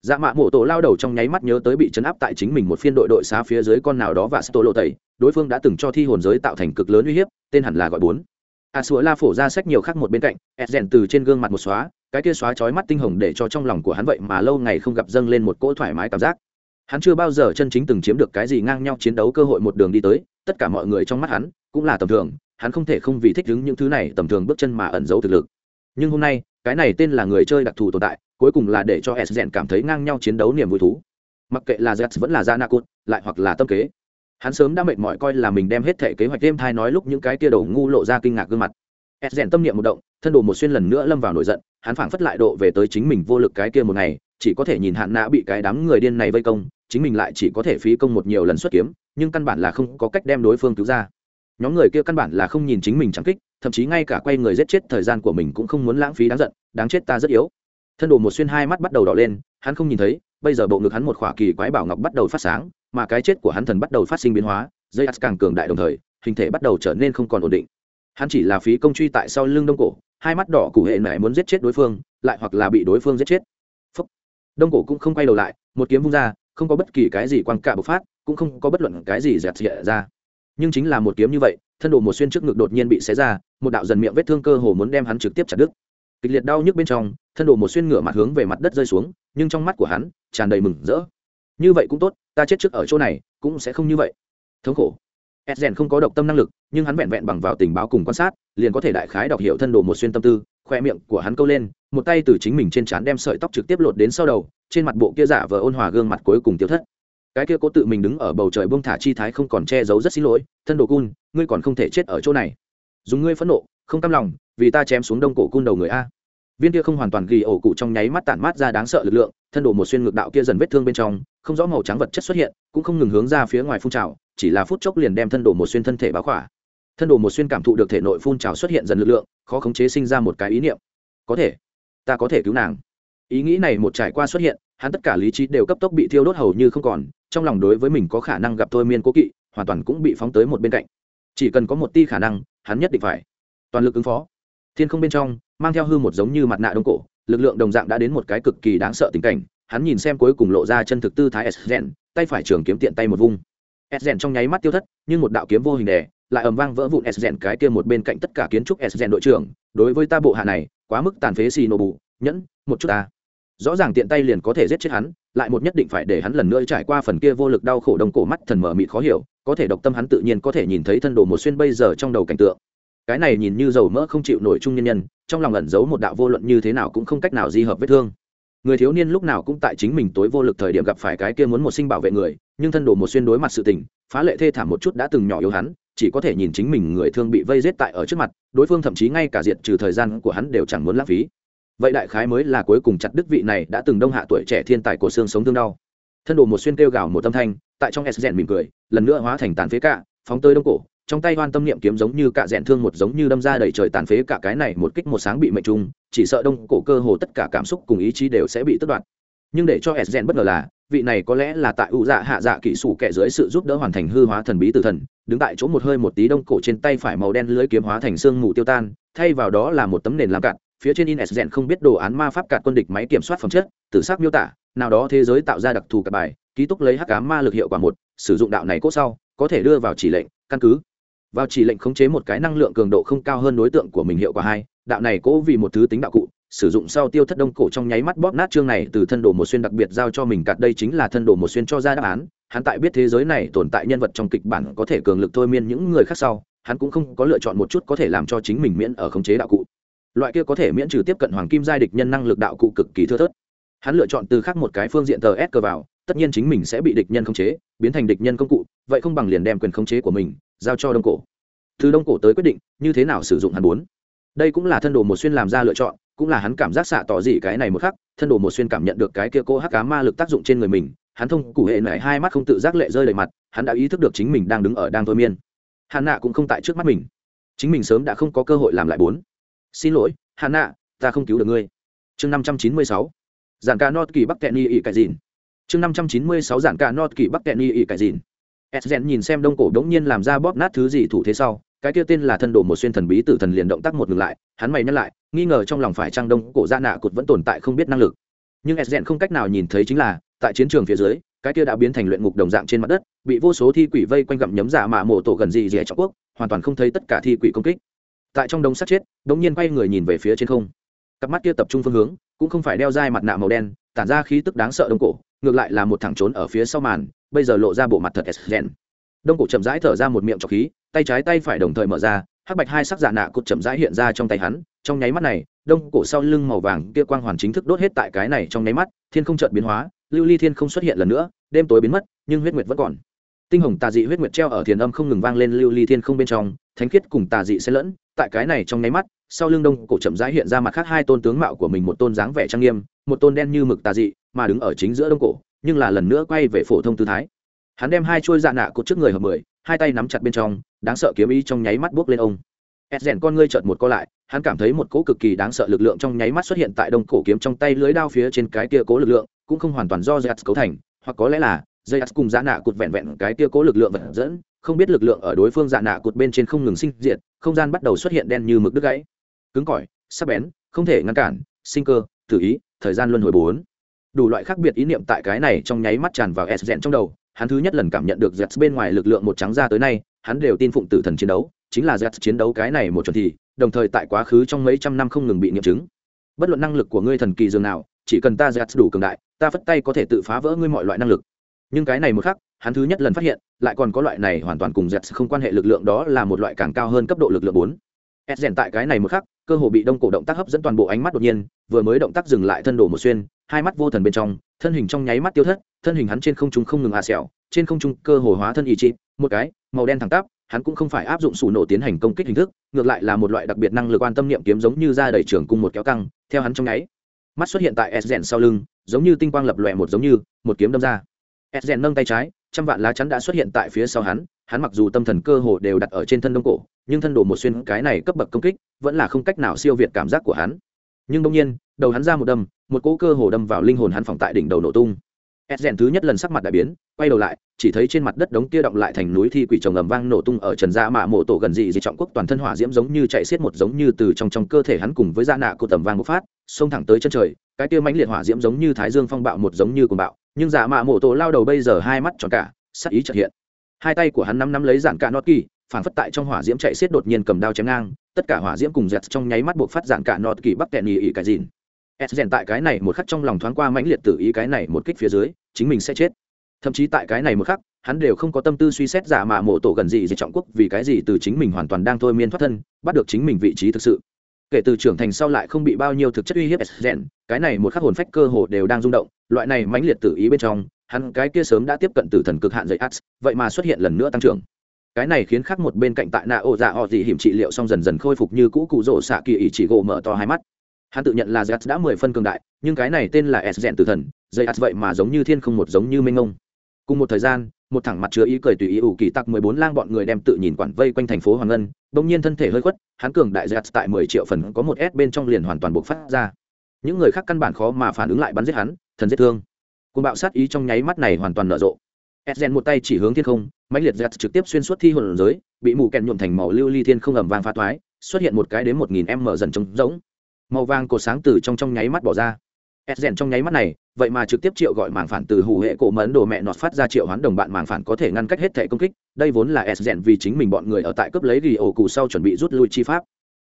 A: Dạ mạ mổ tổ lao đầu trong nháy mắt nhớ tới bị chấn áp tại chính mình một phiên đội đội xá phía dưới con nào đó và sto lộ tẩy. Đối phương đã từng cho thi hồn giới tạo thành cực lớn uy hiếp tên hẳn là gọi bốn. A à, sủa la phổ ra sách nhiều khác một bên cạnh ed rèn từ trên gương mặt một xóa cái kia xóa chói mắt tinh hồng để cho trong lòng của hắn vậy mà lâu ngày không gặp dâng lên một cỗ thoải mái cảm giác. Hắn chưa bao giờ chân chính từng chiếm được cái gì ngang nhau chiến đấu cơ hội một đường đi tới tất cả mọi người trong mắt hắn cũng là tầm thường hắn không thể không vì thích đứng những thứ này tầm thường bước chân mà ẩn giấu thực lực nhưng hôm nay, cái này tên là người chơi đặc thù tồn tại, cuối cùng là để cho s rèn cảm thấy ngang nhau chiến đấu niềm vui thú. Mặc kệ là z vẫn là ra nakut lại hoặc là tâm kế. Hắn sớm đã mệt mỏi coi là mình đem hết thể kế hoạch đêm thai nói lúc những cái tia đầu ngu lộ ra kinh ngạc gương mặt. S rèn tâm niệm một động, thân đồ một xuyên lần nữa lâm vào nổi giận, hắn phảng phất lại độ về tới chính mình vô lực cái kia một ngày, chỉ có thể nhìn hạn nã bị cái đám người điên này vây công, chính mình lại chỉ có thể phí công một nhiều lần xuất kiếm, nhưng căn bản là không có cách đem đối phương cứu ra. Nhóm người kia căn bản là không nhìn chính mình chẳng kích thậm chí ngay cả quay người giết chết thời gian của mình cũng không muốn lãng phí đáng giận, đáng chết ta rất yếu. Thân đồ một xuyên hai mắt bắt đầu đỏ lên, hắn không nhìn thấy, bây giờ bộ ngực hắn một khỏa kỳ quái bảo ngọc bắt đầu phát sáng, mà cái chết của hắn thần bắt đầu phát sinh biến hóa dây ắt càng cường đại đồng thời, hình thể bắt đầu trở nên không còn ổn định. Hắn chỉ là phí công truy tại sau lưng đông cổ, hai mắt đỏ cụ hệ mẹ muốn giết chết đối phương, lại hoặc là bị đối phương giết chết. Phúc. đông cổ cũng không quay đầu lại, một kiếm vung ra, không có bất kỳ cái gì quang cả bộc phát, cũng không có bất luận cái gì dẹt dẹt ra. Nhưng chính là một kiếm như vậy thân đồ một xuyên trước ngực đột nhiên bị xé ra, một đạo dần miệng vết thương cơ hồ muốn đem hắn trực tiếp chặt đứt. Kịch liệt đau nhức bên trong, thân đồ một xuyên ngửa mặt hướng về mặt đất rơi xuống, nhưng trong mắt của hắn tràn đầy mừng rỡ. Như vậy cũng tốt, ta chết trước ở chỗ này, cũng sẽ không như vậy. Thống khổ. Edgen không có độc tâm năng lực, nhưng hắn vẹn vẹn bằng vào tình báo cùng quan sát, liền có thể đại khái đọc hiểu thân đồ một xuyên tâm tư, khoe miệng của hắn câu lên, một tay từ chính mình trên trán đem sợi tóc trực tiếp lột đến sau đầu, trên mặt bộ kia giả vờ ôn hòa gương mặt cuối cùng tiêu thất cái kia cố tự mình đứng ở bầu trời buông thả chi thái không còn che giấu rất xin lỗi, thân đồ cun, ngươi còn không thể chết ở chỗ này. Dùng ngươi phẫn nộ, không cam lòng, vì ta chém xuống đông cổ cun đầu người a. Viên kia không hoàn toàn ghi ổ cụ trong nháy mắt tản mát ra đáng sợ lực lượng, thân đồ một xuyên ngược đạo kia dần vết thương bên trong, không rõ màu trắng vật chất xuất hiện, cũng không ngừng hướng ra phía ngoài phun trào, chỉ là phút chốc liền đem thân đồ một xuyên thân thể báo khỏa. Thân đồ một xuyên cảm thụ được thể nội phun trào xuất hiện dần lực lượng, khó khống chế sinh ra một cái ý niệm. Có thể, ta có thể cứu nàng. Ý nghĩ này một trải qua xuất hiện, hắn tất cả lý trí đều cấp tốc bị thiêu đốt hầu như không còn trong lòng đối với mình có khả năng gặp thôi miên cố kỵ, hoàn toàn cũng bị phóng tới một bên cạnh. Chỉ cần có một ti khả năng, hắn nhất định phải. Toàn lực ứng phó. Thiên không bên trong, mang theo hư một giống như mặt nạ đông cổ, lực lượng đồng dạng đã đến một cái cực kỳ đáng sợ tình cảnh, hắn nhìn xem cuối cùng lộ ra chân thực tư thái s tay phải trường kiếm tiện tay một vung. S trong nháy mắt tiêu thất, nhưng một đạo kiếm vô hình đè, lại ầm vang vỡ vụn s cái kia một bên cạnh tất cả kiến trúc s đội trưởng, đối với ta bộ hạ này, quá mức tàn phế xì nổ bù, nhẫn, một chút ta rõ ràng tiện tay liền có thể giết chết hắn, lại một nhất định phải để hắn lần nữa trải qua phần kia vô lực đau khổ đồng cổ mắt thần mở mịt khó hiểu, có thể độc tâm hắn tự nhiên có thể nhìn thấy thân đồ một xuyên bây giờ trong đầu cảnh tượng. Cái này nhìn như dầu mỡ không chịu nổi chung nhân nhân, trong lòng ẩn giấu một đạo vô luận như thế nào cũng không cách nào di hợp vết thương. Người thiếu niên lúc nào cũng tại chính mình tối vô lực thời điểm gặp phải cái kia muốn một sinh bảo vệ người, nhưng thân đồ một xuyên đối mặt sự tình, phá lệ thê thảm một chút đã từng nhỏ yếu hắn, chỉ có thể nhìn chính mình người thương bị vây giết tại ở trước mặt, đối phương thậm chí ngay cả diệt trừ thời gian của hắn đều chẳng muốn lãng phí vậy đại khái mới là cuối cùng chặt đức vị này đã từng đông hạ tuổi trẻ thiên tài của xương sống thương đau. Thân đồ một xuyên kêu gào một tâm thanh, tại trong s rèn mỉm cười, lần nữa hóa thành tàn phế cả, phóng tơi đông cổ, trong tay hoan tâm niệm kiếm giống như cả rèn thương một giống như đâm ra đầy trời tàn phế cả cái này một kích một sáng bị mệnh trung, chỉ sợ đông cổ cơ hồ tất cả cảm xúc cùng ý chí đều sẽ bị tất đoạt. Nhưng để cho s rèn bất ngờ là, vị này có lẽ là tại ủ dạ hạ dạ kỹ sủ kẻ dưới sự giúp đỡ hoàn thành hư hóa thần bí tử thần, đứng tại chỗ một hơi một tí đông cổ trên tay phải màu đen lưới kiếm hóa thành xương mù tiêu tan, thay vào đó là một tấm nền làm cạn phía trên in s rèn không biết đồ án ma pháp cạt quân địch máy kiểm soát phẩm chất, tử sắc miêu tả, nào đó thế giới tạo ra đặc thù cả bài, ký túc lấy hắc ám ma lực hiệu quả một, sử dụng đạo này cốt sau, có thể đưa vào chỉ lệnh, căn cứ. Vào chỉ lệnh khống chế một cái năng lượng cường độ không cao hơn đối tượng của mình hiệu quả hai, đạo này cố vì một thứ tính đạo cụ, sử dụng sau tiêu thất đông cổ trong nháy mắt bóp nát chương này từ thân đồ một xuyên đặc biệt giao cho mình cạt đây chính là thân đồ một xuyên cho ra đáp án. Hắn tại biết thế giới này tồn tại nhân vật trong kịch bản có thể cường lực thôi miên những người khác sau, hắn cũng không có lựa chọn một chút có thể làm cho chính mình miễn ở khống chế đạo cụ loại kia có thể miễn trừ tiếp cận hoàng kim giai địch nhân năng lực đạo cụ cực kỳ thưa thớt. Hắn lựa chọn từ khác một cái phương diện tờ s cờ vào, tất nhiên chính mình sẽ bị địch nhân khống chế, biến thành địch nhân công cụ, vậy không bằng liền đem quyền khống chế của mình, giao cho đông cổ. Từ đông cổ tới quyết định, như thế nào sử dụng hắn bốn đây cũng là thân đồ một xuyên làm ra lựa chọn, cũng là hắn cảm giác xạ tỏ gì cái này một khắc, thân đồ một xuyên cảm nhận được cái kia cô hắc cá ma lực tác dụng trên người mình, hắn thông cụ hệ nảy hai mắt không tự giác lệ rơi đầy mặt, hắn đã ý thức được chính mình đang đứng ở đang thôi miên. Hắn nạ cũng không tại trước mắt mình. Chính mình sớm đã không có cơ hội làm lại bốn xin lỗi hạ nạ ta không cứu được ngươi. Chương năm trăm chín mươi sáu. Giản ca not kỳ bắc kẹn ni ỉ cải dìn. Chương năm trăm chín mươi sáu, giản ca not kỳ bắc kẹn ni ỉ cải dìn. Edgen nhìn xem đông cổ đống nhiên làm ra bóp nát thứ gì thủ thế sau, cái kia tên là thân đồ một xuyên thần bí tử thần liền động tác một ngừng lại, hắn mày nhắc lại, nghi ngờ trong lòng phải trang đông cổ ra nạ cụt vẫn tồn tại không biết năng lực. Nhưng edgen không cách nào nhìn thấy chính là, tại chiến trường phía dưới, cái kia đã biến thành luyện ngục đồng dạng trên mặt đất, bị vô số thi quỷ vây quanh gặm nhấm giả mạ mổ tổ gần gì dẻ trọng quốc, hoàn toàn không thấy tất cả thi quỷ công kích tại trong đống sát chết đống nhiên quay người nhìn về phía trên không. Cặp mắt kia tập trung phương hướng, cũng không phải đeo dai mặt nạ màu đen, tản ra khí tức đáng sợ đông cổ, ngược lại là một thằng trốn ở phía sau màn, bây giờ lộ ra bộ mặt thật s đông cổ chậm rãi thở ra một miệng trọc khí, tay trái tay phải đồng thời mở ra, hắc bạch hai sắc giả nạ cột chậm rãi hiện ra trong tay hắn, trong nháy mắt này, đông cổ sau lưng màu vàng kia quang hoàn chính thức đốt hết tại cái này trong nháy mắt, thiên không chợt biến hóa, lưu ly thiên không xuất hiện lần nữa, đêm tối biến mất, nhưng huyết nguyệt vẫn còn tinh hồng tà dị huyết nguyệt treo ở thiền âm không ngừng vang lên lưu ly thiên không bên trong, thánh khiết cùng tà dị xen lẫn, tại cái này trong nháy mắt, sau lưng đông cổ chậm rãi hiện ra mặt khác hai tôn tướng mạo của mình, một tôn dáng vẻ trang nghiêm, một tôn đen như mực tà dị, mà đứng ở chính giữa đông cổ, nhưng là lần nữa quay về phổ thông tư thái. Hắn đem hai chuôi dạ nạ cột trước người hợp mười, hai tay nắm chặt bên trong, đáng sợ kiếm ý trong nháy mắt buốc lên ông. Ed rèn con ngươi chợt một co lại, hắn cảm thấy một cỗ cực kỳ đáng sợ lực lượng trong nháy mắt xuất hiện tại đông cổ kiếm trong tay lưới đao phía trên cái kia cố lực lượng, cũng không hoàn toàn do giặt cấu thành, hoặc có lẽ là dây cùng dạ nạ cụt vẹn vẹn cái kia cố lực lượng vận dẫn, không biết lực lượng ở đối phương dạ nạ cụt bên trên không ngừng sinh diệt, không gian bắt đầu xuất hiện đen như mực đứt gãy. Cứng cỏi, sắc bén, không thể ngăn cản, sinh cơ, thử ý, thời gian luân hồi bốn. Đủ loại khác biệt ý niệm tại cái này trong nháy mắt tràn vào s dẹn trong đầu, hắn thứ nhất lần cảm nhận được z bên ngoài lực lượng một trắng ra tới nay, hắn đều tin phụng tử thần chiến đấu, chính là z chiến đấu cái này một chuẩn thì, đồng thời tại quá khứ trong mấy trăm năm không ngừng bị nghiệm chứng. Bất luận năng lực của ngươi thần kỳ dường nào, chỉ cần ta z đủ cường đại, ta phất tay có thể tự phá vỡ ngươi mọi loại năng lực nhưng cái này một khắc, hắn thứ nhất lần phát hiện, lại còn có loại này hoàn toàn cùng dẹt không quan hệ lực lượng đó là một loại càng cao hơn cấp độ lực lượng bốn. S rèn tại cái này một khắc, cơ hồ bị đông cổ động tác hấp dẫn toàn bộ ánh mắt đột nhiên, vừa mới động tác dừng lại thân đổ một xuyên, hai mắt vô thần bên trong, thân hình trong nháy mắt tiêu thất, thân hình hắn trên không trung không ngừng hạ xẻo trên không trung cơ hồ hóa thân ý chí một cái, màu đen thẳng tắp, hắn cũng không phải áp dụng sủ nổ tiến hành công kích hình thức, ngược lại là một loại đặc biệt năng lực quan tâm niệm kiếm giống như ra đầy trường cung một kéo căng, theo hắn trong nháy mắt xuất hiện tại s rèn sau lưng, giống như tinh quang lập lòe một giống như, một kiếm đâm ra e rèn nâng tay trái, trăm vạn lá chắn đã xuất hiện tại phía sau hắn hắn mặc dù tâm thần cơ hồ đều đặt ở trên thân đông cổ, nhưng thân đồ một xuyên cái này cấp bậc công kích, vẫn là không cách nào siêu việt cảm giác của hắn. Nhưng đông nhiên, đầu hắn ra một đâm, một cỗ cơ hồ đâm vào linh hồn hắn phòng tại đỉnh đầu nổ tung. Ed rèn thứ nhất lần sắc mặt đại biến, quay đầu lại, chỉ thấy trên mặt đất đống kia động lại thành núi thi quỷ trồng ầm vang nổ tung ở trần gia mạ mộ tổ gần dị dị trọng quốc toàn thân hỏa diễm giống như chạy xiết một giống như từ trong trong cơ thể hắn cùng với da nạ của tầm vang một phát, xông thẳng tới chân trời, cái kia mãnh liệt hỏa diễm giống như thái dương phong bạo một giống như cuồng bạo nhưng giả mạ mộ tổ lao đầu bây giờ hai mắt tròn cả, sắc ý chợt hiện. Hai tay của hắn nắm nắm lấy giản cả nọt kỳ phản phất tại trong hỏa diễm chạy xiết đột nhiên cầm đao chém ngang, tất cả hỏa diễm cùng dẹt trong nháy mắt buộc phát giản cả nọt kỳ bắc tẹn nhì ỉ cái dìn. S rèn tại cái này một khắc trong lòng thoáng qua mãnh liệt tự ý cái này một kích phía dưới, chính mình sẽ chết. Thậm chí tại cái này một khắc, hắn đều không có tâm tư suy xét giả mạ mộ tổ gần gì gì trọng quốc vì cái gì từ chính mình hoàn toàn đang thôi miên thoát thân, bắt được chính mình vị trí thực sự kể từ trưởng thành sau lại không bị bao nhiêu thực chất uy hiếp, rèn, cái này một khắc hồn phách cơ hồ đều đang rung động, loại này mãnh liệt tự ý bên trong, hắn cái kia sớm đã tiếp cận tử thần cực hạn dạy ax vậy mà xuất hiện lần nữa tăng trưởng cái này khiến khác một bên cạnh tại nạ ô dạ họ dị hiểm trị liệu xong dần dần khôi phục như cũ cụ rỗ xạ kỳ ý chỉ gỗ mở to hai mắt hắn tự nhận là z đã mười phân cường đại, nhưng cái này tên là s từ tử thần dạy ax vậy mà giống như thiên không một giống như minh ông. cùng một thời gian một thẳng mặt chứa ý cười tùy ý ủ kỳ tặc mười bốn lang bọn người đem tự nhìn quản vây quanh thành phố hoàng ngân bỗng nhiên thân thể hơi khuất hắn cường đại giật tại mười triệu phần có một s bên trong liền hoàn toàn buộc phát ra những người khác căn bản khó mà phản ứng lại bắn giết hắn thần giết thương côn bạo sát ý trong nháy mắt này hoàn toàn nở rộ Esgen một tay chỉ hướng thiên không, mãnh liệt giật trực tiếp xuyên suốt thi hồn giới, bị mù kèn nhuộm thành màu lưu ly thiên không ầm vàng pha toái, xuất hiện một cái đến một nghìn m dần trống rỗng. Màu vàng cột sáng từ trong trong nháy mắt bỏ ra. Esgen trong nháy mắt này, vậy mà trực tiếp triệu gọi mảng phản từ hủ hệ cổ mấn đồ mẹ nọt phát ra triệu hoán đồng bạn mảng phản có thể ngăn cách hết thể công kích, đây vốn là Esgen vì chính mình bọn người ở tại cướp lấy ghi ổ cụ sau chuẩn bị rút lui chi pháp.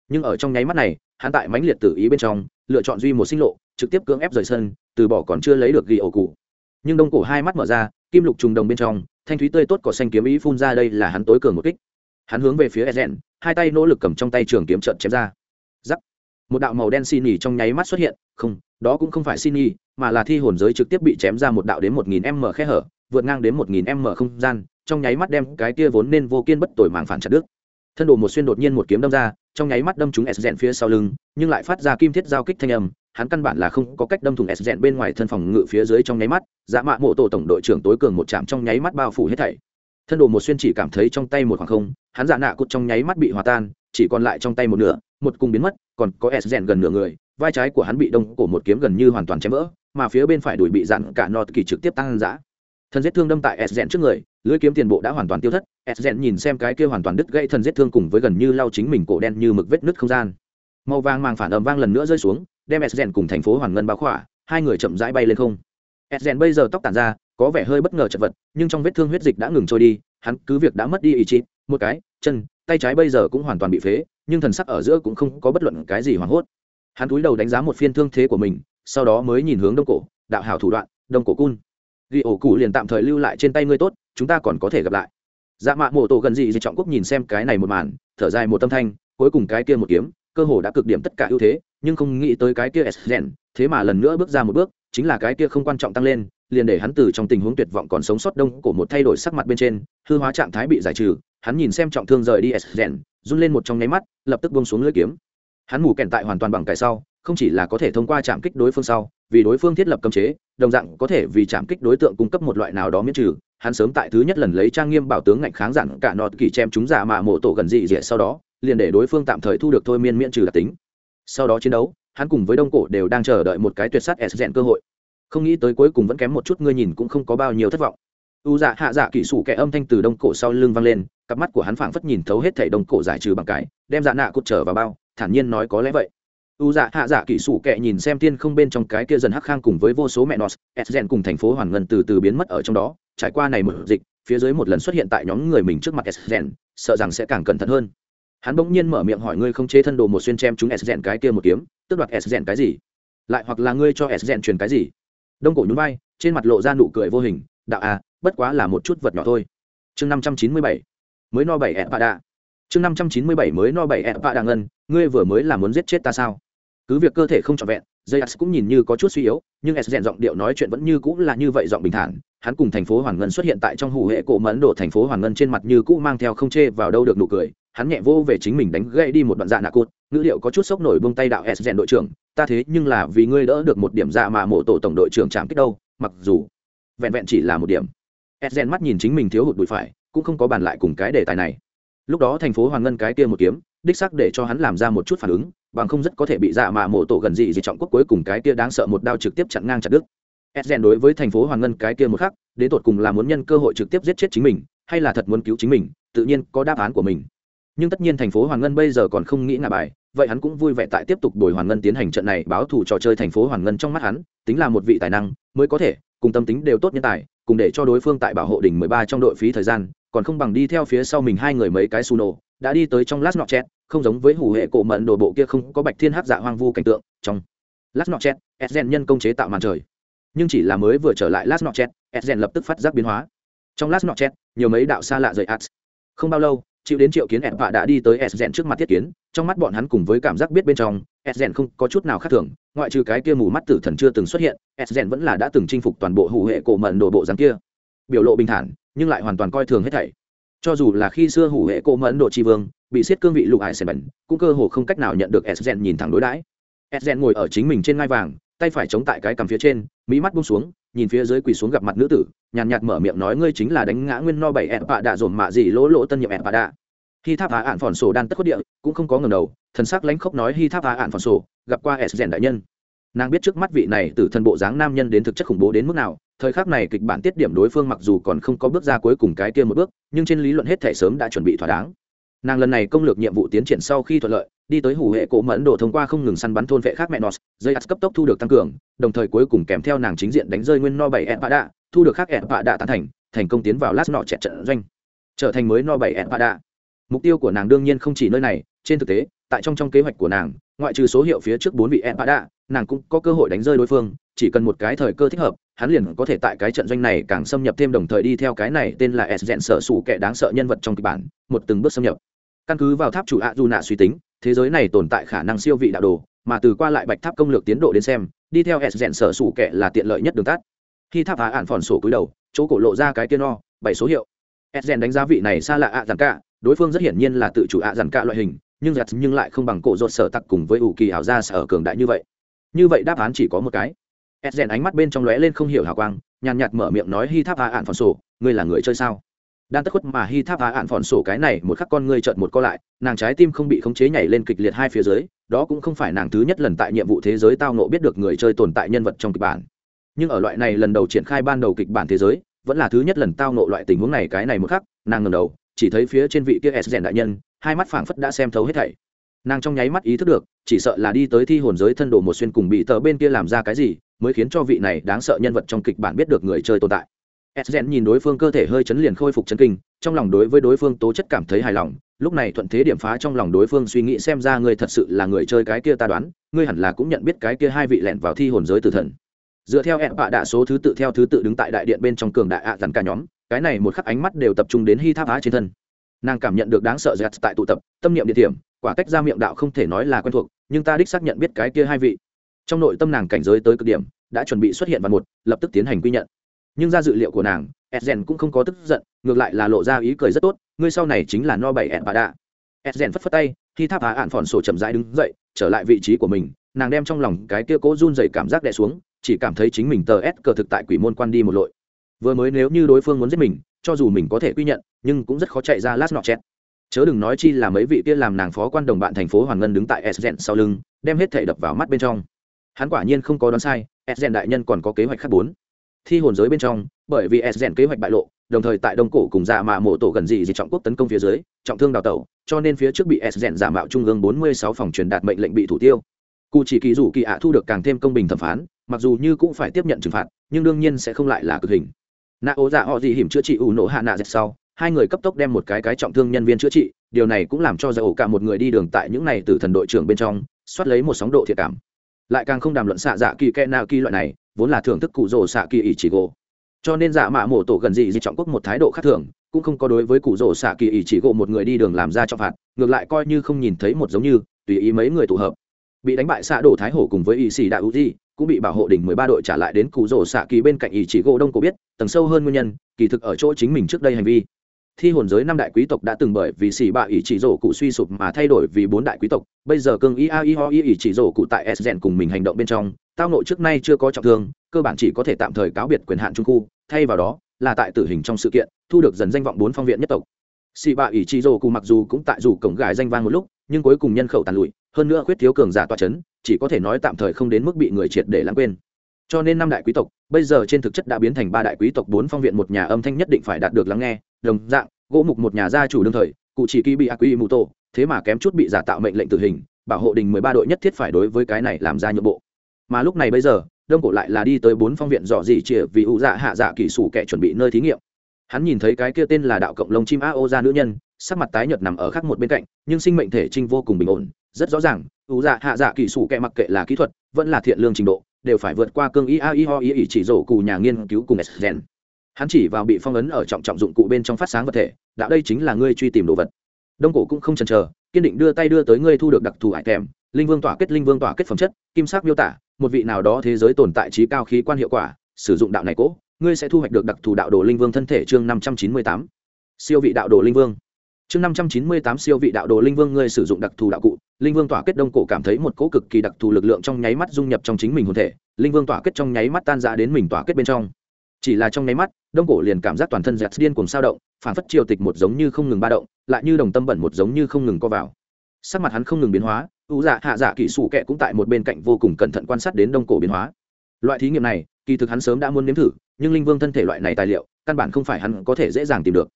A: Nhưng ở trong nháy mắt này, hắn tại mãnh liệt tử ý bên trong, lựa chọn duy một sinh lộ, trực tiếp cưỡng ép rời sân, từ bỏ còn chưa lấy được ghi ổ cụ. Nhưng đông cổ hai mắt mở ra kim lục trùng đồng bên trong thanh thúy tươi tốt cỏ xanh kiếm ý phun ra đây là hắn tối cường một kích. Hắn hướng về phía Ezen, hai tay nỗ lực cầm trong tay trường kiếm trận chém ra một đạo màu đen xin nhì trong nháy mắt xuất hiện, không, đó cũng không phải xin nhì, mà là thi hồn giới trực tiếp bị chém ra một đạo đến một nghìn m khe hở, vượt ngang đến một nghìn m không gian, trong nháy mắt đem cái kia vốn nên vô kiên bất tội màng phản chặt đức thân đồ một xuyên đột nhiên một kiếm đâm ra, trong nháy mắt đâm trúng s rèn phía sau lưng, nhưng lại phát ra kim thiết giao kích thanh âm, hắn căn bản là không có cách đâm thủng s rèn bên ngoài thân phòng ngự phía dưới trong nháy mắt dạ mạ mộ tổ tổng đội trưởng tối cường một chạm trong nháy mắt bao phủ hết thảy. Thân đồ một xuyên chỉ cảm thấy trong tay một khoảng không, hắn dạ nạ cụt trong nháy mắt bị hòa tan chỉ còn lại trong tay một nửa, một cùng biến mất, còn có s rèn gần nửa người, vai trái của hắn bị đông cổ một kiếm gần như hoàn toàn chém vỡ, mà phía bên phải đùi bị dặn cả nọt kỳ trực tiếp tăng giã thần giết thương đâm tại s rèn trước người, lưỡi kiếm tiền bộ đã hoàn toàn tiêu thất, s rèn nhìn xem cái kia hoàn toàn đứt gãy thần giết thương cùng với gần như lau chính mình cổ đen như mực vết nứt không gian. Màu vàng màng phản ầm vang lần nữa rơi xuống, đem s rèn cùng thành phố hoàn ngân báo khỏa, hai người chậm rãi bay lên không. S rèn bây giờ tóc tàn ra, có vẻ hơi bất ngờ chật vật, nhưng trong vết thương huyết dịch đã ngừng trôi đi, hắn cứ việc đã mất đi ý chí, một cái, chân tay trái bây giờ cũng hoàn toàn bị phế, nhưng thần sắc ở giữa cũng không có bất luận cái gì hoảng hốt. Hắn cúi đầu đánh giá một phiên thương thế của mình, sau đó mới nhìn hướng đông cổ, đạo hảo thủ đoạn, đông cổ cun. Ghi ổ cụ liền tạm thời lưu lại trên tay ngươi tốt, chúng ta còn có thể gặp lại. Dạ mạ mộ tổ gần gì gì trọng quốc nhìn xem cái này một màn, thở dài một tâm thanh, cuối cùng cái kia một kiếm, cơ hồ đã cực điểm tất cả ưu thế, nhưng không nghĩ tới cái kia s rèn thế mà lần nữa bước ra một bước, chính là cái kia không quan trọng tăng lên, liền để hắn từ trong tình huống tuyệt vọng còn sống sót đông cổ một thay đổi sắc mặt bên trên, hư hóa trạng thái bị giải trừ hắn nhìn xem trọng thương rời đi s rèn run lên một trong nháy mắt, lập tức buông xuống lưỡi kiếm. Hắn mù kèn tại hoàn toàn bằng cải sau, không chỉ là có thể thông qua chạm kích đối phương sau, vì đối phương thiết lập cấm chế, đồng dạng có thể vì chạm kích đối tượng cung cấp một loại nào đó miễn trừ, hắn sớm tại thứ nhất lần lấy trang nghiêm bảo tướng ngạnh kháng giản cả nọt kỳ chém chúng giả mạ mộ tổ gần dị dịa sau đó, liền để đối phương tạm thời thu được thôi miên miễn trừ đặc tính. Sau đó chiến đấu, hắn cùng với đông cổ đều đang chờ đợi một cái tuyệt sắt s rèn cơ hội. Không nghĩ tới cuối cùng vẫn kém một chút, ngươi nhìn cũng không có bao nhiêu thất vọng u dạ hạ dạ kỹ sủ kẻ âm thanh từ đông cổ sau lưng vang lên cặp mắt của hắn phảng phất nhìn thấu hết thảy đông cổ giải trừ bằng cái đem dạ nạ cột trở vào bao thản nhiên nói có lẽ vậy. U dạ hạ dạ kỹ sủ kẻ nhìn xem tiên không bên trong cái kia dần hắc khang cùng với vô số mẹ nos s cùng thành phố hoàn ngân từ từ biến mất ở trong đó trải qua này một dịch phía dưới một lần xuất hiện tại nhóm người mình trước mặt s sợ rằng sẽ càng cẩn thận hơn. Hắn bỗng nhiên mở miệng hỏi ngươi không chế thân đồ một xuyên chém chúng s cái kia một kiếm tức đoạt s cái gì? Lại hoặc là ngươi cho s truyền cái gì? Đông cổ nhún vai trên mặt lộ ra nụ cười vô hình đạo a, bất quá là một chút vật nhỏ thôi. Chương năm trăm chín mươi bảy, mới no bảy ẹn vạ đạ. Chương năm trăm chín mươi bảy, mới no bảy ẹn vạ đạ ngân, ngươi vừa mới là muốn giết chết ta sao? Cứ việc cơ thể không trọn vẹn dây cũng nhìn như có chút suy yếu, nhưng s rèn giọng điệu nói chuyện vẫn như cũng là như vậy giọng bình thản. Hắn cùng thành phố hoàng ngân xuất hiện tại trong hủ hệ cổ mẫn đổ thành phố hoàng ngân trên mặt như cũ mang theo không chê vào đâu được nụ cười. Hắn nhẹ vô về chính mình đánh gãy đi một đoạn dạ nạ cốt ngữ liệu có chút sốc nổi buông tay đạo s rèn đội trưởng, ta thế nhưng là vì ngươi đỡ được một điểm dạ mà mộ tổ tổng đội trưởng chạm kích đâu, mặc dù vẹn vẹn chỉ là một điểm s mắt nhìn chính mình thiếu hụt bụi phải cũng không có bàn lại cùng cái đề tài này lúc đó thành phố hoàng ngân cái kia một kiếm đích xác để cho hắn làm ra một chút phản ứng bằng không rất có thể bị dạ mà mộ tổ gần dị dị trọng quốc cuối cùng cái kia đáng sợ một đao trực tiếp chặn ngang chặt đứt Esgen đối với thành phố Hoàng Ngân cái kia một khắc, đến tột cùng là muốn nhân cơ hội trực tiếp giết chết chính mình, hay là thật muốn cứu chính mình, tự nhiên có đáp án của mình. Nhưng tất nhiên thành phố Hoàng Ngân bây giờ còn không nghĩ ngả bài, vậy hắn cũng vui vẻ tại tiếp tục đổi Hoàng Ngân tiến hành trận này báo thù trò chơi thành phố Hoàng Ngân trong mắt hắn, tính là một vị tài năng, mới có thể, cùng tâm tính đều tốt nhân tài, cùng để cho đối phương tại bảo hộ đỉnh 13 trong đội phí thời gian, còn không bằng đi theo phía sau mình hai người mấy cái su nổ, đã đi tới trong lát nọ chẹt không giống với hủ hệ cổ mẫn đồ bộ kia không có bạch thiên hắc dạ hoang vu cảnh tượng, trong lát nọ Notchet, Esgen nhân công chế tạo màn trời. Nhưng chỉ là mới vừa trở lại lát nọ notchet edgen lập tức phát giác biến hóa. Trong lát nọ chẹt nhiều mấy đạo xa lạ rời ads không bao lâu chịu đến triệu kiến ẹn vạ đã đi tới edgen trước mặt thiết kiến trong mắt bọn hắn cùng với cảm giác biết bên trong edgen không có chút nào khác thường, ngoại trừ cái kia mù mắt tử thần chưa từng xuất hiện edgen vẫn là đã từng chinh phục toàn bộ hủ hệ cổ mận đồ bộ dáng kia. Biểu lộ bình thản, nhưng lại hoàn toàn coi thường hết thảy. Cho dù là khi xưa hủ hệ cổ mẫn độ tri vương, bị siết cương vị lục hải xẻ bẩn, cũng cơ hồ không cách nào nhận được edgen nhìn thẳng đối đãi. Edgen ngồi ở chính mình trên ngai vàng, tay phải chống tại cái cằm phía trên, mỹ mắt buông xuống, nhìn phía dưới quỳ xuống gặp mặt nữ tử, nhàn nhạt mở miệng nói ngươi chính là đánh ngã nguyên no bảy ẹn bạ đạ dồn mạ gì lỗ lỗ tân nhiệm ẹn bạ đạ. Hi tháp á Án phòn sổ đan tất khuất địa cũng không có ngẩng đầu thần sắc lãnh khốc nói Hi tháp á Án phòn sổ gặp qua Esgen đại nhân. Nàng biết trước mắt vị này từ thân bộ dáng nam nhân đến thực chất khủng bố đến mức nào thời khắc này kịch bản tiết điểm đối phương mặc dù còn không có bước ra cuối cùng cái kia một bước nhưng trên lý luận hết thể sớm đã chuẩn bị thỏa đáng. Nàng lần này công lược nhiệm vụ tiến triển sau khi thuận lợi đi tới hủ hệ cổ mẫn độ thông qua không ngừng săn bắn thôn vệ khác mẹ nos dây ắt cấp tốc thu được tăng cường đồng thời cuối cùng kèm theo nàng chính diện đánh rơi nguyên no bảy Enpada, đạ thu được khác Enpada đạ tán thành thành công tiến vào lát nọ chẹt trận doanh. Trở thành mới no bảy Enpada đạ mục tiêu của nàng đương nhiên không chỉ nơi này, trên thực tế, tại trong trong kế hoạch của nàng, ngoại trừ số hiệu phía trước bốn vị em bạ đạ nàng cũng có cơ hội đánh rơi đối phương, chỉ cần một cái thời cơ thích hợp, hắn liền có thể tại cái trận doanh này càng xâm nhập thêm đồng thời đi theo cái này tên là s dẹn sở sủ kẻ đáng sợ nhân vật trong kịch bản, một từng bước xâm nhập. Căn cứ vào tháp chủ ạ dù nạ suy tính, thế giới này tồn tại khả năng siêu vị đạo đồ, mà từ qua lại bạch tháp công lược tiến độ đến xem, đi theo s dẹn sở sủ kẻ là tiện lợi nhất đường tắt. Khi tháp phá ạn phòn sổ cúi đầu, chỗ cổ lộ ra cái tiên o bảy số hiệu. S dẹn đánh giá vị này xa lạ ạ rằng cả đối phương rất hiển nhiên là tự chủ ạ dàn cả loại hình, nhưng giặt nhưng lại không bằng cổ rột sở tặc cùng với ủ kỳ ảo ra sở cường đại như vậy. Như vậy đáp án chỉ có một cái. Ed rèn ánh mắt bên trong lóe lên không hiểu hào quang, nhàn nhạt mở miệng nói, hi tháp phá ạn phòn sổ, ngươi là người chơi sao? Đang tất khuất mà hi tháp phá ạn phòn sổ cái này, một khắc con ngươi trợn một co lại, nàng trái tim không bị khống chế nhảy lên kịch liệt hai phía dưới, đó cũng không phải nàng thứ nhất lần tại nhiệm vụ thế giới tao nộ biết được người chơi tồn tại nhân vật trong kịch bản. Nhưng ở loại này lần đầu triển khai ban đầu kịch bản thế giới, vẫn là thứ nhất lần tao nộ loại tình huống này cái này một khắc, nàng ngầm đầu chỉ thấy phía trên vị kia s rèn đại nhân hai mắt phảng phất đã xem thấu hết thảy. Nàng trong nháy mắt ý thức được chỉ sợ là đi tới thi hồn giới thân đồ một xuyên cùng bị tờ bên kia làm ra cái gì mới khiến cho vị này đáng sợ nhân vật trong kịch bản biết được người chơi tồn tại. Esgen nhìn đối phương cơ thể hơi chấn liền khôi phục chấn kinh, trong lòng đối với đối phương tố chất cảm thấy hài lòng, lúc này thuận thế điểm phá trong lòng đối phương suy nghĩ xem ra ngươi thật sự là người chơi cái kia ta đoán ngươi hẳn là cũng nhận biết cái kia hai vị lẹn vào thi hồn giới tử thần. Dựa theo hẹn bạ đạ số thứ tự theo thứ tự đứng tại đại điện bên trong cường đại ạ à dằn cả nhóm cái này một khắc ánh mắt đều tập trung đến hy tháp á trên thân. Nàng cảm nhận được đáng sợ giặt tại tụ tập, tâm niệm địa điểm, quả cách ra miệng đạo không thể nói là quen thuộc, nhưng ta đích xác nhận biết cái kia hai vị. Trong nội tâm nàng cảnh giới tới cực điểm, đã chuẩn bị xuất hiện vào một, lập tức tiến hành quy nhận. Nhưng ra dự liệu của nàng edgen cũng không có tức giận, ngược lại là lộ ra ý cười rất tốt, ngươi sau này chính là no bảy ed bà đạ edgen phất phất tay khi tháp á ạn phòn sổ chậm rãi đứng dậy, trở lại vị trí của mình, nàng đem trong lòng cái kia cố run dày cảm giác đè xuống, chỉ cảm thấy chính mình tờ s cờ thực tại quỷ môn quan đi một lội vừa mới nếu như đối phương muốn giết mình, cho dù mình có thể quy nhận, nhưng cũng rất khó chạy ra lát nọ chết chớ đừng nói chi là mấy vị kia làm nàng phó quan đồng bạn thành phố hoàng ngân đứng tại s sau lưng, đem hết thể đập vào mắt bên trong. Hắn quả nhiên không có đoán sai, s đại nhân còn có kế hoạch khác bốn. Thi hồn giới bên trong, bởi vì s kế hoạch bại lộ, đồng thời tại đông cổ cùng dạ mạ mộ tổ gần dị dị trọng quốc tấn công phía dưới, trọng thương đào tẩu, cho nên phía trước bị s giả mạo trung ương 46 phòng truyền đạt mệnh lệnh bị thủ tiêu. Cụ chỉ kỳ rủ kỳ ạ thu được càng thêm công bình thẩm phán, mặc dù như cũng phải tiếp nhận trừng phạt, nhưng đương nhiên sẽ không lại là cực hình nạ ố dạ họ gì hiểm chữa trị ủ nổ hạ nạ dệt sau, hai người cấp tốc đem một cái cái trọng thương nhân viên chữa trị, điều này cũng làm cho dạ ổ cả một người đi đường tại những này từ thần đội trưởng bên trong, xoát lấy một sóng độ thiệt cảm. Lại càng không đàm luận xạ dạ kỳ kẽ nào kỳ loại này, vốn là thưởng thức cụ rồ xạ kỳ ỷ chỉ gỗ. Cho nên dạ mạ mổ tổ gần dị dị trọng quốc một thái độ khác thường, cũng không có đối với cụ rồ xạ kỳ ỷ chỉ gỗ một người đi đường làm ra trọng phạt, ngược lại coi như không nhìn thấy một giống như, tùy ý mấy người tụ hợp. Bị đánh bại xạ đổ thái hổ cùng với ỷ xì đạo uzi cũng bị bảo hộ đỉnh mười ba đội trả lại đến cụ rổ xạ kỳ bên cạnh ý chỉ gỗ đông cổ biết, tầng sâu hơn nguyên nhân, kỳ thực ở chỗ chính mình trước đây hành vi. Thi hồn giới năm đại quý tộc đã từng bởi vì xì bạ ý chỉ rổ cụ suy sụp mà thay đổi vì bốn đại quý tộc, bây giờ cương a i ho i ý chỉ rổ cụ tại s cùng mình hành động bên trong, tao nội trước nay chưa có trọng thương, cơ bản chỉ có thể tạm thời cáo biệt quyền hạn trung khu, thay vào đó là tại tử hình trong sự kiện, thu được dần danh vọng bốn phong viện nhất tộc. Xì bạ ý chỉ rổ cụ mặc dù cũng tại dù cổng gài danh vang một lúc, nhưng cuối cùng nhân khẩu tàn lụi hơn nữa khuyết thiếu cường giả tọa chấn, chỉ có thể nói tạm thời không đến mức bị người triệt để lãng quên. Cho nên năm đại quý tộc, bây giờ trên thực chất đã biến thành ba đại quý tộc bốn phong viện một nhà âm thanh nhất định phải đạt được lắng nghe, đồng dạng, gỗ mục một nhà gia chủ đương thời, cụ chỉ kỳ bị ác quy mù tổ, thế mà kém chút bị giả tạo mệnh lệnh tử hình, bảo hộ đình mười ba đội nhất thiết phải đối với cái này làm ra nhượng bộ. Mà lúc này bây giờ, đông cổ lại là đi tới bốn phong viện dò dỉ chìa vì u dạ hạ dạ kỳ sủ kẻ chuẩn bị nơi thí nghiệm. Hắn nhìn thấy cái kia tên là đạo cộng lông chim a ô ra nữ nhân, sắc mặt tái nhợt nằm ở khác một bên cạnh, nhưng sinh mệnh thể trinh vô cùng bình ổn rất rõ ràng, ủ dạ hạ dạ kỹ sủ kệ mặc kệ là kỹ thuật, vẫn là thiện lương trình độ, đều phải vượt qua cương ý a i ho ý ý chỉ rổ cù nhà nghiên cứu cùng s hắn chỉ vào bị phong ấn ở trọng trọng dụng cụ bên trong phát sáng vật thể, đạo đây chính là ngươi truy tìm đồ vật. Đông cổ cũng không chần chờ, kiên định đưa tay đưa tới ngươi thu được đặc thù hải kèm linh vương tỏa kết linh vương tỏa kết phẩm chất, kim sắc miêu tả, một vị nào đó thế giới tồn tại trí cao khí quan hiệu quả, sử dụng đạo này cố, ngươi sẽ thu hoạch được đặc thù đạo đồ linh vương thân thể chương năm trăm chín mươi tám. Siêu vị đạo đồ linh vương chương năm trăm chín mươi tám siêu vị đạo đồ linh vương, ngươi sử dụng đặc thù đạo cụ. Linh vương tỏa kết đông cổ cảm thấy một cỗ cực kỳ đặc thù lực lượng trong nháy mắt dung nhập trong chính mình hồn thể. Linh vương tỏa kết trong nháy mắt tan ra đến mình tỏa kết bên trong. Chỉ là trong nháy mắt, đông cổ liền cảm giác toàn thân dẹt điên cuồng sao động, phản phất triều tịch một giống như không ngừng ba động, lại như đồng tâm bẩn một giống như không ngừng co vào. Sắc mặt hắn không ngừng biến hóa ưu dạ hạ dạ kỹ sủ kệ cũng tại một bên cạnh vô cùng cẩn thận quan sát đến đông cổ biến hóa. Loại thí nghiệm này, kỳ thực hắn sớm đã muốn nếm thử, nhưng linh vương thân thể loại này tài liệu, căn bản không phải hắn có thể dễ dàng tìm được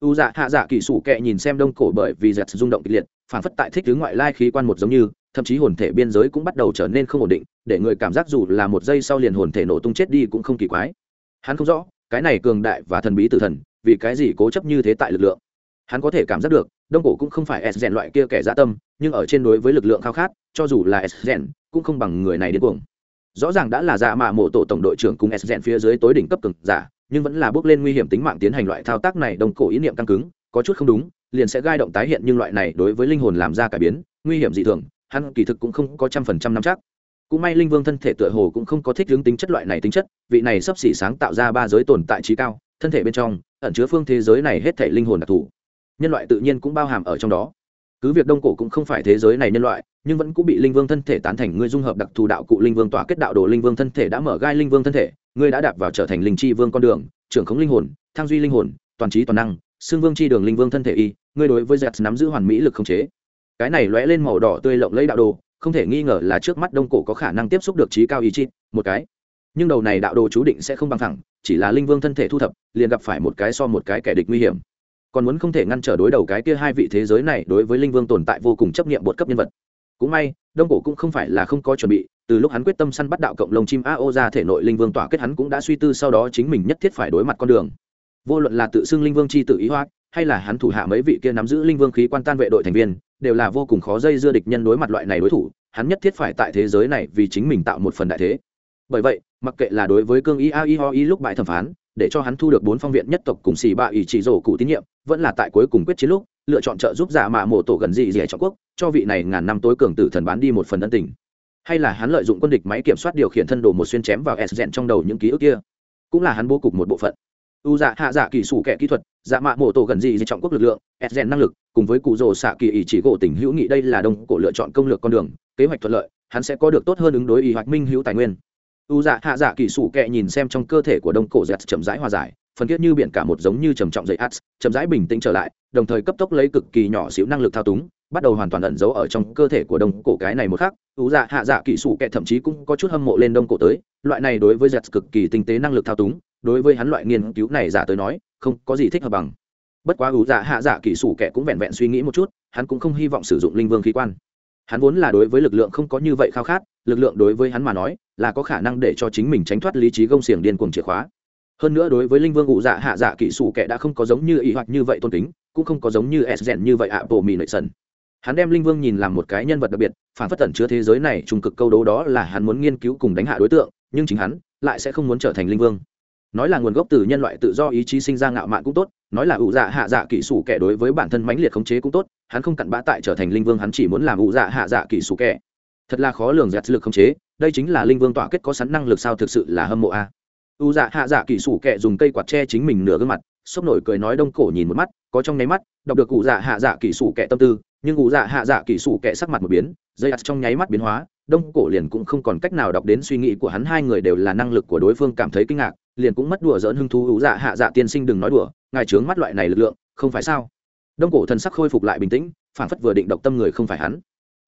A: u dạ hạ dạ kỹ sủ kệ nhìn xem đông cổ bởi vì giật rung động kịch liệt phản phất tại thích thứ ngoại lai khí quan một giống như, thậm chí hồn thể biên giới cũng bắt đầu trở nên không ổn định, để người cảm giác dù là một giây sau liền hồn thể nổ tung chết đi cũng không kỳ quái. Hắn không rõ, cái này cường đại và thần bí tử thần, vì cái gì cố chấp như thế tại lực lượng. Hắn có thể cảm giác được, đông cổ cũng không phải s rèn loại kia kẻ dã tâm, nhưng ở trên đối với lực lượng khao khát, cho dù là s rèn, cũng không bằng người này điên cuồng. Rõ ràng đã là dạ mạ mộ tổ tổng đội trưởng cùng s rèn phía dưới tối đỉnh cấp cường giả nhưng vẫn là bước lên nguy hiểm tính mạng tiến hành loại thao tác này đông cổ ý niệm căng cứng, có chút không đúng, liền sẽ gai động tái hiện nhưng loại này đối với linh hồn làm ra cải biến, nguy hiểm dị thường, hắn kỳ thực cũng không có trăm phần trăm năm chắc. Cũng may linh vương thân thể tựa hồ cũng không có thích hướng tính chất loại này tính chất, vị này sắp xỉ sáng tạo ra ba giới tồn tại trí cao, thân thể bên trong, ẩn chứa phương thế giới này hết thể linh hồn đặc thù. Nhân loại tự nhiên cũng bao hàm ở trong đó. Cứ việc đông cổ cũng không phải thế giới này nhân loại, nhưng vẫn cũng bị linh vương thân thể tán thành ngươi dung hợp đặc thù đạo cụ linh vương tỏa kết đạo đồ linh vương thân thể đã mở gai linh vương thân thể ngươi đã đạp vào trở thành linh chi vương con đường, trưởng khống linh hồn thang duy linh hồn, toàn trí toàn năng xương vương chi đường linh vương thân thể y, ngươi đối với giặc nắm giữ hoàn mỹ lực không chế. Cái này lóe lên màu đỏ tươi lộng lấy đạo đồ, không thể nghi ngờ là trước mắt đông cổ có khả năng tiếp xúc được trí cao ý chi một cái. Nhưng đầu này đạo đồ chú định sẽ không bằng thẳng, chỉ là linh vương thân thể thu thập, liền gặp phải một cái so một cái kẻ địch nguy hiểm. Còn muốn không thể ngăn trở đối đầu cái kia hai vị thế giới này đối với linh vương tồn tại vô cùng chấp nghiệm bột cấp nhân vật. Cũng may, đông cổ cũng không phải là không có chuẩn bị từ lúc hắn quyết tâm săn bắt đạo cộng lông chim a ra thể nội linh vương tỏa kết hắn cũng đã suy tư sau đó chính mình nhất thiết phải đối mặt con đường. Vô luận là tự xưng linh vương c h i tự ý hoa, hay là hắn thủ hạ mấy vị kia nắm giữ linh vương khí quan tan vệ đội thành viên, đều là vô cùng khó dây dưa địch nhân đối mặt loại này đối thủ, hắn nhất thiết phải tại thế giới này vì chính mình tạo một phần đại thế. Bởi vậy, mặc kệ là đối với cương ý a ý ho ý lúc bại thẩm phán, để cho hắn thu được bốn phong viện nhất tộc cùng xì bạ ý chỉ rổ cụ tín nhiệm, vẫn là tại cuối cùng quyết chiến lúc, lựa chọn trợ giúp giả mạ mộ tổ gần dị dẻ trọng quốc, cho vị này ngàn năm tối cường tử thần bán đi một phần ân tình hay là hắn lợi dụng quân địch máy kiểm soát điều khiển thân đồ một xuyên chém vào s rèn trong đầu những ký ức kia. Cũng là hắn bố cục một bộ phận. U dạ hạ dạ kỳ sủ kẻ kỹ thuật dạ mạ mộ tổ gần gì trọng quốc lực lượng, s rèn năng lực, cùng với cụ rồ xạ kỳ ý chỉ gỗ tình hữu nghị đây là đông cổ lựa chọn công lược con đường, kế hoạch thuận lợi, hắn sẽ có được tốt hơn ứng đối ý hoạch minh hữu tài nguyên. U dạ hạ dạ kỳ sủ kẹ nhìn xem trong cơ thể của đông cổ dẹt chậm rãi hòa giải, phần tiết như biển cả một giống như trầm trọng dây ats, chậm rãi bình tĩnh trở lại, đồng thời cấp tốc lấy cực kỳ nhỏ xíu năng lực thao túng bắt đầu hoàn toàn ẩn giấu ở trong cơ thể của đông cổ cái này một khắc. Ủ dạ hạ dạ kỹ sủ kệ thậm chí cũng có chút hâm mộ lên đông cổ tới. Loại này đối với giật cực kỳ tinh tế năng lực thao túng, đối với hắn loại nghiên cứu này giả tới nói, không có gì thích hợp bằng. Bất quá ủ dạ hạ dạ kỹ sủ kệ cũng vẹn vẹn suy nghĩ một chút, hắn cũng không hy vọng sử dụng linh vương khí quan. Hắn vốn là đối với lực lượng không có như vậy khao khát, lực lượng đối với hắn mà nói, là có khả năng để cho chính mình tránh thoát lý trí gông xiềng điên cuồng chìa khóa. Hơn nữa đối với linh vương ủ dạ hạ dạ kỹ sủ kệ đã không có giống như ý hoạch như vậy tôn kính, cũng không có giống như s rèn như vậy ạ, bộ mì nội sần hắn đem linh vương nhìn làm một cái nhân vật đặc biệt, phản phất tẩn chứa thế giới này trung cực câu đấu đó là hắn muốn nghiên cứu cùng đánh hạ đối tượng, nhưng chính hắn lại sẽ không muốn trở thành linh vương. Nói là nguồn gốc từ nhân loại tự do ý chí sinh ra ngạo mạn cũng tốt, nói là ủ dạ hạ dạ kỹ sủ kẻ đối với bản thân mãnh liệt khống chế cũng tốt, hắn không cặn bã tại trở thành linh vương hắn chỉ muốn làm ủ dạ hạ dạ kỹ sủ kẻ. Thật là khó lường giặt lực khống chế, đây chính là linh vương tọa kết có sẵn năng lực sao thực sự là hâm mộ a. Ủ dạ hạ dạ kỹ sủ kẻ dùng cây quạt tre chính mình nửa gương mặt, sốc nổi cười nói đông cổ nhìn một mắt, có trong nháy mắt, đọc được cụ dạ hạ dạ kỹ sủ kẻ tâm tư nhưng ngụ dạ hạ dạ kỹ sủ kẻ sắc mặt một biến, dây ắt trong nháy mắt biến hóa, đông cổ liền cũng không còn cách nào đọc đến suy nghĩ của hắn, hai người đều là năng lực của đối phương cảm thấy kinh ngạc, liền cũng mất đùa dỡn hưng thú hữu dạ hạ dạ tiên sinh đừng nói đùa, ngài trướng mắt loại này lực lượng, không phải sao? Đông cổ thần sắc khôi phục lại bình tĩnh phản phất vừa định độc tâm người không phải hắn.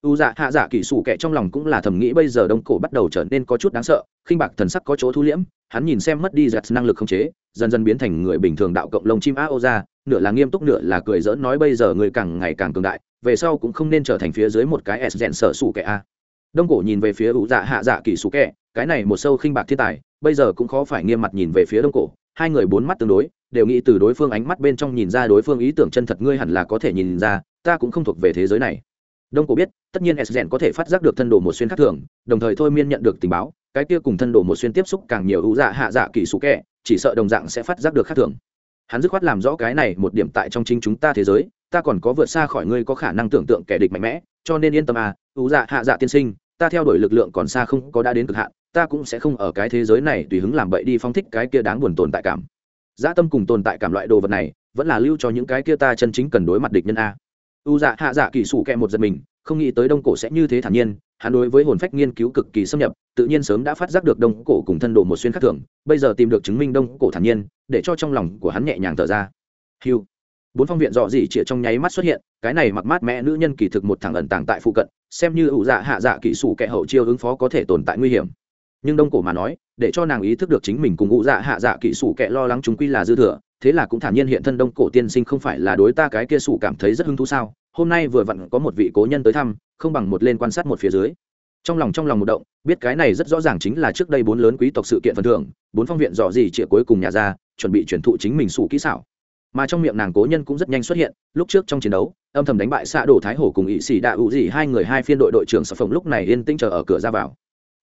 A: U dạ hạ dạ kỳ sủ kệ trong lòng cũng là thầm nghĩ bây giờ đông cổ bắt đầu trở nên có chút đáng sợ, khinh bạc thần sắc có chỗ thu liễm, hắn nhìn xem mất đi giặt năng lực không chế, dần dần biến thành người bình thường đạo cộng lông chim a ô ra, nửa là nghiêm túc nửa là cười dỡn nói bây giờ người càng ngày càng cường đại về sau cũng không nên trở thành phía dưới một cái s rèn sở sủ kệ a. Đông cổ nhìn về phía ủ dạ hạ dạ kỳ sủ kệ cái này một sâu khinh bạc thiên tài, bây giờ cũng khó phải nghiêm mặt nhìn về phía đông cổ, hai người bốn mắt tương đối, đều nghĩ từ đối phương ánh mắt bên trong nhìn ra đối phương ý tưởng chân thật ngươi hẳn là có thể nhìn ra, ta cũng không thuộc về thế giới này. Đông cổ biết, tất nhiên s rèn có thể phát giác được thân đồ một xuyên khác thường, đồng thời thôi miên nhận được tình báo, cái kia cùng thân đồ một xuyên tiếp xúc càng nhiều ủ dạ hạ dạ kỳ sủ kẻ, chỉ sợ đồng dạng sẽ phát giác được khác thường. Hắn dứt khoát làm rõ cái này một điểm tại trong chính chúng ta thế giới ta còn có vượt xa khỏi ngươi có khả năng tưởng tượng kẻ địch mạnh mẽ, cho nên yên tâm à ưu dạ hạ dạ tiên sinh, ta theo đuổi lực lượng còn xa không có đã đến cực hạn, ta cũng sẽ không ở cái thế giới này tùy hứng làm bậy đi phong thích cái kia đáng buồn tồn tại cảm. Dã tâm cùng tồn tại cảm loại đồ vật này, vẫn là lưu cho những cái kia ta chân chính cần đối mặt địch nhân a. U dạ hạ dạ kỳ sủ kẹ một giật mình, không nghĩ tới đông cổ sẽ như thế thản nhiên, hắn đối với hồn phách nghiên cứu cực kỳ xâm nhập, tự nhiên sớm đã phát giác được đông cổ cùng thân đồ một xuyên khác thường, bây giờ tìm được chứng minh đông cổ thản nhiên, để cho trong lòng của hắn nhẹ nhàng thở ra. Hiu bốn phong viện dọ dỉ chĩa trong nháy mắt xuất hiện, cái này mặc mát mẹ nữ nhân kỳ thực một thằng ẩn tàng tại phụ cận, xem như ủ dạ hạ dạ kỹ sủ kẻ hậu chiêu ứng phó có thể tồn tại nguy hiểm. Nhưng đông cổ mà nói, để cho nàng ý thức được chính mình cùng ủ dạ hạ dạ kỹ sủ kẻ lo lắng chúng quy là dư thừa, thế là cũng thản nhiên hiện thân đông cổ tiên sinh không phải là đối ta cái kia sủ cảm thấy rất hứng thú sao? Hôm nay vừa vặn có một vị cố nhân tới thăm, không bằng một lên quan sát một phía dưới. Trong lòng trong lòng một động, biết cái này rất rõ ràng chính là trước đây bốn lớn quý tộc sự kiện phần thưởng, bốn phong viện dò dỉ chĩa cuối cùng nhà ra, chuẩn bị chuyển thụ chính mình sủ kỹ xảo mà trong miệng nàng cố nhân cũng rất nhanh xuất hiện, lúc trước trong chiến đấu, âm thầm đánh bại xạ đổ thái hổ cùng ỵ sĩ đạ hữu dị hai người hai phiên đội đội trưởng sở phòng lúc này yên tĩnh chờ ở cửa ra vào.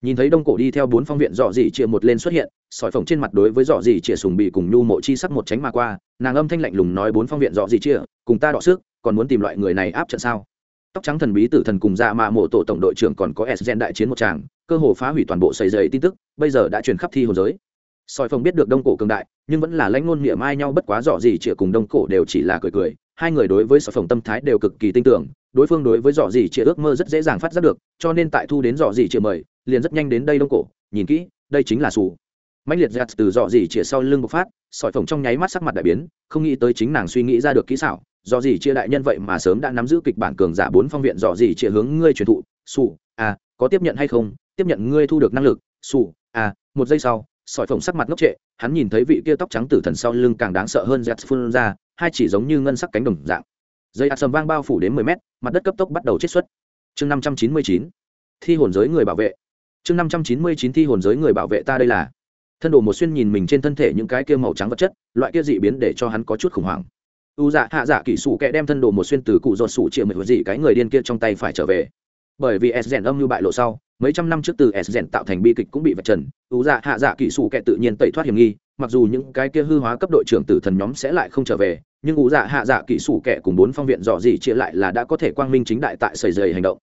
A: Nhìn thấy đông cổ đi theo bốn phong viện dọ dị chia một lên xuất hiện sỏi phồng trên mặt đối với dọ dị chia sùng bị cùng nhu mộ chi sắc một tránh mà qua, nàng âm thanh lạnh lùng nói bốn phong viện dọ dị chia cùng ta đọ sức, còn muốn tìm loại người này áp trận sao? Tóc trắng thần bí tử thần cùng dạ mà mộ tổ tổng đội trưởng còn có s gen đại chiến một tràng, cơ hồ phá hủy toàn bộ xây dày tin tức, bây giờ đã truyền khắp thi hồ giới. Sói phồng biết được đông cổ cường đại, nhưng vẫn là lãnh ngôn miệng mai nhau bất quá dọ gì chia cùng đông cổ đều chỉ là cười cười. Hai người đối với Sói phồng tâm thái đều cực kỳ tin tưởng, đối phương đối với dọ gì chia ước mơ rất dễ dàng phát giác được, cho nên tại thu đến dọ gì chia mời, liền rất nhanh đến đây đông cổ, nhìn kỹ, đây chính là sù mạnh liệt giặt từ dọ gì chia sau lưng bộc phát sỏi phồng trong nháy mắt sắc mặt đại biến, không nghĩ tới chính nàng suy nghĩ ra được kỹ xảo. Dọ gì chia đại nhân vậy mà sớm đã nắm giữ kịch bản cường giả bốn phong viện dọ gì chia hướng ngươi truyền thụ. Sù à có tiếp nhận hay không? Tiếp nhận ngươi thu được năng lực. Sù à một giây sau sỏi phồng sắc mặt ngốc trệ, hắn nhìn thấy vị kia tóc trắng tử thần sau lưng càng đáng sợ hơn giặt phun ra, hai chỉ giống như ngân sắc cánh đồng dạng. Dây ạt sầm vang bao phủ đến mười mét, mặt đất cấp tốc bắt đầu chết xuất. Chương năm trăm chín mươi chín, thi hồn giới người bảo vệ. Chương năm trăm chín mươi chín thi hồn giới người bảo vệ ta đây là. Thân đồ một xuyên nhìn mình trên thân thể những cái kia màu trắng vật chất, loại kia dị biến để cho hắn có chút khủng hoảng. U dạ hạ dạ kỹ sủ kẹ đem thân đồ một xuyên từ cụ giọt sủ chịa mười vật dị cái người điên kia trong tay phải trở về. Bởi vì s rèn âm như bại lộ sau mấy trăm năm trước từ s rèn tạo thành bi kịch cũng bị vạch trần u dạ hạ dạ kỹ sủ Kẻ tự nhiên tẩy thoát hiểm nghi, mặc dù những cái kia hư hóa cấp đội trưởng tử thần nhóm sẽ lại không trở về, nhưng u dạ hạ dạ kỹ sủ Kẻ cùng bốn phong viện dò gì chia lại là đã có thể quang minh chính đại tại sầy dày hành động.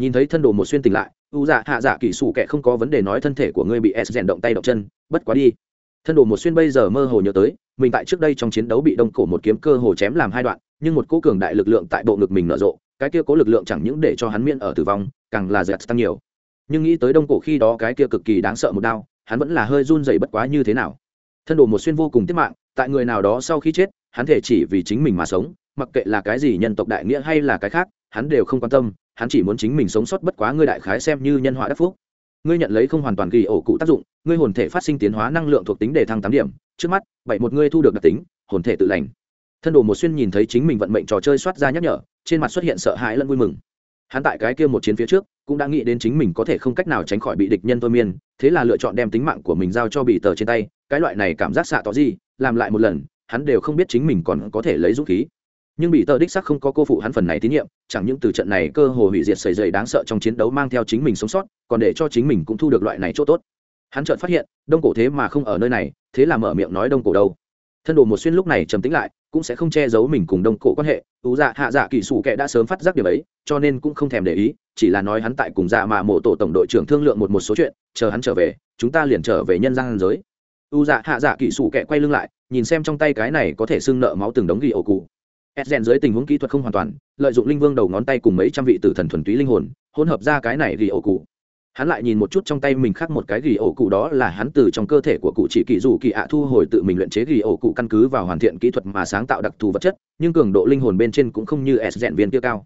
A: Nhìn thấy thân đồ một xuyên tỉnh lại u dạ hạ dạ kỹ sủ Kẻ không có vấn đề nói thân thể của ngươi bị s rèn động tay động chân, bất quá đi. Thân đồ một xuyên bây giờ mơ hồ nhớ tới, mình tại trước đây trong chiến đấu bị đông cổ một kiếm cơ hồ chém làm hai đoạn, nhưng một cố cường đại lực lượng tại bộ ngực mình nở rộ, cái kia cố lực lượng chẳng những để cho hắn miễn ở tử vong, càng là dẹt tăng nhiều nhưng nghĩ tới đông cổ khi đó cái kia cực kỳ đáng sợ một đao, hắn vẫn là hơi run dày bất quá như thế nào. Thân đồ một xuyên vô cùng tiết mạng, tại người nào đó sau khi chết, hắn thể chỉ vì chính mình mà sống, mặc kệ là cái gì nhân tộc đại nghĩa hay là cái khác, hắn đều không quan tâm, hắn chỉ muốn chính mình sống sót bất quá ngươi đại khái xem như nhân họa đắc phúc. Ngươi nhận lấy không hoàn toàn kỳ ổ cụ tác dụng, ngươi hồn thể phát sinh tiến hóa năng lượng thuộc tính để thăng tám điểm, trước mắt, bảy một ngươi thu được đặc tính, hồn thể tự lành. Thân đồ một xuyên nhìn thấy chính mình vận mệnh trò chơi soát ra nhắc nhở, trên mặt xuất hiện sợ hãi lẫn vui mừng. Hắn tại cái kia một chiến phía trước cũng đã nghĩ đến chính mình có thể không cách nào tránh khỏi bị địch nhân thôi miên, thế là lựa chọn đem tính mạng của mình giao cho bị tờ trên tay, cái loại này cảm giác xạ tỏ gì, làm lại một lần, hắn đều không biết chính mình còn có thể lấy dũng khí. Nhưng bị tờ đích sắc không có cô phụ hắn phần này tín nhiệm, chẳng những từ trận này cơ hồ hủy diệt sầy dày đáng sợ trong chiến đấu mang theo chính mình sống sót, còn để cho chính mình cũng thu được loại này chỗ tốt. Hắn chợt phát hiện, đông cổ thế mà không ở nơi này, thế là mở miệng nói đông cổ đâu. Thân đồ một xuyên lúc này trầm tính lại, cũng sẽ không che giấu mình cùng đông cổ quan hệ, ú dạ hạ dạ kỹ sủ kệ đã sớm phát giác điều ấy, cho nên cũng không thèm để ý chỉ là nói hắn tại cùng dạ mà mộ tổ tổng đội trưởng thương lượng một một số chuyện, chờ hắn trở về, chúng ta liền trở về nhân gian giới. U dạ hạ dạ kỹ sủ kệ quay lưng lại, nhìn xem trong tay cái này có thể xưng nợ máu từng đống ghi ổ cụ. Ed rèn dưới tình huống kỹ thuật không hoàn toàn, lợi dụng linh vương đầu ngón tay cùng mấy trăm vị tử thần thuần túy linh hồn, hỗn hợp ra cái này ghi ổ cụ. Hắn lại nhìn một chút trong tay mình khác một cái ghi ổ cụ đó là hắn từ trong cơ thể của cụ chỉ kỳ dù kỳ ạ thu hồi tự mình luyện chế ghi ổ cụ căn cứ vào hoàn thiện kỹ thuật mà sáng tạo đặc thù vật chất, nhưng cường độ linh hồn bên trên cũng không như s rèn viên kia cao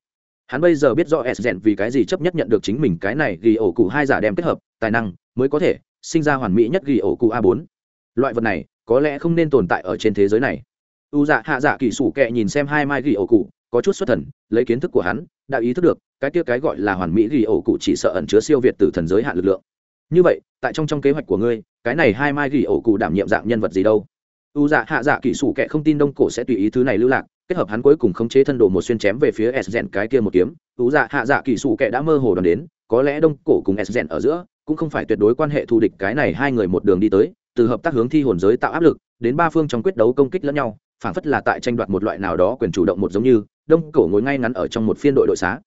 A: hắn bây giờ biết rõ s rèn vì cái gì chấp nhất nhận được chính mình cái này ghi ổ cụ hai giả đem kết hợp, tài năng mới có thể sinh ra hoàn mỹ nhất ghi ổ cụ a bốn. Loại vật này có lẽ không nên tồn tại ở trên thế giới này. U dạ hạ dạ kỳ sủ kệ nhìn xem hai mai ghi ổ cụ, có chút xuất thần, lấy kiến thức của hắn, đã ý thức được cái kia cái gọi là hoàn mỹ ghi ổ cụ chỉ sợ ẩn chứa siêu việt từ thần giới hạn lực lượng. Như vậy, tại trong trong kế hoạch của ngươi, cái này hai mai ghi ổ cụ đảm nhiệm dạng nhân vật gì đâu? U dạ hạ dạ kỳ sủ kệ không tin đông cổ sẽ tùy ý thứ này lưu lạc kết hợp hắn cuối cùng khống chế thân đồ một xuyên chém về phía s rèn cái kia một kiếm. Tú dạ hạ dạ kỹ sủ kệ đã mơ hồ đoán đến, có lẽ đông cổ cùng s rèn ở giữa, cũng không phải tuyệt đối quan hệ thù địch, cái này hai người một đường đi tới, từ hợp tác hướng thi hồn giới tạo áp lực, đến ba phương trong quyết đấu công kích lẫn nhau, phảng phất là tại tranh đoạt một loại nào đó quyền chủ động một giống như, đông cổ ngồi ngay ngắn ở trong một phiên đội đội xá.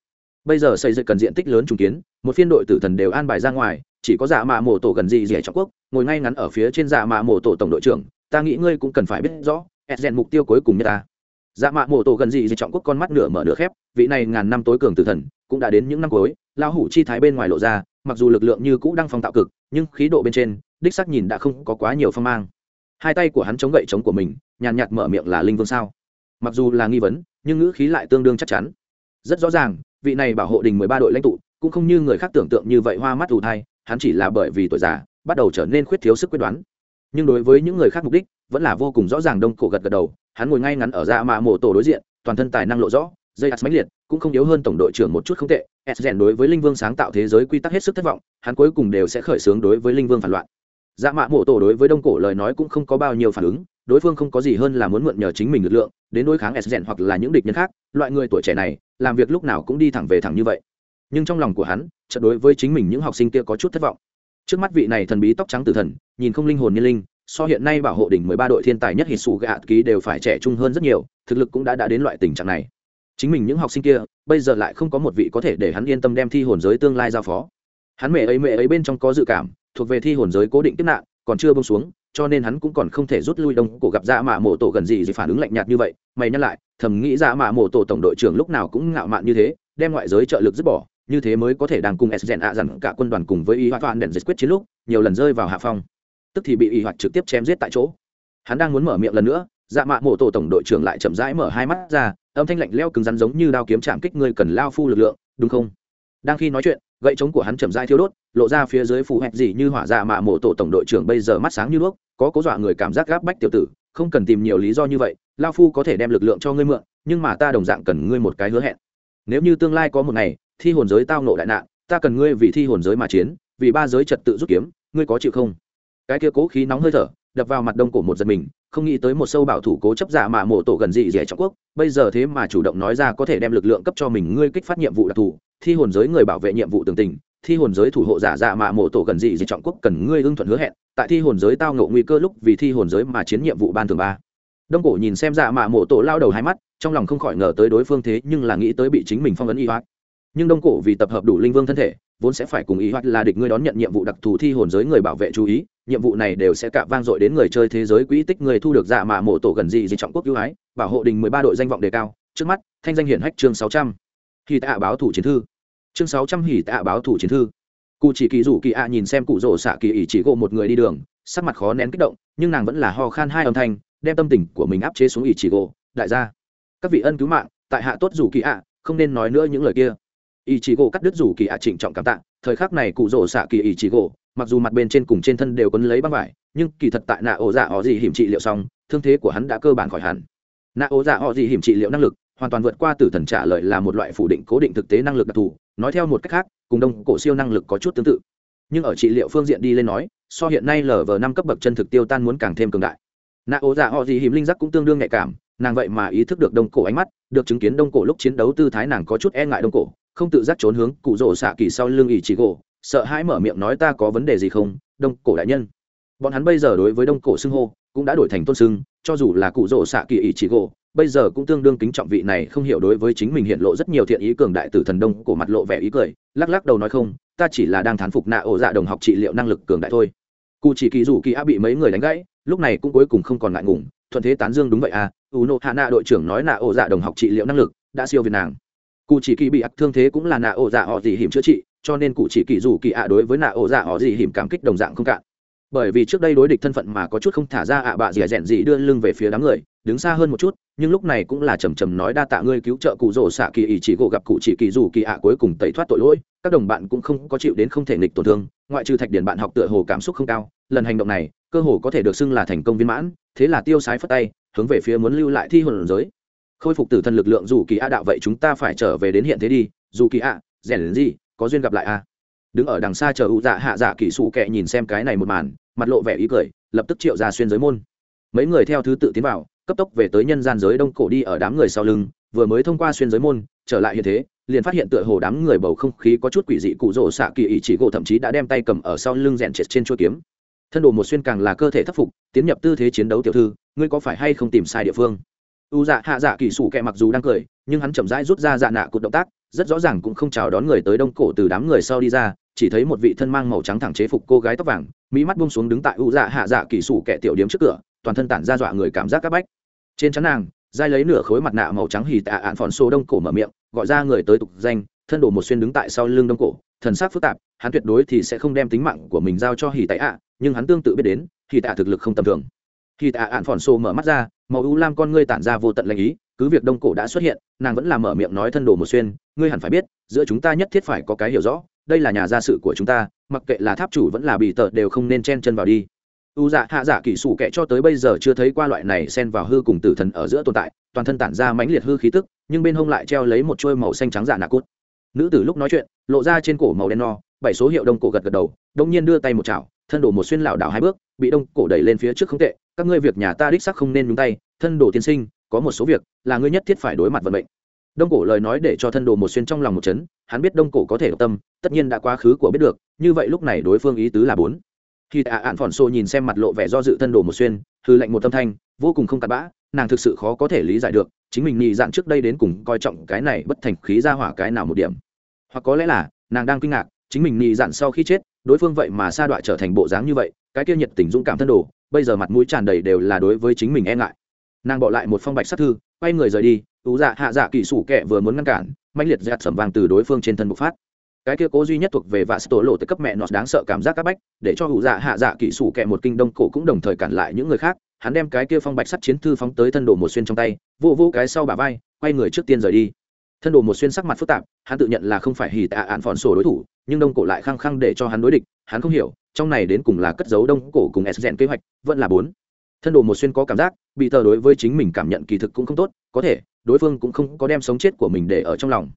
A: Bây giờ xây dựng cần diện tích lớn trùng kiến, một phiên đội tử thần đều an bài ra ngoài, chỉ có dạ mạ mộ tổ gần gì rẻ trọng quốc, ngồi ngay ngắn ở phía trên dạ mạ mộ tổ tổng đội trưởng, ta nghĩ ngươi cũng cần phải biết rõ edgen mục tiêu cuối cùng như ta dạ mạ mộ tổ gần gì dị trọng quốc con mắt nửa mở nửa khép, vị này ngàn năm tối cường tử thần, cũng đã đến những năm cuối lao hủ chi thái bên ngoài lộ ra, mặc dù lực lượng như cũ đang phong tạo cực, nhưng khí độ bên trên, đích sắc nhìn đã không có quá nhiều phong mang. Hai tay của hắn chống gậy chống của mình, nhàn nhạt mở miệng là linh vương sao? Mặc dù là nghi vấn, nhưng ngữ khí lại tương đương chắc chắn. Rất rõ ràng, vị này bảo hộ đình mười ba đội lãnh tụ, cũng không như người khác tưởng tượng như vậy hoa mắt ù thai, hắn chỉ là bởi vì tuổi già, bắt đầu trở nên khuyết thiếu sức quyết đoán. Nhưng đối với những người khác mục đích, vẫn là vô cùng rõ ràng đông cổ gật gật đầu hắn ngồi ngay ngắn ở dạ mạ mộ tổ đối diện, toàn thân tài năng lộ rõ, dây ắt mãnh liệt, cũng không yếu hơn tổng đội trưởng một chút không tệ. S rèn đối với linh vương sáng tạo thế giới quy tắc hết sức thất vọng, hắn cuối cùng đều sẽ khởi xướng đối với linh vương phản loạn. Dạ mạ mộ tổ đối với đông cổ lời nói cũng không có bao nhiêu phản ứng, đối phương không có gì hơn là muốn mượn nhờ chính mình lực lượng, đến đối kháng s rèn hoặc là những địch nhân khác, loại người tuổi trẻ này, làm việc lúc nào cũng đi thẳng về thẳng như vậy. Nhưng trong lòng của hắn trận đối với chính mình những học sinh kia có chút thất vọng. Trước mắt vị này thần bí tóc trắng tử thần, nhìn không linh hồn như linh so hiện nay bảo hộ đỉnh mười ba đội thiên tài nhất hít sủ gạ ký đều phải trẻ trung hơn rất nhiều, thực lực cũng đã đã đến loại tình trạng này. Chính mình những học sinh kia, bây giờ lại không có một vị có thể để hắn yên tâm đem thi hồn giới tương lai giao phó. Hắn mẹ ấy mẹ ấy bên trong có dự cảm, thuộc về thi hồn giới cố định tiếp nạn, còn chưa bông xuống, cho nên hắn cũng còn không thể rút lui đông cổ gặp dạ mạ mộ tổ gần gì gì phản ứng lạnh nhạt như vậy. Mày nhắc lại, thầm nghĩ dạ mạ mộ tổ tổng đội trưởng lúc nào cũng ngạo mạn như thế, đem ngoại giới trợ lực dứt bỏ, như thế mới có thể đang cùng s ạ dặn cả quân đoàn cùng với y hoa toàn đèn dịch quyết chiến lúc, nhiều lần rơi vào hạ phong tức thì bị y hoạt trực tiếp chém giết tại chỗ. Hắn đang muốn mở miệng lần nữa dạ mạ mộ tổ tổng đội trưởng lại chậm rãi mở hai mắt ra, âm thanh lạnh leo cứng rắn giống như đao kiếm chạm kích ngươi cần lao phu lực lượng, đúng không? Đang khi nói chuyện, gậy trống của hắn chậm rãi thiêu đốt, lộ ra phía dưới phù hẹp gì như hỏa dạ mạ mộ tổ tổng đội trưởng bây giờ mắt sáng như đuốc, có cố dọa người cảm giác gáp bách tiểu tử, không cần tìm nhiều lý do như vậy, lao phu có thể đem lực lượng cho ngươi mượn, nhưng mà ta đồng dạng cần ngươi một cái hứa hẹn. Nếu như tương lai có một ngày, thi hồn giới tao nộ đại nạn, ta cần ngươi vì thi hồn giới mà chiến, vì ba giới trật tự rút kiếm, ngươi có chịu không? Cái kia cố khí nóng hơi thở đập vào mặt đông cổ một giật mình không nghĩ tới một sâu bảo thủ cố chấp giả mà mộ tổ gần dị dẻ trọng quốc bây giờ thế mà chủ động nói ra có thể đem lực lượng cấp cho mình ngươi kích phát nhiệm vụ đặc thù thi hồn giới người bảo vệ nhiệm vụ tường tình thi hồn giới thủ hộ giả dạ mạ mộ tổ gần dị dẻ trọng quốc cần ngươi ưng thuận hứa hẹn tại thi hồn giới tao ngộ nguy cơ lúc vì thi hồn giới mà chiến nhiệm vụ ban thường ba. Đông cổ nhìn xem dạ mạ mộ tổ lao đầu hai mắt trong lòng không khỏi ngờ tới đối phương thế nhưng là nghĩ tới bị chính mình phong ấn y hoác, nhưng đông cổ vì tập hợp đủ linh vương thân thể vốn sẽ phải cùng ý hoặc là địch ngươi đón nhận nhiệm vụ đặc thù thi hồn giới người bảo vệ chú ý, nhiệm vụ này đều sẽ cả vang dội đến người chơi thế giới quỹ tích người thu được dạ mạ mộ tổ gần gì gì trọng quốc ưu ái, bảo hộ đình mười ba đội danh vọng đề cao. Trước mắt, thanh danh hiển hách chương sáu trăm. Hì tạ báo thủ chiến thư. Chương sáu trăm hì tạ báo thủ chiến thư. Cụ chỉ kỳ rủ kỳ ạ nhìn xem cụ rổ xạ kỳ ỉ chỉ gộ một người đi đường, sắc mặt khó nén kích động, nhưng nàng vẫn là ho khan hai âm thanh, đem tâm tình của mình áp chế xuống ỉ chỉ gỗ. Đại gia, các vị ân cứu mạng, tại hạ tốt rủ kỳ ạ, không nên nói nữa những lời kia ý chí gỗ cắt đứt rủ kỳ ạ trịnh trọng cảm tạ. Thời khắc này cụ rỗ xạ kỳ ý chí gỗ mặc dù mặt bên trên cùng trên thân đều quấn lấy băng vải, nhưng kỳ thật tại nạ ổ dạ họ gì hiểm trị liệu xong, thương thế của hắn đã cơ bản khỏi hẳn. Nạ ổ dạ họ gì hiểm trị liệu năng lực, hoàn toàn vượt qua tử thần trả lời là một loại phủ định cố định thực tế năng lực đặc thù. Nói theo một cách khác, cùng đông cổ siêu năng lực có chút tương tự. Nhưng ở trị liệu phương diện đi lên nói, so hiện nay lờ vờ năm cấp bậc chân thực tiêu tan muốn càng thêm cường đại. Nạ ố dạ họ gì hiểm linh giác cũng tương đương nhạy cảm, nàng vậy mà ý thức được đông cổ ánh mắt, được chứng kiến đông cổ lúc chiến đấu tư thái nàng có chút e ngại đông cổ không tự giác trốn hướng cụ rỗ xạ kỳ sau lưng ỷ chỉ gỗ, sợ hãi mở miệng nói ta có vấn đề gì không, đông cổ đại nhân. Bọn hắn bây giờ đối với đông cổ xưng hô cũng đã đổi thành tôn xưng, cho dù là cụ rỗ xạ kỳ ỷ chỉ gỗ, bây giờ cũng tương đương kính trọng vị này, không hiểu đối với chính mình hiện lộ rất nhiều thiện ý cường đại tử thần đông cổ mặt lộ vẻ ý cười, lắc lắc đầu nói không, ta chỉ là đang thán phục nạ ổ dạ đồng học trị liệu năng lực cường đại thôi. Cụ chỉ kỳ rủ kỳ a bị mấy người đánh gãy, lúc này cũng cuối cùng không còn ngại ngùng, thuận thế tán dương đúng vậy à u nộ hạ nạ đội trưởng nói nạ ổ dạ đồng học trị liệu năng lực đã siêu việt nàng cụ chỉ kỳ bị ác thương thế cũng là nạ ổ dạ họ gì hiểm chữa trị, cho nên cụ chỉ kỳ rủ kỳ ạ đối với nạ ổ dạ họ gì hiểm cảm kích đồng dạng không cạn. Bởi vì trước đây đối địch thân phận mà có chút không thả ra ạ bạ dỉa rẽn gì đưa lưng về phía đám người, đứng xa hơn một chút, nhưng lúc này cũng là trầm trầm nói đa tạ ngươi cứu trợ cụ rổ xạ kỳ ý chỉ gỗ gặp cụ chỉ kỳ dù kỳ ạ cuối cùng tẩy thoát tội lỗi, các đồng bạn cũng không có chịu đến không thể nghịch tổn thương, ngoại trừ thạch điển bạn học tựa hồ cảm xúc không cao, lần hành động này, cơ hồ có thể được xưng là thành công viên mãn, thế là tiêu sái phất tay, hướng về phía muốn lưu lại thi hồn giới khôi phục tử thần lực lượng dù kỳ a đạo vậy chúng ta phải trở về đến hiện thế đi, dù kỳ a rèn đến gì, có duyên gặp lại a đứng ở đằng xa chờ ụ dạ hạ dạ kỳ sụ kệ nhìn xem cái này một màn, mặt lộ vẻ ý cười, lập tức triệu ra xuyên giới môn. Mấy người theo thứ tự tiến vào, cấp tốc về tới nhân gian giới đông cổ đi ở đám người sau lưng, vừa mới thông qua xuyên giới môn, trở lại hiện thế, liền phát hiện tựa hồ đám người bầu không khí có chút quỷ dị cụ rỗ xạ kỳ ý chỉ gỗ thậm chí đã đem tay cầm ở sau lưng rèn triệt trên chuôi kiếm. Thân đồ một xuyên càng là cơ thể thất phục, tiến nhập tư thế chiến đấu tiểu thư, ngươi có phải hay không tìm sai địa phương? U dạ hạ dạ kỳ sủ kẹ mặc dù đang cười, nhưng hắn chậm rãi rút ra dạ nạ cụt động tác, rất rõ ràng cũng không chào đón người tới đông cổ từ đám người sau đi ra, chỉ thấy một vị thân mang màu trắng thẳng chế phục cô gái tóc vàng, mỹ mắt buông xuống đứng tại u dạ hạ dạ kỳ sủ kẹ tiểu điếm trước cửa, toàn thân tản ra dọa người cảm giác các bách. Trên chắn nàng, dai lấy nửa khối mặt nạ màu trắng hì tạ ạn phòn xô đông cổ mở miệng, gọi ra người tới tục danh, thân đồ một xuyên đứng tại sau lưng đông cổ, thần sắc phức tạp, hắn tuyệt đối thì sẽ không đem tính mạng của mình giao cho hì tạ ạ, nhưng hắn tương tự biết đến, hì tạ thực lực không tầm thường. Hì tạ ạn phòn xô mở mắt ra màu u lam con ngươi tản ra vô tận lãnh ý, cứ việc đông cổ đã xuất hiện, nàng vẫn làm mở miệng nói thân đồ một xuyên, ngươi hẳn phải biết, giữa chúng ta nhất thiết phải có cái hiểu rõ, đây là nhà gia sự của chúng ta, mặc kệ là tháp chủ vẫn là bị tợ đều không nên chen chân vào đi u dạ hạ dạ kỹ sủ kệ cho tới bây giờ chưa thấy qua loại này xen vào hư cùng tử thần ở giữa tồn tại, toàn thân tản ra mãnh liệt hư khí tức, nhưng bên hông lại treo lấy một chuôi màu xanh trắng dạ nạ cốt. nữ tử lúc nói chuyện, lộ ra trên cổ màu đen no, bảy số hiệu đông cổ gật gật đầu, đông nhiên đưa tay một chảo thân đổ một xuyên lảo đảo hai bước, bị đông cổ đẩy lên phía trước không tệ, các ngươi việc nhà ta đích sắc không nên nhúng tay, thân đồ tiên sinh, có một số việc là ngươi nhất thiết phải đối mặt vận mệnh. Đông cổ lời nói để cho thân đồ một xuyên trong lòng một chấn, hắn biết đông cổ có thể độc tâm, tất nhiên đã quá khứ của biết được, như vậy lúc này đối phương ý tứ là bốn. Khi tạ ạn phòn xô nhìn xem mặt lộ vẻ do dự thân đồ một xuyên, hư lệnh một tâm thanh, vô cùng không cặn bã, nàng thực sự khó có thể lý giải được, chính mình nhị dạn trước đây đến cùng coi trọng cái này bất thành khí ra hỏa cái nào một điểm. Hoặc có lẽ là, nàng đang kinh ngạc, chính mình nhị dạn sau khi chết đối phương vậy mà sa đọa trở thành bộ dáng như vậy, cái kia nhiệt tình dũng cảm thân đồ, bây giờ mặt mũi tràn đầy đều là đối với chính mình e ngại. Nàng bỏ lại một phong bạch sát thư, quay người rời đi, tú dạ hạ dạ kỹ sủ kẹ vừa muốn ngăn cản mạnh liệt dẹt sầm vàng từ đối phương trên thân bộc phát. Cái kia cố duy nhất thuộc về vạ tổ lộ tới cấp mẹ nọt đáng sợ cảm giác các bách, để cho hữu dạ hạ dạ kỹ sủ kẹ một kinh đông cổ cũng đồng thời cản lại những người khác, hắn đem cái kia phong bạch sắt chiến thư phóng tới thân đồ một xuyên trong tay vô vô cái sau bà vai, quay người trước tiên rời đi. Thân đồ một xuyên sắc mặt phức tạp, hắn tự nhận là không phải hì tạ ạn phòn sổ đối thủ nhưng đông cổ lại khăng khăng để cho hắn đối địch, hắn không hiểu, trong này đến cùng là cất giấu đông cổ cùng s kế hoạch, vẫn là bốn. Thân đồ một xuyên có cảm giác, bị tờ đối với chính mình cảm nhận kỳ thực cũng không tốt, có thể, đối phương cũng không có đem sống chết của mình để ở trong lòng.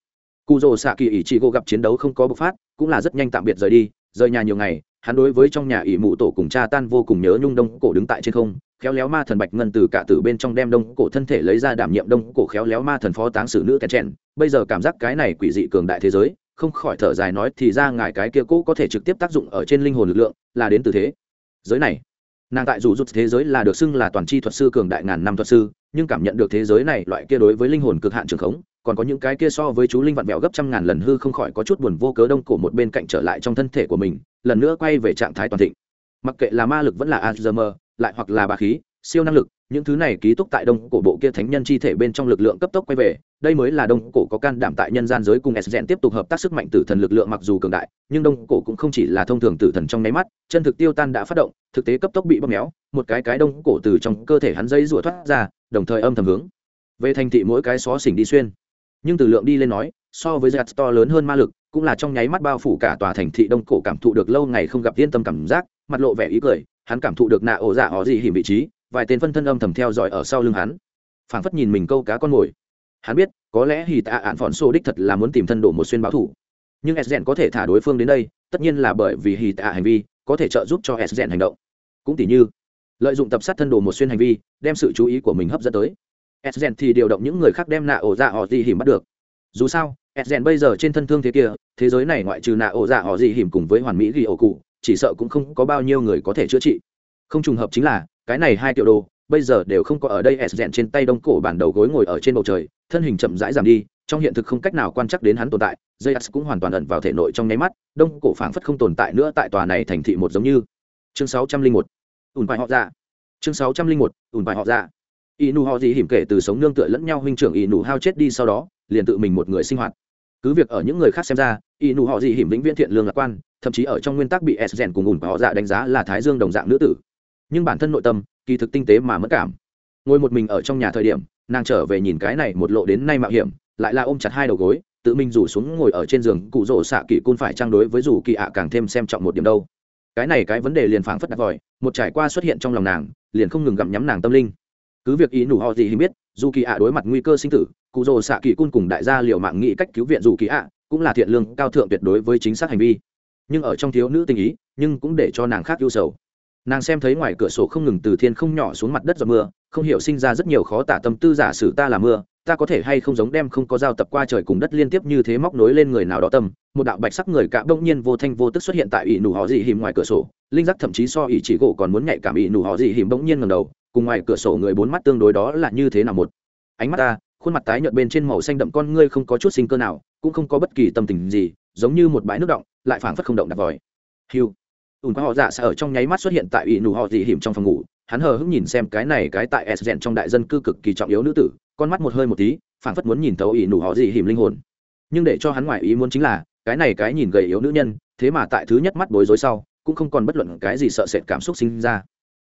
A: Cụ rồ xạ kỳ ỷ chị gỗ gặp chiến đấu không có bộc phát, cũng là rất nhanh tạm biệt rời đi, rời nhà nhiều ngày, hắn đối với trong nhà ỷ mụ tổ cùng cha tan vô cùng nhớ nhung đông cổ đứng tại trên không, khéo léo ma thần bạch ngân từ cả từ bên trong đem đông cổ thân thể lấy ra đảm nhiệm đông cổ khéo léo ma thần phó táng sử nữ kèn chèn. Bây giờ cảm giác cái này quỷ dị cường đại thế giới không khỏi thở dài nói thì ra ngài cái kia cũ có thể trực tiếp tác dụng ở trên linh hồn lực lượng, là đến từ thế giới này. Nàng tại dù rút thế giới là được xưng là toàn c h i thuật sư cường đại ngàn năm thuật sư, nhưng cảm nhận được thế giới này loại kia đối với linh hồn cực hạn trường khống, còn có những cái kia so với chú linh vạn mẹo gấp trăm ngàn lần hư không khỏi có chút buồn vô cớ đông cổ một bên cạnh trở lại trong thân thể của mình, lần nữa quay về trạng thái toàn thịnh. Mặc kệ là ma lực vẫn là azmer lại hoặc là bà khí, siêu năng lực những thứ này ký túc tại đông cổ bộ kia thánh nhân chi thể bên trong lực lượng cấp tốc quay về, đây mới là đông cổ có can đảm tại nhân gian giới cùng s tiếp tục hợp tác sức mạnh tử thần lực lượng mặc dù cường đại, nhưng đông cổ cũng không chỉ là thông thường tử thần trong nháy mắt, chân thực tiêu tan đã phát động, thực tế cấp tốc bị bóp méo, một cái cái đông cổ từ trong cơ thể hắn dây rủa thoát ra, đồng thời âm thầm hướng về thành thị mỗi cái xó xỉnh đi xuyên. Nhưng từ lượng đi lên nói, so với giặt to lớn hơn ma lực, cũng là trong nháy mắt bao phủ cả tòa thành thị đông cổ cảm thụ được lâu ngày không gặp yên tâm cảm giác, mặt lộ vẻ ý cười, hắn cảm thụ được nạ ổ dạ họ gì hiểm vị trí vài tên phân thân âm thầm theo dõi ở sau lưng hắn. Phảng phất nhìn mình câu cá con mồi. Hắn biết, có lẽ hì tạ ạn phòn xô đích thật là muốn tìm thân đổ một xuyên báo thủ. Nhưng s có thể thả đối phương đến đây, tất nhiên là bởi vì hì tạ hành vi, có thể trợ giúp cho s hành động. Cũng tỷ như, lợi dụng tập sát thân đồ một xuyên hành vi, đem sự chú ý của mình hấp dẫn tới. S thì điều động những người khác đem nạ ổ dạ họ gì hiểm bắt được. Dù sao s bây giờ trên thân thương thế kia, thế giới này ngoại trừ nạ ổ dạ họ gì hiểm cùng với hoàn mỹ ghi ổ cụ, chỉ sợ cũng không có bao nhiêu người có thể chữa trị. Không trùng hợp chính là cái này hai triệu đô bây giờ đều không có ở đây, s dẹn trên tay đông cổ bản đầu gối ngồi ở trên bầu trời, thân hình chậm rãi giảm đi, trong hiện thực không cách nào quan trắc đến hắn tồn tại dây s cũng hoàn toàn ẩn vào thể nội trong nháy mắt, đông cổ phảng phất không tồn tại nữa tại tòa này thành thị một giống như. Chương sáu trăm linh một. Ùn bài họ ra chương sáu trăm linh một, ùn bài họ ra y nụ họ gì hiểm kể từ sống nương tựa lẫn nhau huynh trưởng y nụ hao chết đi sau đó, liền tự mình một người sinh hoạt. Cứ việc ở những người khác xem ra y nụ họ gì hiểm vĩnh viễn thiện lương lạc quan, thậm chí ở trong nguyên tắc bị s rèn cùng ùn họ dạ đánh giá là thái dương đồng dạng nữ tử nhưng bản thân nội tâm, kỳ thực tinh tế mà mất cảm. Ngồi một mình ở trong nhà thời điểm, nàng trở về nhìn cái này một lộ đến nay mạo hiểm, lại là ôm chặt hai đầu gối, tự mình rủ xuống ngồi ở trên giường, cụ rỗ xạ kỳ côn phải trang đối với dù kỳ ạ càng thêm xem trọng một điểm đâu. Cái này cái vấn đề liền phảng phất đặt vòi, một trải qua xuất hiện trong lòng nàng, liền không ngừng gặm nhắm nàng tâm linh. Cứ việc ý nủ họ gì thì biết, dù kỳ ạ đối mặt nguy cơ sinh tử, cụ rỗ xạ kỳ côn cùng đại gia liệu mạng nghĩ cách cứu viện dù kỳ ạ, cũng là thiện lương cao thượng tuyệt đối với chính xác hành vi. Nhưng ở trong thiếu nữ tình ý, nhưng cũng để cho nàng khác ưu sầu nàng xem thấy ngoài cửa sổ không ngừng từ thiên không nhỏ xuống mặt đất do mưa, không hiểu sinh ra rất nhiều khó tả tâm tư giả sử ta là mưa, ta có thể hay không giống đem không có dao tập qua trời cùng đất liên tiếp như thế móc nối lên người nào đó tâm. Một đạo bạch sắc người cạ bỗng nhiên vô thanh vô tức xuất hiện tại ỷ nụ họ dị hìm ngoài cửa sổ, linh giác thậm chí so ỷ chỉ gỗ còn muốn nhạy cảm ỷ nụ họ dị hìm bỗng nhiên ngầm đầu, cùng ngoài cửa sổ người bốn mắt tương đối đó là như thế nào một? Ánh mắt ta, khuôn mặt tái nhợt bên trên màu xanh đậm con ngươi không có chút sinh cơ nào, cũng không có bất kỳ tâm tình gì, giống như một bãi nước động, lại phảng phất không động đặt vòi. Hiu ùn qua họ dạ sẽ ở trong nháy mắt xuất hiện tại ỷ nụ họ dị hiểm trong phòng ngủ. Hắn hờ hững nhìn xem cái này cái tại s rèn trong đại dân cư cực kỳ trọng yếu nữ tử, con mắt một hơi một tí, phảng phất muốn nhìn thấu ỷ nụ họ dị hiểm linh hồn. Nhưng để cho hắn ngoại ý muốn chính là, cái này cái nhìn gầy yếu nữ nhân, thế mà tại thứ nhất mắt bối rối sau, cũng không còn bất luận cái gì sợ sệt cảm xúc sinh ra.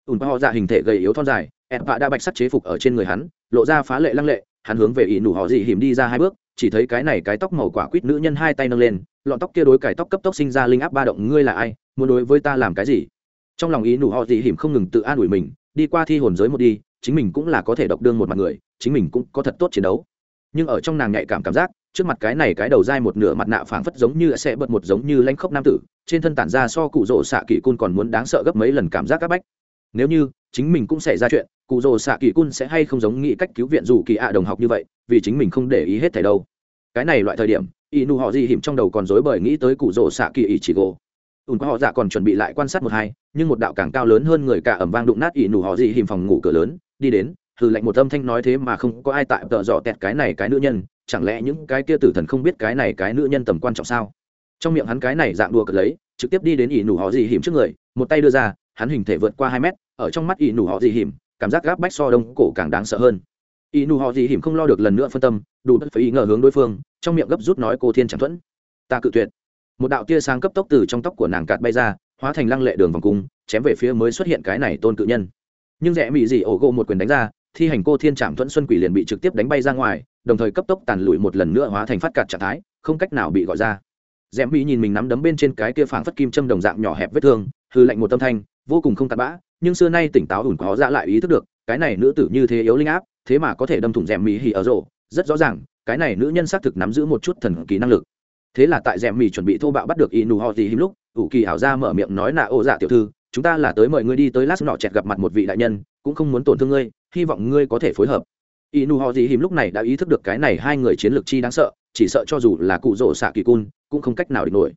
A: Ùn qua họ dạ hình thể gầy yếu thon dài ẹn vạ đã bạch sắt chế phục ở trên người hắn, lộ ra phá lệ lăng lệ, hắn hướng về ỷ nụ họ dị hiểm đi ra hai bước chỉ thấy cái này cái tóc màu quả quýt nữ nhân hai tay nâng lên, lọn tóc kia đối cải tóc cấp tốc sinh ra linh áp ba động, ngươi là ai? Muốn đối với ta làm cái gì? Trong lòng ý nụ họ dị hiểm không ngừng tự an ủi mình, đi qua thi hồn giới một đi, chính mình cũng là có thể độc đương một mặt người, chính mình cũng có thật tốt chiến đấu. Nhưng ở trong nàng nhạy cảm cảm giác, trước mặt cái này cái đầu dai một nửa mặt nạ phảng phất giống như sẽ bật một giống như lanh khốc nam tử, trên thân tản ra so cụ rỗ xạ kỳ cun còn muốn đáng sợ gấp mấy lần cảm giác áp bách. Nếu như chính mình cũng xảy ra chuyện, cụ rỗ xạ kỳ cun sẽ hay không giống nghĩ cách cứu viện dù kỳ ạ đồng học như vậy, vì chính mình không để ý hết thảy đâu cái này loại thời điểm y nụ họ gì hiểm trong đầu còn dối bởi nghĩ tới cụ rỗ xạ kỳ ý chỉ gỗ ùn qua họ dạ còn chuẩn bị lại quan sát một hai, nhưng một đạo càng cao lớn hơn người cả ẩm vang đụng nát ỷ nụ họ gì hiểm phòng ngủ cửa lớn, đi đến, hừ lạnh một âm thanh nói thế mà không có ai tại tợ dọ tẹt cái này cái nữ nhân, chẳng lẽ những cái kia tử thần không biết cái này cái nữ nhân tầm quan trọng sao? Trong miệng hắn cái này dạng đùa cợt lấy, trực tiếp đi đến ỷ nụ họ gì hiểm trước người, một tay đưa ra, hắn hình thể vượt qua hai mét, ở trong mắt ỷ nụ họ gì hiểm, cảm giác gáp bách so đông cổ càng đáng sợ hơn. Y nụ họ gì hiểm không lo được lần nữa phân tâm, đủ bất phải ý ngờ hướng đối phương, trong miệng gấp rút nói cô thiên chẳng thuẫn. Ta cự tuyệt. Một đạo tia sáng cấp tốc từ trong tóc của nàng cạt bay ra, hóa thành lăng lệ đường vòng cung, chém về phía mới xuất hiện cái này tôn cự nhân. Nhưng rẽ mỹ dị ổ gỗ một quyền đánh ra, thi hành cô thiên trạm thuẫn xuân quỷ liền bị trực tiếp đánh bay ra ngoài, đồng thời cấp tốc tàn lụi một lần nữa hóa thành phát cạt trạng thái, không cách nào bị gọi ra. Rẽ mỹ nhìn mình nắm đấm bên trên cái kia phảng phất kim châm đồng dạng nhỏ hẹp vết thương hư lạnh một tâm thanh, vô cùng không tạt bã, nhưng xưa nay tỉnh táo ủn có ra lại ý thức được, cái này nữ tử như thế yếu linh áp thế mà có thể đâm thủng rèm mỹ hỉ ở rổ. Rất rõ ràng, cái này nữ nhân xác thực nắm giữ một chút thần kỳ năng lực. Thế là tại rèm mì chuẩn bị thô bạo bắt được inu họ gì hiếm lúc, ủ kỳ ảo ra mở miệng nói nạ ô dạ tiểu thư, chúng ta là tới mời ngươi đi tới lát nọ chẹt gặp mặt một vị đại nhân, cũng không muốn tổn thương ngươi, hy vọng ngươi có thể phối hợp. Inu họ gì hìm lúc này đã ý thức được cái này hai người chiến lược chi đáng sợ, chỉ sợ cho dù là cụ rỗ xạ kỳ cun, cũng không cách nào địch nổi.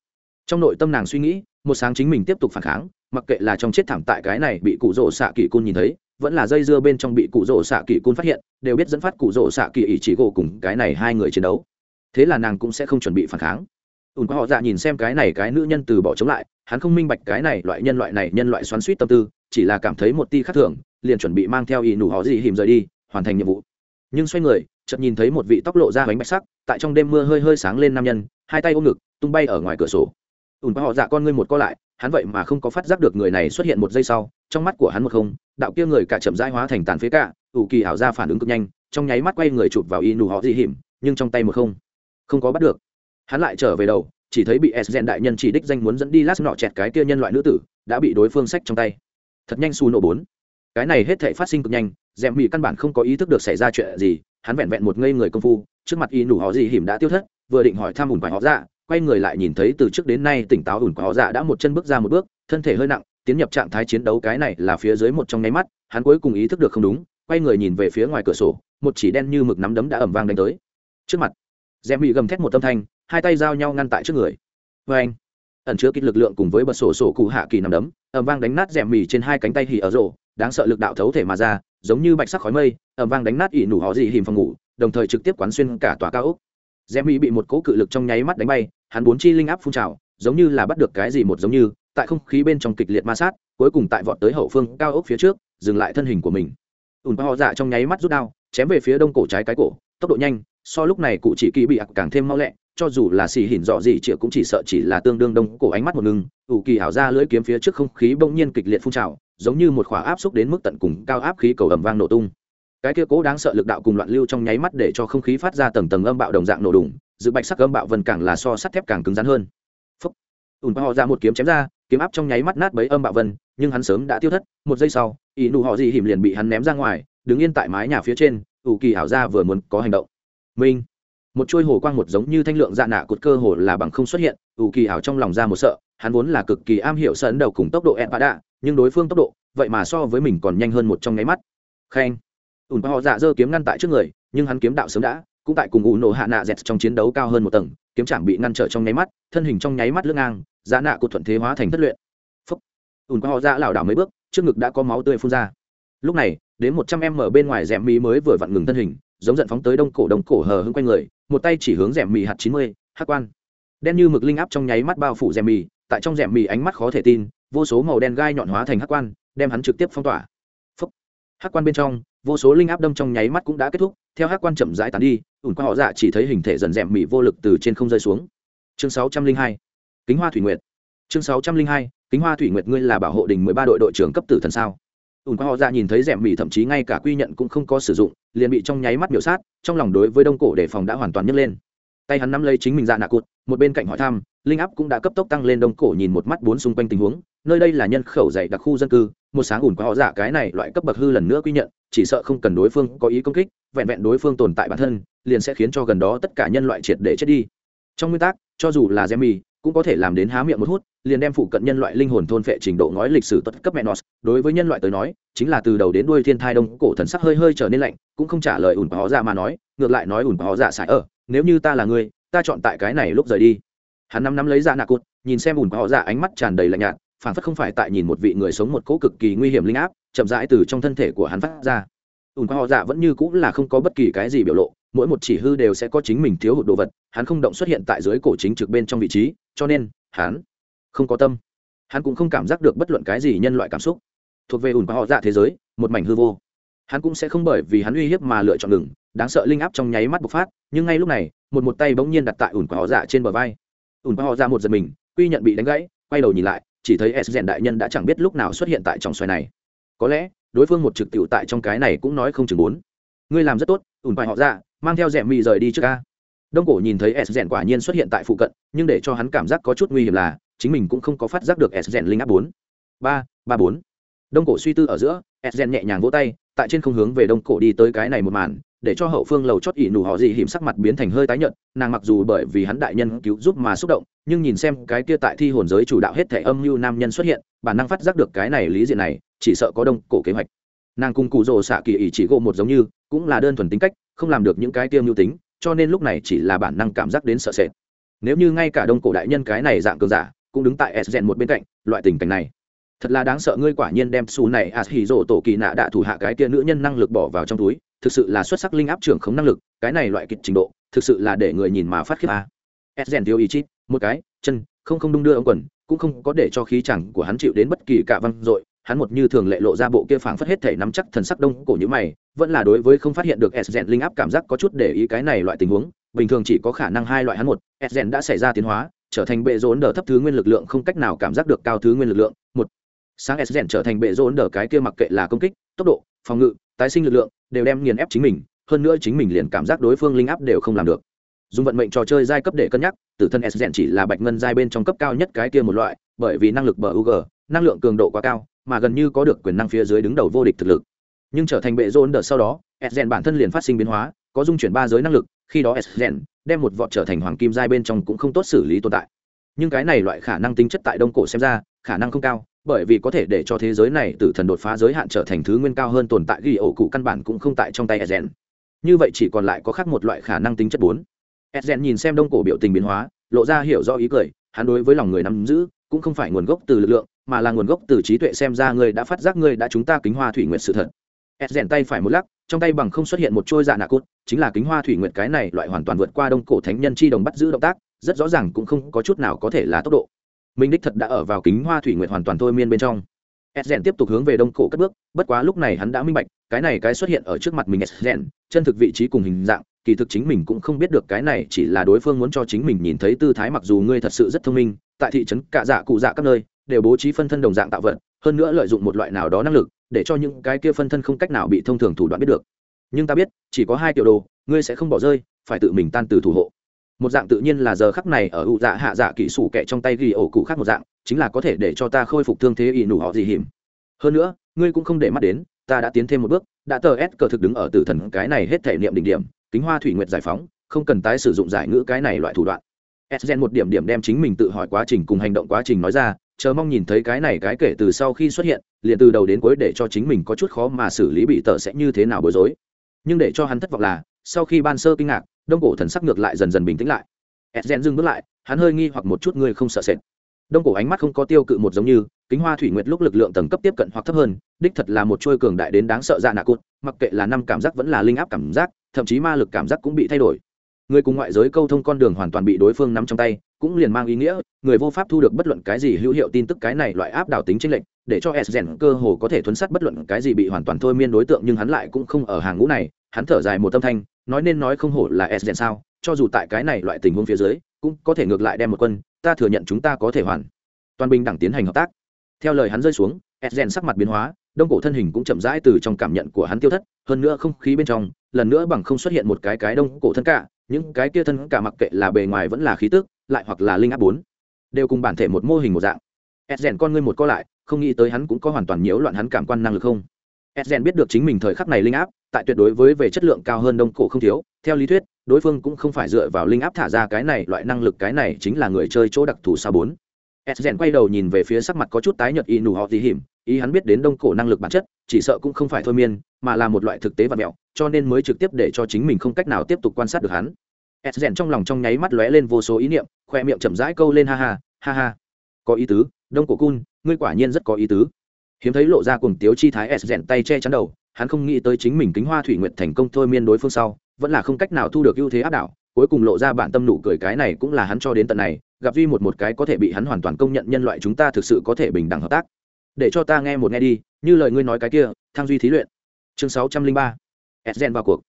A: Trong nội tâm nàng suy nghĩ, một sáng chính mình tiếp tục phản kháng, mặc kệ là trong chết thảm tại cái này bị cụ rỗ xạ kỳ cun nhìn thấy vẫn là dây dưa bên trong bị cụ rỗ xạ kỳ cun phát hiện, đều biết dẫn phát cụ rỗ xạ kỳ ý chỉ gỗ cùng cái này hai người chiến đấu. Thế là nàng cũng sẽ không chuẩn bị phản kháng. Ùn qua họ dạ nhìn xem cái này cái nữ nhân từ bỏ chống lại, hắn không minh bạch cái này loại nhân loại này nhân loại xoắn suýt tâm tư, chỉ là cảm thấy một ti khác thường, liền chuẩn bị mang theo ý nụ họ gì hìm rời đi, hoàn thành nhiệm vụ. Nhưng xoay người, chợt nhìn thấy một vị tóc lộ ra bánh bạch sắc, tại trong đêm mưa hơi hơi sáng lên nam nhân, hai tay ôm ngực, tung bay ở ngoài cửa sổ. Ùn qua họ dạ con ngươi một co lại hắn vậy mà không có phát giác được người này xuất hiện một giây sau, trong mắt của hắn một không, đạo kia người cả chậm rãi hóa thành tàn phế cả, ủ kỳ ảo ra phản ứng cực nhanh, trong nháy mắt quay người chụp vào y nụ họ dị hiểm, nhưng trong tay một không không có bắt được. Hắn lại trở về đầu, chỉ thấy bị s đại nhân chỉ đích danh muốn dẫn đi lát nọ chẹt cái kia nhân loại nữ tử, đã bị đối phương sách trong tay. Thật nhanh xù nổ bốn. Cái này hết thể phát sinh cực nhanh dèm mỹ căn bản không có ý thức được xảy ra chuyện gì, hắn vẹn vẹn một ngây người công phu, trước mặt y nụ họ dị hiểm đã tiêu thất, vừa định hỏi thăm ủn quái họ ra quay người lại nhìn thấy từ trước đến nay tỉnh táo ủn của họ dạ đã một chân bước ra một bước, thân thể hơi nặng, tiến nhập trạng thái chiến đấu cái này là phía dưới một trong nháy mắt, hắn cuối cùng ý thức được không đúng, quay người nhìn về phía ngoài cửa sổ, một chỉ đen như mực nắm đấm đã ẩm vang đánh tới. Trước mặt rèm bị gầm thét một tâm thanh, hai tay giao nhau ngăn tại trước người. Vê anh, ẩn chứa kích lực lượng cùng với bật sổ sổ cụ hạ kỳ nằm đấm ẩm vang đánh nát rèm mì trên hai cánh tay hỉ ở rổ, đáng sợ lực đạo thấu thể mà ra, giống như bạch sắc khói mây ẩm vang đánh nát ỉ nủ họ dị hìm phòng ngủ, đồng thời trực tiếp quán xuyên cả tòa cao ốc rẽ mỹ bị một cỗ cự lực trong nháy mắt đánh bay, hắn bốn chi linh áp phun trào, giống như là bắt được cái gì một giống như, tại không khí bên trong kịch liệt ma sát, cuối cùng tại vọt tới hậu phương cao ốc phía trước, dừng lại thân hình của mình. Ùn họ dạ trong nháy mắt rút đao, chém về phía đông cổ trái cái cổ, tốc độ nhanh, so lúc này cụ chỉ kỳ bị ặc càng thêm mau lẹ, cho dù là xì hỉn dọ gì chịa cũng chỉ sợ chỉ là tương đương đông cổ ánh mắt một ngừng ủ kỳ hảo ra lưỡi kiếm phía trước không khí bỗng nhiên kịch liệt phun trào, giống như một khỏa áp xúc đến mức tận cùng cao áp khí cầu ầm vang nổ tung cái kia cố đáng sợ lực đạo cùng loạn lưu trong nháy mắt để cho không khí phát ra tầng tầng âm bạo đồng dạng nổ đùng, dự bạch sắc âm bạo vần càng là so sắt thép càng cứng rắn hơn. Phúc. Ùn họ ra một kiếm chém ra, kiếm áp trong nháy mắt nát bấy âm bạo vân nhưng hắn sớm đã tiêu thất, một giây sau, ỷ nụ họ gì hiểm liền bị hắn ném ra ngoài, đứng yên tại mái nhà phía trên, ủ kỳ hảo ra vừa muốn có hành động. Minh. Một chuôi hồ quang một giống như thanh lượng dạ nạ cột cơ hồ là bằng không xuất hiện, ủ kỳ hảo trong lòng ra một sợ, hắn vốn là cực kỳ am hiểu sân đầu cùng tốc độ ẹn bạ đạ, nhưng đối phương tốc độ, vậy mà so với mình còn nhanh hơn một trong nháy mắt. Khen ủn họ dạ dơ kiếm ngăn tại trước người, nhưng hắn kiếm đạo sớm đã, cũng tại cùng ủ nổ hạ nạ dẹt trong chiến đấu cao hơn một tầng, kiếm chẳng bị ngăn trở trong nháy mắt, thân hình trong nháy mắt lưng ngang giá nạ cột thuận thế hóa thành thất luyện. Phúc. Ủn họ dạ lảo đảo mấy bước, trước ngực đã có máu tươi phun ra. Lúc này, đến một trăm em ở bên ngoài rèm mí mới vừa vặn ngừng thân hình, giống giận phóng tới đông cổ đông cổ hờ hưng quanh người, một tay chỉ hướng rèm mì hạt chín mươi hát quan. Đen như mực linh áp trong nháy mắt bao phủ rèm mì tại trong rèm mì ánh mắt khó thể tin, vô số màu đen gai nhọn hóa thành hát quan, đem hắn trực tiếp phong tỏa. Hắc quan bên trong, vô số linh áp đâm trong nháy mắt cũng đã kết thúc, theo hắc quan chậm rãi tán đi, ủn qua họ dạ chỉ thấy hình thể dần rèm mị vô lực từ trên không rơi xuống. Chương sáu trăm linh hai, kính hoa thủy nguyệt. Chương sáu trăm linh hai, kính hoa thủy nguyệt ngươi là bảo hộ đình mười ba đội đội trưởng cấp tử thần sao? Ùn qua họ dạ nhìn thấy rèm mị thậm chí ngay cả quy nhận cũng không có sử dụng, liền bị trong nháy mắt biểu sát, trong lòng đối với đông cổ đề phòng đã hoàn toàn nhấc lên. Tay hắn nắm lấy chính mình dạ nạ cụt, một bên cạnh hỏi thăm, linh áp cũng đã cấp tốc tăng lên đông cổ nhìn một mắt bốn xung quanh tình huống, nơi đây là nhân khẩu dày đặc khu dân cư một sáng ủn quá họ giả cái này loại cấp bậc hư lần nữa quy nhận, chỉ sợ không cần đối phương có ý công kích, vẹn vẹn đối phương tồn tại bản thân, liền sẽ khiến cho gần đó tất cả nhân loại triệt để chết đi. Trong nguyên tắc, cho dù là Jemmy cũng có thể làm đến há miệng một hút, liền đem phụ cận nhân loại linh hồn thôn phệ trình độ ngói lịch sử tất cấp mẹ menos, đối với nhân loại tới nói, chính là từ đầu đến đuôi thiên thai đông cổ thần sắc hơi hơi trở nên lạnh, cũng không trả lời ủn họ dạ mà nói, ngược lại nói ủn họ dạ sải ở nếu như ta là người ta chọn tại cái này lúc rời đi. Hắn nắm nắm lấy ra nạ cụt, nhìn xem ủn họ dạ ánh mắt tràn đầy lạnh nhạt phản phất không phải tại nhìn một vị người sống một cỗ cực kỳ nguy hiểm linh áp, chậm rãi từ trong thân thể của hắn phát ra. Ủn họ dạ vẫn như cũng là không có bất kỳ cái gì biểu lộ, mỗi một chỉ hư đều sẽ có chính mình thiếu hụt đồ vật, hắn không động xuất hiện tại dưới cổ chính trực bên trong vị trí, cho nên, hắn không có tâm. Hắn cũng không cảm giác được bất luận cái gì nhân loại cảm xúc. Thuộc về ủn họ dạ thế giới, một mảnh hư vô. Hắn cũng sẽ không bởi vì hắn uy hiếp mà lựa chọn ngừng, đáng sợ linh áp trong nháy mắt bộc phát, nhưng ngay lúc này, một một tay bỗng nhiên đặt tại ủn họ dạ trên bờ vai. Ủn họ dạ một giật mình, quy nhận bị đánh gãy, quay đầu nhìn lại chỉ thấy s rèn đại nhân đã chẳng biết lúc nào xuất hiện tại trong xoài này. Có lẽ đối phương một trực tiểu tại trong cái này cũng nói không chừng bốn. Ngươi làm rất tốt ủn họ ra, mang theo rèm mì rời đi trước ca đông cổ nhìn thấy s rèn quả nhiên xuất hiện tại phụ cận nhưng để cho hắn cảm giác có chút nguy hiểm là chính mình cũng không có phát giác được s rèn linh áp bốn. Ba ba bốn. Đông cổ suy tư ở giữa s rèn nhẹ nhàng vỗ tay tại trên không hướng về đông cổ đi tới cái này một màn để cho hậu phương lầu chót ỉ nụ họ gì hiểm sắc mặt biến thành hơi tái nhợt, nàng mặc dù bởi vì hắn đại nhân cứu giúp mà xúc động, nhưng nhìn xem cái kia tại thi hồn giới chủ đạo hết thể âm mưu nam nhân xuất hiện, bản năng phát giác được cái này lý diện này, chỉ sợ có đông cổ kế hoạch. Nàng cùng cụ rồ xạ kỳ ỉ chỉ gộ một giống như, cũng là đơn thuần tính cách, không làm được những cái tiêu mưu tính, cho nên lúc này chỉ là bản năng cảm giác đến sợ sệt. Nếu như ngay cả đông cổ đại nhân cái này dạng cường giả, cũng đứng tại s một bên cạnh, loại tình cảnh này thật là đáng sợ, ngươi quả nhiên đem xù này as hỉ rổ tổ kỳ nạ đạ thủ hạ cái kia nữ nhân năng lực bỏ vào trong túi, thực sự là xuất sắc linh áp trưởng không năng lực, cái này loại kịch trình độ, thực sự là để người nhìn mà phát khiếp a. S rèn thiếu ý chít một cái, chân, không không đung đưa ông quần, cũng không có để cho khí chẳng của hắn chịu đến bất kỳ cả văn dội, hắn một như thường lệ lộ ra bộ kia phảng phất hết thể nắm chắc thần sắc đông cổ như mày, vẫn là đối với không phát hiện được s rèn linh áp cảm giác có chút để ý cái này loại tình huống, bình thường chỉ có khả năng hai loại hắn một s rèn đã xảy ra tiến hóa, trở thành bệ rốn đờ thấp thứ nguyên lực lượng không cách nào cảm giác được cao thứ nguyên lực lượng sáng s rèn trở thành bệ rôn đờ cái kia mặc kệ là công kích, tốc độ, phòng ngự, tái sinh lực lượng, đều đem nghiền ép chính mình, hơn nữa chính mình liền cảm giác đối phương linh áp đều không làm được. Dùng vận mệnh trò chơi giai cấp để cân nhắc, tử thân s rèn chỉ là bạch ngân giai bên trong cấp cao nhất cái kia một loại, bởi vì năng lực bờ ug năng lượng cường độ quá cao, mà gần như có được quyền năng phía dưới đứng đầu vô địch thực lực. Nhưng trở thành bệ rôn Đờ sau đó, s rèn bản thân liền phát sinh biến hóa, có dung chuyển ba giới năng lực, khi đó s rèn đem một vọt trở thành hoàng kim giai bên trong cũng không tốt xử lý tồn tại. Nhưng cái này loại khả năng tính chất tại đông cổ xem ra, khả năng không cao bởi vì có thể để cho thế giới này từ thần đột phá giới hạn trở thành thứ nguyên cao hơn tồn tại ghi ổ cụ căn bản cũng không tại trong tay Ezen. Như vậy chỉ còn lại có khác một loại khả năng tính chất bốn. Ezen nhìn xem đông cổ biểu tình biến hóa, lộ ra hiểu rõ ý cười, hắn đối với lòng người nắm giữ, cũng không phải nguồn gốc từ lực lượng, mà là nguồn gốc từ trí tuệ xem ra người đã phát giác người đã chúng ta kính hoa thủy nguyệt sự thật. Ezen tay phải một lắc, trong tay bằng không xuất hiện một trôi dạ nạ cốt, chính là kính hoa thủy nguyệt cái này loại hoàn toàn vượt qua đông cổ thánh nhân chi đồng bắt giữ động tác, rất rõ ràng cũng không có chút nào có thể là tốc độ minh đích thật đã ở vào kính hoa thủy nguyệt hoàn toàn thôi miên bên trong Esgen tiếp tục hướng về đông cổ cất bước, bất quá lúc này hắn đã minh bạch, cái này cái xuất hiện ở trước mặt mình Esgen, chân thực vị trí cùng hình dạng, kỳ thực chính mình cũng không biết được cái này chỉ là đối phương muốn cho chính mình nhìn thấy tư thái mặc dù ngươi thật sự rất thông minh, tại thị trấn cả dạ cụ dạ các nơi đều bố trí phân thân đồng dạng tạo vật, hơn nữa lợi dụng một loại nào đó năng lực, để cho những cái kia phân thân không cách nào bị thông thường thủ đoạn biết được. Nhưng ta biết, chỉ có hai tiểu đồ, ngươi sẽ không bỏ rơi, phải tự mình tan từ thủ hộ một dạng tự nhiên là giờ khắc này ở ụ dạ hạ dạ kỹ sủ kẹ trong tay ghi ổ cụ khác một dạng, chính là có thể để cho ta khôi phục thương thế ỷ nụ họ gì hiểm. Hơn nữa, ngươi cũng không để mắt đến, ta đã tiến thêm một bước, đã tờ ép cờ thực đứng ở tử thần cái này hết thể niệm đỉnh điểm, kính hoa thủy nguyệt giải phóng, không cần tái sử dụng giải ngữ cái này loại thủ đoạn. Sgen một điểm điểm đem chính mình tự hỏi quá trình cùng hành động quá trình nói ra, chờ mong nhìn thấy cái này cái kể từ sau khi xuất hiện, liền từ đầu đến cuối để cho chính mình có chút khó mà xử lý bị tờ sẽ như thế nào bối rối. Nhưng để cho hắn thất vọng là, sau khi ban sơ kinh ngạc đông cổ thần sắc ngược lại dần dần bình tĩnh lại. Edgen dừng bước lại, hắn hơi nghi hoặc một chút ngươi không sợ sệt. Đông cổ ánh mắt không có tiêu cự một giống như, kính hoa thủy nguyệt lúc lực lượng tầng cấp tiếp cận hoặc thấp hơn, đích thật là một trôi cường đại đến đáng sợ dạ nạ cụt, mặc kệ là năm cảm giác vẫn là linh áp cảm giác, thậm chí ma lực cảm giác cũng bị thay đổi. Người cùng ngoại giới câu thông con đường hoàn toàn bị đối phương nắm trong tay, cũng liền mang ý nghĩa, người vô pháp thu được bất luận cái gì hữu hiệu tin tức cái này loại áp đảo tính tranh lệch, để cho s rèn cơ hồ có thể thuấn sát bất luận cái gì bị hoàn toàn thôi miên đối tượng, nhưng hắn lại cũng không ở hàng ngũ này, hắn thở dài một tâm thanh nói nên nói không hổ là s rèn sao, cho dù tại cái này loại tình huống phía dưới, cũng có thể ngược lại đem một quân, ta thừa nhận chúng ta có thể hoàn. Toàn bình đẳng tiến hành hợp tác. Theo lời hắn rơi xuống, s rèn sắc mặt biến hóa, đông cổ thân hình cũng chậm rãi từ trong cảm nhận của hắn tiêu thất, hơn nữa không khí bên trong, lần nữa bằng không xuất hiện một cái cái đông cổ thân cả, những cái kia thân cả mặc kệ là bề ngoài vẫn là khí tức, lại hoặc là linh áp bốn, đều cùng bản thể một mô hình một dạng. S rèn con ngươi một co lại, không nghĩ tới hắn cũng có hoàn toàn nhiễu loạn hắn cảm quan năng lực không. Esgen biết được chính mình thời khắc này linh áp, tại tuyệt đối với về chất lượng cao hơn đông cổ không thiếu, theo lý thuyết, đối phương cũng không phải dựa vào linh áp thả ra cái này loại năng lực cái này chính là người chơi chỗ đặc thù sao bốn. Esgen quay đầu nhìn về phía sắc mặt có chút tái nhợt y nụ họ tí hiểm, ý hắn biết đến đông cổ năng lực bản chất, chỉ sợ cũng không phải thôi miên, mà là một loại thực tế và mẹo, cho nên mới trực tiếp để cho chính mình không cách nào tiếp tục quan sát được hắn. Esgen trong lòng trong nháy mắt lóe lên vô số ý niệm, khoe miệng chậm rãi câu lên ha ha, ha ha. Có ý tứ, đông cổ cun, ngươi quả nhiên rất có ý tứ hiếm thấy lộ ra cùng tiếu chi thái s rèn tay che chắn đầu, hắn không nghĩ tới chính mình kính hoa thủy nguyện thành công thôi miên đối phương sau, vẫn là không cách nào thu được ưu thế áp đảo, cuối cùng lộ ra bản tâm nụ cười cái này cũng là hắn cho đến tận này, gặp duy một một cái có thể bị hắn hoàn toàn công nhận nhân loại chúng ta thực sự có thể bình đẳng hợp tác. Để cho ta nghe một nghe đi, như lời ngươi nói cái kia, thang duy thí luyện. Chương sáu trăm linh ba. Edgen vào cuộc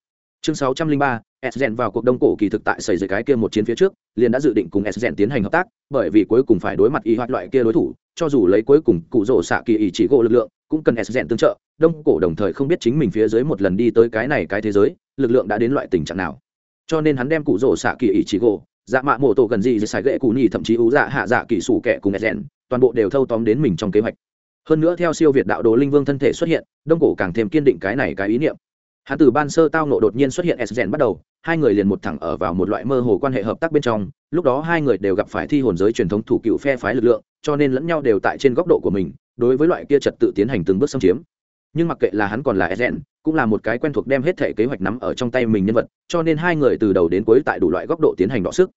A: chương sáu trăm linh ba edgen vào cuộc đông cổ kỳ thực tại xảy ra cái kia một chiến phía trước, liền đã dự định cùng edgen tiến hành hợp tác, bởi vì cuối cùng phải đối mặt y hoạt loại kia đối thủ, cho dù lấy cuối cùng cụ rổ xạ kỳ ý chỉ gỗ lực lượng, cũng cần s tương trợ, đông cổ đồng thời không biết chính mình phía dưới một lần đi tới cái này cái thế giới, lực lượng đã đến loại tình trạng nào. Cho nên hắn đem cụ rổ xạ kỳ ý chỉ gỗ dạ mạ mộ tổ gần gì xài gậy cụ nhì thậm chí ú dạ hạ dạ kỳ sủ kẹ cùng s toàn bộ đều thâu tóm đến mình trong kế hoạch. Hơn nữa theo siêu việt đạo đồ linh vương thân thể xuất hiện, đông cổ càng thêm kiên định cái này cái ý niệm hắn từ ban sơ tao nộ đột nhiên xuất hiện s bắt đầu, hai người liền một thẳng ở vào một loại mơ hồ quan hệ hợp tác bên trong, lúc đó hai người đều gặp phải thi hồn giới truyền thống thủ cựu phe phái lực lượng, cho nên lẫn nhau đều tại trên góc độ của mình, đối với loại kia trật tự tiến hành từng bước xâm chiếm. Nhưng mặc kệ là hắn còn là s cũng là một cái quen thuộc đem hết thể kế hoạch nắm ở trong tay mình nhân vật, cho nên hai người từ đầu đến cuối tại đủ loại góc độ tiến hành đọ sức.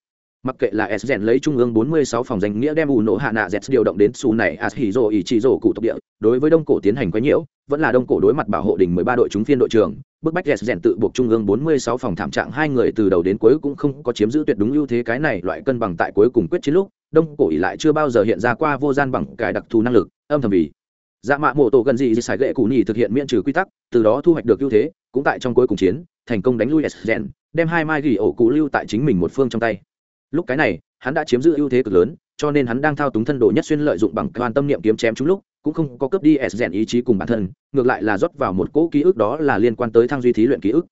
A: Mặc kệ là s lấy trung ương 46 phòng danh nghĩa đem ủ nổ hạ nạ z điều động đến xù này as hỉ rồ ý chỉ rồ cụ tộc địa, đối với đông cổ tiến hành quấy nhiễu, vẫn là đông cổ đối mặt bảo hộ đình 13 đội chúng phiên đội trưởng bức bách s rèn tự buộc trung ương 46 phòng thảm trạng hai người từ đầu đến cuối cũng không có chiếm giữ tuyệt đúng ưu thế cái này loại cân bằng tại cuối cùng quyết chiến lúc, đông cổ ỉ lại chưa bao giờ hiện ra qua vô gian bằng cải đặc thù năng lực, âm thầm vì. Dạ mạ mộ tổ gần gì xài gậy cụ nhì thực hiện miễn trừ quy tắc, từ đó thu hoạch được ưu thế, cũng tại trong cuối cùng chiến, thành công đánh lui s rèn, đem hai mai gỉ ổ cụ lưu tại chính mình một phương trong tay. Lúc cái này, hắn đã chiếm giữ ưu thế cực lớn, cho nên hắn đang thao túng thân đồ nhất xuyên lợi dụng bằng quan tâm niệm kiếm chém chúng lúc cũng không có cướp đi s rèn ý chí cùng bản thân, ngược lại là rót vào một cỗ ký ức đó là liên quan tới thăng duy thí luyện ký ức.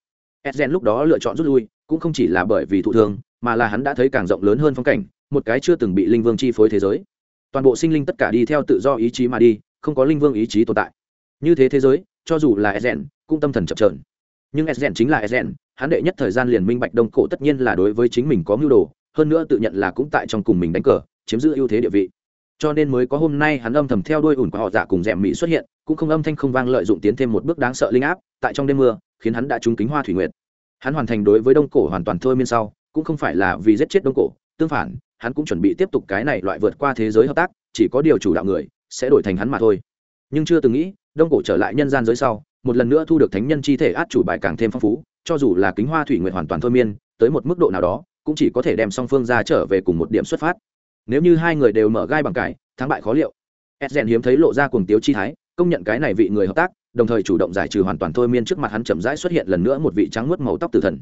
A: S rèn lúc đó lựa chọn rút lui, cũng không chỉ là bởi vì thụ thương, mà là hắn đã thấy càng rộng lớn hơn phong cảnh, một cái chưa từng bị linh vương chi phối thế giới. Toàn bộ sinh linh tất cả đi theo tự do ý chí mà đi, không có linh vương ý chí tồn tại. Như thế thế giới, cho dù là s rèn, cũng tâm thần chập trờn nhưng s rèn chính là s rèn, hắn đệ nhất thời gian liền minh bạch đông cổ tất nhiên là đối với chính mình có mưu đồ, hơn nữa tự nhận là cũng tại trong cùng mình đánh cờ, chiếm giữ ưu thế địa vị cho nên mới có hôm nay hắn âm thầm theo đuôi ủn của họ giả cùng rèm mỹ xuất hiện, cũng không âm thanh không vang lợi dụng tiến thêm một bước đáng sợ linh áp, tại trong đêm mưa, khiến hắn đã trúng kính hoa thủy nguyệt. Hắn hoàn thành đối với đông cổ hoàn toàn thôi miên sau, cũng không phải là vì giết chết đông cổ, tương phản, hắn cũng chuẩn bị tiếp tục cái này loại vượt qua thế giới hợp tác, chỉ có điều chủ đạo người sẽ đổi thành hắn mà thôi. Nhưng chưa từng nghĩ, đông cổ trở lại nhân gian giới sau, một lần nữa thu được thánh nhân chi thể át chủ bài càng thêm phong phú, cho dù là kính hoa thủy nguyệt hoàn toàn thôi miên, tới một mức độ nào đó, cũng chỉ có thể đem song phương ra trở về cùng một điểm xuất phát nếu như hai người đều mở gai bằng cải, thắng bại khó liệu. Edgen hiếm thấy lộ ra cuồng tiếu chi thái, công nhận cái này vị người hợp tác, đồng thời chủ động giải trừ hoàn toàn thôi miên trước mặt hắn chậm rãi xuất hiện lần nữa một vị trắng mướt màu tóc tử thần.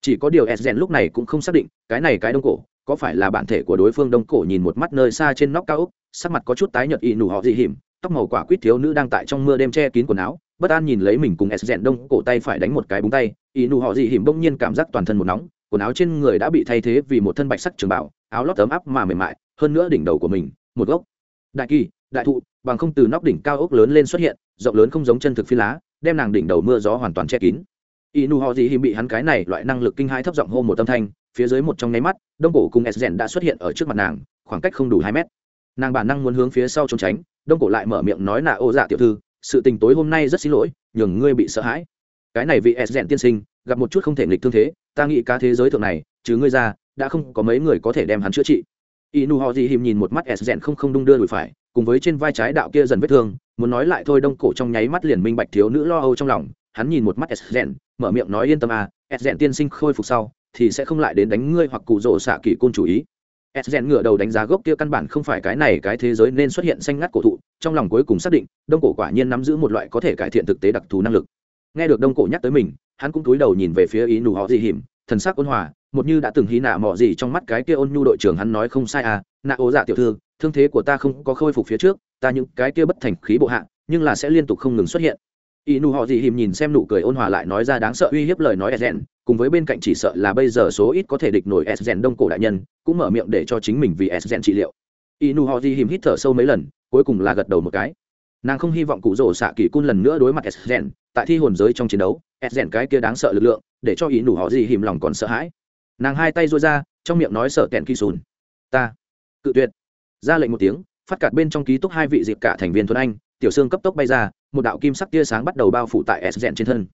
A: Chỉ có điều edgen lúc này cũng không xác định, cái này cái đông cổ, có phải là bản thể của đối phương đông cổ nhìn một mắt nơi xa trên nóc cao ốc, sắc mặt có chút tái nhợt y nụ họ dị hiểm, tóc màu quả quýt thiếu nữ đang tại trong mưa đêm che kín quần áo, bất an nhìn lấy mình cùng edgen đông cổ tay phải đánh một cái búng tay, y nụ họ dị hiểm bỗng nhiên cảm giác toàn thân một nóng, quần áo trên người đã bị thay thế vì một thân bạch sắc trường bảo, áo lót ấm áp mà mềm mại hơn nữa đỉnh đầu của mình, một gốc. Đại kỳ, đại thụ, bằng không từ nóc đỉnh cao ốc lớn lên xuất hiện, rộng lớn không giống chân thực phi lá, đem nàng đỉnh đầu mưa gió hoàn toàn che kín. Inu họ gì hìm bị hắn cái này loại năng lực kinh hãi thấp giọng hô một âm thanh, phía dưới một trong nháy mắt, đông cổ cùng s đã xuất hiện ở trước mặt nàng, khoảng cách không đủ hai mét. Nàng bản năng muốn hướng phía sau trốn tránh, đông cổ lại mở miệng nói là, ô dạ tiểu thư, sự tình tối hôm nay rất xin lỗi, nhường ngươi bị sợ hãi. Cái này vị s tiên sinh, gặp một chút không thể nghịch thương thế, ta nghĩ cả thế giới thượng này chứ ngươi ra, đã không có mấy người có thể đem hắn chữa trị inu họ gì hìm nhìn một mắt s rèn không không đung đưa đùi phải, cùng với trên vai trái đạo kia dần vết thương, muốn nói lại thôi đông cổ trong nháy mắt liền minh bạch thiếu nữ lo âu trong lòng, hắn nhìn một mắt s rèn, mở miệng nói yên tâm à s rèn tiên sinh khôi phục sau, thì sẽ không lại đến đánh ngươi hoặc cụ rỗ xạ kỳ côn chủ ý. S rèn ngửa đầu đánh giá gốc kia căn bản không phải cái này cái thế giới nên xuất hiện xanh ngắt cổ thụ, trong lòng cuối cùng xác định, đông cổ quả nhiên nắm giữ một loại có thể cải thiện thực tế đặc thù năng lực. Nghe được đông cổ nhắc tới mình, hắn cũng cúi đầu nhìn về phía ý nụ họ dị hiểm thần sắc ôn hòa một như đã từng hí nạ mọ gì trong mắt cái kia ôn nhu đội trưởng hắn nói không sai à nạ ố dạ tiểu thư, thương thế của ta không có khôi phục phía trước, ta những cái kia bất thành khí bộ hạ, nhưng là sẽ liên tục không ngừng xuất hiện. Y nụ họ gì hìm nhìn xem nụ cười ôn hòa lại nói ra đáng sợ uy hiếp lời nói sden cùng với bên cạnh chỉ sợ là bây giờ số ít có thể địch nổi sden đông cổ đại nhân, cũng mở miệng để cho chính mình vì sden trị liệu. Y nụ họ gì hìm hít thở sâu mấy lần, cuối cùng là gật đầu một cái. Nàng không hy vọng cụ rổ xạ kỳ cun lần nữa đối mặt sden tại thi hồn giới trong chiến đấu sden cái kia đáng sợ lực lượng, để cho y nụ họ gì hìm lòng còn sợ hãi nàng hai tay dôi ra, trong miệng nói sợ kẹn kỳ sùn. Ta. Cự tuyệt. Ra lệnh một tiếng, phát cạt bên trong ký túc hai vị dịp cả thành viên thuần anh, tiểu xương cấp tốc bay ra, một đạo kim sắc tia sáng bắt đầu bao phủ tại s trên thân.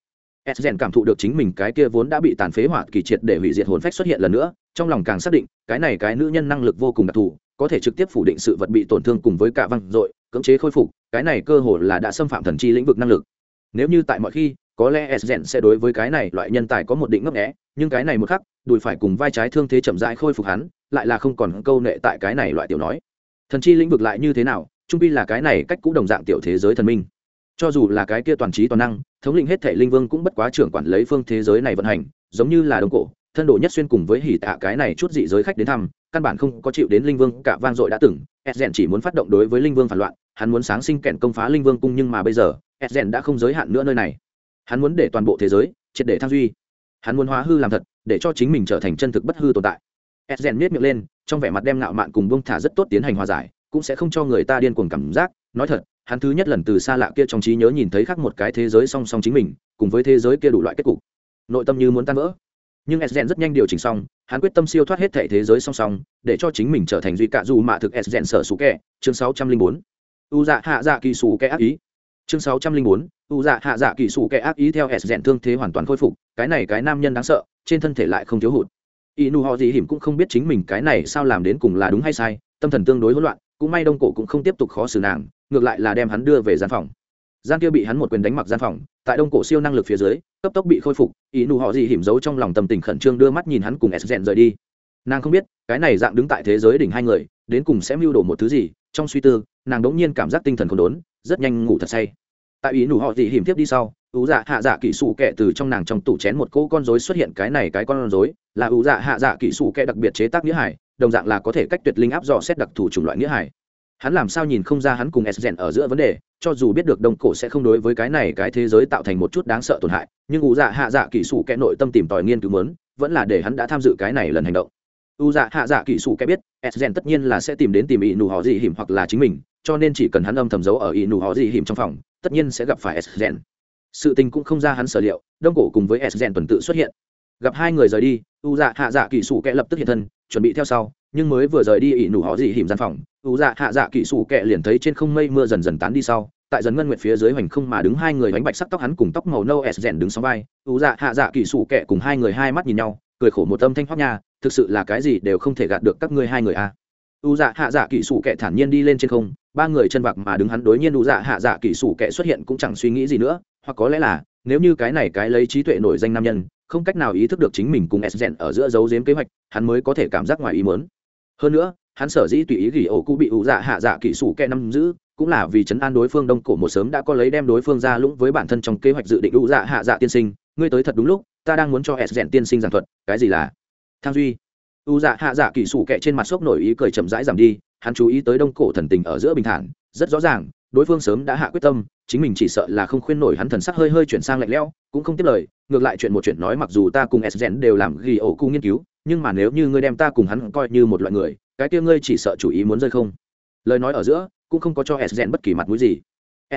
A: S cảm thụ được chính mình cái kia vốn đã bị tàn phế hỏa kỳ triệt để hủy diệt hồn phách xuất hiện lần nữa, trong lòng càng xác định, cái này cái nữ nhân năng lực vô cùng đặc thù, có thể trực tiếp phủ định sự vật bị tổn thương cùng với cả văng dội, cưỡng chế khôi phục, cái này cơ hồ là đã xâm phạm thần chi lĩnh vực năng lực. Nếu như tại mọi khi có lẽ Esgen sẽ đối với cái này loại nhân tài có một định ngấp nghé, nhưng cái này một khắc đùi phải cùng vai trái thương thế chậm rãi khôi phục hắn lại là không còn câu nệ tại cái này loại tiểu nói. Thần chi lĩnh vực lại như thế nào trung quy là cái này cách cũ đồng dạng tiểu thế giới thần minh. Cho dù là cái kia toàn trí toàn năng thống lĩnh hết thể linh vương cũng bất quá trưởng quản lấy phương thế giới này vận hành giống như là đông cổ thân độ nhất xuyên cùng với hỉ tạ cái này chút dị giới khách đến thăm căn bản không có chịu đến linh vương cả vang dội đã từng Esgen chỉ muốn phát động đối với linh vương phản loạn hắn muốn sáng sinh kẹn công phá linh vương cung nhưng mà bây giờ Esgen đã không giới hạn nữa nơi này hắn muốn để toàn bộ thế giới triệt để thăng duy. Hắn muốn hóa hư làm thật, để cho chính mình trở thành chân thực bất hư tồn tại. Edgen miết miệng lên, trong vẻ mặt đem ngạo mạn cùng bông thả rất tốt tiến hành hòa giải, cũng sẽ không cho người ta điên cuồng cảm giác. Nói thật, hắn thứ nhất lần từ xa lạ kia trong trí nhớ nhìn thấy khác một cái thế giới song song chính mình, cùng với thế giới kia đủ loại kết cục. Nội tâm như muốn tan vỡ. Nhưng s rất nhanh điều chỉnh xong, hắn quyết tâm siêu thoát hết thể thế giới song song, để cho chính mình trở thành duy cạ dù mạ thực s sở sủ kẹ chương sáu trăm linh bốn. U dạ hạ dạ kỳ sủ kẹ ác ý. Chương sáu trăm linh bốn u dạ hạ dạ kỳ sủ kẻ ác ý theo s rèn thương thế hoàn toàn khôi phục, cái này cái nam nhân đáng sợ, trên thân thể lại không thiếu hụt. Y nu họ gì hiểm cũng không biết chính mình cái này sao làm đến cùng là đúng hay sai, tâm thần tương đối hỗn loạn, cũng may đông cổ cũng không tiếp tục khó xử nàng, ngược lại là đem hắn đưa về gian phòng. Gian kia bị hắn một quyền đánh mặc gian phòng, tại đông cổ siêu năng lực phía dưới, cấp tốc bị khôi phục, ý nụ họ gì hiểm giấu trong lòng tâm tình khẩn trương đưa mắt nhìn hắn cùng s rèn rời đi. Nàng không biết, cái này dạng đứng tại thế giới đỉnh hai người, đến cùng sẽ mưu đồ một thứ gì, trong suy tư, nàng đỗng nhiên cảm giác tinh thần còn đốn, rất nhanh ngủ thật say tại ý nụ họ dị hiểm tiếp đi sau ưu dạ hạ dạ kỹ sủ kẹ từ trong nàng trong tủ chén một cỗ con rối xuất hiện cái này cái con rối, là ưu dạ hạ dạ kỹ sủ kẹ đặc biệt chế tác nghĩa hải, đồng dạng là có thể cách tuyệt linh áp dò xét đặc thù chủng loại nghĩa hải. Hắn làm sao nhìn không ra hắn cùng s ở giữa vấn đề, cho dù biết được đông cổ sẽ không đối với cái này cái thế giới tạo thành một chút đáng sợ tổn hại, nhưng ưu dạ hạ dạ kỹ sủ kẹ nội tâm tìm tòi nghiên cứu mớn vẫn là để hắn đã tham dự cái này lần hành động. U dạ hạ dạ kỹ sủ kẽ biết, s tất nhiên là sẽ tìm đến tìm ý nụ họ dị hiểm hoặc là chính mình cho nên chỉ cần hắn âm thầm giấu ở y nụ họ gì hiểm trong phòng, tất nhiên sẽ gặp phải s sự tình cũng không ra hắn sở liệu, đông cổ cùng với s tuần tự xuất hiện gặp hai người rời đi, u dạ hạ dạ kỹ sủ Kệ lập tức hiện thân, chuẩn bị theo sau, nhưng mới vừa rời đi ỷ nụ họ gì hiểm gian phòng, u dạ hạ dạ kỹ sủ Kệ liền thấy trên không mây mưa dần dần tán đi sau, tại dần ngân nguyệt phía dưới hoành không mà đứng hai người bánh bạch sắc tóc hắn cùng tóc màu nâu s rèn đứng sau vai, u dạ hạ dạ kỹ sủ Kệ cùng hai người hai mắt nhìn nhau, cười khổ một âm thanh hoác nha, thực sự là cái gì đều không thể gạt được các ngươi hai người a à u dạ hạ dạ kỹ sủ kẻ thản nhiên đi lên trên không, ba người chân vạc mà đứng hắn đối nhiên u dạ hạ dạ kỹ sủ kẻ xuất hiện cũng chẳng suy nghĩ gì nữa, hoặc có lẽ là, nếu như cái này cái lấy trí tuệ nổi danh nam nhân, không cách nào ý thức được chính mình cùng s rèn ở giữa dấu giếm kế hoạch, hắn mới có thể cảm giác ngoài ý mớn hơn nữa, hắn sở dĩ tùy ý gỉ ổ cụ bị ủ dạ hạ dạ kỹ sủ kẻ năm giữ, cũng là vì chấn an đối phương đông cổ một sớm đã có lấy đem đối phương ra lũng với bản thân trong kế hoạch dự định ủ dạ hạ dạ tiên sinh, ngươi tới thật đúng lúc, ta đang muốn cho s rèn tiên sinh giảng thuật, cái gì là? Thang duy. U dạ hạ dạ kỹ sủ kẹ trên mặt sốc nổi ý cười chậm rãi giảm đi, hắn chú ý tới đông cổ thần tình ở giữa bình thản, rất rõ ràng, đối phương sớm đã hạ quyết tâm, chính mình chỉ sợ là không khuyên nổi hắn thần sắc hơi hơi chuyển sang lạnh lẽo, cũng không tiếp lời, ngược lại chuyện một chuyện nói mặc dù ta cùng s gen đều làm ghi ổ cu nghiên cứu, nhưng mà nếu như ngươi đem ta cùng hắn coi như một loại người, cái kia ngươi chỉ sợ chủ ý muốn rơi không? Lời nói ở giữa, cũng không có cho s bất kỳ mặt mũi gì.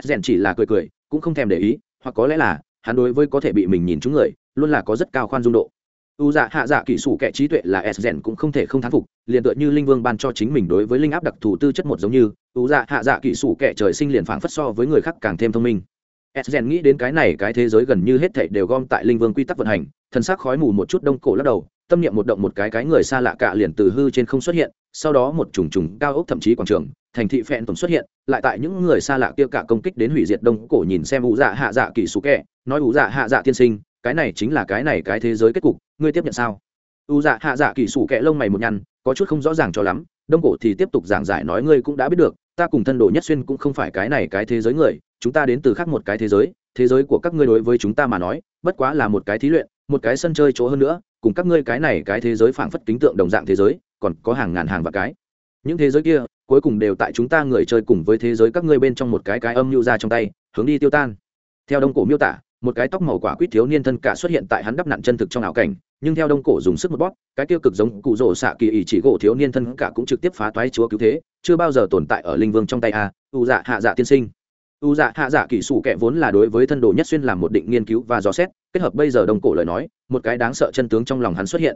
A: S chỉ là cười cười, cũng không thèm để ý, hoặc có lẽ là, hắn đối với có thể bị mình nhìn chúng người, luôn là có rất cao khoan dung độ u dạ hạ dạ kỹ sủ kẻ trí tuệ là s cũng không thể không thán phục, liền tựa như linh vương ban cho chính mình đối với linh áp đặc thù tư chất một giống như, u dạ hạ dạ kỹ sủ kẻ trời sinh liền phảng phất so với người khác càng thêm thông minh. S nghĩ đến cái này, cái thế giới gần như hết thảy đều gom tại linh vương quy tắc vận hành thân xác khói mù một chút đông cổ lắc đầu, tâm niệm một động một cái cái người xa lạ cả liền từ hư trên không xuất hiện, sau đó một trùng trùng cao ốc thậm chí quảng trường, thành thị phẹn tổng xuất hiện, lại tại những người xa lạ kia cả công kích đến hủy diệt đông cổ nhìn xem u dạ hạ dạ kỳ sủ kẻ, nói u dạ hạ dạ tiên sinh cái này chính là cái này cái thế giới kết cục, ngươi tiếp nhận sao? U dạ hạ dạ kỳ sủ kẹ lông mày một nhăn, có chút không rõ ràng cho lắm, đông cổ thì tiếp tục giảng giải nói ngươi cũng đã biết được, ta cùng thân đồ nhất xuyên cũng không phải cái này cái thế giới người, chúng ta đến từ khác một cái thế giới thế giới của các ngươi đối với chúng ta mà nói, bất quá là một cái thí luyện, một cái sân chơi chỗ hơn nữa, cùng các ngươi cái này cái thế giới phảng phất kính tượng đồng dạng thế giới, còn có hàng ngàn hàng và cái. Những thế giới kia, cuối cùng đều tại chúng ta người chơi cùng với thế giới các ngươi bên trong một cái cái âm mưu ra trong tay, hướng đi tiêu tan. Theo đông cổ miêu tả một cái tóc màu quả quýt thiếu niên thân cả xuất hiện tại hắn đắp nặn chân thực trong ảo cảnh, nhưng theo đông cổ dùng sức một bóp, cái tiêu cực giống cụ rổ xạ kỳ ỉ chỉ gỗ thiếu niên thân cả cũng trực tiếp phá toái chúa cứu thế, chưa bao giờ tồn tại ở linh vương trong tay a, u dạ hạ dạ tiên sinh. U dạ hạ dạ kỳ sủ kệ vốn là đối với thân đồ nhất xuyên làm một định nghiên cứu và dò xét, kết hợp bây giờ đông cổ lời nói, một cái đáng sợ chân tướng trong lòng hắn xuất hiện.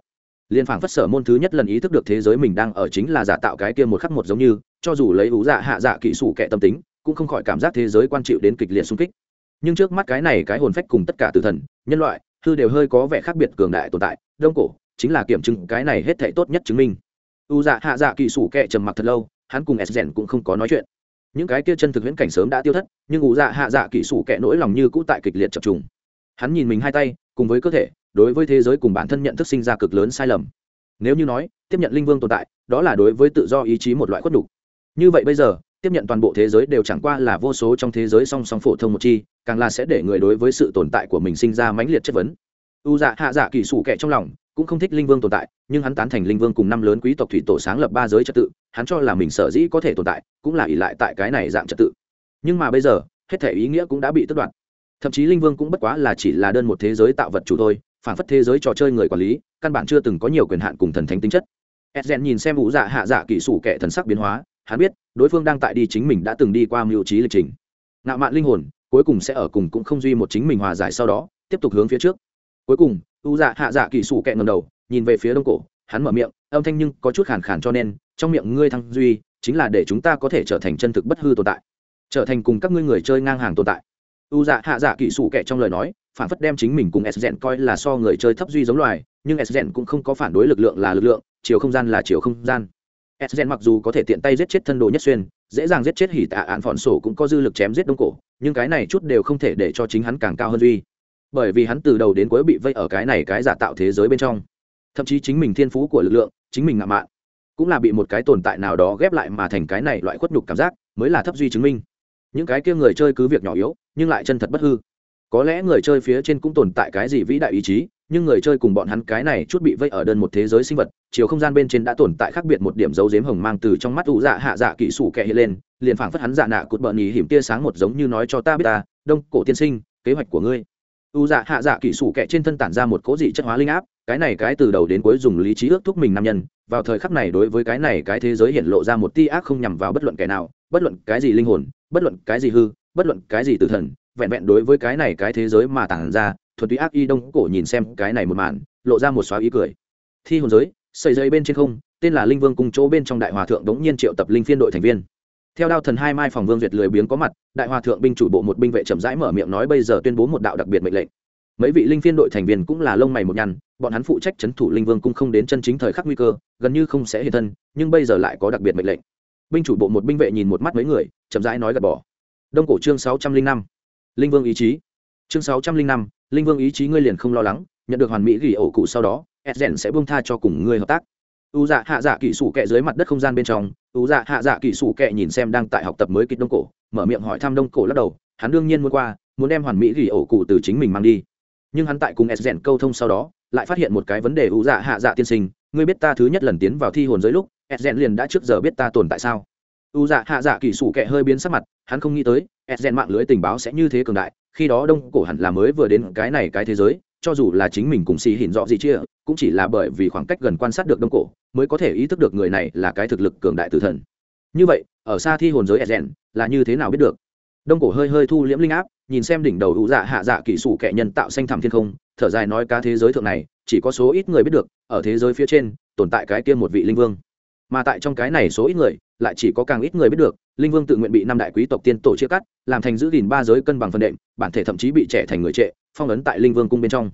A: Liên phảng phất sở môn thứ nhất lần ý thức được thế giới mình đang ở chính là giả tạo cái kia một khắc một giống như, cho dù lấy u dạ hạ dạ kỳ sủ kệ tâm tính, cũng không khỏi cảm giác thế giới quan chịu đến kịch liệt xung kích nhưng trước mắt cái này cái hồn phách cùng tất cả tử thần, nhân loại, hư đều hơi có vẻ khác biệt cường đại tồn tại, đông cổ, chính là kiểm chứng cái này hết thể tốt nhất chứng minh. U dạ hạ dạ kỳ sủ kệ trầm mặc thật lâu, hắn cùng s cũng không có nói chuyện. Những cái kia chân thực huyễn cảnh sớm đã tiêu thất, nhưng u dạ hạ dạ kỳ sủ kệ nỗi lòng như cũ tại kịch liệt chập trùng. Hắn nhìn mình hai tay, cùng với cơ thể, đối với thế giới cùng bản thân nhận thức sinh ra cực lớn sai lầm. Nếu như nói, tiếp nhận linh vương tồn tại, đó là đối với tự do ý chí một loại khuất đục như vậy bây giờ tiếp nhận toàn bộ thế giới đều chẳng qua là vô số trong thế giới song song phổ thông một chi, càng là sẽ để người đối với sự tồn tại của mình sinh ra mãnh liệt chất vấn. U dạ hạ dạ kỳ sủ kệ trong lòng, cũng không thích linh vương tồn tại, nhưng hắn tán thành linh vương cùng năm lớn quý tộc thủy tổ sáng lập ba giới trật tự, hắn cho là mình sở dĩ có thể tồn tại, cũng là ỷ lại tại cái này dạng trật tự. Nhưng mà bây giờ, hết thể ý nghĩa cũng đã bị tước đoạt. Thậm chí linh vương cũng bất quá là chỉ là đơn một thế giới tạo vật chủ thôi, phản phất thế giới trò chơi người quản lý, căn bản chưa từng có nhiều quyền hạn cùng thần thánh tính chất. Edgen nhìn xem ủ dạ hạ dạ kỹ sủ kệ thần sắc biến hóa hắn biết, đối phương đang tại đi chính mình đã từng đi qua mưu trí lịch trình. Ngạo mạn linh hồn, cuối cùng sẽ ở cùng cũng không duy một chính mình hòa giải sau đó, tiếp tục hướng phía trước. Cuối cùng, u dạ hạ dạ kỳ sủ kẹ ngầm đầu, nhìn về phía đông cổ, hắn mở miệng, âm thanh nhưng có chút khàn khàn cho nên, trong miệng ngươi thăng duy, chính là để chúng ta có thể trở thành chân thực bất hư tồn tại. Trở thành cùng các ngươi người chơi ngang hàng tồn tại. U dạ hạ dạ kỳ sủ kẹ trong lời nói, phản phất đem chính mình cùng s coi là so người chơi thấp duy giống loài, nhưng s cũng không có phản đối lực lượng là lực lượng, chiều không gian là chiều không gian. Esgen mặc dù có thể tiện tay giết chết thân đồ nhất xuyên, dễ dàng giết chết hỉ tạ án phòn sổ cũng có dư lực chém giết đông cổ, nhưng cái này chút đều không thể để cho chính hắn càng cao hơn duy bởi vì hắn từ đầu đến cuối bị vây ở cái này cái giả tạo thế giới bên trong. Thậm chí chính mình thiên phú của lực lượng, chính mình ngạo mạn, cũng là bị một cái tồn tại nào đó ghép lại mà thành cái này loại khuất nhục cảm giác, mới là thấp duy chứng minh. Những cái kia người chơi cứ việc nhỏ yếu, nhưng lại chân thật bất hư. Có lẽ người chơi phía trên cũng tồn tại cái gì vĩ đại ý chí, nhưng người chơi cùng bọn hắn cái này chút bị vây ở đơn một thế giới sinh vật chiều không gian bên trên đã tồn tại khác biệt một điểm dấu dếm hồng mang từ trong mắt ủ dạ hạ dạ kỹ sủ kẹ hiện lên, liền phảng phất hắn dạ nạ cụt bợn ý hiểm tia sáng một giống như nói cho ta biết ta, đông, cổ tiên sinh, kế hoạch của ngươi. Ủ dạ hạ dạ kỹ sủ kẹ trên thân tản ra một cố dị chất hóa linh áp, cái này cái từ đầu đến cuối dùng lý trí ước thúc mình nam nhân, vào thời khắc này đối với cái này cái thế giới hiện lộ ra một ti ác không nhằm vào bất luận kẻ nào, bất luận cái gì linh hồn, bất luận cái gì hư, bất luận cái gì tử thần, vẹn vẹn đối với cái này cái thế giới mà tản ra, thuần túy ác y đông cổ nhìn xem cái này một màn, lộ ra một xóa ý cười. Thi hồn giới sợi dây bên trên không, tên là linh vương cùng chỗ bên trong đại hòa thượng đống nhiên triệu tập linh phiên đội thành viên. Theo đao thần hai mai phòng vương duyệt lười biếng có mặt, đại hòa thượng binh chủ bộ một binh vệ chậm rãi mở miệng nói bây giờ tuyên bố một đạo đặc biệt mệnh lệnh. Mấy vị linh phiên đội thành viên cũng là lông mày một nhăn, bọn hắn phụ trách c h ấ n thủ linh vương cung không đến chân chính thời khắc nguy cơ, gần như không sẽ hiện thân, nhưng bây giờ lại có đặc biệt mệnh lệnh. Binh chủ bộ một binh vệ nhìn một mắt mấy người, chậm rãi nói gạt bỏ. Đông cổ chương sáu trăm linh năm, linh vương ý chí. Chương sáu trăm linh năm, linh vương ý chí ngươi liền không lo lắng, nhận được hoàn mỹ gỉ ổ cụ sau đó edgen sẽ buông tha cho cùng ngươi hợp tác. U dạ hạ dạ kỹ sủ kẹ dưới mặt đất không gian bên trong, u dạ hạ dạ kỹ sủ kẹ nhìn xem đang tại học tập mới kịch đông cổ, mở miệng hỏi thăm đông cổ lắc đầu, hắn đương nhiên muốn qua, muốn đem hoàn mỹ ghi ổ cụ từ chính mình mang đi. Nhưng hắn tại cùng edgen câu thông sau đó, lại phát hiện một cái vấn đề u dạ hạ dạ tiên sinh, ngươi biết ta thứ nhất lần tiến vào thi hồn giới lúc edgen liền đã trước giờ biết ta tồn tại sao? U dạ hạ dạ kỹ sủ kẹ hơi biến sắc mặt, hắn không nghĩ tới edgen mạng lưới tình báo sẽ như thế cường đại, khi đó đông cổ hẳn là mới vừa đến cái này cái thế giới cho dù là chính mình cùng xì hỉn rõ gì chia, cũng chỉ là bởi vì khoảng cách gần quan sát được đông cổ, mới có thể ý thức được người này là cái thực lực cường đại tử thần. Như vậy, ở xa thi hồn giới edgen là như thế nào biết được? Đông cổ hơi hơi thu liễm linh áp, nhìn xem đỉnh đầu hữu dạ hạ dạ kỹ sủ kệ nhân tạo xanh thẳm thiên không, thở dài nói cá thế giới thượng này, chỉ có số ít người biết được, ở thế giới phía trên, tồn tại cái kia một vị linh vương mà tại trong cái này số ít người, lại chỉ có càng ít người biết được, linh vương tự nguyện bị năm đại quý tộc tiên tổ chia cắt, làm thành giữ gìn ba giới cân bằng phân đệm, bản thể thậm chí bị trẻ thành người trệ, phong ấn tại linh vương cung bên trong.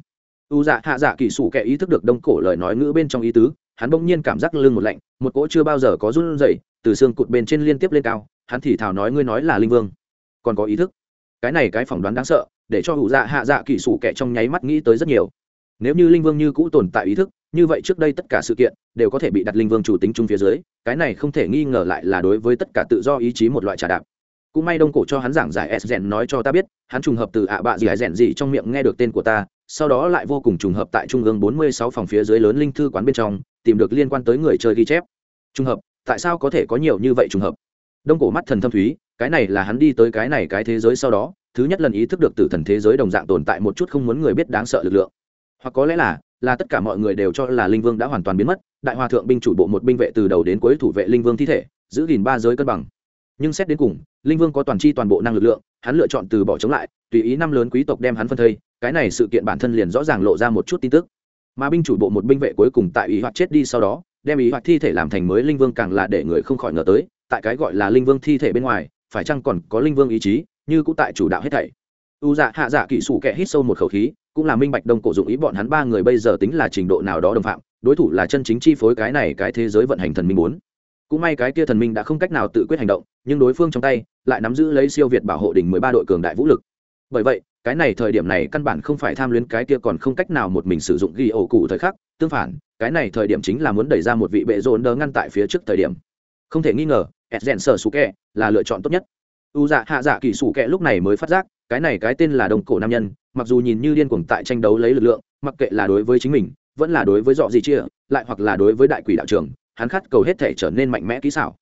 A: U dạ hạ dạ kỳ sủ kẻ ý thức được đông cổ lời nói ngữ bên trong ý tứ, hắn bỗng nhiên cảm giác lưng một lạnh, một cỗ chưa bao giờ có run rẩy, từ xương cụt bên trên liên tiếp lên cao, hắn thì thào nói ngươi nói là linh vương. Còn có ý thức? Cái này cái phỏng đoán đáng sợ, để cho u dạ hạ dạ kỳ sủ kẻ trong nháy mắt nghĩ tới rất nhiều. Nếu như linh vương như cũ tồn tại ý thức như vậy trước đây tất cả sự kiện đều có thể bị đặt linh vương chủ tính chung phía dưới, cái này không thể nghi ngờ lại là đối với tất cả tự do ý chí một loại trà đạp. Cũng may đông cổ cho hắn giảng giải s rèn nói cho ta biết, hắn trùng hợp từ ạ bạ gì rèn gì trong miệng nghe được tên của ta, sau đó lại vô cùng trùng hợp tại trung ương 46 phòng phía dưới lớn linh thư quán bên trong, tìm được liên quan tới người chơi ghi chép. Trùng hợp, tại sao có thể có nhiều như vậy trùng hợp? Đông cổ mắt thần thâm thúy, cái này là hắn đi tới cái này cái thế giới sau đó, thứ nhất lần ý thức được từ thần thế giới đồng dạng tồn tại một chút không muốn người biết đáng sợ lực lượng. Hoặc có lẽ là là tất cả mọi người đều cho là linh vương đã hoàn toàn biến mất, đại hòa thượng binh chủ bộ một binh vệ từ đầu đến cuối thủ vệ linh vương thi thể, giữ gìn ba giới cân bằng. Nhưng xét đến cùng, linh vương có toàn c h i toàn bộ năng lực lượng, hắn lựa chọn từ bỏ chống lại, tùy ý năm lớn quý tộc đem hắn phân thây, cái này sự kiện bản thân liền rõ ràng lộ ra một chút tin tức. Mà binh chủ bộ một binh vệ cuối cùng tại ý hoạt chết đi sau đó, đem ý hoạt thi thể làm thành mới linh vương càng là để người không khỏi ngờ tới, tại cái gọi là linh vương thi thể bên ngoài, phải chăng còn có linh vương ý chí, như cũng tại chủ đạo hết thảy. U dạ hạ dạ kỹ sủ kẻ hít sâu một khẩu khí cũng là minh bạch đông cổ dụng ý bọn hắn ba người bây giờ tính là trình độ nào đó đồng phạm, đối thủ là chân chính chi phối cái này cái thế giới vận hành thần minh muốn cũng may cái kia thần minh đã không cách nào tự quyết hành động, nhưng đối phương trong tay lại nắm giữ lấy siêu việt bảo hộ đỉnh mười ba đội cường đại vũ lực. Bởi vậy, cái này thời điểm này căn bản không phải tham luyến cái kia còn không cách nào một mình sử dụng ghi ổ cụ thời khắc, tương phản, cái này thời điểm chính là muốn đẩy ra một vị bệ rộn đỡ ngăn tại phía trước thời điểm. Không thể nghi ngờ edgen sở sủ kẹ là lựa chọn tốt nhất. U dạ hạ dạ kỳ sủ kẹ lúc này mới phát giác, cái này cái tên là đồng cổ nam nhân mặc dù nhìn như điên cuồng tại tranh đấu lấy lực lượng, mặc kệ là đối với chính mình, vẫn là đối với dọ gì chia, lại hoặc là đối với đại quỷ đạo trường, hắn khát cầu hết thể trở nên mạnh mẽ kỹ xảo.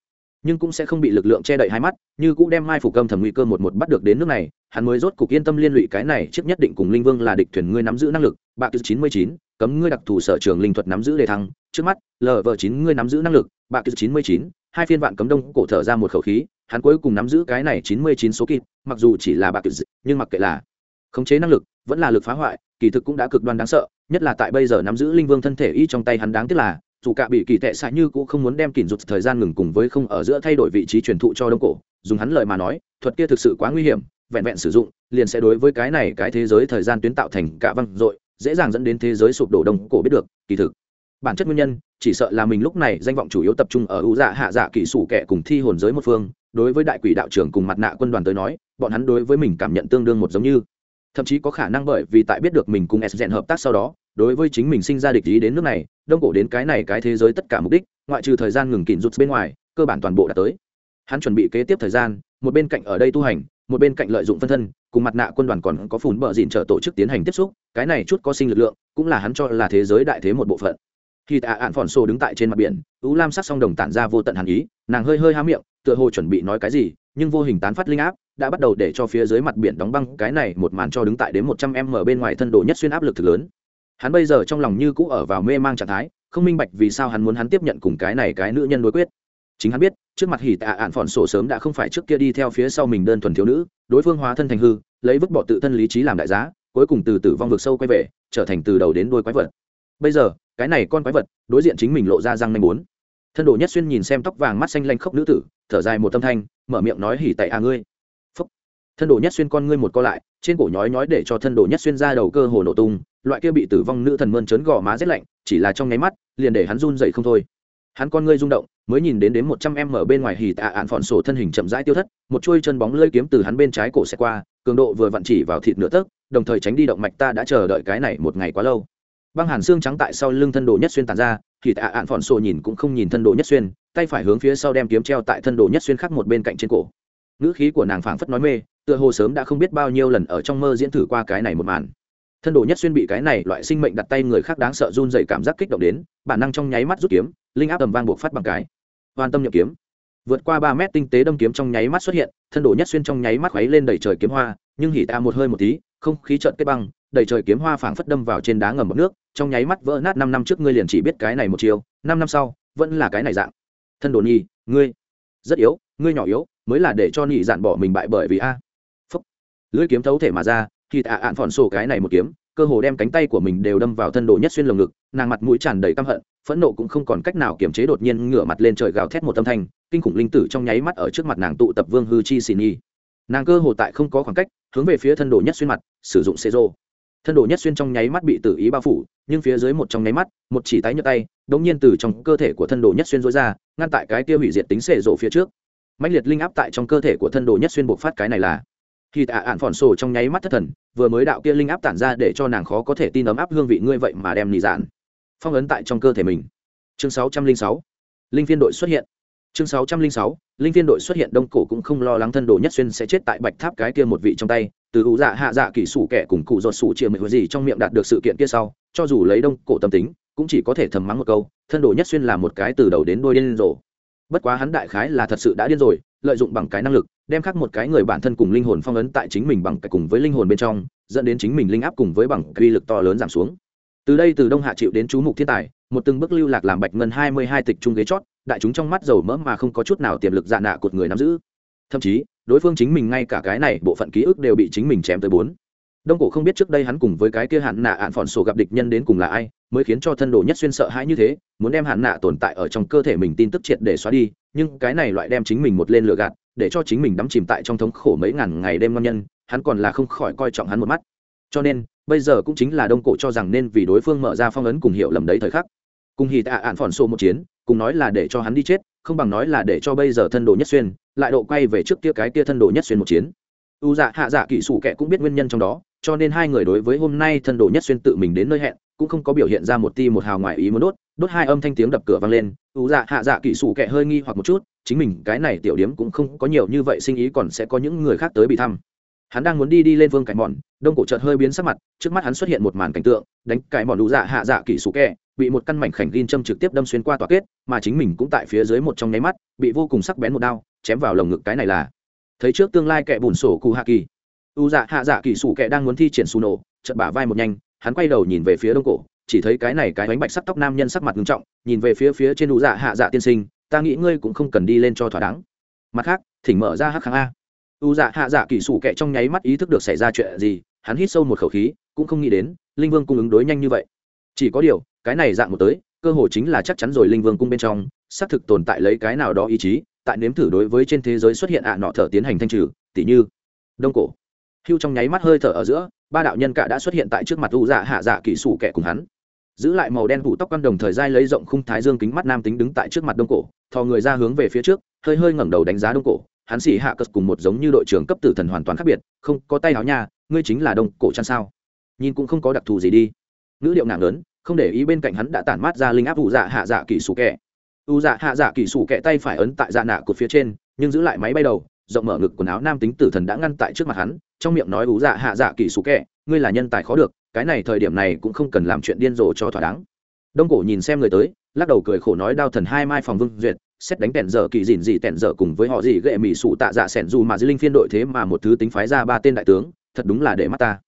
A: Nhưng cũng sẽ không bị lực lượng che đậy hai mắt, như cũng đem mai phủ cầm thầm nguy cơ một một bắt được đến nước này, hắn mới rốt cục yên tâm liên lụy cái này, trước nhất định cùng linh vương là địch thuyền ngươi nắm giữ năng lực bạc chín mươi chín, cấm ngươi đặc thù sở trường linh thuật nắm giữ đề thăng, trước mắt lv chín ngươi nắm giữ năng lực bạc chín mươi chín, hai phiên vạn cấm đông cổ thở ra một khẩu khí, hắn cuối cùng nắm giữ cái này chín mươi chín số kịp, mặc dù chỉ là bạc nhưng mặc kệ là khống chế năng lực, vẫn là lực phá hoại, kỳ thực cũng đã cực đoan đáng sợ, nhất là tại bây giờ nắm giữ linh vương thân thể y trong tay hắn đáng tiếc là, dù cả bị kỳ tệ xạ như cũng không muốn đem kỷ rụt thời gian ngừng cùng với không ở giữa thay đổi vị trí truyền thụ cho đông cổ, dùng hắn lời mà nói, thuật kia thực sự quá nguy hiểm, vẹn vẹn sử dụng, liền sẽ đối với cái này cái thế giới thời gian tuyến tạo thành cả văng dội dễ dàng dẫn đến thế giới sụp đổ đông cổ biết được, kỳ thực. Bản chất nguyên nhân, chỉ sợ là mình lúc này danh vọng chủ yếu tập trung ở ưu dạ hạ dạ kỹ sủ kẻ cùng thi hồn giới một phương, đối với đại quỷ đạo trưởng cùng mặt nạ quân đoàn tới nói, bọn hắn đối với mình cảm nhận tương đương một giống như thậm chí có khả năng bởi vì tại biết được mình cùng s hợp tác sau đó, đối với chính mình sinh ra địch ý đến nước này, đông cổ đến cái này cái thế giới tất cả mục đích, ngoại trừ thời gian ngừng kịn rút bên ngoài, cơ bản toàn bộ đã tới. Hắn chuẩn bị kế tiếp thời gian, một bên cạnh ở đây tu hành, một bên cạnh lợi dụng phân thân, cùng mặt nạ quân đoàn còn có phùn bờ dịn trở tổ chức tiến hành tiếp xúc, cái này chút có sinh lực lượng, cũng là hắn cho là thế giới đại thế một bộ phận. Khi tạ ạn phòn xô đứng tại trên mặt biển ú lam sắc song đồng tản ra vô tận hàn ý, nàng hơi hơi há miệng, tựa hồ chuẩn bị nói cái gì, nhưng vô hình tán phát linh áp đã bắt đầu để cho phía dưới mặt biển đóng băng. Cái này một màn cho đứng tại đến một trăm m bên ngoài thân đồ nhất xuyên áp lực thực lớn. Hắn bây giờ trong lòng như cũ ở vào mê mang trạng thái, không minh bạch vì sao hắn muốn hắn tiếp nhận cùng cái này cái nữ nhân đối quyết. Chính hắn biết, trước mặt hỉ tạ ạn phòn sổ sớm đã không phải trước kia đi theo phía sau mình đơn thuần thiếu nữ, đối phương hóa thân thành hư, lấy vứt bỏ tự thân lý trí làm đại giá, cuối cùng từ tử vong vực sâu quay về, trở thành từ đầu đến đuôi quái vật. Bây giờ, cái này con quái vật, đối diện chính mình lộ ra răng nanh bốn. Thân đồ nhất xuyên nhìn xem tóc vàng mắt xanh lanh khốc nữ tử, thở dài một tâm thanh, mở miệng nói hỉ tại à ngươi thân đồ nhất xuyên con ngươi một co lại, trên cổ nhói nhói để cho thân đồ nhất xuyên ra đầu cơ hồ nổ tung, loại kia bị tử vong nữ thần mơn trớn gò má rét lạnh, chỉ là trong nháy mắt, liền để hắn run dậy không thôi. Hắn con ngươi rung động, mới nhìn đến đến một trăm em ở bên ngoài hỉ tạ ạn phòn sổ thân hình chậm rãi tiêu thất, một chuôi chân bóng lơi kiếm từ hắn bên trái cổ sẽ qua, cường độ vừa vặn chỉ vào thịt nửa tấc, đồng thời tránh đi động mạch ta đã chờ đợi cái này một ngày quá lâu. Băng hàn xương trắng tại sau lưng thân đồ nhất xuyên tàn ra thì tạ ạn phòn sổ nhìn cũng không nhìn thân đồ nhất xuyên, tay phải hướng phía sau đem kiếm treo tại thân đồ nhất xuyên khác một bên cạnh trên cổ. Ngữ khí của nàng phảng phất nói mê tựa hồ sớm đã không biết bao nhiêu lần ở trong mơ diễn thử qua cái này một màn. Thân đồ nhất xuyên bị cái này loại sinh mệnh đặt tay người khác đáng sợ run dày cảm giác kích động đến, bản năng trong nháy mắt rút kiếm, linh áp tầm vang buộc phát bằng cái. Hoàn tâm nhậm kiếm. Vượt qua ba mét tinh tế đâm kiếm trong nháy mắt xuất hiện, thân đồ nhất xuyên trong nháy mắt khuấy lên đầy trời kiếm hoa, nhưng hỉ ta một hơi một tí, không khí trợn kết băng, đầy trời kiếm hoa phảng phất đâm vào trên đá ngầm bọc nước, trong nháy mắt vỡ nát năm năm trước ngươi liền chỉ biết cái này một chiều năm năm sau, vẫn là cái này dạng. Thân đồ nhi, ngươi, rất yếu, ngươi nhỏ yếu, mới là để cho nhị dạn bỏ mình bại bởi vì a lưỡi kiếm thấu thể mà ra khi tạ ạn phòn sổ cái này một kiếm, cơ hồ đem cánh tay của mình đều đâm vào thân đồ nhất xuyên lồng ngực, nàng mặt mũi tràn đầy căm hận, phẫn nộ cũng không còn cách nào kiềm chế đột nhiên ngửa mặt lên trời gào thét một âm thanh, kinh khủng linh tử trong nháy mắt ở trước mặt nàng tụ tập vương hư chi xì nhi nàng cơ hồ tại không có khoảng cách, hướng về phía thân đồ nhất xuyên mặt, sử dụng xê rô. Thân đồ nhất xuyên trong nháy mắt bị tự ý bao phủ, nhưng phía dưới một trong nháy mắt, một chỉ tái nhợt tay, đống nhiên từ trong cơ thể của thân đồ nhất xuyên rối ra, ngăn tại cái kia hủy diệt tính xệ rộ phía trước. Mãnh liệt linh áp tại trong cơ thể của thân đồ nhất xuyên buộc phát cái này là khi tạ ạn phòn sổ trong nháy mắt thất thần, vừa mới đạo kia linh áp tản ra để cho nàng khó có thể tin ấm áp hương vị ngươi vậy mà đem nị dạn. Phong ấn tại trong cơ thể mình. Chương sáu trăm linh sáu. Linh phiên đội xuất hiện. Chương sáu trăm linh sáu. Linh phiên đội xuất hiện đông cổ cũng không lo lắng thân đồ nhất xuyên sẽ chết tại bạch tháp cái kia một vị trong tay, từ ủ dạ hạ dạ kỷ sủ kẻ cùng cụ giọt sủ chia mười gì trong miệng đạt được sự kiện kia sau, cho dù lấy đông cổ tâm tính, cũng chỉ có thể thầm mắng một câu, thân đồ nhất xuyên là một cái từ đầu đến đôi điên rồ. Bất quá hắn đại khái là thật sự đã điên rồi, lợi dụng bằng cái năng lực đem khắc một cái người bản thân cùng linh hồn phong ấn tại chính mình bằng cái cùng với linh hồn bên trong, dẫn đến chính mình linh áp cùng với bằng quy lực to lớn giảm xuống. Từ đây từ đông hạ chịu đến chú mục thiên tài, một từng bước lưu lạc làm bạch ngân hai mươi hai tịch trung ghế chót, đại chúng trong mắt dầu mỡ mà không có chút nào tiềm lực dạ nạ cột người nắm giữ. Thậm chí, đối phương chính mình ngay cả cái này bộ phận ký ức đều bị chính mình chém tới bốn. Đông cổ không biết trước đây hắn cùng với cái kia hạn nạ ạn phòn sổ gặp địch nhân đến cùng là ai, mới khiến cho thân đồ nhất xuyên sợ hãi như thế, muốn đem hạn nạ tồn tại ở trong cơ thể mình tin tức triệt để xóa đi, nhưng cái này loại đem chính mình một lên lừa gạt để cho chính mình đắm chìm tại trong thống khổ mấy ngàn ngày đêm ngon nhân, hắn còn là không khỏi coi trọng hắn một mắt. Cho nên, bây giờ cũng chính là đông cổ cho rằng nên vì đối phương mở ra phong ấn cùng hiểu lầm đấy thời khắc. Cùng hì tạ ạn phòn xô một chiến, cùng nói là để cho hắn đi chết, không bằng nói là để cho bây giờ thân đồ nhất xuyên, lại độ quay về trước kia cái kia thân đồ nhất xuyên một chiến. U dạ hạ dạ kỹ sủ kệ cũng biết nguyên nhân trong đó, cho nên hai người đối với hôm nay thân đồ nhất xuyên tự mình đến nơi hẹn, cũng không có biểu hiện ra một ti một hào ngoại ý muốn đốt đốt hai âm thanh tiếng đập cửa vang lên u dạ hạ dạ kỹ sủ kệ hơi nghi hoặc một chút, chính mình cái này tiểu điếm cũng không có nhiều như vậy sinh ý còn sẽ có những người khác tới bị thăm. Hắn đang muốn đi đi lên vương cảnh mòn, đông cổ chợt hơi biến sắc mặt, trước mắt hắn xuất hiện một màn cảnh tượng, đánh cải mòn đủ dạ hạ dạ kỹ sủ kẹ bị một căn mảnh khảnh ghim châm trực tiếp đâm xuyên qua tòa kết, mà chính mình cũng tại phía dưới một trong nháy mắt, bị vô cùng sắc bén một đao, chém vào lồng ngực cái này là. Thấy trước tương lai kẻ bùn sổ cụ hạ kỳ u dạ hạ dạ kỳ sủ kẹ đang muốn thi triển xù nổ, chợt bả vai một nhanh, hắn quay đầu nhìn về phía đông cổ chỉ thấy cái này cái bánh bạch sắc tóc nam nhân sắc mặt nghiêm trọng, nhìn về phía phía trên u dạ hạ dạ tiên sinh, ta nghĩ ngươi cũng không cần đi lên cho thỏa đáng. Mặt khác, thỉnh mở ra hắc kháng a. U dạ hạ dạ kỳ sủ kệ trong nháy mắt ý thức được xảy ra chuyện gì, hắn hít sâu một khẩu khí, cũng không nghĩ đến, linh vương cung ứng đối nhanh như vậy. Chỉ có điều, cái này dạng một tới, cơ hội chính là chắc chắn rồi linh vương cung bên trong, xác thực tồn tại lấy cái nào đó ý chí, tại nếm thử đối với trên thế giới xuất hiện ạ nọ thở tiến hành thanh trừ, tỉ như, đông cổ. Hưu trong nháy mắt hơi thở ở giữa ba đạo nhân cả đã xuất hiện tại trước mặt u dạ hạ dạ kỹ sủ kẻ cùng hắn. Giữ lại màu đen vụ tóc quăn đồng thời dai lấy rộng khung thái dương kính mắt nam tính đứng tại trước mặt đông cổ, thò người ra hướng về phía trước, hơi hơi ngẩng đầu đánh giá đông cổ. Hắn xỉ hạ cất cùng một giống như đội trưởng cấp tử thần hoàn toàn khác biệt, không có tay áo nha, ngươi chính là đông cổ chăn sao? Nhìn cũng không có đặc thù gì đi. Nữ điệu nặng lớn không để ý bên cạnh hắn đã tản mát ra linh áp vụ dạ hạ dạ kỹ sủ kẻ. U dạ hạ dạ kỹ sủ kẻ tay phải ấn tại dạ nạ cột phía trên, nhưng giữ lại máy bay đầu, rộng mở ngực quần áo nam tính tử thần đã ngăn tại trước mặt hắn trong miệng nói ú dạ hạ dạ kỳ sủ kẹ, ngươi là nhân tài khó được, cái này thời điểm này cũng không cần làm chuyện điên rồ cho thỏa đáng. Đông cổ nhìn xem người tới, lắc đầu cười khổ nói, đao thần hai mai phòng vương duyệt, xét đánh tẹn dở kỳ dìn dị tẹn dở cùng với họ gì gệ mỹ sụ tạ dạ sẻn dù mà dư linh phiên đội thế mà một thứ tính phái ra ba tên đại tướng, thật đúng là để mắt ta.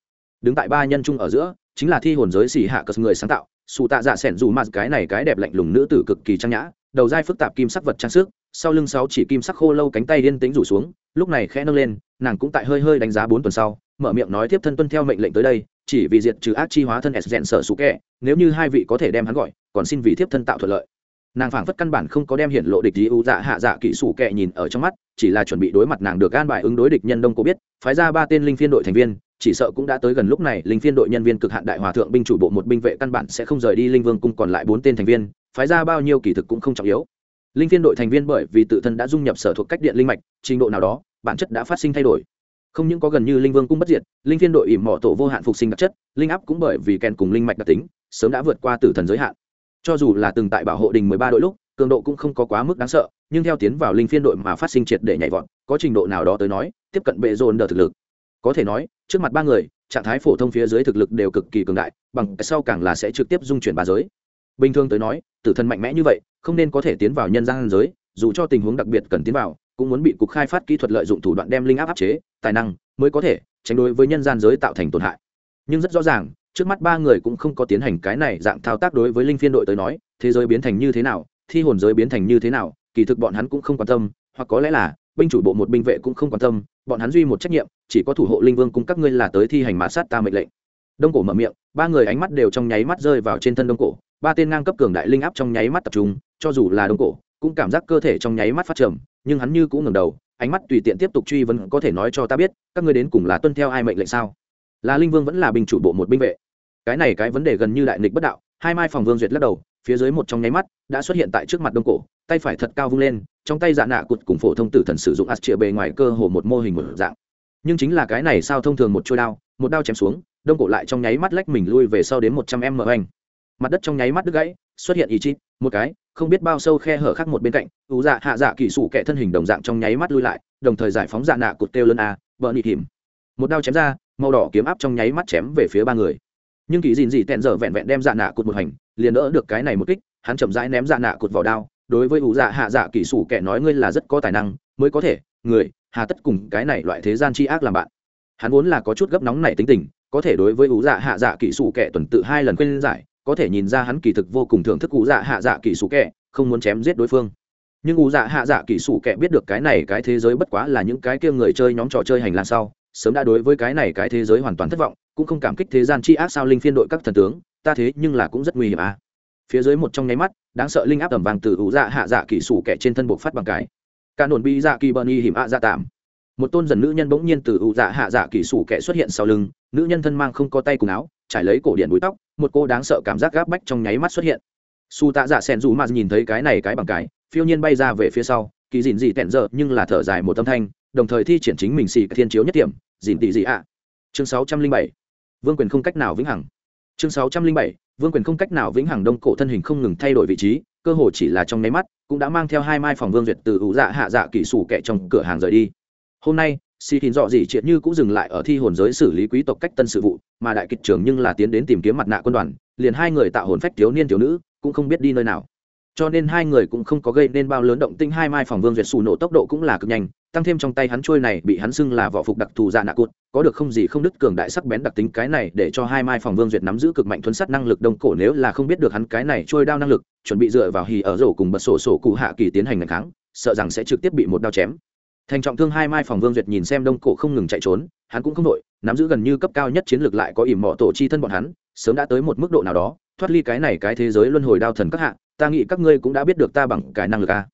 A: Đứng tại ba nhân trung ở giữa, chính là thi hồn giới xỉ hạ cờ người sáng tạo sụ tạ dạ sẻn dù mà cái này cái đẹp lạnh lùng nữ tử cực kỳ trang nhã, đầu dai phức tạp kim sắc vật trang sức sau lưng sáu chỉ kim sắc khô lâu cánh tay yên tĩnh rủ xuống, lúc này khẽ nâng lên, nàng cũng tại hơi hơi đánh giá bốn tuần sau, mở miệng nói tiếp thân tuân theo mệnh lệnh tới đây, chỉ vì diệt trừ ác chi hóa thân s rèn sở sủ kẹ nếu như hai vị có thể đem hắn gọi, còn xin vị thiếp thân tạo thuận lợi. Nàng phảng phất căn bản không có đem hiện lộ địch lý ưu dạ hạ dạ kỹ sủ kẹ nhìn ở trong mắt, chỉ là chuẩn bị đối mặt nàng được an bài ứng đối địch nhân đông cô biết, phái ra ba tên linh phiên đội thành viên, chỉ sợ cũng đã tới gần lúc này, linh phiên đội nhân viên cực hạn đại hòa thượng binh chủ bộ một binh vệ căn bản sẽ không rời đi linh vương cung còn lại bốn tên thành viên, phái ra bao nhiêu kỳ thực cũng không trọng yếu linh phiên đội thành viên bởi vì tự thân đã dung nhập sở thuộc cách điện linh mạch, trình độ nào đó, bản chất đã phát sinh thay đổi. Không những có gần như linh vương cung bất diệt, linh phiên đội ỉm mỏ tổ vô hạn phục sinh đặc chất, linh áp cũng bởi vì kèn cùng linh mạch đặc tính, sớm đã vượt qua tử thần giới hạn. Cho dù là từng tại bảo hộ đình mười ba đội lúc, cường độ cũng không có quá mức đáng sợ, nhưng theo tiến vào linh phiên đội mà phát sinh triệt để nhảy vọt, có trình độ nào đó tới nói, tiếp cận bệ dồn đờ thực lực. Có thể nói, trước mặt ba người, trạng thái phổ thông phía dưới thực lực đều cực kỳ cường đại, bằng sau càng là sẽ trực tiếp dung chuyển ba giới. Bình thường tới nói tử thần mạnh mẽ như vậy, không nên có thể tiến vào nhân gian giới, dù cho tình huống đặc biệt cần tiến vào, cũng muốn bị cục khai phát kỹ thuật lợi dụng thủ đoạn đem linh áp áp chế, tài năng mới có thể tránh đối với nhân gian giới tạo thành tổn hại. Nhưng rất rõ ràng, trước mắt ba người cũng không có tiến hành cái này dạng thao tác đối với linh phiên đội tới nói, thế giới biến thành như thế nào, thi hồn giới biến thành như thế nào, kỳ thực bọn hắn cũng không quan tâm, hoặc có lẽ là, binh chủ bộ một binh vệ cũng không quan tâm, bọn hắn duy một trách nhiệm, chỉ có thủ hộ linh vương cùng các ngươi là tới thi hành mã sát ta mệnh lệnh. Đông cổ mở miệng, ba người ánh mắt đều trong nháy mắt rơi vào trên thân đông cổ ba tên ngang cấp cường đại linh áp trong nháy mắt tập trung, cho dù là đông cổ, cũng cảm giác cơ thể trong nháy mắt phát trầm, nhưng hắn như cũng ngẩng đầu, ánh mắt tùy tiện tiếp tục truy vấn có thể nói cho ta biết, các ngươi đến cùng là tuân theo ai mệnh lệnh sao? Là linh vương vẫn là binh chủ bộ một binh vệ? Cái này cái vấn đề gần như đại nghịch bất đạo, hai mai phòng vương duyệt lắc đầu, phía dưới một trong nháy mắt, đã xuất hiện tại trước mặt đông cổ, tay phải thật cao vung lên, trong tay dạ nạ cụt cùng phổ thông tử thần sử dụng ắt chĩa bề ngoài cơ hồ một mô hình một dạng. Nhưng chính là cái này sao thông thường một trôi đao, một đao chém xuống, đông cổ lại trong nháy mắt lách mình lui về sau đến một trăm m anh mặt đất trong nháy mắt đứt gãy, xuất hiện ý chí, một cái, không biết bao sâu khe hở khác một bên cạnh, ủ dạ hạ dạ kỳ sủ kẻ thân hình đồng dạng trong nháy mắt lui lại, đồng thời giải phóng dạ nạ cột kêu lân a bờ nị hiểm một đao chém ra, màu đỏ kiếm áp trong nháy mắt chém về phía ba người. Nhưng kỳ dìn dị tẹn dở vẹn vẹn đem dạ nạ cột một hành, liền đỡ được cái này một kích, hắn chậm rãi ném dạ nạ cột vào đao, đối với ủ dạ hạ dạ kỳ sủ kẻ nói ngươi là rất có tài năng, mới có thể, người, hà tất cùng cái này loại thế gian chi ác làm bạn. Hắn vốn là có chút gấp nóng này tính tình, có thể đối với ủ dạ hạ dạ kỳ sủ kẻ tuần tự hai lần quên giải có thể nhìn ra hắn kỳ thực vô cùng thưởng thức ủ dạ hạ dạ kỳ sủ kẹ, không muốn chém giết đối phương. Nhưng ủ dạ hạ dạ kỳ sủ kẹ biết được cái này cái thế giới bất quá là những cái kia người chơi nhóm trò chơi hành lang sau, sớm đã đối với cái này cái thế giới hoàn toàn thất vọng, cũng không cảm kích thế gian chi ác sao linh phiên đội các thần tướng, ta thế nhưng là cũng rất nguy hiểm à. Phía dưới một trong nháy mắt, đáng sợ linh áp tầm vàng từ ủ dạ hạ dạ kỳ sủ kẻ trên thân buộc phát bằng cái. Cả nổn bi dạ kỳ bờ y hiểm ạ dạ tạm một tôn dần nữ nhân bỗng nhiên từ ủ dạ hạ dạ kỳ sủ kẻ xuất hiện sau lưng, nữ nhân thân mang không có tay cùng áo, trải lấy cổ điện búi tóc, một cô đáng sợ cảm giác gáp bách trong nháy mắt xuất hiện. Su tạ dạ sen dù mà nhìn thấy cái này cái bằng cái, phiêu nhiên bay ra về phía sau, kỳ dìn dị tẹn dở nhưng là thở dài một âm thanh, đồng thời thi triển chính mình xì thiên chiếu nhất điểm dìn tỷ dị ạ. Chương sáu trăm linh bảy, vương quyền không cách nào vĩnh hằng. Chương sáu trăm linh bảy, vương quyền không cách nào vĩnh hằng đông cổ thân hình không ngừng thay đổi vị trí, cơ hồ chỉ là trong nháy mắt, cũng đã mang theo hai mai phòng vương duyệt từ ủ dạ hạ dạ kỹ sủ kẻ trong cửa hàng rời đi hôm nay xì thìn dọ dỉ triệt như cũng dừng lại ở thi hồn giới xử lý quý tộc cách tân sự vụ, mà đại kịch trường nhưng là tiến đến tìm kiếm mặt nạ quân đoàn, liền hai người tạo hồn phách thiếu niên thiếu nữ, cũng không biết đi nơi nào. Cho nên hai người cũng không có gây nên bao lớn động tinh hai mai phòng vương duyệt xù nổ tốc độ cũng là cực nhanh, tăng thêm trong tay hắn trôi này bị hắn xưng là vỏ phục đặc thù dạ nạ cụt, có được không gì không đứt cường đại sắc bén đặc tính cái này để cho hai mai phòng vương duyệt nắm giữ cực mạnh thuấn sắt năng lực đông cổ nếu là không biết được hắn cái này trôi đao năng lực, chuẩn bị dựa vào hì ở rổ cùng bật sổ sổ cụ hạ kỳ tiến hành ngày kháng, sợ rằng sẽ trực tiếp bị một đao chém thành trọng thương hai mai phòng vương duyệt nhìn xem đông cổ không ngừng chạy trốn, hắn cũng không đội nắm giữ gần như cấp cao nhất chiến lược lại có ỉm mọ tổ chi thân bọn hắn, sớm đã tới một mức độ nào đó, thoát ly cái này cái thế giới luân hồi đao thần các hạ, ta nghĩ các ngươi cũng đã biết được ta bằng cái năng lực a.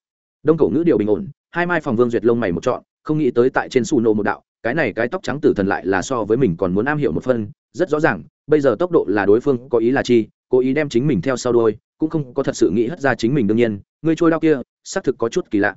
A: Đông cổ ngữ điều bình ổn, hai mai phòng vương duyệt lông mày một trọn, không nghĩ tới tại trên xù nộ một đạo, cái này cái tóc trắng tử thần lại là so với mình còn muốn am hiểu một phân, rất rõ ràng, bây giờ tốc độ là đối phương, có ý là chi, cố ý đem chính mình theo sau đôi cũng không có thật sự nghĩ hất ra chính mình đương nhiên, ngươi trôi đao kia, xác thực có chút kỳ lạ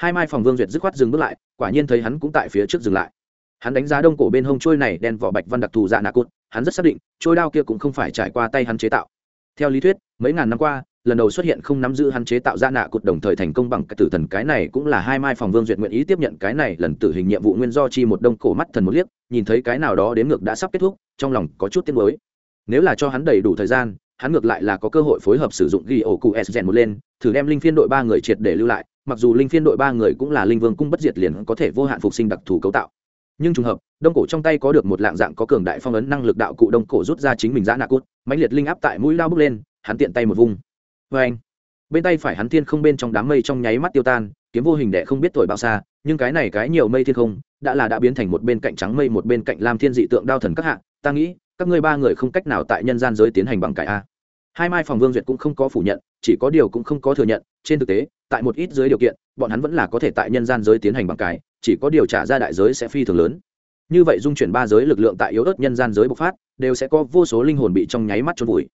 A: hai mai phòng vương duyệt dứt khoát dừng bước lại, quả nhiên thấy hắn cũng tại phía trước dừng lại. Hắn đánh giá đông cổ bên hông trôi này đen vỏ bạch văn đặc thù dạ nạ cốt hắn rất xác định, trôi đao kia cũng không phải trải qua tay hắn chế tạo. Theo lý thuyết, mấy ngàn năm qua, lần đầu xuất hiện không nắm giữ hắn chế tạo ra nạ cột đồng thời thành công bằng cái tử thần cái này cũng là hai mai phòng vương duyệt nguyện ý tiếp nhận cái này lần tử hình nhiệm vụ nguyên do chi một đông cổ mắt thần một liếc, nhìn thấy cái nào đó đến ngược đã sắp kết thúc, trong lòng có chút tiếc nuối. Nếu là cho hắn đầy đủ thời gian, hắn ngược lại là có cơ hội phối hợp sử dụng ghi ổ cụ s rèn một lên, thử đem linh phiên đội ba người triệt để lưu lại mặc dù linh phiên đội ba người cũng là linh vương cung bất diệt liền có thể vô hạn phục sinh đặc thù cấu tạo. Nhưng trùng hợp, đông cổ trong tay có được một lạng dạng có cường đại phong ấn năng lực đạo cụ đông cổ rút ra chính mình giã nạ cút, mãnh liệt linh áp tại mũi lao bước lên, hắn tiện tay một vung. Vê anh, bên tay phải hắn thiên không bên trong đám mây trong nháy mắt tiêu tan, kiếm vô hình đệ không biết tuổi bao xa, nhưng cái này cái nhiều mây thiên không, đã là đã biến thành một bên cạnh trắng mây một bên cạnh lam thiên dị tượng đao thần các hạ, ta nghĩ, các ngươi ba người không cách nào tại nhân gian giới tiến hành bằng cải a hai mai phòng vương duyệt cũng không có phủ nhận chỉ có điều cũng không có thừa nhận trên thực tế tại một ít dưới điều kiện bọn hắn vẫn là có thể tại nhân gian giới tiến hành bằng cái, chỉ có điều trả ra đại giới sẽ phi thường lớn. Như vậy dung chuyển ba giới lực lượng tại yếu ớt nhân gian giới bộc phát đều sẽ có vô số linh hồn bị trong nháy mắt trôn vùi.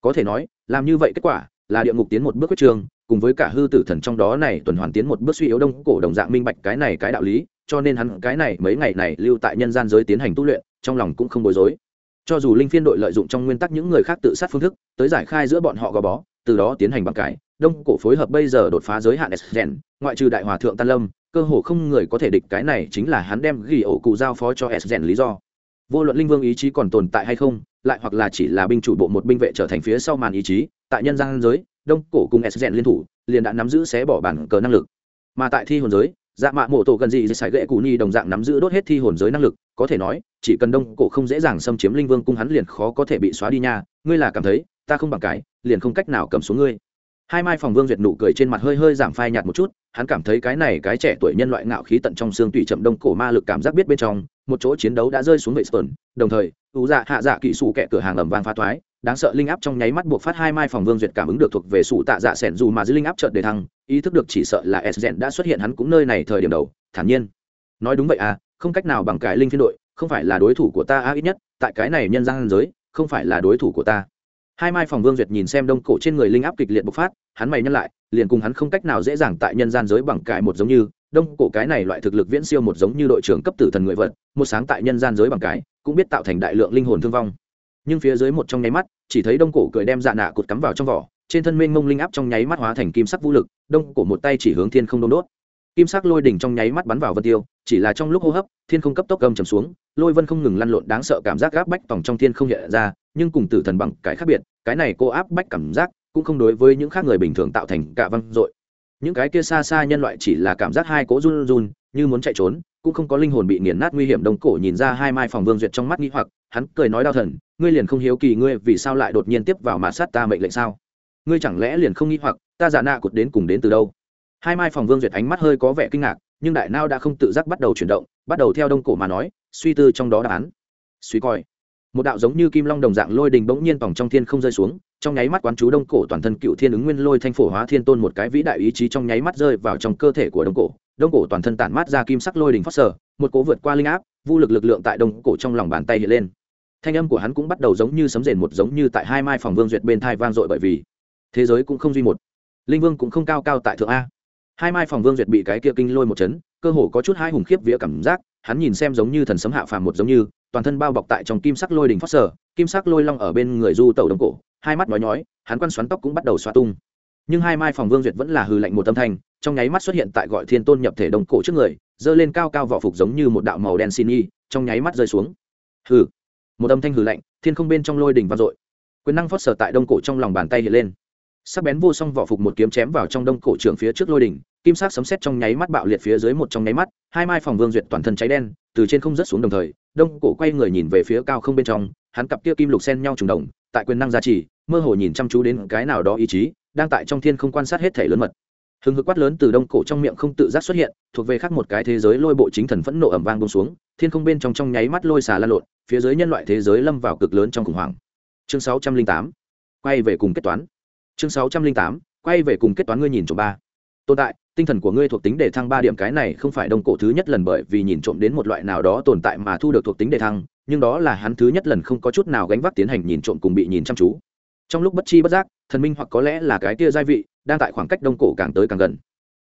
A: Có thể nói làm như vậy kết quả là địa ngục tiến một bước quyết trường cùng với cả hư tử thần trong đó này tuần hoàn tiến một bước suy yếu đông cổ đồng dạng minh bạch cái này cái đạo lý cho nên hắn cái này mấy ngày này lưu tại nhân gian giới tiến hành tu luyện trong lòng cũng không bối rối cho dù linh phiên đội lợi dụng trong nguyên tắc những người khác tự sát phương thức, tới giải khai giữa bọn họ gò bó, từ đó tiến hành bằng cái đông cổ phối hợp bây giờ đột phá giới hạn s ngoại trừ đại hòa thượng tan lâm, cơ hồ không người có thể địch cái này chính là hắn đem ghi ổ cụ giao phó cho s lý do. Vô luận linh vương ý chí còn tồn tại hay không, lại hoặc là chỉ là binh chủ bộ một binh vệ trở thành phía sau màn ý chí, tại nhân gian giới, đông cổ cùng s liên thủ, liền đã nắm giữ xé bỏ bản cờ năng lực. Mà tại thi hồn giới dạ mạ mộ tổ gần gì sải gậy cụ ni đồng dạng nắm giữ đốt hết thi hồn giới năng lực, có thể nói, chỉ cần đông cổ không dễ dàng xâm chiếm linh vương cung hắn liền khó có thể bị xóa đi nha. Ngươi là cảm thấy, ta không bằng cái, liền không cách nào cầm xuống ngươi. Hai mai phòng vương duyệt nụ cười trên mặt hơi hơi giảm phai nhạt một chút, hắn cảm thấy cái này cái trẻ tuổi nhân loại ngạo khí tận trong xương tùy chậm đông cổ ma lực cảm giác biết bên trong, một chỗ chiến đấu đã rơi xuống vệ sơn đồng thời ú dạ hạ dạ kỹ sủ kẹ cửa hàng ẩm vàng phá thoái đáng sợ linh áp trong nháy mắt buộc phát hai mai phòng vương duyệt cảm ứng được thuộc về sủ tạ dạ sẻn dù mà dưới linh áp chợt đề thăng ý thức được chỉ sợ là s đã xuất hiện hắn cũng nơi này thời điểm đầu thản nhiên. Nói đúng vậy à không cách nào bằng cái linh phiên đội không phải là đối thủ của ta à, ít nhất tại cái này nhân gian giới không phải là đối thủ của ta. Hai mai phòng vương duyệt nhìn xem đông cổ trên người linh áp kịch liệt bộc phát hắn mày nhắc lại liền cùng hắn không cách nào dễ dàng tại nhân gian giới bằng cải một giống như đông cổ cái này loại thực lực viễn siêu một giống như đội trưởng cấp tử thần người vật một sáng tại nhân gian giới bằng cái cũng biết tạo thành đại lượng linh hồn thương vong nhưng phía dưới một trong nháy mắt, chỉ thấy đông cổ cười đem dạ nạ cột cắm vào trong vỏ, trên thân mênh mông linh áp trong nháy mắt hóa thành kim sắc vũ lực, đông cổ một tay chỉ hướng thiên không đông đốt. Kim sắc lôi đỉnh trong nháy mắt bắn vào vân tiêu, chỉ là trong lúc hô hấp, thiên không cấp tốc gầm trầm xuống, lôi vân không ngừng lăn lộn đáng sợ cảm giác gáp bách tòng trong thiên không hiện ra, nhưng cùng tử thần bằng cái khác biệt, cái này cô áp bách cảm giác cũng không đối với những khác người bình thường tạo thành cả văng dội. Những cái kia xa xa nhân loại chỉ là cảm giác hai cỗ run run, như muốn chạy trốn cũng không có linh hồn bị nghiền nát nguy hiểm, đông cổ nhìn ra hai mai phòng vương duyệt trong mắt nghĩ hoặc, hắn cười nói đau thần, ngươi liền không hiếu kỳ ngươi vì sao lại đột nhiên tiếp vào mà sát ta mệnh lệnh sao? Ngươi chẳng lẽ liền không nghĩ hoặc, ta giả nạ cột đến cùng đến từ đâu? Hai mai phòng vương duyệt ánh mắt hơi có vẻ kinh ngạc, nhưng đại nao đã không tự giác bắt đầu chuyển động, bắt đầu theo đông cổ mà nói, suy tư trong đó đáp án. Suy coi một đạo giống như kim long đồng dạng lôi đình bỗng nhiên tòng trong thiên không rơi xuống, trong nháy mắt quán chú đông cổ toàn thân cựu thiên ứng nguyên lôi thanh phổ hóa thiên tôn một cái vĩ đại ý chí trong nháy mắt rơi vào trong cơ thể của đông cổ. Đông cổ toàn thân tản mát ra kim sắc lôi đình phát sở, một cố vượt qua linh áp vô lực lực lượng tại đông cổ trong lòng bàn tay hiện lên. Thanh âm của hắn cũng bắt đầu giống như sấm rền một giống như tại hai mai phòng vương duyệt bên thai vang dội bởi vì thế giới cũng không duy một. Linh vương cũng không cao cao tại thượng a. Hai mai phòng vương duyệt bị cái kia kinh lôi một chấn, cơ hồ có chút hai hùng khiếp vía cảm giác, hắn nhìn xem giống như thần sấm hạ phàm một giống như toàn thân bao bọc tại trong kim sắc lôi đỉnh phát sở kim sắc lôi long ở bên người du tẩu đông cổ, hai mắt nói nhói, hắn quan xoắn tóc cũng bắt đầu xoa tung. Nhưng hai mai phòng vương duyệt vẫn là hư lạnh một âm thanh, trong nháy mắt xuất hiện tại gọi thiên tôn nhập thể đồng cổ trước người, giơ lên cao cao vỏ phục giống như một đạo màu đen xin y, trong nháy mắt rơi xuống. Hừ. Một âm thanh hừ lạnh, thiên không bên trong lôi đỉnh vang dội. Quyền năng phót sở tại đông cổ trong lòng bàn tay hiện lên. Sắc bén vô song vỏ phục một kiếm chém vào trong đông cổ trưởng phía trước lôi đỉnh, kim sắc sấm sét trong nháy mắt bạo liệt phía dưới một trong nháy mắt, hai mai phòng vương duyệt toàn thân cháy đen, từ trên không rớt xuống đồng thời đông cổ quay người nhìn về phía cao không bên trong, hắn cặp kia kim lục sen nhau trùng đồng, tại quyền năng gia trì, mơ hồ nhìn chăm chú đến cái nào đó ý chí, đang tại trong thiên không quan sát hết thể lớn mật. Hừng hực quát lớn từ đông cổ trong miệng không tự giác xuất hiện, thuộc về khác một cái thế giới lôi bộ chính thần phẫn nộ ẩm vang bông xuống, thiên không bên trong trong nháy mắt lôi xà lan lộn, phía dưới nhân loại thế giới lâm vào cực lớn trong khủng hoảng. Chương 608 quay về cùng kết toán. Chương 608 quay về cùng kết toán ngươi nhìn chỗ ba tồn tại, tinh thần của ngươi thuộc tính đề thăng ba điểm cái này không phải đông cổ thứ nhất lần bởi vì nhìn trộm đến một loại nào đó tồn tại mà thu được thuộc tính đề thăng, nhưng đó là hắn thứ nhất lần không có chút nào gánh vác tiến hành nhìn trộm cùng bị nhìn chăm chú. Trong lúc bất chi bất giác, thần minh hoặc có lẽ là cái tia gia vị, đang tại khoảng cách đông cổ càng tới càng gần.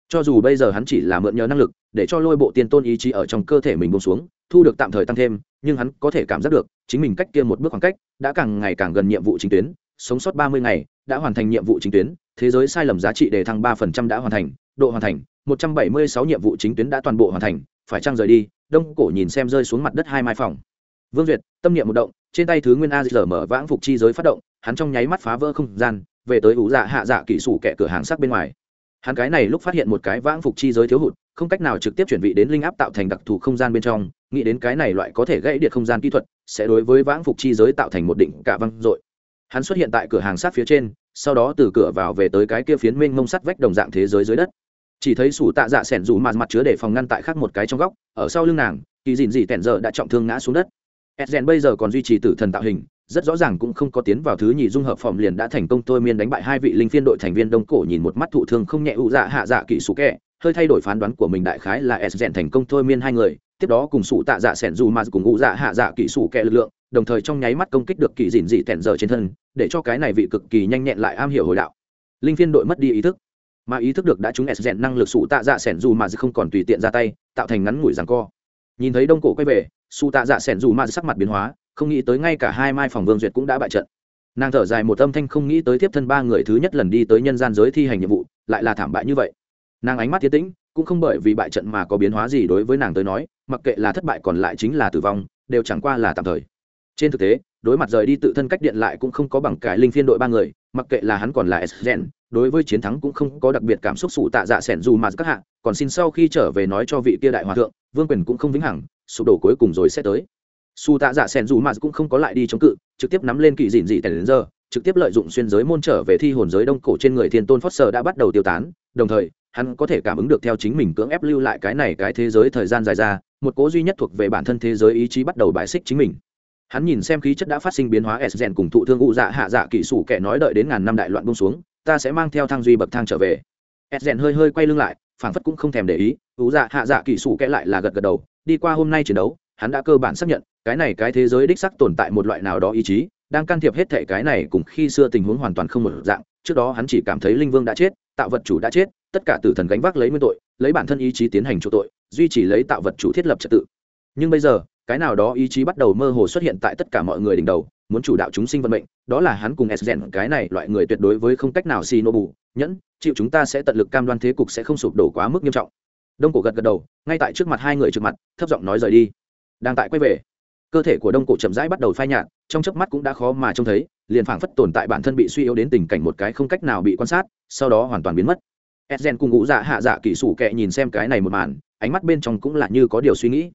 A: Cho dù bây giờ hắn chỉ là mượn nhờ năng lực, để cho lôi bộ tiên tôn ý chí ở trong cơ thể mình bông xuống, thu được tạm thời tăng thêm, nhưng hắn có thể cảm giác được, chính mình cách kia một bước khoảng cách, đã càng ngày càng gần nhiệm vụ chính tuyến, sống sót ba mươi ngày đã hoàn thành nhiệm vụ chính tuyến, thế giới sai lầm giá trị đề thăng ba phần trăm đã hoàn thành, độ hoàn thành, một trăm bảy mươi sáu nhiệm vụ chính tuyến đã toàn bộ hoàn thành, phải trang rời đi? Đông cổ nhìn xem rơi xuống mặt đất hai mai phòng. Vương duyệt, tâm niệm một động, trên tay thứ nguyên a giờ mở vãng phục chi giới phát động, hắn trong nháy mắt phá vỡ không gian, về tới ủ dạ hạ dạ kỹ sủ kẻ cửa hàng sắc bên ngoài. Hắn cái này lúc phát hiện một cái vãng phục chi giới thiếu hụt, không cách nào trực tiếp chuyển vị đến linh áp tạo thành đặc thù không gian bên trong, nghĩ đến cái này loại có thể gãy điện không gian kỹ thuật, sẽ đối với vãng phục chi giới tạo thành một định cả văng dội hắn xuất hiện tại cửa hàng sát phía trên, sau đó từ cửa vào về tới cái kia phiến mênh mông sắt vách đồng dạng thế giới dưới đất. Chỉ thấy sủ tạ dạ s ẻ n dù mặt mặt chứa để phòng ngăn tại khác một cái trong góc, ở sau lưng nàng, kỳ dìn dị tẻn giờ đã trọng thương ngã xuống đất. Edgen bây giờ còn duy trì tử thần tạo hình, rất rõ ràng cũng không có tiến vào thứ nhì dung hợp phòng liền đã thành công tôi miên đánh bại hai vị linh phiên đội thành viên đông cổ nhìn một mắt thụ thương không nhẹ ụ dạ hạ dạ kỹ sủ kẹ, hơi thay đổi phán đoán của mình đại khái là edgen thành công thôi miên hai người, tiếp đó cùng sủ tạ dạ sẻn dù mạt cùng ụ dạ hạ dạ kỹ sủ kẹ lực lượng đồng thời trong nháy mắt công kích được kỳ dìn dị tẹn giờ trên thân, để cho cái này vị cực kỳ nhanh nhẹn lại am hiểu hồi đạo. Linh phiên đội mất đi ý thức. Mà ý thức được đã chúng s năng lực sụ tạ dạ sẻn dù mà không còn tùy tiện ra tay, tạo thành ngắn ngủi rằng co. Nhìn thấy đông cổ quay về sụ tạ dạ sẻn dù mà sắc mặt biến hóa, không nghĩ tới ngay cả hai mai phòng vương duyệt cũng đã bại trận. Nàng thở dài một âm thanh không nghĩ tới tiếp thân ba người thứ nhất lần đi tới nhân gian giới thi hành nhiệm vụ, lại là thảm bại như vậy. Nàng ánh mắt tiến tĩnh, cũng không bởi vì bại trận mà có biến hóa gì đối với nàng tới nói, mặc kệ là thất bại còn lại chính là tử vong, đều chẳng qua là tạm thời trên thực tế, đối mặt rời đi tự thân cách điện lại cũng không có bằng cải linh phiên đội ba người, mặc kệ là hắn còn là s gen, đối với chiến thắng cũng không có đặc biệt cảm xúc sụ tạ dạ sẻn dù mà các hạ, còn xin sau khi trở về nói cho vị kia đại hòa thượng, vương quyền cũng không vĩnh hằng, sụp đổ cuối cùng rồi sẽ tới. Su tạ dạ sẻn dù mà cũng không có lại đi chống cự, trực tiếp nắm lên kỳ dịn dị tèn đến giờ, trực tiếp lợi dụng xuyên giới môn trở về thi hồn giới đông cổ trên người thiên tôn phót sờ đã bắt đầu tiêu tán, đồng thời, hắn có thể cảm ứng được theo chính mình cưỡng ép lưu lại cái này cái thế giới thời gian dài ra, một cố duy nhất thuộc về bản thân thế giới ý chí bắt đầu bài xích chính mình hắn nhìn xem khí chất đã phát sinh biến hóa s gen cùng thụ thương u dạ hạ dạ kỹ sủ kẻ nói đợi đến ngàn năm đại loạn bông xuống, ta sẽ mang theo thang duy bậc thang trở về. S gen hơi hơi quay lưng lại, phảng phất cũng không thèm để ý, u dạ hạ dạ kỹ sủ kẻ lại là gật gật đầu, đi qua hôm nay chiến đấu, hắn đã cơ bản xác nhận, cái này cái thế giới đích sắc tồn tại một loại nào đó ý chí, đang can thiệp hết thể cái này cùng khi xưa tình huống hoàn toàn không một dạng, trước đó hắn chỉ cảm thấy linh vương đã chết, tạo vật chủ đã chết, tất cả tử thần gánh vác lấy nguyên tội, lấy bản thân ý chí tiến hành chỗ tội, duy trì lấy tạo vật chủ thiết lập trật tự. Nhưng bây giờ cái nào đó ý chí bắt đầu mơ hồ xuất hiện tại tất cả mọi người đỉnh đầu, muốn chủ đạo chúng sinh vận mệnh, đó là hắn cùng s cái này loại người tuyệt đối với không cách nào xì nô bù, nhẫn, chịu chúng ta sẽ tận lực cam đoan thế cục sẽ không sụp đổ quá mức nghiêm trọng. Đông cổ gật gật đầu, ngay tại trước mặt hai người trước mặt, thấp giọng nói rời đi. Đang tại quay về, cơ thể của đông cổ chậm rãi bắt đầu phai nhạt, trong chớp mắt cũng đã khó mà trông thấy, liền phảng phất tồn tại bản thân bị suy yếu đến tình cảnh một cái không cách nào bị quan sát, sau đó hoàn toàn biến mất. Edgen cùng ngũ dạ hạ dạ kỹ sủ kệ nhìn xem cái này một màn, ánh mắt bên trong cũng là như có điều suy nghĩ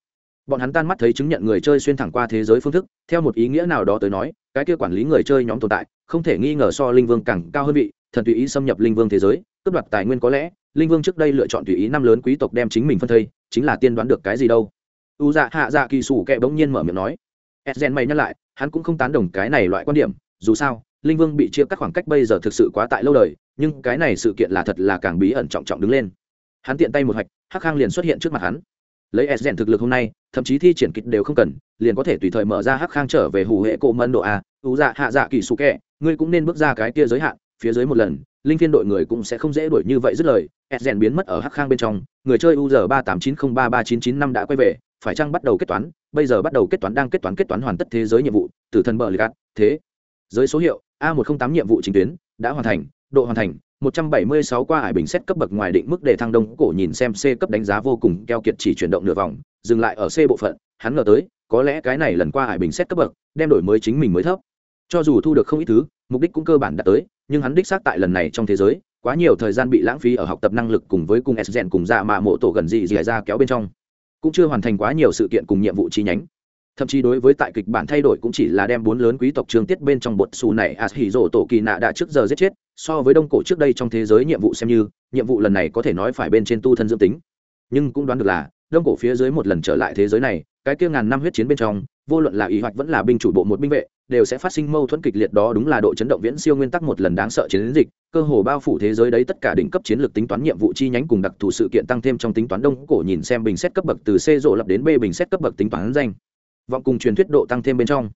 A: bọn hắn tan mắt thấy chứng nhận người chơi xuyên thẳng qua thế giới phương thức, theo một ý nghĩa nào đó tới nói, cái kia quản lý người chơi nhóm tồn tại, không thể nghi ngờ so linh vương càng cao hơn vị thần tùy ý xâm nhập linh vương thế giới, cướp đoạt tài nguyên có lẽ, linh vương trước đây lựa chọn tùy ý năm lớn quý tộc đem chính mình phân thây, chính là tiên đoán được cái gì đâu. U dạ hạ dạ kỳ sủ kệ bỗng nhiên mở miệng nói. Edgen mày nhắc lại, hắn cũng không tán đồng cái này loại quan điểm, dù sao, linh vương bị chia cắt khoảng cách bây giờ thực sự quá tại lâu đời, nhưng cái này sự kiện là thật là càng bí ẩn trọng trọng đứng lên. Hắn tiện tay một hạch hắc khang liền xuất hiện trước mặt hắn lấy s thực lực hôm nay, thậm chí thi triển kịch đều không cần, liền có thể tùy thời mở ra hắc khang trở về hủ hệ cổ mân độ a ưu dạ hạ dạ kỳ su kẹ, ngươi cũng nên bước ra cái kia giới hạn, phía dưới một lần, linh phiên đội người cũng sẽ không dễ đuổi như vậy dứt lời. S biến mất ở hắc khang bên trong, người chơi u giờ ba tám chín không ba ba chín chín năm đã quay về, phải chăng bắt đầu kết toán? Bây giờ bắt đầu kết toán, đang kết toán kết toán hoàn tất thế giới nhiệm vụ, từ thần bờ ligat thế. Giới số hiệu a một trăm tám nhiệm vụ chính tuyến, đã hoàn thành độ hoàn thành 176 qua hải bình xét cấp bậc ngoài định mức để thăng đông cổ nhìn xem C cấp đánh giá vô cùng keo kiệt chỉ chuyển động nửa vòng, dừng lại ở C bộ phận, hắn ngờ tới, có lẽ cái này lần qua hải bình xét cấp bậc, đem đổi mới chính mình mới thấp. Cho dù thu được không ít thứ, mục đích cũng cơ bản đạt tới, nhưng hắn đích xác tại lần này trong thế giới, quá nhiều thời gian bị lãng phí ở học tập năng lực cùng với cùng S cùng dạ mà mộ tổ gần gì gì ra kéo bên trong. Cũng chưa hoàn thành quá nhiều sự kiện cùng nhiệm vụ chi nhánh thậm chí đối với tại kịch bản thay đổi cũng chỉ là đem bốn lớn quý tộc trường tiết bên trong bột xù này as hỉ rổ tổ kỳ nạ đã trước giờ giết chết, so với đông cổ trước đây trong thế giới nhiệm vụ xem như, nhiệm vụ lần này có thể nói phải bên trên tu thân dưỡng tính. Nhưng cũng đoán được là, đông cổ phía dưới một lần trở lại thế giới này, cái kia ngàn năm huyết chiến bên trong, vô luận là ý hoạch vẫn là binh chủ bộ một binh vệ, đều sẽ phát sinh mâu thuẫn kịch liệt đó đúng là độ chấn động viễn siêu nguyên tắc một lần đáng sợ chiến dịch, cơ hồ bao phủ thế giới đấy tất cả đỉnh cấp chiến lược tính toán nhiệm vụ chi nhánh cùng đặc thù sự kiện tăng thêm trong tính toán đông cổ nhìn xem bình xét cấp bậc từ c rộ lập đến b bình xét cấp bậc tính toán danh vọng cùng truyền thuyết độ tăng thêm bên trong.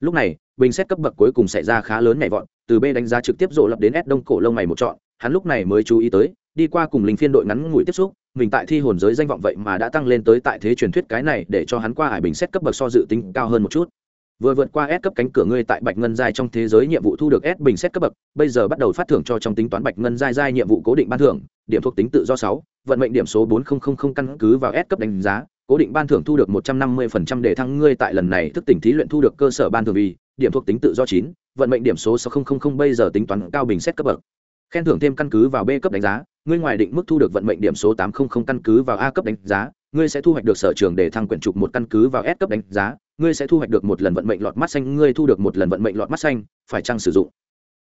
A: Lúc này bình xét cấp bậc cuối cùng xảy ra khá lớn nhảy vọt từ b đánh giá trực tiếp rộ lập đến s đông cổ lông mày một chọn hắn lúc này mới chú ý tới đi qua cùng linh phiên đội ngắn ngủi tiếp xúc mình tại thi hồn giới danh vọng vậy mà đã tăng lên tới tại thế truyền thuyết cái này để cho hắn qua hải bình xét cấp bậc so dự tính cao hơn một chút. Vừa vượt qua S cấp cánh cửa ngươi tại Bạch Ngân giai trong thế giới nhiệm vụ thu được S bình xét cấp bậc, bây giờ bắt đầu phát thưởng cho trong tính toán Bạch Ngân giai giai nhiệm vụ cố định ban thưởng, điểm thuộc tính tự do sáu, vận mệnh điểm số bốn căn cứ vào S cấp đánh giá, cố định ban thưởng thu được một trăm năm 150% để thăng ngươi tại lần này thức tỉnh thí luyện thu được cơ sở ban thưởng vì, điểm thuộc tính tự do chín, vận mệnh điểm số sáu 6000 bây giờ tính toán cao bình xét cấp bậc. Khen thưởng thêm căn cứ vào B cấp đánh giá, ngươi ngoài định mức thu được vận mệnh điểm số tám 800 căn cứ vào A cấp đánh giá, ngươi sẽ thu hoạch được sở trường để thăng quyển trục một căn cứ vào S cấp đánh giá, ngươi sẽ thu hoạch được một lần vận mệnh lọt mắt xanh ngươi thu được một lần vận mệnh lọt mắt xanh phải chăng sử dụng